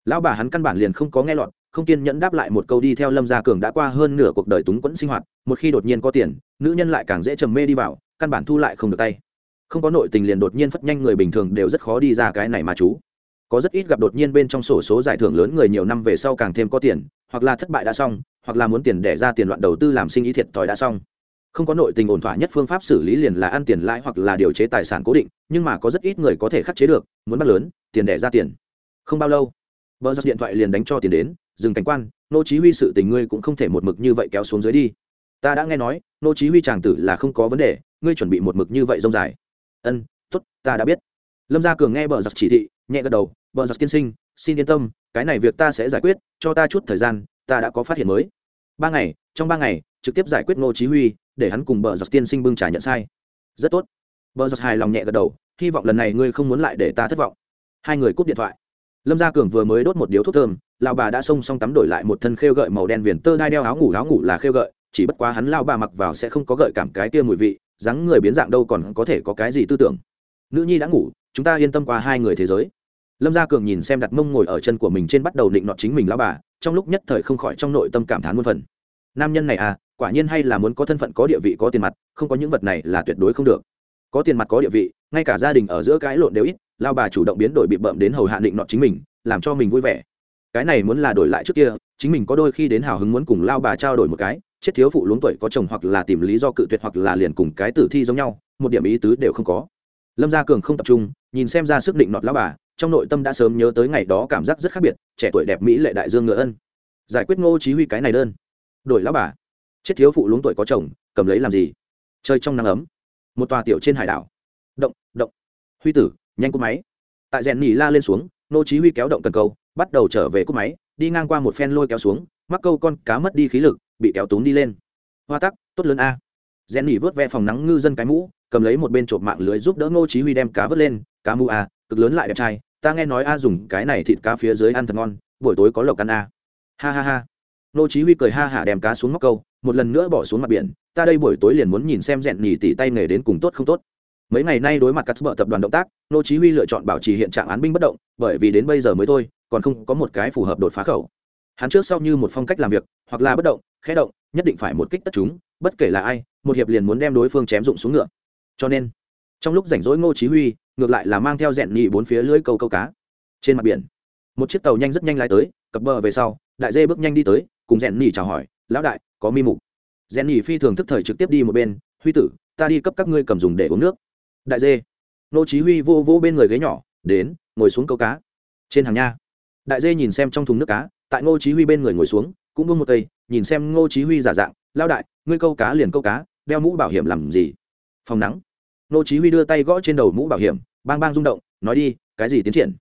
Lão bà hắn căn bản liền không có nghe lọt, không kiên nhẫn đáp lại một câu đi theo lâm gia cường đã qua hơn nửa cuộc đời túng quẫn sinh hoạt, một khi đột nhiên có tiền, nữ nhân lại càng dễ trầm mê đi vào, căn bản thu lại không được tay. Không có nội tình liền đột nhiên phất nhanh người bình thường đều rất khó đi ra cái này mà chú. Có rất ít gặp đột nhiên bên trong sổ số giải thưởng lớn người nhiều năm về sau càng thêm có tiền, hoặc là thất bại đã xong, hoặc là muốn tiền để ra tiền loạn đầu tư làm sinh ý thiệt thòi đã xong không có nội tình ổn thỏa nhất phương pháp xử lý liền là ăn tiền lãi hoặc là điều chế tài sản cố định, nhưng mà có rất ít người có thể khắc chế được, muốn bắt lớn, tiền đẻ ra tiền. Không bao lâu vợ giật điện thoại liền đánh cho tiền đến, dừng cảnh quan, nô chí huy sự tình ngươi cũng không thể một mực như vậy kéo xuống dưới đi. Ta đã nghe nói, nô chí huy chàng tử là không có vấn đề, ngươi chuẩn bị một mực như vậy rông dài. Ân, tốt, ta đã biết. Lâm gia cường nghe bờ giặc chỉ thị, nhẹ gật đầu, bờ giặc tiên sinh, xin yên tâm, cái này việc ta sẽ giải quyết, cho ta chút thời gian, ta đã có phát hiện mới. Ba ngày, trong ba ngày, trực tiếp giải quyết nô chí huy để hắn cùng bờ giặc tiên sinh bưng trà nhận sai. Rất tốt. Bờ giặc hài lòng nhẹ gật đầu, hy vọng lần này ngươi không muốn lại để ta thất vọng. Hai người cúp điện thoại. Lâm gia cường vừa mới đốt một điếu thuốc thơm lao bà đã xông xong tắm đổi lại một thân khêu gợi màu đen viền tơ đai đeo áo ngủ áo ngủ là khêu gợi, chỉ bất quá hắn lao bà mặc vào sẽ không có gợi cảm cái kia mùi vị, dáng người biến dạng đâu còn có thể có cái gì tư tưởng. Nữ nhi đã ngủ, chúng ta yên tâm qua hai người thế giới. Lâm gia cường nhìn xem đặt mông ngồi ở chân của mình trên bắt đầu định nọt chính mình lao bà, trong lúc nhất thời không khỏi trong nội tâm cảm thán muôn phần. Nam nhân này à quả nhiên hay là muốn có thân phận có địa vị có tiền mặt, không có những vật này là tuyệt đối không được. Có tiền mặt có địa vị, ngay cả gia đình ở giữa cái lộn đều ít, lao bà chủ động biến đổi bị bợm đến hầu hạ định nọt chính mình, làm cho mình vui vẻ. Cái này muốn là đổi lại trước kia, chính mình có đôi khi đến hào hứng muốn cùng lao bà trao đổi một cái, chết thiếu phụ luống tuổi có chồng hoặc là tìm lý do cự tuyệt hoặc là liền cùng cái tử thi giống nhau, một điểm ý tứ đều không có. Lâm gia cường không tập trung, nhìn xem ra sức định nọt lao bà, trong nội tâm đã sớm nhớ tới ngày đó cảm giác rất khác biệt, trẻ tuổi đẹp mỹ lệ đại dương ngựa ân. Giải quyết ngô chí huy cái này đơn. Đổi lão bà chết thiếu phụ luống tuổi có chồng, cầm lấy làm gì? Chơi trong nắng ấm. Một tòa tiểu trên hải đảo. Động động. Huy tử, nhanh cúp máy. Tại rèn nỉ la lên xuống, nô chí huy kéo động cần câu, bắt đầu trở về cúp máy, đi ngang qua một phen lôi kéo xuống, mắc câu con cá mất đi khí lực, bị kéo túm đi lên. Hoa tắc, tốt lớn a. Rèn nỉ vớt ve phòng nắng ngư dân cái mũ, cầm lấy một bên trộm mạng lưới giúp đỡ nô chí huy đem cá vớt lên. Cá mu a à, cực lớn lại đẹp trai, ta nghe nói a dùng cái này thịt cá phía dưới ăn thật ngon, buổi tối có lộc ăn a. Ha ha ha nô chí huy cười ha hả đem cá xuống móc câu, một lần nữa bỏ xuống mặt biển, ta đây buổi tối liền muốn nhìn xem rèn nhì tỉ tay nghề đến cùng tốt không tốt. Mấy ngày nay đối mặt cắt bờ tập đoàn động tác, nô chí huy lựa chọn bảo trì hiện trạng án binh bất động, bởi vì đến bây giờ mới thôi, còn không có một cái phù hợp đột phá khẩu. Hắn trước sau như một phong cách làm việc, hoặc là bất động, khẽ động, nhất định phải một kích tất chúng, bất kể là ai, một hiệp liền muốn đem đối phương chém dụng xuống ngựa. Cho nên, trong lúc rảnh rỗi ngô chí huy, ngược lại là mang theo rèn nhị bốn phía lưới câu câu cá. Trên mặt biển, một chiếc tàu nhanh rất nhanh lái tới, cập bờ về sau, đại dê bước nhanh đi tới cùng rèn nhị chào hỏi lão đại có mi mục. Rèn nhị phi thường thức thời trực tiếp đi một bên huy tử ta đi cấp các ngươi cầm dùng để uống nước. Đại dê. Nô chí huy vô vô bên người ghế nhỏ đến ngồi xuống câu cá. Trên hàng nha. Đại dê nhìn xem trong thùng nước cá tại ngô chí huy bên người ngồi xuống cũng buông một tay, nhìn xem ngô chí huy giả dạng lao đại ngươi câu cá liền câu cá đeo mũ bảo hiểm làm gì? Phòng nắng. Ngô chí huy đưa tay gõ trên đầu mũ bảo hiểm bang bang rung động nói đi cái gì tiến triển?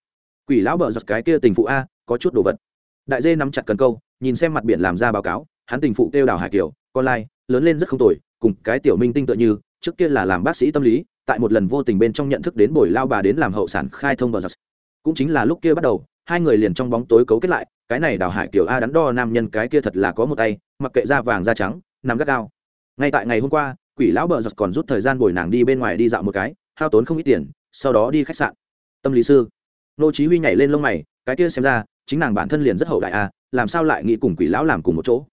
Quỷ lão bờ giật cái kia tình phụ a có chút đồ vật. Đại dê nắm chặt cần câu nhìn xem mặt biển làm ra báo cáo, hắn tình phụ kêu đào hải kiều, con lai, lớn lên rất không tồi, cùng cái tiểu minh tinh tựa như, trước kia là làm bác sĩ tâm lý, tại một lần vô tình bên trong nhận thức đến bồi lao bà đến làm hậu sản khai thông bờ giặc cũng chính là lúc kia bắt đầu, hai người liền trong bóng tối cấu kết lại, cái này đào hải kiều a đắn đo nam nhân cái kia thật là có một tay, mặc kệ da vàng da trắng, nằm gắt gao. Ngay tại ngày hôm qua, quỷ lão bờ giặc còn rút thời gian bồi nàng đi bên ngoài đi dạo một cái, hao tốn không ít tiền, sau đó đi khách sạn. Tâm lý sư. Nô chí huy nhảy lên lông mày, cái kia xem ra, chính nàng bản thân liền rất hậu đại a làm sao lại nghĩ cùng quỷ lão làm cùng một chỗ?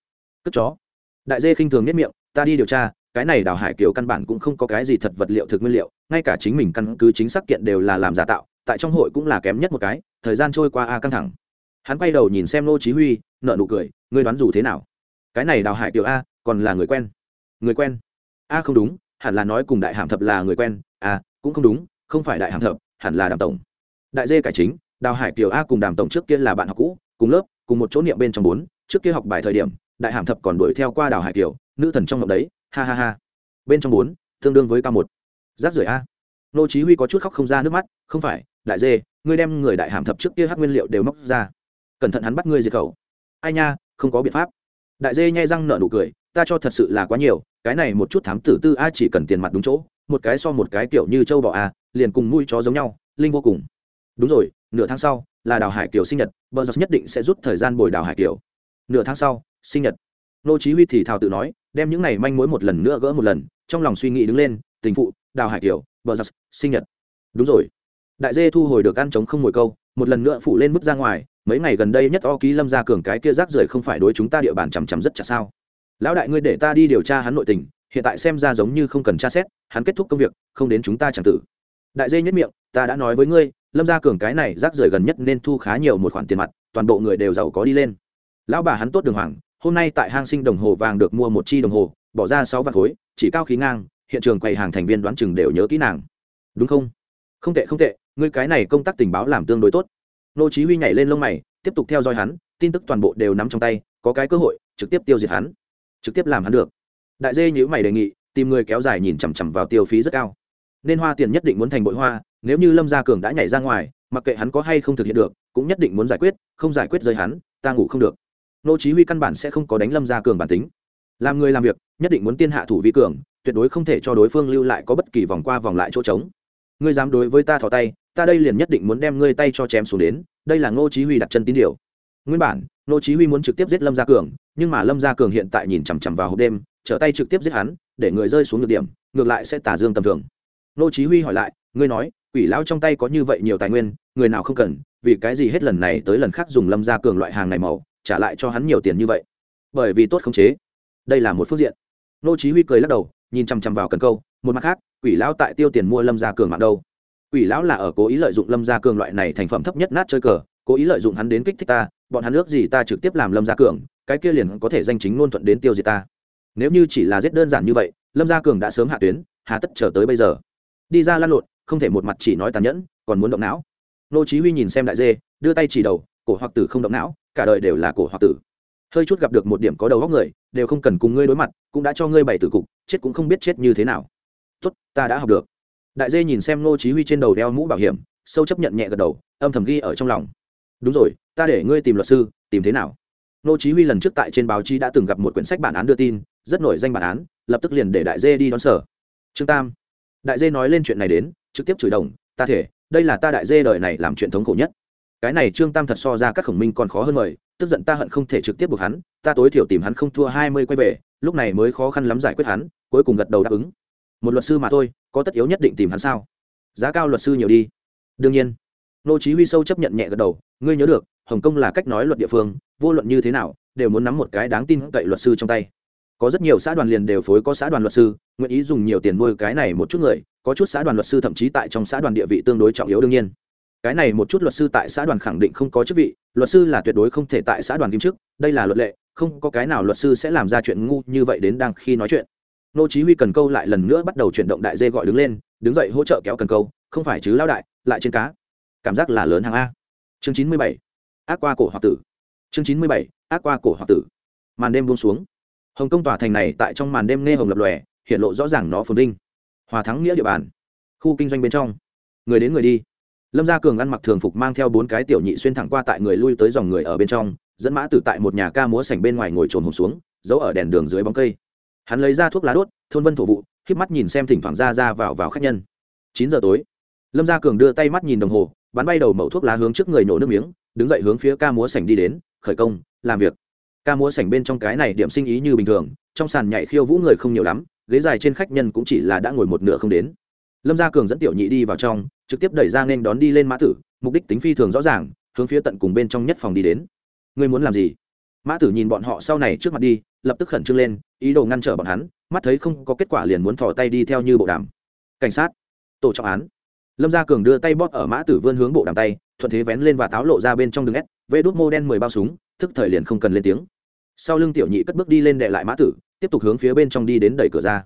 Cất chó. Đại dê khinh thường nhất miệng, ta đi điều tra, cái này đào hải kiều căn bản cũng không có cái gì thật vật liệu thực nguyên liệu, ngay cả chính mình căn cứ chính xác kiện đều là làm giả tạo, tại trong hội cũng là kém nhất một cái, thời gian trôi qua a căng thẳng. Hắn quay đầu nhìn xem nô chí huy nợ nụ cười, ngươi đoán dù thế nào? Cái này đào hải kiều a, còn là người quen. Người quen? A, không đúng, hẳn là nói cùng đại hàm thập là người quen. A, cũng không đúng, không phải đại hàm thập, hẳn là đàm tổng. Đại dê cải chính, đào hải kiều a cùng đàm tổng trước kia là bạn học cũ cùng lớp, cùng một chỗ niệm bên trong bốn, trước kia học bài thời điểm, đại hàm thập còn đuổi theo qua đảo hải kiều, nữ thần trong ngọc đấy, ha ha ha. Bên trong bốn, tương đương với cao một. Giáp rưỡi a. Nô chí huy có chút khóc không ra nước mắt, không phải, đại dê, ngươi đem người đại hàm thập trước kia hắc nguyên liệu đều móc ra. Cẩn thận hắn bắt ngươi diệt khẩu. Ai nha, không có biện pháp. Đại dê nhai răng nở nụ cười, ta cho thật sự là quá nhiều, cái này một chút thám tử tư a chỉ cần tiền mặt đúng chỗ, một cái so một cái kiểu như châu bò à liền cùng mũi chó giống nhau, linh vô cùng. Đúng rồi, nửa tháng sau là đào hải kiều sinh nhật, bờ giật nhất định sẽ rút thời gian bồi đào hải kiều. Nửa tháng sau, sinh nhật. Nô chí huy thì thào tự nói, đem những này manh mối một lần nữa gỡ một lần, trong lòng suy nghĩ đứng lên, tình phụ, đào hải kiều, bờ giật, sinh nhật. Đúng rồi. Đại dê thu hồi được ăn chống không mồi câu, một lần nữa phủ lên bước ra ngoài, mấy ngày gần đây nhất o ký lâm ra cường cái kia rác rưởi không phải đối chúng ta địa bàn chằm chằm rất chặt sao. Lão đại ngươi để ta đi điều tra hắn nội tình, hiện tại xem ra giống như không cần tra xét, hắn kết thúc công việc, không đến chúng ta chẳng tử. Đại dê nhất miệng, ta đã nói với ngươi lâm gia cường cái này rác rưởi gần nhất nên thu khá nhiều một khoản tiền mặt, toàn bộ người đều giàu có đi lên. Lão bà hắn tốt đường hoàng, hôm nay tại hang sinh đồng hồ vàng được mua một chi đồng hồ, bỏ ra sáu vạn khối, chỉ cao khí ngang, hiện trường quầy hàng thành viên đoán chừng đều nhớ kỹ nàng. Đúng không? Không tệ không tệ, ngươi cái này công tác tình báo làm tương đối tốt. Nô chí huy nhảy lên lông mày, tiếp tục theo dõi hắn, tin tức toàn bộ đều nắm trong tay, có cái cơ hội, trực tiếp tiêu diệt hắn. Trực tiếp làm hắn được. Đại dê nhíu mày đề nghị, tìm người kéo dài nhìn chằm chằm vào tiêu phí rất cao. Nên hoa tiền nhất định muốn thành bội hoa nếu như lâm gia cường đã nhảy ra ngoài, mặc kệ hắn có hay không thực hiện được, cũng nhất định muốn giải quyết, không giải quyết rơi hắn, ta ngủ không được. Nô chí huy căn bản sẽ không có đánh lâm gia cường bản tính. Làm người làm việc, nhất định muốn tiên hạ thủ vi cường, tuyệt đối không thể cho đối phương lưu lại có bất kỳ vòng qua vòng lại chỗ trống. Ngươi dám đối với ta thò tay, ta đây liền nhất định muốn đem ngươi tay cho chém xuống đến, đây là ngô chí huy đặt chân tín điều. Nguyên bản ngô chí huy muốn trực tiếp giết lâm gia cường, nhưng mà lâm gia cường hiện tại nhìn chằm chằm vào hộp đêm, trở tay trực tiếp giết hắn, để người rơi xuống ngược điểm, ngược lại sẽ tả dương tầm thường. Ngô chí huy hỏi lại, ngươi nói quỷ lão trong tay có như vậy nhiều tài nguyên, người nào không cần, vì cái gì hết lần này tới lần khác dùng lâm gia cường loại hàng này màu, trả lại cho hắn nhiều tiền như vậy? Bởi vì tốt khống chế. Đây là một phương diện. Nô chí huy cười lắc đầu, nhìn chăm chăm vào cần câu, một mặt khác, quỷ lão tại tiêu tiền mua lâm gia cường mạng đâu? Quỷ lão là ở cố ý lợi dụng lâm gia cường loại này thành phẩm thấp nhất nát chơi cờ, cố ý lợi dụng hắn đến kích thích ta, bọn hắn ước gì ta trực tiếp làm lâm gia cường, cái kia liền có thể danh chính ngôn thuận đến tiêu diệt ta. Nếu như chỉ là giết đơn giản như vậy, lâm gia cường đã sớm hạ tuyến, hà tất chờ tới bây giờ. Đi ra lan lộn không thể một mặt chỉ nói tàn nhẫn, còn muốn động não. Nô chí huy nhìn xem đại dê, đưa tay chỉ đầu, cổ hoặc tử không động não, cả đời đều là cổ hoặc tử. Hơi chút gặp được một điểm có đầu góc người, đều không cần cùng ngươi đối mặt, cũng đã cho ngươi bảy tử cục, chết cũng không biết chết như thế nào. Tốt, ta đã học được. Đại dê nhìn xem Nô chí huy trên đầu đeo mũ bảo hiểm, sâu chấp nhận nhẹ gật đầu, âm thầm ghi ở trong lòng. Đúng rồi, ta để ngươi tìm luật sư, tìm thế nào? Nô chí huy lần trước tại trên báo chí đã từng gặp một quyển sách bản án đưa tin, rất nổi danh bản án, lập tức liền để đại dê đi đón sở. Trương tam đại dê nói lên chuyện này đến, trực tiếp chửi đồng, ta thể, đây là ta đại dê đời này làm chuyện thống khổ nhất. Cái này trương tam thật so ra các khổng minh còn khó hơn mời, tức giận ta hận không thể trực tiếp buộc hắn, ta tối thiểu tìm hắn không thua hai mươi quay về, lúc này mới khó khăn lắm giải quyết hắn, cuối cùng gật đầu đáp ứng. Một luật sư mà thôi, có tất yếu nhất định tìm hắn sao? Giá cao luật sư nhiều đi. Đương nhiên. Nô chí huy sâu chấp nhận nhẹ gật đầu, ngươi nhớ được, hồng kông là cách nói luật địa phương, vô luận như thế nào, đều muốn nắm một cái đáng tin cậy luật sư trong tay có rất nhiều xã đoàn liền đều phối có xã đoàn luật sư, nguyện ý dùng nhiều tiền nuôi cái này một chút người, có chút xã đoàn luật sư thậm chí tại trong xã đoàn địa vị tương đối trọng yếu đương nhiên. Cái này một chút luật sư tại xã đoàn khẳng định không có chức vị, luật sư là tuyệt đối không thể tại xã đoàn kim chức, đây là luật lệ, không có cái nào luật sư sẽ làm ra chuyện ngu như vậy đến đang khi nói chuyện. Nô chí huy cần câu lại lần nữa bắt đầu chuyển động đại dê gọi đứng lên, đứng dậy hỗ trợ kéo cần câu, không phải chứ lão đại, lại trên cá. Cảm giác là lớn hàng a. Chương 97. ác qua cổ hoặc tử. Chương 97. ác qua cổ hoặc tử. Màn đêm buông xuống hồng kông tòa thành này tại trong màn đêm nghe hồng lập lòe, hiện lộ rõ ràng nó phồn vinh. Hòa thắng nghĩa địa bàn. Khu kinh doanh bên trong. Người đến người đi. Lâm gia cường ăn mặc thường phục mang theo bốn cái tiểu nhị xuyên thẳng qua tại người lui tới dòng người ở bên trong, dẫn mã tử tại một nhà ca múa sảnh bên ngoài ngồi trồn hồn xuống, giấu ở đèn đường dưới bóng cây. Hắn lấy ra thuốc lá đốt, thôn vân thổ vụ k mắt nhìn xem thỉnh thoảng ra ra vào vào khách nhân. Chín giờ tối. Lâm gia cường đưa tay mắt nhìn đồng hồ, bắn bay đầu mẩu thuốc lá hướng trước người nổ nước miếng, đứng dậy hướng phía ca múa sảnh đi đến, khởi công, làm việc ca múa sảnh bên trong cái này điểm sinh ý như bình thường, trong sàn nhảy khiêu vũ người không nhiều lắm, ghế dài trên khách nhân cũng chỉ là đã ngồi một nửa không đến. Lâm gia cường dẫn tiểu nhị đi vào trong, trực tiếp đẩy ra nên đón đi lên mã tử, mục đích tính phi thường rõ ràng, hướng phía tận cùng bên trong nhất phòng đi đến. Ngươi muốn làm gì? Mã tử nhìn bọn họ sau này trước mặt đi, lập tức khẩn trương lên, ý đồ ngăn trở bọn hắn, mắt thấy không có kết quả liền muốn thò tay đi theo như bộ đàm. Cảnh sát, tổ trọng án. Lâm gia cường đưa tay bóp ở mã tử vươn hướng bộ đàm tay, thuận thế vén lên và táo lộ ra bên trong đường ép vê đốt mô đen mười bao súng, thức thời liền không cần lên tiếng sau lưng tiểu nhị cất bước đi lên đệ lại mã tử, tiếp tục hướng phía bên trong đi đến đẩy cửa ra.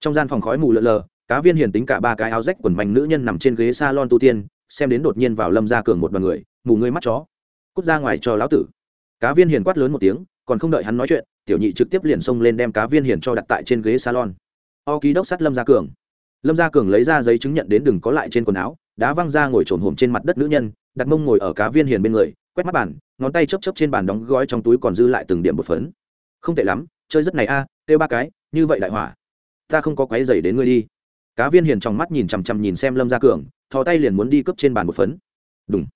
Trong gian phòng khói mù lợn lờ, cá viên hiền tính cả ba cái áo rách quần mảnh nữ nhân nằm trên ghế s a lon tu tiên, xem đến đột nhiên vào lâm gia cường một đoàn người, mù ngươi mắt chó. Cút ra ngoài cho lão tử. Cá viên hiền quát lớn một tiếng, còn không đợi hắn nói chuyện, tiểu nhị trực tiếp liền xông lên đem cá viên hiền cho đặt tại trên ghế salon. O ký đốc sắt lâm gia cường. Lâm gia cường lấy ra giấy chứng nhận đến đừng có lại trên quần áo, đá văng ra ngồi trồn hồm trên mặt đất nữ nhân, đặt mông ngồi ở cá viên hiền bên người quét mắt bàn ngón tay chấp chấp trên bàn đóng gói trong túi còn dư lại từng điểm một phấn. Không tệ lắm chơi rất này a à, kêu ba cái như vậy đại hỏa. Ta không có quái dày đến ngươi đi. Cá viên hiền trong mắt nhìn chằm chằm nhìn xem lâm gia cường thò tay liền muốn đi cướp trên bàn một phấn. Đúng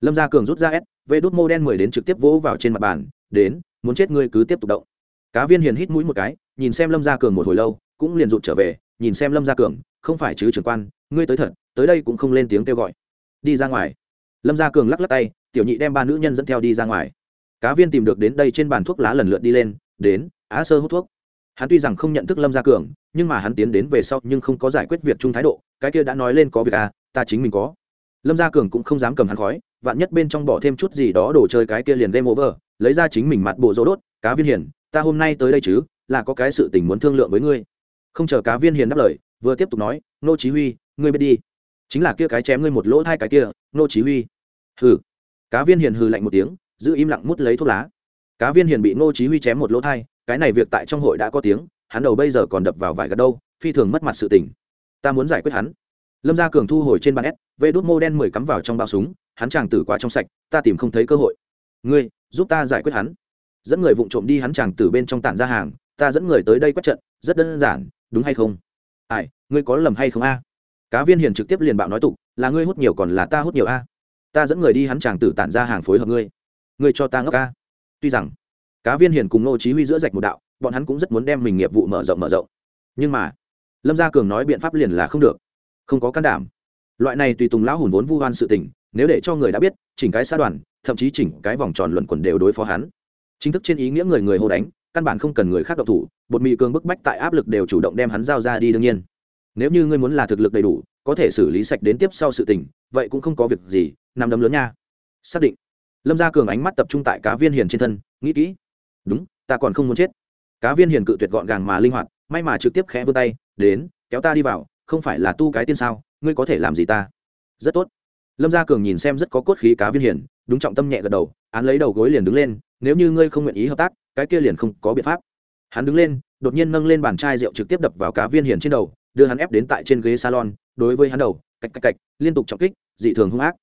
lâm gia cường rút ra s vê đốt mô đen mười đến trực tiếp vỗ vào trên mặt bàn đến muốn chết ngươi cứ tiếp tục động. Cá viên hiền hít mũi một cái nhìn xem lâm gia cường một hồi lâu cũng liền rụt trở về nhìn xem lâm gia cường không phải chứ trưởng quan ngươi tới thật tới đây cũng không lên tiếng kêu gọi. Đi ra ngoài. Lâm gia cường lắc lắc tay tiểu nhị đem ba nữ nhân dẫn theo đi ra ngoài. Cá viên tìm được đến đây trên bàn thuốc lá lần lượt đi lên, đến, á sơ hút thuốc. Hắn tuy rằng không nhận thức lâm gia cường, nhưng mà hắn tiến đến về sau nhưng không có giải quyết việc chung thái độ, cái kia đã nói lên có việc à ta chính mình có. Lâm gia cường cũng không dám cầm hắn khói, vạn nhất bên trong bỏ thêm chút gì đó đồ chơi cái kia liền game over, lấy ra chính mình mặt bộ rỗ đốt, cá viên hiền, ta hôm nay tới đây chứ, là có cái sự tình muốn thương lượng với ngươi. Không chờ cá viên hiền đáp lời, vừa tiếp tục nói, nô chí huy, ngươi biết đi. Chính là kia cái chém ngươi một lỗ hai cái kia, nô chí huy. Hừ cá viên hiền hừ lạnh một tiếng, giữ im lặng mút lấy thuốc lá. Cá viên hiền bị Ngô chí huy chém một lỗ thai, cái này việc tại trong hội đã có tiếng, hắn đầu bây giờ còn đập vào vải gật đâu, phi thường mất mặt sự tình. Ta muốn giải quyết hắn. Lâm gia cường thu hồi trên bàn s, vê đốt mô đen mười cắm vào trong bao súng, hắn chàng tử quá trong sạch, ta tìm không thấy cơ hội. Ngươi, giúp ta giải quyết hắn. Dẫn người vụng trộm đi hắn chàng tử bên trong tản ra hàng, ta dẫn người tới đây quét trận, rất đơn giản, đúng hay không? Ai, ngươi có lầm hay không a? Cá viên hiền trực tiếp liền bạo nói tục, là ngươi hút nhiều còn là ta hút nhiều a? Ta dẫn người đi hắn chàng tử tản ra hàng phối hợp ngươi. Ngươi cho ta ngốc ca. tuy rằng, cá viên hiền cùng nô chí huy giữa rạch một đạo, bọn hắn cũng rất muốn đem mình nghiệp vụ mở rộng mở rộng. Nhưng mà, lâm gia cường nói biện pháp liền là không được. Không có can đảm. Loại này tùy tùng lão hùn vốn vu oan sự tình, nếu để cho người đã biết, chỉnh cái xã đoàn, thậm chí chỉnh cái vòng tròn luận quần đều đối phó hắn. Chính thức trên ý nghĩa người người hô đánh, căn bản không cần người khác độc thủ, bột mì cường bức bách tại áp lực đều chủ động đem hắn giao ra đi đương nhiên. Nếu như ngươi muốn là thực lực đầy đủ, có thể xử lý sạch đến tiếp sau sự tình, vậy cũng không có việc gì nằm đấm lớn nha. Xác định. Lâm gia cường ánh mắt tập trung tại cá viên hiền trên thân, nghĩ kỹ. Đúng, ta còn không muốn chết. Cá viên hiền cự tuyệt gọn gàng mà linh hoạt, may mà trực tiếp khẽ vươn tay, đến, kéo ta đi vào, không phải là tu cái tiên sao, ngươi có thể làm gì ta? Rất tốt. Lâm gia cường nhìn xem rất có cốt khí cá viên hiền, đúng trọng tâm nhẹ gật đầu, án lấy đầu gối liền đứng lên, nếu như ngươi không nguyện ý hợp tác, cái kia liền không có biện pháp. Hắn đứng lên, đột nhiên nâng lên bàn chai rượu trực tiếp đập vào cá viên hiền trên đầu, đưa hắn ép đến tại trên ghế salon, đối với hắn đầu, cạch cạch cạch, liên tục trọng kích, dị thường hung ác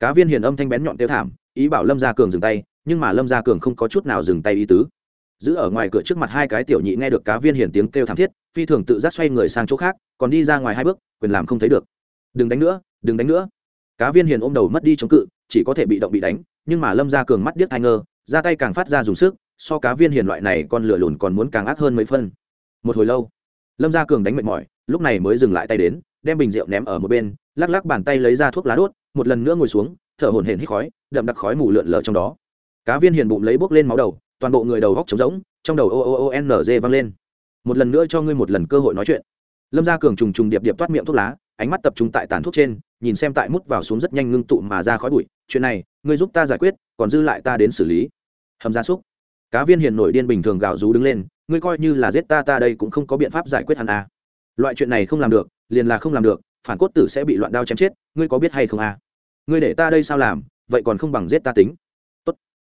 cá viên hiền âm thanh bén nhọn tiêu thảm, ý bảo lâm gia cường dừng tay, nhưng mà lâm gia cường không có chút nào dừng tay ý tứ. Giữ ở ngoài cửa trước mặt hai cái tiểu nhị nghe được cá viên hiền tiếng kêu thảm thiết, phi thường tự giác xoay người sang chỗ khác, còn đi ra ngoài hai bước, quyền làm không thấy được. Đừng đánh nữa, đừng đánh nữa. Cá viên hiền ôm đầu mất đi chống cự, chỉ có thể bị động bị đánh, nhưng mà lâm gia cường mắt điếc thai ngơ, ra tay càng phát ra dùng sức, so cá viên hiền loại này con lửa lùn còn muốn càng ác hơn mấy phân. Một hồi lâu, lâm gia cường đánh mệt mỏi, lúc này mới dừng lại tay đến, đem bình rượu ném ở một bên, lắc lắc bàn tay lấy ra thuốc lá đốt một lần nữa ngồi xuống, thở hổn hển hít khói, đậm đặc khói mù lượn lờ trong đó. Cá viên hiền bụng lấy bốc lên máu đầu, toàn bộ người đầu góc trống rỗng, trong đầu ô ô ô n g vang lên. Một lần nữa cho ngươi một lần cơ hội nói chuyện. Lâm gia cường trùng trùng điệp điệp toát miệng thuốc lá, ánh mắt tập trung tại tàn thuốc trên, nhìn xem tại mút vào xuống rất nhanh ngưng tụ mà ra khói bụi. Chuyện này, ngươi giúp ta giải quyết, còn dư lại ta đến xử lý. Hầm gia súc. Cá viên hiền nổi điên bình thường gào rú đứng lên, ngươi coi như là giết ta ta đây cũng không có biện pháp giải quyết hắn à. loại chuyện này không làm được, liền là không làm được, phản cốt tử sẽ bị loạn đao chém chết, ngươi có biết hay không à? Ngươi để ta đây sao làm, vậy còn không bằng giết ta tính. Tốt.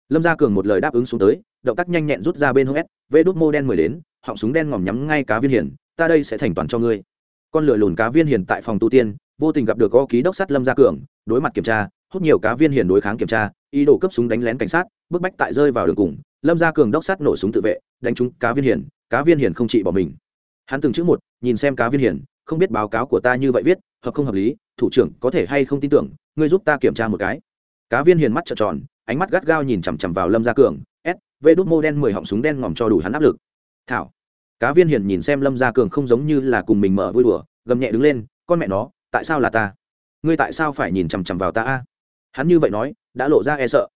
lâm gia cường một lời đáp ứng xuống tới, động tác nhanh nhẹn rút ra bên hông s vê đốt mô đen mười đến, họng súng đen ngòm nhắm ngay cá viên hiền, ta đây sẽ thành toàn cho ngươi. Con lửa lùn cá viên hiền tại phòng tu tiên, vô tình gặp được có ký đốc sát lâm gia cường, đối mặt kiểm tra, hút nhiều cá viên hiền đối kháng kiểm tra, ý đồ cấp súng đánh lén cảnh sát, bức bách tại rơi vào đường cùng, lâm gia cường đốc sát nổ súng tự vệ, đánh trúng cá viên hiền, cá viên hiền không trị bỏ mình. Hắn từng chữ một, nhìn xem cá viên hiền, không biết báo cáo của ta như vậy viết, hợp không hợp lý, thủ trưởng có thể hay không tin tưởng ngươi giúp ta kiểm tra một cái. Cá viên hiền mắt trợn tròn, ánh mắt gắt gao nhìn chằm chằm vào lâm gia cường, s, v đốt mô đen mười họng súng đen ngòm cho đủ hắn áp lực. Thảo. Cá viên hiền nhìn xem lâm gia cường không giống như là cùng mình mở vui đùa, gầm nhẹ đứng lên, con mẹ nó, tại sao là ta? Ngươi tại sao phải nhìn chằm chằm vào ta a? Hắn như vậy nói, đã lộ ra e sợ.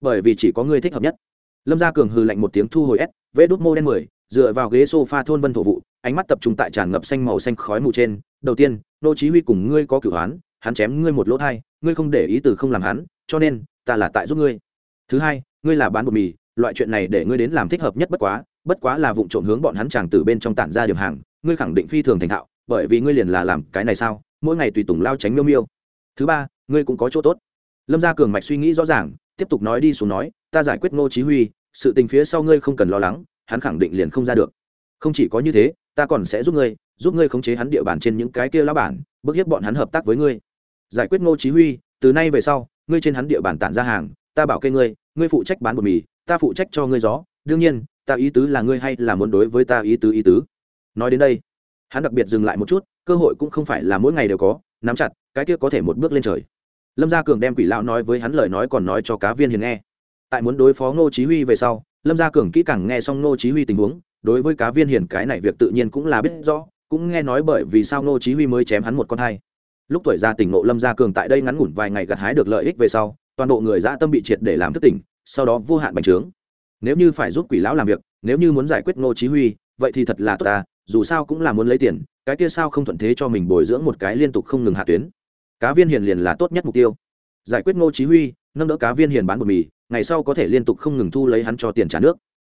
Bởi vì chỉ có ngươi thích hợp nhất. Lâm gia cường hừ lạnh một tiếng thu hồi s, v đốt mô đen mười, dựa vào ghế sofa thôn vân thổ vụ, ánh mắt tập trung tại tràn ngập xanh màu xanh khói mù trên. Đầu tiên, nô chí huy cùng ngươi có cửu hoán, hắn chém ngươi một lỗ thai ngươi không để ý từ không làm hắn, cho nên, ta là tại giúp ngươi. Thứ hai, ngươi là bán bột mì, loại chuyện này để ngươi đến làm thích hợp nhất bất quá bất quá là vụ trộm hướng bọn hắn chàng từ bên trong tản ra điểm hàng, ngươi khẳng định phi thường thành thạo, bởi vì ngươi liền là làm cái này sao, mỗi ngày tùy tùng lao tránh miêu miêu. Thứ ba, ngươi cũng có chỗ tốt. Lâm gia cường mạch suy nghĩ rõ ràng, tiếp tục nói đi xuống nói, ta giải quyết ngô chí huy, sự tình phía sau ngươi không cần lo lắng, hắn khẳng định liền không ra được. Không chỉ có như thế, ta còn sẽ giúp ngươi giúp ngươi khống chế hắn địa bàn trên những cái kia lão bản, bức hiếp bọn hắn hợp tác với ngươi giải quyết ngô chí huy, từ nay về sau, ngươi trên hắn địa bàn tản ra hàng, ta bảo kê ngươi ngươi phụ trách bán bột mì, ta phụ trách cho ngươi gió, đương nhiên, ta ý tứ là ngươi hay là muốn đối với ta ý tứ ý tứ. Nói đến đây, hắn đặc biệt dừng lại một chút, cơ hội cũng không phải là mỗi ngày đều có, nắm chặt, cái kia có thể một bước lên trời. Lâm gia cường đem quỷ lão nói với hắn lời nói còn nói cho cá viên hiền nghe. Tại muốn đối phó ngô chí huy về sau, lâm gia cường kỹ càng nghe xong ngô chí huy tình huống, đối với cá viên hiền cái này việc tự nhiên cũng là biết rõ, cũng nghe nói bởi vì sao ngô chí huy mới chém hắn một con hai lúc tuổi già tỉnh ngộ lâm gia cường tại đây ngắn ngủn vài ngày gặt hái được lợi ích về sau, toàn bộ người dã tâm bị triệt để làm thức tỉnh, sau đó vô hạn bành trướng. Nếu như phải giúp quỷ lão làm việc, nếu như muốn giải quyết ngô chí huy, vậy thì thật là tốt ta, dù sao cũng là muốn lấy tiền, cái kia sao không thuận thế cho mình bồi dưỡng một cái liên tục không ngừng hạ tuyến. Cá viên hiền liền là tốt nhất mục tiêu. Giải quyết ngô chí huy, nâng đỡ cá viên hiền bán bột mì, ngày sau có thể liên tục không ngừng thu lấy hắn cho tiền trả nước.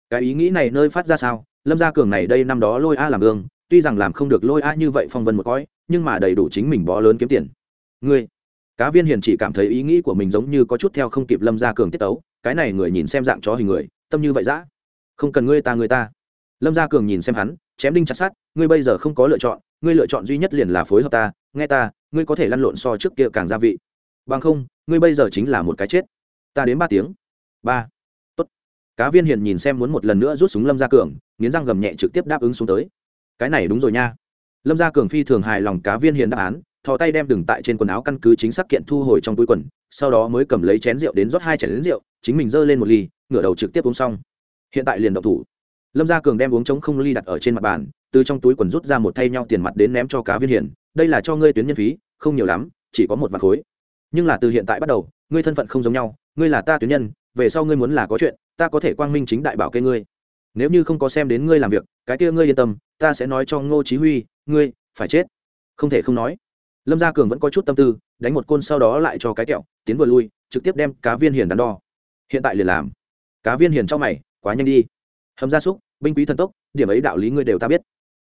Cái ý nghĩ này nơi phát ra sao? Lâm gia cường này đây năm đó lôi a làm gương, tuy rằng làm không được lôi a như vậy phong vân một cõi nhưng mà đầy đủ chính mình bó lớn kiếm tiền. Ngươi, cá viên hiền chỉ cảm thấy ý nghĩ của mình giống như có chút theo không kịp lâm gia cường tiết tấu, cái này người nhìn xem dạng chó hình người, tâm như vậy dã. Không cần ngươi ta người ta. Lâm gia cường nhìn xem hắn, chém đinh chặt sát ngươi bây giờ không có lựa chọn, ngươi lựa chọn duy nhất liền là phối hợp ta, nghe ta, ngươi có thể lăn lộn so trước kia càng gia vị. Bằng không, ngươi bây giờ chính là một cái chết. Ta đến ba tiếng. Ba. Tốt. Cá viên hiền nhìn xem muốn một lần nữa rút súng lâm gia cường, nghiến răng gầm nhẹ trực tiếp đáp ứng xuống tới. Cái này đúng rồi nha lâm gia cường phi thường hài lòng cá viên hiền đáp án, thò tay đem đừng tại trên quần áo căn cứ chính xác kiện thu hồi trong túi quần, sau đó mới cầm lấy chén rượu đến rót hai chén đến rượu, chính mình giơ lên một ly, ngửa đầu trực tiếp uống xong. Hiện tại liền động thủ. Lâm gia cường đem uống trống không ly đặt ở trên mặt bàn, từ trong túi quần rút ra một thay nhau tiền mặt đến ném cho cá viên hiền, đây là cho ngươi tuyến nhân phí, không nhiều lắm, chỉ có một vạt khối. Nhưng là từ hiện tại bắt đầu, ngươi thân phận không giống nhau, ngươi là ta tuyến nhân, về sau ngươi muốn là có chuyện, ta có thể quang minh chính đại bảo kê ngươi. Nếu như không có xem đến ngươi làm việc, cái kia ngươi yên tâm ta sẽ nói cho ngô chí huy, ngươi phải chết. Không thể không nói. Lâm gia cường vẫn có chút tâm tư, đánh một côn sau đó lại cho cái kẹo, tiến vừa lui, trực tiếp đem cá viên hiền đắn đo. Hiện tại liền làm. Cá viên hiền cho mày, quá nhanh đi. Hầm gia súc, binh quý thần tốc, điểm ấy đạo lý ngươi đều ta biết.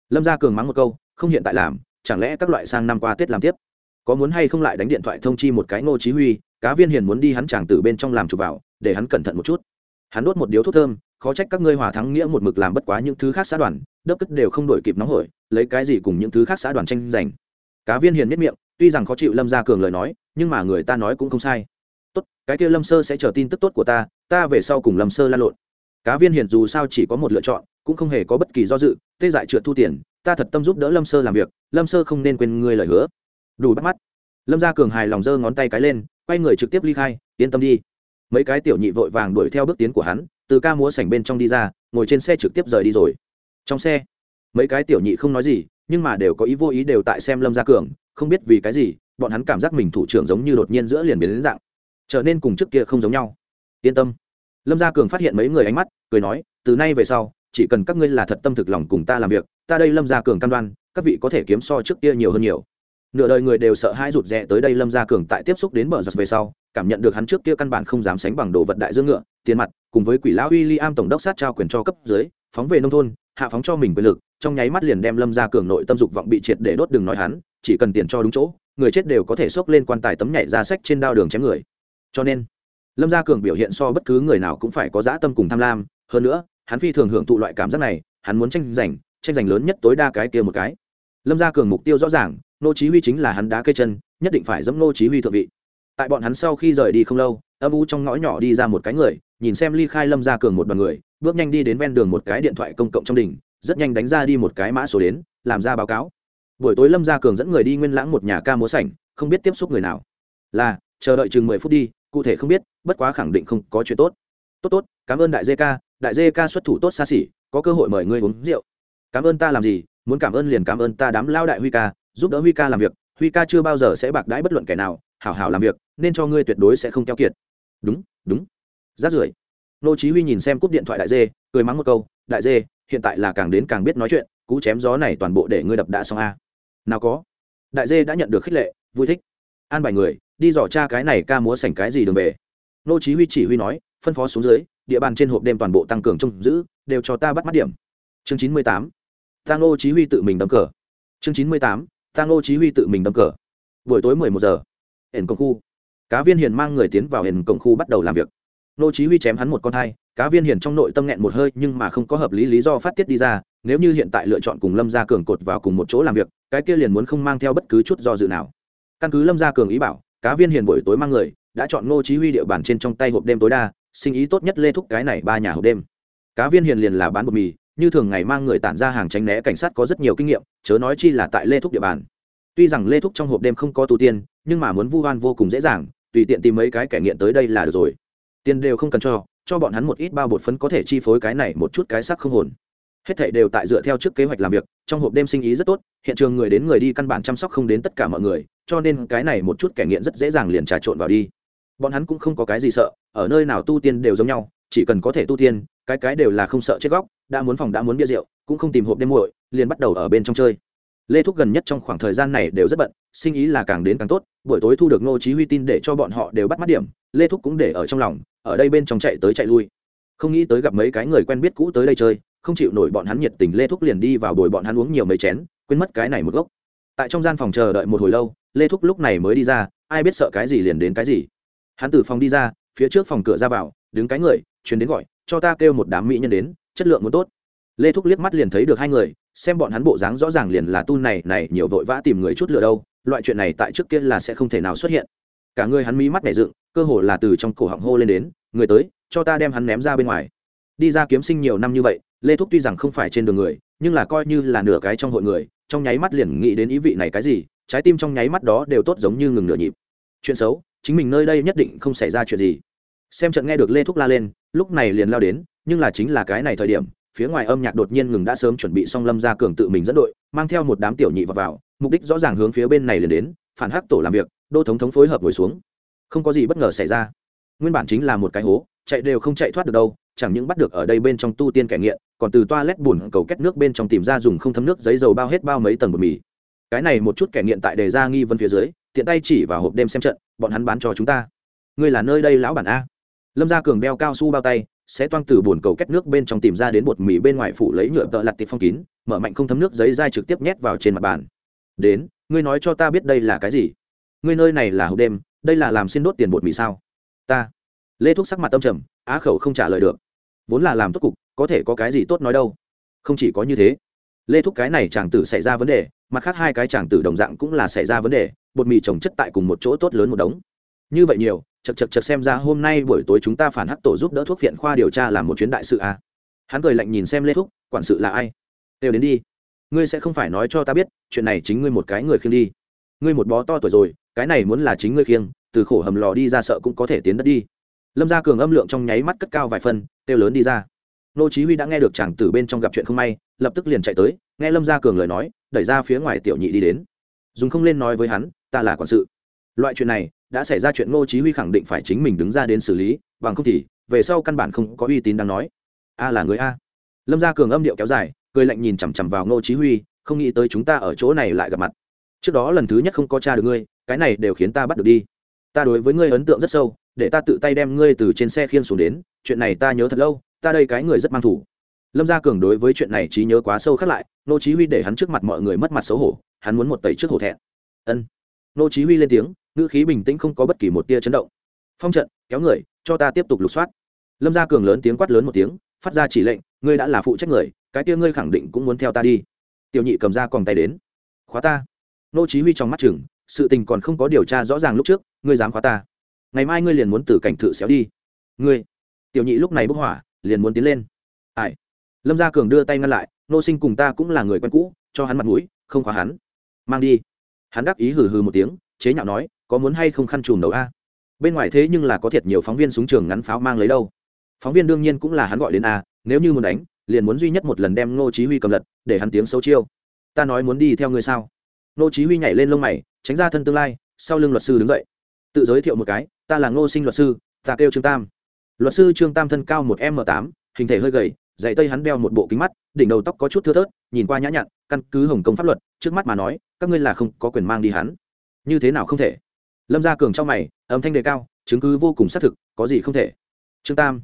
Lâm gia cường mắng một câu, không hiện tại làm, chẳng lẽ các loại sang năm qua tết làm tiếp? Có muốn hay không lại đánh điện thoại thông chi một cái ngô chí huy, cá viên hiền muốn đi hắn chàng từ bên trong làm chụp vào, để hắn cẩn thận một chút. Hắn đốt một điếu thuốc thơm khó trách các ngươi hòa thắng nghĩa một mực làm bất quá những thứ khác xã đoàn, đớp cất đều không đổi kịp nóng hổi, lấy cái gì cùng những thứ khác xã đoàn tranh giành. Cá viên hiền miết miệng, tuy rằng khó chịu lâm gia cường lời nói, nhưng mà người ta nói cũng không sai. Tốt, cái kia lâm sơ sẽ chờ tin tức tốt của ta ta về sau cùng lâm sơ lan lộn. Cá viên hiền dù sao chỉ có một lựa chọn, cũng không hề có bất kỳ do dự, tê dại trượt thu tiền, ta thật tâm giúp đỡ lâm sơ làm việc, lâm sơ không nên quên ngươi lời hứa. Đủ bắt mắt. Lâm gia cường hài lòng giơ ngón tay cái lên, quay người trực tiếp ly khai, yên tâm đi. Mấy cái tiểu nhị vội vàng đuổi theo bước tiến của hắn từ ca múa sảnh bên trong đi ra, ngồi trên xe trực tiếp rời đi rồi. Trong xe, mấy cái tiểu nhị không nói gì, nhưng mà đều có ý vô ý đều tại xem lâm gia cường, không biết vì cái gì, bọn hắn cảm giác mình thủ trưởng giống như đột nhiên giữa liền biến đến dạng, trở nên cùng trước kia không giống nhau. Yên tâm. Lâm gia cường phát hiện mấy người ánh mắt, cười nói, từ nay về sau, chỉ cần các ngươi là thật tâm thực lòng cùng ta làm việc, ta đây lâm gia cường cam đoan, các vị có thể kiếm so trước kia nhiều hơn nhiều. Nửa đời người đều sợ hai rụt rè tới đây lâm gia cường tại tiếp xúc đến bờ giật về sau, cảm nhận được hắn trước kia căn bản không dám sánh bằng đồ vật đại dương ngựa tiền mặt, cùng với quỷ lão William tổng đốc sát trao quyền cho cấp dưới, phóng về nông thôn, hạ phóng cho mình quyền lực, trong nháy mắt liền đem lâm gia cường nội tâm dục vọng bị triệt để đốt đừng nói hắn, chỉ cần tiền cho đúng chỗ, người chết đều có thể xốc lên quan tài tấm nhảy ra sách trên đao đường chém người. Cho nên, lâm gia cường biểu hiện so bất cứ người nào cũng phải có dã tâm cùng tham lam, hơn nữa, hắn phi thường hưởng thụ loại cảm giác này, hắn muốn tranh giành tranh giành lớn nhất tối đa cái kia một cái. Lâm gia cường mục tiêu rõ ràng nô chí huy chính là hắn đá cây chân, nhất định phải dẫm nô chí huy thượng vị. Tại bọn hắn sau khi rời đi không lâu, âm u trong ngõ nhỏ đi ra một cái người nhìn xem ly khai lâm gia cường một đoàn người, bước nhanh đi đến ven đường một cái điện thoại công cộng trong đỉnh rất nhanh đánh ra đi một cái mã số đến, làm ra báo cáo. Buổi tối lâm gia cường dẫn người đi nguyên lãng một nhà ca múa sảnh, không biết tiếp xúc người nào. Là, chờ đợi chừng mười phút đi, cụ thể không biết, bất quá khẳng định không có chuyện tốt. Tốt tốt, cảm ơn đại dê ca, đại dê ca xuất thủ tốt xa xỉ, có cơ hội mời ngươi uống rượu. Cảm ơn ta làm gì, muốn cảm ơn liền cảm ơn ta đám lao đại huy ca, giúp đỡ huy ca làm việc, huy ca chưa bao giờ sẽ bạc đãi bất luận kẻ nào, hảo hảo làm việc, nên cho ngươi tuyệt đối sẽ không keo kiệt. Đúng đúng rát rưởi. Nô chí huy nhìn xem cúp điện thoại đại dê, cười mắng một câu, đại dê, hiện tại là càng đến càng biết nói chuyện, cú chém gió này toàn bộ để ngươi đập đã xong a. Nào có. Đại dê đã nhận được khích lệ, vui thích. An bài người, đi dò tra cái này ca múa sảnh cái gì đường về. Nô chí huy chỉ huy nói, phân phó xuống dưới, địa bàn trên hộp đêm toàn bộ tăng cường trông giữ, đều cho ta bắt mắt điểm. Chương 98 tang nô chí huy tự mình đấm cờ. Chương 98 tang nô chí huy tự mình đấm cờ. Buổi tối 11 giờ. Hển công khu. Cá viên hiền mang người tiến vào hển công khu bắt đầu làm việc nô chí huy chém hắn một con thai, cá viên hiền trong nội tâm nghẹn một hơi nhưng mà không có hợp lý lý do phát tiết đi ra, nếu như hiện tại lựa chọn cùng lâm gia cường cột vào cùng một chỗ làm việc, cái kia liền muốn không mang theo bất cứ chút do dự nào. Căn cứ lâm gia cường ý bảo, cá viên hiền buổi tối mang người, đã chọn Nô chí huy địa bàn trên trong tay hộp đêm tối đa, sinh ý tốt nhất lê thúc cái này ba nhà hộp đêm. Cá viên hiền liền là bán bột mì, như thường ngày mang người tản ra hàng tránh né cảnh sát có rất nhiều kinh nghiệm, chớ nói chi là tại lê thúc địa bàn. Tuy rằng lê thúc trong hộp đêm không có tu tiên, nhưng mà muốn vu oan vô cùng dễ dàng, tùy tiện tìm mấy cái kẻ nghiện tới đây là được rồi tiền đều không cần cho cho bọn hắn một ít bao bột phấn có thể chi phối cái này một chút cái sắc không hồn. Hết thảy đều tại dựa theo trước kế hoạch làm việc, trong hộp đêm sinh ý rất tốt, hiện trường người đến người đi căn bản chăm sóc không đến tất cả mọi người, cho nên cái này một chút kẻ nghiện rất dễ dàng liền trà trộn vào đi. Bọn hắn cũng không có cái gì sợ, ở nơi nào tu tiên đều giống nhau, chỉ cần có thể tu tiên, cái cái đều là không sợ chết góc, đã muốn phòng đã muốn bia rượu, cũng không tìm hộp đêm muội, liền bắt đầu ở bên trong chơi. Lê thúc gần nhất trong khoảng thời gian này đều rất bận, sinh ý là càng đến càng tốt, buổi tối thu được ngô chí huy tin để cho bọn họ đều bắt mắt điểm lê thúc cũng để ở trong lòng, ở đây bên trong chạy tới chạy lui. Không nghĩ tới gặp mấy cái người quen biết cũ tới đây chơi, không chịu nổi bọn hắn nhiệt tình, lê thúc liền đi vào bồi bọn hắn uống nhiều mấy chén, quên mất cái này một gốc. Tại trong gian phòng chờ đợi một hồi lâu, lê thúc lúc này mới đi ra, ai biết sợ cái gì liền đến cái gì. Hắn từ phòng đi ra, phía trước phòng cửa ra vào, đứng cái người chuyến đến gọi, cho ta kêu một đám mỹ nhân đến, chất lượng muốn tốt. Lê thúc liếc mắt liền thấy được hai người, xem bọn hắn bộ dáng rõ ràng liền là tu này này nhiều vội vã tìm người chút lửa đâu, loại chuyện này tại trước kia là sẽ không thể nào xuất hiện cả người hắn mí mắt nhảy dựng cơ hồ là từ trong cổ họng hô lên đến người tới cho ta đem hắn ném ra bên ngoài. Đi ra kiếm sinh nhiều năm như vậy lê thúc tuy rằng không phải trên đường người nhưng là coi như là nửa cái trong hội người trong nháy mắt liền nghĩ đến ý vị này cái gì trái tim trong nháy mắt đó đều tốt giống như ngừng nửa nhịp. Chuyện xấu chính mình nơi đây nhất định không xảy ra chuyện gì. Xem trận nghe được lê thúc la lên lúc này liền lao đến nhưng là chính là cái này thời điểm phía ngoài âm nhạc đột nhiên ngừng đã sớm chuẩn bị xong lâm gia cường tự mình dẫn đội mang theo một đám tiểu nhị vào, vào mục đích rõ ràng hướng phía bên này liền đến phản hắc tổ làm việc đô thống thống phối hợp ngồi xuống. Không có gì bất ngờ xảy ra. Nguyên bản chính là một cái hố, chạy đều không chạy thoát được đâu, chẳng những bắt được ở đây bên trong tu tiên kẻ nghiện, còn từ toa lét bùn cầu kết nước bên trong tìm ra dùng không thấm nước giấy dầu bao hết bao mấy tầng bột mì. Cái này một chút kẻ nghiện tại đề ra nghi vấn phía dưới, tiện tay chỉ vào hộp đêm xem trận, bọn hắn bán cho chúng ta. Ngươi là nơi đây lão bản a. Lâm gia cường đeo cao su bao tay sẽ toang từ bồn cầu kết nước bên trong tìm ra đến bột mì bên ngoài phủ lấy nhựa tợ lặt tịt phong kín, mở mạnh không thấm nước giấy dai trực tiếp nhét vào trên mặt bàn. Đến, ngươi nói cho ta biết đây là cái gì? Ngươi nơi này là hộp đêm, đây là làm xin đốt tiền bột mì sao? Ta. Lê thúc sắc mặt tâm trầm, á khẩu không trả lời được. Vốn là làm tốt cục, có thể có cái gì tốt nói đâu. Không chỉ có như thế. Lê thúc cái này chàng tử xảy ra vấn đề, mặt khác hai cái chàng tử đồng dạng cũng là xảy ra vấn đề, bột mì trồng chất tại cùng một chỗ tốt lớn một đống. Như vậy nhiều chật chật chật xem ra hôm nay buổi tối chúng ta phản hắc tổ giúp đỡ thuốc viện khoa điều tra làm một chuyến đại sự à. hắn cười lạnh nhìn xem lê thúc, quản sự là ai? Đều đến đi. Ngươi sẽ không phải nói cho ta biết, chuyện này chính ngươi một cái người khiêng đi. Ngươi một bó to tuổi rồi cái này muốn là chính ngươi khiêng, từ khổ hầm lò đi ra sợ cũng có thể tiến đất đi. Lâm gia cường âm lượng trong nháy mắt cất cao vài phân têu lớn đi ra. Nô chí huy đã nghe được chàng tử bên trong gặp chuyện không may, lập tức liền chạy tới, nghe lâm gia cường lời nói, đẩy ra phía ngoài tiểu nhị đi đến. Dùng không lên nói với hắn, ta là quản sự. Loại chuyện này, đã xảy ra chuyện nô chí huy khẳng định phải chính mình đứng ra đến xử lý, bằng không thì, về sau căn bản không có uy tín đang nói. A là người a. Lâm gia cường âm điệu kéo dài, cười lạnh nhìn chằm chằm vào nô chí huy, không nghĩ tới chúng ta ở chỗ này lại gặp mặt. Trước đó lần thứ nhất không có cha được ngươi cái này đều khiến ta bắt được đi. Ta đối với ngươi ấn tượng rất sâu, để ta tự tay đem ngươi từ trên xe khiên xuống đến, chuyện này ta nhớ thật lâu, ta đây cái người rất mang thủ. Lâm gia cường đối với chuyện này trí nhớ quá sâu khắc lại, nô chí huy để hắn trước mặt mọi người mất mặt xấu hổ, hắn muốn một tẩy trước hổ thẹn. Ân. Nô chí huy lên tiếng, ngữ khí bình tĩnh không có bất kỳ một tia chấn động. Phong trận, kéo người, cho ta tiếp tục lục soát. Lâm gia cường lớn tiếng quát lớn một tiếng, phát ra chỉ lệnh, ngươi đã là phụ trách người, cái kia ngươi khẳng định cũng muốn theo ta đi. Tiểu nhị cầm ra còn tay đến. Khóa ta. Nô chí huy trong mắt chừng sự tình còn không có điều tra rõ ràng lúc trước, ngươi dám khóa ta. Ngày mai ngươi liền muốn từ cảnh thự xéo đi. Ngươi. Tiểu nhị lúc này bốc hỏa, liền muốn tiến lên. Ai? Lâm gia cường đưa tay ngăn lại, nô sinh cùng ta cũng là người quen cũ, cho hắn mặt mũi, không khóa hắn. Mang đi. Hắn đáp ý hừ hừ một tiếng, chế nhạo nói, có muốn hay không khăn chùm đầu a? Bên ngoài thế nhưng là có thiệt nhiều phóng viên súng trường ngắn pháo mang lấy đâu. Phóng viên đương nhiên cũng là hắn gọi đến a, nếu như muốn đánh, liền muốn duy nhất một lần đem ngô chí huy cầm lật, để hắn tiếng xấu chiêu. Ta nói muốn đi theo ngươi sao? Ngô chí huy nhảy lên lông mày tránh ra thân tương lai, sau lưng luật sư đứng dậy. Tự giới thiệu một cái, ta là ngô sinh luật sư, ta kêu trương tam. Luật sư trương tam thân cao một m tám, hình thể hơi gầy dạy tây hắn đeo một bộ kính mắt, đỉnh đầu tóc có chút thưa thớt, nhìn qua nhã nhặn, căn cứ hồng công pháp luật, trước mắt mà nói, các ngươi là không có quyền mang đi hắn. Như thế nào không thể? Lâm gia cường trong mày, âm thanh đề cao, chứng cứ vô cùng xác thực, có gì không thể? Trương tam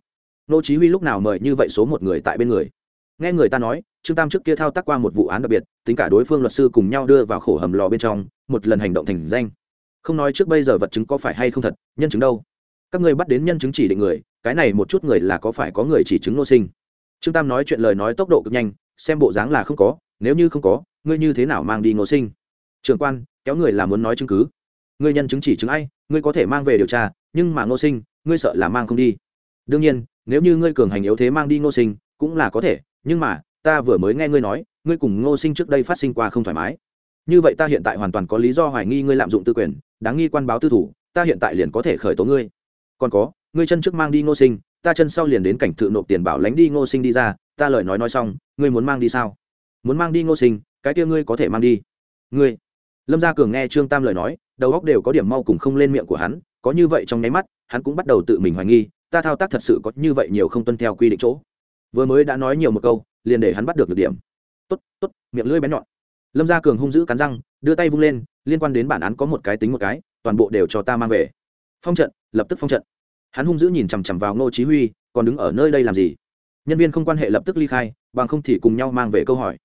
nô chí huy lúc nào mời như vậy số một người tại bên người? Nghe người ta nói, trương tam trước kia thao tác qua một vụ án đặc biệt, tính cả đối phương luật sư cùng nhau đưa vào khổ hầm lò bên trong một lần hành động thành danh. Không nói trước bây giờ vật chứng có phải hay không thật, nhân chứng đâu. Các ngươi bắt đến nhân chứng chỉ định người, cái này một chút người là có phải có người chỉ chứng nô sinh. Trương tam nói chuyện lời nói tốc độ cực nhanh, xem bộ dáng là không có, nếu như không có, ngươi như thế nào mang đi nô sinh? Trưởng quan, kéo người là muốn nói chứng cứ. Ngươi nhân chứng chỉ chứng ai, ngươi có thể mang về điều tra, nhưng mà nô sinh, ngươi sợ là mang không đi. Đương nhiên, nếu như ngươi cường hành yếu thế mang đi nô sinh, cũng là có thể, nhưng mà, ta vừa mới nghe ngươi nói, ngươi cùng nô sinh trước đây phát sinh qua không thoải mái như vậy ta hiện tại hoàn toàn có lý do hoài nghi ngươi lạm dụng tư quyền, đáng nghi quan báo tư thủ, ta hiện tại liền có thể khởi tố ngươi. Còn có, ngươi chân trước mang đi ngô sinh, ta chân sau liền đến cảnh thự nộp tiền bảo lánh đi ngô sinh đi ra, ta lời nói nói xong, ngươi muốn mang đi sao? Muốn mang đi ngô sinh, cái kia ngươi có thể mang đi. Ngươi. Lâm gia cường nghe trương tam lời nói, đầu óc đều có điểm mau cùng không lên miệng của hắn, có như vậy trong nháy mắt, hắn cũng bắt đầu tự mình hoài nghi, ta thao tác thật sự có như vậy nhiều không tuân theo quy định chỗ. Vừa mới đã nói nhiều một câu, liền để hắn bắt được được điểm. Tốt tốt, miệng lưỡi bén nhọn lâm gia cường hung dữ cắn răng, đưa tay vung lên, liên quan đến bản án có một cái tính một cái, toàn bộ đều cho ta mang về. Phong trận, lập tức phong trận. Hắn hung dữ nhìn chằm chằm vào ngô chí huy, còn đứng ở nơi đây làm gì? Nhân viên không quan hệ lập tức ly khai, bằng không thì cùng nhau mang về câu hỏi.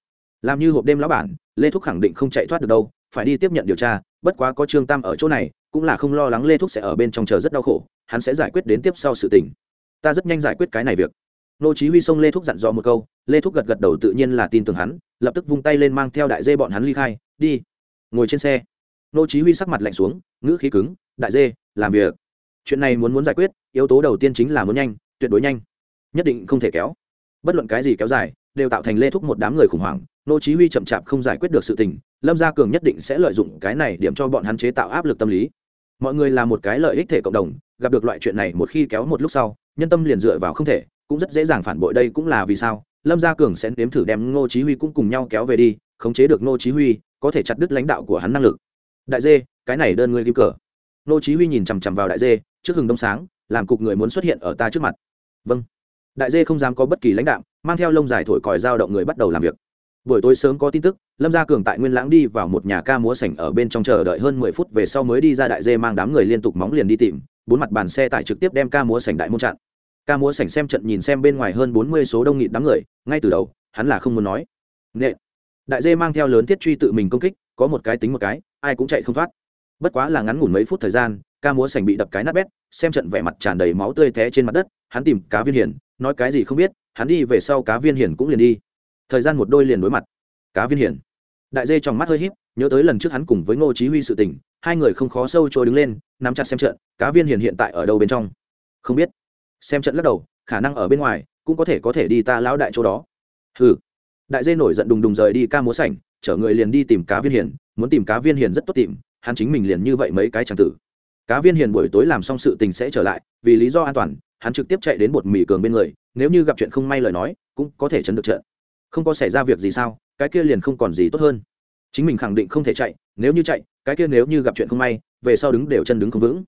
Làm như hộp đêm lão bản, lê thúc khẳng định không chạy thoát được đâu, phải đi tiếp nhận điều tra, bất quá có trương tam ở chỗ này, cũng là không lo lắng lê thúc sẽ ở bên trong chờ rất đau khổ, hắn sẽ giải quyết đến tiếp sau sự tình. Ta rất nhanh giải quyết cái này việc nô chí huy xông lê thúc dặn dò một câu, lê thúc gật gật đầu tự nhiên là tin tưởng hắn, lập tức vung tay lên mang theo đại dê bọn hắn ly khai, đi. Ngồi trên xe. Nô chí huy sắc mặt lạnh xuống, ngữ khí cứng, đại dê, làm việc. Chuyện này muốn muốn giải quyết, yếu tố đầu tiên chính là muốn nhanh, tuyệt đối nhanh. Nhất định không thể kéo. Bất luận cái gì kéo dài, đều tạo thành lê thúc một đám người khủng hoảng. Nô chí huy chậm chạp không giải quyết được sự tình, lâm gia cường nhất định sẽ lợi dụng cái này điểm cho bọn hắn chế tạo áp lực tâm lý. Mọi người là một cái lợi ích thể cộng đồng, gặp được loại chuyện này một khi kéo một lúc sau, nhân tâm liền dựa vào không thể cũng rất dễ dàng phản bội đây cũng là vì sao, lâm gia cường sẽ nếm thử đem ngô chí huy cũng cùng nhau kéo về đi, khống chế được ngô chí huy, có thể chặt đứt lãnh đạo của hắn năng lực. Đại dê, cái này đơn ngươi kim cờ. Ngô chí huy nhìn chằm chằm vào đại dê, trước hừng đông sáng, làm cục người muốn xuất hiện ở ta trước mặt. Vâng. Đại dê không dám có bất kỳ lãnh đạo, mang theo lông dài thổi còi dao động người bắt đầu làm việc. Buổi tối sớm có tin tức, lâm gia cường tại nguyên lãng đi vào một nhà ca múa sảnh ở bên trong chờ đợi hơn mười phút về sau mới đi ra đại dê mang đám người liên tục móng liền đi tìm, bốn mặt bàn xe tải trực tiếp đem ca múa sảnh đại môn chặn ca múa sảnh xem trận nhìn xem bên ngoài hơn bốn mươi số đông nghịt đám người, ngay từ đầu, hắn là không muốn nói. Nghệ đại dê mang theo lớn thiết truy tự mình công kích, có một cái tính một cái, ai cũng chạy không thoát. Bất quá là ngắn ngủn mấy phút thời gian, ca múa sảnh bị đập cái nát bét, xem trận vẻ mặt tràn đầy máu tươi té trên mặt đất, hắn tìm cá viên hiển nói cái gì không biết, hắn đi về sau cá viên hiển cũng liền đi. Thời gian một đôi liền đối mặt. Cá viên hiển đại dê trong mắt hơi híp, nhớ tới lần trước hắn cùng với ngô chí huy sự tình, hai người không khó sâu trôi đứng lên, nắm chặt xem trận, cá viên hiển hiện tại ở đâu bên trong? Không biết xem trận lắc đầu khả năng ở bên ngoài cũng có thể có thể đi ta lão đại chỗ đó. Hừ. Đại dê nổi giận đùng đùng rời đi ca múa sảnh chở người liền đi tìm cá viên hiền, muốn tìm cá viên hiền rất tốt tìm hắn chính mình liền như vậy mấy cái chẳng tử. Cá viên hiền buổi tối làm xong sự tình sẽ trở lại vì lý do an toàn hắn trực tiếp chạy đến bột mì cường bên người nếu như gặp chuyện không may lời nói cũng có thể chấn được trận. Không có xảy ra việc gì sao cái kia liền không còn gì tốt hơn. Chính mình khẳng định không thể chạy nếu như chạy cái kia nếu như gặp chuyện không may về sau đứng đều chân đứng không vững.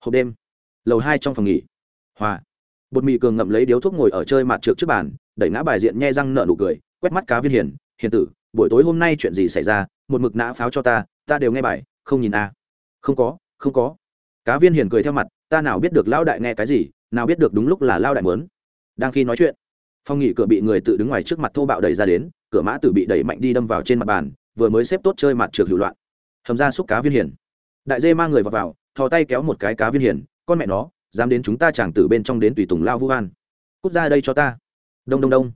Hộp đêm. Lầu hai trong phòng nghỉ. Hòa bột mì cường ngậm lấy điếu thuốc ngồi ở chơi mặt trượt trước bàn, đẩy ngã bài diện nhe răng nợ nụ cười, quét mắt cá viên hiền hiền tử, buổi tối hôm nay chuyện gì xảy ra? Một mực nã pháo cho ta ta đều nghe bài, không nhìn a. À. không có không có. Cá viên hiền cười theo mặt, ta nào biết được lao đại nghe cái gì, nào biết được đúng lúc là lao đại mớn. Đang khi nói chuyện phong nghị cửa bị người tự đứng ngoài trước mặt thô bạo đẩy ra đến, cửa mã tử bị đẩy mạnh đi đâm vào trên mặt bàn, vừa mới xếp tốt chơi mặt trượt hữu loạn. Hầm ra xúc cá viên hiền. Đại dê mang người vào vào, thò tay kéo một cái cá viên hiền, con mẹ nó dám đến chúng ta chẳng từ bên trong đến tùy tùng lao vu van cút ra đây cho ta. Đông đông đông.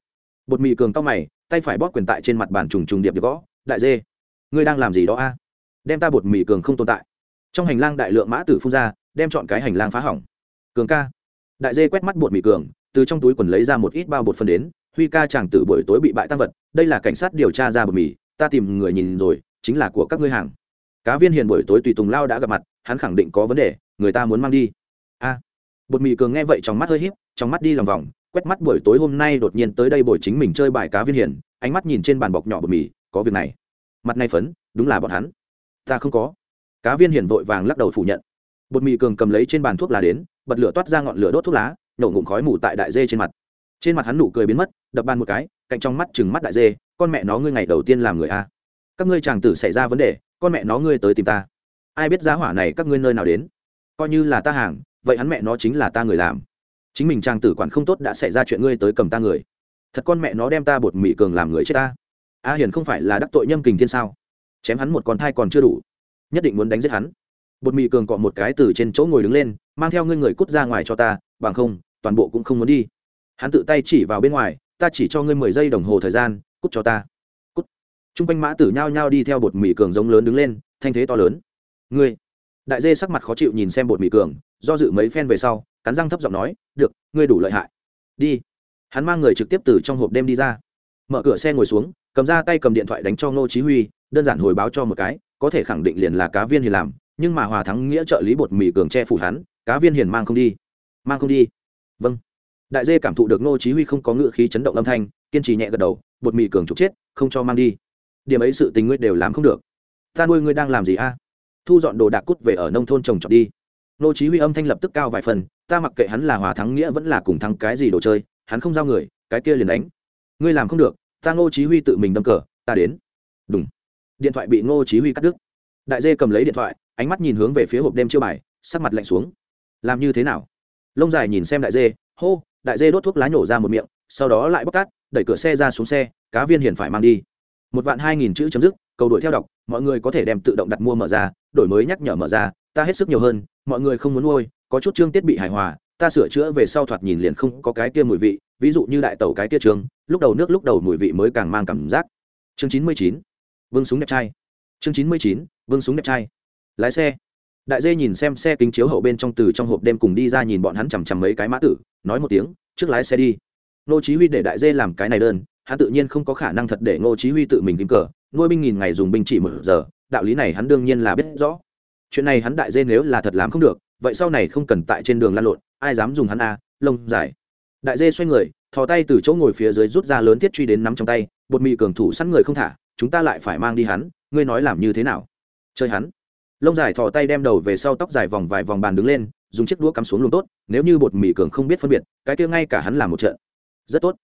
Bột mì cường tao mày, tay phải bóp quyền tại trên mặt bàn trùng trùng điệp điệp gõ, đại dê, ngươi đang làm gì đó a? Đem ta bột mì cường không tồn tại. Trong hành lang đại lượng mã tử phun ra, đem chọn cái hành lang phá hỏng. Cường ca. Đại dê quét mắt bột mì cường, từ trong túi quần lấy ra một ít bao bột phân đến, huy ca chàng tử buổi tối bị bại tăng vật, đây là cảnh sát điều tra ra bột mì, ta tìm người nhìn rồi, chính là của các ngươi hàng. Cá viên hiền buổi tối tùy tùng lao đã gặp mặt, hắn khẳng định có vấn đề, người ta muốn mang đi a. Bột mì cường nghe vậy trong mắt hơi híp, trong mắt đi lòng vòng, quét mắt buổi tối hôm nay đột nhiên tới đây buổi chính mình chơi bài cá viên hiền, ánh mắt nhìn trên bàn bọc nhỏ bột mì, có việc này. Mặt này phấn, đúng là bọn hắn. Ta không có. Cá viên hiền vội vàng lắc đầu phủ nhận. Bột mì cường cầm lấy trên bàn thuốc lá đến, bật lửa toát ra ngọn lửa đốt thuốc lá, nổ ngụm khói mù tại đại dê trên mặt. Trên mặt hắn nụ cười biến mất, đập bàn một cái, cạnh trong mắt chừng mắt đại dê, con mẹ nó ngươi ngày đầu tiên làm người a. Các ngươi chàng tử xảy ra vấn đề, con mẹ nó ngươi tới tìm ta. Ai biết giá hỏa này các ngươi nơi nào đến? Coi như là ta hàng vậy hắn mẹ nó chính là ta người làm. Chính mình trang tử quản không tốt đã xảy ra chuyện ngươi tới cầm ta người. Thật con mẹ nó đem ta bột mì cường làm người chết ta. A hiền không phải là đắc tội nhâm kình thiên sao? Chém hắn một con thai còn chưa đủ. Nhất định muốn đánh giết hắn. Bột mì cường cọ một cái từ trên chỗ ngồi đứng lên, mang theo ngươi người cút ra ngoài cho ta, bằng không, toàn bộ cũng không muốn đi. Hắn tự tay chỉ vào bên ngoài, ta chỉ cho ngươi mười giây đồng hồ thời gian, cút cho ta. Cút. T r u n g quanh mã tử nhao nhao đi theo bột mì cường giống lớn đứng lên, thanh thế to lớn. Ngươi. Đại dê sắc mặt khó chịu nhìn xem bột mì cường do dự mấy phen về sau, cắn răng thấp giọng nói, được, ngươi đủ lợi hại. Đi. Hắn mang người trực tiếp từ trong hộp đêm đi ra. Mở cửa xe ngồi xuống, cầm ra tay cầm điện thoại đánh cho ngô chí huy, đơn giản hồi báo cho một cái, có thể khẳng định liền là cá viên hiền làm, nhưng mà hòa thắng nghĩa trợ lý bột mì cường che phủ hắn, cá viên hiền mang không đi. Mang không đi. Vâng. Đại dê cảm thụ được ngô chí huy không có ngựa khí chấn động âm thanh, kiên trì nhẹ gật đầu, bột mì cường trục chết, không cho mang đi. Điểm ấy sự tình ngươi đều làm không được. Ta nuôi ngươi đang làm gì a? Thu dọn đồ đạc cút về ở nông thôn trồng trọt đi. Nô chí huy âm thanh lập tức cao vài phần, ta mặc kệ hắn là hòa thắng nghĩa vẫn là cùng thắng cái gì đồ chơi, hắn không giao người, cái kia liền đánh. Ngươi làm không được, ta ngô chí huy tự mình đâm cờ, ta đến. Đúng điện thoại bị ngô chí huy cắt đứt. Đại dê cầm lấy điện thoại, ánh mắt nhìn hướng về phía hộp đêm chiêu bài, sắc mặt lạnh xuống. Làm như thế nào? Lông dài nhìn xem đại dê, hô, đại dê đốt thuốc lá nhổ ra một miệng, sau đó lại bóc tát, đẩy cửa xe ra xuống xe, cá viên hiển phải mang đi. Một vạn hai nghìn chữ chấm dứt, cầu đuổi theo đọc, mọi người có thể đem tự động đặt mua mở ra, đổi mới nhắc nhở mở ra ta hết sức nhiều hơn, mọi người không muốn nuôi, có chút chương tiết bị hài hòa, ta sửa chữa về sau thoạt nhìn liền không có cái kia mùi vị, ví dụ như đại tẩu cái kia trường, lúc đầu nước lúc đầu mùi vị mới càng mang cảm giác. Chương chín mươi chín, vương súng đẹp trai. Chương chín mươi chín, vương súng đẹp trai. Lái xe. Đại dê nhìn xem xe kính chiếu hậu bên trong từ trong hộp đêm cùng đi ra nhìn bọn hắn chằm chằm mấy cái mã tử, nói một tiếng, trước lái xe đi. Nô chí huy để đại dê làm cái này đơn, hắn tự nhiên không có khả năng thật để nô chí huy tự mình kính cờ, nuôi binh nghìn ngày dùng binh chỉ một giờ, đạo lý này hắn đương nhiên là biết rõ chuyện này hắn đại dê nếu là thật làm không được, vậy sau này không cần tại trên đường lăn lộn, ai dám dùng hắn a? Lông dài. Đại dê xoay người, thò tay từ chỗ ngồi phía dưới rút ra lớn thiết truy đến nắm trong tay, bột mì cường thủ sẵn người không thả, chúng ta lại phải mang đi hắn, ngươi nói làm như thế nào? Chơi hắn. Lông dài thò tay đem đầu về sau tóc dài vòng vài vòng bàn đứng lên, dùng chiếc đũa cắm xuống luôn tốt, nếu như bột mì cường không biết phân biệt, cái kia ngay cả hắn làm một trận. Rất tốt.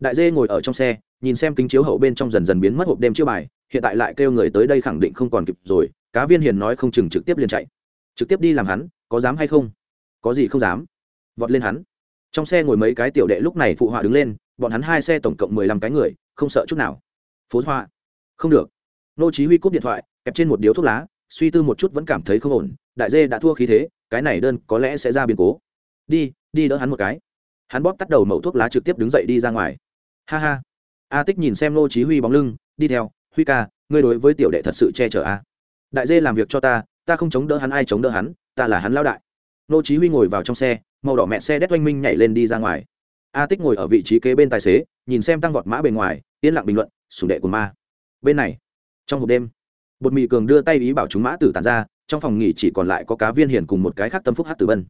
Đại dê ngồi ở trong xe, nhìn xem kính chiếu hậu bên trong dần dần biến mất hộp đêm chiêu bài, hiện tại lại kêu người tới đây khẳng định không còn kịp rồi cá viên hiền nói không chừng trực tiếp liền chạy. Trực tiếp đi làm hắn, có dám hay không? Có gì không dám? Vọt lên hắn. Trong xe ngồi mấy cái tiểu đệ lúc này phụ họa đứng lên, bọn hắn hai xe tổng cộng mười lăm cái người, không sợ chút nào. Phố hoa. Không được. Nô chí huy cúp điện thoại, kẹp trên một điếu thuốc lá, suy tư một chút vẫn cảm thấy không ổn. Đại dê đã thua khí thế, cái này đơn có lẽ sẽ ra biến cố. Đi đi đỡ hắn một cái. Hắn bóp tắt đầu mẩu thuốc lá trực tiếp đứng dậy đi ra ngoài. Ha ha. A tích nhìn xem nô chí huy bóng lưng, đi theo. Huy ca, ngươi đối với tiểu đệ thật sự che chở a đại dê làm việc cho ta ta không chống đỡ hắn, ai chống đỡ hắn, ta là hắn lao đại. Nô chí huy ngồi vào trong xe, màu đỏ mẹ xe đét oanh minh nhảy lên đi ra ngoài. A tích ngồi ở vị trí kế bên tài xế, nhìn xem tăng vọt mã bề ngoài, yên lặng bình luận sủng đệ của ma. Bên này, trong một đêm, bột mì cường đưa tay ý bảo chúng mã tử tàn ra, trong phòng nghỉ chỉ còn lại có cá viên hiền cùng một cái khác tâm phúc hát tử bân.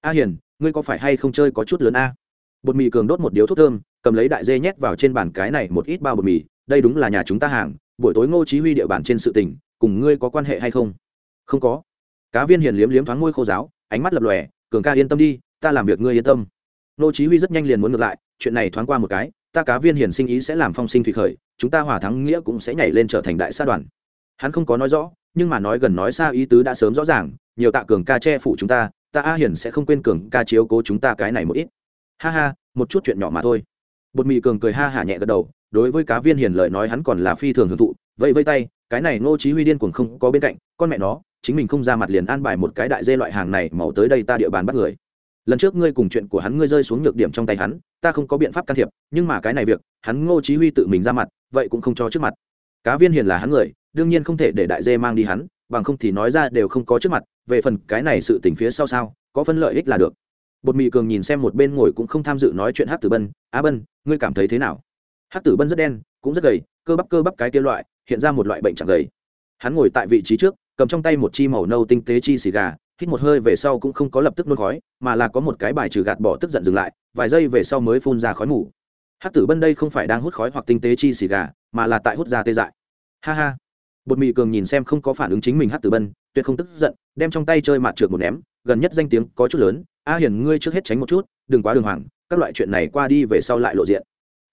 A hiền, ngươi có phải hay không chơi có chút lớn a? Bột mì cường đốt một điếu thuốc thơm, cầm lấy đại dê nhét vào trên bàn cái này một ít bao bột mì, đây đúng là nhà chúng ta hàng, buổi tối ngô chí huy địa bàn trên sự tình cùng ngươi có quan hệ hay không? Không có. Cá viên hiền liếm liếm thoáng môi khô giáo, ánh mắt lập lòe, cường ca yên tâm đi, ta làm việc ngươi yên tâm. Nô chí huy rất nhanh liền muốn ngược lại, chuyện này thoáng qua một cái, ta cá viên hiền sinh ý sẽ làm phong sinh thủy khởi, chúng ta hòa thắng nghĩa cũng sẽ nhảy lên trở thành đại sa đoàn. Hắn không có nói rõ, nhưng mà nói gần nói xa ý tứ đã sớm rõ ràng, nhiều tạ cường ca che phủ chúng ta ta a hiền sẽ không quên cường ca chiếu cố chúng ta cái này một ít. Ha ha, một chút chuyện nhỏ mà thôi. Bột mì cường cười ha hả nhẹ gật đầu, đối với cá viên hiền lời nói hắn còn là phi thường hưởng thụ vậy vây tay cái này ngô chí huy điên cuồng không có bên cạnh, con mẹ nó, chính mình không ra mặt liền an bài một cái đại dê loại hàng này màu tới đây ta địa bàn bắt người. Lần trước ngươi cùng chuyện của hắn ngươi rơi xuống nhược điểm trong tay hắn, ta không có biện pháp can thiệp, nhưng mà cái này việc, hắn ngô chí huy tự mình ra mặt, vậy cũng không cho trước mặt. Cá viên hiền là hắn người, đương nhiên không thể để đại dê mang đi hắn, bằng không thì nói ra đều không có trước mặt, về phần cái này sự tình phía sau sao, có phân lợi ích là được. Bột mì cường nhìn xem một bên ngồi cũng không tham dự nói chuyện hát tử bân, á bân, ngươi cảm thấy thế nào? Hát tử bân rất đen, cũng rất gầy, cơ bắp cơ bắp cái kia loại hiện ra một loại bệnh chẳng gầy. Hắn ngồi tại vị trí trước, cầm trong tay một chi màu nâu tinh tế chi xì gà, hít một hơi về sau cũng không có lập tức nôn khói, mà là có một cái bài trừ gạt bỏ tức giận dừng lại, vài giây về sau mới phun ra khói mù. Hát tử bân đây không phải đang hút khói hoặc tinh tế chi xì gà, mà là tại hút ra tê dại. Ha ha. Bột mì cường nhìn xem không có phản ứng chính mình hát tử bân tuyệt không tức giận, đem trong tay chơi mạt trượt một ném, gần nhất danh tiếng có chút lớn, a hiển ngươi trước hết tránh một chút, đừng quá đường hoàng, các loại chuyện này qua đi về sau lại lộ diện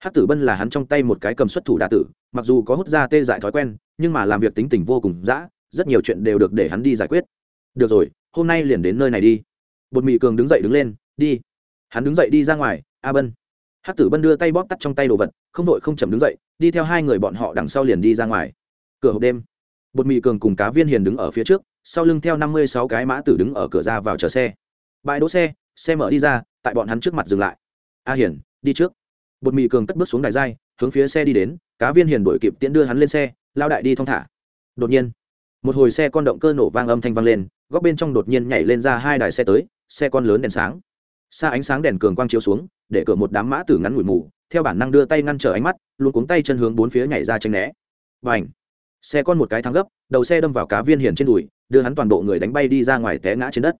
hát tử bân là hắn trong tay một cái cầm xuất thủ đà tử, mặc dù có hút ra tê dại thói quen, nhưng mà làm việc tính tình vô cùng dã, rất nhiều chuyện đều được để hắn đi giải quyết. Được rồi, hôm nay liền đến nơi này đi. Bột mì cường đứng dậy đứng lên, đi. Hắn đứng dậy đi ra ngoài, a bân. Hát tử bân đưa tay bóp tắt trong tay đồ vật, không đội không chậm đứng dậy, đi theo hai người bọn họ đằng sau liền đi ra ngoài. Cửa hộp đêm. Bột mì cường cùng cá viên hiền đứng ở phía trước, sau lưng theo năm mươi sáu cái mã tử đứng ở cửa ra vào chờ xe. Bãi đỗ xe xe mở đi ra, tại bọn hắn trước mặt dừng lại. A hiền, đi trước bột mì cường cất bước xuống đài dai hướng phía xe đi đến, cá viên hiền đổi kịp tiễn đưa hắn lên xe, lao đại đi thong thả. Đột nhiên, một hồi xe con động cơ nổ vang âm thanh vang lên, góc bên trong đột nhiên nhảy lên ra hai đài xe tới, xe con lớn đèn sáng. Xa ánh sáng đèn cường quang chiếu xuống, để cửa một đám mã tử ngắn ngủi mù, theo bản năng đưa tay ngăn trở ánh mắt, luôn cuống tay chân hướng bốn phía nhảy ra tranh né. Và ảnh xe con một cái thắng gấp, đầu xe đâm vào cá viên hiền trên đùi, đưa hắn toàn bộ người đánh bay đi ra ngoài té ngã trên đất.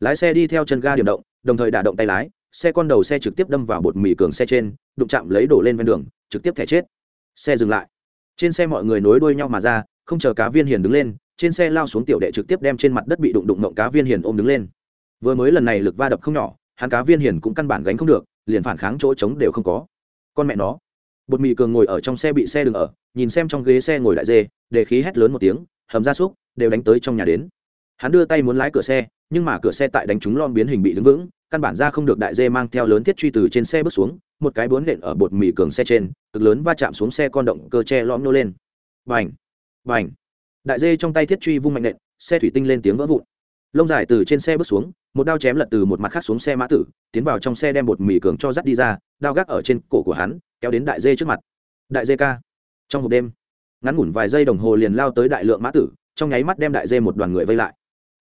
Lái xe đi theo chân ga điểm động, đồng thời đả động tay lái xe con đầu xe trực tiếp đâm vào bột mì cường xe trên, đụng chạm lấy đổ lên ven đường, trực tiếp thẻ chết. Xe dừng lại. Trên xe mọi người nối đuôi nhau mà ra, không chờ cá viên hiền đứng lên, trên xe lao xuống tiểu đệ trực tiếp đem trên mặt đất bị đụng đụng mộng cá viên hiền ôm đứng lên. Vừa mới lần này lực va đập không nhỏ, hắn cá viên hiền cũng căn bản gánh không được, liền phản kháng chỗ trống đều không có. Con mẹ nó. Bột mì cường ngồi ở trong xe bị xe đừng ở, nhìn xem trong ghế xe ngồi đại dê, để khí hét lớn một tiếng, hầm ra súc, đều đánh tới trong nhà đến. Hắn đưa tay muốn lái cửa xe, nhưng mà cửa xe tại đánh trúng lon biến hình bị đứng vững căn bản ra không được đại dê mang theo lớn thiết truy từ trên xe bước xuống, một cái bốn nện ở bột mì cường xe trên, cực lớn va chạm xuống xe con động cơ che lõm nô lên. Vành vành đại dê trong tay thiết truy vung mạnh nện, xe thủy tinh lên tiếng vỡ vụn. Lông dài từ trên xe bước xuống, một đao chém lật từ một mặt khác xuống xe mã tử, tiến vào trong xe đem bột mì cường cho dắt đi ra, đao gác ở trên cổ của hắn, kéo đến đại dê trước mặt. Đại dê ca! Trong hộp đêm, ngắn ngủn vài giây đồng hồ liền lao tới đại lượng mã tử, trong nháy mắt đem đại dê một đoàn người vây lại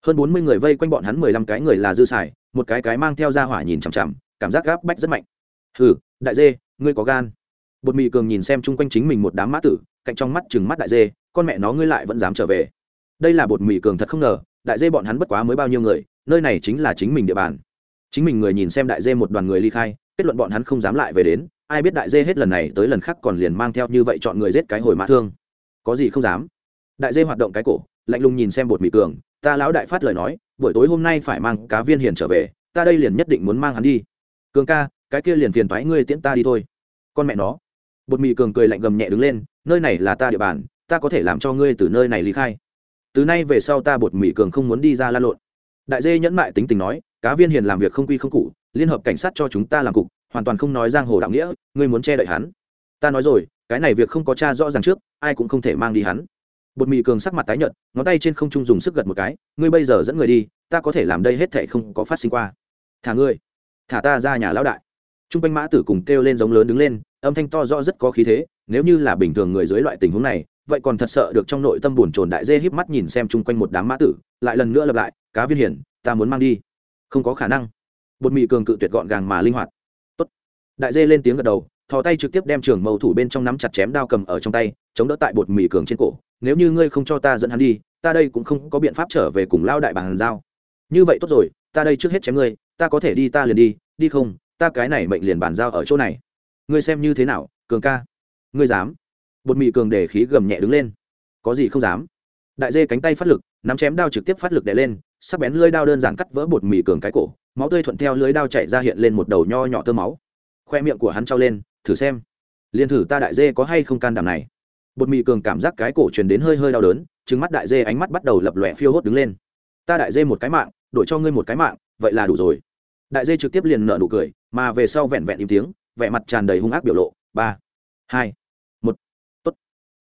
hơn bốn mươi người vây quanh bọn hắn, mười lăm cái người là dư xài, một cái cái mang theo ra hỏa nhìn chằm chằm, cảm giác gáp bách rất mạnh. Hừ, đại dê, ngươi có gan. Bột mì cường nhìn xem chung quanh chính mình một đám mã tử, cạnh trong mắt chừng mắt đại dê, con mẹ nó ngươi lại vẫn dám trở về. Đây là bột mì cường thật không ngờ, đại dê bọn hắn bất quá mới bao nhiêu người, nơi này chính là chính mình địa bàn. Chính mình người nhìn xem đại dê một đoàn người ly khai, kết luận bọn hắn không dám lại về đến, ai biết đại dê hết lần này tới lần khác còn liền mang theo như vậy chọn người giết cái hồi mã thương. Có gì không dám. Đại dê hoạt động cái cổ lạnh lùng nhìn xem bột mì cường, ta lão đại phát lời nói, buổi tối hôm nay phải mang cá viên hiền trở về, ta đây liền nhất định muốn mang hắn đi. Cường ca, cái kia liền phiền thoái ngươi tiễn ta đi thôi. Con mẹ nó. Bột mì cường cười lạnh gầm nhẹ đứng lên, nơi này là ta địa bàn, ta có thể làm cho ngươi từ nơi này lý khai. Từ nay về sau ta bột mì cường không muốn đi ra la lộn. Đại dê nhẫn mại tính tình nói, cá viên hiền làm việc không quy không cụ liên hợp cảnh sát cho chúng ta làm cục, hoàn toàn không nói giang hồ đạo nghĩa, ngươi muốn che đậy hắn. Ta nói rồi, cái này việc không có cha rõ ràng trước, ai cũng không thể mang đi hắn bột mì cường sắc mặt tái nhợt, ngón tay trên không trung dùng sức gật một cái, ngươi bây giờ dẫn người đi, ta có thể làm đây hết thệ không có phát sinh qua. Thả ngươi, thả ta ra nhà lão đại. T r u n g quanh mã tử cùng kêu lên giống lớn đứng lên, âm thanh to rõ rất có khí thế, nếu như là bình thường người dưới loại tình huống này, vậy còn thật sợ được trong nội tâm buồn chồn đại dê híp mắt nhìn xem chung quanh một đám mã tử, lại lần nữa lặp lại, cá viên hiển, ta muốn mang đi. Không có khả năng. Bột mì cường cự tuyệt gọn gàng mà linh hoạt. Tốt. đại dê lên tiếng gật đầu, thò tay trực tiếp đem trường mâu thủ bên trong nắm chặt chém đao cầm ở trong tay, chống đỡ tại bột mì cường trên cổ nếu như ngươi không cho ta dẫn hắn đi, ta đây cũng không có biện pháp trở về cùng lao đại bàn giao. Như vậy tốt rồi, ta đây trước hết chém ngươi, ta có thể đi, ta liền đi đi không, ta cái này mệnh liền bàn giao ở chỗ này. Ngươi xem như thế nào, cường ca? Ngươi dám? Bột mị cường để khí gầm nhẹ đứng lên. Có gì không dám? Đại dê cánh tay phát lực, nắm chém đao trực tiếp phát lực đè lên, sắc bén lưới đao đơn giản cắt vỡ bột mì cường cái cổ, máu tươi thuận theo lưới đao chạy ra hiện lên một đầu nho nhỏ tơ máu. Khoe miệng của hắn trao lên, thử xem. Liền thử ta đại dê có hay không can đảm này bột mì cường cảm giác cái cổ truyền đến hơi hơi đau đớn trứng mắt đại dê ánh mắt bắt đầu lập lòe phiêu hốt đứng lên. Ta đại dê một cái mạng, đổi cho ngươi một cái mạng, vậy là đủ rồi. Đại dê trực tiếp liền nợ nụ cười, mà về sau vẹn vẹn im tiếng, vẻ mặt tràn đầy hung ác biểu lộ. Ba, hai, một, tốt.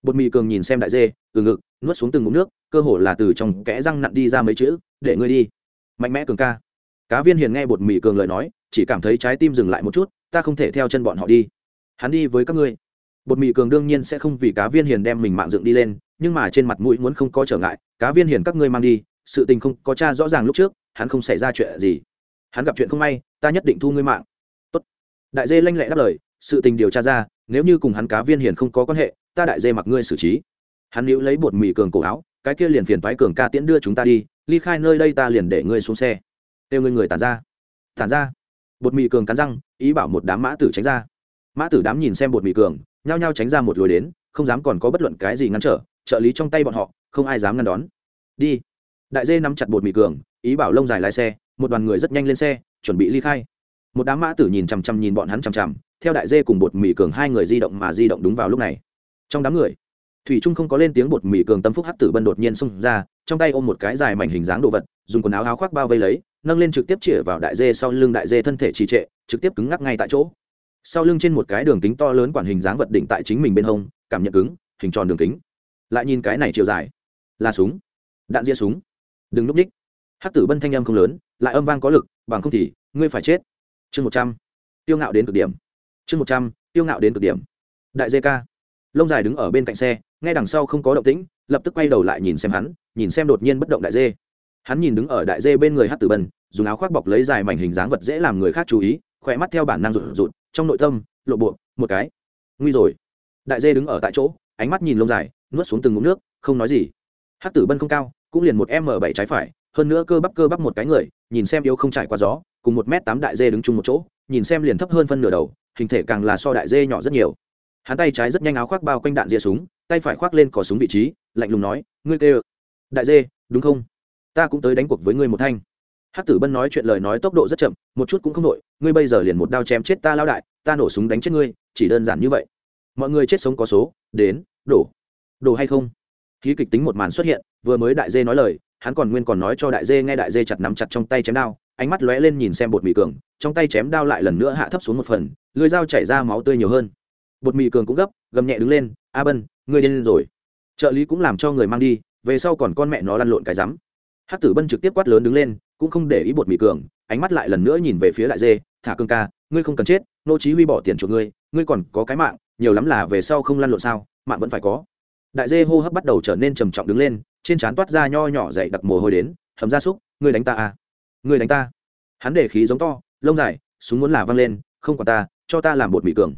Bột mì cường nhìn xem đại dê, từ ngực, nuốt xuống từng ngụm nước, cơ hồ là từ trong kẽ răng nặn đi ra mấy chữ, để ngươi đi. Mạnh mẽ cường ca. Cá viên hiền nghe bột mì cường lời nói, chỉ cảm thấy trái tim dừng lại một chút, ta không thể theo chân bọn họ đi. Hắn đi với các ngươi bột mì cường đương nhiên sẽ không vì cá viên hiền đem mình mạng dựng đi lên, nhưng mà trên mặt mũi muốn không có trở ngại, cá viên hiền các ngươi mang đi, sự tình không có cha rõ ràng lúc trước, hắn không xảy ra chuyện gì. Hắn gặp chuyện không may, ta nhất định thu ngươi mạng. Tốt. đại dê lanh lẹ đáp lời, sự tình điều tra ra, nếu như cùng hắn cá viên hiền không có quan hệ, ta đại dê mặc ngươi xử trí. Hắn níu lấy bột mì cường cổ áo, cái kia liền phiền toái cường ca tiễn đưa chúng ta đi, ly khai nơi đây ta liền để ngươi xuống xe. Kêu ngươi người tàn ra. Tàn ra. Bột mì cường cắn răng, ý bảo một đám mã tử tránh ra. Mã tử đám nhìn xem bột mì cường nhao nhao tránh ra một lối đến, không dám còn có bất luận cái gì ngăn trở, trợ lý trong tay bọn họ, không ai dám ngăn đón. Đi. Đại dê nắm chặt bột mì cường, ý bảo lông dài lái xe, một đoàn người rất nhanh lên xe, chuẩn bị ly khai. Một đám mã tử nhìn chằm chằm nhìn bọn hắn chằm chằm, theo đại dê cùng bột mì cường hai người di động mà di động đúng vào lúc này. Trong đám người, thủy trung không có lên tiếng bột mì cường tâm phúc hắc tử bân đột nhiên xông ra, trong tay ôm một cái dài mảnh hình dáng đồ vật, dùng quần áo áo khoác bao vây lấy, nâng lên trực tiếp chĩa vào đại dê sau lưng đại dê thân thể trì trệ, trực tiếp cứng ngắc ngay tại chỗ sau lưng trên một cái đường kính to lớn quản hình dáng vật định tại chính mình bên hông, cảm nhận cứng, hình tròn đường kính. Lại nhìn cái này chiều dài. Là súng. Đạn ria súng. Đừng núp ních. Hắc tử bân thanh âm không lớn, lại âm vang có lực, bằng không thì, ngươi phải chết. Chương một trăm. Tiêu ngạo đến cực điểm. Chương một trăm, tiêu ngạo đến cực điểm. Đại dê ca. Lông dài đứng ở bên cạnh xe ngay đằng sau không có động tĩnh, lập tức quay đầu lại nhìn xem hắn, nhìn xem đột nhiên bất động đại dê hắn nhìn đứng ở đại dê bên người hát tử bân, dùng áo khoác bọc lấy dài mảnh hình dáng vật dễ làm người khác chú ý, khỏe mắt theo bản năng rụt rụt trong nội tâm, lộ bộ, một cái. Nguy rồi. Đại dê đứng ở tại chỗ, ánh mắt nhìn lông dài, nuốt xuống từng ngụm nước, không nói gì. Hắc tử bân không cao, cũng liền một m bảy trái phải, hơn nữa cơ bắp cơ bắp một cái người, nhìn xem yếu không trải qua gió, cùng một m tám đại dê đứng chung một chỗ, nhìn xem liền thấp hơn phân nửa đầu, hình thể càng là so đại dê nhỏ rất nhiều. Hắn tay trái rất nhanh áo khoác bao quanh đạn dĩa súng, tay phải khoác lên cò súng vị trí, lạnh lùng nói, ngươi kêu. Đại dê, đúng không? Ta cũng tới đánh cuộc với ngươi một thanh hắc tử bân nói chuyện lời nói tốc độ rất chậm, một chút cũng không đổi. ngươi bây giờ liền một đao chém chết ta lao đại, ta nổ súng đánh chết ngươi, chỉ đơn giản như vậy. Mọi người chết sống có số, đến, đổ. Đổ hay không? Khí kịch tính một màn xuất hiện, vừa mới đại dê nói lời, hắn còn nguyên còn nói cho đại dê nghe đại dê chặt nắm chặt trong tay chém đao, ánh mắt lóe lên nhìn xem bột mì cường, trong tay chém đao lại lần nữa hạ thấp xuống một phần lưới dao chảy ra máu tươi nhiều hơn. Bột mì cường cũng gấp, gầm nhẹ đứng lên, a bân, ngươi điên rồi. Trợ lý cũng làm cho người mang đi, về sau còn con mẹ nó lăn lộn cái rắm. Hát tử bân trực tiếp quát lớn đứng lên, cũng không để ý bột mì cường, ánh mắt lại lần nữa nhìn về phía đại dê, thả cương ca, ngươi không cần chết, nô chí huy bỏ tiền chuộc ngươi ngươi còn có cái mạng, nhiều lắm là về sau không lăn lộn sao, mạng vẫn phải có. Đại dê hô hấp bắt đầu trở nên trầm trọng đứng lên, trên trán toát ra nho nhỏ dậy đặc mồ hôi đến, hầm ra súc, ngươi đánh ta à? Ngươi đánh ta? Hắn để khí giống to, lông dài, súng muốn là văng lên, không quản ta, cho ta làm bột mì cường.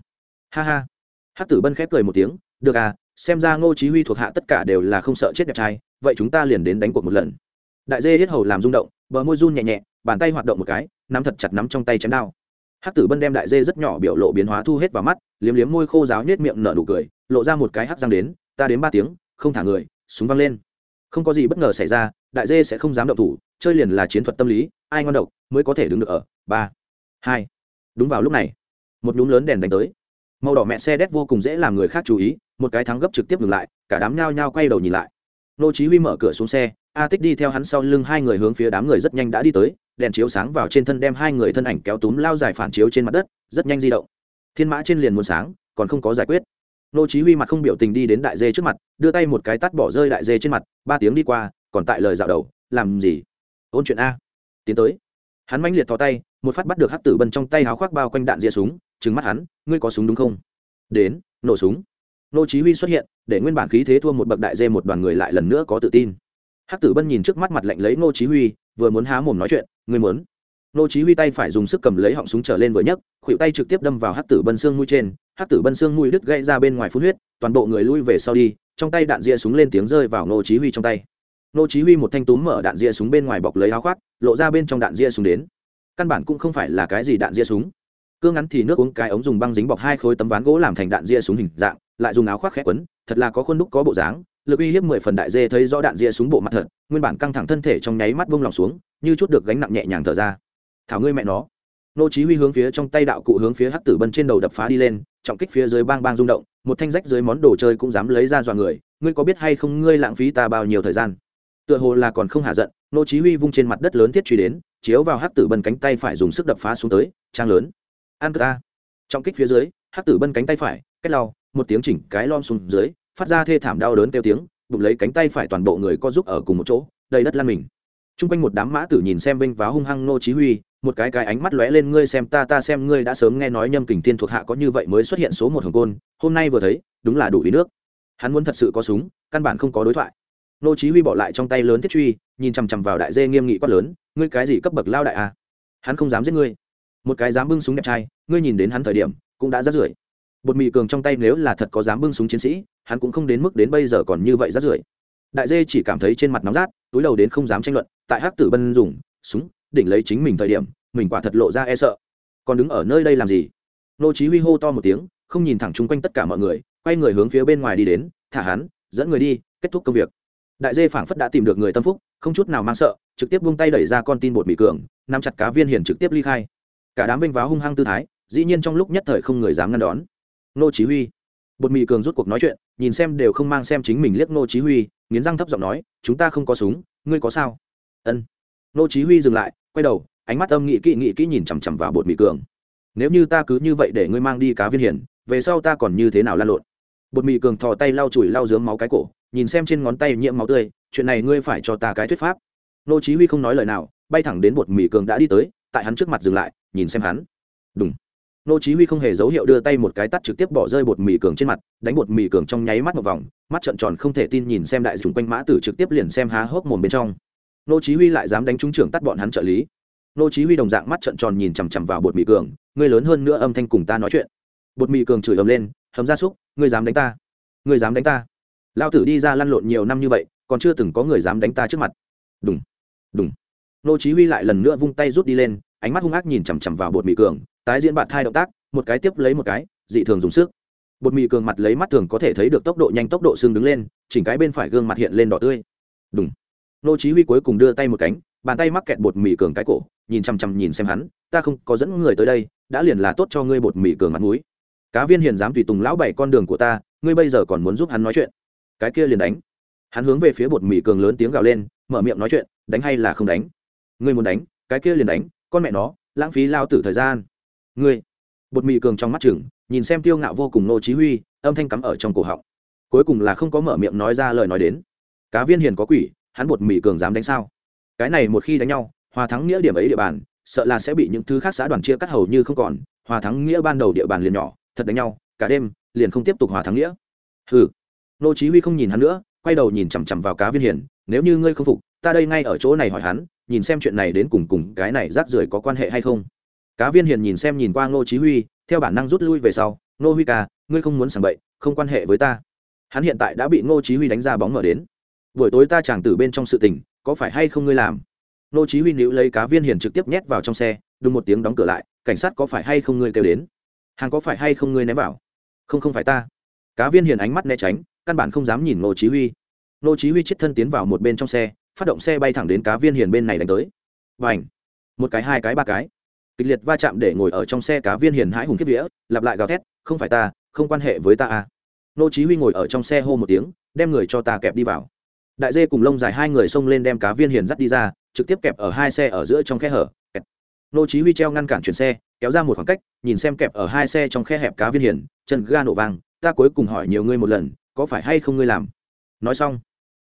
Ha ha. Hát tử bân khép cười một tiếng, được à xem ra ngô chí huy thuộc hạ tất cả đều là không sợ chết đẹp trai, vậy chúng ta liền đến đánh cuộc một lần đại dê hết hầu làm rung động, bờ môi run nhẹ nhẹ, bàn tay hoạt động một cái, nắm thật chặt nắm trong tay chém đao. Hắc tử bân đem đại dê rất nhỏ biểu lộ biến hóa thu hết vào mắt, liếm liếm môi khô giáo nhếch miệng nở nụ cười, lộ ra một cái hắc răng đến, ta đến ba tiếng, không thả người, súng văng lên. Không có gì bất ngờ xảy ra, đại dê sẽ không dám động thủ, chơi liền là chiến thuật tâm lý, ai ngon độc mới có thể đứng được ở, ba, hai. Đúng vào lúc này, một nhúm lớn đèn đánh tới. Màu đỏ mẹ xe đét vô cùng dễ làm người khác chú ý, một cái thắng gấp trực tiếp ngừng lại, cả đám nhao nhao quay đầu nhìn lại nô chí huy mở cửa xuống xe, a tích đi theo hắn sau lưng hai người hướng phía đám người rất nhanh đã đi tới, đèn chiếu sáng vào trên thân đem hai người thân ảnh kéo túm lao dài phản chiếu trên mặt đất, rất nhanh di động. Thiên mã trên liền muốn sáng, còn không có giải quyết. Nô chí huy mặt không biểu tình đi đến đại dê trước mặt, đưa tay một cái tát bỏ rơi đại dê trên mặt, ba tiếng đi qua, còn tại lời dạo đầu, làm gì? Ôn chuyện a. Tiến tới. Hắn mãnh liệt thò tay, một phát bắt được hắc tử bân trong tay háo khoác bao quanh đạn dĩa súng, trừng mắt hắn, ngươi có súng đúng không? Đến, nổ súng nô chí huy xuất hiện, để nguyên bản khí thế thua một bậc đại dê một đoàn người lại lần nữa có tự tin. Hắc tử bân nhìn trước mắt mặt lạnh lấy nô chí huy, vừa muốn há mồm nói chuyện người muốn? Nô chí huy tay phải dùng sức cầm lấy họng súng trở lên vừa nhấc, khuỷu tay trực tiếp đâm vào hắc tử bân xương mũi trên. Hắc tử bân xương mũi đứt gãy ra bên ngoài phun huyết, toàn bộ người lui về sau đi, trong tay đạn ria súng lên tiếng rơi vào nô chí huy trong tay. Nô chí huy một thanh túm mở đạn ria súng bên ngoài bọc lấy áo khoác, lộ ra bên trong đạn ria súng đến. Căn bản cũng không phải là cái gì đạn ria súng. Cương ngắn thì nước uống cái ống dùng băng dính bọc hai khối tấm ván gỗ làm thành đạn ria súng hình dạng lại dùng áo khoác khẽ quấn, thật là có khuôn đúc có bộ dáng, lực uy hiếp mười phần đại dê thấy rõ đạn ria súng bộ mặt thật, nguyên bản căng thẳng thân thể trong nháy mắt buông lòng xuống, như chút được gánh nặng nhẹ nhàng thở ra. Thảo ngươi mẹ nó. Nô chí huy hướng phía trong tay đạo cụ hướng phía hắc tử bân trên đầu đập phá đi lên, trọng kích phía dưới bang bang rung động, một thanh rách dưới món đồ chơi cũng dám lấy ra dọa người, ngươi có biết hay không ngươi lãng phí ta bao nhiêu thời gian? Tựa hồ là còn không hạ giận, nô chí huy vung trên mặt đất lớn thiết truy đến, chiếu vào hắc tử bân cánh tay phải dùng sức đập phá xuống tới, trang lớn. An ta. Trọng kích phía dưới, hắc tử bân cánh tay phải, cách lau một tiếng chỉnh cái lom xuống dưới, phát ra thê thảm đau đớn kêu tiếng, bụng lấy cánh tay phải toàn bộ người co giúp ở cùng một chỗ, đầy đất lan mình. Trung quanh một đám mã tử nhìn xem vinh váo hung hăng nô chí huy, một cái cái ánh mắt lóe lên, ngươi xem ta ta xem ngươi đã sớm nghe nói nhâm kình thiên thuộc hạ có như vậy mới xuất hiện số một hồng côn, hôm nay vừa thấy, đúng là đủ ý nước. Hắn muốn thật sự có súng, căn bản không có đối thoại. Nô chí huy bỏ lại trong tay lớn thiết truy, nhìn chăm chăm vào đại dê nghiêm nghị quát lớn, ngươi cái gì cấp bậc lao đại à? Hắn không dám giết ngươi. Một cái dám bưng súng đẹp trai, ngươi nhìn đến hắn thời điểm, cũng đã rất rưởi bột mì cường trong tay nếu là thật có dám bưng súng chiến sĩ, hắn cũng không đến mức đến bây giờ còn như vậy rát rưởi. Đại dê chỉ cảm thấy trên mặt nóng rát, túi đầu đến không dám tranh luận, tại hắc tử bân dùng súng, đỉnh lấy chính mình thời điểm, mình quả thật lộ ra e sợ. Còn đứng ở nơi đây làm gì? Nô chí huy hô to một tiếng, không nhìn thẳng chung quanh tất cả mọi người, quay người hướng phía bên ngoài đi đến, thả hắn, dẫn người đi, kết thúc công việc. Đại dê phảng phất đã tìm được người tâm phúc, không chút nào mang sợ, trực tiếp buông tay đẩy ra con tin bột mì cường, nắm chặt cá viên hiển trực tiếp ly khai. Cả đám vinh váo hung hăng tư thái, dĩ nhiên trong lúc nhất thời không người dám ngăn đón nô chí huy. Bột mì cường rút cuộc nói chuyện, nhìn xem đều không mang xem chính mình liếc nô chí huy, nghiến răng thấp giọng nói, chúng ta không có súng, ngươi có sao? Ân. Nô chí huy dừng lại, quay đầu, ánh mắt âm nghị kỹ nghị kỹ nhìn chằm chằm vào bột mì cường. Nếu như ta cứ như vậy để ngươi mang đi cá viên hiển về sau ta còn như thế nào lan lộn? Bột mì cường thò tay lau chùi lau dướng máu cái cổ, nhìn xem trên ngón tay nhiễm máu tươi, chuyện này ngươi phải cho ta cái thuyết pháp. Nô chí huy không nói lời nào, bay thẳng đến bột mì cường đã đi tới, tại hắn trước mặt dừng lại, nhìn xem hắn. Đúng nô chí huy không hề dấu hiệu đưa tay một cái tát trực tiếp bỏ rơi bột mì cường trên mặt, đánh bột mì cường trong nháy mắt một vòng, mắt trợn tròn không thể tin nhìn xem đại trùng quanh mã tử trực tiếp liền xem há hốc mồm bên trong. Nô chí huy lại dám đánh trúng trưởng tát bọn hắn trợ lý. Nô chí huy đồng dạng mắt trợn tròn nhìn chằm chằm vào bột mì cường, ngươi lớn hơn nữa âm thanh cùng ta nói chuyện. Bột mì cường chửi ầm lên, hầm ra súc, ngươi dám đánh ta? Ngươi dám đánh ta? Lao tử đi ra lăn lộn nhiều năm như vậy, còn chưa từng có người dám đánh ta trước mặt. Đúng đúng nô chí huy lại lần nữa vung tay rút đi lên ánh mắt hung ác nhìn chằm chằm vào bột mì cường, tái diễn bạn thai động tác, một cái tiếp lấy một cái, dị thường dùng sức. Bột mì cường mặt lấy mắt thường có thể thấy được tốc độ nhanh, tốc độ xương đứng lên, chỉnh cái bên phải gương mặt hiện lên đỏ tươi. Đúng nô chí huy cuối cùng đưa tay một cánh, bàn tay mắc kẹt bột mì cường cái cổ, nhìn chăm chăm nhìn xem hắn, ta không có dẫn người tới đây, đã liền là tốt cho ngươi bột mì cường mặt mũi. Cá viên hiền dám tùy tùng lão bảy con đường của ta, ngươi bây giờ còn muốn giúp hắn nói chuyện? Cái kia liền đánh. Hắn hướng về phía bột mì cường lớn tiếng gào lên, mở miệng nói chuyện, đánh hay là không đánh? Ngươi muốn đánh, cái kia liền đánh con mẹ nó, lãng phí lao tử thời gian. Ngươi, bột mì cường trong mắt chừng, nhìn xem tiêu ngạo vô cùng nô chí huy, âm thanh cắm ở trong cổ họng. Cuối cùng là không có mở miệng nói ra lời nói đến. Cá viên hiền có quỷ, hắn bột mì cường dám đánh sao? Cái này một khi đánh nhau, hòa thắng nghĩa điểm ấy địa bàn, sợ là sẽ bị những thứ khác xã đoàn chia cắt hầu như không còn. Hòa thắng nghĩa ban đầu địa bàn liền nhỏ, thật đánh nhau, cả đêm, liền không tiếp tục hòa thắng nghĩa. Hừ. Nô chí huy không nhìn hắn nữa, quay đầu nhìn chằm chằm vào cá viên hiền, nếu như ngươi không phục, ta đây ngay ở chỗ này hỏi hắn nhìn xem chuyện này đến cùng cùng cái này rác rưởi có quan hệ hay không. Cá viên hiền nhìn xem nhìn qua ngô chí huy, theo bản năng rút lui về sau, ngô huy ca, ngươi không muốn sảng bậy, không quan hệ với ta. Hắn hiện tại đã bị ngô chí huy đánh ra bóng mở đến. Buổi tối ta chàng tử bên trong sự tình, có phải hay không ngươi làm? Ngô chí huy níu lấy cá viên hiền trực tiếp nhét vào trong xe, đùng một tiếng đóng cửa lại, cảnh sát có phải hay không ngươi kêu đến? Hàng có phải hay không ngươi ném vào? Không không phải ta. Cá viên hiền ánh mắt né tránh, căn bản không dám nhìn ngô chí huy. Ngô chí huy chết thân tiến vào một bên trong xe phát động xe bay thẳng đến cá viên hiền bên này đánh tới. Vành. Một cái, hai cái, ba cái. Kịch liệt va chạm để ngồi ở trong xe cá viên hiền hãi hùng kiếp vía, lặp lại gào thét, không phải ta, không quan hệ với ta à. Nô chí huy ngồi ở trong xe hô một tiếng, đem người cho ta kẹp đi vào. Đại dê cùng lông dài hai người xông lên đem cá viên hiền dắt đi ra, trực tiếp kẹp ở hai xe ở giữa trong khe hở nô chí huy treo ngăn cản chuyển xe, kéo ra một khoảng cách, nhìn xem kẹp ở hai xe trong khe hẹp cá viên hiền, chân ga nổ vang, ta cuối cùng hỏi nhiều ngươi một lần, có phải hay không ngươi làm? Nói xong,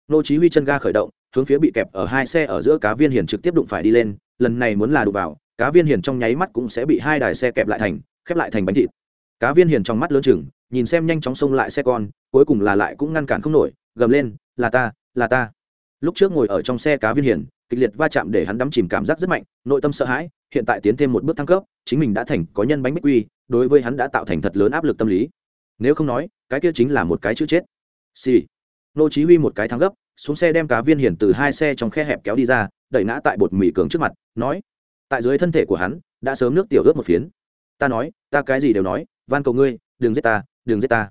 nô chí huy chân ga khởi động hướng phía bị kẹp ở hai xe ở giữa cá viên hiền trực tiếp đụng phải đi lên, lần này muốn là đụng vào, cá viên hiền trong nháy mắt cũng sẽ bị hai đài xe kẹp lại thành, khép lại thành bánh thịt. Cá viên hiền trong mắt lớn chừng, nhìn xem nhanh chóng xông lại xe con, cuối cùng là lại cũng ngăn cản không nổi, gầm lên, là ta là ta. Lúc trước ngồi ở trong xe cá viên hiền, kịch liệt va chạm để hắn đắm chìm cảm giác rất mạnh, nội tâm sợ hãi, hiện tại tiến thêm một bước thăng cấp, chính mình đã thành có nhân bánh bích quy, đối với hắn đã tạo thành thật lớn áp lực tâm lý. Nếu không nói, cái kia chính là một cái chữ chết. Xì、sì. nô chí huy một cái thắng gấp xuống xe đem cá viên hiển từ hai xe trong khe hẹp kéo đi ra, đẩy ngã tại bột mì cường trước mặt, nói, tại dưới thân thể của hắn, đã sớm nước tiểu ướt một phiến. Ta nói, ta cái gì đều nói, van cầu ngươi, đừng giết ta, đừng giết ta.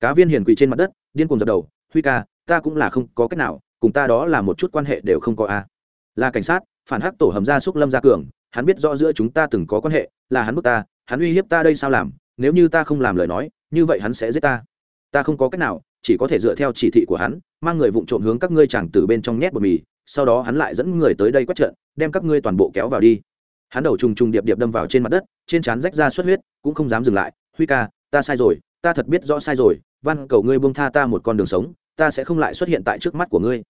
Cá viên hiển quỳ trên mặt đất, điên cuồng dập đầu, huy ca, ta cũng là không có cách nào, cùng ta đó là một chút quan hệ đều không có a. Là cảnh sát, phản hắc tổ hầm gia xúc lâm gia cường, hắn biết rõ giữa chúng ta từng có quan hệ, là hắn bức ta, hắn uy hiếp ta đây sao làm, nếu như ta không làm lời nói, như vậy hắn sẽ giết ta. Ta không có cách nào chỉ có thể dựa theo chỉ thị của hắn, mang người vụng trộm hướng các ngươi chàng từ bên trong nhét bột mì, sau đó hắn lại dẫn người tới đây quét trận, đem các ngươi toàn bộ kéo vào đi. Hắn đầu trùng trùng điệp điệp đâm vào trên mặt đất, trên trán rách ra xuất huyết, cũng không dám dừng lại. Huy ca, ta sai rồi, ta thật biết rõ sai rồi, văn cầu ngươi buông tha ta một con đường sống, ta sẽ không lại xuất hiện tại trước mắt của ngươi.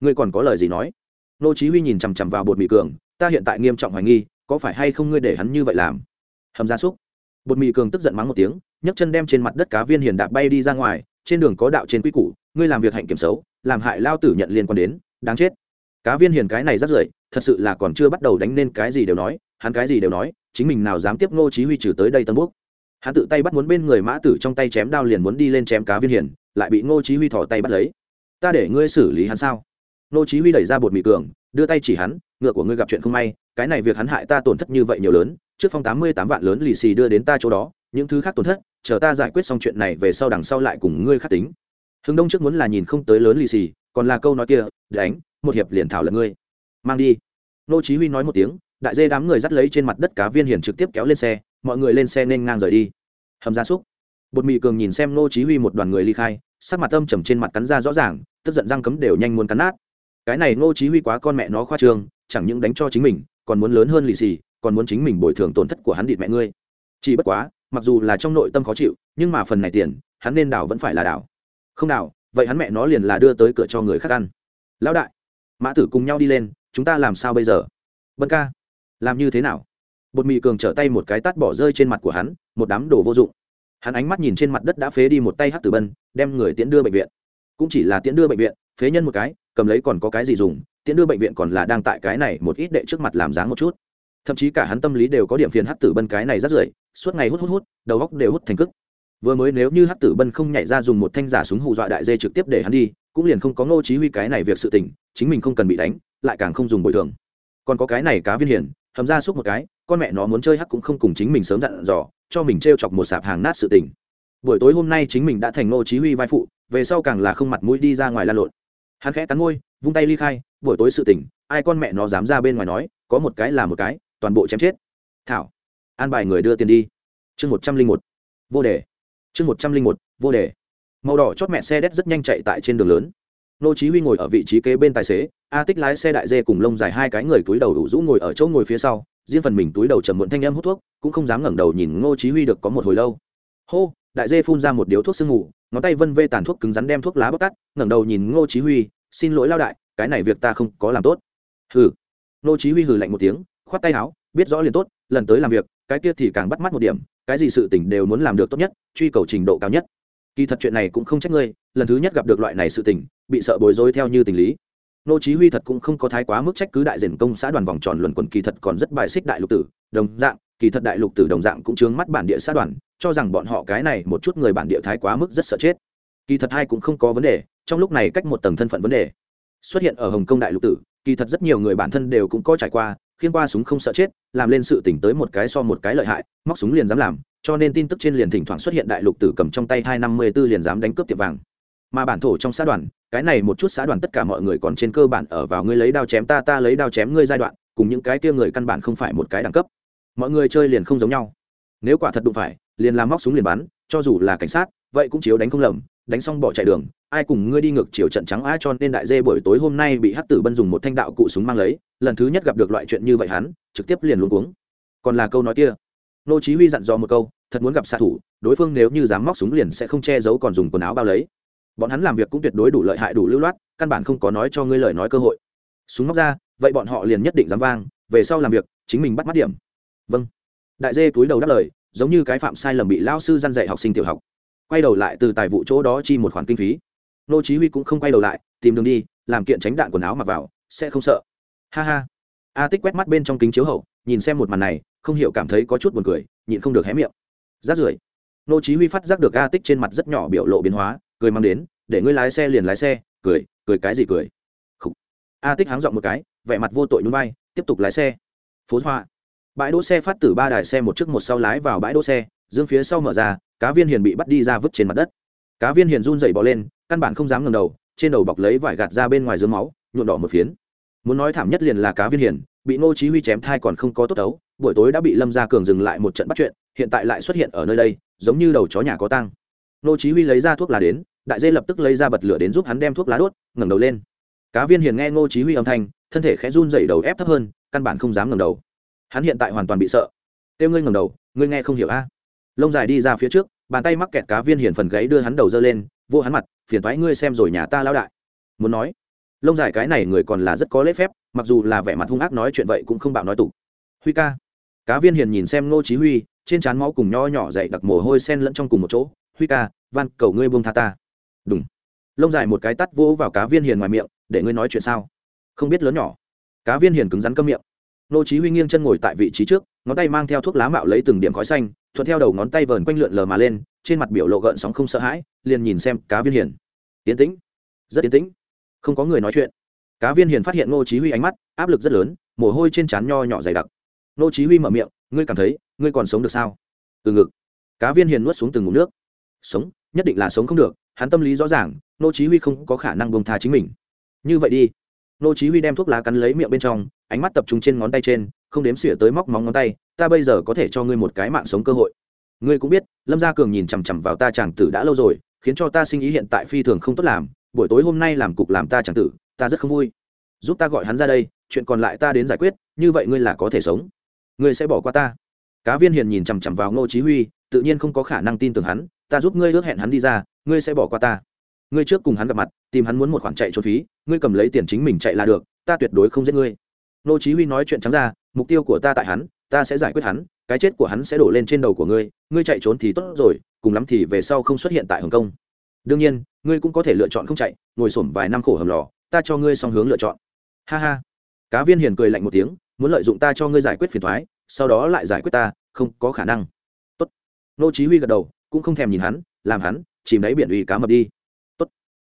Ngươi còn có lời gì nói? Nô chí huy nhìn chằm chằm vào bột mì cường, ta hiện tại nghiêm trọng hoài nghi, có phải hay không ngươi để hắn như vậy làm? Hầm gia súc. Bột mì cường tức giận mắng một tiếng, nhấc chân đem trên mặt đất cá viên hiền đạp bay đi ra ngoài trên đường có đạo trên quy củ, ngươi làm việc hạnh kiểm xấu, làm hại lao tử nhận liên quan đến, đáng chết. Cá viên hiền cái này rất rưởi, thật sự là còn chưa bắt đầu đánh nên cái gì đều nói, hắn cái gì đều nói, chính mình nào dám tiếp ngô chí huy trừ tới đây tân quốc hắn tự tay bắt muốn bên người mã tử trong tay chém đao liền muốn đi lên chém cá viên hiền, lại bị ngô chí huy thò tay bắt lấy. Ta để ngươi xử lý hắn sao? Ngô chí huy đẩy ra bột mì cường, đưa tay chỉ hắn, ngựa của ngươi gặp chuyện không may, cái này việc hắn hại ta tổn thất như vậy nhiều lớn, trước phong 88 vạn lớn lì xì đưa đến ta chỗ đó, những thứ khác tổn thất chờ ta giải quyết xong chuyện này về sau đằng sau lại cùng ngươi khắc tính. Hướng đông trước muốn là nhìn không tới lớn lì xì, còn là câu nói kia, đánh, một hiệp liền thảo là ngươi. Mang đi. Nô chí huy nói một tiếng, đại dê đám người dắt lấy trên mặt đất cá viên hiển trực tiếp kéo lên xe, mọi người lên xe nên ngang rời đi. Hầm gia súc bột mì cường nhìn xem nô chí huy một đoàn người ly khai, sắc mặt âm trầm trên mặt cắn ra rõ ràng, tức giận răng cấm đều nhanh muốn cắn nát. Cái này nô chí huy quá con mẹ nó khoa trương, chẳng những đánh cho chính mình, còn muốn lớn hơn lì xì, còn muốn chính mình bồi thường tổn thất của hắn địt mẹ ngươi. Chỉ bất quá mặc dù là trong nội tâm khó chịu, nhưng mà phần này tiền, hắn nên đảo vẫn phải là đảo không đảo vậy hắn mẹ nó liền là đưa tới cửa cho người khác ăn. Lão đại, mã tử cùng nhau đi lên, chúng ta làm sao bây giờ? Bân ca, làm như thế nào? Bột mì cường trở tay một cái tát bỏ rơi trên mặt của hắn, một đám đồ vô dụng. Hắn ánh mắt nhìn trên mặt đất đã phế đi một tay hát tử bân, đem người tiễn đưa bệnh viện. Cũng chỉ là tiễn đưa bệnh viện, phế nhân một cái, cầm lấy còn có cái gì dùng, tiễn đưa bệnh viện còn là đang tại cái này một ít đệ trước mặt làm dáng một chút. Thậm chí cả hắn tâm lý đều có điểm phiền hát tử bân cái này rất rưởi suốt ngày hút hút hút, đầu góc đều hút thành cức vừa mới nếu như hắc tử bân không nhảy ra dùng một thanh giả súng hù dọa đại dê trực tiếp để hắn đi, cũng liền không có ngô chí huy cái này việc sự tình, chính mình không cần bị đánh, lại càng không dùng bồi thường. Còn có cái này cá viên hiển hầm ra xúc một cái, con mẹ nó muốn chơi hắc cũng không cùng chính mình sớm dặn dò, cho mình treo chọc một sạp hàng nát sự tình. Buổi tối hôm nay chính mình đã thành ngô chí huy vai phụ, về sau càng là không mặt mũi đi ra ngoài lan lộn. Hắn khẽ cắn môi, vung tay ly khai, buổi tối sự tình, ai con mẹ nó dám ra bên ngoài nói, có một cái là một cái, toàn bộ chém chết. Thảo an bài người đưa tiền đi. Chương một trăm linh một, vô đề. Chương một trăm linh một, vô đề. Màu đỏ chót mẹ xe đét rất nhanh chạy tại trên đường lớn. Nô chí huy ngồi ở vị trí kế bên tài xế, a tích lái xe đại dê cùng lông dài hai cái người túi đầu đủ rũ ngồi ở chỗ ngồi phía sau, riêng phần mình túi đầu trầm muộn thanh âm hút thuốc, cũng không dám ngẩng đầu nhìn ngô chí huy được có một hồi lâu. Hô, đại dê phun ra một điếu thuốc sương ngủ ngón tay vân vê tàn thuốc cứng rắn đem thuốc lá bóc tắt, ngẩng đầu nhìn ngô chí huy, xin lỗi lao đại, cái này việc ta không có làm tốt. Hừ. Ngô chí huy hừ lạnh một tiếng, khoát tay áo, biết rõ liền tốt lần tới làm việc, cái kia thì càng bắt mắt một điểm, cái gì sự tình đều muốn làm được tốt nhất, truy cầu trình độ cao nhất. Kỳ thật chuyện này cũng không trách ngươi, lần thứ nhất gặp được loại này sự tình, bị sợ bối rối theo như tình lý. Nô chí huy thật cũng không có thái quá mức trách cứ đại diện công xã đoàn vòng tròn luận quần kỳ thật còn rất bài xích đại lục tử, đồng dạng, kỳ thật đại lục tử đồng dạng cũng chướng mắt bản địa xã đoàn, cho rằng bọn họ cái này một chút người bản địa thái quá mức rất sợ chết. Kỳ thật hai cũng không có vấn đề, trong lúc này cách một tầng thân phận vấn đề. Xuất hiện ở hồng kông đại lục tử, kỳ thật rất nhiều người bản thân đều cũng có trải qua khiên qua súng không sợ chết, làm lên sự tỉnh tới một cái so một cái lợi hại, móc súng liền dám làm, cho nên tin tức trên liền thỉnh thoảng xuất hiện đại lục tử cầm trong tay hai năm mươi b ố liền dám đánh cướp tiệm vàng. Mà bản thổ trong xã đoàn, cái này một chút xã đoàn tất cả mọi người còn trên cơ bản ở vào ngươi lấy đao chém ta ta lấy đao chém ngươi giai đoạn, cùng những cái kia người căn bản không phải một cái đẳng cấp. Mọi người chơi liền không giống nhau. Nếu quả thật đụng phải, liền làm móc súng liền bắn, cho dù là cảnh sát, vậy cũng chiếu đánh không lầm đánh xong bỏ chạy đường, ai cùng ngươi đi ngược chiều trận trắng a cho nên đại dê buổi tối hôm nay bị hắc tử bân dùng một thanh đạo cụ súng mang lấy, lần thứ nhất gặp được loại chuyện như vậy hắn, trực tiếp liền luôn cuống. Còn là câu nói kia, nô chí huy dặn dò một câu, thật muốn gặp xạ thủ, đối phương nếu như dám móc súng liền sẽ không che giấu còn dùng quần áo bao lấy. Bọn hắn làm việc cũng tuyệt đối đủ lợi hại đủ lưu loát, căn bản không có nói cho ngươi lời nói cơ hội. Súng móc ra, vậy bọn họ liền nhất định dám vang, về sau làm việc, chính mình bắt mắt điểm. Vâng. Đại dê túi đầu đáp lời, giống như cái phạm sai lầm bị lao sư gian dạy học sinh tiểu học quay đầu lại từ tài vụ chỗ đó chi một khoản kinh phí. Nô chí huy cũng không quay đầu lại, tìm đường đi, làm kiện tránh đạn quần áo mặc vào, sẽ không sợ. Ha ha. A tích quét mắt bên trong kính chiếu hậu, nhìn xem một màn này, không hiểu cảm thấy có chút buồn cười, nhịn không được hé miệng. Rát rưởi. Nô chí huy phát giác được a tích trên mặt rất nhỏ biểu lộ biến hóa, cười mang đến, để ngươi lái xe liền lái xe, cười cười cái gì cười? Khủ. a tích háng giọng một cái, vẻ mặt vô tội nhún vai, tiếp tục lái xe. Phố hoa. Bãi đỗ xe phát từ ba đài xe một trước một sau lái vào bãi đỗ xe, dương phía sau mở ra cá viên hiền bị bắt đi ra vứt trên mặt đất. Cá viên hiền run dậy bỏ lên, căn bản không dám ngẩng đầu, trên đầu bọc lấy vải gạt ra bên ngoài dưới máu nhuộn đỏ một phiến. Muốn nói thảm nhất liền là cá viên hiền, bị ngô chí huy chém thai còn không có tốt đấu, buổi tối đã bị lâm gia cường dừng lại một trận bắt chuyện, hiện tại lại xuất hiện ở nơi đây, giống như đầu chó nhà có tang. Ngô chí huy lấy ra thuốc lá đến, đại dê lập tức lấy ra bật lửa đến giúp hắn đem thuốc lá đốt, ngẩng đầu lên. Cá viên hiền nghe ngô chí huy âm thanh, thân thể khẽ run rẩy đầu ép thấp hơn, căn bản không dám ngẩng đầu. Hắn hiện tại hoàn toàn bị sợ. Tiêu ngươi ngẩng đầu, ngươi nghe không hiểu a? Lông dài đi ra phía trước bàn tay mắc kẹt cá viên hiền phần gáy đưa hắn đầu dơ lên, vô hắn mặt, phiền thoái ngươi xem rồi nhà ta lao đại. Muốn nói, lông dài cái này người còn là rất có lễ phép, mặc dù là vẻ mặt hung ác nói chuyện vậy cũng không bạo nói tục. Huy ca. Cá viên hiền nhìn xem ngô chí huy, trên trán máu cùng nho nhỏ dậy đặc mồ hôi sen lẫn trong cùng một chỗ, huy ca, van, cầu ngươi buông tha ta. Đúng lông dài một cái tắt vỗ vào cá viên hiền ngoài miệng, để ngươi nói chuyện sao? Không biết lớn nhỏ. Cá viên hiền cứng rắn câm miệng. Ngô chí huy nghiêng chân ngồi tại vị trí trước, ngón tay mang theo thuốc lá mạo lấy từng điểm khói xanh thuận theo đầu ngón tay vờn quanh lượn lờ mà lên, trên mặt biểu lộ gợn sóng không sợ hãi, liền nhìn xem cá viên hiền. Yến tĩnh, rất yến tĩnh. Không có người nói chuyện. Cá viên hiền phát hiện Ngô chí huy ánh mắt áp lực rất lớn, mồ hôi trên trán nho nhỏ dày đặc. Ngô chí huy mở miệng, ngươi cảm thấy, ngươi còn sống được sao? Từ ngực. Cá viên hiền nuốt xuống từng ngụm nước. Sống, nhất định là sống không được, hắn tâm lý rõ ràng, Ngô chí huy không có khả năng buông tha chính mình. Như vậy đi. Ngô chí huy đem thuốc lá cắn lấy miệng bên trong, ánh mắt tập trung trên ngón tay trên, không đếm xỉa tới móc móng ngón tay ta bây giờ có thể cho ngươi một cái mạng sống cơ hội. Ngươi cũng biết, lâm gia cường nhìn chằm chằm vào ta chàng tử đã lâu rồi, khiến cho ta sinh ý hiện tại phi thường không tốt làm, buổi tối hôm nay làm cục làm ta chàng tử, ta rất không vui. Giúp ta gọi hắn ra đây, chuyện còn lại ta đến giải quyết, như vậy ngươi là có thể sống. Ngươi sẽ bỏ qua ta. Cá viên hiền nhìn chằm chằm vào ngô chí huy, tự nhiên không có khả năng tin tưởng hắn, ta giúp ngươi ước hẹn hắn đi ra, ngươi sẽ bỏ qua ta. Ngươi trước cùng hắn gặp mặt, tìm hắn muốn một khoản chạy trốn phí, ngươi cầm lấy tiền chính mình chạy là được, ta tuyệt đối không giết ngươi. Ngô chí huy nói chuyện trắng ra, mục tiêu của ta tại hắn ta sẽ giải quyết hắn, cái chết của hắn sẽ đổ lên trên đầu của ngươi ngươi chạy trốn thì tốt rồi, cùng lắm thì về sau không xuất hiện tại hồng kông. Đương nhiên, ngươi cũng có thể lựa chọn không chạy, ngồi sổm vài năm khổ hầm lò, ta cho ngươi song hướng lựa chọn. Ha ha. Cá viên hiền cười lạnh một tiếng, muốn lợi dụng ta cho ngươi giải quyết phiền toái, sau đó lại giải quyết ta, không có khả năng. Tốt. Nô chí huy gật đầu, cũng không thèm nhìn hắn, làm hắn, chìm đáy biển uy cá mập đi. Tốt.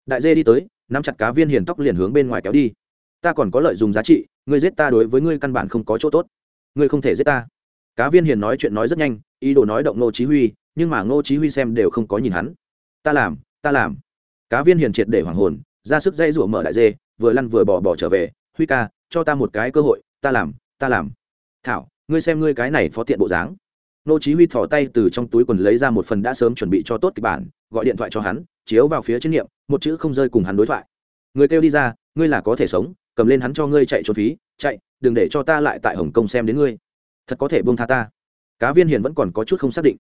đại dê đi tới, nắm chặt cá viên hiền tóc liền hướng bên ngoài kéo đi. Ta còn có lợi dùng giá trị, ngươi giết ta đối với ngươi căn bản không có chỗ tốt ngươi không thể giết ta. Cá viên hiền nói chuyện nói rất nhanh, ý đồ nói động ngô chí huy, nhưng mà ngô chí huy xem đều không có nhìn hắn. Ta làm ta làm. Cá viên hiền triệt để hoàng hồn, ra sức dây rủa mở đại dê, vừa lăn vừa bỏ bỏ trở về. Huy ca, cho ta một cái cơ hội, ta làm ta làm. Thảo, ngươi xem ngươi cái này phó tiện bộ dáng. Ngô chí huy thò tay từ trong túi quần lấy ra một phần đã sớm chuẩn bị cho tốt kịch bản, gọi điện thoại cho hắn, chiếu vào phía trên niệm, một chữ không rơi cùng hắn đối thoại. Người kêu đi ra, ngươi là có thể sống, cầm lên hắn cho ngươi chạy trốn phí chạy, đừng để cho ta lại tại hồng kông xem đến ngươi. Thật có thể buông tha ta. Cá viên hiền vẫn còn có chút không xác định.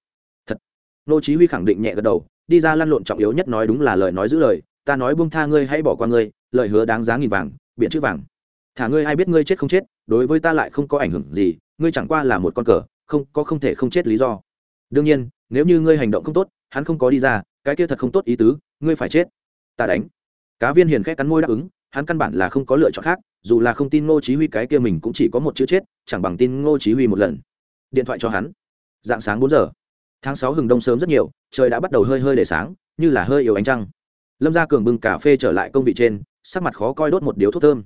Thật. Nô chí huy khẳng định nhẹ gật đầu, đi ra lăn lộn trọng yếu nhất nói đúng là lời nói giữ lời, ta nói buông tha ngươi hãy bỏ qua ngươi, lời hứa đáng giá nghìn vàng biện chữ vàng. Thả ngươi ai biết ngươi chết không chết, đối với ta lại không có ảnh hưởng gì, ngươi chẳng qua là một con cờ, không, có không thể không chết lý do. Đương nhiên, nếu như ngươi hành động không tốt, hắn không có đi ra, cái kia thật không tốt ý tứ, ngươi phải chết. Ta đánh. Cá viên hiền khẽ cắn môi đáp ứng hắn căn bản là không có lựa chọn khác, dù là không tin ngô chí huy cái kia mình cũng chỉ có một chữ chết, chẳng bằng tin ngô chí huy một lần. Điện thoại cho hắn. Dạng sáng 4 giờ. Tháng 6 hừng đông sớm rất nhiều, trời đã bắt đầu hơi hơi để sáng, như là hơi yếu ánh trăng. Lâm gia cường bưng cà phê trở lại công vị trên, sắc mặt khó coi đốt một điếu thuốc thơm.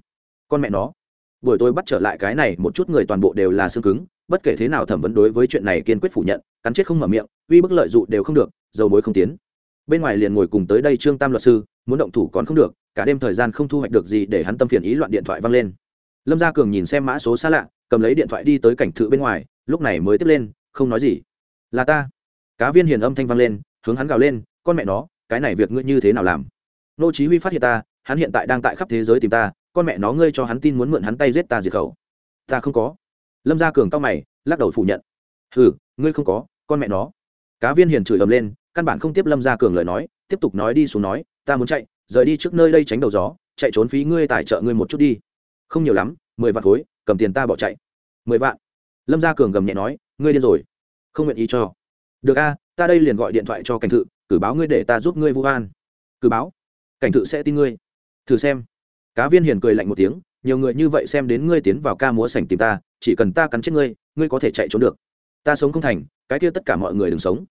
Con mẹ nó. Buổi tối bắt trở lại cái này, một chút người toàn bộ đều là xương cứng, bất kể thế nào thẩm vấn đối với chuyện này kiên quyết phủ nhận, cắn chết không mở miệng, uy bức lợi dụ đều không được, dầu mối không tiến. Bên ngoài liền ngồi cùng tới đây trương tam luật sư, muốn động thủ còn không được cả đêm thời gian không thu hoạch được gì để hắn tâm phiền ý loạn điện thoại văng lên. Lâm gia cường nhìn xem mã số xa lạ, cầm lấy điện thoại đi tới cảnh thự bên ngoài, lúc này mới tiếp lên, không nói gì. Là ta. Cá viên hiền âm thanh vang lên, hướng hắn gào lên, con mẹ nó, cái này việc ngươi như thế nào làm? Nô chí huy phát hiện ta, hắn hiện tại đang tại khắp thế giới tìm ta, con mẹ nó ngươi cho hắn tin muốn mượn hắn tay giết ta diệt khẩu. Ta không có. Lâm gia cường cao mày, lắc đầu phủ nhận. Ừ ngươi không có, con mẹ nó. Cá viên hiền chửi ầm lên, căn bản không tiếp lâm gia cường lời nói, tiếp tục nói đi xuống nói, ta muốn chạy rời đi trước nơi đây tránh đầu gió, chạy trốn phí ngươi tài trợ ngươi một chút đi. Không nhiều lắm, mười vạn khối, cầm tiền ta bỏ chạy. Mười vạn. Lâm gia cường gầm nhẹ nói, ngươi điên rồi. Không nguyện ý cho. Được a, ta đây liền gọi điện thoại cho cảnh thự, cử báo ngươi để ta giúp ngươi vu oan. Cử báo. Cảnh thự sẽ tin ngươi. Thử xem. Cá viên hiền cười lạnh một tiếng, nhiều người như vậy xem đến ngươi tiến vào ca múa sảnh tìm ta, chỉ cần ta cắn chết ngươi ngươi có thể chạy trốn được. Ta sống không thành, cái kia tất cả mọi người đừng sống.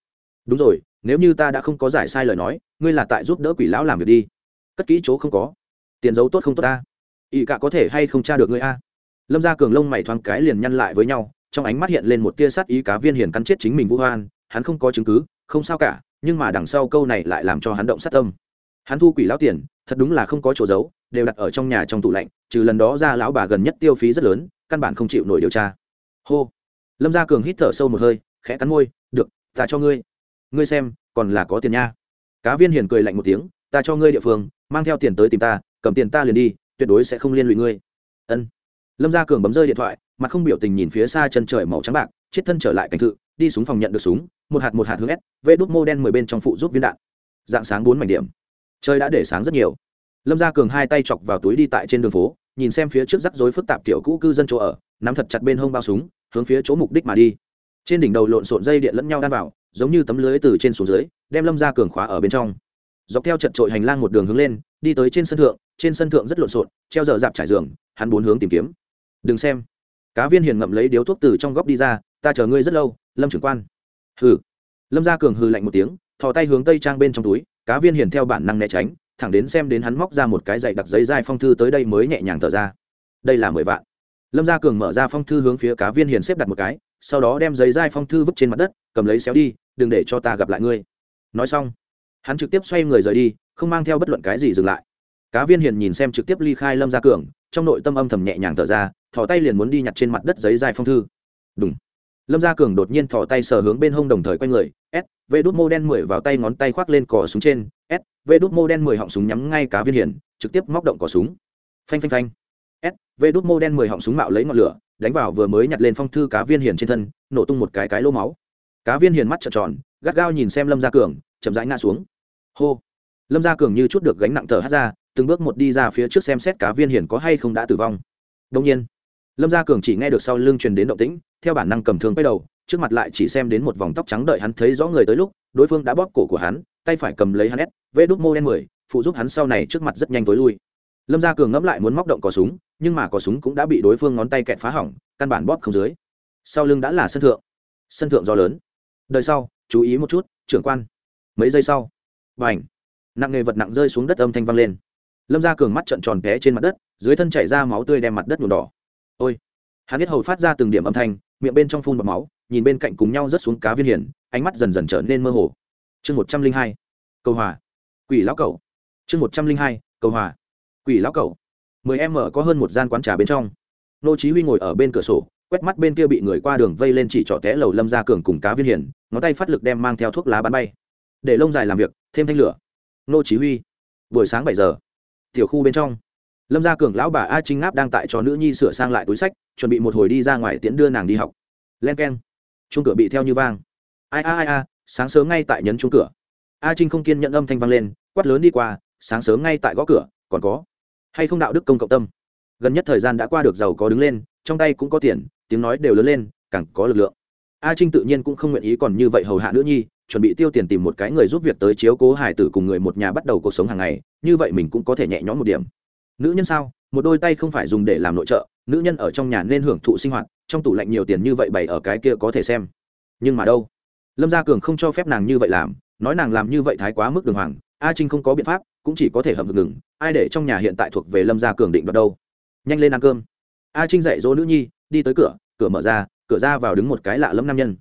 Đúng rồi, nếu như ta đã không có giải sai lời nói, ngươi là tại giúp đỡ quỷ lão làm việc đi cất kỹ chỗ không có. Tiền giấu tốt không tốt ta? Ỵ cả có thể hay không tra được ngươi a? Lâm Gia cường lông mày thoáng cái liền nhăn lại với nhau, trong ánh mắt hiện lên một tia sắt ý cá viên hiền cắn chết chính mình vũ hoan, hắn không có chứng cứ, không sao cả, nhưng mà đằng sau câu này lại làm cho hắn động sát tâm. Hắn thu quỷ lão tiền, thật đúng là không có chỗ giấu, đều đặt ở trong nhà trong tủ lạnh, trừ lần đó ra lão bà gần nhất tiêu phí rất lớn, căn bản không chịu nổi điều tra. Hô. Lâm gia cường hít thở sâu một hơi, khẽ cắn môi, được, ta cho ngươi. Ngươi xem, còn là có tiền nha. Cá viên hiền cười lạnh một tiếng ta cho ngươi địa phương, mang theo tiền tới tìm ta, cầm tiền ta liền đi, tuyệt đối sẽ không liên lụy ngươi. Ân. Lâm gia cường bấm rơi điện thoại, mặt không biểu tình nhìn phía xa chân trời màu trắng bạc, chết thân trở lại cảnh thự, đi xuống phòng nhận được súng, một hạt một hạt hướng s vê đốt mô đen mười bên trong phụ giúp viên đạn. Dạng sáng bốn mảnh điểm. Trời đã để sáng rất nhiều. Lâm gia cường hai tay chọc vào túi đi tại trên đường phố, nhìn xem phía trước rắc rối phức tạp kiểu cũ cư dân chỗ ở, nắm thật chặt bên hông bao súng, hướng phía chỗ mục đích mà đi. Trên đỉnh đầu lộn xộn dây điện lẫn nhau đan vào, giống như tấm lưới từ trên xuống dưới, đem lâm gia cường khóa ở bên trong dọc theo chật trội hành lang một đường hướng lên, đi tới trên sân thượng, trên sân thượng rất lộn xộn, treo dở dạp trải giường, hắn bốn hướng tìm kiếm. Đừng xem. Cá viên hiền ngậm lấy điếu thuốc từ trong góc đi ra, ta chờ ngươi rất lâu, lâm trưởng quan. Hừ. Lâm gia cường hừ lạnh một tiếng, thò tay hướng tây trang bên trong túi, cá viên hiền theo bản năng né tránh, thẳng đến xem đến hắn móc ra một cái dạy đặc giấy dai phong thư tới đây mới nhẹ nhàng thở ra. Đây là mười vạn. Lâm gia cường mở ra phong thư hướng phía cá viên hiền xếp đặt một cái, sau đó đem giấy dai phong thư vứt trên mặt đất, cầm lấy xéo đi, đừng để cho ta gặp lại ngươi. Nói xong hắn trực tiếp xoay người rời đi không mang theo bất luận cái gì dừng lại. Cá viên hiền nhìn xem trực tiếp ly khai lâm gia cường trong nội tâm âm thầm nhẹ nhàng thở ra thò tay liền muốn đi nhặt trên mặt đất giấy dai phong thư. Đúng lâm gia cường đột nhiên thò tay sờ hướng bên hông đồng thời quay người s v đút mô đen mười vào tay ngón tay khoác lên cò súng trên s v đút mô đen mười họng súng nhắm ngay cá viên hiền, trực tiếp móc động cò súng. Phanh phanh phanh. S v đút mô đen mười họng súng mạo lấy ngọn lửa đánh vào vừa mới nhặt lên phong thư cá viên hiền trên thân nổ tung một cái cái lô máu. Cá viên hiền mắt trợn tròn gắt gao nhìn xem lâm gia cường chậm rãi ngã xuống hô. Lâm gia cường như chút được gánh nặng thở hát ra, từng bước một đi ra phía trước xem xét cá viên hiền có hay không đã tử vong. Đông nhiên, lâm gia cường chỉ nghe được sau lưng truyền đến động tĩnh, theo bản năng cầm thương quay đầu, trước mặt lại chỉ xem đến một vòng tóc trắng đợi hắn thấy rõ người tới lúc, đối phương đã bóp cổ của hắn, tay phải cầm lấy hắn ép vê đúc mô đen mười, phụ giúp hắn sau này trước mặt rất nhanh tối lui. Lâm gia cường ngẫm lại muốn móc động cò súng, nhưng mà cò súng cũng đã bị đối phương ngón tay kẹt phá hỏng, căn bản bóp không dưới. Sau lưng đã là sân thượng sân thượng do lớn. Đời sau, chú ý một chút, trưởng quan. Mấy giây sau và n h nặng nghề vật nặng rơi xuống đất âm thanh vang lên. Lâm ra cường mắt trận tròn té trên mặt đất, dưới thân chảy ra máu tươi đem mặt đất nhuộm đỏ. Ôi! Hắn biết hầu phát ra từng điểm âm thanh, miệng bên trong phun bọt máu, nhìn bên cạnh cùng nhau rớt xuống cá viên hiển ánh mắt dần dần trở nên mơ hồ. Chương một trăm linh hai câu hòa. Quỷ lão cầu chương một trăm linh hai câu hòa. Quỷ lão cầu mười em mở có hơn một gian quán trà bên trong. Nô chí huy ngồi ở bên cửa sổ, quét mắt bên kia bị người qua đường vây lên chỉ trỏ té lầu lâm gia cường cùng cá viên hiển ngón tay phát lực đem mang theo thuốc lá bắn bay để lông dài làm việc, thêm thanh lửa. Nô chỉ huy, buổi sáng bảy giờ. Tiểu khu bên trong. Lâm gia cường lão bà a trinh ngáp đang tại cho nữ nhi sửa sang lại túi sách, chuẩn bị một hồi đi ra ngoài tiễn đưa nàng đi học. Len keng. Chuông cửa bị theo như vang. Ai a ai a, sáng sớm ngay tại nhấn chung cửa. A trinh không kiên nhận âm thanh vang lên, quát lớn đi qua, sáng sớm ngay tại gõ cửa, còn có. Hay không đạo đức công cộng tâm. Gần nhất thời gian đã qua được giàu có đứng lên, trong tay cũng có tiền, tiếng nói đều lớn lên, càng có lực lượng. A trinh tự nhiên cũng không nguyện ý còn như vậy hầu hạ nữ nhi chuẩn bị tiêu tiền tìm một cái người giúp việc tới chiếu cố hải tử cùng người một nhà bắt đầu cuộc sống hàng ngày, như vậy mình cũng có thể nhẹ nhõm một điểm. Nữ nhân sao? Một đôi tay không phải dùng để làm nội trợ, nữ nhân ở trong nhà nên hưởng thụ sinh hoạt, trong tủ lạnh nhiều tiền như vậy bày ở cái kia có thể xem. Nhưng mà đâu? Lâm gia cường không cho phép nàng như vậy làm, nói nàng làm như vậy thái quá mức đường hoàng, a trinh không có biện pháp, cũng chỉ có thể hậm ngừng, ai để trong nhà hiện tại thuộc về lâm gia cường định đoạt đâu? Nhanh lên ăn cơm. A trinh dạy dỗ nữ nhi, đi tới cửa cửa mở ra, cửa ra vào đứng một cái lạ lẫm nam nhân.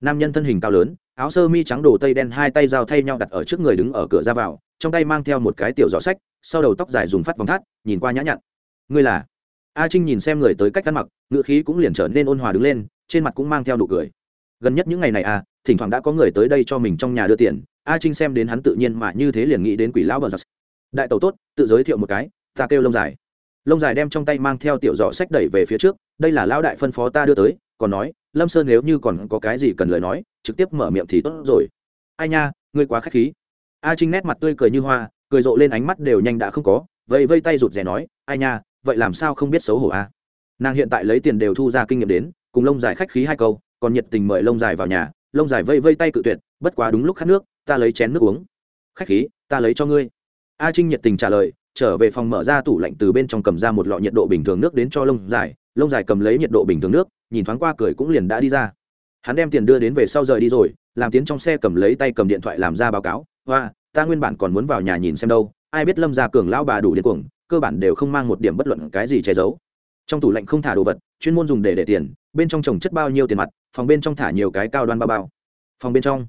Nam nhân thân hình cao lớn áo sơ mi trắng đồ tây đen hai tay dao thay nhau đặt ở trước người đứng ở cửa ra vào, trong tay mang theo một cái tiểu giỏ sách, sau đầu tóc dài dùng phát vòng thắt, nhìn qua nhã nhặn. Ngươi là? A trinh nhìn xem người tới cách ăn mặc ngựa khí cũng liền trở nên ôn hòa đứng lên, trên mặt cũng mang theo nụ cười. Gần nhất những ngày này à thỉnh thoảng đã có người tới đây cho mình trong nhà đưa tiền, a trinh xem đến hắn tự nhiên mà như thế liền nghĩ đến quỷ lão bờ giặc đại tàu tốt, tự giới thiệu một cái, ta kêu lông dài lông dài đem trong tay mang theo tiểu giỏ sách đẩy về phía trước, đây là lão đại phân phó ta đưa tới, còn nói lâm sơn nếu như còn có cái gì cần lời nói, trực tiếp mở miệng thì tốt rồi. Ai nha, ngươi quá k h á c h khí. A trinh nét mặt tươi cười như hoa, cười rộ lên ánh mắt đều nhanh đã không có vậy vây tay rụt rè nói, ai nha, vậy làm sao không biết xấu hổ a nàng hiện tại lấy tiền đều thu ra kinh nghiệm đến, cùng lông dài khách khí hai câu, còn nhiệt tình mời lông dài vào nhà, lông dài vây vây tay cự tuyệt, bất quá đúng lúc khát nước, ta lấy chén nước uống. Khách khí, ta lấy cho ngươi. A trinh nhiệt tình trả lời, trở về phòng mở ra tủ lạnh từ bên trong cầm ra một lọ nhiệt độ bình thường nước đến cho lông dài lông dài cầm lấy nhiệt độ bình thường nước nhìn thoáng qua cười cũng liền đã đi ra. Hắn đem tiền đưa đến về sau rời đi rồi, làm tiến trong xe cầm lấy tay cầm điện thoại làm ra báo cáo. Và ta nguyên bản còn muốn vào nhà nhìn xem đâu, ai biết lâm gia cường lão bà đủ điên cuồng, cơ bản đều không mang một điểm bất luận cái gì che giấu. Trong tủ lạnh không thả đồ vật, chuyên môn dùng để để tiền, bên trong trồng chất bao nhiêu tiền mặt, phòng bên trong thả nhiều cái cao đoan bao bao. Phòng bên trong.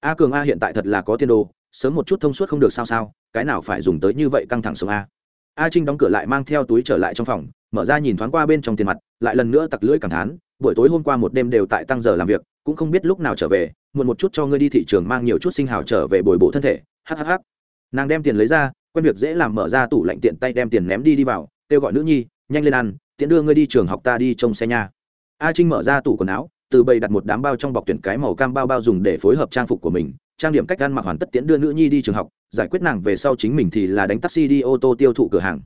A cường a hiện tại thật là có tiền đồ, sớm một chút thông suốt không được sao sao, cái nào phải dùng tới như vậy căng thẳng sống a a trinh đóng cửa lại mang theo túi trở lại trong phòng, mở ra nhìn thoáng qua bên trong tiền mặt, lại lần nữa tặc lưỡi cảm thán, buổi tối hôm qua một đêm đều tại tăng giờ làm việc, cũng không biết lúc nào trở về, muộn một chút cho ngươi đi thị trường mang nhiều chút sinh hào trở về bồi bổ thân thể. Hhh nàng đem tiền lấy ra, quen việc dễ làm mở ra tủ lạnh tiện tay đem tiền ném đi đi vào, kêu gọi nữ nhi, nhanh lên ăn, tiện đưa ngươi đi trường học ta đi trông xe nha. A trinh mở ra tủ quần áo, từ bầy đặt một đám bao trong bọc tuyển cái màu cam bao bao dùng để phối hợp trang phục của mình trang điểm cách ăn mặc hoàn tất tiễn đưa nữ nhi đi trường học, giải quyết nàng về sau chính mình thì là đánh taxi đi ô tô tiêu thụ cửa hàng.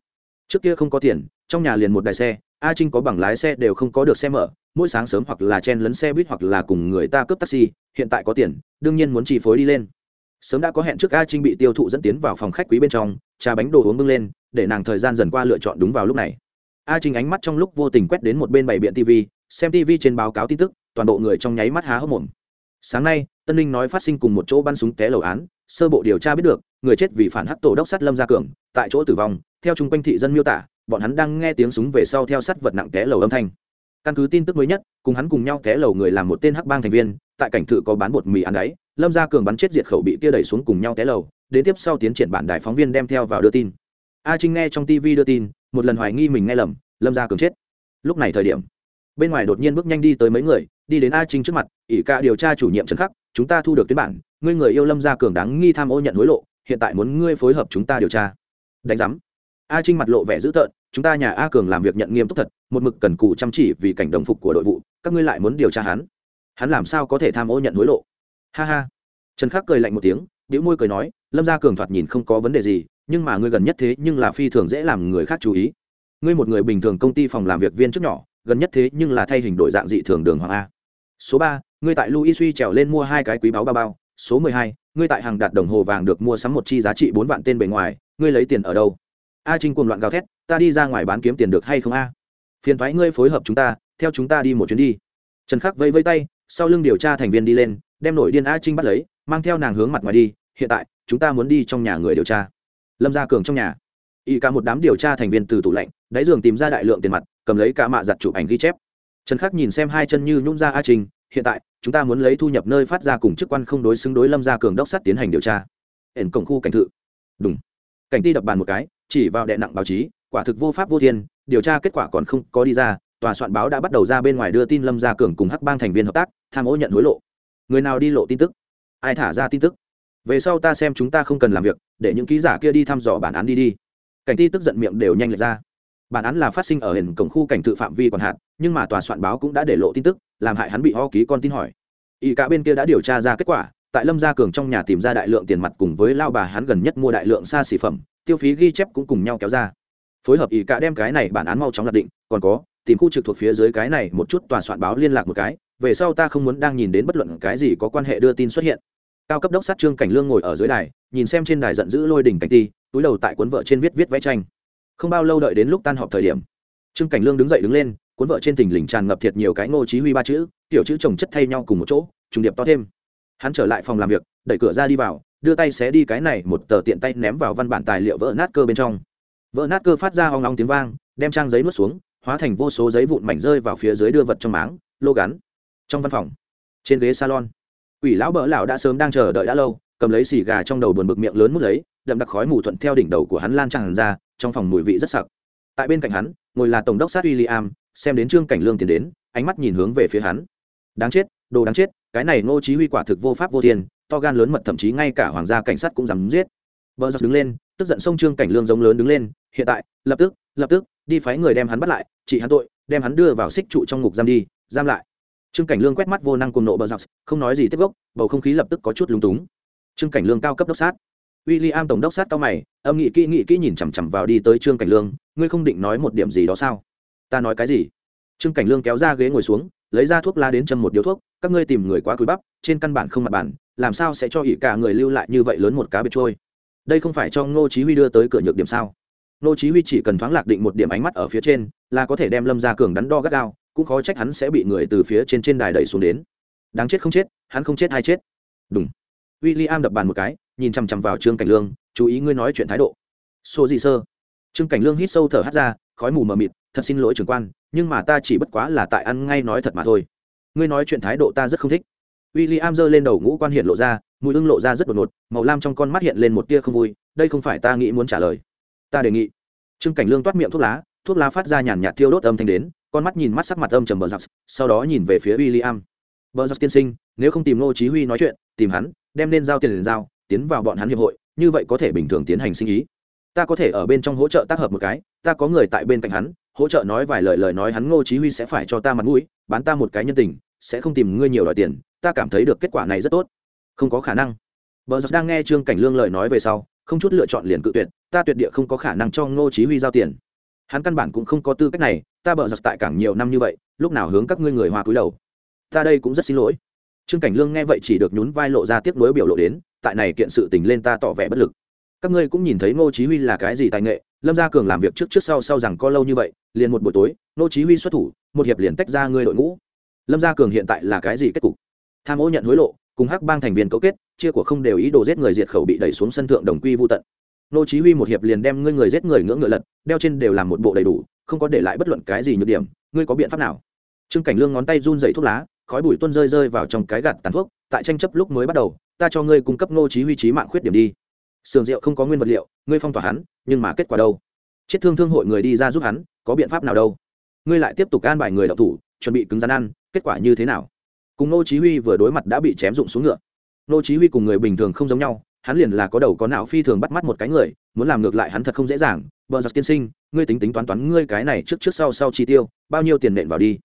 Trước kia không có tiền, trong nhà liền một đài xe, a trinh có bằng lái xe đều không có được xe mở, mỗi sáng sớm hoặc là chen lấn xe buýt hoặc là cùng người ta cướp taxi, hiện tại có tiền, đương nhiên muốn chi phối đi lên. Sớm đã có hẹn trước a trinh bị tiêu thụ dẫn tiến vào phòng khách quý bên trong, trà bánh đồ uống bưng lên, để nàng thời gian dần qua lựa chọn đúng vào lúc này. A trinh ánh mắt trong lúc vô tình quét đến một bên bảy biện tv xem tv trên báo cáo tin tức, toàn bộ người trong nháy mắt há hốc mồm. Sáng nay tân ninh nói phát sinh cùng một chỗ bắn súng té lầu án, sơ bộ điều tra biết được, người chết vì phản hắc tổ đốc sắt lâm gia cường, tại chỗ tử vong, theo chung quanh thị dân miêu tả, bọn hắn đang nghe tiếng súng về sau theo sắt vật nặng té lầu âm thanh. Căn cứ tin tức mới nhất, cùng hắn cùng nhau té lầu người làm một tên hắc bang thành viên, tại cảnh thự có bán bột mì ăn đáy lâm gia cường bắn chết diệt khẩu bị kia đẩy xuống cùng nhau té lầu, đến tiếp sau tiến triển bản đài phóng viên đem theo vào đưa tin. A trinh nghe trong tv đưa tin, một lần hoài nghi mình nghe lầm, lâm gia cường chết. Lúc này thời điểm, bên ngoài đột nhiên bước nhanh đi tới mấy người, đi đến a trinh trước mặt, ỷ ca điều tra chủ nhiệm trần khắc chúng ta thu được tuyến bản, ngươi người yêu lâm gia cường đáng nghi tham ô nhận hối lộ, hiện tại muốn ngươi phối hợp chúng ta điều tra. Đánh giám. A trinh mặt lộ vẻ dữ tợn, chúng ta nhà a cường làm việc nhận nghiêm túc thật, một mực cần cù chăm chỉ vì cảnh đồng phục của đội vụ, các ngươi lại muốn điều tra hắn. Hắn làm sao có thể tham ô nhận hối lộ? Ha ha. Trần khắc cười lạnh một tiếng đĩu môi cười nói, lâm gia cường thoạt nhìn không có vấn đề gì, nhưng mà ngươi gần nhất thế nhưng là phi thường dễ làm người khác chú ý. Ngươi một người bình thường công ty phòng làm việc viên trước nhỏ, gần nhất thế nhưng là thay hình đổi dạng dị thường đường hoàng a. Số ba ngươi tại louis suy trèo lên mua hai cái quý báo ba bao, số mười hai, ngươi tại hàng đạt đồng hồ vàng được mua sắm một chi giá trị bốn vạn tên bề ngoài, ngươi lấy tiền ở đâu? A trinh cuồng loạn gào thét, ta đi ra ngoài bán kiếm tiền được hay không a? Phiền thoái ngươi phối hợp chúng ta, theo chúng ta đi một chuyến đi. Trần khắc vẫy vẫy tay, sau lưng điều tra thành viên đi lên, đem nổi điên a trinh bắt lấy, mang theo nàng hướng mặt ngoài đi, hiện tại, chúng ta muốn đi trong nhà người điều tra. Lâm gia cường trong nhà. Y cả một đám điều tra thành viên từ tủ lạnh, đáy giường tìm ra đại lượng tiền mặt, cầm lấy cả mạ giặt chụp ảnh ghi chép. Trần khắc nhìn xem hai chân như nhung ra a trình hiện tại, chúng ta muốn lấy thu nhập nơi phát ra cùng chức quan không đối xứng đối lâm gia cường đốc sát tiến hành điều tra. Ẩn cổng khu cảnh thự. Đúng cảnh ti đập bàn một cái, chỉ vào đệ nặng báo chí, quả thực vô pháp vô thiên, điều tra kết quả còn không có đi ra, tòa soạn báo đã bắt đầu ra bên ngoài đưa tin lâm gia cường cùng hắc bang thành viên hợp tác, tham ô nhận hối lộ. Người nào đi lộ tin tức? Ai thả ra tin tức? Về sau ta xem chúng ta không cần làm việc, để những ký giả kia đi thăm dò bản án đi đi. Cảnh ti tức giận miệng đều nhanh lệch ra. Bản án là phát sinh ở hình cổng khu cảnh tự phạm vi còn hạn, nhưng mà tòa soạn báo cũng đã để lộ tin tức làm hại hắn bị ho ký con tin hỏi. Y cả bên kia đã điều tra ra kết quả, tại lâm gia cường trong nhà tìm ra đại lượng tiền mặt cùng với lao bà hắn gần nhất mua đại lượng xa xỉ phẩm, tiêu phí ghi chép cũng cùng nhau kéo ra. Phối hợp y cả đem cái này bản án mau chóng lập định, còn có, tìm khu trực thuộc phía dưới cái này một chút tòa soạn báo liên lạc một cái, về sau ta không muốn đang nhìn đến bất luận cái gì có quan hệ đưa tin xuất hiện. Cao cấp đốc sát trương cảnh lương ngồi ở dưới đài, nhìn xem trên đài giận dữ lôi đỉnh cảnh ti, túi đầu tại cuốn vợ trên viết viết vẽ tranh. Không bao lâu đợi đến lúc tan họp thời điểm, trương cảnh lương đứng dậy đứng lên cuốn vợ trên tình lình tràn ngập thiệt nhiều cái ngô chí huy ba chữ tiểu chữ chồng chất thay nhau cùng một chỗ trùng điệp to thêm. Hắn trở lại phòng làm việc đẩy cửa ra đi vào đưa tay xé đi cái này một tờ tiện tay ném vào văn bản tài liệu vỡ nát cơ bên trong. Vỡ nát cơ phát ra hoang long tiếng vang đem trang giấy nuốt xuống hóa thành vô số giấy vụn mảnh rơi vào phía dưới đưa vật trong máng lô gắn. Trong văn phòng trên ghế salon Quỷ lão bỡ lão đã sớm đang chờ đợi đã lâu, cầm lấy xì gà trong đầu buồn bực miệng lớn mút lấy, đậm đặc khói mù thuận theo đỉnh đầu của hắn lan tràn ra, trong phòng mùi vị rất sặc. Tại bên cạnh hắn, ngồi là tổng đốc sát William, xem đến Trương Cảnh Lương tiến đến, ánh mắt nhìn hướng về phía hắn. Đáng chết, đồ đáng chết, cái này Ngô Chí Huy quả thực vô pháp vô thiên, to gan lớn mật thậm chí ngay cả hoàng gia cảnh sát cũng dám giết. Bờ giặc đứng lên, tức giận xông Trương Cảnh Lương giống lớn đứng lên, hiện tại, lập tức, lập tức, đi phái người đem hắn bắt lại, trị hắn tội, đem hắn đưa vào xích trụ trong ngục giam đi, giam lại trương cảnh lương quét mắt vô năng cùng nộ bờ giặc không nói gì tiếp gốc bầu không khí lập tức có chút lúng túng trương cảnh lương cao cấp đốc sát william tổng đốc sát cao mày âm nghị kỹ nghị kỹ nhìn chằm chằm vào đi tới trương cảnh lương ngươi không định nói một điểm gì đó sao ta nói cái gì? Trương cảnh lương kéo ra ghế ngồi xuống, lấy ra thuốc la đến châm một điếu thuốc, các ngươi tìm người quá cúi bắp, trên căn bản không mặt bản làm sao sẽ cho ỷ cả người lưu lại như vậy lớn một cá biệt trôi? Đây không phải cho ngô chí huy đưa tới cửa nhược điểm sao? Ngô chí huy chỉ cần thoáng lạc định một điểm ánh mắt ở phía trên, là có thể đem lâm gia cường đắn đo gắt gao, cũng khó trách hắn sẽ bị người từ phía trên trên đài đẩy xuống đến. Đáng chết không chết, hắn không chết hay chết. Đúng William đập bàn một cái, nhìn chăm chăm vào trương cảnh lương, chú ý ngươi nói chuyện thái độ. Xô gì sơ? Trương cảnh lương hít sâu thở hắt ra, khói mù mờ mịt thật xin lỗi trưởng quan, nhưng mà ta chỉ bất quá là tại ăn ngay nói thật mà thôi. Ngươi nói chuyện thái độ ta rất không thích. W i l l i am giơ lên đầu ngũ quan hiện lộ ra, mùi ưng lộ ra rất đột ngột, màu lam trong con mắt hiện lên một tia không vui, đây không phải ta nghĩ muốn trả lời. Ta đề nghị. Trương cảnh lương toát miệng thuốc lá thuốc lá phát ra nhàn nhạt thiêu đốt âm thanh đến, con mắt nhìn mắt sắc mặt âm trầm bờ giặc, sau đó nhìn về phía w i l l i am bờ giặc tiên sinh, nếu không tìm ngô chí huy nói chuyện, tìm hắn, đem nên giao tiền liền giao, tiến vào bọn hắn hiệp hội, như vậy có thể bình thường tiến hành sinh ý. Ta có thể ở bên trong hỗ trợ tác hợp một cái, ta có người tại bên cạnh hắn hỗ trợ nói vài lời lời nói hắn ngô chí huy sẽ phải cho ta mặt mũi, bán ta một cái nhân tình, sẽ không tìm ngươi nhiều đòi tiền, ta cảm thấy được kết quả này rất tốt. Không có khả năng. Bờ giặc đang nghe trương cảnh lương lời nói về sau, không chút lựa chọn liền cự tuyệt, ta tuyệt địa không có khả năng cho ngô chí huy giao tiền. Hắn căn bản cũng không có tư cách này, ta bợ giặc tại cảng nhiều năm như vậy, lúc nào hướng các ngươi người hoa cúi đầu? Ta đây cũng rất xin lỗi. Trương cảnh lương nghe vậy chỉ được nhún vai lộ ra tiếc nuối biểu lộ đến, tại này kiện sự tình lên ta tỏ vẻ bất lực. Các ngươi cũng nhìn thấy ngô chí huy là cái gì tài nghệ lâm gia cường làm việc trước trước sau sau rằng có lâu như vậy, liền một buổi tối ngô chí huy xuất thủ, một hiệp liền tách ra người đội ngũ. Lâm gia cường hiện tại là cái gì kết cục? Tham ô nhận hối lộ, cùng hắc bang thành viên cấu kết, chia của không đều ý đồ giết người diệt khẩu bị đẩy xuống sân thượng đồng quy vu tận. Nô chí huy một hiệp liền đem ngươi người giết người ngưỡng ngựa lật, đeo trên đều làm một bộ đầy đủ, không có để lại bất luận cái gì nhược điểm, ngươi có biện pháp nào? Trương cảnh lương ngón tay run rẩy thuốc lá, khói bụi tuôn rơi rơi vào trong cái gạt tàn thuốc, tại tranh chấp lúc mới bắt đầu, ta cho ngươi cung cấp nô chí huy trí mạng khuyết điểm đi sườn rượu không có nguyên vật liệu, ngươi phong tỏa hắn, nhưng mà kết quả đâu? Chết thương thương hội người đi ra giúp hắn, có biện pháp nào đâu? Ngươi lại tiếp tục an bài người đọc thủ, chuẩn bị cứng rắn ăn, kết quả như thế nào? Cùng nô chí huy vừa đối mặt đã bị chém dụng xuống ngựa. Nô chí huy cùng người bình thường không giống nhau, hắn liền là có đầu có não phi thường bắt mắt một cái người, muốn làm ngược lại hắn thật không dễ dàng. Bờ giặc tiên sinh, ngươi tính tính toán toán ngươi cái này trước trước sau sau chi tiêu, bao nhiêu tiền nện vào đi?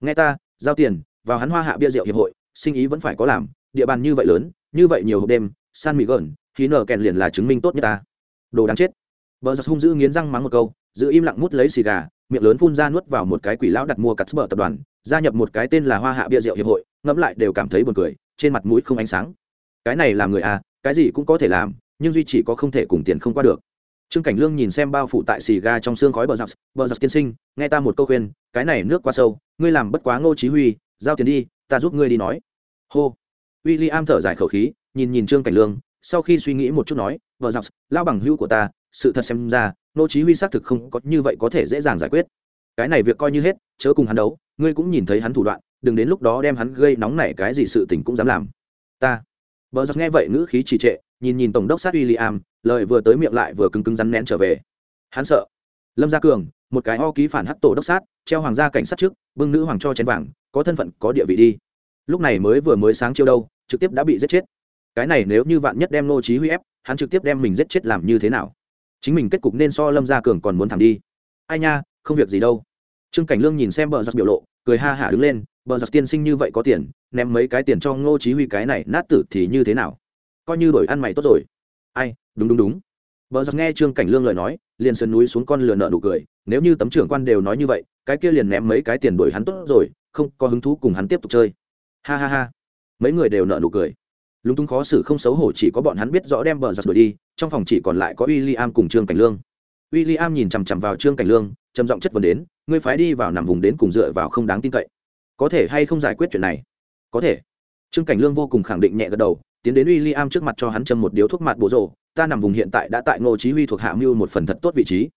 Nghe ta, giao tiền, vào hắn hoa hạ bia rượu hiệp hội, sinh ý vẫn phải có làm, địa bàn như vậy lớn, như vậy nhiều hộp đêm, san mì gần khí nở kèn liền là chứng minh tốt nhất ta. Đồ đáng chết. Vợ giặc hung dữ nghiến răng mắng một câu, giữ im lặng mút lấy xì gà, miệng lớn phun ra nuốt vào một cái quỷ lão đặt mua cắt bờ tập đoàn, gia nhập một cái tên là hoa hạ bia rượu hiệp hội, ngẫm lại đều cảm thấy buồn cười, trên mặt mũi không ánh sáng. Cái này làm người à cái gì cũng có thể làm, nhưng duy chỉ có không thể cùng tiền không qua được. Trương cảnh lương nhìn xem bao phủ tại xì ga trong xương khói bờ giặc bờ giặc tiên sinh, nghe ta một câu khuyên, cái này nước quá sâu, ngươi làm bất quá ngô chí huy, giao tiền đi, ta giúp ngươi đi nói. Hô. W i l l i am thở dài khẩu khí, nhìn nhìn trương cảnh lương sau khi suy nghĩ một chút nói vợ giặc lao bằng hữu của ta sự thật xem ra nô chí huy xác thực không có như vậy có thể dễ dàng giải quyết. Cái này việc coi như hết chớ cùng hắn đấu ngươi cũng nhìn thấy hắn thủ đoạn đừng đến lúc đó đem hắn gây nóng nảy cái gì sự tình cũng dám làm. Ta. Vợ giặc nghe vậy ngữ khí trì trệ nhìn nhìn tổng đốc sát William, lời vừa tới miệng lại vừa cứng cứng rắn nén trở về. Hắn sợ. Lâm gia cường một cái o ký phản hắc tổ đốc sát treo hoàng gia cảnh sát trước bưng nữ hoàng cho chén vàng có thân phận có địa vị đi. Lúc này mới vừa mới sáng chiêu đâu trực tiếp đã bị giết chết cái này nếu như vạn nhất đem nô chí huy ép, hắn trực tiếp đem mình giết chết làm như thế nào? Chính mình kết cục nên so lâm gia cường còn muốn thảm đi. Ai nha, không việc gì đâu. Trương cảnh lương nhìn xem bờ giặc biểu lộ, cười ha hả đứng lên, bờ giặc tiên sinh như vậy có tiền, ném mấy cái tiền cho ngô chí huy cái này nát tử thì như thế nào? Coi như đổi ăn mày tốt rồi. Ai, đúng đúng đúng. Bờ giặc nghe trương cảnh lương lời nói, liền sơn núi xuống con lừa nợ nụ cười, nếu như tấm trưởng quan đều nói như vậy, cái kia liền ném mấy cái tiền đuổi hắn tốt rồi, không có hứng thú cùng hắn tiếp tục chơi. Ha ha ha. Mấy người đều nợ nụ cười lúng túng khó xử không xấu hổ chỉ có bọn hắn biết rõ đem bờ giặt đuổi đi, trong phòng chỉ còn lại có w i l l i am cùng trương cảnh lương. W i l l i am nhìn chằm chằm vào trương cảnh lương, trầm giọng chất vấn đến, ngươi phái đi vào nằm vùng đến cùng dựa vào không đáng tin cậy. Có thể hay không giải quyết chuyện này? Có thể. Trương cảnh lương vô cùng khẳng định nhẹ gật đầu, tiến đến w i l l i am trước mặt cho hắn châm một điếu thuốc mặt bố rộ ta nằm vùng hiện tại đã tại ngô chí huy thuộc hạ mưu một phần thật tốt vị trí.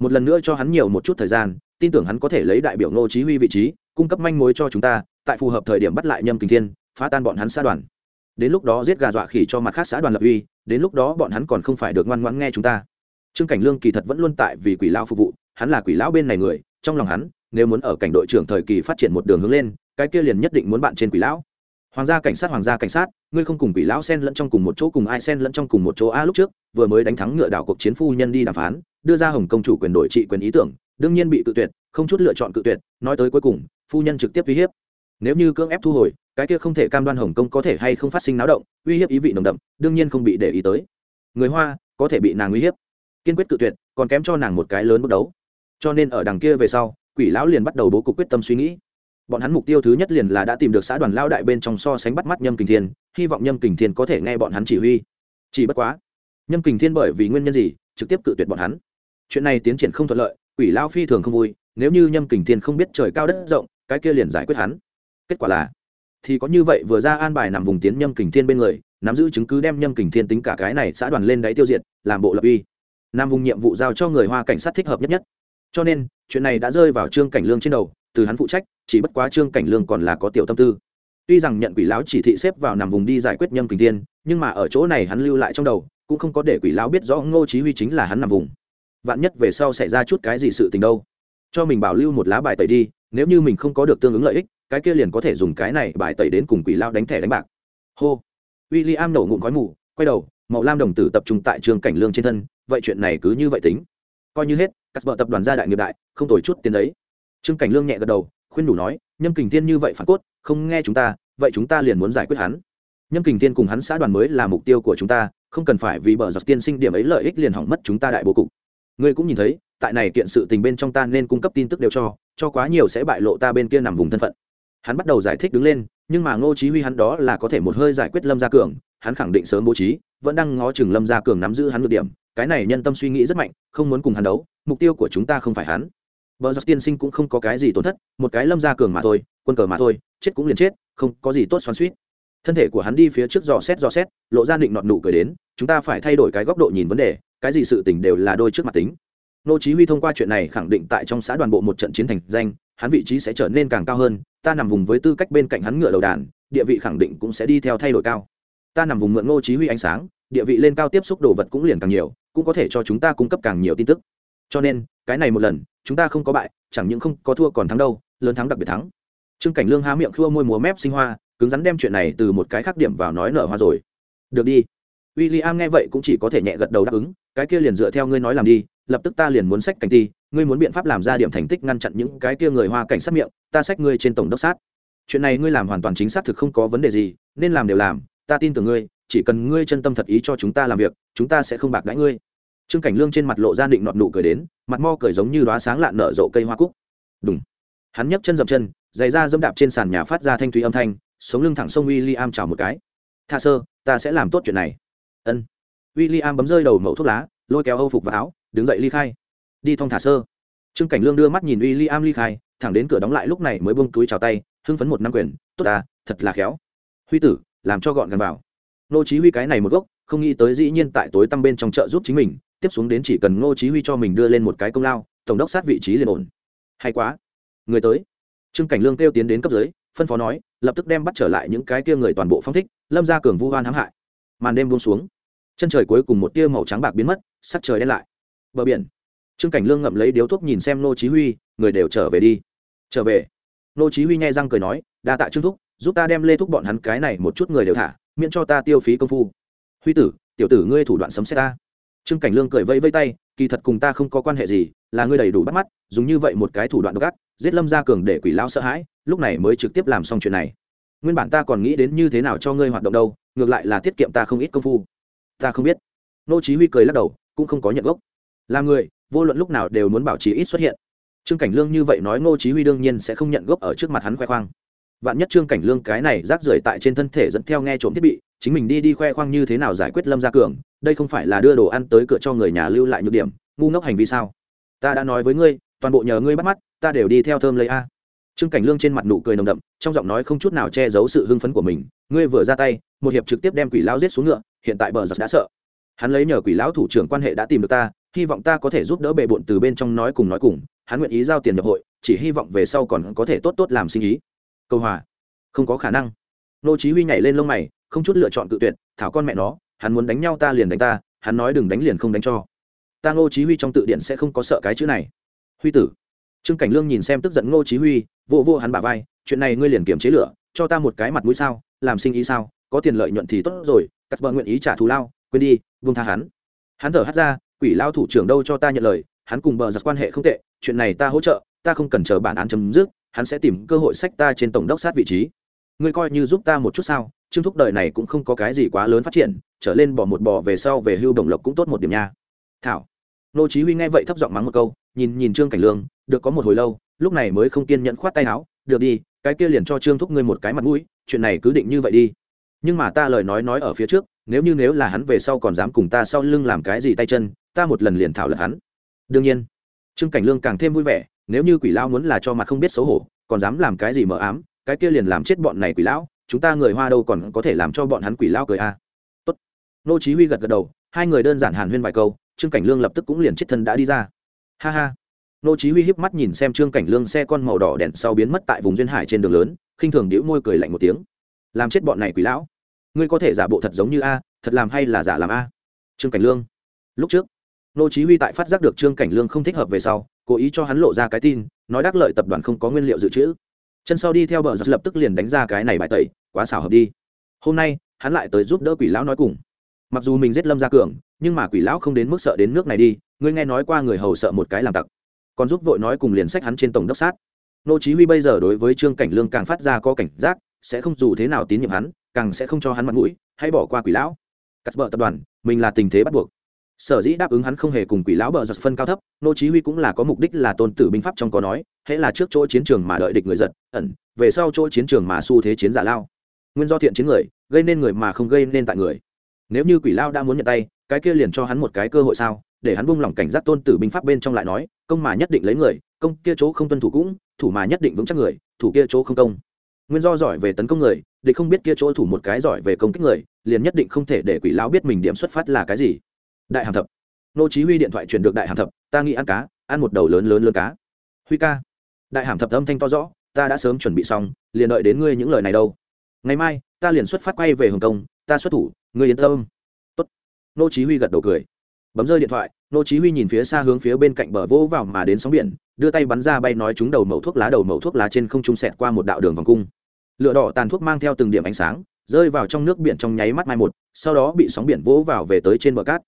Một lần nữa cho hắn nhiều một chút thời gian, tin tưởng hắn có thể lấy đại biểu ngô chí huy vị trí, cung cấp manh mối cho chúng ta, tại phù hợp thời điểm bắt lại nhâm kình thiên, phá tan bọn hắn xa đoàn đến lúc đó giết gà dọa khỉ cho mặt khác xã đoàn lập uy, đến lúc đó bọn hắn còn không phải được ngoan ngoãn nghe chúng ta. Trương cảnh lương kỳ thật vẫn luôn tại vì quỷ lão phục vụ, hắn là quỷ lão bên này người, trong lòng hắn, nếu muốn ở cảnh đội trưởng thời kỳ phát triển một đường hướng lên, cái kia liền nhất định muốn bạn trên quỷ lão. Hoàng gia cảnh sát, hoàng gia cảnh sát, ngươi không cùng quỷ lão sen lẫn trong cùng một chỗ cùng ai sen lẫn trong cùng một chỗ a lúc trước, vừa mới đánh thắng ngựa đảo cuộc chiến phu nhân đi đàm phán, đưa ra hồng công chủ quyền đổi trị quyền ý tưởng, đương nhiên bị cự tuyệt, không chút lựa chọn cự tuyệt, nói tới cuối cùng, phu nhân trực tiếp uy hiếp nếu như cưỡng ép thu hồi, cái kia không thể cam đoan hồng kông có thể hay không phát sinh náo động, uy hiếp ý vị nồng đậm, đương nhiên không bị để ý tới. Người hoa, có thể bị nàng uy hiếp. Kiên quyết cự tuyệt, còn kém cho nàng một cái lớn bước đấu. Cho nên ở đằng kia về sau, quỷ lão liền bắt đầu bố cục quyết tâm suy nghĩ. Bọn hắn mục tiêu thứ nhất liền là đã tìm được xã đoàn lao đại bên trong so sánh bắt mắt nhâm kình thiên, hy vọng nhâm kình thiên có thể nghe bọn hắn chỉ huy. Chỉ bất quá, nhâm kình thiên bởi vì nguyên nhân gì, trực tiếp cự tuyệt bọn hắn. Chuyện này tiến triển không thuận lợi, quỷ lao phi thường không vui, nếu như nhâm kình thiên không biết trời cao đất rộng, cái kia liền giải quyết hắn kết quả là, thì có như vậy vừa ra an bài nằm vùng tiến nhâm kình thiên bên người, nắm giữ chứng cứ đem nhâm kình thiên tính cả cái này xã đoàn lên đáy tiêu diệt, làm bộ lập uy. Nam vùng nhiệm vụ giao cho người hoa cảnh sát thích hợp nhất nhất. Cho nên, chuyện này đã rơi vào trương cảnh lương trên đầu, từ hắn phụ trách, chỉ bất quá trương cảnh lương còn là có tiểu tâm tư. Tuy rằng nhận quỷ lão chỉ thị xếp vào nằm vùng đi giải quyết nhâm kình thiên, nhưng mà ở chỗ này hắn lưu lại trong đầu, cũng không có để quỷ lão biết rõ ngô chí huy chính là hắn nằm vùng. Vạn nhất về sau xảy ra chút cái gì sự tình đâu. Cho mình bảo lưu một lá bài tẩy đi, nếu như mình không có được tương ứng lợi ích cái kia liền có thể dùng cái này bài tẩy đến cùng quỷ lao đánh thẻ đánh bạc. Hô. W i l l i am nổ ngụm khói mù, quay đầu, màu lam đồng tử tập trung tại trường cảnh lương trên thân, vậy chuyện này cứ như vậy tính. Coi như hết cắt vợ tập đoàn gia đại nghiệp đại, không tồi chút tiền đấy. Trương cảnh lương nhẹ gật đầu, khuyên đủ nói, nhâm kình thiên như vậy phản cốt, không nghe chúng ta, vậy chúng ta liền muốn giải quyết hắn. Nhâm kình thiên cùng hắn xã đoàn mới là mục tiêu của chúng ta, không cần phải vì bờ giặc tiên sinh điểm ấy lợi ích liền hỏng mất chúng ta đại bố cục. Ngươi cũng nhìn thấy, tại này kiện sự tình bên trong ta nên cung cấp tin tức đều cho cho quá nhiều sẽ bại lộ ta bên kia nằm vùng thân phận hắn bắt đầu giải thích đứng lên nhưng mà ngô chí huy hắn đó là có thể một hơi giải quyết lâm gia cường hắn khẳng định sớm bố trí vẫn đang ngó chừng lâm gia cường nắm giữ hắn được điểm cái này nhân tâm suy nghĩ rất mạnh không muốn cùng hắn đấu mục tiêu của chúng ta không phải hắn Bờ giặc tiên sinh cũng không có cái gì tổn thất, một cái lâm gia cường mà thôi, quân cờ mà thôi, chết cũng liền chết, không có gì tốt xoắn xuýt. Thân thể của hắn đi phía trước dò xét dò xét, lộ ra định nọt nụ cười đến, chúng ta phải thay đổi cái góc độ nhìn vấn đề, cái gì sự tình đều là đôi trước mặt tính. Nô Chí Huy thông qua chuyện này khẳng định tại trong xã đoàn bộ một trận chiến thành danh, hắn vị trí sẽ trở nên càng cao hơn, ta nằm vùng với tư cách bên cạnh hắn ngựa đầu đàn, địa vị khẳng định cũng sẽ đi theo thay đổi cao. Ta nằm vùng mượn ngô Chí Huy ánh sáng, địa vị lên cao tiếp xúc đồ vật cũng liền càng nhiều, cũng có thể cho chúng ta cung cấp càng nhiều tin tức. Cho nên, cái này một lần, chúng ta không có bại, chẳng những không có thua còn thắng đâu, lớn thắng đặc biệt thắng. Trương Cảnh Lương há miệng khua môi múa mép sinh hoa, cứng rắn đem chuyện này từ một cái khác điểm vào nói nở hoa rồi. Được đi. William nghe vậy cũng chỉ có thể nhẹ gật đầu đáp ứng, cái kia liền dựa theo ngươi nói làm đi, lập tức ta liền muốn sách cảnh ti ngươi muốn biện pháp làm ra điểm thành tích ngăn chặn những cái kia người hoa cảnh sát miệng, ta xách ngươi trên tổng đốc sát. Chuyện này ngươi làm hoàn toàn chính xác thực không có vấn đề gì, nên làm đều làm, ta tin tưởng ngươi, chỉ cần ngươi chân tâm thật ý cho chúng ta làm việc, chúng ta sẽ không bạc đãi ngươi. Trương cảnh lương trên mặt lộ ra định nọt nụ cười đến, mặt mo cười giống như đoá sáng lạn nở rộ cây hoa cúc. Đúng hắn nhấc chân dậm chân, giày ra dẫm đạp trên sàn nhà phát ra thanh thúy âm thanh, sống lưng thẳng sông w i l l i am chào một cái. Tha sơ, ta sẽ làm tốt chuyện này. Ân. W i l l i am bấm rơi đầu mẫu thuốc lá, lôi kéo âu phục vào áo, đứng dậy ly khai đi thong thả sơ. Trương cảnh lương đưa mắt nhìn uy li am ly khai, thẳng đến cửa đóng lại lúc này mới bông túi chào tay, hưng phấn một năm quyền, tốt ta, thật là khéo. Huy tử, làm cho gọn gần vào. Nô chí huy cái này một gốc, không nghĩ tới dĩ nhiên tại tối tăm bên trong chợ giúp chính mình, tiếp xuống đến chỉ cần ngô chí huy cho mình đưa lên một cái công lao, tổng đốc sát vị trí liền ổn. Hay quá. Người tới. Trương cảnh lương kêu tiến đến cấp dưới, phân phó nói, lập tức đem bắt trở lại những cái kia người toàn bộ phong thích, lâm ra cường vu hoan hãm hại. Màn đêm buông xuống. Chân trời cuối cùng một tia màu trắng bạc biến mất, sắc trời đen lại. Bờ biển trương cảnh lương ngậm lấy điếu thuốc nhìn xem nô chí huy, người đều trở về đi. Trở về. Nô chí huy nhai răng cười nói, đa tạ trương thúc, giúp ta đem lê thúc bọn hắn cái này một chút người đều thả, miễn cho ta tiêu phí công phu. Huy tử, tiểu tử ngươi thủ đoạn sấm xét ta. Trương cảnh lương cười vây vây tay, kỳ thật cùng ta không có quan hệ gì, là ngươi đầy đủ bắt mắt, dùng như vậy một cái thủ đoạn độc ác, giết lâm gia cường để quỷ lão sợ hãi, lúc này mới trực tiếp làm xong chuyện này. Nguyên bản ta còn nghĩ đến như thế nào cho ngươi hoạt động đâu, ngược lại là tiết kiệm ta không ít công phu. Ta không biết. Nô chí huy cười lắc đầu, cũng không có nhận gốc. Làm người vô luận lúc nào đều muốn bảo trì ít xuất hiện. Trương cảnh lương như vậy nói Ngô chí huy đương nhiên sẽ không nhận gốc ở trước mặt hắn khoe khoang. Vạn nhất trương cảnh lương cái này rác rưởi tại trên thân thể dẫn theo nghe trộm thiết bị, chính mình đi đi khoe khoang như thế nào giải quyết lâm gia cường, đây không phải là đưa đồ ăn tới cửa cho người nhà lưu lại nhược điểm, ngu ngốc hành vi sao? Ta đã nói với ngươi, toàn bộ nhờ ngươi bắt mắt, ta đều đi theo thơm lấy a. Trương cảnh lương trên mặt nụ cười nồng đậm, trong giọng nói không chút nào che giấu sự hưng phấn của mình, ngươi vừa ra tay, một hiệp trực tiếp đem quỷ lão giết xuống ngựa, hiện tại bờ giặc đã sợ. Hắn lấy nhờ quỷ lão thủ trưởng quan hệ đã tìm được ta hy vọng ta có thể giúp đỡ bệ bộn từ bên trong nói cùng nói cùng, hắn nguyện ý giao tiền nhập hội, chỉ hy vọng về sau còn có thể tốt tốt làm sinh ý. Câu hòa. Không có khả năng. Nô chí huy nhảy lên lông mày, không chút lựa chọn tự tuyệt, thảo con mẹ nó, hắn muốn đánh nhau ta liền đánh ta, hắn nói đừng đánh liền không đánh cho. Ta ngô chí huy trong tự điển sẽ không có sợ cái chữ này. Huy tử. Trương cảnh lương nhìn xem tức giận ngô chí huy, vỗ vỗ hắn bả vai, chuyện này ngươi liền kiểm chế lửa, cho ta một cái mặt mũi sao, làm sinh ý sao, có tiền lợi nhuận thì tốt rồi, cắt bờ nguyện ý trả thù lao, quên đi, buông tha hắn. Hắn thở hắt ra quỷ lao thủ trưởng đâu cho ta nhận lời, hắn cùng bờ giặc quan hệ không tệ, chuyện này ta hỗ trợ, ta không cần chờ bản án chấm dứt, hắn sẽ tìm cơ hội sách ta trên tổng đốc sát vị trí. Ngươi coi như giúp ta một chút sao, trương thúc đời này cũng không có cái gì quá lớn phát triển, trở lên bỏ một bò về sau về hưu đồng lộc cũng tốt một điểm nha. Thảo. Nô chí huy nghe vậy thấp giọng mắng một câu, nhìn nhìn trương cảnh lương, được có một hồi lâu, lúc này mới không kiên nhẫn khoát tay áo, được đi, cái kia liền cho trương thúc ngươi một cái mặt mũi, chuyện này cứ định như vậy đi. Nhưng mà ta lời nói nói ở phía trước, nếu như, nếu là hắn về sau còn dám cùng ta sau lưng làm cái gì tay chân ta một lần liền thảo luận hắn. Đương nhiên, trương cảnh lương càng thêm vui vẻ, nếu như quỷ lão muốn là cho mặt không biết xấu hổ, còn dám làm cái gì mờ ám, cái kia liền làm chết bọn này quỷ lão, chúng ta người hoa đâu còn có thể làm cho bọn hắn quỷ lão cười a. À. tốt. Nô chí huy gật gật đầu, hai người đơn giản hàn huyên vài câu, trương cảnh lương lập tức cũng liền chết thân đã đi ra. Ha ha. Nô chí huy híp mắt nhìn xem trương cảnh lương xe con màu đỏ đèn sau biến mất tại vùng duyên hải trên đường lớn, khinh thường đĩu môi cười lạnh một tiếng. Làm chết bọn này quỷ lão. Ngươi có thể giả bộ thật giống như a, thật làm hay là giả làm a? Trương cảnh lương. Lúc trước nô chí huy tại phát giác được trương cảnh lương không thích hợp về sau, cố ý cho hắn lộ ra cái tin, nói đắc lợi tập đoàn không có nguyên liệu dự trữ. Chân sau đi theo bờ giật lập tức liền đánh ra cái này bài tẩy, quá xảo hợp đi. Hôm nay, hắn lại tới giúp đỡ quỷ lão nói cùng. Mặc dù mình giết lâm gia cường, nhưng mà quỷ lão không đến mức sợ đến nước này đi, ngươi nghe nói qua người hầu sợ một cái làm tặc. Còn giúp vội nói cùng liền sách hắn trên tổng đốc sát. Nô chí huy bây giờ đối với trương cảnh lương càng phát ra có cảnh giác, sẽ không dù thế nào tín nhiệm hắn, càng sẽ không cho hắn mặt mũi hay bỏ qua quỷ lão. Cắt bờ tập đoàn, mình là tình thế bắt buộc sở dĩ đáp ứng hắn không hề cùng quỷ lão bờ giật phân cao thấp, nô chí huy cũng là có mục đích là tôn tử binh pháp trong có nói, hễ là trước chỗ chiến trường mà đợi địch người giật, ẩn, về sau chỗ chiến trường mà xu thế chiến giả lao. Nguyên do thiện chiến người, gây nên người mà không gây nên tại người. Nếu như quỷ lao đã muốn nhận tay, cái kia liền cho hắn một cái cơ hội sao? Để hắn buông lỏng cảnh giác tôn tử binh pháp bên trong lại nói, công mà nhất định lấy người, công kia chỗ không tuân thủ cũng, thủ mà nhất định vững chắc người, thủ kia chỗ không công. Nguyên do giỏi về tấn công người, địch không biết kia chỗ thủ một cái giỏi về công kích người, liền nhất định không thể để quỷ lao biết mình điểm xuất phát là cái gì đại hàm thập. Nô chí huy điện thoại chuyển được đại hàm thập, ta nghĩ ăn cá, ăn một đầu lớn lớn lớn cá. Huy ca. Đại hàm thập âm thanh to rõ, ta đã sớm chuẩn bị xong, liền đợi đến ngươi những lời này đâu. Ngày mai, ta liền xuất phát quay về hồng kông, ta xuất thủ, ngươi yên tâm. Tốt. Nô chí huy gật đầu cười. Bấm rơi điện thoại, nô chí huy nhìn phía xa hướng phía bên cạnh bờ vỗ vào mà đến sóng biển, đưa tay bắn ra bay nói chúng đầu mẩu thuốc lá đầu mẩu thuốc lá trên không trung sệt qua một đạo đường vòng cung. Lửa đỏ tàn thuốc mang theo từng điểm ánh sáng, rơi vào trong nước biển trong nháy mắt mai một, sau đó bị sóng biển vỗ vào về tới trên bờ cát.